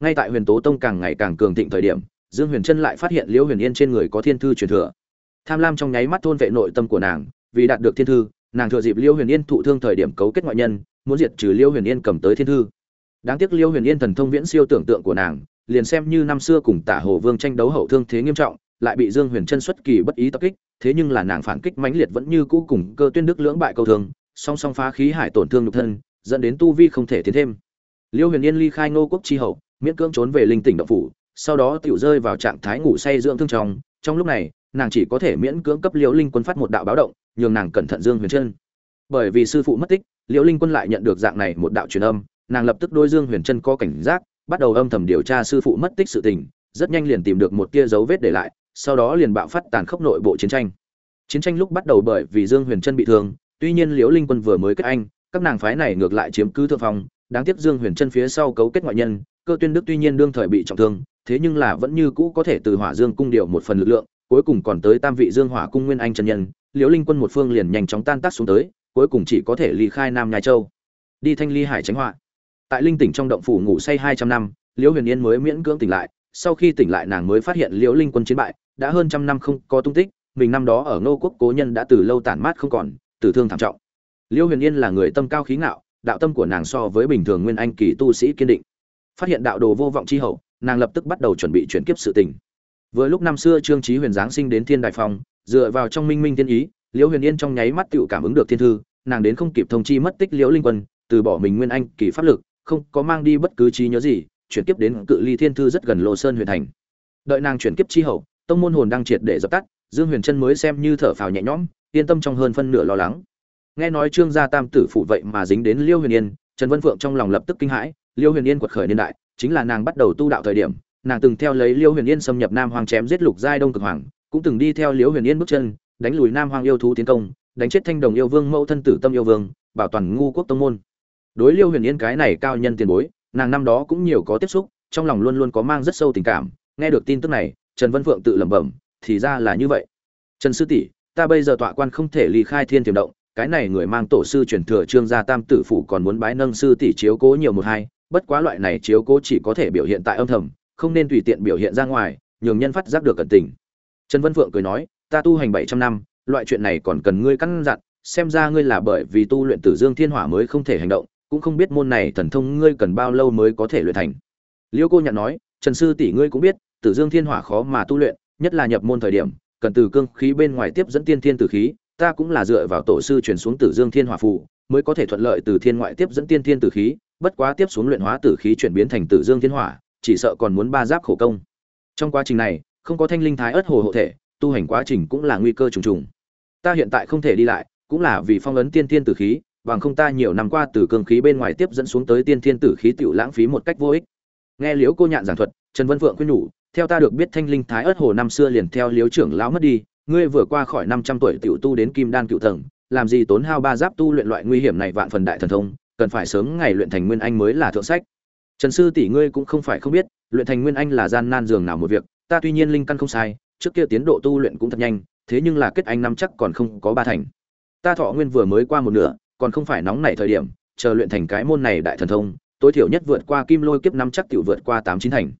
Ngay tại huyền tố tông càng ngày càng cường thịnh thời điểm, dương huyền trân lại phát hiện liễu huyền yên trên người có thiên thư truyền thừa. Tham lam trong nháy mắt thôn vệ nội tâm của nàng, vì đạt được thiên thư, nàng thừa dịp liễu huyền yên thụ thương thời điểm cấu kết ngoại nhân, muốn diệt trừ liễu huyền yên cầm tới thiên thư. Đáng tiếc liễu huyền yên thần thông viễn siêu tưởng tượng của nàng, liền xem như năm xưa cùng tả hồ vương tranh đấu hậu thương thế nghiêm trọng lại bị dương huyền trân xuất kỳ bất ý tập kích, thế nhưng là nàng phản kích mãnh liệt vẫn như cũ cùng cơ tuyên đức lưỡng bại câu thương, song song phá khí hải tổn thương nhục thân, dẫn đến tu vi không thể tiến thêm. Liêu huyền yên ly khai ngô quốc chi hậu, miễn cưỡng trốn về linh tỉnh động phủ, sau đó tiểu rơi vào trạng thái ngủ say dưỡng thương trong trong lúc này, nàng chỉ có thể miễn cưỡng cấp liễu linh quân phát một đạo báo động, nhường nàng cẩn thận dương huyền chân bởi vì sư phụ mất tích liễu linh quân lại nhận được dạng này một đạo truyền âm, nàng lập tức đôi dương huyền chân có cảnh giác, bắt đầu âm thầm điều tra sư phụ mất tích sự tình, rất nhanh liền tìm được một tia dấu vết để lại sau đó liền bạo phát tàn khốc nội bộ chiến tranh. Chiến tranh lúc bắt đầu bởi vì dương huyền trân bị thương, tuy nhiên liễu linh quân vừa mới kết anh, các nàng phái này ngược lại chiếm cứ thượng phong, đáng tiếc dương huyền trân phía sau cấu kết ngoại nhân, cơ tuyên đức tuy nhiên đương thời bị trọng thương, thế nhưng là vẫn như cũ có thể từ hỏa dương cung điều một phần lực lượng, cuối cùng còn tới tam vị dương hỏa cung nguyên anh chân nhân, liễu linh quân một phương liền nhanh chóng tan tác xuống tới, cuối cùng chỉ có thể ly khai nam nhai châu. Đi thanh ly hải tránh họa. Tại linh tỉnh trong động phủ ngủ say hai trăm năm, liễu huyền yên mới miễn cưỡng tỉnh lại, sau khi tỉnh lại nàng mới phát hiện liễu linh quân chiến bại đã hơn trăm năm không có tung tích mình năm đó ở Ngô quốc cố nhân đã từ lâu tản mát không còn, tử thương thảm trọng. Liêu Huyền Yên là người tâm cao khí ngạo, đạo tâm của nàng so với bình thường nguyên anh kỳ tu sĩ kiên định. Phát hiện đạo đồ vô vọng chi hậu, nàng lập tức bắt đầu chuẩn bị chuyển kiếp sự tình. Vừa lúc năm xưa Trương Chí Huyền giáng sinh đến Thiên Đại Phong, dựa vào trong minh minh thiên ý, Liêu Huyền Yên trong nháy mắt tựu cảm ứng được thiên thư, nàng đến không kịp thông chi mất tích Liễu Linh Quân, từ bỏ mình nguyên anh kỳ pháp lực, không có mang đi bất cứ trí nhớ gì, chuyển kiếp đến cự ly thiên thư rất gần Lô Sơn huyền thành. Đợi nàng chuyển kiếp chi hậu, tông môn hồn đang triệt để dập tắt, Dương Huyền Trân mới xem như thở phào nhẹ nhõm, yên tâm trong hơn phân nửa lo lắng. Nghe nói Trương gia tam tử phụ vậy mà dính đến Liêu Huyền Yên, trần vân phượng trong lòng lập tức kinh hãi liêu huyền yên quật khởi niên đại chính là nàng bắt đầu tu đạo thời điểm nàng từng theo lấy liêu huyền yên xâm nhập nam hoàng chém giết lục giai đông cực hoàng cũng từng đi theo liêu huyền yên bước chân đánh lùi nam hoàng yêu thú tiến công đánh chết thanh đồng yêu vương mẫu thân tử tâm yêu vương bảo toàn ngu quốc tông môn đối liêu huyền yên cái này cao nhân tiền bối nàng năm đó cũng nhiều có tiếp xúc trong lòng luôn luôn có mang rất sâu tình cảm nghe được tin tức này trần vân phượng tự lẩm bẩm, thì ra là như vậy. Trần sư tỷ, ta bây giờ tọa quan không thể ly khai thiên tiềm động, cái này người mang tổ sư truyền thừa trương gia tam tử phủ còn muốn bái nâng sư tỷ chiếu cố nhiều một hai, bất quá loại này chiếu cố chỉ có thể biểu hiện tại âm thầm, không nên tùy tiện biểu hiện ra ngoài, nhường nhân phát giác được cẩn tình. Trần vân phượng cười nói, ta tu hành bảy trăm năm, loại chuyện này còn cần ngươi căn dặn, xem ra ngươi là bởi vì tu luyện tử dương thiên hỏa mới không thể hành động, cũng không biết môn này thần thông ngươi cần bao lâu mới có thể luyện thành. Liêu cô nhận nói, trần sư tỷ ngươi cũng biết tử dương thiên hỏa khó mà tu luyện, nhất là nhập môn thời điểm, cần từ cương khí bên ngoài tiếp dẫn tiên thiên tử khí, ta cũng là dựa vào tổ sư truyền xuống tử dương thiên hỏa phù, mới có thể thuận lợi từ thiên ngoại tiếp dẫn tiên thiên tử khí, bất quá tiếp xuống luyện hóa tử khí chuyển biến thành tử dương thiên hỏa, chỉ sợ còn muốn ba giáp khổ công. Trong quá trình này, không có thanh linh thái ớt hồ hộ thể, tu hành quá trình cũng là nguy cơ trùng trùng. Ta hiện tại không thể đi lại, cũng là vì phong ấn tiên thiên tử khí, bằng không ta nhiều năm qua từ cương khí bên ngoài tiếp dẫn xuống tới tiên thiên tử khí tiểu lãng phí một cách vô ích nghe liễu cô nhạn giảng thuật, trần vân phượng khuyên nhủ, theo ta được biết thanh linh thái ớt hồ năm xưa liền theo liễu trưởng lão mất đi, ngươi vừa qua khỏi năm trăm tuổi tiểu tu đến kim đan cựu tầng, làm gì tốn hao ba giáp tu luyện loại nguy hiểm này vạn phần đại thần thông, cần phải sớm ngày luyện thành nguyên anh mới là thượng sách. Trần sư tỷ ngươi cũng không phải không biết, luyện thành nguyên anh là gian nan dường nào một việc, ta tuy nhiên linh căn không sai, trước kia tiến độ tu luyện cũng thật nhanh, thế nhưng là kết anh năm chắc còn không có ba thành. Ta thọ nguyên vừa mới qua một nửa, còn không phải nóng nảy thời điểm, chờ luyện thành cái môn này đại thần thông tối thiểu nhất vượt qua kim lôi kiếp năm chắc tiểu vượt qua tám chín thành.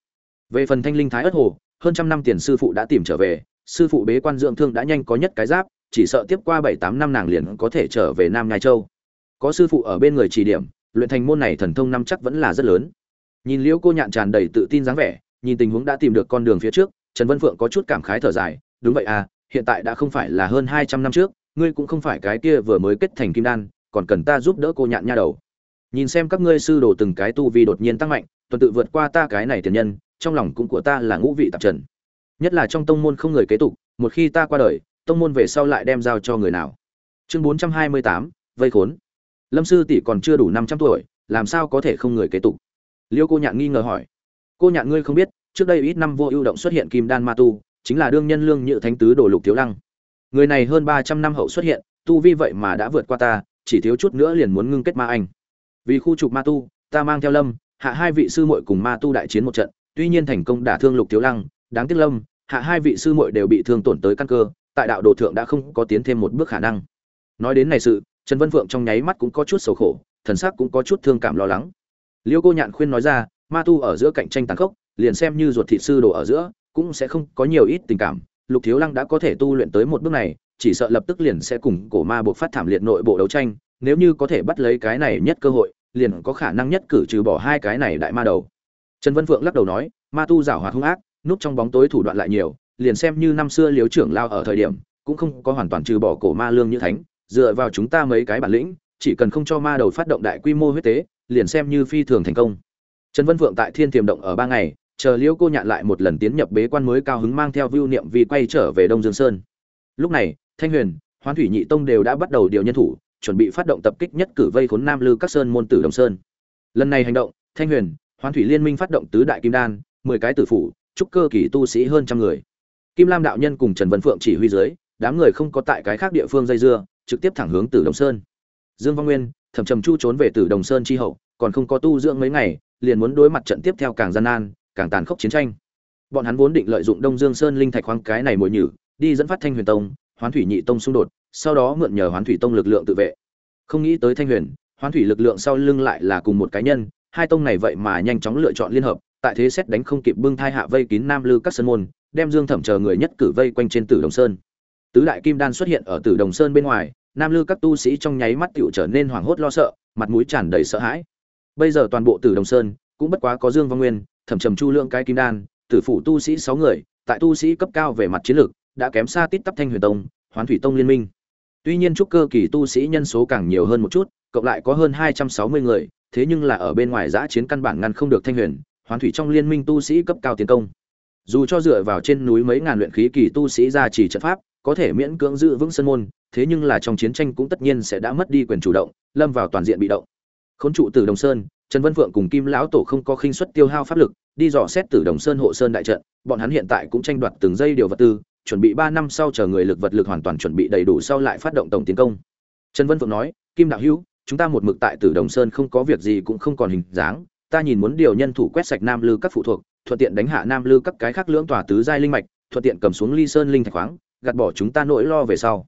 Về phần thanh linh thái ất hồ, hơn trăm năm tiền sư phụ đã tìm trở về, sư phụ bế quan dưỡng thương đã nhanh có nhất cái giáp, chỉ sợ tiếp qua bảy tám năm nàng liền có thể trở về nam nhai châu. Có sư phụ ở bên người chỉ điểm, luyện thành môn này thần thông năm chắc vẫn là rất lớn. Nhìn liễu cô nhạn tràn đầy tự tin dáng vẻ, nhìn tình huống đã tìm được con đường phía trước, trần vân phượng có chút cảm khái thở dài, đúng vậy à hiện tại đã không phải là hơn hai trăm năm trước, ngươi cũng không phải cái kia vừa mới kết thành kim đan, còn cần ta giúp đỡ cô nhạn nha đầu nhìn xem các ngươi sư đồ từng cái tu vi đột nhiên tăng mạnh, tuần tự vượt qua ta cái này tiền nhân, trong lòng cũng của ta là ngũ vị tạp trần. Nhất là trong tông môn không người kế tục, một khi ta qua đời, tông môn về sau lại đem giao cho người nào? Chương bốn trăm hai mươi tám, vây khốn. Lâm sư tỷ còn chưa đủ năm trăm tuổi, làm sao có thể không người kế tục? Liêu cô nhạn nghi ngờ hỏi. Cô nhạn ngươi không biết, trước đây ít năm vô ưu động xuất hiện kim đan ma tu, chính là đương nhân lương nhự thánh tứ đồ lục thiếu lăng. Người này hơn ba trăm năm hậu xuất hiện, tu vi vậy mà đã vượt qua ta, chỉ thiếu chút nữa liền muốn ngưng kết ma anh vì khu trục ma tu, ta mang theo lâm, hạ hai vị sư muội cùng ma tu đại chiến một trận, tuy nhiên thành công đả thương lục thiếu lăng, đáng tiếc lâm, hạ hai vị sư muội đều bị thương tổn tới căn cơ, tại đạo đồ thượng đã không có tiến thêm một bước khả năng. Nói đến này sự, trần vân phượng trong nháy mắt cũng có chút sầu khổ, thần sắc cũng có chút thương cảm lo lắng. Liêu cô nhạn khuyên nói ra, ma tu ở giữa cạnh tranh tàn khốc, liền xem như ruột thịt sư đồ ở giữa, cũng sẽ không có nhiều ít tình cảm, lục thiếu lăng đã có thể tu luyện tới một bước này, chỉ sợ lập tức liền sẽ cùng cổ ma buộc phát thảm liệt nội bộ đấu tranh nếu như có thể bắt lấy cái này nhất cơ hội, liền có khả năng nhất cử trừ bỏ hai cái này đại ma đầu. Trần vân phượng lắc đầu nói, ma tu giảo hoạt hung ác, núp trong bóng tối thủ đoạn lại nhiều, liền xem như năm xưa liếu trưởng lao ở thời điểm, cũng không có hoàn toàn trừ bỏ cổ ma lương như thánh, dựa vào chúng ta mấy cái bản lĩnh, chỉ cần không cho ma đầu phát động đại quy mô huyết tế, liền xem như phi thường thành công. Trần vân phượng tại thiên tiềm động ở ba ngày, chờ liễu cô nhạn lại một lần tiến nhập bế quan mới cao hứng mang theo vưu niệm vì quay trở về đông dương sơn. Lúc này, thanh huyền, hoán thủy nhị tông đều đã bắt đầu điều nhân thủ chuẩn bị phát động tập kích nhất cử vây khốn nam lư các sơn môn tử đồng sơn. Lần này hành động, thanh huyền, hoán thủy liên minh phát động tứ đại kim đan, mười cái tử phủ trúc cơ kỳ tu sĩ hơn trăm người. Kim lam đạo nhân cùng trần vân phượng chỉ huy dưới, đám người không có tại cái khác địa phương dây dưa, trực tiếp thẳng hướng tử đồng sơn. Dương văn nguyên, thẩm trầm chu trốn về tử đồng sơn chi hậu, còn không có tu dưỡng mấy ngày, liền muốn đối mặt trận tiếp theo càng gian nan, càng tàn khốc chiến tranh. Bọn hắn vốn định lợi dụng đông dương sơn linh thạch khoáng cái này mồi nhử, đi dẫn phát thanh huyền tông, hoán thủy nhị tông xung đột sau đó mượn nhờ hoán thủy tông lực lượng tự vệ. Không nghĩ tới thanh huyền, hoán thủy lực lượng sau lưng lại là cùng một cá nhân, hai tông này vậy mà nhanh chóng lựa chọn liên hợp, tại thế xét đánh không kịp bưng thai hạ vây kín nam lư các sơn môn, đem dương thẩm chờ người nhất cử vây quanh trên tử đồng sơn. Tứ đại kim đan xuất hiện ở tử đồng sơn bên ngoài, nam lư các tu sĩ trong nháy mắt tựu trở nên hoảng hốt lo sợ, mặt mũi tràn đầy sợ hãi. Bây giờ toàn bộ tử đồng sơn cũng bất quá có dương văn nguyên, thẩm trầm chu lượng cái kim đan, tử phủ tu sĩ sáu người, tại tu sĩ cấp cao về mặt chiến lược, đã kém xa tít tắp thanh huyền tông, hoán thủy tông liên minh tuy nhiên trúc cơ kỳ tu sĩ nhân số càng nhiều hơn một chút, cộng lại có hơn hai trăm sáu mươi người, thế nhưng là ở bên ngoài giã chiến căn bản ngăn không được thanh huyền, hoán thủy trong liên minh tu sĩ cấp cao tiến công. Dù cho dựa vào trên núi mấy ngàn luyện khí kỳ tu sĩ ra chỉ trận pháp, có thể miễn cưỡng giữ vững sân môn, thế nhưng là trong chiến tranh cũng tất nhiên sẽ đã mất đi quyền chủ động, lâm vào toàn diện bị động. Khốn trụ tử đồng sơn, trần vân phượng cùng kim lão tổ không có khinh suất tiêu hao pháp lực, đi dò xét tử đồng sơn hộ sơn đại trận, bọn hắn hiện tại cũng tranh đoạt từng giây điều vật tư chuẩn bị ba năm sau chờ người lực vật lực hoàn toàn chuẩn bị đầy đủ sau lại phát động tổng tiến công trần vân phượng nói kim đạo hữu chúng ta một mực tại Tử Đồng Sơn không có việc gì cũng không còn hình dáng, ta nhìn muốn điều nhân thủ quét sạch Nam Lư các phụ thuộc, thuận tiện đánh hạ Nam Lư các cái khác lưỡng tòa tứ giai linh mạch, thuận tiện cầm xuống Ly Sơn linh thạch khoáng, gạt bỏ chúng ta nỗi lo về sau.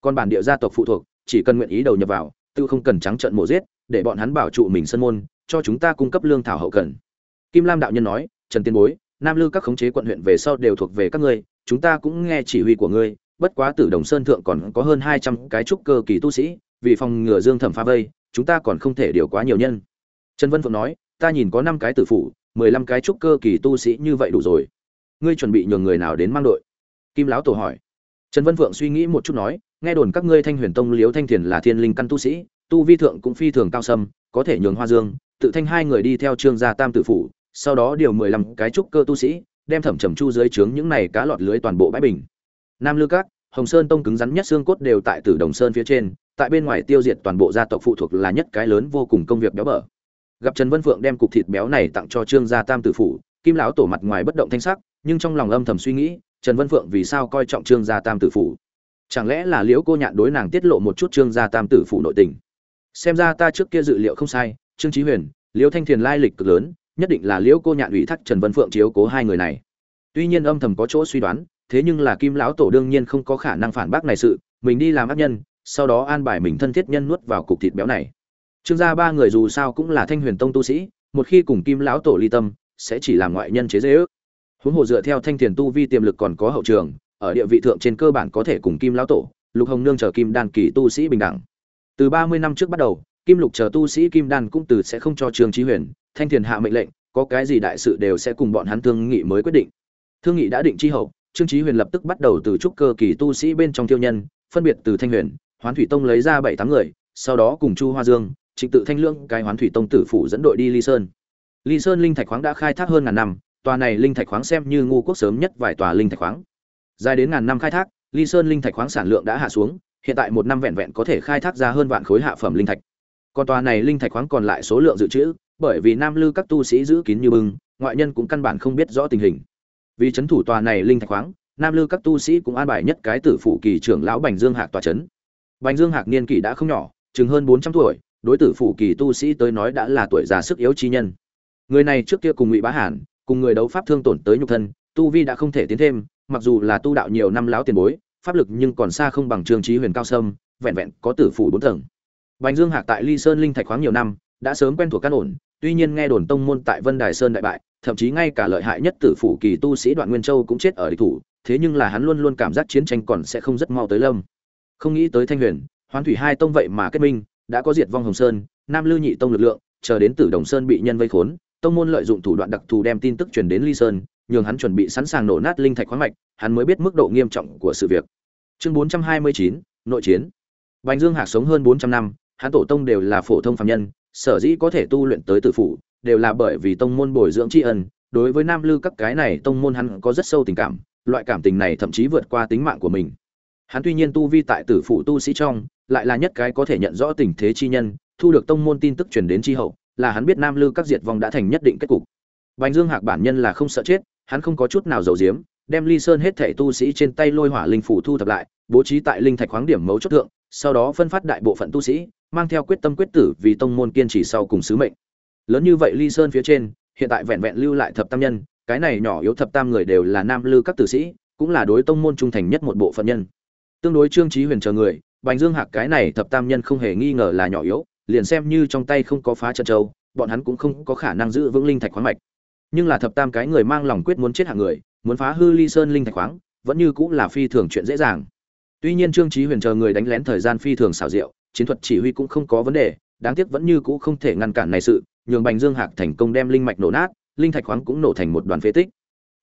Còn bản địa gia tộc phụ thuộc, chỉ cần nguyện ý đầu nhập vào, tự không cần trắng trợn mổ giết, để bọn hắn bảo trụ mình sân môn, cho chúng ta cung cấp lương thảo hậu cần. Kim Lam đạo nhân nói, Trần Tiên Bối, Nam Lư các khống chế quận huyện về sau đều thuộc về các ngươi, chúng ta cũng nghe chỉ huy của ngươi, bất quá Tử Đồng Sơn thượng còn có hơn 200 cái trúc cơ kỳ tu sĩ, vì phòng ngừa Dương Thẩm phá vây, chúng ta còn không thể điều quá nhiều nhân. Trần vân phượng nói ta nhìn có năm cái tử phủ mười lăm cái trúc cơ kỳ tu sĩ như vậy đủ rồi. Ngươi chuẩn bị nhường người nào đến mang đội? Kim lão tổ hỏi. Trần vân phượng suy nghĩ một chút nói nghe đồn các ngươi thanh huyền tông liếu thanh thiền là thiên linh căn tu sĩ tu vi thượng cũng phi thường cao sâm có thể nhường hoa dương tự thanh hai người đi theo trương gia tam tử phủ sau đó điều mười lăm cái trúc cơ tu sĩ đem thẩm trầm chu dưới trướng những này cá lọt lưới toàn bộ bãi bình. Nam lư các, hồng sơn tông cứng rắn nhất xương cốt đều tại tử đồng sơn phía trên, tại bên ngoài tiêu diệt toàn bộ gia tộc phụ thuộc là nhất cái lớn vô cùng công việc béo bở. Gặp trần vân phượng đem cục thịt béo này tặng cho trương gia tam tử phủ, kim lão tổ mặt ngoài bất động thanh sắc, nhưng trong lòng âm thầm suy nghĩ, trần vân phượng vì sao coi trọng trương gia tam tử phủ? Chẳng lẽ là liễu cô nhạn đối nàng tiết lộ một chút trương gia tam tử phủ nội tình? Xem ra ta trước kia dự liệu không sai, trương trí huyền, liễu thanh thiền lai lịch cực lớn nhất định là liễu cô nhạn ủy thác trần vân phượng chiếu cố hai người này. Tuy nhiên âm thầm có chỗ suy đoán, thế nhưng là kim lão tổ đương nhiên không có khả năng phản bác này sự, mình đi làm ác nhân, sau đó an bài mình thân thiết nhân nuốt vào cục thịt béo này. Trương gia ba người dù sao cũng là thanh huyền tông tu sĩ, một khi cùng kim lão tổ ly tâm, sẽ chỉ làm ngoại nhân chế dễ ước. Huống hồ dựa theo thanh thiền tu vi tiềm lực còn có hậu trường, ở địa vị thượng trên cơ bản có thể cùng kim lão tổ, lục hồng nương chờ kim đan kỳ tu sĩ bình đẳng. Từ ba mươi năm trước bắt đầu, kim lục chờ tu sĩ kim đan cũng từ sẽ không cho trương trí huyền thanh thiền hạ mệnh lệnh, có cái gì đại sự đều sẽ cùng bọn hắn thương nghị mới quyết định. Thương nghị đã định chi hậu, trương trí huyền lập tức bắt đầu từ trúc cơ kỳ tu sĩ bên trong tiêu nhân, phân biệt từ thanh huyền, hoán thủy tông lấy ra bảy tám người, sau đó cùng chu hoa dương, trịnh tự thanh lương cái hoán thủy tông tử phủ dẫn đội đi ly sơn. Ly sơn linh thạch khoáng đã khai thác hơn ngàn năm, tòa này linh thạch khoáng xem như ngu quốc sớm nhất vài tòa linh thạch khoáng. Dài đến ngàn năm khai thác, ly sơn linh thạch khoáng sản lượng đã hạ xuống, hiện tại một năm vẹn vẹn có thể khai thác ra hơn vạn khối hạ phẩm linh thạch. Còn tòa này linh thạch khoáng còn lại số lượng dự trữ bởi vì nam lư các tu sĩ giữ kín như bưng, ngoại nhân cũng căn bản không biết rõ tình hình. Vì chấn thủ tòa này linh thạch khoáng, nam lư các tu sĩ cũng an bài nhất cái tử phủ kỳ trưởng lão bành dương hạc tòa chấn. Bành dương hạc niên kỷ đã không nhỏ, chừng hơn bốn trăm tuổi, đối tử phủ kỳ tu sĩ tới nói đã là tuổi già sức yếu chi nhân. Người này trước kia cùng ngụy bá hàn, cùng người đấu pháp thương tổn tới nhục thân, tu vi đã không thể tiến thêm, mặc dù là tu đạo nhiều năm láo tiền bối, pháp lực nhưng còn xa không bằng trương trí huyền cao sâm, vẹn vẹn có tử phủ bốn tầng. Bành dương hạc tại ly sơn linh thạch khoáng nhiều năm, đã sớm quen thuộc căn ổn tuy nhiên nghe đồn tông môn tại vân đài sơn đại bại, thậm chí ngay cả lợi hại nhất tử phủ kỳ tu sĩ đoạn nguyên châu cũng chết ở địch thủ, thế nhưng là hắn luôn luôn cảm giác chiến tranh còn sẽ không rất mau tới lâm. Không nghĩ tới thanh huyền, hoán thủy hai tông vậy mà kết minh, đã có diệt vong hồng sơn, nam lư nhị tông lực lượng, chờ đến tử đồng sơn bị nhân vây khốn, tông môn lợi dụng thủ đoạn đặc thù đem tin tức truyền đến ly sơn, nhường hắn chuẩn bị sẵn sàng nổ nát linh thạch khoáng mạch, hắn mới biết mức độ nghiêm trọng của sự việc. Chương bốn trăm hai mươi chín, nội chiến. Bành dương hạc sống hơn bốn trăm năm, hắn tổ tông đều là phổ thông phàm nhân sở dĩ có thể tu luyện tới tử phủ, đều là bởi vì tông môn bồi dưỡng tri ân. Đối với nam lư các cái này, tông môn hắn có rất sâu tình cảm, loại cảm tình này thậm chí vượt qua tính mạng của mình. Hắn tuy nhiên tu vi tại tử phủ tu sĩ trong, lại là nhất cái có thể nhận rõ tình thế chi nhân, thu được tông môn tin tức truyền đến chi hậu, là hắn biết nam lư các diệt vong đã thành nhất định kết cục. Bành dương hạc bản nhân là không sợ chết, hắn không có chút nào giàu giếm, đem ly sơn hết thể tu sĩ trên tay lôi hỏa linh phủ thu thập lại, bố trí tại linh thạch khoáng điểm mấu chốt thượng sau đó phân phát đại bộ phận tu sĩ, mang theo quyết tâm quyết tử vì tông môn kiên trì sau cùng sứ mệnh. Lớn như vậy ly sơn phía trên, hiện tại vẹn vẹn lưu lại thập tam nhân, cái này nhỏ yếu thập tam người đều là nam lư các tử sĩ, cũng là đối tông môn trung thành nhất một bộ phận nhân. Tương đối trương chí huyền chờ người, bành dương hạc cái này thập tam nhân không hề nghi ngờ là nhỏ yếu, liền xem như trong tay không có phá trận châu, bọn hắn cũng không có khả năng giữ vững linh thạch khoáng mạch. Nhưng là thập tam cái người mang lòng quyết muốn chết hạng người, muốn phá hư ly sơn linh thạch khoáng, vẫn như cũng là phi thường chuyện dễ dàng tuy nhiên trương chí huyền chờ người đánh lén thời gian phi thường xảo diệu, chiến thuật chỉ huy cũng không có vấn đề, đáng tiếc vẫn như cũ không thể ngăn cản này sự, nhường bành dương hạc thành công đem linh mạch nổ nát, linh thạch khoáng cũng nổ thành một đoàn phế tích.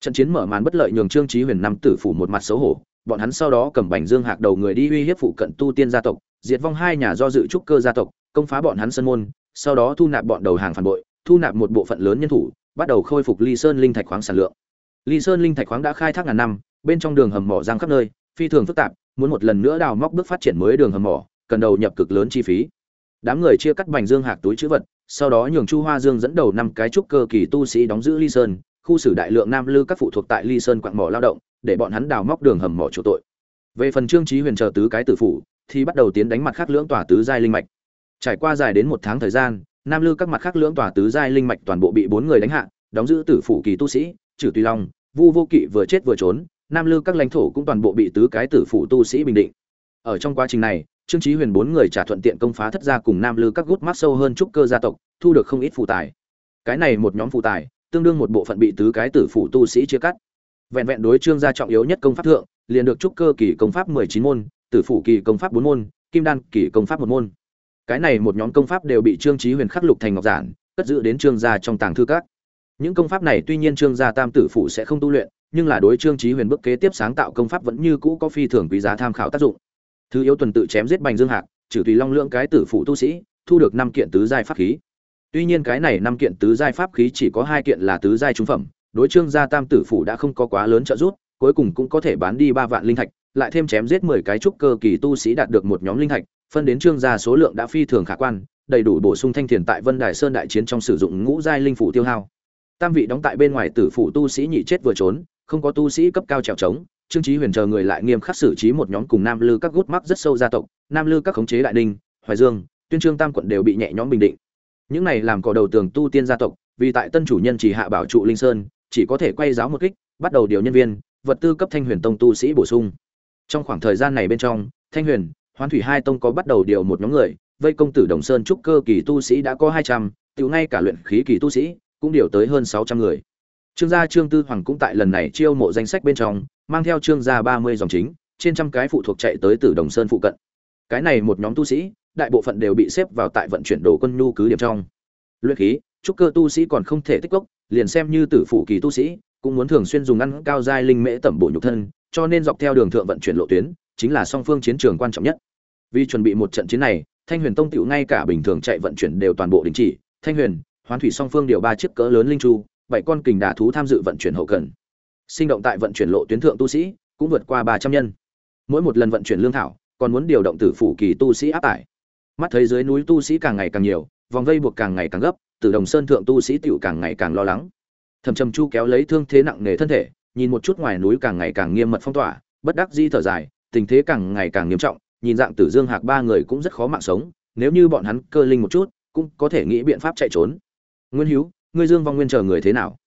Trận chiến mở màn bất lợi nhường trương chí huyền năm tử phủ một mặt xấu hổ, bọn hắn sau đó cầm bành dương hạc đầu người đi uy hiếp phụ cận tu tiên gia tộc, diệt vong hai nhà do dự trúc cơ gia tộc, công phá bọn hắn sân môn, sau đó thu nạp bọn đầu hàng phản bội, thu nạp một bộ phận lớn nhân thủ, bắt đầu khôi phục ly sơn linh thạch khoáng sản lượng. Ly sơn linh thạch khoáng đã khai thác ngàn năm, bên trong đường hầm mỏ giang khắp nơi, phi thường phức tạp muốn một lần nữa đào móc bước phát triển mới đường hầm mỏ, cần đầu nhập cực lớn chi phí. Đám người chia cắt bành dương hạc túi chữ vật, sau đó nhường chu hoa dương dẫn đầu năm cái trúc cơ kỳ tu sĩ đóng giữ ly sơn, khu xử đại lượng nam lư các phụ thuộc tại ly sơn quặng mỏ lao động, để bọn hắn đào móc đường hầm mỏ chỗ tội. Về phần trương trí huyền chờ tứ cái tử phủ, thì bắt đầu tiến đánh mặt khác lưỡng tòa tứ giai linh mạch. Trải qua dài đến một tháng thời gian, nam lư các mặt khác lưỡng tòa tứ giai linh mạch toàn bộ bị bốn người đánh hạ, đóng giữ tử phủ kỳ tu sĩ trừ tùy long, vu vô kỵ vừa chết vừa trốn nam lư các lãnh thổ cũng toàn bộ bị tứ cái tử phủ tu sĩ bình định. Ở trong quá trình này, trương chí huyền bốn người trả thuận tiện công phá thất gia cùng nam lư các gút mắt sâu hơn trúc cơ gia tộc, thu được không ít phụ tài. Cái này một nhóm phụ tài, tương đương một bộ phận bị tứ cái tử phủ tu sĩ chia cắt. Vẹn vẹn đối trương gia trọng yếu nhất công pháp thượng, liền được trúc cơ kỳ công pháp mười chín môn, tử phủ kỳ công pháp bốn môn, kim đan kỳ công pháp một môn. Cái này một nhóm công pháp đều bị trương chí huyền khắc lục thành ngọc giản, cất giữ đến trương gia trong tàng thư các. Những công pháp này tuy nhiên trương gia tam tử phủ sẽ không tu luyện nhưng là đối trương chí huyền bước kế tiếp sáng tạo công pháp vẫn như cũ có phi thường quý giá tham khảo tác dụng. Thứ yếu tuần tự chém giết bành dương hạc, trừ tùy long lượng cái tử phụ tu sĩ, thu được năm kiện tứ giai pháp khí. Tuy nhiên cái này năm kiện tứ giai pháp khí chỉ có hai kiện là tứ giai trung phẩm, đối trương gia tam tử phụ đã không có quá lớn trợ giúp, cuối cùng cũng có thể bán đi ba vạn linh thạch, lại thêm chém giết mười cái trúc cơ kỳ tu sĩ đạt được một nhóm linh thạch, phân đến trương gia số lượng đã phi thường khả quan, đầy đủ bổ sung thanh thiền tại vân đài sơn đại chiến trong sử dụng ngũ giai linh phủ tiêu hao. Tam vị đóng tại bên ngoài tử phủ tu sĩ nhị chết vừa trốn không có tu sĩ cấp cao trèo trống, trương chí huyền chờ người lại nghiêm khắc xử trí một nhóm cùng nam lư các gút mắc rất sâu gia tộc, nam lư các khống chế đại ninh, hoài dương, tuyên trương tam quận đều bị nhẹ nhõm bình định. Những này làm cỏ đầu tường tu tiên gia tộc, vì tại tân chủ nhân chỉ hạ bảo trụ linh sơn, chỉ có thể quay giáo một kích, bắt đầu điều nhân viên, vật tư cấp thanh huyền tông tu sĩ bổ sung. Trong khoảng thời gian này bên trong, thanh huyền, hoán thủy hai tông có bắt đầu điều một nhóm người, vây công tử đồng sơn trúc cơ kỳ tu sĩ đã có hai trăm, tiểu ngay cả luyện khí kỳ tu sĩ cũng điều tới hơn sáu trăm người trương gia trương tư hoàng cũng tại lần này chiêu mộ danh sách bên trong mang theo trương gia ba mươi dòng chính trên trăm cái phụ thuộc chạy tới tử đồng sơn phụ cận. Cái này một nhóm tu sĩ đại bộ phận đều bị xếp vào tại vận chuyển đồ quân nhu cứ điểm trong. Luyện khí trúc cơ tu sĩ còn không thể tích cốc, liền xem như tử phụ kỳ tu sĩ cũng muốn thường xuyên dùng ăn cao giai linh mễ tẩm bổ nhục thân cho nên dọc theo đường thượng vận chuyển lộ tuyến chính là song phương chiến trường quan trọng nhất. Vì chuẩn bị một trận chiến này thanh huyền tông tiểu ngay cả bình thường chạy vận chuyển đều toàn bộ đình chỉ. Thanh huyền hoán thủy song phương điều ba chiếc cỡ lớn linh chu bảy con kình đà thú tham dự vận chuyển hậu cần. Sinh động tại vận chuyển lộ tuyến thượng tu sĩ, cũng vượt qua ba trăm nhân. Mỗi một lần vận chuyển lương thảo, còn muốn điều động tử phủ kỳ tu sĩ áp tải. Mắt thấy dưới núi tu sĩ càng ngày càng nhiều, vòng vây buộc càng ngày càng gấp, từ đồng sơn thượng tu sĩ tiểu càng ngày càng lo lắng. Thầm trầm chu kéo lấy thương thế nặng nề thân thể, nhìn một chút ngoài núi càng ngày càng nghiêm mật phong tỏa, bất đắc di thở dài, tình thế càng ngày càng nghiêm trọng, nhìn dạng tử dương hạc ba người cũng rất khó mạng sống, nếu như bọn hắn cơ linh một chút, cũng có thể nghĩ biện pháp chạy trốn. Nguyên hữu ngươi dương vong nguyên chờ người thế nào?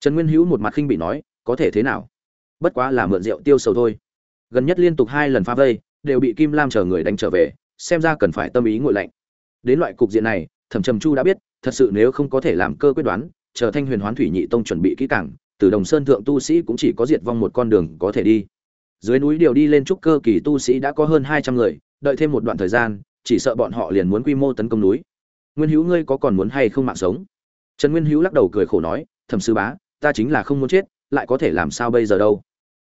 Trần nguyên hữu một mặt khinh bị nói, có thể thế nào? Bất quá là mượn rượu tiêu sầu thôi. Gần nhất liên tục hai lần phá vây, đều bị kim lam chờ người đánh trở về, xem ra cần phải tâm ý ngội lạnh. Đến loại cục diện này, thẩm trầm chu đã biết, thật sự nếu không có thể làm cơ quyết đoán, chờ thanh huyền hoán thủy nhị tông chuẩn bị kỹ càng, từ đồng sơn thượng tu sĩ cũng chỉ có diệt vong một con đường có thể đi. Dưới núi điều đi lên trúc cơ kỳ tu sĩ đã có hơn hai trăm người, đợi thêm một đoạn thời gian, chỉ sợ bọn họ liền muốn quy mô tấn công núi. Nguyên hữu ngươi có còn muốn hay không mạng sống? Trần nguyên hữu lắc đầu cười khổ nói, thẩm sư bá, ta chính là không muốn chết, lại có thể làm sao bây giờ đâu?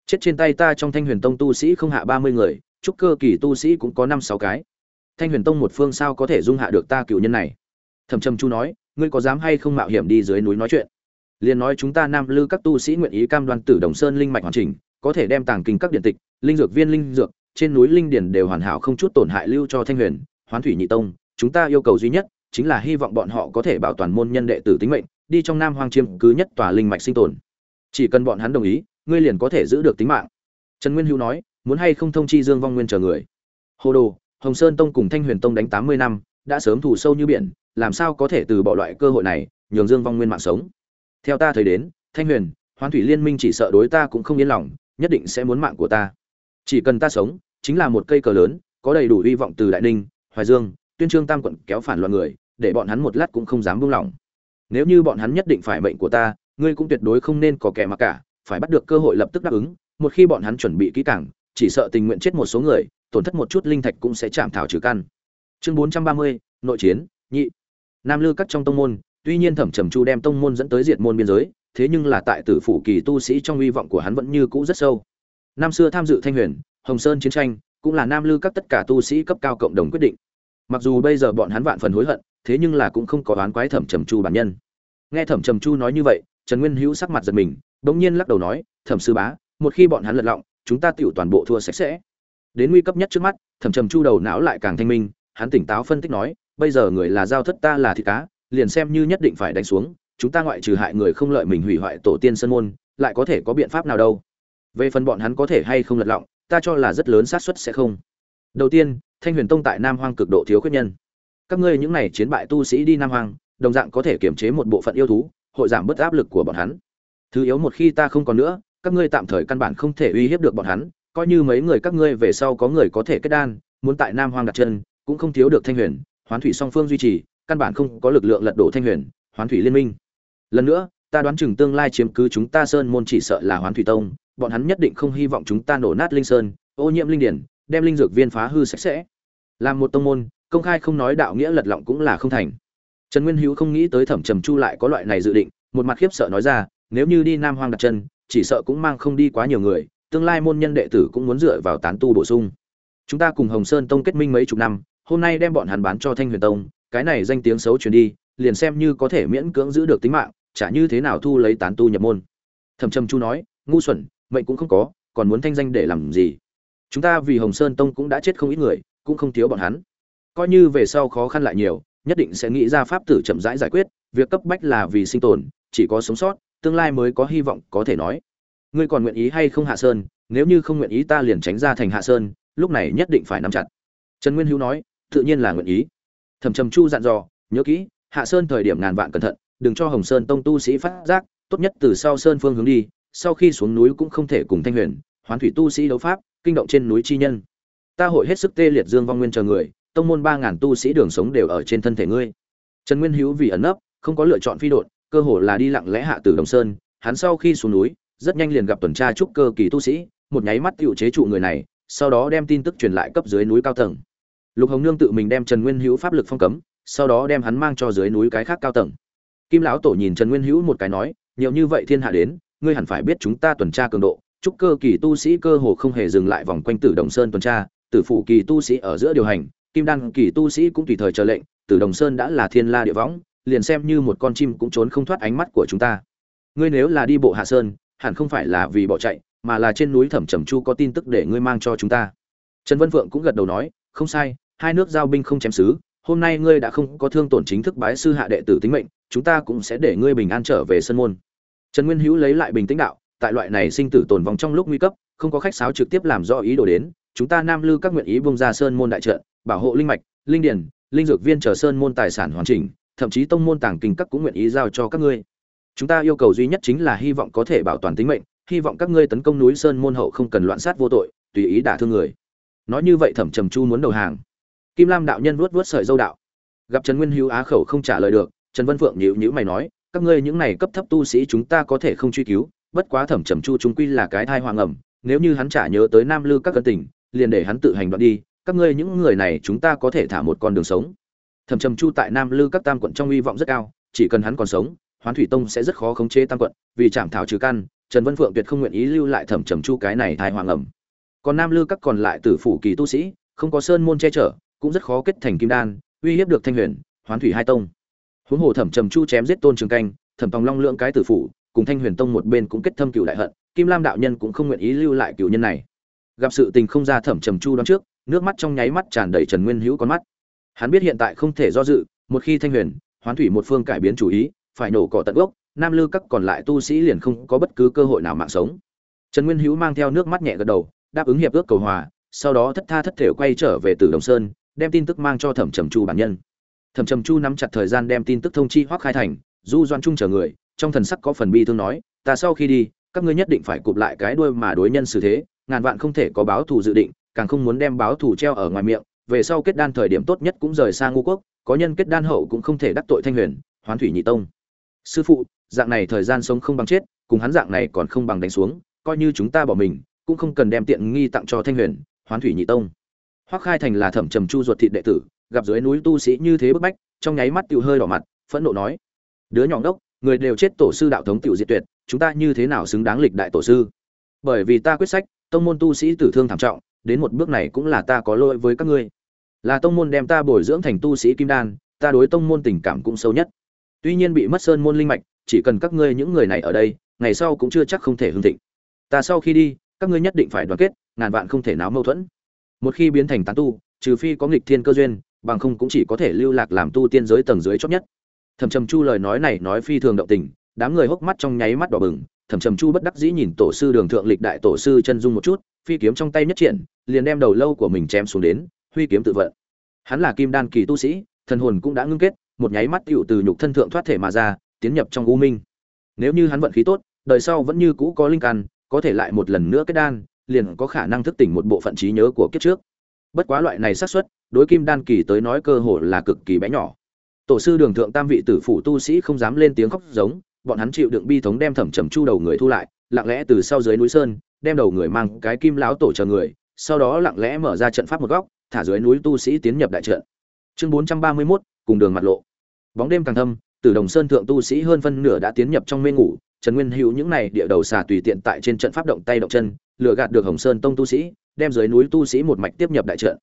Chết trên tay ta trong thanh huyền tông tu sĩ không hạ ba mươi người trúc cơ kỳ tu sĩ cũng có năm sáu cái. Thanh huyền tông một phương sao có thể dung hạ được ta cựu nhân này? Thẩm trầm chu nói, ngươi có dám hay không mạo hiểm đi dưới núi nói chuyện? Liền nói chúng ta nam lư các tu sĩ nguyện ý cam đoan tử đồng sơn linh mạch hoàn chỉnh, có thể đem tàng kinh các điện tịch, linh dược viên linh dược, trên núi linh điển đều hoàn hảo không chút tổn hại lưu cho thanh huyền, hoán thủy nhị tông, chúng ta yêu cầu duy nhất chính là hy vọng bọn họ có thể bảo toàn môn nhân đệ tử tính mệnh, đi trong nam hoang chiêm cứ nhất tòa linh mạch sinh tồn. Chỉ cần bọn hắn đồng ý, ngươi liền có thể giữ được tính mạng. Trần nguyên hữu nói, muốn hay không thông chi dương vong nguyên chờ người? Hồ đồ, hồng sơn tông cùng thanh huyền tông đánh tám mươi năm, đã sớm thủ sâu như biển, làm sao có thể từ bỏ loại cơ hội này, nhường dương vong nguyên mạng sống? Theo ta thấy đến, thanh huyền, hoán thủy liên minh chỉ sợ đối ta cũng không yên lòng, nhất định sẽ muốn mạng của ta. Chỉ cần ta sống, chính là một cây cờ lớn, có đầy đủ hy vọng từ đại ninh, hoài dương tuyên trương tam quận kéo phản loạn người, để bọn hắn một lát cũng không dám buông lỏng. Nếu như bọn hắn nhất định phải mệnh của ta, ngươi cũng tuyệt đối không nên có kẻ mặc cả, phải bắt được cơ hội lập tức đáp ứng. Một khi bọn hắn chuẩn bị kỹ càng, chỉ sợ tình nguyện chết một số người, tổn thất một chút linh thạch cũng sẽ chạm thảo trừ căn. Chương bốn trăm ba mươi, nội chiến, nhị. Nam lư cắt trong tông môn, tuy nhiên thẩm trầm chu đem tông môn dẫn tới diệt môn biên giới, thế nhưng là tại tử phủ kỳ tu sĩ trong hy vọng của hắn vẫn như cũ rất sâu. Năm xưa tham dự thanh huyền, hồng sơn chiến tranh, cũng là nam lư các tất cả tu sĩ cấp cao cộng đồng quyết định mặc dù bây giờ bọn hắn vạn phần hối hận, thế nhưng là cũng không có oán quái thẩm trầm chu bản nhân. Nghe thẩm trầm chu nói như vậy, trần nguyên hữu sắc mặt giật mình, bỗng nhiên lắc đầu nói, thẩm sư bá, một khi bọn hắn lật lọng, chúng ta tựu toàn bộ thua sạch sẽ. Đến nguy cấp nhất trước mắt, thẩm trầm chu đầu não lại càng thanh minh, hắn tỉnh táo phân tích nói, bây giờ người là giao thất ta là thịt cá, liền xem như nhất định phải đánh xuống, chúng ta ngoại trừ hại người không lợi mình hủy hoại tổ tiên sân môn, lại có thể có biện pháp nào đâu? Về phần bọn hắn có thể hay không lật lọng, ta cho là rất lớn xác suất sẽ không. Đầu tiên thanh huyền tông tại nam hoang cực độ thiếu khuyết nhân. Các ngươi những này chiến bại tu sĩ đi nam hoang, đồng dạng có thể kiềm chế một bộ phận yêu thú, hội giảm bớt áp lực của bọn hắn. Thứ yếu một khi ta không còn nữa, các ngươi tạm thời căn bản không thể uy hiếp được bọn hắn, coi như mấy người các ngươi về sau có người có thể kết đan, muốn tại nam hoang đặt chân, cũng không thiếu được thanh huyền, hoán thủy song phương duy trì, căn bản không có lực lượng lật đổ thanh huyền, hoán thủy liên minh. Lần nữa, ta đoán chừng tương lai chiếm cứ chúng ta sơn môn chỉ sợ là hoán thủy tông, bọn hắn nhất định không hy vọng chúng ta nổ nát linh sơn, ô nhiễm linh điển đem linh dược viên phá hư sạch sẽ. Làm một tông môn, công khai không nói đạo nghĩa lật lọng cũng là không thành. Trần nguyên hữu không nghĩ tới thẩm trầm chu lại có loại này dự định, một mặt khiếp sợ nói ra, nếu như đi nam hoang đặt chân, chỉ sợ cũng mang không đi quá nhiều người, tương lai môn nhân đệ tử cũng muốn dựa vào tán tu bổ sung. Chúng ta cùng hồng sơn tông kết minh mấy chục năm, hôm nay đem bọn hắn bán cho thanh huyền tông, cái này danh tiếng xấu truyền đi, liền xem như có thể miễn cưỡng giữ được tính mạng, chả như thế nào thu lấy tán tu nhập môn. Thẩm trầm chu nói, ngu xuẩn, mệnh cũng không có, còn muốn thanh danh để làm gì? Chúng ta vì hồng sơn tông cũng đã chết không ít người, cũng không thiếu bọn hắn. Coi như về sau khó khăn lại nhiều, nhất định sẽ nghĩ ra pháp tử chậm rãi giải quyết, việc cấp bách là vì sinh tồn, chỉ có sống sót, tương lai mới có hy vọng, có thể nói. Ngươi còn nguyện ý hay không hạ sơn, nếu như không nguyện ý ta liền tránh ra thành hạ sơn, lúc này nhất định phải nắm chặt. Trần nguyên hữu nói, tự nhiên là nguyện ý. Thẩm trầm chu dặn dò, nhớ kỹ, hạ sơn thời điểm ngàn vạn cẩn thận, đừng cho hồng sơn tông tu sĩ phát giác, tốt nhất từ sau sơn phương hướng đi, sau khi xuống núi cũng không thể cùng thanh huyền, hoán thủy tu sĩ đấu pháp kinh động trên núi chi nhân. Ta hội hết sức tê liệt dương vong nguyên chờ người, tông môn ba ngàn tu sĩ đường sống đều ở trên thân thể ngươi. Trần nguyên hữu vì ẩn nấp, không có lựa chọn phi đột cơ hồ là đi lặng lẽ hạ từ đồng sơn. Hắn sau khi xuống núi, rất nhanh liền gặp tuần tra trúc cơ kỳ tu sĩ, một nháy mắt tựu chế trụ người này, sau đó đem tin tức truyền lại cấp dưới núi cao tầng. Lục hồng nương tự mình đem trần nguyên hữu pháp lực phong cấm, sau đó đem hắn mang cho dưới núi cái khác cao tầng. Kim lão tổ nhìn trần nguyên hữu một cái nói, nhiều như vậy thiên hạ đến, ngươi hẳn phải biết chúng ta tuần tra cường độ trúc cơ kỳ tu sĩ cơ hồ không hề dừng lại vòng quanh tử đồng sơn tuần tra, tử phụ kỳ tu sĩ ở giữa điều hành, kim đan kỳ tu sĩ cũng tùy thời chờ lệnh, tử đồng sơn đã là thiên la địa võng, liền xem như một con chim cũng trốn không thoát ánh mắt của chúng ta. Ngươi nếu là đi bộ hạ sơn, hẳn không phải là vì bỏ chạy, mà là trên núi thẩm trầm chu có tin tức để ngươi mang cho chúng ta. Trần vân phượng cũng gật đầu nói, không sai, hai nước giao binh không chém xứ, hôm nay ngươi đã không có thương tổn chính thức bái sư hạ đệ tử tính mệnh, chúng ta cũng sẽ để ngươi bình an trở về sân môn. Trần nguyên hữu lấy lại bình tĩnh đạo tại loại này sinh tử tồn vong trong lúc nguy cấp, không có khách sáo trực tiếp làm rõ ý đồ đến, chúng ta nam lư các nguyện ý bung ra sơn môn đại trận, bảo hộ linh mạch, linh điển, linh dược viên chờ sơn môn tài sản hoàn chỉnh, thậm chí tông môn tàng kinh các cũng nguyện ý giao cho các ngươi. Chúng ta yêu cầu duy nhất chính là hy vọng có thể bảo toàn tính mệnh, hy vọng các ngươi tấn công núi sơn môn hậu không cần loạn sát vô tội, tùy ý đả thương người. Nói như vậy thẩm trầm chu muốn đầu hàng. Kim lam đạo nhân vuốt vuốt sợi dâu đạo. Gặp trần nguyên hữu á khẩu không trả lời được, trần vân phượng nhíu nhíu mày nói, các ngươi những này cấp thấp tu sĩ chúng ta có thể không truy cứu bất quá thẩm trầm chu chúng quy là cái thai hoàng ẩm, nếu như hắn trả nhớ tới nam lư các cân tình, liền để hắn tự hành đoạn đi, các ngươi những người này chúng ta có thể thả một con đường sống. Thẩm trầm chu tại nam lư các tam quận trong hy vọng rất cao, chỉ cần hắn còn sống, hoán thủy tông sẽ rất khó khống chế tam quận, vì chạm thảo trừ căn, trần vân phượng tuyệt không nguyện ý lưu lại thẩm trầm chu cái này thai hoàng ẩm. Còn nam lư các còn lại tử phủ kỳ tu sĩ, không có sơn môn che chở, cũng rất khó kết thành kim đan, uy hiếp được thanh huyền, hoán thủy hai tông. Huống hồ thẩm trầm chu chém giết tôn trường canh, thẩm tòng long lượng cái tử phủ cùng thanh huyền tông một bên cũng kết thâm cựu đại hận, kim lam đạo nhân cũng không nguyện ý lưu lại cựu nhân này. Gặp sự tình không ra thẩm trầm chu đón trước, nước mắt trong nháy mắt tràn đầy trần nguyên hữu con mắt. Hắn biết hiện tại không thể do dự, một khi thanh huyền, hoán thủy một phương cải biến chủ ý, phải nổ cỏ tận gốc, nam lư các còn lại tu sĩ liền không có bất cứ cơ hội nào mạng sống. Trần nguyên hữu mang theo nước mắt nhẹ gật đầu, đáp ứng hiệp ước cầu hòa, sau đó thất tha thất thể quay trở về từ đồng sơn, đem tin tức mang cho thẩm trầm chu bản nhân. Thẩm trầm chu nắm chặt thời gian đem tin tức thông chi hoác khai thành, du doan trung chờ người trong thần sắc có phần bi thương nói, ta sau khi đi, các ngươi nhất định phải cụp lại cái đuôi mà đối nhân xử thế, ngàn vạn không thể có báo thù dự định, càng không muốn đem báo thù treo ở ngoài miệng. Về sau kết đan thời điểm tốt nhất cũng rời xa ngũ quốc, có nhân kết đan hậu cũng không thể đắc tội thanh huyền, hoán thủy nhị tông. Sư phụ, dạng này thời gian sống không bằng chết, cùng hắn dạng này còn không bằng đánh xuống, coi như chúng ta bỏ mình, cũng không cần đem tiện nghi tặng cho thanh huyền, hoán thủy nhị tông. Hoắc khai thành là thẩm trầm chu ruột thịt đệ tử, gặp dưới núi tu sĩ như thế bức bách, trong nháy mắt tiêu hơi đỏ mặt, phẫn nộ nói, đứa nhỏ đốc người đều chết tổ sư đạo thống tiểu diệt tuyệt, chúng ta như thế nào xứng đáng lịch đại tổ sư? Bởi vì ta quyết sách, tông môn tu sĩ tử thương thảm trọng, đến một bước này cũng là ta có lỗi với các ngươi. Là tông môn đem ta bồi dưỡng thành tu sĩ kim đan, ta đối tông môn tình cảm cũng sâu nhất. Tuy nhiên bị mất sơn môn linh mạch, chỉ cần các ngươi những người này ở đây, ngày sau cũng chưa chắc không thể hưng thịnh. Ta sau khi đi, các ngươi nhất định phải đoàn kết, ngàn vạn không thể náo mâu thuẫn. Một khi biến thành tán tu, trừ phi có nghịch thiên cơ duyên, bằng không cũng chỉ có thể lưu lạc làm tu tiên giới tầng dưới chót nhất thẩm trầm chu lời nói này nói phi thường động tình, đám người hốc mắt trong nháy mắt đỏ bừng, thẩm trầm chu bất đắc dĩ nhìn tổ sư đường thượng lịch đại tổ sư chân dung một chút, phi kiếm trong tay nhất triển, liền đem đầu lâu của mình chém xuống đến, huy kiếm tự vận. Hắn là kim đan kỳ tu sĩ, thần hồn cũng đã ngưng kết, một nháy mắt tựu từ nhục thân thượng thoát thể mà ra, tiến nhập trong u minh. Nếu như hắn vận khí tốt, đời sau vẫn như cũ có linh căn, có thể lại một lần nữa kết đan, liền có khả năng thức tỉnh một bộ phận trí nhớ của kiếp trước. Bất quá loại này xác suất, đối kim đan kỳ tới nói cơ hội là cực kỳ bé nhỏ tổ sư đường thượng tam vị tử phủ tu sĩ không dám lên tiếng khóc giống bọn hắn chịu đựng bi thống đem thẩm trầm chu đầu người thu lại lặng lẽ từ sau dưới núi sơn đem đầu người mang cái kim lão tổ chờ người sau đó lặng lẽ mở ra trận pháp một góc thả dưới núi tu sĩ tiến nhập đại trận. Chương bốn trăm ba mươi 431, cùng đường mặt lộ. Bóng đêm càng thâm từ đồng sơn thượng tu sĩ hơn phân nửa đã tiến nhập trong mê ngủ trần nguyên hữu những này địa đầu xà tùy tiện tại trên trận pháp động tay động chân lừa gạt được hồng sơn tông tu sĩ đem dưới núi tu sĩ một mạch tiếp nhập đại trận.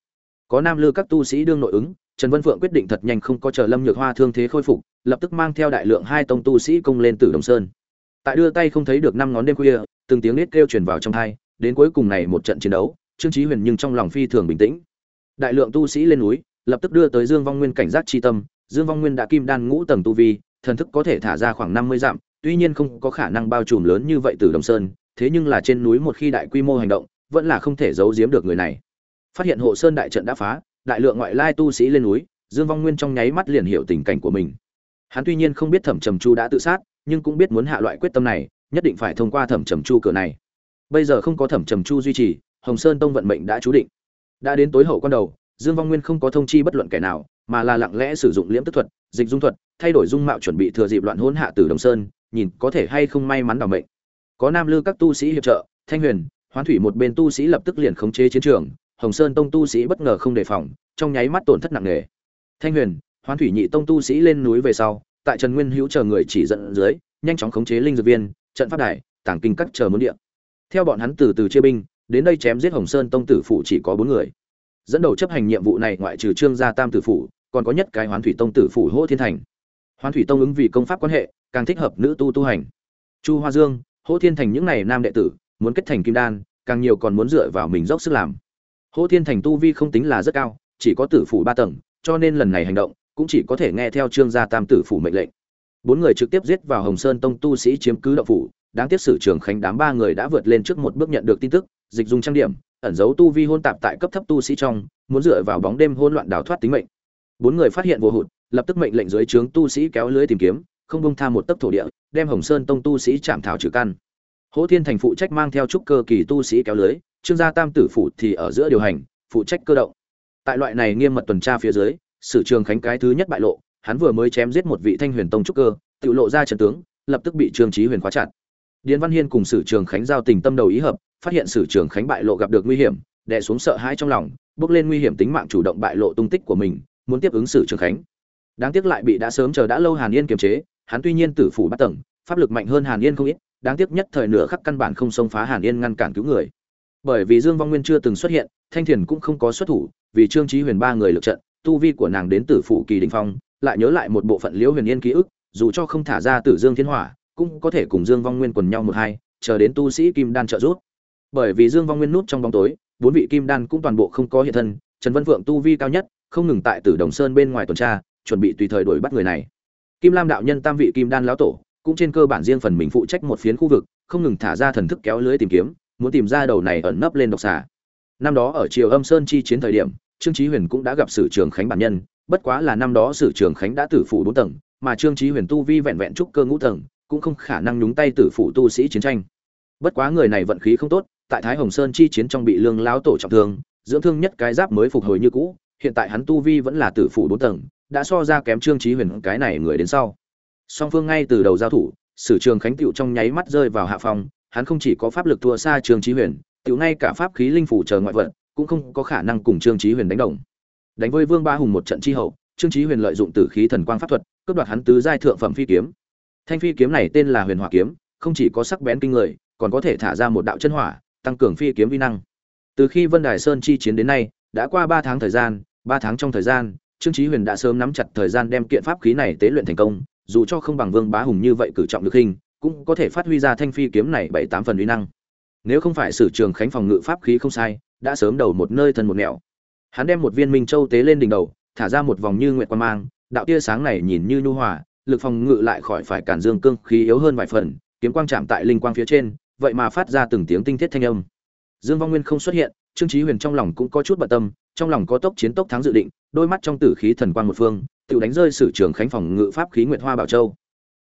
Có nam lư các tu sĩ đương nội ứng trần vân phượng quyết định thật nhanh không có chờ lâm nhược hoa thương thế khôi phục lập tức mang theo đại lượng hai tông tu sĩ công lên tử đồng sơn. Tại đưa tay không thấy được năm ngón đêm khuya từng tiếng nít kêu truyền vào trong tai, đến cuối cùng này một trận chiến đấu trương chí huyền nhưng trong lòng phi thường bình tĩnh. Đại lượng tu sĩ lên núi lập tức đưa tới dương vong nguyên cảnh giác chi tâm dương vong nguyên đã kim đan ngũ tầng tu vi thần thức có thể thả ra khoảng năm mươi dặm tuy nhiên không có khả năng bao trùm lớn như vậy Tử đồng sơn thế nhưng là trên núi một khi đại quy mô hành động vẫn là không thể giấu giếm được người này. Phát hiện hộ sơn đại trận đã phá đại lượng ngoại lai tu sĩ lên núi, dương vong nguyên trong nháy mắt liền hiểu tình cảnh của mình. Hắn tuy nhiên không biết thẩm trầm chu đã tự sát, nhưng cũng biết muốn hạ loại quyết tâm này, nhất định phải thông qua thẩm trầm chu cửa này. Bây giờ không có thẩm trầm chu duy trì, hồng sơn tông vận mệnh đã chú định. Đã đến tối hậu con đầu, dương vong nguyên không có thông chi bất luận kẻ nào, mà là lặng lẽ sử dụng liễm tức thuật, dịch dung thuật, thay đổi dung mạo chuẩn bị thừa dịp loạn hỗn hạ từ đồng sơn, nhìn có thể hay không may mắn đ mệnh. Có nam lư các tu sĩ hiệp trợ, thanh huyền, hoán thủy một bên tu sĩ lập tức liền khống chế chiến trường hồng sơn tông tu sĩ bất ngờ không đề phòng trong nháy mắt tổn thất nặng nề. Thanh huyền hoán thủy nhị tông tu sĩ lên núi về sau tại trần nguyên hữu chờ người chỉ dẫn dưới nhanh chóng khống chế linh dược viên trận pháp đài tàng kinh các chờ muốn địa. Theo bọn hắn từ từ chia binh đến đây chém giết hồng sơn tông tử Phụ chỉ có bốn người. Dẫn đầu chấp hành nhiệm vụ này ngoại trừ trương gia tam tử Phụ, còn có nhất cái hoán thủy tông tử Phụ hỗ thiên thành. Hoán thủy tông ứng vì công pháp quan hệ càng thích hợp nữ tu tu hành. Chu hoa dương hỗ thiên thành những này nam đệ tử muốn kết thành kim đan càng nhiều còn muốn dựa vào mình dốc sức làm hỗ thiên thành tu vi không tính là rất cao, chỉ có tử phủ ba tầng, cho nên lần này hành động cũng chỉ có thể nghe theo trương gia tam tử phủ mệnh lệnh. Bốn người trực tiếp giết vào hồng sơn tông tu sĩ chiếm cứ động phủ, đáng tiếc sử trường khánh đám ba người đã vượt lên trước một bước nhận được tin tức, dịch dùng trang điểm, ẩn giấu tu vi hôn tạp tại cấp thấp tu sĩ trong, muốn dựa vào bóng đêm hôn loạn đào thoát tính mệnh. Bốn người phát hiện vô hụt, lập tức mệnh lệnh dưới trướng tu sĩ kéo lưới tìm kiếm, không bông tha một tấc thổ địa, đem hồng sơn tông tu sĩ chạm thảo trừ căn. Hỗ thiên thành phụ trách mang theo trúc cơ kỳ tu sĩ kéo lưới trương gia tam tử phủ thì ở giữa điều hành, phụ trách cơ động. Tại loại này nghiêm mật tuần tra phía dưới, sử trường khánh cái thứ nhất bại lộ, hắn vừa mới chém giết một vị thanh huyền tông trúc cơ, tự lộ ra trận tướng, lập tức bị trương trí huyền khóa chặt. Điền văn hiên cùng sử trường khánh giao tình tâm đầu ý hợp, phát hiện sử trường khánh bại lộ gặp được nguy hiểm, đè xuống sợ hãi trong lòng, bước lên nguy hiểm tính mạng chủ động bại lộ tung tích của mình, muốn tiếp ứng sử trường khánh. Đáng tiếc lại bị đã sớm chờ đã lâu hàn yên kiềm chế, hắn tuy nhiên tử phủ bắt tầng, pháp lực mạnh hơn hàn yên không ít, đáng tiếc nhất thời nửa khắc căn bản không xông phá hàn yên ngăn cản cứu người bởi vì dương vong nguyên chưa từng xuất hiện, thanh thiền cũng không có xuất thủ, vì trương trí huyền ba người lượt trận, tu vi của nàng đến từ phủ kỳ đình phong, lại nhớ lại một bộ phận liễu huyền yên ký ức, dù cho không thả ra tử dương thiên hỏa, cũng có thể cùng dương vong nguyên quần nhau một hai, chờ đến tu sĩ kim đan trợ giúp. Bởi vì dương vong nguyên nút trong bóng tối, bốn vị kim đan cũng toàn bộ không có hiện thân, trần Văn vượng tu vi cao nhất, không ngừng tại tử đồng sơn bên ngoài tuần tra, chuẩn bị tùy thời đuổi bắt người này. Kim lam đạo nhân tam vị kim đan lão tổ, cũng trên cơ bản riêng phần mình phụ trách một phiến khu vực, không ngừng thả ra thần thức kéo lưới tìm kiếm muốn tìm ra đầu này ẩn nấp lên độc xà. Năm đó ở triều âm sơn chi chiến thời điểm, trương chí huyền cũng đã gặp sử trường khánh bản nhân, bất quá là năm đó sử trường khánh đã tử phủ bốn tầng, mà trương chí huyền tu vi vẹn vẹn trúc cơ ngũ tầng, cũng không khả năng nhúng tay tử phủ tu sĩ chiến tranh. Bất quá người này vận khí không tốt, tại thái hồng sơn chi chiến trong bị lương lão tổ trọng thương, dưỡng thương nhất cái giáp mới phục hồi như cũ, hiện tại hắn tu vi vẫn là tử phủ bốn tầng, đã so ra kém trương chí huyền cái này người đến sau. Song phương ngay từ đầu giao thủ, sử trường khánh tiệu trong nháy mắt rơi vào hạ phòng hắn không chỉ có pháp lực thua xa trương chí huyền, tiểu ngay cả pháp khí linh phủ chờ ngoại vật cũng không có khả năng cùng trương chí huyền đánh đồng. Đánh với vương ba hùng một trận chi hậu, trương chí huyền lợi dụng tử khí thần quang pháp thuật, cướp đoạt hắn tứ giai thượng phẩm phi kiếm. Thanh phi kiếm này tên là huyền hỏa kiếm, không chỉ có sắc bén kinh người, còn có thể thả ra một đạo chân hỏa, tăng cường phi kiếm vi năng. Từ khi vân đài sơn chi chiến đến nay, đã qua ba tháng thời gian, ba tháng trong thời gian, trương chí huyền đã sớm nắm chặt thời gian đem kiện pháp khí này tế luyện thành công, dù cho không bằng vương bá hùng như vậy cử trọng được hình cũng có thể phát huy ra thanh phi kiếm này bảy tám phần uy năng. Nếu không phải sử trường khánh phòng ngự pháp khí không sai, đã sớm đầu một nơi thân một nẻo. Hắn đem một viên minh châu tế lên đỉnh đầu, thả ra một vòng như nguyệt quan mang, đạo tia sáng này nhìn như nhu hòa, lực phòng ngự lại khỏi phải cản dương cương khí yếu hơn vài phần, kiếm quang chạm tại linh quang phía trên, vậy mà phát ra từng tiếng tinh thiết thanh âm. Dương vong nguyên không xuất hiện, trương chí huyền trong lòng cũng có chút bận tâm, trong lòng có tốc chiến tốc thắng dự định, đôi mắt trong tử khí thần quang một phương, tự đánh rơi sử trường khánh phòng ngự pháp khí nguyệt hoa bảo châu.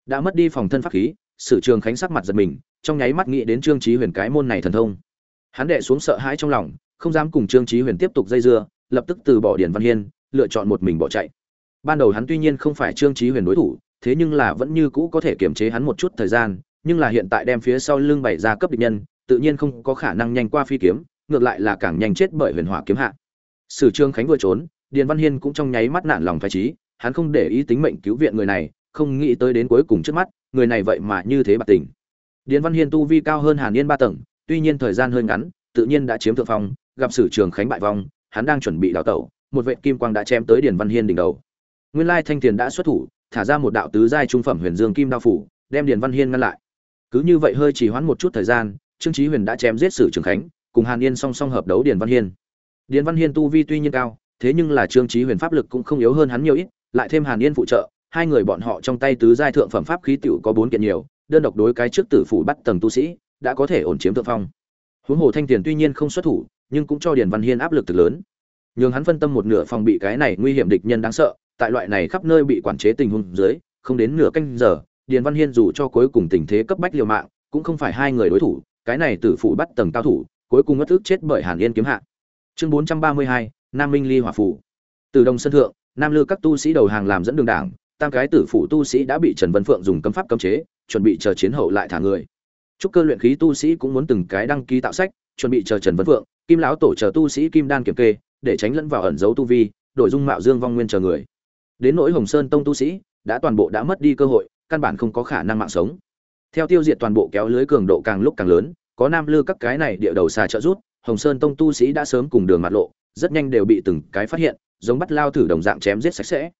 Đã mất đi phòng thân pháp khí sử trường khánh sắc mặt giật mình, trong nháy mắt nghĩ đến trương chí huyền cái môn này thần thông. Hắn đệ xuống sợ hãi trong lòng, không dám cùng trương chí huyền tiếp tục dây dưa, lập tức từ bỏ điển văn hiên, lựa chọn một mình bỏ chạy. Ban đầu hắn tuy nhiên không phải trương chí huyền đối thủ, thế nhưng là vẫn như cũ có thể kiềm chế hắn một chút thời gian, nhưng là hiện tại đem phía sau lưng bày ra cấp địch nhân, tự nhiên không có khả năng nhanh qua phi kiếm, ngược lại là càng nhanh chết bởi huyền hỏa kiếm hạ. Sử trương khánh vừa trốn, điền văn hiên cũng trong nháy mắt nản lòng phải trí, hắn không để ý tính mệnh cứu viện người này, không nghĩ tới đến cuối cùng trước mắt người này vậy mà như thế bạc tình. Điền văn hiên tu vi cao hơn hàn yên ba tầng, tuy nhiên thời gian hơi ngắn, tự nhiên đã chiếm thượng phong, gặp sử trường khánh bại vong, hắn đang chuẩn bị đào tẩu, một vệ kim quang đã chém tới điền văn hiên đỉnh đầu. Nguyên lai thanh tiền đã xuất thủ, thả ra một đạo tứ giai trung phẩm huyền dương kim đao phủ, đem điền văn hiên ngăn lại. Cứ như vậy hơi chỉ hoãn một chút thời gian, trương chí huyền đã chém giết sử trường khánh, cùng hàn yên song song hợp đấu điền văn hiên. Điền văn hiên tu vi tuy nhiên cao, thế nhưng là trương chí huyền pháp lực cũng không yếu hơn hắn nhiều ít, lại thêm hàn yên phụ trợ hai người bọn họ trong tay tứ giai thượng phẩm pháp khí tiểu có bốn kiện nhiều, đơn độc đối cái trước tử phủ bắt tầng tu sĩ, đã có thể ổn chiếm thượng phong. Huống hồ thanh tiền tuy nhiên không xuất thủ, nhưng cũng cho điền văn hiên áp lực thực lớn. Nhưng hắn phân tâm một nửa phòng bị cái này nguy hiểm địch nhân đáng sợ, tại loại này khắp nơi bị quản chế tình huống dưới, không đến nửa canh giờ, điền văn hiên dù cho cuối cùng tình thế cấp bách liều mạng, cũng không phải hai người đối thủ, cái này tử phụ bắt tầng cao thủ, cuối cùng ngất ức chết bởi hàn yên kiếm hạ. Chương bốn trăm ba mươi hai, nam minh ly hỏa phủ từ đông sân thượng, nam lư các tu sĩ đầu hàng làm dẫn đường đảng tam cái tử phụ tu sĩ đã bị trần vân phượng dùng cấm pháp cấm chế, chuẩn bị chờ chiến hậu lại thả người. Chúc cơ luyện khí tu sĩ cũng muốn từng cái đăng ký tạo sách, chuẩn bị chờ trần vân phượng, kim lão tổ chờ tu sĩ kim đan kiểm kê, để tránh lẫn vào ẩn dấu tu vi, đổi dung mạo dương vong nguyên chờ người. Đến nỗi hồng sơn tông tu sĩ, đã toàn bộ đã mất đi cơ hội, căn bản không có khả năng mạng sống. Theo tiêu diệt toàn bộ kéo lưới cường độ càng lúc càng lớn, có nam lư các cái này địa đầu xà trợ rút, hồng sơn tông tu sĩ đã sớm cùng đường mặt lộ, rất nhanh đều bị từng cái phát hiện, giống bắt lao thử đồng dạng chém giết sạch sẽ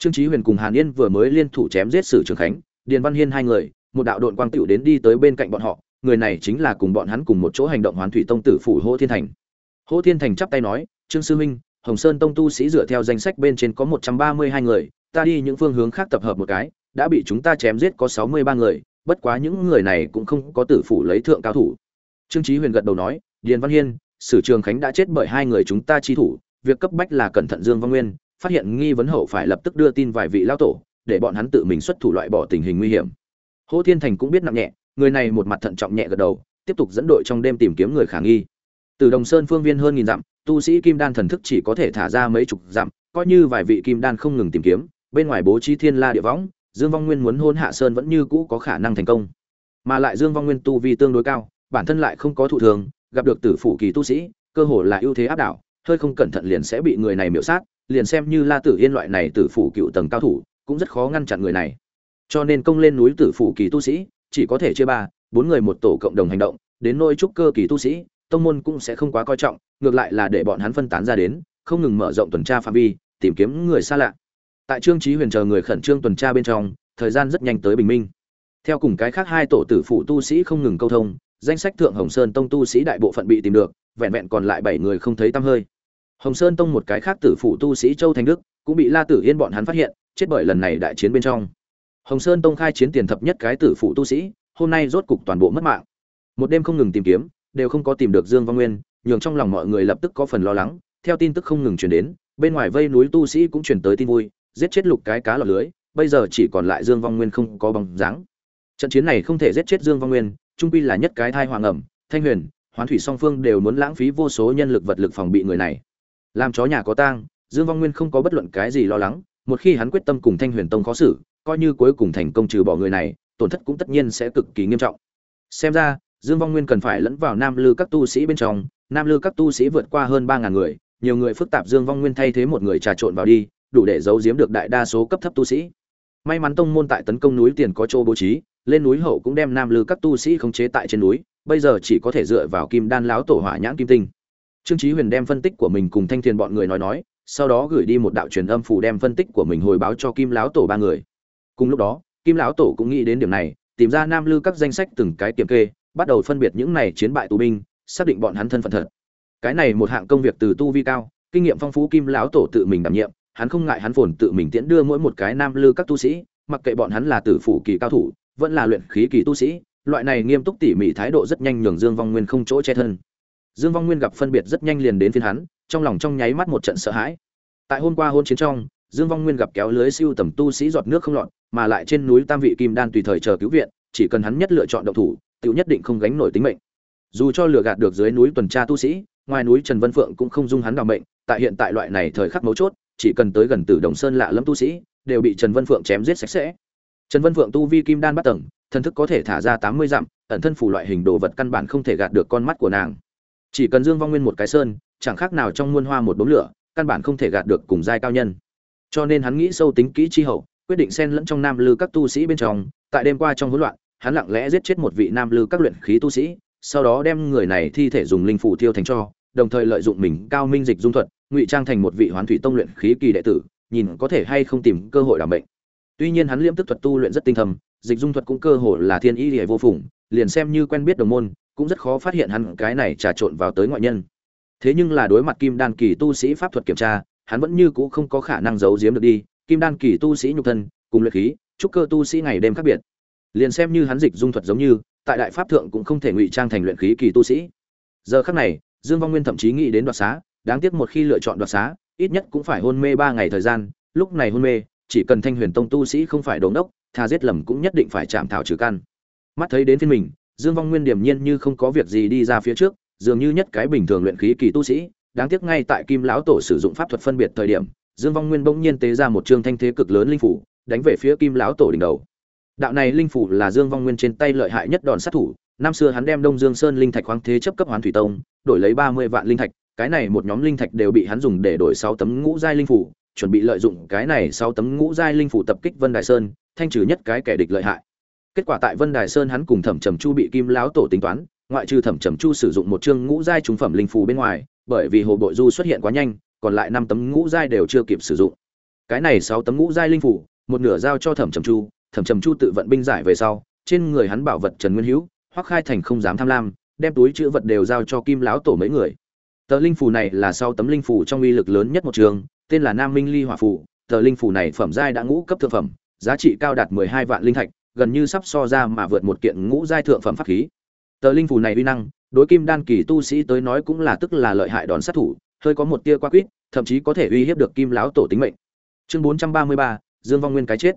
trương chí huyền cùng hàn yên vừa mới liên thủ chém giết sử trường khánh, điền văn hiên hai người, một đạo đội quang tiểu đến đi tới bên cạnh bọn họ, người này chính là cùng bọn hắn cùng một chỗ hành động hoán thủy tông tử phủ Hỗ thiên thành. Hỗ thiên thành chắp tay nói, trương sư minh hồng sơn tông tu sĩ dựa theo danh sách bên trên có một trăm ba mươi hai người, ta đi những phương hướng khác tập hợp một cái, đã bị chúng ta chém giết có sáu mươi ba người, bất quá những người này cũng không có tử phủ lấy thượng cao thủ. Trương chí huyền gật đầu nói, điền văn hiên, sử trường khánh đã chết bởi hai người chúng ta chi thủ, việc cấp bách là cẩn thận dương văn nguyên phát hiện nghi vấn hậu phải lập tức đưa tin vài vị lao tổ để bọn hắn tự mình xuất thủ loại bỏ tình hình nguy hiểm Hồ Thiên Thành cũng biết nặng nhẹ, người này một mặt thận trọng nhẹ gật đầu, tiếp tục dẫn đội trong đêm tìm kiếm người khả nghi. Từ Đồng Sơn phương viên hơn nghìn dặm, tu sĩ kim đan thần thức chỉ có thể thả ra mấy chục dặm, coi như vài vị kim đan không ngừng tìm kiếm, bên ngoài bố trí thiên la địa võng, Dương Vong Nguyên muốn hôn hạ sơn vẫn như cũ có khả năng thành công. Mà lại Dương Vong Nguyên tu vi tương đối cao, bản thân lại không có thụ thường, gặp được tử phủ kỳ tu sĩ, cơ hồ là ưu thế áp đảo, hơi không cẩn thận liền sẽ bị người này miễu sát, liền xem như La Tử Yên loại này tử phụ cựu tầng cao thủ, cũng rất khó ngăn chặn người này. Cho nên công lên núi tử phủ kỳ tu sĩ chỉ có thể chia ba bốn người một tổ cộng đồng hành động đến nơi trúc cơ kỳ tu sĩ tông môn cũng sẽ không quá coi trọng ngược lại là để bọn hắn phân tán ra đến không ngừng mở rộng tuần tra phạm vi tìm kiếm người xa lạ. Tại trương chí huyền chờ người khẩn trương tuần tra bên trong thời gian rất nhanh tới bình minh. Theo cùng cái khác hai tổ tử phụ tu sĩ không ngừng câu thông danh sách thượng hồng sơn tông tu sĩ đại bộ phận bị tìm được vẹn vẹn còn lại bảy người không thấy tăm hơi hồng sơn tông một cái khác tử phụ tu sĩ châu thành đức cũng bị la tử yên bọn hắn phát hiện chết bởi lần này đại chiến bên trong Hồng Sơn Tông khai chiến tiền thập nhất cái tử phụ tu sĩ, hôm nay rốt cục toàn bộ mất mạng. Một đêm không ngừng tìm kiếm, đều không có tìm được Dương Văn Nguyên, nhường trong lòng mọi người lập tức có phần lo lắng, theo tin tức không ngừng truyền đến, bên ngoài vây núi tu sĩ cũng truyền tới tin vui, giết chết lục cái cá lọt lưới, bây giờ chỉ còn lại Dương Văn Nguyên không có bóng dáng. Trận chiến này không thể giết chết Dương Văn Nguyên, trung quy là nhất cái thai hoàng ẩm, Thanh Huyền, Hoán Thủy song phương đều muốn lãng phí vô số nhân lực vật lực phòng bị người này. Làm chó nhà có tang, Dương Vong Nguyên không có bất luận cái gì lo lắng, một khi hắn quyết tâm cùng Thanh Huyền Tông khó xử, coi như cuối cùng thành công trừ bỏ người này tổn thất cũng tất nhiên sẽ cực kỳ nghiêm trọng. Xem ra dương vong nguyên cần phải lẫn vào nam lư các tu sĩ bên trong nam lư các tu sĩ vượt qua hơn ba ngàn người nhiều người phức tạp dương vong nguyên thay thế một người trà trộn vào đi đủ để giấu giếm được đại đa số cấp thấp tu sĩ. May mắn tông môn tại tấn công núi tiền có chỗ bố trí lên núi hậu cũng đem nam lư các tu sĩ khống chế tại trên núi bây giờ chỉ có thể dựa vào kim đan láo tổ hỏa nhãn kim tinh trương chí huyền đem phân tích của mình cùng thanh Thiên bọn người nói nói, sau đó gửi đi một đạo truyền âm phù đem phân tích của mình hồi báo cho kim Lão tổ ba người. Cùng lúc đó, kim lão tổ cũng nghĩ đến điểm này, tìm ra nam lư các danh sách từng cái kiểm kê, bắt đầu phân biệt những này chiến bại tù binh, xác định bọn hắn thân phận thật. Cái này một hạng công việc từ tu vi cao, kinh nghiệm phong phú kim lão tổ tự mình đảm nhiệm, hắn không ngại hắn phồn tự mình tiễn đưa mỗi một cái nam lư các tu sĩ, mặc kệ bọn hắn là tử phủ kỳ cao thủ, vẫn là luyện khí kỳ tu sĩ, loại này nghiêm túc tỉ mỉ thái độ rất nhanh nhường dương vong nguyên không chỗ che thân dương vong nguyên gặp phân biệt rất nhanh liền đến phiên hắn, trong lòng trong nháy mắt một trận sợ hãi. Tại hôm qua hôn chiến trong, dương vong nguyên gặp kéo lưới siêu tầm tu sĩ giọt nước không lọt, mà lại trên núi tam vị kim đan tùy thời chờ cứu viện, chỉ cần hắn nhất lựa chọn động thủ, tiểu nhất định không gánh nổi tính mệnh. Dù cho lừa gạt được dưới núi tuần tra tu sĩ, ngoài núi trần vân phượng cũng không dung hắn đảm mệnh, tại hiện tại loại này thời khắc mấu chốt, chỉ cần tới gần tử đồng sơn lạ lẫm tu sĩ, đều bị trần vân phượng chém giết sạch sẽ. Trần vân phượng tu vi kim đan bắt tầng, thần thức có thể thả ra tám mươi dặm, ẩn thân phủ loại hình đồ vật căn bản không thể gạt được con mắt của nàng chỉ cần dương vong nguyên một cái sơn, chẳng khác nào trong muôn hoa một đốm lửa, căn bản không thể gạt được cùng giai cao nhân. Cho nên hắn nghĩ sâu tính kỹ chi hậu, quyết định xen lẫn trong nam lư các tu sĩ bên trong, tại đêm qua trong hỗn loạn, hắn lặng lẽ giết chết một vị nam lư các luyện khí tu sĩ, sau đó đem người này thi thể dùng linh phủ tiêu thành cho, đồng thời lợi dụng mình cao minh dịch dung thuật, ngụy trang thành một vị hoán thủy tông luyện khí kỳ đệ tử, nhìn có thể hay không tìm cơ hội làm bệnh tuy nhiên hắn liễm tức thuật tu luyện rất tinh thầm dịch dung thuật cũng cơ hội là thiên ý địa vô phùng, liền xem như quen biết đồng môn cũng rất khó phát hiện hắn cái này trà trộn vào tới ngoại nhân. Thế nhưng là đối mặt kim đan kỳ tu sĩ pháp thuật kiểm tra, hắn vẫn như cũ không có khả năng giấu giếm được đi. Kim đan kỳ tu sĩ nhục thân, cùng luyện khí trúc cơ tu sĩ ngày đêm khác biệt. Liền xem như hắn dịch dung thuật giống như, tại đại pháp thượng cũng không thể ngụy trang thành luyện khí kỳ tu sĩ. Giờ khắc này, dương vong nguyên thậm chí nghĩ đến đoạt xá, đáng tiếc một khi lựa chọn đoạt xá, ít nhất cũng phải hôn mê ba ngày thời gian, lúc này hôn mê, chỉ cần thanh huyền tông tu sĩ không phải đống đốc, tha giết lầm cũng nhất định phải chạm thảo trừ căn. Mắt thấy đến phiên mình dương vong nguyên điềm nhiên như không có việc gì đi ra phía trước, dường như nhất cái bình thường luyện khí kỳ tu sĩ, đáng tiếc ngay tại kim lão tổ sử dụng pháp thuật phân biệt thời điểm, dương vong nguyên bỗng nhiên tế ra một trương thanh thế cực lớn linh phủ, đánh về phía kim lão tổ đỉnh đầu. Đạo này linh phủ là dương vong nguyên trên tay lợi hại nhất đòn sát thủ, năm xưa hắn đem đông dương sơn linh thạch khoáng thế chấp cấp hoán thủy tông, đổi lấy ba mươi vạn linh thạch, cái này một nhóm linh thạch đều bị hắn dùng để đổi sáu tấm ngũ giai linh phủ, chuẩn bị lợi dụng cái này sáu tấm ngũ giai linh phủ tập kích vân đài sơn, thanh trừ nhất cái kẻ địch lợi hại kết quả tại vân đài sơn hắn cùng thẩm trầm chu bị kim lão tổ tính toán, ngoại trừ thẩm trầm chu sử dụng một chương ngũ giai trung phẩm linh phù bên ngoài, bởi vì hồ bội du xuất hiện quá nhanh, còn lại năm tấm ngũ giai đều chưa kịp sử dụng. Cái này sáu tấm ngũ giai linh phủ một nửa giao cho thẩm trầm chu, thẩm trầm chu tự vận binh giải về sau, trên người hắn bảo vật trần nguyên hữu, hoắc khai thành không dám tham lam, đem túi chữ vật đều giao cho kim lão tổ mấy người. Tờ linh phù này là sau tấm linh phù trong uy lực lớn nhất một trường, tên là nam minh ly hỏa phù. Tờ linh phù này phẩm giai đã ngũ cấp thượng phẩm, giá trị cao đạt mười hai vạn linh thạch gần như sắp so ra mà vượt một kiện ngũ giai thượng phẩm pháp khí. Tờ linh phù này uy năng, đối kim đan kỳ tu sĩ tới nói cũng là tức là lợi hại đòn sát thủ, hơi có một tia qua quýt, thậm chí có thể uy hiếp được kim lão tổ tính mệnh. Chương bốn trăm ba mươi ba, dương vong nguyên cái chết.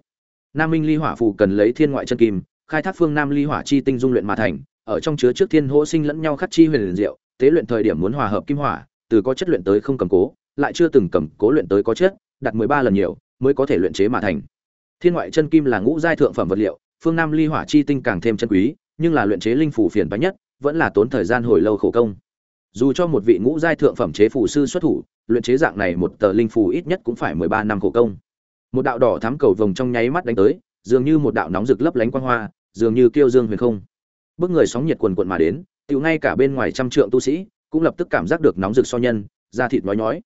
Nam minh ly hỏa phù cần lấy thiên ngoại chân kim, khai thác phương nam ly hỏa chi tinh dung luyện mà thành, ở trong chứa trước thiên hỗ sinh lẫn nhau khắc chi huyền diệu, tế luyện thời điểm muốn hòa hợp kim hỏa, từ có chất luyện tới không cầm cố, lại chưa từng cầm cố luyện tới có chất, đặt mười ba lần nhiều, mới có thể luyện chế mà thành. Thiên ngoại chân kim là ngũ giai thượng phẩm vật liệu phương nam ly hỏa chi tinh càng thêm chân quý, nhưng là luyện chế linh phủ phiền bá nhất, vẫn là tốn thời gian hồi lâu khổ công. Dù cho một vị ngũ giai thượng phẩm chế phủ sư xuất thủ, luyện chế dạng này một tờ linh phủ ít nhất cũng phải mười ba năm khổ công. Một đạo đỏ thắm cầu vồng trong nháy mắt đánh tới, dường như một đạo nóng rực lấp lánh quang hoa, dường như kiêu dương huyền không. Bước người sóng nhiệt quần quận mà đến tự ngay cả bên ngoài trăm trượng tu sĩ cũng lập tức cảm giác được nóng rực so nhân, da thịt nói nhói.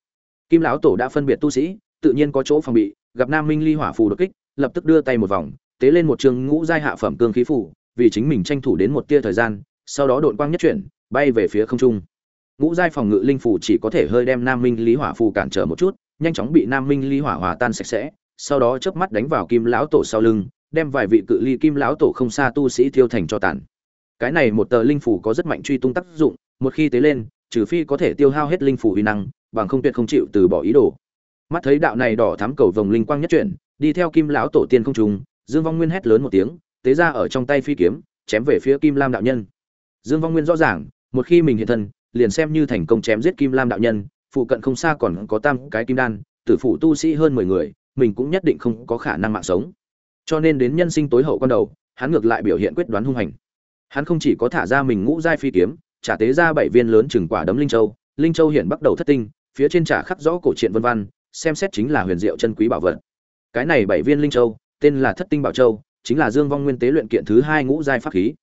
Kim lão tổ đã phân biệt tu sĩ, tự nhiên có chỗ phòng bị, gặp nam minh ly hỏa phù đột kích, lập tức đưa tay một vòng tế lên một trường ngũ giai hạ phẩm cương khí phủ, vì chính mình tranh thủ đến một tia thời gian, sau đó độn quang nhất chuyển, bay về phía không trung. Ngũ giai phòng ngự linh phủ chỉ có thể hơi đem nam minh lý hỏa phù cản trở một chút, nhanh chóng bị nam minh lý hỏa hòa tan sạch sẽ, sau đó chớp mắt đánh vào kim lão tổ sau lưng, đem vài vị cự ly kim lão tổ không xa tu sĩ thiêu thành cho tàn. Cái này một tờ linh phủ có rất mạnh truy tung tác dụng, một khi tế lên, trừ phi có thể tiêu hao hết linh phủ uy năng, bằng không tuyệt không chịu từ bỏ ý đồ. Mắt thấy đạo này đỏ thắm cầu vòng linh quang nhất chuyển, đi theo kim lão tổ tiên không trùng dương vong nguyên hét lớn một tiếng tế ra ở trong tay phi kiếm chém về phía kim lam đạo nhân. Dương vong nguyên rõ ràng một khi mình hiện thân liền xem như thành công chém giết kim lam đạo nhân phụ cận không xa còn có tam cái kim đan tử phụ tu sĩ hơn mười người mình cũng nhất định không có khả năng mạng sống. Cho nên đến nhân sinh tối hậu con đầu hắn ngược lại biểu hiện quyết đoán hung hành. Hắn không chỉ có thả ra mình ngũ giai phi kiếm trả tế ra bảy viên lớn chừng quả đấm linh châu linh châu hiện bắt đầu thất tinh phía trên trả khắc rõ cổ truyện vân vân, xem xét chính là huyền diệu chân quý bảo vật. Cái này bảy viên linh châu tên là thất tinh bảo châu, chính là dương vong nguyên tế luyện kiện thứ hai ngũ giai pháp khí.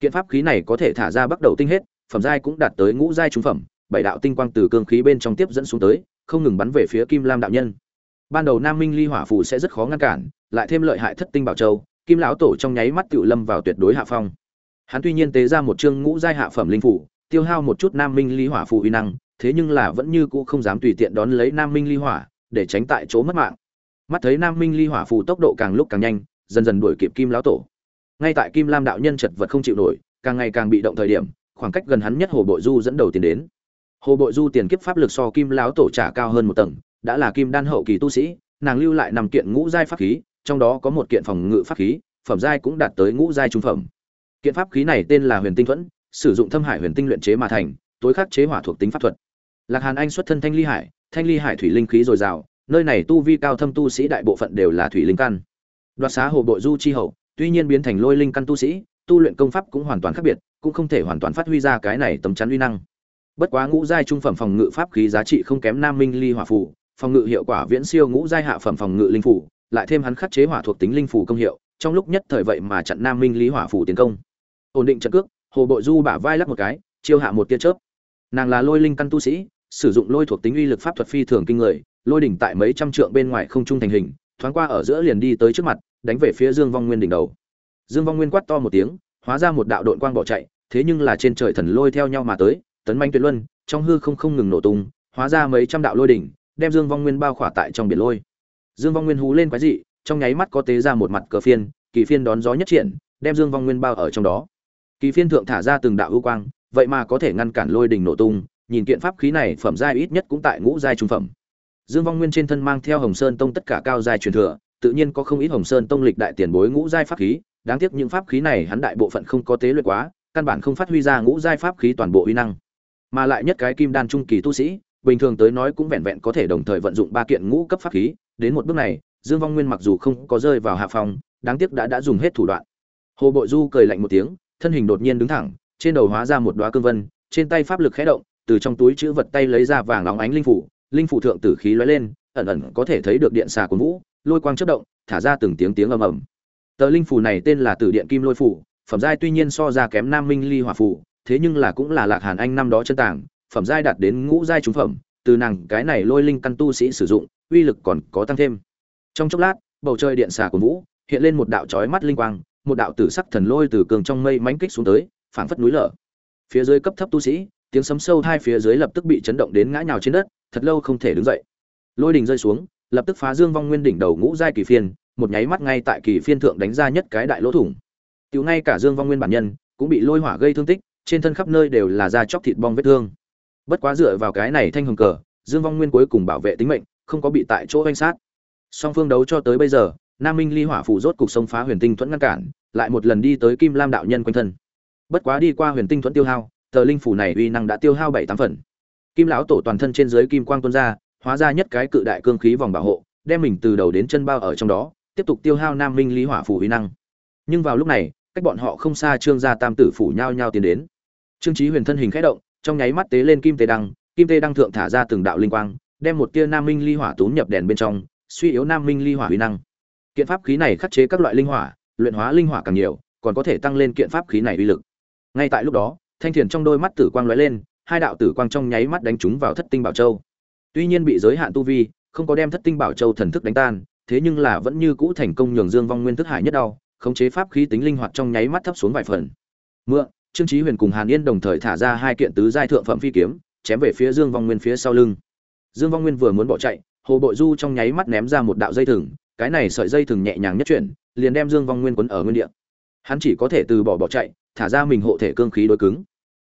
Kiện pháp khí này có thể thả ra bắt đầu tinh hết, phẩm giai cũng đạt tới ngũ giai trung phẩm, bảy đạo tinh quang từ cương khí bên trong tiếp dẫn xuống tới, không ngừng bắn về phía kim lam đạo nhân. Ban đầu nam minh ly hỏa phù sẽ rất khó ngăn cản, lại thêm lợi hại thất tinh bảo châu, kim lão tổ trong nháy mắt tiểu lâm vào tuyệt đối hạ phong. Hắn tuy nhiên tế ra một chương ngũ giai hạ phẩm linh phủ tiêu hao một chút nam minh ly hỏa phù uy năng, thế nhưng là vẫn như cũ không dám tùy tiện đón lấy nam minh ly hỏa, để tránh tại chỗ mất mạng mắt thấy nam minh ly hỏa phù tốc độ càng lúc càng nhanh, dần dần đuổi kịp kim lão tổ. Ngay tại kim lam đạo nhân chật vật không chịu nổi, càng ngày càng bị động thời điểm, khoảng cách gần hắn nhất hồ bội du dẫn đầu tiến đến. Hồ bội du tiền kiếp pháp lực so kim lão tổ trả cao hơn một tầng, đã là kim đan hậu kỳ tu sĩ, nàng lưu lại năm kiện ngũ giai pháp khí, trong đó có một kiện phòng ngự pháp khí, phẩm giai cũng đạt tới ngũ giai trung phẩm. Kiện pháp khí này tên là huyền tinh thuẫn, sử dụng thâm hải huyền tinh luyện chế mà thành, tối khắc chế hỏa thuộc tính pháp thuật. Lạc hàn anh xuất thân thanh ly hải, thanh ly hải thủy linh khí dồi dào nơi này tu vi cao thâm tu sĩ đại bộ phận đều là thủy linh căn. Đoạt xá hồ bội du chi hậu, tuy nhiên biến thành lôi linh căn tu sĩ, tu luyện công pháp cũng hoàn toàn khác biệt, cũng không thể hoàn toàn phát huy ra cái này tấm chắn uy năng. Bất quá ngũ giai trung phẩm phòng ngự pháp khí giá trị không kém nam minh ly hỏa phù, phòng ngự hiệu quả viễn siêu ngũ giai hạ phẩm phòng ngự linh phù, lại thêm hắn khắc chế hỏa thuộc tính linh phù công hiệu, trong lúc nhất thời vậy mà chặn nam minh lý hỏa phù tiến công. Ổn định trận cước, hồ bội du bả vai lắc một cái, chiêu hạ một tia chớp. Nàng là lôi linh căn tu sĩ, sử dụng lôi thuộc tính uy lực pháp thuật phi thường kinh người lôi đỉnh tại mấy trăm trượng bên ngoài không trung thành hình, thoáng qua ở giữa liền đi tới trước mặt, đánh về phía dương vong nguyên đỉnh đầu. Dương vong nguyên quát to một tiếng, hóa ra một đạo đội quang bỏ chạy, thế nhưng là trên trời thần lôi theo nhau mà tới, tấn manh tuyệt luân, trong hư không không ngừng nổ tung, hóa ra mấy trăm đạo lôi đỉnh, đem dương vong nguyên bao khỏa tại trong biển lôi. Dương vong nguyên hú lên quái dị, trong nháy mắt có tế ra một mặt cờ phiên, kỳ phiên đón gió nhất triển, đem dương vong nguyên bao ở trong đó. Kỳ phiên thượng thả ra từng đạo ưu quang, vậy mà có thể ngăn cản lôi đỉnh nổ tung, nhìn kiện pháp khí này phẩm giai ít nhất cũng tại ngũ giai trung phẩm dương vong nguyên trên thân mang theo hồng sơn tông tất cả cao giai truyền thừa, tự nhiên có không ít hồng sơn tông lịch đại tiền bối ngũ giai pháp khí, đáng tiếc những pháp khí này hắn đại bộ phận không có tế luyện quá, căn bản không phát huy ra ngũ giai pháp khí toàn bộ uy năng. Mà lại nhất cái kim đan trung kỳ tu sĩ, bình thường tới nói cũng vẹn vẹn có thể đồng thời vận dụng ba kiện ngũ cấp pháp khí. Đến một bước này, dương vong nguyên mặc dù không có rơi vào hạ phòng đáng tiếc đã đã dùng hết thủ đoạn. Hồ bội du cười lạnh một tiếng, thân hình đột nhiên đứng thẳng, trên đầu hóa ra một đóa cương vân, trên tay pháp lực khẽ động, từ trong túi chữ vật tay lấy ra vàng óng ánh linh phủ linh phụ thượng tử khí lóe lên ẩn ẩn có thể thấy được điện xà của vũ lôi quang chớp động thả ra từng tiếng tiếng ầm ầm tờ linh phù này tên là tử điện kim lôi phù, phẩm giai tuy nhiên so ra kém nam minh ly hỏa phù, thế nhưng là cũng là lạc hàn anh năm đó chân tảng phẩm giai đạt đến ngũ giai trung phẩm, từ nàng cái này lôi linh căn tu sĩ sử dụng, uy lực còn có tăng thêm. Trong chốc lát, bầu trời điện xà của vũ hiện lên một đạo chói mắt linh quang, một đạo tử sắc thần lôi từ cường trong mây mãnh kích xuống tới, phảng phất núi lở. Phía dưới cấp thấp tu sĩ, tiếng sấm sâu hai phía dưới lập tức bị chấn động đến ngã nhào trên đất, thật lâu không thể đứng dậy. Lôi đỉnh rơi xuống, lập tức phá Dương Vong Nguyên đỉnh đầu ngũ giai kỳ phiên, một nháy mắt ngay tại kỳ phiên thượng đánh ra nhất cái đại lỗ thủng. Tiểu ngay cả Dương Vong Nguyên bản nhân cũng bị lôi hỏa gây thương tích, trên thân khắp nơi đều là da chóc thịt bong vết thương bất quá dựa vào cái này thanh hồng cờ dương vong nguyên cuối cùng bảo vệ tính mệnh không có bị tại chỗ oanh sát song phương đấu cho tới bây giờ nam minh ly hỏa phủ rốt cục sông phá huyền tinh thuẫn ngăn cản lại một lần đi tới kim lam đạo nhân quanh thân bất quá đi qua huyền tinh thuẫn tiêu hao tờ linh phủ này uy năng đã tiêu hao bảy tám phần kim lão tổ toàn thân trên dưới kim quang tuôn ra, hóa ra nhất cái cự đại cương khí vòng bảo hộ, đem mình từ đầu đến chân bao ở trong đó, tiếp tục tiêu hao nam minh ly hỏa phủ uy năng. Nhưng vào lúc này, cách bọn họ không xa trương gia tam tử phủ nhao nhao tiến đến. Trương trí huyền thân hình khẽ động, trong nháy mắt tế lên kim tê đăng, kim tê đăng thượng thả ra từng đạo linh quang, đem một tia nam minh ly hỏa tốn nhập đèn bên trong, suy yếu nam minh ly hỏa huy năng. Kiện pháp khí này khắc chế các loại linh hỏa, luyện hóa linh hỏa càng nhiều, còn có thể tăng lên kiện pháp khí này uy lực. Ngay tại lúc đó, thanh thiền trong đôi mắt tử quang lóe lên hai đạo tử quang trong nháy mắt đánh trúng vào thất tinh bảo châu. Tuy nhiên bị giới hạn tu vi, không có đem thất tinh bảo châu thần thức đánh tan, thế nhưng là vẫn như cũ thành công nhường dương vong nguyên thức hải nhất đau, khống chế pháp khí tính linh hoạt trong nháy mắt thấp xuống vài phần. Mượn, trương chí huyền cùng hàn yên đồng thời thả ra hai kiện tứ giai thượng phẩm phi kiếm, chém về phía dương vong nguyên phía sau lưng. Dương vong nguyên vừa muốn bỏ chạy, hồ bội du trong nháy mắt ném ra một đạo dây thừng, cái này sợi dây thừng nhẹ nhàng nhất chuyển, liền đem dương vong nguyên quấn ở nguyên địa. Hắn chỉ có thể từ bỏ bỏ chạy, thả ra mình hộ thể cương khí đối cứng.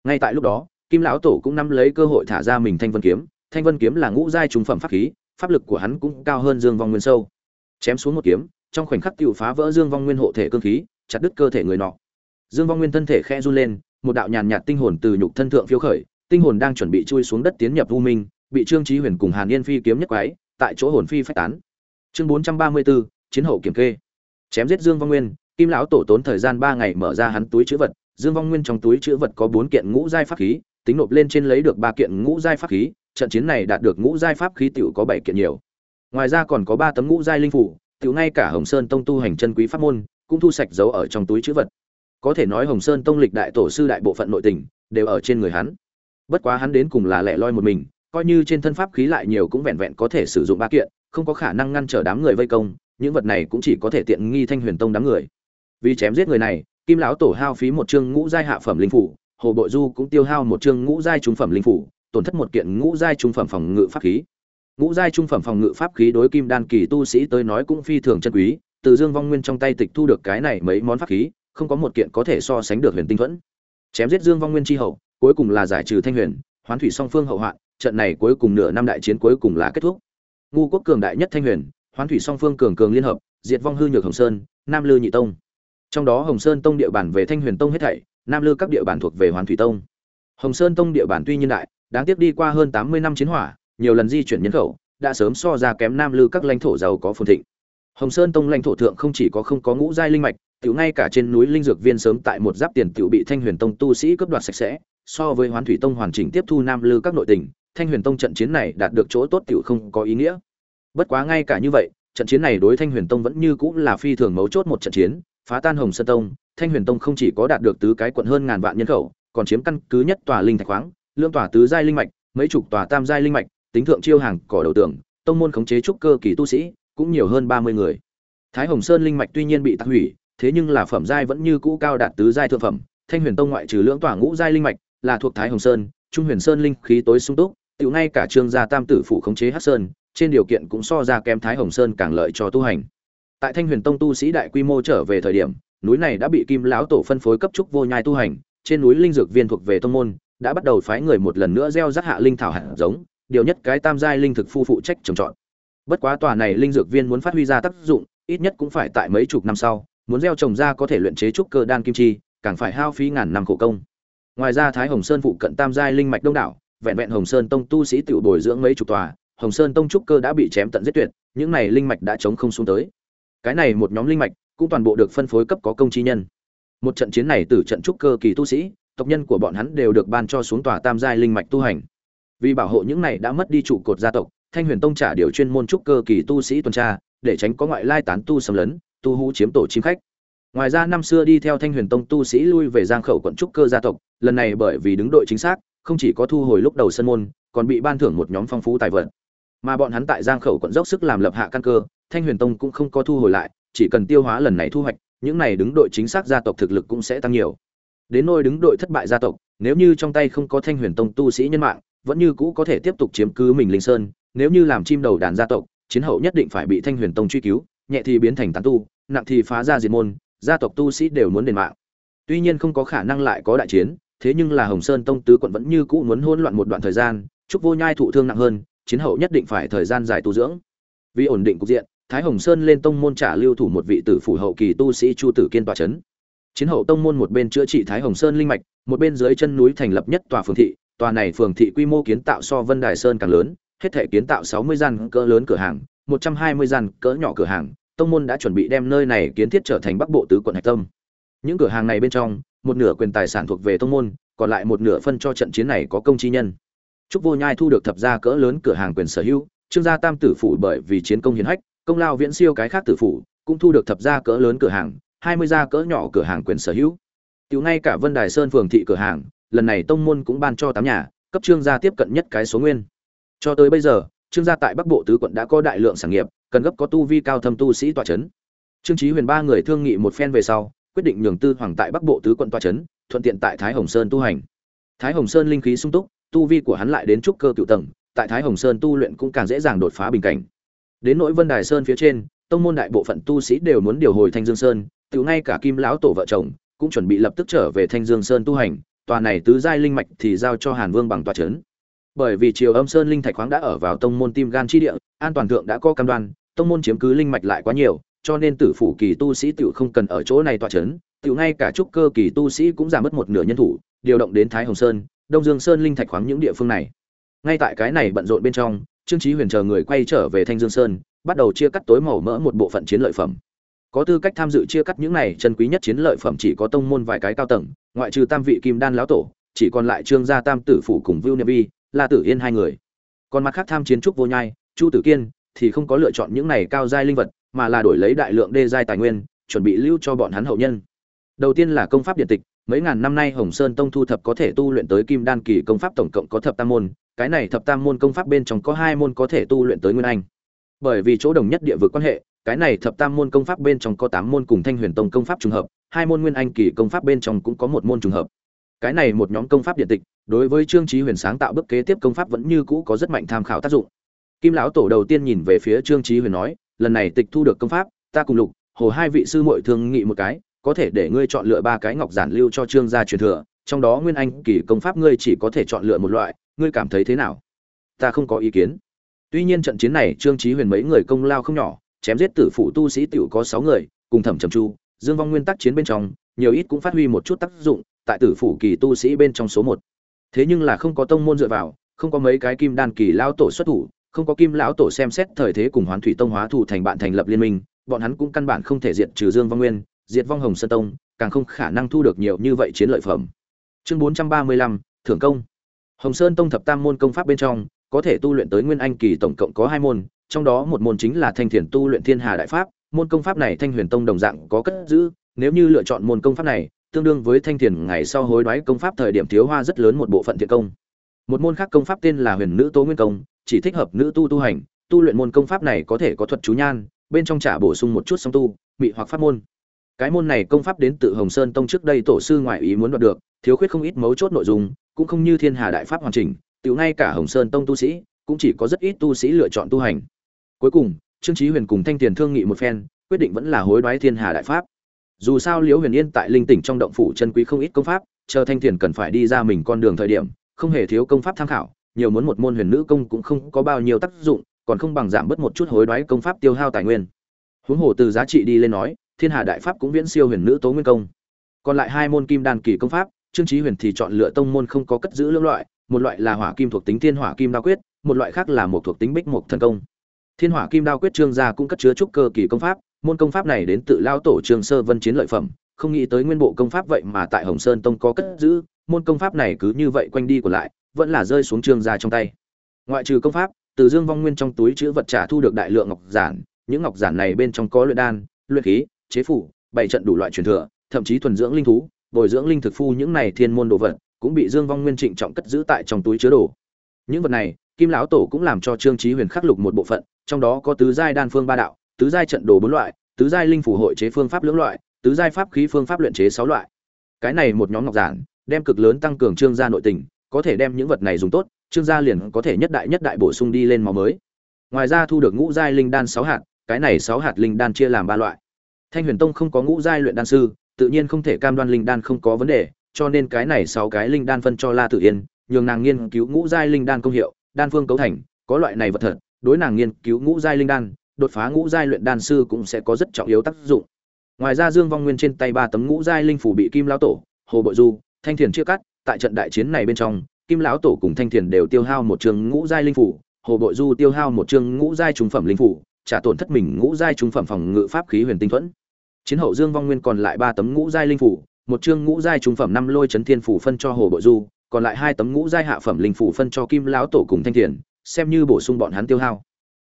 Ngay tại lúc đó kim lão tổ cũng nắm lấy cơ hội thả ra mình thanh vân kiếm thanh vân kiếm là ngũ giai trung phẩm pháp khí pháp lực của hắn cũng cao hơn dương vong nguyên sâu chém xuống một kiếm trong khoảnh khắc tiêu phá vỡ dương vong nguyên hộ thể cương khí chặt đứt cơ thể người nọ Dương Vong Nguyên thân thể khe run lên, một đạo nhàn nhạt tinh hồn từ nhục thân thượng phiêu khởi, tinh hồn đang chuẩn bị chui xuống đất tiến nhập u minh, bị Trương Chí Huyền cùng Hàn Yên Phi kiếm nhất quái, tại chỗ hồn phi phách tán. Chương 434, chiến hậu kiểm kê. Chém giết Dương Vong Nguyên, Kim lão tổ tốn thời gian ba ngày mở ra hắn túi trữ vật, Dương Vong Nguyên trong túi trữ vật có bốn kiện ngũ giai pháp khí, tính nộp lên trên lấy được ba kiện ngũ giai pháp khí, trận chiến này đạt được ngũ giai pháp khí tiểu có 7 kiện nhiều. Ngoài ra còn có 3 tấm ngũ giai linh phủ, tiểu ngay cả Hồng Sơn Tông tu hành chân quý pháp môn, cũng thu sạch giấu ở trong túi trữ vật. Có thể nói hồng sơn tông lịch đại tổ sư đại bộ phận nội tình đều ở trên người hắn. Bất quá hắn đến cùng là lẻ loi một mình coi như trên thân pháp khí lại nhiều cũng vẹn vẹn có thể sử dụng ba kiện không có khả năng ngăn trở đám người vây công những vật này cũng chỉ có thể tiện nghi thanh huyền tông đám người. Vì chém giết người này kim lão tổ hao phí một chương ngũ giai hạ phẩm linh phủ hồ bội du cũng tiêu hao một chương ngũ giai trung phẩm linh phủ, tổn thất một kiện ngũ giai trung phẩm phòng ngự pháp khí. Ngũ giai trung phẩm phòng ngự pháp khí đối kim đan kỳ tu sĩ tới nói cũng phi thường chân quý, từ dương vong nguyên trong tay tịch thu được cái này mấy món pháp khí, không có một kiện có thể so sánh được huyền tinh thuẫn. Chém giết dương vong nguyên tri hậu, cuối cùng là giải trừ thanh huyền, hoán thủy song phương hậu hoạn, trận này cuối cùng nửa năm đại chiến cuối cùng là kết thúc. Ngu quốc cường đại nhất thanh huyền, hoán thủy song phương cường cường liên hợp, diệt vong hư nhược hồng sơn, nam lư nhị tông. Trong đó hồng sơn tông địa bàn về thanh huyền tông hết thảy nam lư các địa bàn thuộc về hoàn thủy tông. Hồng sơn tông địa bàn tuy nhiên đại, đáng tiếc đi qua hơn tám mươi năm chiến hỏa, nhiều lần di chuyển nhân khẩu, đã sớm so ra kém nam lư các lãnh thổ giàu có phồn thịnh. Hồng sơn tông lãnh thổ thượng không chỉ có không có ngũ giai linh mạch, tiểu ngay cả trên núi linh dược viên sớm tại một giáp tiền tiểu bị thanh huyền tông tu sĩ cướp đoạt sạch sẽ, so với hoán thủy tông hoàn chỉnh tiếp thu nam lư các nội tình, thanh huyền tông trận chiến này đạt được chỗ tốt tiểu không có ý nghĩa. Bất quá ngay cả như vậy, trận chiến này đối thanh huyền tông vẫn như cũng là phi thường mấu chốt một trận chiến phá tan hồng sơn tông, thanh huyền tông không chỉ có đạt được tứ cái quận hơn ngàn vạn nhân khẩu, còn chiếm căn cứ nhất tòa linh thạch khoáng lượng tòa tứ giai linh mạch, mấy chục tòa tam giai linh mạch, tính thượng chiêu hàng cỏ đầu tường, tông môn khống chế trúc cơ kỳ tu sĩ, cũng nhiều hơn ba mươi người. Thái hồng sơn linh mạch tuy nhiên bị tạc hủy, thế nhưng là phẩm giai vẫn như cũ cao đạt tứ giai thượng phẩm, thanh huyền tông ngoại trừ lưỡng tòa ngũ giai linh mạch là thuộc thái hồng sơn, trung huyền sơn linh khí tối sung túc tiểu ngay cả trương gia tam tử phụ khống chế hắc sơn, trên điều kiện cũng so ra kém thái hồng sơn càng lợi cho tu hành tại thanh huyền tông tu sĩ đại quy mô trở về thời điểm, núi này đã bị kim lão tổ phân phối cấp trúc vô nhai tu hành, trên núi linh dược viên thuộc về tông môn, đã bắt đầu phái người một lần nữa gieo rắc hạ linh thảo hạt giống, điều nhất cái tam giai linh thực phu phụ trách trồng trọt. Bất quá tòa này linh dược viên muốn phát huy ra tác dụng, ít nhất cũng phải tại mấy chục năm sau, muốn gieo trồng ra có thể luyện chế trúc cơ đan kim chi, càng phải hao phí ngàn năm khổ công. Ngoài ra thái hồng sơn phụ cận tam giai linh mạch đông đảo, vẹn vẹn hồng sơn tông tu sĩ tự bồi dưỡng mấy chục tòa, hồng sơn tông trúc cơ đã bị chém tận giết tuyệt, những này linh mạch đã chống không xuống tới cái này một nhóm linh mạch cũng toàn bộ được phân phối cấp có công chi nhân. Một trận chiến này từ trận trúc cơ kỳ tu sĩ, tộc nhân của bọn hắn đều được ban cho xuống tòa tam giai linh mạch tu hành. Vì bảo hộ những này đã mất đi trụ cột gia tộc, thanh huyền tông trả điều chuyên môn trúc cơ kỳ tu sĩ tuần tra, để tránh có ngoại lai tán tu xâm lấn, tu hú chiếm tổ chim khách. Ngoài ra năm xưa đi theo thanh huyền tông tu sĩ lui về giang khẩu quận trúc cơ gia tộc, lần này bởi vì đứng đội chính xác, không chỉ có thu hồi lúc đầu sân môn, còn bị ban thưởng một nhóm phong phú tài vật. Mà bọn hắn tại giang khẩu quận dốc sức làm lập hạ căn cơ thanh huyền tông cũng không có thu hồi lại, chỉ cần tiêu hóa lần này thu hoạch, những này đứng đội chính xác gia tộc thực lực cũng sẽ tăng nhiều. Đến nôi đứng đội thất bại gia tộc, nếu như trong tay không có thanh huyền tông tu sĩ nhân mạng, vẫn như cũ có thể tiếp tục chiếm cứ mình linh sơn, nếu như làm chim đầu đàn gia tộc, chiến hậu nhất định phải bị thanh huyền tông truy cứu, nhẹ thì biến thành tán tu, nặng thì phá ra diệt môn, gia tộc tu sĩ đều muốn đền mạng. Tuy nhiên không có khả năng lại có đại chiến, thế nhưng là hồng sơn tông tứ quận vẫn như cũ muốn hỗn loạn một đoạn thời gian, chúc vô nhai thụ thương nặng hơn, chiến hậu nhất định phải thời gian dài tu dưỡng. Vì ổn định cục diện thái hồng sơn lên tông môn trả lưu thủ một vị tử phủ hậu kỳ tu sĩ chu tử kiên tòa chấn. Chiến hậu tông môn một bên chữa trị thái hồng sơn linh mạch, một bên dưới chân núi thành lập nhất tòa phường thị, tòa này phường thị quy mô kiến tạo so vân đài sơn càng lớn, hết thể kiến tạo sáu mươi gian cỡ lớn cửa hàng, một trăm hai mươi gian cỡ nhỏ cửa hàng, tông môn đã chuẩn bị đem nơi này kiến thiết trở thành bắc bộ tứ quận hạch tâm. Những cửa hàng này bên trong, một nửa quyền tài sản thuộc về tông môn, còn lại một nửa phân cho trận chiến này có công chi nhân. Trúc vô nhai thu được thập gia cỡ lớn cửa hàng quyền sở hữu, trương gia tam tử phủ bởi vì chiến công hiển hách công lao viễn siêu cái khác tử phủ, cũng thu được thập gia cỡ lớn cửa hàng, hai mươi gia cỡ nhỏ cửa hàng quyền sở hữu. Tiểu ngay cả vân đài sơn phường thị cửa hàng, lần này tông môn cũng ban cho tám nhà, cấp trương gia tiếp cận nhất cái số nguyên. Cho tới bây giờ, trương gia tại bắc bộ tứ quận đã có đại lượng sản nghiệp, cần gấp có tu vi cao thâm tu sĩ tọa chấn. Trương trí huyền ba người thương nghị một phen về sau, quyết định nhường tư hoàng tại bắc bộ tứ quận tọa chấn, thuận tiện tại thái hồng sơn tu hành. Thái hồng sơn linh khí sung túc, tu vi của hắn lại đến trúc cơ cựu tầng, tại thái hồng sơn tu luyện cũng càng dễ dàng đột phá bình cảnh đến nỗi vân đài sơn phía trên, tông môn đại bộ phận tu sĩ đều muốn điều hồi thanh dương sơn, tự ngay cả kim lão tổ vợ chồng cũng chuẩn bị lập tức trở về thanh dương sơn tu hành, tòa này tứ giai linh mạch thì giao cho hàn vương bằng tòa chấn. Bởi vì triều âm sơn linh thạch khoáng đã ở vào tông môn tim gan chi địa, an toàn thượng đã có cam đoan, tông môn chiếm cứ linh mạch lại quá nhiều, cho nên tử phủ kỳ tu sĩ tự không cần ở chỗ này tọa chấn tự ngay cả trúc cơ kỳ tu sĩ cũng giảm mất một nửa nhân thủ, điều động đến thái hồng sơn, đông dương sơn linh thạch khoáng những địa phương này. Ngay tại cái này bận rộn bên trong trương chí huyền chờ người quay trở về thanh dương sơn, bắt đầu chia cắt tối màu mỡ một bộ phận chiến lợi phẩm. Có tư cách tham dự chia cắt những này chân quý nhất chiến lợi phẩm chỉ có tông môn vài cái cao tầng, ngoại trừ tam vị kim đan lão tổ, chỉ còn lại trương gia tam tử phủ cùng vưu niệm vi, la tử yên hai người. Còn mặt khác tham chiến trúc vô nhai, chu tử kiên thì không có lựa chọn những này cao giai linh vật, mà là đổi lấy đại lượng đê giai tài nguyên, chuẩn bị lưu cho bọn hắn hậu nhân. Đầu tiên là công pháp điện tịch mấy ngàn năm nay hồng sơn tông thu thập có thể tu luyện tới kim đan kỳ công pháp tổng cộng có thập tam môn, cái này thập tam môn công pháp bên trong có hai môn có thể tu luyện tới nguyên anh. Bởi vì chỗ đồng nhất địa vực quan hệ, cái này thập tam môn công pháp bên trong có tám môn cùng thanh huyền tông công pháp trùng hợp, hai môn nguyên anh kỳ công pháp bên trong cũng có một môn trùng hợp. Cái này một nhóm công pháp điện tịch, đối với trương trí huyền sáng tạo bước kế tiếp công pháp vẫn như cũ có rất mạnh tham khảo tác dụng. Kim lão tổ đầu tiên nhìn về phía trương trí huyền nói, lần này tịch thu được công pháp, ta cùng lục, hồ hai vị sư muội thương nghị một cái có thể để ngươi chọn lựa ba cái ngọc giản lưu cho trương gia truyền thừa, trong đó nguyên anh kỳ công pháp ngươi chỉ có thể chọn lựa một loại, ngươi cảm thấy thế nào? Ta không có ý kiến. Tuy nhiên trận chiến này trương trí huyền mấy người công lao không nhỏ, chém giết tử phụ tu sĩ tiểu có sáu người, cùng thẩm trầm chu, dương vong nguyên tắc chiến bên trong, nhiều ít cũng phát huy một chút tác dụng, tại tử phủ kỳ tu sĩ bên trong số một. Thế nhưng là không có tông môn dựa vào, không có mấy cái kim đan kỳ lao tổ xuất thủ, không có kim lão tổ xem xét thời thế cùng hoán thủy tông hóa thủ thành bạn thành lập liên minh, bọn hắn cũng căn bản không thể diệt trừ dương vong nguyên diệt vong hồng sơn tông, càng không khả năng thu được nhiều như vậy chiến lợi phẩm. Chương bốn trăm ba mươi lăm, thưởng công. Hồng sơn tông thập tam môn công pháp bên trong, có thể tu luyện tới nguyên anh kỳ tổng cộng có hai môn, trong đó một môn chính là thanh thiền tu luyện thiên hà đại pháp. Môn công pháp này thanh huyền tông đồng dạng có cất giữ, nếu như lựa chọn môn công pháp này, tương đương với thanh thiền ngày sau hối đoái công pháp thời điểm thiếu hoa rất lớn một bộ phận thiện công. Một môn khác công pháp tên là huyền nữ tố nguyên công, chỉ thích hợp nữ tu tu hành, tu luyện môn công pháp này có thể có thuật chú nhan, bên trong trả bổ sung một chút song tu bị hoặc pháp môn cái môn này công pháp đến từ hồng sơn tông trước đây tổ sư ngoại ý muốn đoạt được, thiếu khuyết không ít mấu chốt nội dung, cũng không như thiên hà đại pháp hoàn chỉnh, tiểu ngay cả hồng sơn tông tu sĩ, cũng chỉ có rất ít tu sĩ lựa chọn tu hành. Cuối cùng, trương chí huyền cùng thanh tiền thương nghị một phen, quyết định vẫn là hối đoái thiên hà đại pháp. Dù sao liễu huyền yên tại linh tỉnh trong động phủ chân quý không ít công pháp, chờ thanh tiền cần phải đi ra mình con đường thời điểm, không hề thiếu công pháp tham khảo, nhiều muốn một môn huyền nữ công cũng không có bao nhiêu tác dụng, còn không bằng giảm bớt một chút hối đoái công pháp tiêu hao tài nguyên. Huống hồ từ giá trị đi lên nói thiên hà đại pháp cũng viễn siêu huyền nữ tố nguyên công. Còn lại hai môn kim đan kỳ công pháp, trương chí huyền thì chọn lựa tông môn không có cất giữ lưỡng loại, một loại là hỏa kim thuộc tính thiên hỏa kim đao quyết, một loại khác là một thuộc tính bích mục thần công. Thiên hỏa kim đao quyết trương gia cũng cất chứa trúc cơ kỳ công pháp, môn công pháp này đến tự lao tổ trương sơ vân chiến lợi phẩm, không nghĩ tới nguyên bộ công pháp vậy mà tại hồng sơn tông có cất giữ, môn công pháp này cứ như vậy quanh đi còn lại, vẫn là rơi xuống trương gia trong tay. Ngoại trừ công pháp, từ dương vong nguyên trong túi chứa vật trả thu được đại lượng ngọc giản, những ngọc giản này bên trong có luyện đan, luyện khí chế phủ bảy trận đủ loại truyền thừa, thậm chí thuần dưỡng linh thú, bồi dưỡng linh thực phu những này thiên môn đồ vật, cũng bị dương vong nguyên trịnh trọng cất giữ tại trong túi chứa đồ. Những vật này, kim lão tổ cũng làm cho trương trí huyền khắc lục một bộ phận, trong đó có tứ giai đan phương ba đạo, tứ giai trận đồ bốn loại, tứ giai linh phủ hội chế phương pháp lưỡng loại, tứ giai pháp khí phương pháp luyện chế sáu loại. Cái này một nhóm ngọc giản, đem cực lớn tăng cường trương gia nội tình, có thể đem những vật này dùng tốt, trương gia liền có thể nhất đại nhất đại bổ sung đi lên máu mới. Ngoài ra thu được ngũ giai linh đan sáu hạt, cái này sáu hạt linh đan chia làm ba loại thanh huyền tông không có ngũ giai luyện đan sư, tự nhiên không thể cam đoan linh đan không có vấn đề, cho nên cái này sáu cái linh đan phân cho la tử yên, nhường nàng nghiên cứu ngũ giai linh đan công hiệu, đan phương cấu thành, có loại này vật thật, đối nàng nghiên cứu ngũ giai linh đan, đột phá ngũ giai luyện đan sư cũng sẽ có rất trọng yếu tác dụng. Ngoài ra dương vong nguyên trên tay ba tấm ngũ giai linh phủ bị kim lão tổ, hồ bội du, thanh thiền chia cắt, tại trận đại chiến này bên trong, kim lão tổ cùng thanh thiền đều tiêu hao một trường ngũ giai linh phủ, hồ bội du tiêu hao một trường ngũ giai trung phẩm linh phủ, trả tổn thất mình ngũ giai trung phẩm phòng ngự pháp khí huyền tinh thuẫn chiến hậu dương vong nguyên còn lại ba tấm ngũ giai linh phủ, một chương ngũ giai trung phẩm năm lôi chấn thiên phủ phân cho hồ bội du, còn lại hai tấm ngũ giai hạ phẩm linh phủ phân cho kim lão tổ cùng thanh thiền, xem như bổ sung bọn hắn tiêu hao.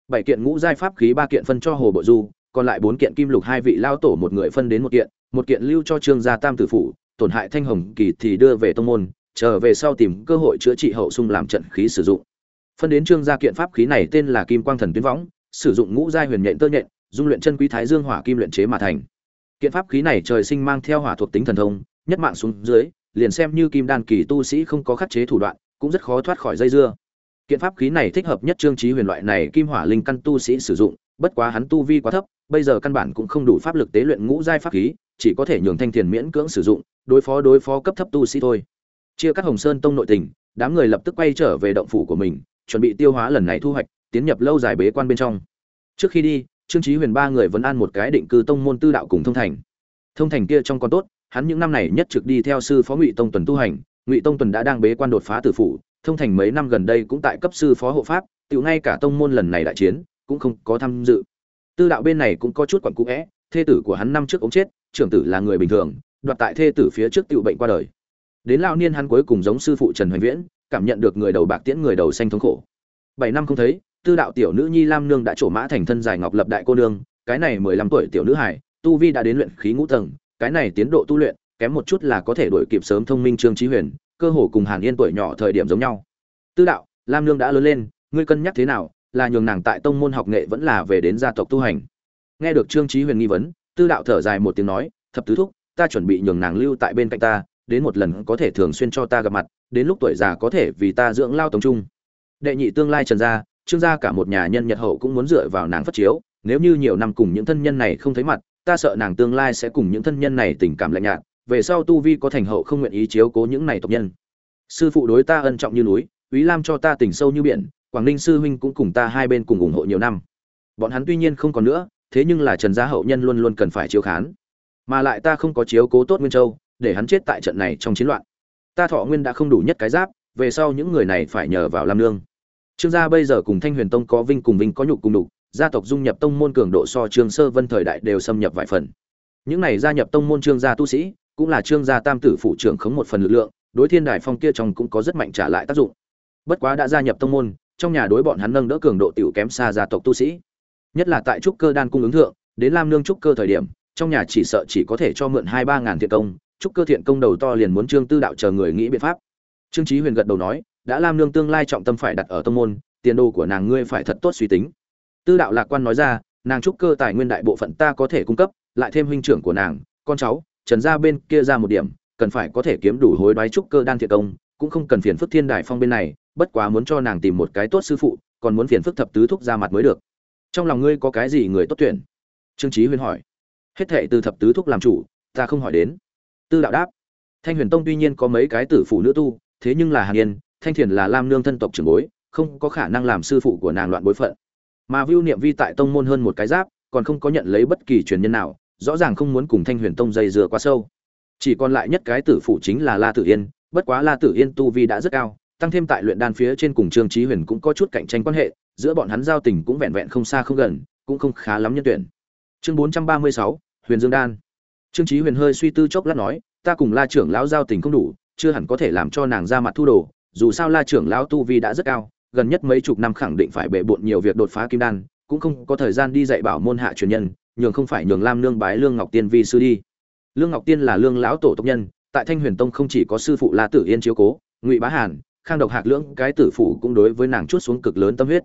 Bảy kiện ngũ giai pháp khí ba kiện phân cho hồ bội du, còn lại bốn kiện kim lục hai vị lao tổ một người phân đến một kiện một kiện lưu cho trương gia tam tử phủ, tổn hại thanh hồng kỳ thì đưa về tông môn trở về sau tìm cơ hội chữa trị hậu sung làm trận khí sử dụng. Phân đến trương gia kiện pháp khí này tên là kim quang thần tuyến võng, sử dụng ngũ giai huyền nhện tơ nhện, dung luyện chân quý thái dương hỏa kim luyện chế mà thành kiện pháp khí này trời sinh mang theo hỏa thuộc tính thần thông, nhất mạng xuống dưới, liền xem như kim đan kỳ tu sĩ không có khắc chế thủ đoạn, cũng rất khó thoát khỏi dây dưa. Kiện pháp khí này thích hợp nhất trương trí huyền loại này kim hỏa linh căn tu sĩ sử dụng, bất quá hắn tu vi quá thấp, bây giờ căn bản cũng không đủ pháp lực tế luyện ngũ giai pháp khí, chỉ có thể nhường thanh thiền miễn cưỡng sử dụng, đối phó đối phó cấp thấp tu sĩ thôi. Chia cắt hồng sơn tông nội tình, đám người lập tức quay trở về động phủ của mình, chuẩn bị tiêu hóa lần này thu hoạch, tiến nhập lâu dài bế quan bên trong. Trước khi đi trương trí huyền ba người vẫn ăn một cái định cư tông môn tư đạo cùng thông thành. Thông thành kia trong con tốt, hắn những năm này nhất trực đi theo sư phó ngụy tông tuần tu hành, ngụy tông tuần đã đang bế quan đột phá tử phủ, thông thành mấy năm gần đây cũng tại cấp sư phó hộ pháp tự ngay cả tông môn lần này đại chiến cũng không có tham dự. Tư đạo bên này cũng có chút quặn cũ é, thê tử của hắn năm trước ống chết, trưởng tử là người bình thường, đoạt tại thê tử phía trước tự bệnh qua đời. Đến lao niên hắn cuối cùng giống sư phụ trần hoành viễn, cảm nhận được người đầu bạc tiễn người đầu xanh thống khổ. Bảy năm không thấy tư đạo tiểu nữ nhi lam nương đã trổ mã thành thân dài ngọc lập đại cô nương, cái này mười lăm tuổi tiểu nữ hải tu vi đã đến luyện khí ngũ tầng, cái này tiến độ tu luyện, kém một chút là có thể đổi kịp sớm thông minh trương trí huyền, cơ hồ cùng hàn yên tuổi nhỏ thời điểm giống nhau. Tư đạo, lam nương đã lớn lên, ngươi cân nhắc thế nào, là nhường nàng tại tông môn học nghệ vẫn là về đến gia tộc tu hành. Nghe được trương trí huyền nghi vấn, tư đạo thở dài một tiếng nói, thập tứ thúc, ta chuẩn bị nhường nàng lưu tại bên cạnh ta, đến một lần có thể thường xuyên cho ta gặp mặt, đến lúc tuổi già có thể vì ta dưỡng lao tống trung. Đệ nhị tương lai trần gia trương gia cả một nhà nhân nhật hậu cũng muốn dựa vào nàng phát chiếu nếu như nhiều năm cùng những thân nhân này không thấy mặt ta sợ nàng tương lai sẽ cùng những thân nhân này tình cảm lạnh nhạt về sau tu vi có thành hậu không nguyện ý chiếu cố những này tộc nhân sư phụ đối ta ân trọng như núi Úy Lam cho ta tình sâu như biển, Quảng Ninh sư huynh cũng cùng ta hai bên cùng ủng hộ nhiều năm. Bọn hắn tuy nhiên không còn nữa, thế nhưng là Trần gia hậu nhân luôn luôn cần phải chiếu khán. Mà lại ta không có chiếu cố tốt Nguyên Châu, để hắn chết tại trận này trong chiến loạn. Ta Thọ Nguyên đã không đủ nhất cái giáp, về sau những người này phải nhờ vào Lam Nương. Trương gia bây giờ cùng Thanh Huyền Tông có vinh cùng vinh có nhục cùng nhục, gia tộc dung nhập tông môn cường độ so Trương Sơ Vân thời đại đều xâm nhập vài phần. Những này gia nhập tông môn Trương gia tu sĩ, cũng là Trương gia tam tử phụ trưởng khống một phần lực lượng, đối thiên đài phong kia trong cũng có rất mạnh trả lại tác dụng. Bất quá đã gia nhập tông môn trong nhà đối bọn hắn nâng đỡ cường độ tiểu kém xa gia tộc tu sĩ. Nhất là tại trúc cơ đan cung ứng thượng đến lam nương trúc cơ thời điểm trong nhà chỉ sợ chỉ có thể cho mượn hai ba ngàn thiện công trúc cơ thiện công đầu to liền muốn trương tư đạo chờ người nghĩ biện pháp. Trương trí huyền gật đầu nói đã lam nương tương lai trọng tâm phải đặt ở tông môn, tiền đồ của nàng ngươi phải thật tốt suy tính. Tư đạo lạc quan nói ra, nàng trúc cơ tài nguyên đại bộ phận ta có thể cung cấp, lại thêm huynh trưởng của nàng, con cháu, trần gia bên kia ra một điểm, cần phải có thể kiếm đủ hối đoái trúc cơ đan thiện công, cũng không cần phiền phức thiên đại phong bên này, bất quá muốn cho nàng tìm một cái tốt sư phụ, còn muốn phiền phức thập tứ thúc ra mặt mới được. Trong lòng ngươi có cái gì người tốt tuyển? Trương trí huyền hỏi. Hết thệ từ thập tứ thúc làm chủ, ta không hỏi đến. Tư đạo đáp. Thanh huyền tông tuy nhiên có mấy cái tử phụ nữ tu, thế nhưng là hàn yên thanh thiền là lam nương thân tộc trưởng bối không có khả năng làm sư phụ của nàng loạn bối phận mà vưu niệm vi tại tông môn hơn một cái giáp còn không có nhận lấy bất kỳ truyền nhân nào rõ ràng không muốn cùng thanh huyền tông dây dừa quá sâu chỉ còn lại nhất cái tử phụ chính là la tử yên bất quá la tử yên tu vi đã rất cao tăng thêm tại luyện đan phía trên cùng Trương Chí Huyền cũng có chút cạnh tranh quan hệ, giữa bọn hắn giao tình cũng vẹn vẹn không xa không gần, cũng không khá lắm nhân tuyển. Chương 436, Huyền Dương đan. Trương Chí Huyền hơi suy tư chốc lát nói, ta cùng La trưởng lão giao tình không đủ, chưa hẳn có thể làm cho nàng ra mặt thu đồ, dù sao La trưởng lão tu vi đã rất cao, gần nhất mấy chục năm khẳng định phải bệ bội nhiều việc đột phá kim đan, cũng không có thời gian đi dạy bảo môn hạ truyền nhân, nhường không phải nhường Lam nương bái Lương Ngọc Tiên vi sư đi. Lương Ngọc Tiên là Lương lão tổ tộc nhân, tại Thanh Huyền Tông không chỉ có sư phụ La Tử Yên chiếu cố, Ngụy Bá Hàn, khang độc hạc lưỡng cái tử phủ cũng đối với nàng chút xuống cực lớn tâm huyết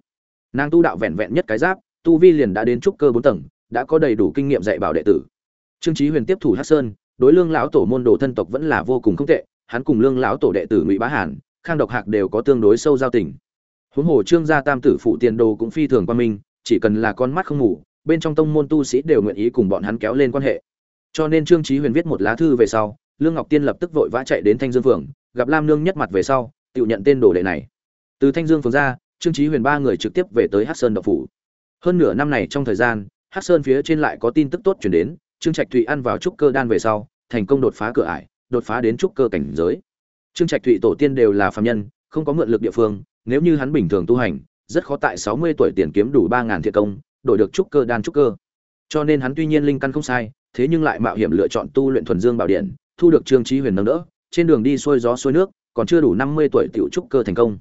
nàng tu đạo vẹn vẹn nhất cái giáp tu vi liền đã đến trúc cơ bốn tầng đã có đầy đủ kinh nghiệm dạy bảo đệ tử trương chí huyền tiếp thủ hắc sơn đối lương lão tổ môn đồ thân tộc vẫn là vô cùng không tệ hắn cùng lương lão tổ đệ tử ngụy bá hàn khang độc hạc đều có tương đối sâu giao tình. Huống hồ trương gia tam tử phụ tiền đồ cũng phi thường quan minh, chỉ cần là con mắt không ngủ bên trong tông môn tu sĩ đều nguyện ý cùng bọn hắn kéo lên quan hệ. Cho nên trương chí huyền viết một lá thư về sau, lương ngọc tiên lập tức vội vã chạy đến thanh dương phường gặp lam nương nhất mặt về sau, tự nhận tên đồ đệ này. Từ thanh dương phường ra, trương chí huyền ba người trực tiếp về tới hắc sơn độc phủ. Hơn nửa năm này trong thời gian, hắc sơn phía trên lại có tin tức tốt truyền đến, trương trạch thụy ăn vào trúc cơ đan về sau, thành công đột phá cửa ải, đột phá đến trúc cơ cảnh giới trương trạch thụy tổ tiên đều là phàm nhân không có mượn lực địa phương nếu như hắn bình thường tu hành rất khó tại sáu mươi tuổi tiền kiếm đủ ba ngàn thiện công đổi được trúc cơ đan trúc cơ cho nên hắn tuy nhiên linh căn không sai thế nhưng lại mạo hiểm lựa chọn tu luyện thuần dương bảo điện thu được trương chí huyền nâng đỡ trên đường đi xuôi gió xuôi nước còn chưa đủ năm mươi tuổi tiểu trúc cơ thành công.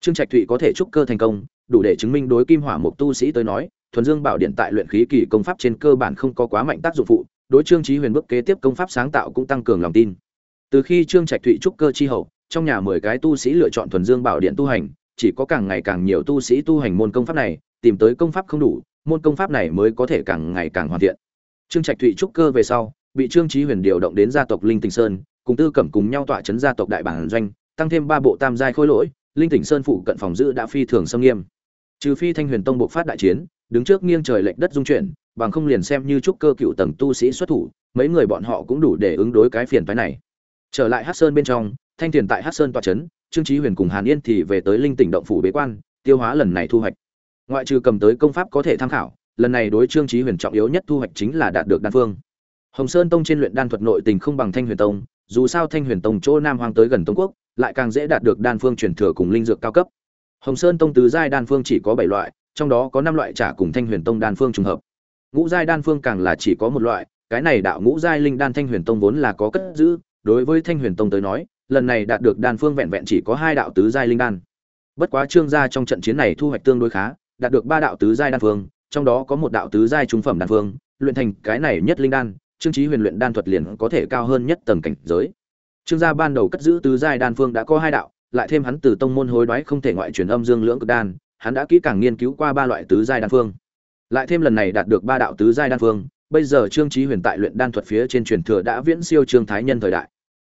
Trương Trạch Thụy có thể trúc cơ thành công, đủ để chứng minh đối kim hỏa mục tu sĩ tới nói, thuần dương bảo điện tại luyện khí kỳ công pháp trên cơ bản không có quá mạnh tác dụng phụ, đối Trương Chí Huyền bước kế tiếp công pháp sáng tạo cũng tăng cường lòng tin. Từ khi Trương Trạch Thụy trúc cơ chi hậu, trong nhà mười cái tu sĩ lựa chọn thuần dương bảo điện tu hành, chỉ có càng ngày càng nhiều tu sĩ tu hành môn công pháp này, tìm tới công pháp không đủ, môn công pháp này mới có thể càng ngày càng hoàn thiện. Trương Trạch Thụy trúc cơ về sau, bị Trương trí Huyền điều động đến gia tộc Linh Tình Sơn, cùng tư cẩm cùng nhau tọa chấn gia tộc đại bản doanh tăng thêm ba bộ tam giai khôi lỗi linh tỉnh sơn phụ cận phòng giữ đã phi thường xâm nghiêm trừ phi thanh huyền tông buộc phát đại chiến đứng trước nghiêng trời lệch đất dung chuyển bằng không liền xem như trúc cơ cựu tầng tu sĩ xuất thủ mấy người bọn họ cũng đủ để ứng đối cái phiền phái này trở lại hát sơn bên trong, thanh tiền tại hát sơn tọa trấn trương trí huyền cùng hàn yên thì về tới linh tỉnh động phủ bế quan, tiêu hóa lần này thu hoạch. Ngoại trừ cầm tới công pháp có thể tham khảo, lần này đối trương trí huyền trọng yếu nhất thu hoạch chính là đạt được đan phương. Hồng sơn tông trên luyện đan thuật nội tình không bằng thanh huyền tông, dù sao thanh huyền tông chỗ nam hoang tới gần tông quốc, lại càng dễ đạt được đan phương truyền thừa cùng linh dược cao cấp. Hồng sơn tông tứ giai đan phương chỉ có bảy loại, trong đó có năm loại trả cùng thanh huyền tông đan phương trùng hợp. Ngũ giai đan phương càng là chỉ có một loại, cái này đạo ngũ giai linh đan thanh huyền tông vốn là có cất giữ đối với thanh huyền tông tới nói, lần này đạt được đan phương vẹn vẹn chỉ có hai đạo tứ giai linh đan. Bất quá trương gia trong trận chiến này thu hoạch tương đối khá, đạt được ba đạo tứ giai đan phương, trong đó có một đạo tứ giai trung phẩm đan phương, luyện thành cái này nhất linh đan, trương chí huyền luyện đan thuật liền có thể cao hơn nhất tầng cảnh giới. Trương gia ban đầu cất giữ tứ giai đan phương đã có hai đạo, lại thêm hắn từ tông môn hối đoái không thể ngoại truyền âm dương lưỡng cực đan, hắn đã kỹ càng nghiên cứu qua ba loại tứ giai đan phương. Lại thêm lần này đạt được ba đạo tứ giai đan phương bây giờ trương chí huyền tại luyện đan thuật phía trên truyền thừa đã viễn siêu trương thái nhân thời đại.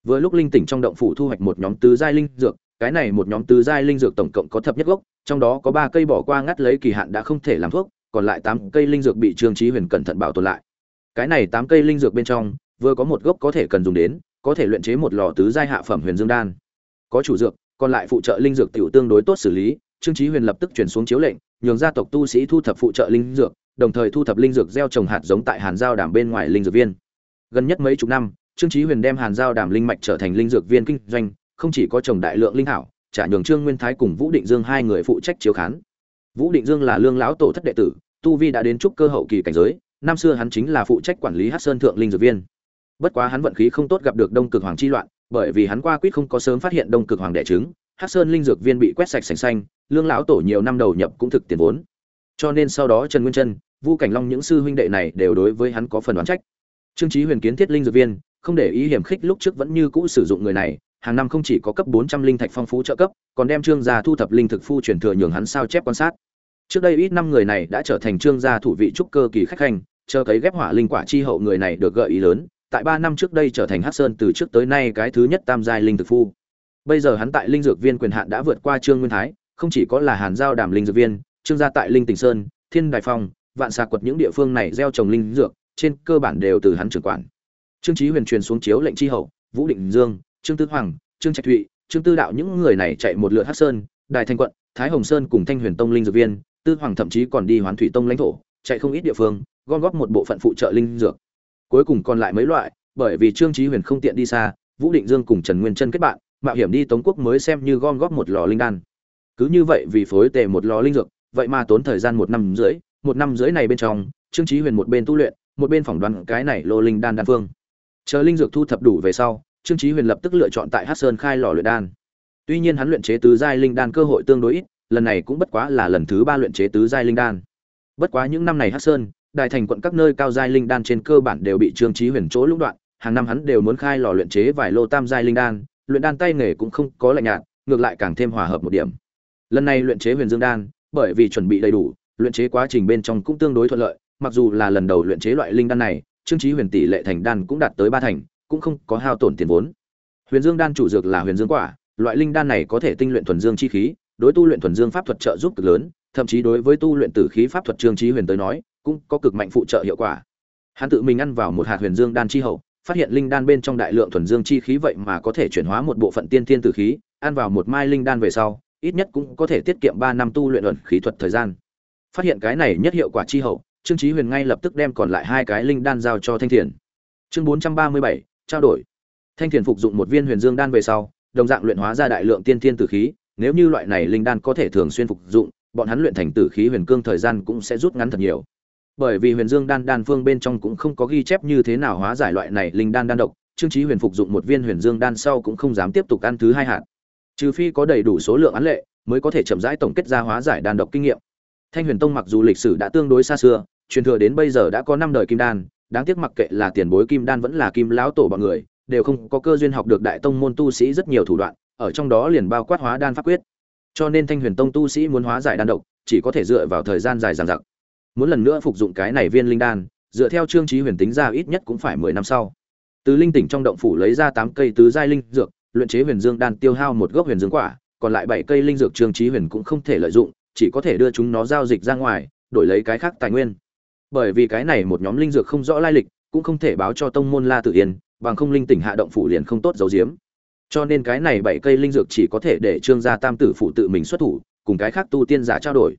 Vừa lúc linh tỉnh trong động phủ thu hoạch một nhóm tứ giai linh dược, cái này một nhóm tứ giai linh dược tổng cộng có thập nhất gốc, trong đó có ba cây bỏ qua ngắt lấy kỳ hạn đã không thể làm thuốc, còn lại tám cây linh dược bị trương chí huyền cẩn thận bảo tồn lại. Cái này tám cây linh dược bên trong, vừa có một gốc có thể cần dùng đến, có thể luyện chế một lò tứ giai hạ phẩm huyền dương đan. Có chủ dược, còn lại phụ trợ linh dược tiểu tương đối tốt xử lý, trương chí huyền lập tức chuyển xuống chiếu lệnh, nhường gia tộc tu sĩ thu thập phụ trợ linh dược đồng thời thu thập linh dược gieo trồng hạt giống tại hàn giao đàm bên ngoài linh dược viên. Gần nhất mấy chục năm, trương chí huyền đem hàn giao đàm linh mạch trở thành linh dược viên kinh doanh, không chỉ có trồng đại lượng linh thảo, trả nhường trương nguyên thái cùng vũ định dương hai người phụ trách chiếu khán. Vũ định dương là lương lão tổ thất đệ tử, tu vi đã đến trúc cơ hậu kỳ cảnh giới, năm xưa hắn chính là phụ trách quản lý hắc sơn thượng linh dược viên. Bất quá hắn vận khí không tốt gặp được đông cực hoàng chi loạn, bởi vì hắn qua quyết không có sớm phát hiện đông cực hoàng đẻ trứng, hắc sơn linh dược viên bị quét sạch sành xanh, lương lão tổ nhiều năm đầu nhập cũng thực tiền vốn cho nên sau đó trần nguyên chân vu cảnh long những sư huynh đệ này đều đối với hắn có phần đoán trách trương trí huyền kiến thiết linh dược viên không để ý hiểm khích lúc trước vẫn như cũ sử dụng người này hàng năm không chỉ có cấp 400 linh thạch phong phú trợ cấp, còn đem trương gia thu thập linh thực phu truyền thừa nhường hắn sao chép quan sát. Trước đây ít năm người này đã trở thành trương gia thủ vị trúc cơ kỳ khách hành, chờ cấy ghép hỏa linh quả chi hậu người này được gợi ý lớn, tại 3 năm trước đây trở thành Hắc Sơn từ trước tới nay cái thứ nhất tam giai linh thực phu. Bây giờ hắn tại linh dược viên quyền hạn đã vượt qua Trương Nguyên Thái, không chỉ có là Hàn Giao Đàm linh dược viên, trương gia tại Linh Tỉnh Sơn, Thiên Đài Phong, Vạn xà quật những địa phương này gieo trồng linh dược, trên cơ bản đều từ hắn trưởng quản. Trương Chí Huyền truyền xuống chiếu lệnh tri hậu, Vũ Định Dương, Trương Tư Hoàng, Trương Trạch Thụy, Trương Tư Đạo những người này chạy một lượt hát Sơn, Đài Thanh quận, Thái Hồng Sơn cùng Thanh Huyền Tông linh dược viên, Tư Hoàng thậm chí còn đi Hoán Thủy Tông lãnh thổ, chạy không ít địa phương, gom góp một bộ phận phụ trợ linh dược. Cuối cùng còn lại mấy loại, bởi vì Trương Chí Huyền không tiện đi xa, Vũ Định Dương cùng Trần Nguyên Chân kết bạn, mạo hiểm đi Tống Quốc mới xem như gom góp một lò linh đan. Cứ như vậy vì phối tề một lò linh dược, vậy mà tốn thời gian một năm rưỡi, một năm rưỡi này bên trong, Trương Chí Huyền một bên tu luyện, một bên phỏng đoán cái này lô linh đan đan phương. Chờ linh dược thu thập đủ về sau, Trương Chí Huyền lập tức lựa chọn tại Hắc Sơn khai lò luyện đan. Tuy nhiên hắn luyện chế tứ giai linh đan cơ hội tương đối ít, lần này cũng bất quá là lần thứ ba luyện chế tứ giai linh đan. Bất quá những năm này Hắc Sơn, đại thành quận các nơi cao giai linh đan trên cơ bản đều bị Trương Chí Huyền chỗ lũng đoạn, hàng năm hắn đều muốn khai lò luyện chế vài lô tam giai linh đan, luyện đan tay nghề cũng không có lạnh nhạt, ngược lại càng thêm hòa hợp một điểm. Lần này luyện chế Huyền Dương đan, bởi vì chuẩn bị đầy đủ, luyện chế quá trình bên trong cũng tương đối thuận lợi, mặc dù là lần đầu luyện chế loại linh đan này, Trương Chí Huyền tỷ lệ thành đan cũng đạt tới ba thành, cũng không có hao tổn tiền vốn. Huyền Dương đan chủ dược là huyền dương quả, loại linh đan này có thể tinh luyện thuần dương chi khí, đối tu luyện thuần dương pháp thuật trợ giúp cực lớn, thậm chí đối với tu luyện tử khí pháp thuật Trương Chí Huyền tới nói, cũng có cực mạnh phụ trợ hiệu quả. Hắn tự mình ăn vào một hạt huyền dương đan chi hậu, phát hiện linh đan bên trong đại lượng thuần dương chi khí vậy mà có thể chuyển hóa một bộ phận tiên thiên tử khí, ăn vào một mai linh đan về sau, ít nhất cũng có thể tiết kiệm 3 năm tu luyện ẩn khí thuật thời gian. Phát hiện cái này nhất hiệu quả chi hậu, Trương Chí Huyền ngay lập tức đem còn lại hai cái linh đan giao cho Thanh Thiền. Chương 437, trao đổi. Thanh Thiền phục dụng một viên Huyền Dương đan về sau, đồng dạng luyện hóa ra đại lượng tiên thiên tử khí, nếu như loại này linh đan có thể thường xuyên phục dụng, bọn hắn luyện thành tử khí huyền cương thời gian cũng sẽ rút ngắn thật nhiều. Bởi vì Huyền Dương đan đan phương bên trong cũng không có ghi chép như thế nào hóa giải loại này linh đan đan độc, Trương Chí Huyền phục dụng một viên Huyền Dương đan sau cũng không dám tiếp tục ăn thứ hai hạt. Trừ phi có đầy đủ số lượng án lệ, mới có thể chậm rãi tổng kết ra hóa giải đan độc kinh nghiệm. Thanh Huyền Tông mặc dù lịch sử đã tương đối xa xưa, truyền thừa đến bây giờ đã có năm đời kim đan, đáng tiếc mặc kệ là tiền bối kim đan vẫn là kim lão tổ bọn người, đều không có cơ duyên học được đại tông môn tu sĩ rất nhiều thủ đoạn, ở trong đó liền bao quát hóa đan pháp quyết. Cho nên Thanh Huyền Tông tu sĩ muốn hóa giải đan độc, chỉ có thể dựa vào thời gian dài dằng dặc. Muốn lần nữa phục dụng cái này viên linh đan, dựa theo Trương trí Huyền tính ra ít nhất cũng phải 10 năm sau. Từ linh tỉnh trong động phủ lấy ra tám cây tứ giai linh dược, luyện chế Huyền Dương đan tiêu hao một gốc Huyền Dương quả, còn lại bảy cây linh dược Trương trí Huyền cũng không thể lợi dụng, chỉ có thể đưa chúng nó giao dịch ra ngoài, đổi lấy cái khác tài nguyên. Bởi vì cái này một nhóm linh dược không rõ lai lịch, cũng không thể báo cho tông môn La Tử Yên, bằng không linh tỉnh hạ động phủ liền không tốt giấu giếm. Cho nên cái này bảy cây linh dược chỉ có thể để Trương gia Tam tử phụ tự mình xuất thủ, cùng cái khác tu tiên giả trao đổi.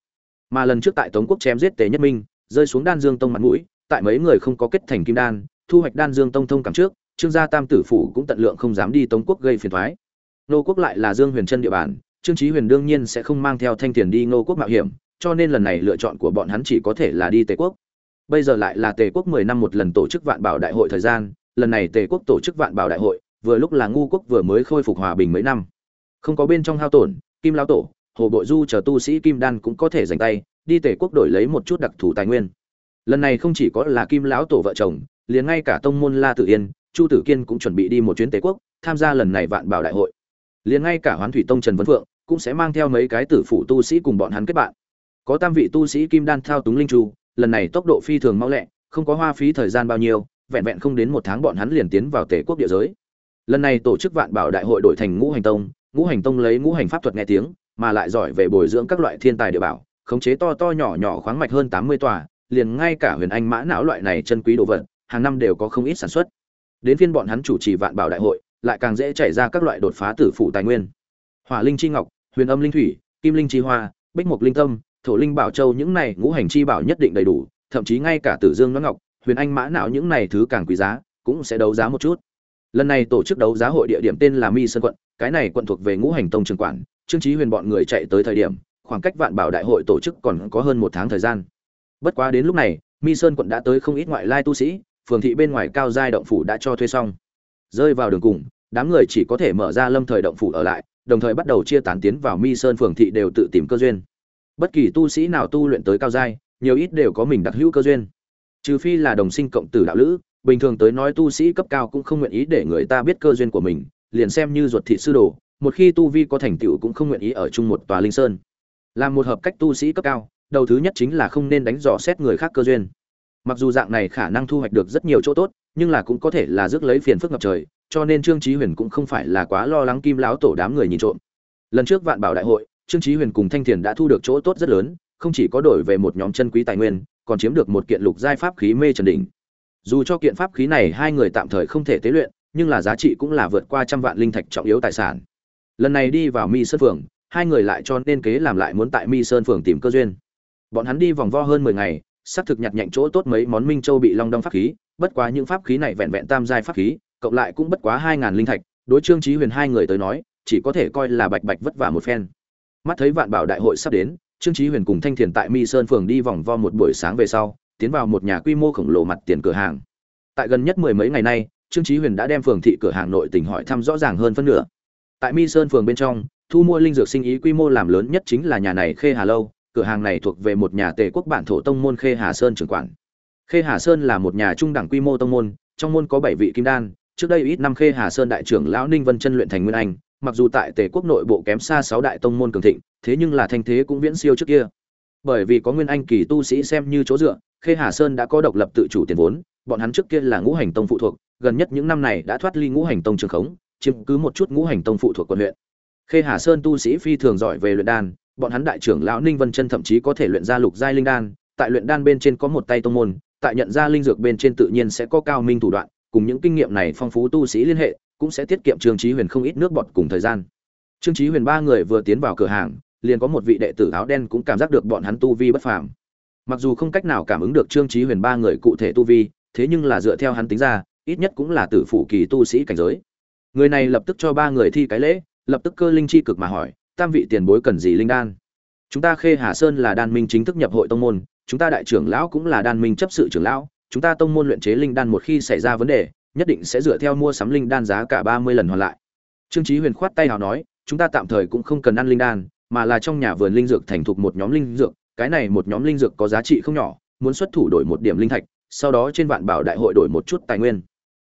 Mà lần trước tại Tống quốc chém giết Tế Nhất Minh, rơi xuống Đan Dương Tông mặt mũi, tại mấy người không có kết thành kim đan, thu hoạch Đan Dương Tông thông cảm trước, Trương gia Tam tử phụ cũng tận lượng không dám đi Tống quốc gây phiền thoái Nô quốc lại là Dương Huyền Chân địa bàn, Trương Chí Huyền đương nhiên sẽ không mang theo thanh tiền đi Nô quốc mạo hiểm, cho nên lần này lựa chọn của bọn hắn chỉ có thể là đi Tề quốc. Bây giờ lại là Tề quốc 10 năm một lần tổ chức Vạn Bảo Đại hội thời gian, lần này Tề quốc tổ chức Vạn Bảo Đại hội, vừa lúc là ngu quốc vừa mới khôi phục hòa bình mấy năm. Không có bên trong hao tổn, Kim lão tổ, Hồ Bội Du chờ tu sĩ Kim Đan cũng có thể giành tay, đi Tề quốc đổi lấy một chút đặc thù tài nguyên. Lần này không chỉ có là Kim lão tổ vợ chồng, liền ngay cả tông môn La Tử Yên, Chu Tử Kiên cũng chuẩn bị đi một chuyến Tề quốc, tham gia lần này Vạn Bảo Đại hội. Liền ngay cả Hoán Thủy Tông Trần Vân Phượng cũng sẽ mang theo mấy cái tử phụ tu sĩ cùng bọn hắn kết bạn. Có tam vị tu sĩ Kim Đan thao túng linh chu, lần này tốc độ phi thường mau lẹ, không có hoa phí thời gian bao nhiêu, vẹn vẹn không đến một tháng bọn hắn liền tiến vào Tề quốc địa giới. Lần này tổ chức Vạn Bảo Đại hội đổi thành Ngũ Hành Tông, ngũ hành tông lấy ngũ hành pháp thuật nghe tiếng mà lại giỏi về bồi dưỡng các loại thiên tài địa bảo khống chế to to nhỏ nhỏ khoáng mạch hơn tám mươi tòa liền ngay cả huyền anh mã não loại này chân quý đồ vật hàng năm đều có không ít sản xuất đến phiên bọn hắn chủ trì vạn bảo đại hội, lại càng dễ chảy ra các loại đột phá tử phụ tài nguyên. Hỏa linh chi ngọc, huyền âm linh thủy, kim linh chi hoa, bích mục linh tâm, thổ linh bảo châu những này ngũ hành chi bảo nhất định đầy đủ, thậm chí ngay cả tử dương nó ngọc, huyền anh mã não những này thứ càng quý giá, cũng sẽ đấu giá một chút. Lần này tổ chức đấu giá hội địa điểm tên là mi sơn quận, cái này quận thuộc về ngũ hành tông trường quản, trương trí huyền bọn người chạy tới thời điểm, khoảng cách vạn bảo đại hội tổ chức còn có hơn một tháng thời gian. Bất quá đến lúc này, mi sơn quận đã tới không ít ngoại lai tu sĩ phường thị bên ngoài cao giai động phủ đã cho thuê xong. Rơi vào đường cùng, đám người chỉ có thể mở ra lâm thời động phủ ở lại, đồng thời bắt đầu chia tán tiến vào mi sơn phường thị đều tự tìm cơ duyên. Bất kỳ tu sĩ nào tu luyện tới cao giai, nhiều ít đều có mình đặc hữu cơ duyên. Trừ phi là đồng sinh cộng tử đạo lữ, bình thường tới nói tu sĩ cấp cao cũng không nguyện ý để người ta biết cơ duyên của mình, liền xem như ruột thị sư đồ, một khi tu vi có thành tựu cũng không nguyện ý ở chung một tòa linh sơn. Làm một hợp cách tu sĩ cấp cao, đầu thứ nhất chính là không nên đánh dò xét người khác cơ duyên mặc dù dạng này khả năng thu hoạch được rất nhiều chỗ tốt, nhưng là cũng có thể là rước lấy phiền phức ngập trời, cho nên trương chí huyền cũng không phải là quá lo lắng kim lão tổ đám người nhìn trộm. Lần trước vạn bảo đại hội, trương chí huyền cùng thanh thiền đã thu được chỗ tốt rất lớn, không chỉ có đổi về một nhóm chân quý tài nguyên, còn chiếm được một kiện lục giai pháp khí mê trần đỉnh. Dù cho kiện pháp khí này hai người tạm thời không thể tế luyện, nhưng là giá trị cũng là vượt qua trăm vạn linh thạch trọng yếu tài sản. Lần này đi vào mi sơn phường, hai người lại cho nên kế làm lại muốn tại mi sơn phường tìm cơ duyên. Bọn hắn đi vòng vo hơn mười ngày xác thực nhặt nhạnh chỗ tốt mấy món minh châu bị long đong pháp khí, bất quá những pháp khí này vẹn vẹn tam giai pháp khí, cộng lại cũng bất quá hai ngàn linh thạch, đối trương trí huyền hai người tới nói, chỉ có thể coi là bạch bạch vất vả một phen. Mắt thấy vạn bảo đại hội sắp đến, trương trí huyền cùng thanh thiền tại mi sơn phường đi vòng vo một buổi sáng về sau, tiến vào một nhà quy mô khổng lồ mặt tiền cửa hàng. Tại gần nhất mười mấy ngày nay, trương trí huyền đã đem phường thị cửa hàng nội tỉnh hỏi thăm rõ ràng hơn phân nửa. Tại mi sơn phường bên trong, thu mua linh dược sinh ý quy mô làm lớn nhất chính là nhà này khê hà lâu cửa hàng này thuộc về một nhà tề quốc bản thổ tông môn khê hà sơn trưởng quản. Khê hà sơn là một nhà trung đẳng quy mô tông môn, trong môn có bảy vị kim đan, trước đây ít năm khê hà sơn đại trưởng lão ninh vân chân luyện thành nguyên anh, mặc dù tại tề quốc nội bộ kém xa sáu đại tông môn cường thịnh, thế nhưng là thanh thế cũng viễn siêu trước kia. Bởi vì có nguyên anh kỳ tu sĩ xem như chỗ dựa, khê hà sơn đã có độc lập tự chủ tiền vốn, bọn hắn trước kia là ngũ hành tông phụ thuộc, gần nhất những năm này đã thoát ly ngũ hành tông trường khống, chiếm cứ một chút ngũ hành tông phụ thuộc quận huyện. Khê hà sơn tu sĩ phi thường giỏi về luyện đan bọn hắn đại trưởng lão ninh vân chân thậm chí có thể luyện ra lục giai linh đan, tại luyện đan bên trên có một tay tông môn, tại nhận ra linh dược bên trên tự nhiên sẽ có cao minh thủ đoạn, cùng những kinh nghiệm này phong phú tu sĩ liên hệ, cũng sẽ tiết kiệm trương trí huyền không ít nước bọt cùng thời gian. Trương trí huyền ba người vừa tiến vào cửa hàng, liền có một vị đệ tử áo đen cũng cảm giác được bọn hắn tu vi bất phàm. Mặc dù không cách nào cảm ứng được trương trí huyền ba người cụ thể tu vi, thế nhưng là dựa theo hắn tính ra, ít nhất cũng là tử phủ kỳ tu sĩ cảnh giới. Người này lập tức cho ba người thi cái lễ, lập tức cơ linh chi cực mà hỏi tam vị tiền bối cần gì linh đan? Chúng ta khê hà sơn là đan minh chính thức nhập hội tông môn, chúng ta đại trưởng lão cũng là đan minh chấp sự trưởng lão, chúng ta tông môn luyện chế linh đan một khi xảy ra vấn đề, nhất định sẽ dựa theo mua sắm linh đan giá cả ba mươi lần hoàn lại. Trương chí huyền khoát tay hào nói, chúng ta tạm thời cũng không cần ăn linh đan, mà là trong nhà vườn linh dược thành thục một nhóm linh dược, cái này một nhóm linh dược có giá trị không nhỏ, muốn xuất thủ đổi một điểm linh thạch, sau đó trên vạn bảo đại hội đổi một chút tài nguyên.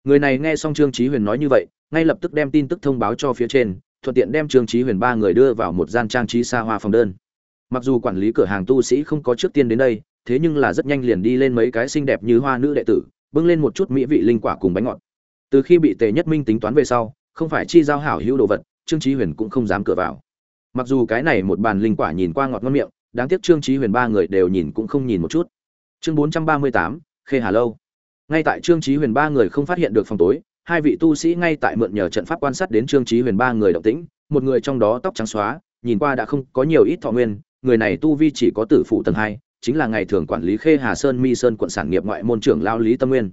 Người này nghe xong trương chí huyền nói như vậy, ngay lập tức đem tin tức thông báo cho phía trên thuận tiện đem trương trí huyền ba người đưa vào một gian trang trí xa hoa phòng đơn. Mặc dù quản lý cửa hàng tu sĩ không có trước tiên đến đây thế nhưng là rất nhanh liền đi lên mấy cái xinh đẹp như hoa nữ đệ tử bưng lên một chút mỹ vị linh quả cùng bánh ngọt. Từ khi bị tề nhất minh tính toán về sau không phải chi giao hảo hữu đồ vật trương trí huyền cũng không dám cửa vào. Mặc dù cái này một bàn linh quả nhìn qua ngọt ngon miệng đáng tiếc trương trí huyền ba người đều nhìn cũng không nhìn một chút. Chương 438, khê hà lâu. Ngay tại trương trí huyền ba người không phát hiện được phòng tối hai vị tu sĩ ngay tại mượn nhờ trận pháp quan sát đến trương chí huyền ba người động tĩnh, một người trong đó tóc trắng xóa, nhìn qua đã không có nhiều ít thọ nguyên, người này tu vi chỉ có tử phụ tầng hai, chính là ngày thường quản lý khê hà sơn, mi sơn quận sản nghiệp ngoại môn trưởng lao lý tâm nguyên.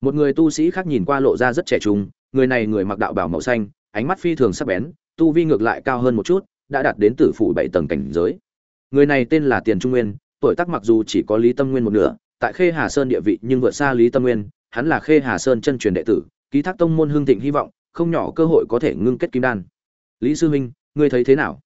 Một người tu sĩ khác nhìn qua lộ ra rất trẻ trung, người này người mặc đạo bảo màu xanh, ánh mắt phi thường sắc bén, tu vi ngược lại cao hơn một chút, đã đạt đến tử phủ bảy tầng cảnh giới. Người này tên là tiền trung nguyên, tuổi tác mặc dù chỉ có lý tâm nguyên một nửa, tại khê hà sơn địa vị nhưng vượt xa lý tâm nguyên, hắn là khê hà sơn chân truyền đệ tử ký thác tông môn hương thịnh hy vọng, không nhỏ cơ hội có thể ngưng kết kim đan. Lý sư huynh, ngươi thấy thế nào?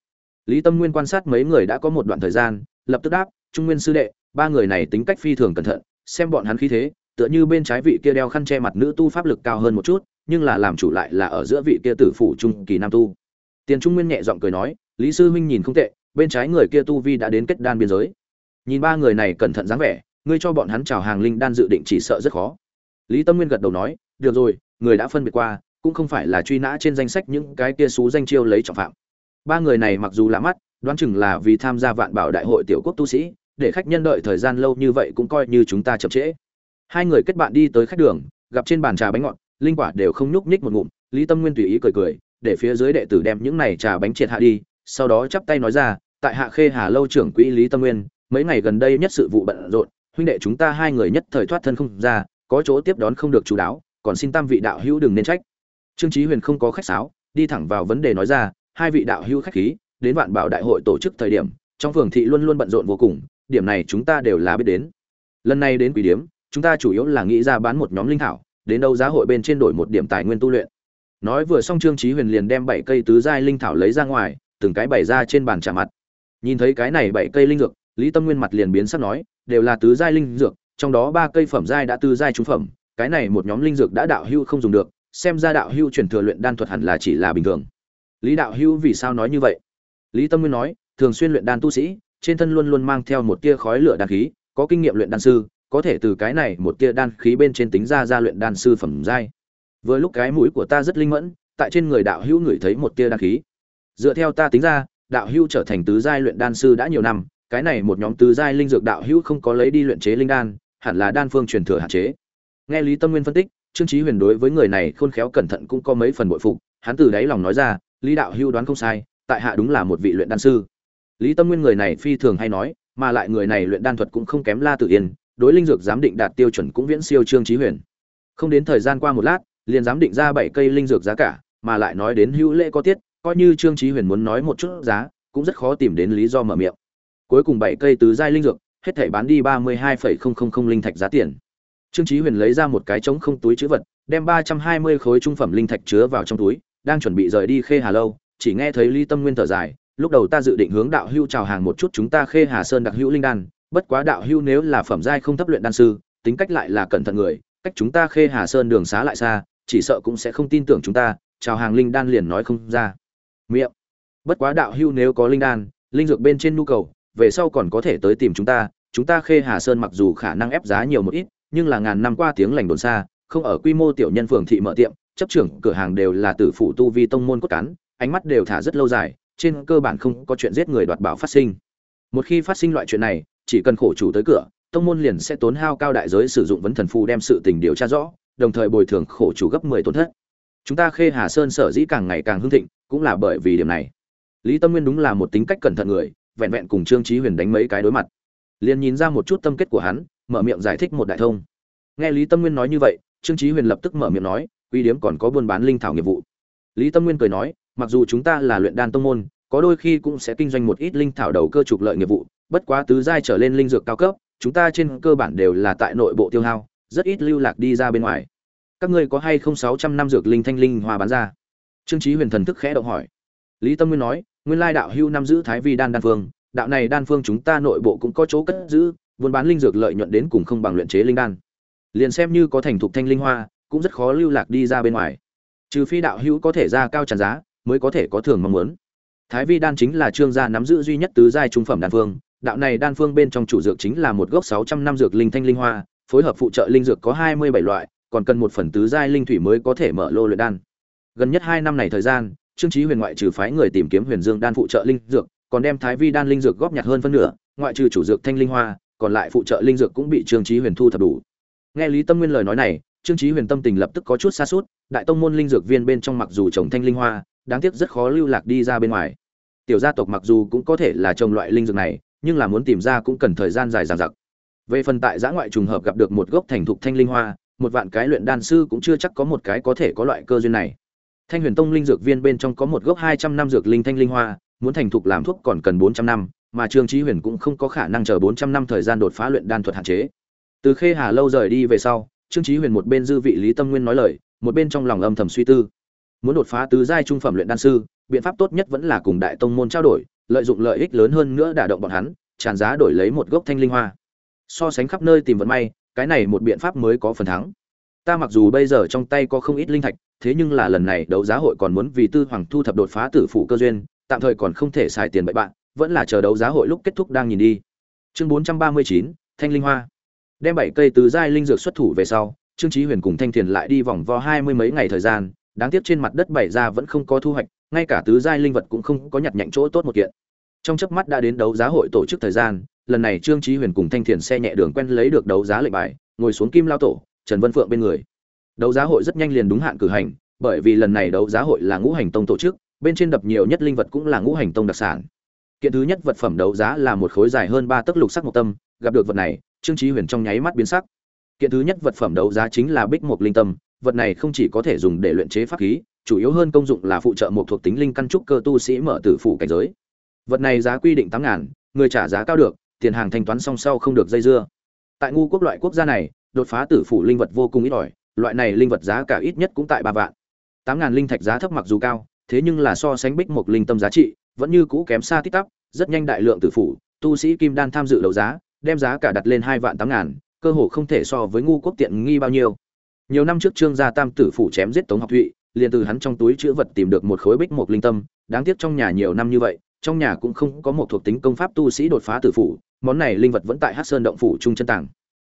Lý tâm nguyên quan sát mấy người đã có một đoạn thời gian, lập tức đáp, trung nguyên sư đệ, ba người này tính cách phi thường cẩn thận, xem bọn hắn khí thế, tựa như bên trái vị kia đeo khăn che mặt nữ tu pháp lực cao hơn một chút, nhưng là làm chủ lại là ở giữa vị kia tử phủ trung kỳ nam tu. Tiền trung nguyên nhẹ giọng cười nói, lý sư huynh nhìn không tệ, bên trái người kia tu vi đã đến kết đan biên giới. Nhìn ba người này cẩn thận dáng vẻ, ngươi cho bọn hắn chào hàng linh đan dự định chỉ sợ rất khó. Lý tâm nguyên gật đầu nói, được rồi người đã phân biệt qua, cũng không phải là truy nã trên danh sách những cái kia xú danh chiêu lấy trọng phạm. Ba người này mặc dù lạ mắt, đoán chừng là vì tham gia vạn bảo đại hội tiểu quốc tu sĩ, để khách nhân đợi thời gian lâu như vậy cũng coi như chúng ta chậm trễ. Hai người kết bạn đi tới khách đường, gặp trên bàn trà bánh ngọt, linh quả đều không nhúc nhích một ngụm, lý tâm nguyên tùy ý cười cười, để phía dưới đệ tử đem những này trà bánh triệt hạ đi, sau đó chắp tay nói ra, tại hạ khê hà lâu trưởng quỹ lý tâm nguyên, mấy ngày gần đây nhất sự vụ bận rộn, huynh đệ chúng ta hai người nhất thời thoát thân không ra, có chỗ tiếp đón không được chú đáo còn xin tam vị đạo hữu đừng nên trách. Trương chí huyền không có khách sáo, đi thẳng vào vấn đề nói ra, hai vị đạo hữu khách khí, đến vạn bảo đại hội tổ chức thời điểm, trong phường thị luôn luôn bận rộn vô cùng, điểm này chúng ta đều là biết đến. Lần này đến quỷ điếm, chúng ta chủ yếu là nghĩ ra bán một nhóm linh thảo, đến đâu giá hội bên trên đổi một điểm tài nguyên tu luyện. Nói vừa xong trương chí huyền liền đem bảy cây tứ giai linh thảo lấy ra ngoài, từng cái bày ra trên bàn trà mặt. Nhìn thấy cái này bảy cây linh dược, lý tâm nguyên mặt liền biến sắc nói, đều là tứ giai linh dược, trong đó ba cây phẩm giai đã tứ giai trúng phẩm cái này một nhóm linh dược đã đạo hưu không dùng được, xem ra đạo hưu truyền thừa luyện đan thuật hẳn là chỉ là bình thường. Lý đạo hưu vì sao nói như vậy? Lý tâm nguyên nói, thường xuyên luyện đan tu sĩ, trên thân luôn luôn mang theo một tia khói lửa đan khí, có kinh nghiệm luyện đan sư, có thể từ cái này một tia đan khí bên trên tính ra ra luyện đan sư phẩm giai. Vừa lúc cái mũi của ta rất linh mẫn, tại trên người đạo hưu ngửi thấy một tia đan khí. Dựa theo ta tính ra, đạo hưu trở thành tứ giai luyện đan sư đã nhiều năm, cái này một nhóm tứ giai linh dược đạo hưu không có lấy đi luyện chế linh đan, hẳn là đan phương truyền thừa hạn chế nghe lý tâm nguyên phân tích, trương chí huyền đối với người này khôn khéo cẩn thận cũng có mấy phần bội phục, hắn từ đáy lòng nói ra, lý đạo hưu đoán không sai, tại hạ đúng là một vị luyện đan sư. Lý tâm nguyên người này phi thường hay nói, mà lại người này luyện đan thuật cũng không kém la tự yên, đối linh dược giám định đạt tiêu chuẩn cũng viễn siêu trương chí huyền. Không đến thời gian qua một lát, liền giám định ra bảy cây linh dược giá cả, mà lại nói đến hữu lễ có tiết, coi như trương chí huyền muốn nói một chút giá, cũng rất khó tìm đến lý do mở miệng. Cuối cùng bảy cây tứ giai linh dược, hết thảy bán đi ba mươi hai linh thạch giá tiền trương chí huyền lấy ra một cái trống không túi chứa vật, đem ba trăm hai mươi khối trung phẩm linh thạch chứa vào trong túi, đang chuẩn bị rời đi khê hà lâu, chỉ nghe thấy lý tâm nguyên thở dài, lúc đầu ta dự định hướng đạo hưu chào hàng một chút chúng ta khê hà sơn đặc hữu linh đan, bất quá đạo hưu nếu là phẩm giai không thấp luyện đan sư, tính cách lại là cẩn thận người, cách chúng ta khê hà sơn đường xá lại xa, chỉ sợ cũng sẽ không tin tưởng chúng ta, chào hàng linh đan liền nói không ra. Miệng. Bất quá đạo hưu nếu có linh đan, linh dược bên trên nhu cầu, về sau còn có thể tới tìm chúng ta chúng ta khê hà sơn mặc dù khả năng ép giá nhiều một ít nhưng là ngàn năm qua tiếng lành đồn xa, không ở quy mô tiểu nhân phường thị mở tiệm, chấp trưởng cửa hàng đều là tử phụ tu vi tông môn cốt cán, ánh mắt đều thả rất lâu dài, trên cơ bản không có chuyện giết người đoạt bảo phát sinh. Một khi phát sinh loại chuyện này, chỉ cần khổ chủ tới cửa, tông môn liền sẽ tốn hao cao đại giới sử dụng vấn thần phù đem sự tình điều tra rõ, đồng thời bồi thường khổ chủ gấp mười tổn thất. Chúng ta khê hà sơn sở dĩ càng ngày càng hưng thịnh, cũng là bởi vì điểm này. Lý tâm nguyên đúng là một tính cách cẩn thận người, vẹn vẹn cùng trương Chí huyền đánh mấy cái đối mặt. Liền nhìn ra một chút tâm kết của hắn mở miệng giải thích một đại thông. Nghe lý tâm nguyên nói như vậy, trương Chí huyền lập tức mở miệng nói, uy điếm còn có buôn bán linh thảo nghiệp vụ. Lý tâm nguyên cười nói, mặc dù chúng ta là luyện đan tông môn, có đôi khi cũng sẽ kinh doanh một ít linh thảo đầu cơ trục lợi nghiệp vụ, bất quá tứ giai trở lên linh dược cao cấp, chúng ta trên cơ bản đều là tại nội bộ tiêu hao, rất ít lưu lạc đi ra bên ngoài. Các ngươi có hay không sáu trăm năm dược linh thanh linh hoa bán ra? Trương Chí huyền thần thức khẽ động hỏi. Lý tâm nguyên nói, nguyên lai đạo hưu năm giữ thái vi đan đan phương, đạo này đan phương chúng ta nội bộ cũng có chỗ cất giữ buôn bán linh dược lợi nhuận đến cùng không bằng luyện chế linh đan. Liền xem như có thành thục thanh linh hoa, cũng rất khó lưu lạc đi ra bên ngoài. Trừ phi đạo hữu có thể ra cao tràn giá, mới có thể có thường mong muốn. Thái vi đan chính là trương gia nắm giữ duy nhất tứ giai trung phẩm đan phương, đạo này đan phương bên trong chủ dược chính là một gốc sáu trăm năm dược linh thanh linh hoa, phối hợp phụ trợ linh dược có hai mươi bảy loại, còn cần một phần tứ giai linh thủy mới có thể mở lô luyện đan. Gần nhất hai năm này thời gian, trương trí huyền ngoại trừ phái người tìm kiếm huyền dương đan phụ trợ linh dược, còn đem thái vi đan linh dược góp nhặt hơn phân nửa, ngoại trừ chủ dược thanh linh hoa còn lại phụ trợ linh dược cũng bị trương trí huyền thu thập đủ. Nghe lý tâm nguyên lời nói này, trương trí huyền tâm tình lập tức có chút xa suốt đại tông môn linh dược viên bên trong mặc dù trồng thanh linh hoa, đáng tiếc rất khó lưu lạc đi ra bên ngoài. Tiểu gia tộc mặc dù cũng có thể là trồng loại linh dược này, nhưng là muốn tìm ra cũng cần thời gian dài dằng dặc. Về phần tại giã ngoại trùng hợp gặp được một gốc thành thục thanh linh hoa, một vạn cái luyện đan sư cũng chưa chắc có một cái có thể có loại cơ duyên này. Thanh huyền tông linh dược viên bên trong có một gốc hai trăm năm dược linh thanh linh hoa, muốn thành thục làm thuốc còn cần bốn trăm năm mà trương trí huyền cũng không có khả năng chờ bốn trăm năm thời gian đột phá luyện đan thuật hạn chế. Từ khê hà lâu rời đi về sau, trương trí huyền một bên dư vị lý tâm nguyên nói lời, một bên trong lòng âm thầm suy tư. Muốn đột phá tứ giai trung phẩm luyện đan sư, biện pháp tốt nhất vẫn là cùng đại tông môn trao đổi, lợi dụng lợi ích lớn hơn nữa đả động bọn hắn, tràn giá đổi lấy một gốc thanh linh hoa. So sánh khắp nơi tìm vận may, cái này một biện pháp mới có phần thắng. Ta mặc dù bây giờ trong tay có không ít linh thạch, thế nhưng là lần này đấu giá hội còn muốn vì tư hoàng thu thập đột phá tử phụ cơ duyên, tạm thời còn không thể xài tiền bậy bạn vẫn là chờ đấu giá hội lúc kết thúc đang nhìn đi. Chương bốn trăm ba mươi chín, thanh linh hoa. Đem bảy cây tứ giai linh dược xuất thủ về sau, trương chí huyền cùng thanh thiền lại đi vòng vo hai mươi mấy ngày thời gian, đáng tiếc trên mặt đất bảy ra vẫn không có thu hoạch, ngay cả tứ giai linh vật cũng không có nhặt nhạnh chỗ tốt một kiện. Trong chớp mắt đã đến đấu giá hội tổ chức thời gian, lần này trương chí huyền cùng thanh thiền xe nhẹ đường quen lấy được đấu giá lệnh bài, ngồi xuống kim lao tổ, trần vân phượng bên người. Đấu giá hội rất nhanh liền đúng hạn cử hành, bởi vì lần này đấu giá hội là ngũ hành tông tổ chức, bên trên đập nhiều nhất linh vật cũng là ngũ hành tông đặc sản kiện thứ nhất vật phẩm đấu giá là một khối dài hơn ba tấc lục sắc mộc tâm, gặp được vật này, trương trí huyền trong nháy mắt biến sắc. Kiện thứ nhất vật phẩm đấu giá chính là bích mộc linh tâm, vật này không chỉ có thể dùng để luyện chế pháp khí, chủ yếu hơn công dụng là phụ trợ một thuộc tính linh căn trúc cơ tu sĩ mở tử phủ cảnh giới. Vật này giá quy định tám ngàn, người trả giá cao được, tiền hàng thanh toán song sau không được dây dưa. Tại ngu quốc loại quốc gia này, đột phá tử phủ linh vật vô cùng ít ỏi, loại này linh vật giá cả ít nhất cũng tại ba vạn. Tám ngàn linh thạch giá thấp mặc dù cao thế nhưng là so sánh bích một linh tâm giá trị, vẫn như cũ kém xa tít tắp, rất nhanh đại lượng tử phủ, tu sĩ kim đan tham dự đấu giá, đem giá cả đặt lên hai vạn tám ngàn, cơ hồ không thể so với ngu quốc tiện nghi bao nhiêu. Nhiều năm trước trương gia tam tử phủ chém giết tống học thụy, liền từ hắn trong túi chữ vật tìm được một khối bích một linh tâm, đáng tiếc trong nhà nhiều năm như vậy, trong nhà cũng không có một thuộc tính công pháp tu sĩ đột phá tử phủ, món này linh vật vẫn tại hát sơn động phủ trung chân tàng.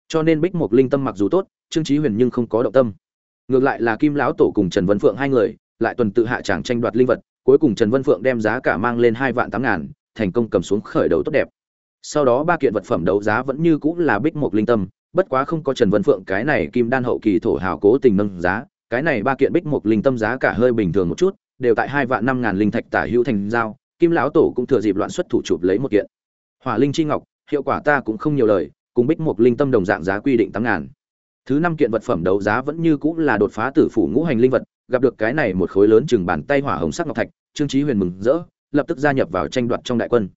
Cho nên bích một linh tâm mặc dù tốt, trương trí huyền nhưng không có động tâm. Ngược lại là kim lão tổ cùng trần vân phượng hai người lại tuần tự hạ chàng tranh đoạt linh vật, cuối cùng trần vân phượng đem giá cả mang lên hai vạn tám ngàn, thành công cầm xuống khởi đầu tốt đẹp. Sau đó ba kiện vật phẩm đấu giá vẫn như cũng là bích một linh tâm, bất quá không có trần vân phượng cái này kim đan hậu kỳ thổ hào cố tình nâng giá, cái này ba kiện bích một linh tâm giá cả hơi bình thường một chút, đều tại hai vạn năm ngàn linh thạch tả hữu thành giao, kim lão tổ cũng thừa dịp loạn xuất thủ chụp lấy một kiện. Hỏa linh chi ngọc, hiệu quả ta cũng không nhiều lời, cùng bích một linh tâm đồng dạng giá quy định tám ngàn. Thứ năm kiện vật phẩm đấu giá vẫn như cũng là đột phá tử phủ ngũ hành linh vật gặp được cái này một khối lớn chừng bàn tay hỏa hồng sắc ngọc thạch, trương trí huyền mừng rỡ, lập tức gia nhập vào tranh đoạt trong đại quân.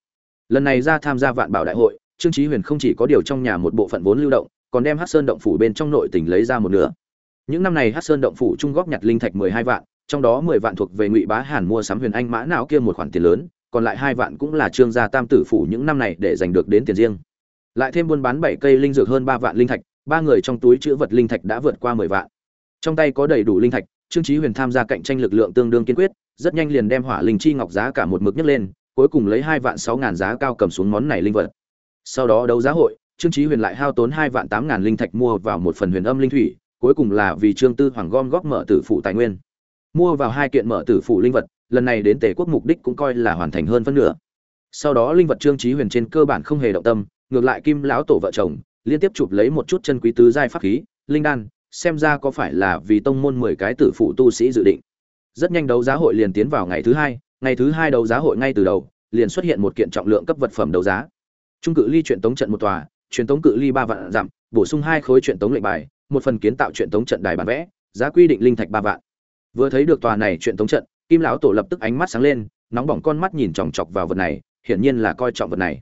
Lần này ra tham gia vạn bảo đại hội, trương trí huyền không chỉ có điều trong nhà một bộ phận vốn lưu động, còn đem hắc sơn động phủ bên trong nội tỉnh lấy ra một nửa. Những năm này hắc sơn động phủ trung góp nhặt linh thạch mười hai vạn, trong đó mười vạn thuộc về ngụy bá hàn mua sắm huyền anh mã não kia một khoản tiền lớn, còn lại hai vạn cũng là trương gia tam tử phủ những năm này để giành được đến tiền riêng. Lại thêm buôn bán bảy cây linh dược hơn ba vạn linh thạch, ba người trong túi chứa vật linh thạch đã vượt qua mười vạn. Trong tay có đầy đủ linh thạch trương chí huyền tham gia cạnh tranh lực lượng tương đương kiên quyết, rất nhanh liền đem hỏa linh chi ngọc giá cả một mực nhấc lên, cuối cùng lấy hai vạn sáu ngàn giá cao cầm xuống món này linh vật. Sau đó đấu giá hội, trương chí huyền lại hao tốn hai vạn tám ngàn linh thạch mua vào một phần huyền âm linh thủy, cuối cùng là vì trương tư hoàng gom góp mở tử phụ tài nguyên. Mua vào hai kiện mở tử phụ linh vật, lần này đến tề quốc mục đích cũng coi là hoàn thành hơn phân nửa. Sau đó linh vật trương chí huyền trên cơ bản không hề động tâm, ngược lại kim lão tổ vợ chồng, liên tiếp chụp lấy một chút chân quý tứ giai pháp khí, linh đan xem ra có phải là vì tông môn mười cái tử phụ tu sĩ dự định. Rất nhanh đấu giá hội liền tiến vào ngày thứ hai, ngày thứ hai đấu giá hội ngay từ đầu, liền xuất hiện một kiện trọng lượng cấp vật phẩm đấu giá. Trung cự ly truyền tống trận một tòa, truyền tống cự ly ba vạn giảm bổ sung hai khối truyền tống lệnh bài, một phần kiến tạo truyền tống trận đài bản vẽ, giá quy định linh thạch ba vạn. Vừa thấy được tòa này truyền tống trận, kim lão tổ lập tức ánh mắt sáng lên, nóng bỏng con mắt nhìn chòng chọc vào vật này, hiển nhiên là coi trọng vật này.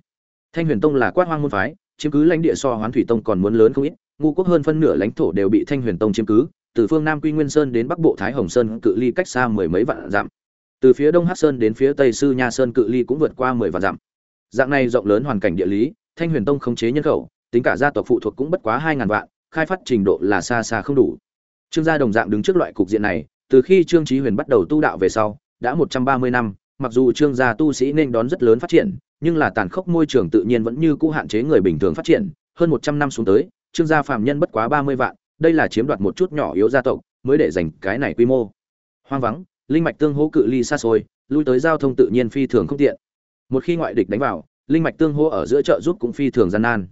Thanh huyền tông là quát hoang môn phái, chiếm cứ lãnh địa so hoán thủy tông còn muốn lớn không ít ngu quốc hơn phân nửa lãnh thổ đều bị thanh huyền tông chiếm cứ, từ phương nam quy nguyên sơn đến bắc bộ thái hồng sơn cự ly cách xa mười mấy vạn dặm. Từ phía đông hát sơn đến phía tây sư nha sơn cự ly cũng vượt qua mười vạn dặm. Dạng này rộng lớn hoàn cảnh địa lý, thanh huyền tông khống chế nhân khẩu, tính cả gia tộc phụ thuộc cũng bất quá hai ngàn vạn, khai phát trình độ là xa xa không đủ. Trương gia đồng dạng đứng trước loại cục diện này, từ khi trương trí huyền bắt đầu tu đạo về sau, đã một trăm ba mươi năm, mặc dù trương gia tu sĩ nên đón rất lớn phát triển, nhưng là tàn khốc môi trường tự nhiên vẫn như cũ hạn chế người bình thường phát triển, hơn một trăm năm xuống tới trương gia phạm nhân bất quá ba mươi vạn, đây là chiếm đoạt một chút nhỏ yếu gia tộc, mới để dành cái này quy mô. Hoang vắng, linh mạch tương hỗ cự ly xa xôi, lui tới giao thông tự nhiên phi thường không tiện. Một khi ngoại địch đánh vào, linh mạch tương hỗ ở giữa chợ giúp cũng phi thường gian nan.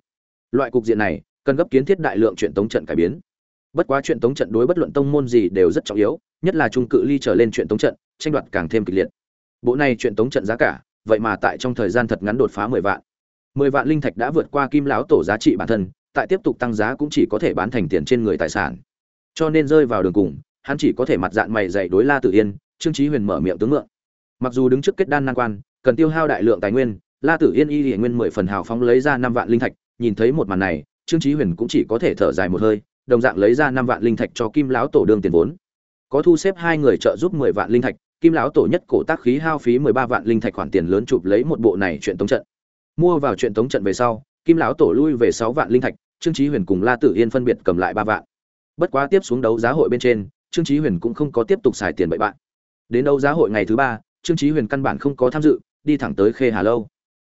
Loại cục diện này, cần gấp kiến thiết đại lượng chuyện tống trận cải biến. Bất quá chuyện tống trận đối bất luận tông môn gì đều rất trọng yếu, nhất là trung cự ly trở lên chuyện tống trận, tranh đoạt càng thêm kịch liệt. Bộ này chuyện tống trận giá cả, vậy mà tại trong thời gian thật ngắn đột phá mười vạn. Mười vạn linh thạch đã vượt qua kim lão tổ giá trị bản thân tại tiếp tục tăng giá cũng chỉ có thể bán thành tiền trên người tài sản. Cho nên rơi vào đường cùng, hắn chỉ có thể mặt dạng mày dạy đối la tử yên, trương chí huyền mở miệng tướng ngượng. mặc dù đứng trước kết đan nan quan, cần tiêu hao đại lượng tài nguyên, la tử yên y hiện nguyên mười phần hào phóng lấy ra năm vạn linh thạch, nhìn thấy một màn này, trương chí huyền cũng chỉ có thể thở dài một hơi, đồng dạng lấy ra năm vạn linh thạch cho kim lão tổ đương tiền vốn. Có thu xếp hai người trợ giúp mười vạn linh thạch, kim lão tổ nhất cổ tác khí hao phí mười ba vạn linh thạch khoản tiền lớn chụp lấy một bộ này chuyện tống trận. Mua vào chuyện tống trận về sau kim lão tổ lui về sáu vạn linh thạch, trương chí huyền cùng la tử yên phân biệt cầm lại ba vạn. Bất quá tiếp xuống đấu giá hội bên trên, trương chí huyền cũng không có tiếp tục xài tiền bậy bạn. Đến đấu giá hội ngày thứ ba, trương chí huyền căn bản không có tham dự, đi thẳng tới khê hà lâu.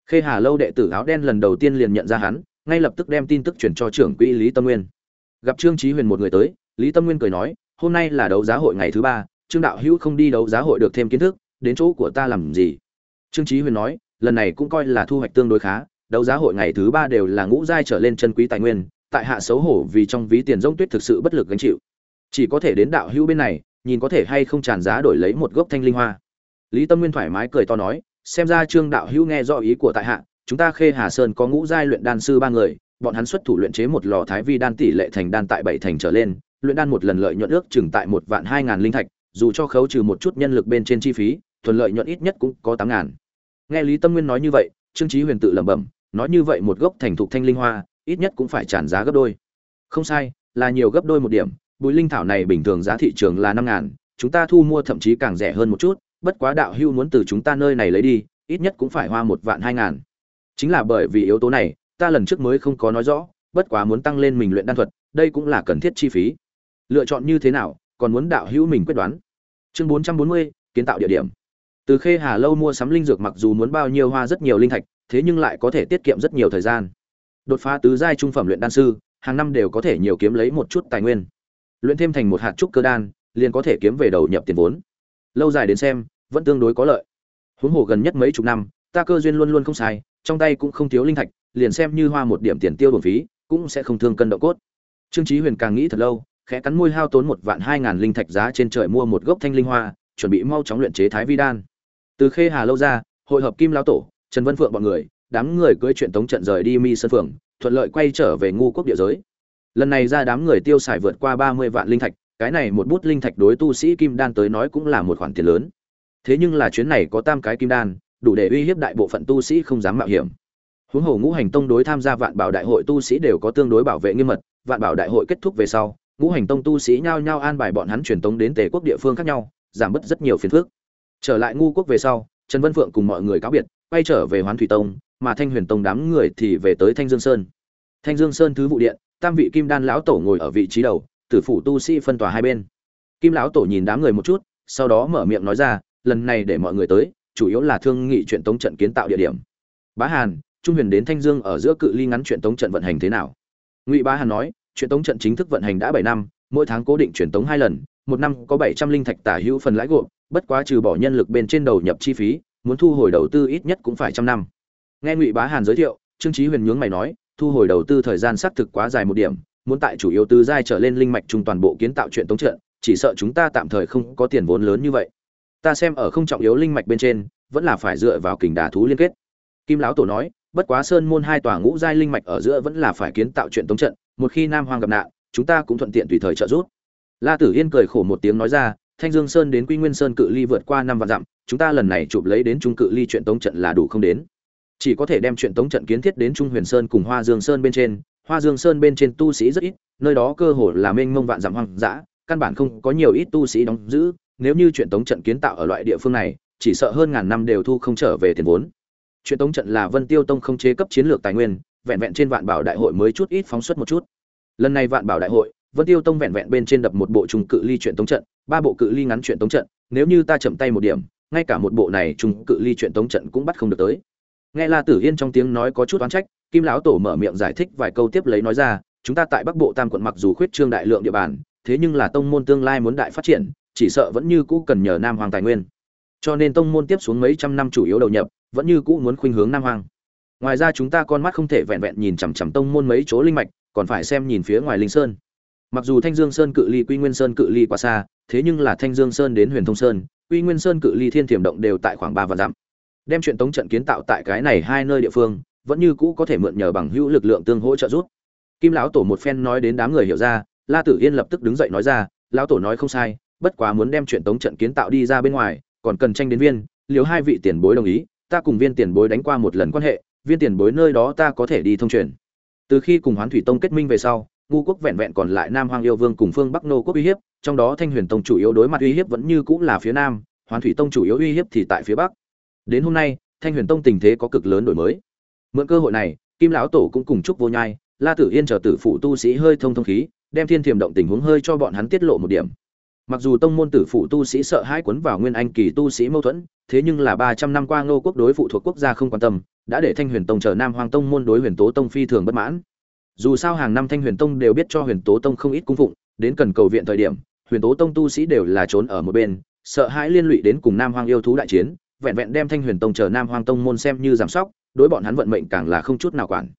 Khê hà lâu đệ tử áo đen lần đầu tiên liền nhận ra hắn, ngay lập tức đem tin tức truyền cho trưởng quỹ lý tâm nguyên. Gặp trương chí huyền một người tới, lý tâm nguyên cười nói, hôm nay là đấu giá hội ngày thứ ba, trương đạo hữu không đi đấu giá hội được thêm kiến thức, đến chỗ của ta làm gì? Trương chí huyền nói, lần này cũng coi là thu hoạch tương đối khá đấu giá hội ngày thứ ba đều là ngũ giai trở lên chân quý tài nguyên, tại hạ xấu hổ vì trong ví tiền rông tuyết thực sự bất lực gánh chịu. Chỉ có thể đến đạo hữu bên này, nhìn có thể hay không tràn giá đổi lấy một gốc thanh linh hoa. Lý tâm nguyên thoải mái cười to nói, xem ra trương đạo hữu nghe rõ ý của tại hạ, chúng ta khê hà sơn có ngũ giai luyện đan sư ba người, bọn hắn xuất thủ luyện chế một lò thái vi đan tỷ lệ thành đan tại bảy thành trở lên, luyện đan một lần lợi nhuận ước chừng tại một vạn hai ngàn linh thạch, dù cho khấu trừ một chút nhân lực bên trên chi phí thuần lợi nhuận ít nhất cũng có tám ngàn. Nghe lý tâm nguyên nói như vậy, trương trí huyền tự lẩm bẩm nói như vậy một gốc thành thục thanh linh hoa, ít nhất cũng phải tràn giá gấp đôi. Không sai, là nhiều gấp đôi một điểm, bùi linh thảo này bình thường giá thị trường là năm ngàn, chúng ta thu mua thậm chí càng rẻ hơn một chút, bất quá đạo hưu muốn từ chúng ta nơi này lấy đi, ít nhất cũng phải hoa một vạn hai ngàn. Chính là bởi vì yếu tố này, ta lần trước mới không có nói rõ, bất quá muốn tăng lên mình luyện đan thuật, đây cũng là cần thiết chi phí. Lựa chọn như thế nào, còn muốn đạo hữu mình quyết đoán. Chương bốn trăm bốn mươi, kiến tạo địa điểm. Từ khê hà lâu mua sắm linh dược mặc dù muốn bao nhiêu hoa rất nhiều linh thạch thế nhưng lại có thể tiết kiệm rất nhiều thời gian. Đột phá tứ giai trung phẩm luyện đan sư, hàng năm đều có thể nhiều kiếm lấy một chút tài nguyên. Luyện thêm thành một hạt trúc cơ đan, liền có thể kiếm về đầu nhập tiền vốn. Lâu dài đến xem, vẫn tương đối có lợi. Huống hồ gần nhất mấy chục năm, ta cơ duyên luôn luôn không sai, trong tay cũng không thiếu linh thạch, liền xem như hoa một điểm tiền tiêu bổng phí, cũng sẽ không thương cân độ cốt. Trương chí huyền càng nghĩ thật lâu, khẽ cắn môi hao tốn một vạn hai ngàn linh thạch giá trên trời mua một gốc thanh linh hoa, chuẩn bị mau chóng luyện chế thái vi đan. Từ khê hà lâu ra, hội hợp kim lão tổ trần vân phượng bọn người, đám người cưỡi chuyện tống trận rời đi mi sơn phượng thuận lợi quay trở về ngu quốc địa giới. Lần này ra đám người tiêu xài vượt qua ba mươi vạn linh thạch, cái này một bút linh thạch đối tu sĩ kim đan tới nói cũng là một khoản tiền lớn. Thế nhưng là chuyến này có tam cái kim đan, đủ để uy hiếp đại bộ phận tu sĩ không dám mạo hiểm. Huống hồ ngũ hành tông đối tham gia vạn bảo đại hội tu sĩ đều có tương đối bảo vệ nghiêm mật, vạn bảo đại hội kết thúc về sau, ngũ hành tông tu sĩ nhao nhao an bài bọn hắn truyền tống đến tề quốc địa phương khác nhau, giảm bớt rất nhiều phiền phức. Trở lại ngu quốc về sau, trần vân phượng cùng mọi người cáo biệt quay trở về hoán thủy tông, mà thanh huyền tông đám người thì về tới thanh dương sơn. Thanh dương sơn thứ vụ điện, tam vị kim đan lão tổ ngồi ở vị trí đầu, tử phủ tu sĩ phân tòa hai bên. Kim lão tổ nhìn đám người một chút, sau đó mở miệng nói ra, lần này để mọi người tới, chủ yếu là thương nghị chuyện tống trận kiến tạo địa điểm. Bá hàn, trung huyền đến thanh dương ở giữa cự ly ngắn chuyện tống trận vận hành thế nào? Ngụy bá hàn nói, chuyện tống trận chính thức vận hành đã bảy năm, mỗi tháng cố định chuyển tống hai lần, một năm có bảy trăm linh thạch tả hữu phần lãi gộp, bất quá trừ bỏ nhân lực bên trên đầu nhập chi phí muốn thu hồi đầu tư ít nhất cũng phải trăm năm. Nghe ngụy bá hàn giới thiệu, trương trí huyền nhướng mày nói, thu hồi đầu tư thời gian xác thực quá dài một điểm, muốn tại chủ yếu tư giai trở lên linh mạch trung toàn bộ kiến tạo chuyện tống trận, chỉ sợ chúng ta tạm thời không có tiền vốn lớn như vậy. Ta xem ở không trọng yếu linh mạch bên trên, vẫn là phải dựa vào kình đà thú liên kết. Kim lão tổ nói, bất quá sơn môn hai tòa ngũ giai linh mạch ở giữa vẫn là phải kiến tạo chuyện tống trận, một khi nam hoàng gặp nạn, chúng ta cũng thuận tiện tùy thời trợ giúp. La tử yên cười khổ một tiếng nói ra, thanh dương sơn đến quy nguyên sơn cự ly vượt qua năm vạn dặm chúng ta lần này chụp lấy đến trung cự ly chuyện tống trận là đủ không đến. Chỉ có thể đem chuyện tống trận kiến thiết đến trung huyền sơn cùng hoa dương sơn bên trên. Hoa dương sơn bên trên tu sĩ rất ít, nơi đó cơ hồ là mênh mông vạn dặm hoang dã, căn bản không có nhiều ít tu sĩ đóng giữ. Nếu như chuyện tống trận kiến tạo ở loại địa phương này, chỉ sợ hơn ngàn năm đều thu không trở về tiền vốn. Chuyện tống trận là vân tiêu tông không chế cấp chiến lược tài nguyên, vẹn vẹn trên vạn bảo đại hội mới chút ít phóng xuất một chút. Lần này vạn bảo đại hội, vân tiêu tông vẹn vẹn bên trên đập một bộ trùng cự ly chuyện tống trận, ba bộ cự ly ngắn chuyện tống trận, nếu như ta chậm tay một điểm ngay cả một bộ này trùng cự ly chuyện tống trận cũng bắt không được tới. Nghe la tử yên trong tiếng nói có chút oán trách, kim lão tổ mở miệng giải thích vài câu tiếp lấy nói ra, chúng ta tại bắc bộ tam quận mặc dù khuyết trương đại lượng địa bàn, thế nhưng là tông môn tương lai muốn đại phát triển, chỉ sợ vẫn như cũ cần nhờ nam hoàng tài nguyên. Cho nên tông môn tiếp xuống mấy trăm năm chủ yếu đầu nhập, vẫn như cũ muốn khuynh hướng nam hoàng ngoài ra chúng ta con mắt không thể vẹn vẹn nhìn chằm chằm tông môn mấy chỗ linh mạch, còn phải xem nhìn phía ngoài linh sơn. Mặc dù thanh dương sơn cự ly, quy nguyên sơn cự ly quá xa, thế nhưng là thanh dương sơn đến huyền thông sơn quy nguyên sơn cự ly thiên thiểm động đều tại khoảng ba vạn dặm. Đem chuyện tống trận kiến tạo tại cái này hai nơi địa phương, vẫn như cũ có thể mượn nhờ bằng hữu lực lượng tương hỗ trợ giúp. Kim lão tổ một phen nói đến đám người hiểu ra, la tử yên lập tức đứng dậy nói ra, lão tổ nói không sai, bất quá muốn đem chuyện tống trận kiến tạo đi ra bên ngoài, còn cần tranh đến viên, liều hai vị tiền bối đồng ý, ta cùng viên tiền bối đánh qua một lần quan hệ, viên tiền bối nơi đó ta có thể đi thông truyền. Từ khi cùng hoán thủy tông kết minh về sau ngu quốc vẹn vẹn còn lại nam hoàng yêu vương cùng phương bắc nô quốc uy hiếp trong đó thanh huyền tông chủ yếu đối mặt uy hiếp vẫn như cũng là phía nam hoàn thủy tông chủ yếu uy hiếp thì tại phía bắc. Đến hôm nay, thanh huyền tông tình thế có cực lớn đổi mới. Mượn cơ hội này, kim lão tổ cũng cùng chúc vô nhai, la tử yên chờ tử phụ tu sĩ hơi thông thông khí, đem thiên thiềm động tình huống hơi cho bọn hắn tiết lộ một điểm. Mặc dù tông môn tử phụ tu sĩ sợ hãi quấn vào nguyên anh kỳ tu sĩ mâu thuẫn, thế nhưng là ba trăm năm qua ngô quốc đối phụ thuộc quốc gia không quan tâm, đã để thanh huyền tông chờ nam hoàng tông môn đối huyền tố tông phi thường bất mãn. Dù sao hàng năm thanh huyền tông đều biết cho huyền tố tông không ít cung phụng đến cần cầu viện thời điểm, huyền tố tông tu sĩ đều là trốn ở một bên, sợ hãi liên lụy đến cùng nam hoang yêu thú đại chiến, vẹn vẹn đem thanh huyền tông chờ nam hoang tông môn xem như giảm sóc, đối bọn hắn vận mệnh càng là không chút nào quản.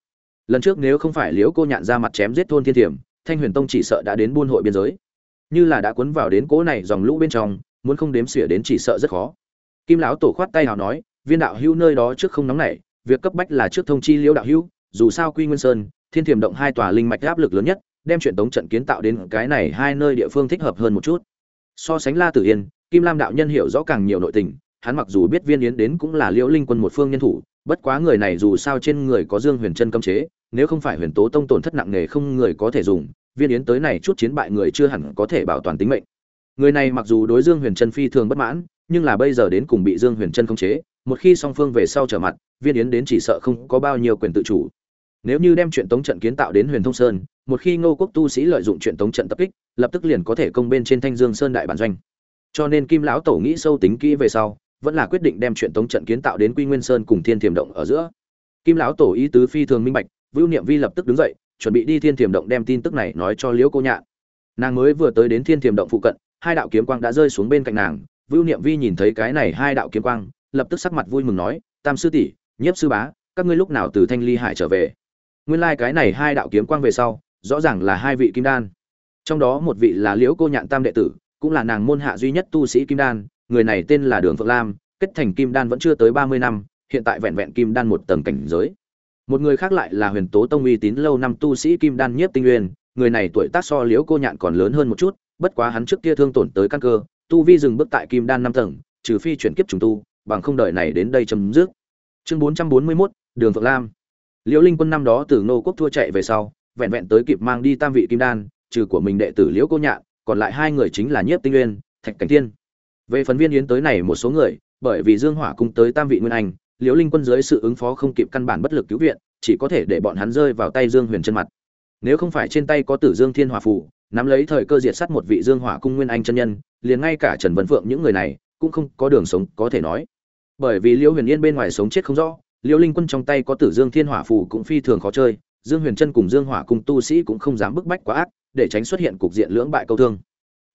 Lần trước nếu không phải liễu cô nhạn ra mặt chém giết thôn thiên thiểm, thanh huyền tông chỉ sợ đã đến buôn hội biên giới. Như là đã cuốn vào đến cỗ này dòng lũ bên trong, muốn không đếm xỉa đến chỉ sợ rất khó. Kim lão tổ khoát tay hào nói, viên đạo hữu nơi đó trước không nóng nảy, việc cấp bách là trước thông chi liễu đạo hữu, dù sao quy nguyên sơn, thiên thiểm động hai tòa linh mạch áp lực lớn nhất đem chuyện tống trận kiến tạo đến cái này hai nơi địa phương thích hợp hơn một chút. So sánh la tử yên, kim lam đạo nhân hiểu rõ càng nhiều nội tình, hắn mặc dù biết viên yến đến cũng là liễu linh quân một phương nhân thủ, bất quá người này dù sao trên người có dương huyền chân cấm chế, nếu không phải huyền tố tông tổn thất nặng nề không người có thể dùng, viên yến tới này chút chiến bại người chưa hẳn có thể bảo toàn tính mệnh. Người này mặc dù đối dương huyền chân phi thường bất mãn, nhưng là bây giờ đến cùng bị dương huyền chân khống chế, một khi song phương về sau trở mặt, viên yến đến chỉ sợ không có bao nhiêu quyền tự chủ nếu như đem chuyện tống trận kiến tạo đến huyền thông sơn, một khi ngô quốc tu sĩ lợi dụng chuyện tống trận tập kích, lập tức liền có thể công bên trên thanh dương sơn đại bản doanh. Cho nên kim lão tổ nghĩ sâu tính kỹ về sau, vẫn là quyết định đem chuyện tống trận kiến tạo đến quy nguyên sơn cùng thiên thiềm động ở giữa. Kim lão tổ ý tứ phi thường minh bạch vưu niệm vi lập tức đứng dậy, chuẩn bị đi thiên thiềm động đem tin tức này nói cho liễu cô nhạn. Nàng mới vừa tới đến thiên thiềm động phụ cận, hai đạo kiếm quang đã rơi xuống bên cạnh nàng. Vưu niệm vi nhìn thấy cái này hai đạo kiếm quang, lập tức sắc mặt vui mừng nói, tam sư tỷ, nhiếp sư bá, các ngươi lúc nào từ thanh ly hải trở về? Nguyên lai like cái này hai đạo kiếm quang về sau, rõ ràng là hai vị kim đan. Trong đó một vị là liễu cô nhạn tam đệ tử, cũng là nàng môn hạ duy nhất tu sĩ kim đan, người này tên là đường phượng lam, kết thành kim đan vẫn chưa tới ba mươi năm, hiện tại vẹn vẹn kim đan một tầng cảnh giới. Một người khác lại là huyền tố tông uy tín lâu năm tu sĩ kim đan nhiếp tinh nguyên, người này tuổi tác so liễu cô nhạn còn lớn hơn một chút, bất quá hắn trước kia thương tổn tới căn cơ, tu vi dừng bước tại kim đan năm tầng, trừ phi chuyển kiếp trùng tu, bằng không đợi này đến đây chấm dứt. Chương bốn trăm bốn mươi mốt, đường phượng lam liễu linh quân năm đó từ nô quốc thua chạy về sau, vẹn vẹn tới kịp mang đi tam vị kim đan, trừ của mình đệ tử liễu cô nhạn, còn lại hai người chính là nhiếp tinh nguyên thạch cảnh thiên. Về phần viên yến tới này một số người, bởi vì dương hỏa cung tới tam vị nguyên anh, liễu linh quân dưới sự ứng phó không kịp căn bản bất lực cứu viện, chỉ có thể để bọn hắn rơi vào tay dương huyền chân mặt. Nếu không phải trên tay có tử dương thiên hỏa phù, nắm lấy thời cơ diệt sát một vị dương hỏa cung nguyên anh chân nhân, liền ngay cả trần vân phượng những người này cũng không có đường sống có thể nói. Bởi vì liễu huyền yên bên ngoài sống chết không rõ liễu linh quân trong tay có tử dương thiên hỏa phù cũng phi thường khó chơi, dương huyền chân cùng dương hỏa cung tu sĩ cũng không dám bức bách quá ác, để tránh xuất hiện cục diện lưỡng bại câu thương.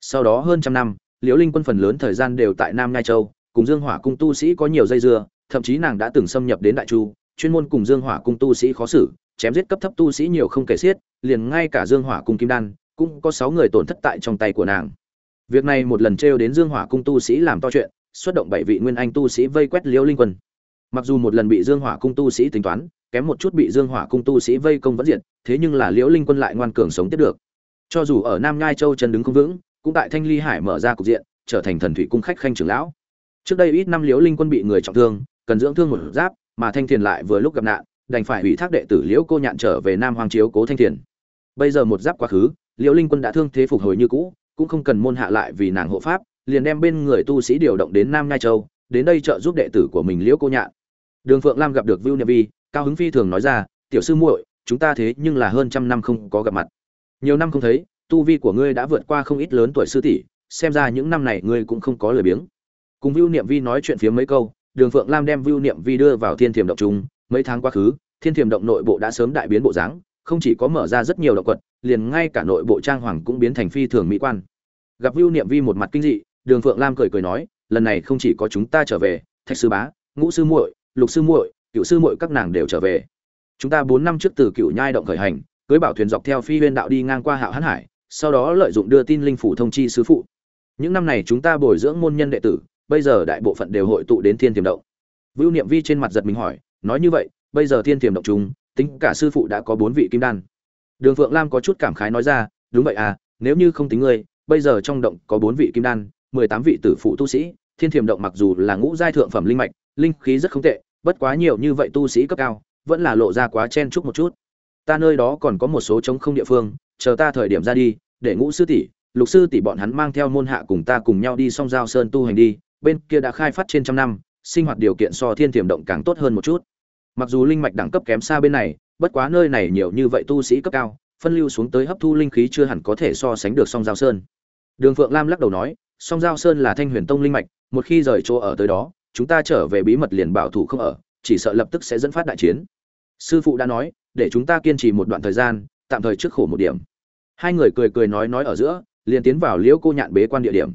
Sau đó hơn trăm năm liễu linh quân phần lớn thời gian đều tại nam ngai châu, cùng dương hỏa cung tu sĩ có nhiều dây dưa, thậm chí nàng đã từng xâm nhập đến đại chu, chuyên môn cùng dương hỏa cung tu sĩ khó xử, chém giết cấp thấp tu sĩ nhiều không kể xiết, liền ngay cả dương hỏa cung kim đan, cũng có sáu người tổn thất tại trong tay của nàng. Việc này một lần trêu đến dương hỏa cung tu sĩ làm to chuyện, xuất động bảy vị nguyên anh tu sĩ vây quét liễu linh quân mặc dù một lần bị dương hỏa cung tu sĩ tính toán, kém một chút bị dương hỏa cung tu sĩ vây công vẫn diện thế nhưng là liễu linh quân lại ngoan cường sống tiếp được. Cho dù ở nam nhai châu chân đứng không vững, cũng tại thanh ly hải mở ra cục diện, trở thành thần thủy cung khách khanh trưởng lão. Trước đây ít năm liễu linh quân bị người trọng thương, cần dưỡng thương một giáp, mà thanh thiền lại vừa lúc gặp nạn, đành phải ủy thác đệ tử liễu cô nhạn trở về nam hoàng chiếu cố thanh thiền. Bây giờ một giáp quá khứ, liễu linh quân đã thương thế phục hồi như cũ, cũng không cần môn hạ lại vì nàng hộ pháp, liền đem bên người tu sĩ điều động đến nam nhai châu, đến đây trợ giúp đệ tử của mình liễu cô nhạn đường phượng lam gặp được vưu Niệm vi, cao hứng phi thường nói ra, tiểu sư muội, chúng ta thế nhưng là hơn trăm năm không có gặp mặt. Nhiều năm không thấy, tu vi của ngươi đã vượt qua không ít lớn tuổi sư tỷ, xem ra những năm này ngươi cũng không có lời biếng. Cùng vưu niệm vi nói chuyện phía mấy câu, đường phượng lam đem vưu niệm vi đưa vào thiên thiềm động trung. Mấy tháng quá khứ, thiên thiềm động nội bộ đã sớm đại biến bộ dáng, không chỉ có mở ra rất nhiều động quật, liền ngay cả nội bộ trang hoàng cũng biến thành phi thường mỹ quan. Gặp vưu niệm vi một mặt kinh dị, đường phượng lam cười cười nói, lần này không chỉ có chúng ta trở về, thạch sư bá, ngũ sư muội lục sư muội, cựu sư muội các nàng đều trở về. Chúng ta bốn năm trước từ cựu nhai động khởi hành, cưới bảo thuyền dọc theo phi huyên đạo đi ngang qua hạo hán hải, sau đó lợi dụng đưa tin linh phủ thông chi sứ phụ. Những năm này chúng ta bồi dưỡng môn nhân đệ tử, bây giờ đại bộ phận đều hội tụ đến thiên tiềm động. Vưu niệm vi trên mặt giật mình hỏi, nói như vậy, bây giờ thiên tiềm động chúng, tính cả sư phụ đã có bốn vị kim đan. Đường phượng lam có chút cảm khái nói ra, đúng vậy à nếu như không tính ngươi, bây giờ trong động có bốn vị kim đan, mười tám vị tử phụ tu sĩ, thiên thiềm động mặc dù là ngũ giai thượng phẩm linh mạch linh khí rất không tệ, bất quá nhiều như vậy tu sĩ cấp cao, vẫn là lộ ra quá chen chúc một chút. Ta nơi đó còn có một số trống không địa phương, chờ ta thời điểm ra đi, để ngũ sư tỷ, lục sư tỷ bọn hắn mang theo môn hạ cùng ta cùng nhau đi song giao sơn tu hành đi, bên kia đã khai phát trên trăm năm, sinh hoạt điều kiện so thiên tiềm động càng tốt hơn một chút. Mặc dù linh mạch đẳng cấp kém xa bên này, bất quá nơi này nhiều như vậy tu sĩ cấp cao, phân lưu xuống tới hấp thu linh khí chưa hẳn có thể so sánh được song giao sơn. Đường phượng lam lắc đầu nói, song giao sơn là thanh huyền tông linh mạch, một khi rời chỗ ở tới đó chúng ta trở về bí mật liền bảo thủ không ở, chỉ sợ lập tức sẽ dẫn phát đại chiến. Sư phụ đã nói, để chúng ta kiên trì một đoạn thời gian, tạm thời trước khổ một điểm. Hai người cười cười nói nói ở giữa, liền tiến vào liễu cô nhạn bế quan địa điểm.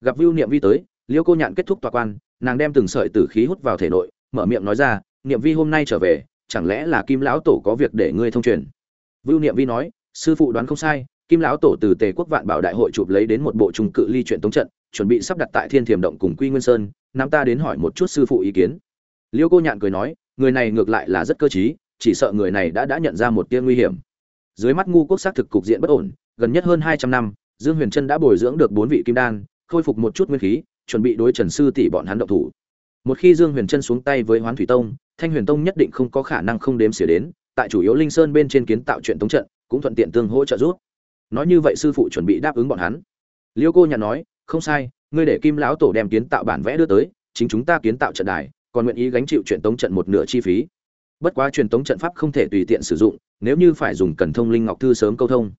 Gặp vưu niệm vi tới, liễu cô nhạn kết thúc tòa quan, nàng đem từng sợi tử khí hút vào thể nội, mở miệng nói ra, niệm vi hôm nay trở về, chẳng lẽ là kim lão tổ có việc để ngươi thông truyền? Vưu niệm vi nói, sư phụ đoán không sai, kim lão tổ từ tề quốc vạn bảo đại hội chụp lấy đến một bộ trung cự ly chuyện tống trận, chuẩn bị sắp đặt tại thiên thiềm động cùng quy nguyên sơn nam ta đến hỏi một chút sư phụ ý kiến. Liêu cô nhạn cười nói, người này ngược lại là rất cơ t chỉ sợ người này đã đã nhận ra một tia nguy hiểm. Dưới mắt ngu quốc xác thực cục diện bất ổn, gần nhất hơn hai trăm năm, dương huyền trân đã bồi dưỡng được bốn vị kim đan, khôi phục một chút nguyên khí, chuẩn bị đối trần sư tỷ bọn hắn động thủ. Một khi dương huyền trân xuống tay với hoán thủy tông, thanh huyền tông nhất định không có khả năng không đếm xỉa đến, tại chủ yếu linh sơn bên trên kiến tạo chuyện tống trận, cũng thuận tiện tương hỗ trợ giúp. Nói như vậy sư phụ chuẩn bị đáp ứng bọn hắn. Liêu cô nhạn nói, không sai ngươi để kim lão tổ đem kiến tạo bản vẽ đưa tới, chính chúng ta kiến tạo trận đài, còn nguyện ý gánh chịu truyền tống trận một nửa chi phí. Bất quá truyền tống trận pháp không thể tùy tiện sử dụng, nếu như phải dùng cần thông linh ngọc thư sớm câu thông.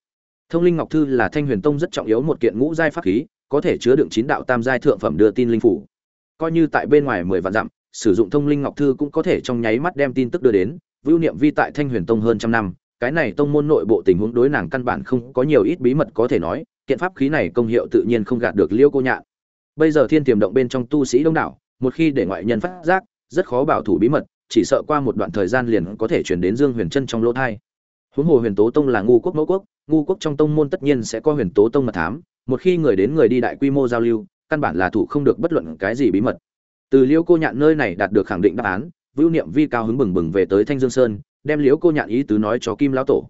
Thông linh ngọc thư là thanh huyền tông rất trọng yếu một kiện ngũ giai pháp khí, có thể chứa đựng chín đạo tam giai thượng phẩm đưa tin linh phủ. Coi như tại bên ngoài mười vạn dặm, sử dụng thông linh ngọc thư cũng có thể trong nháy mắt đem tin tức đưa đến, vưu niệm vi tại thanh huyền tông hơn trăm năm, cái này tông môn nội bộ tình huống đối nàng căn bản không có nhiều ít bí mật có thể nói, kiện pháp khí này công hiệu tự nhiên không gạt được liêu cô nhạn bây giờ thiên tiềm động bên trong tu sĩ đông đảo, một khi để ngoại nhân phát giác, rất khó bảo thủ bí mật, chỉ sợ qua một đoạn thời gian liền có thể chuyển đến dương huyền chân trong lỗ thai. Huống hồ huyền tố tông là ngu quốc mẫu quốc, ngu quốc trong tông môn tất nhiên sẽ có huyền tố tông mật thám, một khi người đến người đi đại quy mô giao lưu, căn bản là thủ không được bất luận cái gì bí mật. Từ liễu cô nhạn nơi này đạt được khẳng định đáp án vưu niệm vi cao hứng bừng bừng về tới thanh dương sơn, đem liễu cô nhạn ý tứ nói cho kim lão tổ.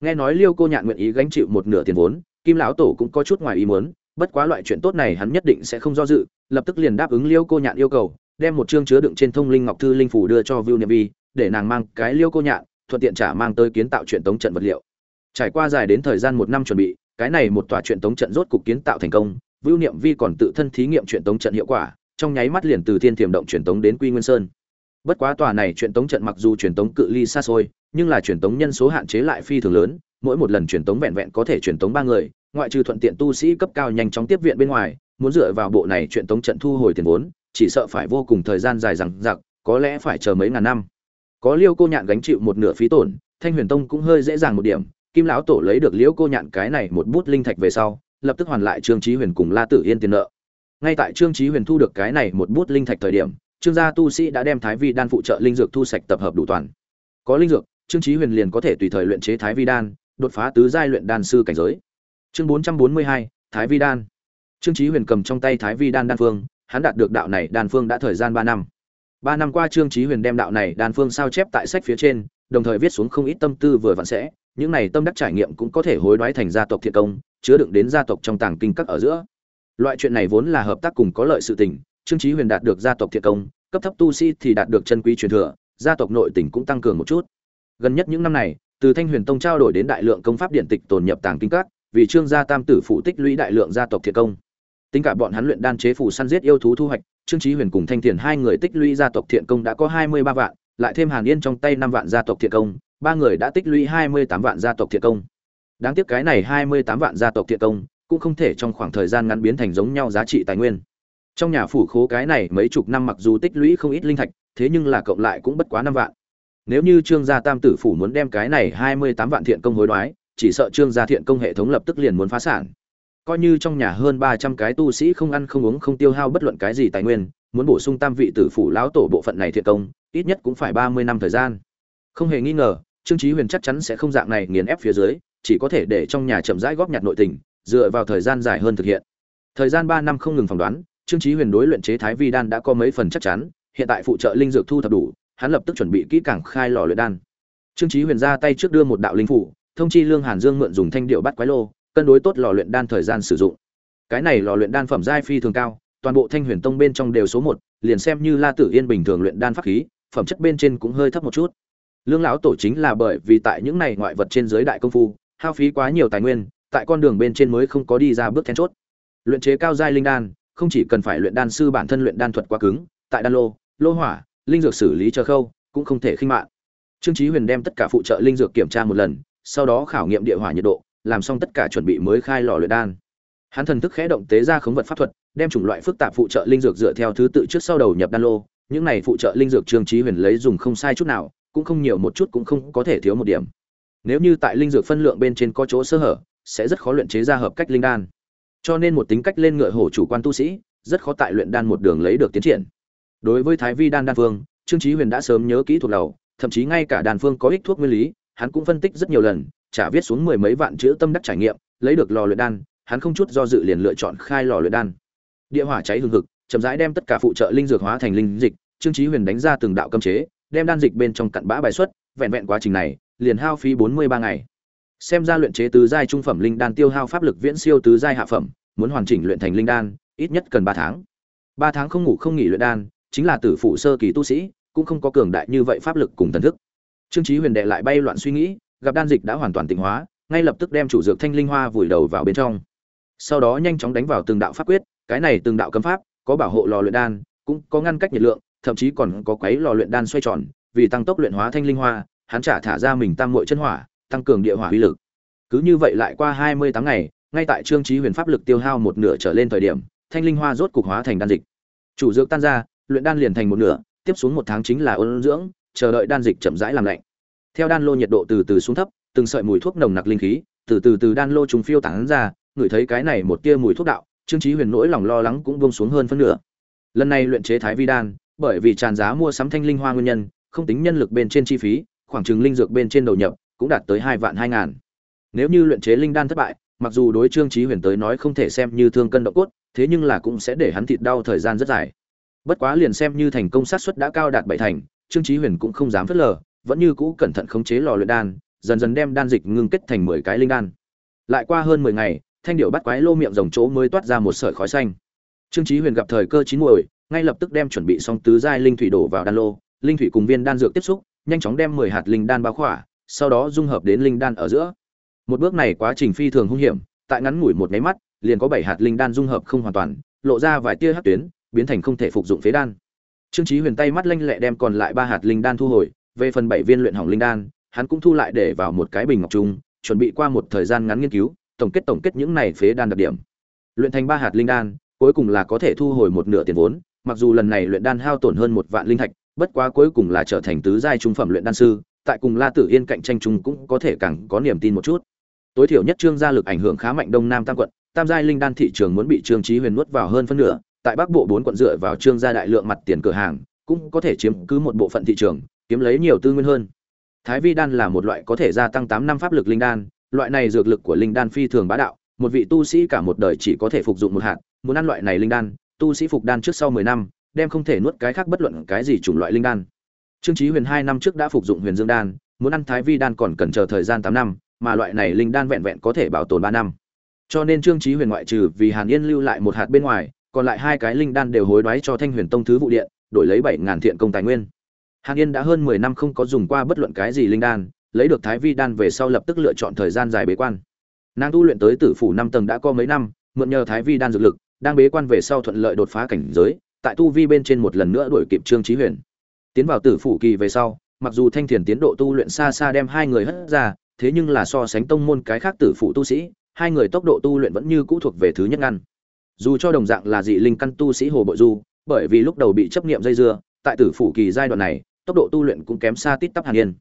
Nghe nói liêu cô nhạn nguyện ý gánh chịu một nửa tiền vốn, kim lão tổ cũng có chút ngoài ý muốn bất quá loại chuyện tốt này hắn nhất định sẽ không do dự, lập tức liền đáp ứng liêu cô nhạn yêu cầu, đem một chương chứa đựng trên thông linh ngọc thư linh phủ đưa cho vưu niệm vi, để nàng mang cái liêu cô nhạn, thuận tiện trả mang tới kiến tạo truyền tống trận vật liệu. Trải qua dài đến thời gian một năm chuẩn bị, cái này một tòa truyền tống trận rốt cục kiến tạo thành công vưu niệm vi còn tự thân thí nghiệm truyền tống trận hiệu quả, trong nháy mắt liền từ thiên tiềm động truyền tống đến quy nguyên sơn. Bất quá tòa này truyền tống trận mặc dù truyền tống cự ly xa xôi, nhưng là truyền tống nhân số hạn chế lại phi thường lớn, mỗi một lần truyền tống vẹn vẹn có thể truyền tống ba người ngoại trừ thuận tiện tu sĩ cấp cao nhanh chóng tiếp viện bên ngoài, muốn dựa vào bộ này chuyện tống trận thu hồi tiền vốn, chỉ sợ phải vô cùng thời gian dài dằng dặc, có lẽ phải chờ mấy ngàn năm. Có liêu cô nhạn gánh chịu một nửa phí tổn, thanh huyền tông cũng hơi dễ dàng một điểm, kim lão tổ lấy được liêu cô nhạn cái này một bút linh thạch về sau, lập tức hoàn lại trương chí huyền cùng la tử yên tiền nợ. Ngay tại trương chí huyền thu được cái này một bút linh thạch thời điểm, trương gia tu sĩ đã đem thái vi đan phụ trợ linh dược thu sạch tập hợp đủ toàn. Có linh dược, trương chí huyền liền có thể tùy thời luyện chế thái vi đan, đột phá tứ giai luyện đan sư cảnh giới chương bốn trăm bốn mươi hai, thái vi đan. Trương trí huyền cầm trong tay thái vi đan đan phương, hắn đạt được đạo này đan phương đã thời gian ba năm. Ba năm qua trương trí huyền đem đạo này đan phương sao chép tại sách phía trên, đồng thời viết xuống không ít tâm tư vừa vặn sẽ. Những này tâm đắc trải nghiệm cũng có thể hối đoái thành gia tộc thiện công, chứa đựng đến gia tộc trong tàng kinh các ở giữa. Loại chuyện này vốn là hợp tác cùng có lợi sự tình, trương trí huyền đạt được gia tộc thiện công, cấp thấp tu sĩ thì đạt được chân quý truyền thừa, gia tộc nội tỉnh cũng tăng cường một chút. Gần nhất những năm này, từ thanh huyền tông trao đổi đến đại lượng công pháp điện tịch tồn nhập tàng kinh các vì trương gia tam tử phụ tích lũy đại lượng gia tộc thiện công. Tính cả bọn hắn luyện đan chế phủ săn giết yêu thú thu hoạch, trương trí huyền cùng thanh thiền hai người tích lũy gia tộc thiện công đã có hai mươi ba vạn, lại thêm hàn yên trong tay năm vạn gia tộc thiện công, ba người đã tích lũy hai mươi tám vạn gia tộc thiện công. Đáng tiếc cái này hai mươi tám vạn gia tộc thiện công cũng không thể trong khoảng thời gian ngắn biến thành giống nhau giá trị tài nguyên. Trong nhà phủ khố cái này mấy chục năm mặc dù tích lũy không ít linh thạch, thế nhưng là cộng lại cũng bất quá năm vạn. Nếu như trương gia tam tử phủ muốn đem cái này hai mươi tám vạn thiện công hối đoái chỉ sợ trương gia thiện công hệ thống lập tức liền muốn phá sản. Coi như trong nhà hơn ba trăm cái tu sĩ không ăn không uống không tiêu hao bất luận cái gì tài nguyên, muốn bổ sung tam vị tử phủ lão tổ bộ phận này thiện công, ít nhất cũng phải ba mươi năm thời gian. Không hề nghi ngờ, trương chí huyền chắc chắn sẽ không dạng này nghiền ép phía dưới, chỉ có thể để trong nhà chậm rãi góp nhặt nội tình, dựa vào thời gian dài hơn thực hiện. Thời gian ba năm không ngừng phỏng đoán, trương chí huyền đối luyện chế thái vi đan đã có mấy phần chắc chắn, hiện tại phụ trợ linh dược thu thập đủ, hắn lập tức chuẩn bị kỹ càng khai lò luyện đan. Trương chí huyền ra tay trước đưa một đạo linh phủ thông chi lương hàn dương mượn dùng thanh điệu bắt quái lô, cân đối tốt lò luyện đan thời gian sử dụng. Cái này lò luyện đan phẩm giai phi thường cao, toàn bộ thanh huyền tông bên trong đều số một, liền xem như la tử yên bình thường luyện đan pháp khí, phẩm chất bên trên cũng hơi thấp một chút. Lương lão tổ chính là bởi vì tại những này ngoại vật trên giới đại công phu, hao phí quá nhiều tài nguyên, tại con đường bên trên mới không có đi ra bước then chốt. Luyện chế cao giai linh đan, không chỉ cần phải luyện đan sư bản thân luyện đan thuật quá cứng, tại đan lô lô hỏa, linh dược xử lý chờ khâu, cũng không thể khinh mạng. Trương chí huyền đem tất cả phụ trợ linh dược kiểm tra một lần sau đó khảo nghiệm địa hỏa nhiệt độ, làm xong tất cả chuẩn bị mới khai lò luyện đan. Hắn thần thức khẽ động tế ra khống vật pháp thuật, đem chủng loại phức tạp phụ trợ linh dược dựa theo thứ tự trước sau đầu nhập đan lô. Những này phụ trợ linh dược trương chí huyền lấy dùng không sai chút nào, cũng không nhiều một chút cũng không có thể thiếu một điểm. Nếu như tại linh dược phân lượng bên trên có chỗ sơ hở, sẽ rất khó luyện chế ra hợp cách linh đan. Cho nên một tính cách lên ngựa hổ chủ quan tu sĩ, rất khó tại luyện đan một đường lấy được tiến triển. Đối với thái vi đan đan phương trương chí huyền đã sớm nhớ kỹ thuộc đầu, thậm chí ngay cả đan phương có ích thuốc nguyên lý hắn cũng phân tích rất nhiều lần trả viết xuống mười mấy vạn chữ tâm đắc trải nghiệm, lấy được lò luyện đan, hắn không chút do dự liền lựa chọn khai lò luyện đan. Địa hỏa cháy hừng hực, chậm rãi đem tất cả phụ trợ linh dược hóa thành linh dịch, trương chí huyền đánh ra từng đạo cấm chế, đem đan dịch bên trong cặn bã bài xuất, vẹn vẹn quá trình này, liền hao phí bốn mươi ba ngày. Xem ra luyện chế tứ giai trung phẩm linh đan tiêu hao pháp lực viễn siêu tứ giai hạ phẩm, muốn hoàn chỉnh luyện thành linh đan, ít nhất cần ba tháng. Ba tháng không ngủ không nghỉ luyện đan, chính là tử phụ sơ kỳ tu sĩ, cũng không có cường đại như vậy pháp lực cùng thần thức trương chí huyền đệ lại bay loạn suy nghĩ, gặp đan dịch đã hoàn toàn tịnh hóa, ngay lập tức đem chủ dược thanh linh hoa vùi đầu vào bên trong. Sau đó nhanh chóng đánh vào từng đạo pháp quyết, cái này từng đạo cấm pháp, có bảo hộ lò luyện đan, cũng có ngăn cách nhiệt lượng, thậm chí còn có quấy lò luyện đan xoay tròn, vì tăng tốc luyện hóa thanh linh hoa, hắn trả thả ra mình tam muội chân hỏa, tăng cường địa hỏa uy lực. Cứ như vậy lại qua hai mươi tháng ngày, ngay tại trương chí huyền pháp lực tiêu hao một nửa trở lên thời điểm, thanh linh hoa rốt cục hóa thành đan dịch. Chủ dược tan ra, luyện đan liền thành một nửa, tiếp xuống một tháng chính là ôn dưỡng chờ đợi đan dịch chậm rãi làm lạnh. Theo đan lô nhiệt độ từ từ xuống thấp, từng sợi mùi thuốc nồng nặc linh khí từ từ từ đan lô trùng phiêu tán ra, ngửi thấy cái này một tia mùi thuốc đạo, trương chí huyền nỗi lòng lo lắng cũng buông xuống hơn phân nửa. Lần này luyện chế thái vi đan, bởi vì tràn giá mua sắm thanh linh hoa nguyên nhân, không tính nhân lực bên trên chi phí, khoảng chừng linh dược bên trên đầu nhập cũng đạt tới hai vạn hai ngàn. Nếu như luyện chế linh đan thất bại, mặc dù đối trương chí huyền tới nói không thể xem như thương cân độ cốt, thế nhưng là cũng sẽ để hắn thịt đau thời gian rất dài. Bất quá liền xem như thành công sát suất đã cao đạt bảy thành trương chí huyền cũng không dám phớt lờ, vẫn như cũ cẩn thận khống chế lò luyện đan, dần dần đem đan dịch ngưng kết thành mười cái linh đan. Lại qua hơn mười ngày, thanh điệu bắt quái lô miệng rồng chỗ mới toát ra một sợi khói xanh. Trương chí huyền gặp thời cơ chín muồi, ngay lập tức đem chuẩn bị xong tứ giai linh thủy đổ vào đan lô, linh thủy cùng viên đan dược tiếp xúc, nhanh chóng đem mười hạt linh đan bao khỏa, sau đó dung hợp đến linh đan ở giữa. Một bước này quá trình phi thường hung hiểm, tại ngắn ngủi một nháy mắt, liền có bảy hạt linh đan dung hợp không hoàn toàn, lộ ra vài tia hắc tuyến, biến thành không thể phục dụng phế đan trương chí huyền tay mắt lanh lẹ đem còn lại ba hạt linh đan thu hồi, về phần bảy viên luyện hỏng linh đan, hắn cũng thu lại để vào một cái bình ngọc trung, chuẩn bị qua một thời gian ngắn nghiên cứu, tổng kết tổng kết những này phế đan đặc điểm. Luyện thành ba hạt linh đan, cuối cùng là có thể thu hồi một nửa tiền vốn, mặc dù lần này luyện đan hao tổn hơn một vạn linh thạch, bất quá cuối cùng là trở thành tứ giai trung phẩm luyện đan sư, tại cùng la tử yên cạnh tranh chung cũng có thể càng có niềm tin một chút. Tối thiểu nhất trương gia lực ảnh hưởng khá mạnh đông nam tam quận, tam giai linh đan thị trường muốn bị trương Chí huyền nuốt vào hơn phân nửa tại bắc bộ bốn quận dựa vào trương gia đại lượng mặt tiền cửa hàng, cũng có thể chiếm cứ một bộ phận thị trường, kiếm lấy nhiều tư nguyên hơn. Thái vi đan là một loại có thể gia tăng tám năm pháp lực linh đan, loại này dược lực của linh đan phi thường bá đạo, một vị tu sĩ cả một đời chỉ có thể phục dụng một hạt, muốn ăn loại này linh đan, tu sĩ phục đan trước sau mười năm, đem không thể nuốt cái khác bất luận cái gì chủng loại linh đan. Trương chí huyền hai năm trước đã phục dụng huyền dương đan, muốn ăn thái vi đan còn cần chờ thời gian tám năm, mà loại này linh đan vẹn vẹn có thể bảo tồn ba năm. Cho nên trương chí huyền ngoại trừ vì hàn yên lưu lại một hạt bên ngoài còn lại hai cái linh đan đều hối đoái cho thanh huyền tông thứ vụ điện, đổi lấy bảy ngàn thiện công tài nguyên. Hàn yên đã hơn mười năm không có dùng qua bất luận cái gì linh đan, lấy được thái vi đan về sau lập tức lựa chọn thời gian dài bế quan. Nàng tu luyện tới tử phủ năm tầng đã có mấy năm, mượn nhờ thái vi đan dược lực, đang bế quan về sau thuận lợi đột phá cảnh giới, tại tu vi bên trên một lần nữa đuổi kịp trương chí huyền. Tiến vào tử phủ kỳ về sau, mặc dù thanh thiền tiến độ tu luyện xa xa đem hai người hất ra, thế nhưng là so sánh tông môn cái khác tử phủ tu sĩ, hai người tốc độ tu luyện vẫn như cũ thuộc về thứ nhất ngăn dù cho đồng dạng là dị linh căn tu sĩ hồ bội du, bởi vì lúc đầu bị chấp niệm dây dưa, tại tử phủ kỳ giai đoạn này, tốc độ tu luyện cũng kém xa tít tắp hàn yên.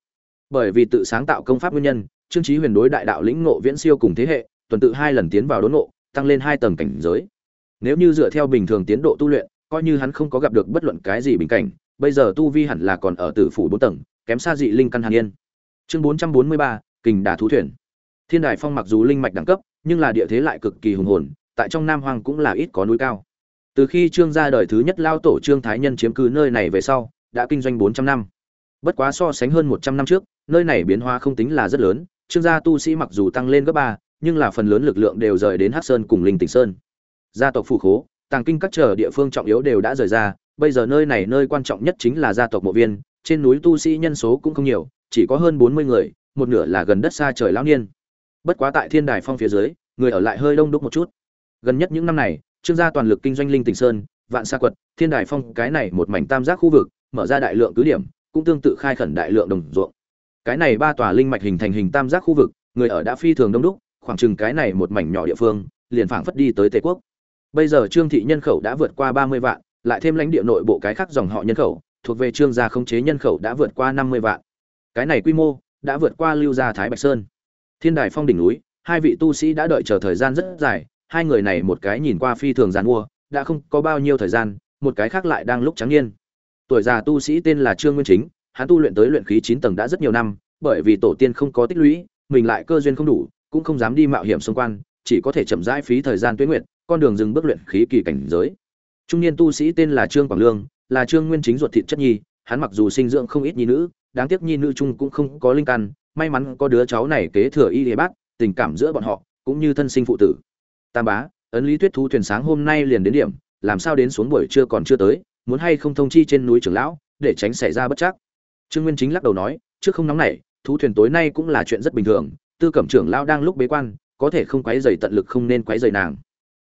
Bởi vì tự sáng tạo công pháp nguyên nhân, trương trí huyền đối đại đạo lĩnh ngộ viễn siêu cùng thế hệ, tuần tự hai lần tiến vào đốn ngộ, tăng lên hai tầng cảnh giới. Nếu như dựa theo bình thường tiến độ tu luyện, coi như hắn không có gặp được bất luận cái gì bình cảnh, bây giờ tu vi hẳn là còn ở tử phủ bốn tầng, kém xa dị linh căn hàn yên. Chương bốn trăm bốn mươi ba, kình đà thú thuyền. Thiên đài phong mặc dù linh mạch đẳng cấp, nhưng là địa thế lại cực kỳ hùng hồn tại trong nam hoang cũng là ít có núi cao. Từ khi trương gia đời thứ nhất lao tổ trương thái nhân chiếm cứ nơi này về sau, đã kinh doanh bốn trăm năm. Bất quá so sánh hơn một trăm năm trước, nơi này biến hóa không tính là rất lớn, trương gia tu sĩ mặc dù tăng lên gấp ba, nhưng là phần lớn lực lượng đều rời đến hắc sơn cùng linh tỉnh sơn. Gia tộc phù khố, tàng kinh các trở địa phương trọng yếu đều đã rời ra, bây giờ nơi này nơi quan trọng nhất chính là gia tộc mộ viên, trên núi tu sĩ nhân số cũng không nhiều, chỉ có hơn bốn mươi người, một nửa là gần đất xa trời lão niên. Bất quá tại thiên đài phong phía dưới, người ở lại hơi đông đúc một chút gần nhất những năm này, trương gia toàn lực kinh doanh linh tỉnh sơn, vạn sa quật, thiên đài phong, cái này một mảnh tam giác khu vực, mở ra đại lượng cứ điểm, cũng tương tự khai khẩn đại lượng đồng ruộng. Cái này ba tòa linh mạch hình thành hình tam giác khu vực, người ở đã phi thường đông đúc, khoảng chừng cái này một mảnh nhỏ địa phương, liền phảng phất đi tới tề quốc. Bây giờ trương thị nhân khẩu đã vượt qua ba mươi vạn, lại thêm lãnh địa nội bộ cái khác dòng họ nhân khẩu, thuộc về trương gia khống chế nhân khẩu đã vượt qua năm mươi vạn. Cái này quy mô đã vượt qua lưu gia thái bạch sơn. Thiên đài phong đỉnh núi, hai vị tu sĩ đã đợi chờ thời gian rất dài hai người này một cái nhìn qua phi thường giàn mua, đã không có bao nhiêu thời gian, một cái khác lại đang lúc trắng niên. Tuổi già tu sĩ tên là trương nguyên chính, hắn tu luyện tới luyện khí chín tầng đã rất nhiều năm, bởi vì tổ tiên không có tích lũy, mình lại cơ duyên không đủ, cũng không dám đi mạo hiểm xung quanh, chỉ có thể chậm rãi phí thời gian tuyến nguyện con đường dừng bước luyện khí kỳ cảnh giới. Trung niên tu sĩ tên là trương quảng lương, là trương nguyên chính ruột thịt chất nhi, hắn mặc dù sinh dưỡng không ít nhi nữ, đáng tiếc nhi nữ chung cũng không có linh căn, may mắn có đứa cháu này kế thừa y địa bác tình cảm giữa bọn họ, cũng như thân sinh phụ tử tam bá, ấn lý Thuyết Thú thuyền sáng hôm nay liền đến điểm, làm sao đến xuống buổi trưa còn chưa tới, muốn hay không thông chi trên núi trưởng lão, để tránh xảy ra bất chắc. Trương nguyên chính lắc đầu nói, trước không nóng nảy, thú thuyền tối nay cũng là chuyện rất bình thường, tư cẩm trưởng lão đang lúc bế quan, có thể không quấy dày tận lực không nên quấy dày nàng.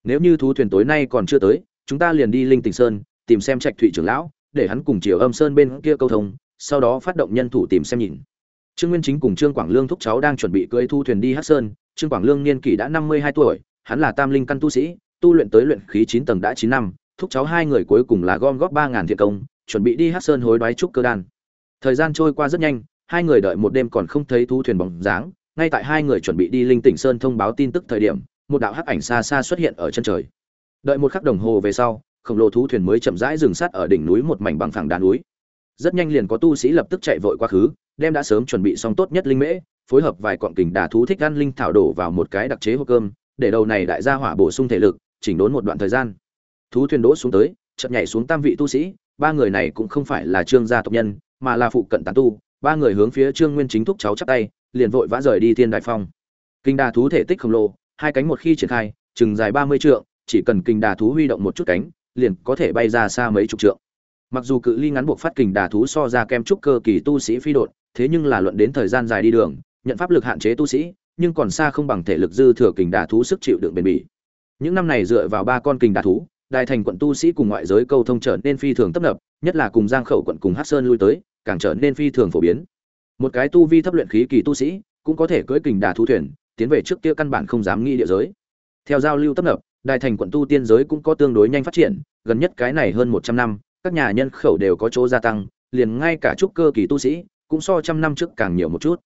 Nếu như thú thuyền tối nay còn chưa tới, chúng ta liền đi linh tỉnh sơn, tìm xem trạch thụy trưởng lão, để hắn cùng chiều âm sơn bên kia câu thông, sau đó phát động nhân thủ tìm xem nhìn. Trương nguyên chính cùng trương quảng lương thúc cháu đang chuẩn bị cưỡi thu thuyền đi hát sơn, trương quảng lương niên kỷ đã năm mươi hai tuổi hắn là tam linh căn tu sĩ, tu luyện tới luyện khí chín tầng đã chín năm, thúc cháu hai người cuối cùng là gom góp ba ngàn thiện công, chuẩn bị đi hát sơn hối đoái trúc cơ đan. Thời gian trôi qua rất nhanh, hai người đợi một đêm còn không thấy thu thuyền bóng dáng, ngay tại hai người chuẩn bị đi linh tỉnh sơn thông báo tin tức thời điểm, một đạo hắc ảnh xa xa xuất hiện ở chân trời. Đợi một khắc đồng hồ về sau, khổng lồ thú thuyền mới chậm rãi dừng sát ở đỉnh núi một mảnh bằng phẳng đá núi. Rất nhanh liền có tu sĩ lập tức chạy vội qua khứ, đem đã sớm chuẩn bị xong tốt nhất linh mễ, phối hợp vài cọn kình đà thú thích ăn linh thảo đổ vào một cái đặc chế hộp cơm để đầu này đại gia hỏa bổ sung thể lực, chỉnh đốn một đoạn thời gian. Thú thuyền đỗ xuống tới, chợt nhảy xuống tam vị tu sĩ, ba người này cũng không phải là trương gia tộc nhân, mà là phụ cận tán tu, ba người hướng phía trương nguyên chính thúc cháu chắp tay, liền vội vã rời đi thiên đại phong. Kinh đà thú thể tích khổng lồ, hai cánh một khi triển khai, chừng dài ba mươi trượng, chỉ cần kinh đà thú huy động một chút cánh, liền có thể bay ra xa mấy chục trượng. Mặc dù cự ly ngắn buộc phát kình đà thú so ra kem trúc cơ kỳ tu sĩ phi đột, thế nhưng là luận đến thời gian dài đi đường, nhận pháp lực hạn chế tu sĩ nhưng còn xa không bằng thể lực dư thừa kình đà thú sức chịu đựng bền bỉ. Những năm này dựa vào ba con kình đà thú đại thành quận tu sĩ cùng ngoại giới câu thông trở nên phi thường tấp nập, nhất là cùng giang khẩu quận cùng hắc sơn lui tới, càng trở nên phi thường phổ biến. Một cái tu vi thấp luyện khí kỳ tu sĩ, cũng có thể cưỡi kình đà thú thuyền, tiến về trước kia căn bản không dám nghĩ địa giới. Theo giao lưu tấp nập đại thành quận tu tiên giới cũng có tương đối nhanh phát triển, gần nhất cái này hơn một trăm năm, các nhà nhân khẩu đều có chỗ gia tăng, liền ngay cả trúc cơ kỳ tu sĩ, cũng so trăm năm trước càng nhiều một chút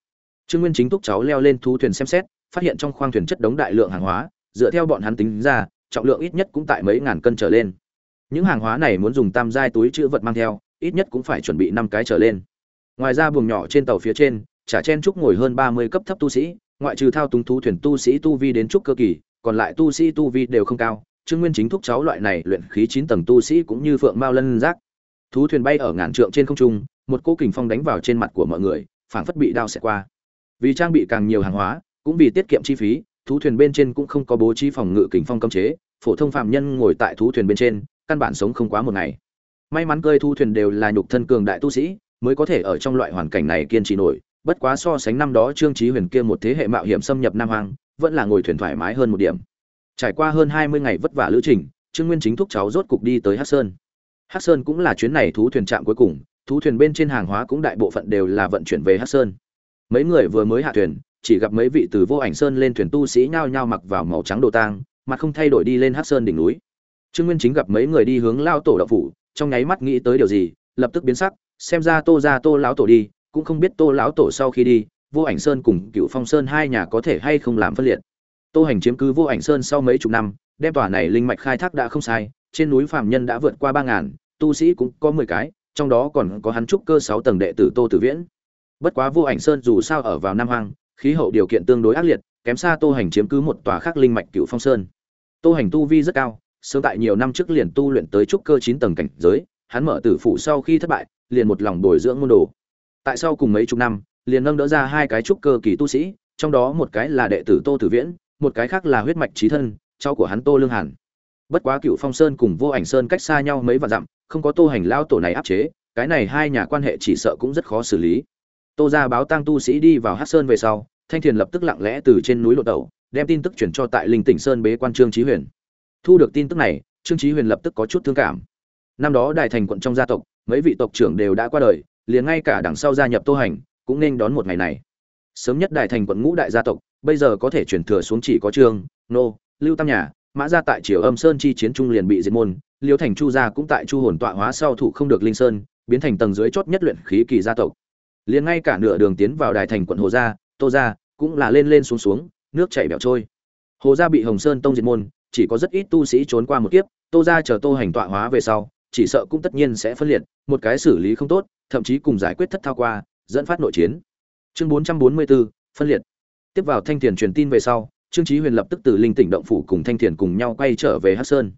trương nguyên chính thúc cháu leo lên thú thuyền xem xét, phát hiện trong khoang thuyền chất đống đại lượng hàng hóa, dựa theo bọn hắn tính ra, trọng lượng ít nhất cũng tại mấy ngàn cân trở lên. Những hàng hóa này muốn dùng tam giai túi chữ vật mang theo, ít nhất cũng phải chuẩn bị năm cái trở lên. Ngoài ra buồng nhỏ trên tàu phía trên, chả chen trúc ngồi hơn ba mươi cấp thấp tu sĩ, ngoại trừ thao túng thú thuyền tu sĩ tu vi đến trúc cơ kỳ, còn lại tu sĩ tu vi đều không cao. Trương nguyên chính thúc cháu loại này luyện khí chín tầng tu sĩ cũng như phượng mao lân giác. Thú thuyền bay ở ngàn trượng trên không trung, một cô kình phong đánh vào trên mặt của mọi người, phảng phất bị đao xẹt qua vì trang bị càng nhiều hàng hóa, cũng vì tiết kiệm chi phí, thú thuyền bên trên cũng không có bố trí phòng ngự kình phong cấm chế, phổ thông phạm nhân ngồi tại thú thuyền bên trên, căn bản sống không quá một ngày. May mắn cơi thú thuyền đều là nhục thân cường đại tu sĩ, mới có thể ở trong loại hoàn cảnh này kiên trì nổi, bất quá so sánh năm đó trương trí huyền kia một thế hệ mạo hiểm xâm nhập nam hoang, vẫn là ngồi thuyền thoải mái hơn một điểm. Trải qua hơn hai mươi ngày vất vả lữ trình, trương nguyên chính thúc cháu rốt cục đi tới hát sơn. Hát sơn cũng là chuyến này thú thuyền trạm cuối cùng, thú thuyền bên trên hàng hóa cũng đại bộ phận đều là vận chuyển về hát sơn mấy người vừa mới hạ thuyền, chỉ gặp mấy vị từ vô ảnh sơn lên thuyền tu sĩ nhao nhao mặc vào màu trắng đồ tang mà không thay đổi đi lên hát sơn đỉnh núi. Trương nguyên chính gặp mấy người đi hướng lao tổ đậu phủ, trong nháy mắt nghĩ tới điều gì, lập tức biến sắc, xem ra tô ra tô lão tổ đi, cũng không biết tô lão tổ sau khi đi, vô ảnh sơn cùng cựu phong sơn hai nhà có thể hay không làm phân liệt. Tô hành chiếm cứ vô ảnh sơn sau mấy chục năm, đem tòa này linh mạch khai thác đã không sai, trên núi phạm nhân đã vượt qua ba ngàn, tu sĩ cũng có mười cái, trong đó còn có hắn trúc cơ sáu tầng đệ tử tô tử viễn bất quá vô ảnh sơn dù sao ở vào nam hoang, khí hậu điều kiện tương đối ác liệt, kém xa tô hành chiếm cứ một tòa khác linh mạch cựu phong sơn. Tô hành tu vi rất cao, sớm tại nhiều năm trước liền tu luyện tới trúc cơ chín tầng cảnh giới, hắn mở tử phụ sau khi thất bại, liền một lòng bồi dưỡng môn đồ. Tại sau cùng mấy chục năm, liền nâng đỡ ra hai cái trúc cơ kỳ tu sĩ, trong đó một cái là đệ tử tô tử viễn, một cái khác là huyết mạch trí thân, cháu của hắn tô lương hàn. Bất quá cựu phong sơn cùng vô ảnh sơn cách xa nhau mấy vạn dặm, không có tô hành lao tổ này áp chế, cái này hai nhà quan hệ chỉ sợ cũng rất khó xử lý tô gia báo tang tu sĩ đi vào Hắc sơn về sau thanh thiền lập tức lặng lẽ từ trên núi lột đầu, đem tin tức chuyển cho tại linh tỉnh sơn bế quan trương Chí huyền. Thu được tin tức này trương Chí huyền lập tức có chút thương cảm. Năm đó đại thành quận trong gia tộc mấy vị tộc trưởng đều đã qua đời liền ngay cả đằng sau gia nhập tô hành cũng nên đón một ngày này. Sớm nhất đại thành quận ngũ đại gia tộc bây giờ có thể chuyển thừa xuống chỉ có trương nô lưu tam nhà mã gia tại triều âm sơn chi chiến trung liền bị diệt môn liêu thành chu gia cũng tại chu hồn tọa hóa sau thủ không được linh sơn biến thành tầng dưới chót nhất luyện khí kỳ gia tộc liền ngay cả nửa đường tiến vào đài thành quận hồ gia tô gia cũng là lên lên xuống xuống nước chảy bẻo trôi. Hồ gia bị hồng sơn tông diệt môn chỉ có rất ít tu sĩ trốn qua một kiếp tô gia chờ tô hành tọa hóa về sau chỉ sợ cũng tất nhiên sẽ phân liệt một cái xử lý không tốt thậm chí cùng giải quyết thất thao qua dẫn phát nội chiến. Chương 444, phân liệt. Tiếp vào thanh thiền truyền tin về sau trương chí huyền lập tức từ linh tỉnh động phủ cùng thanh thiền cùng nhau quay trở về hắc sơn.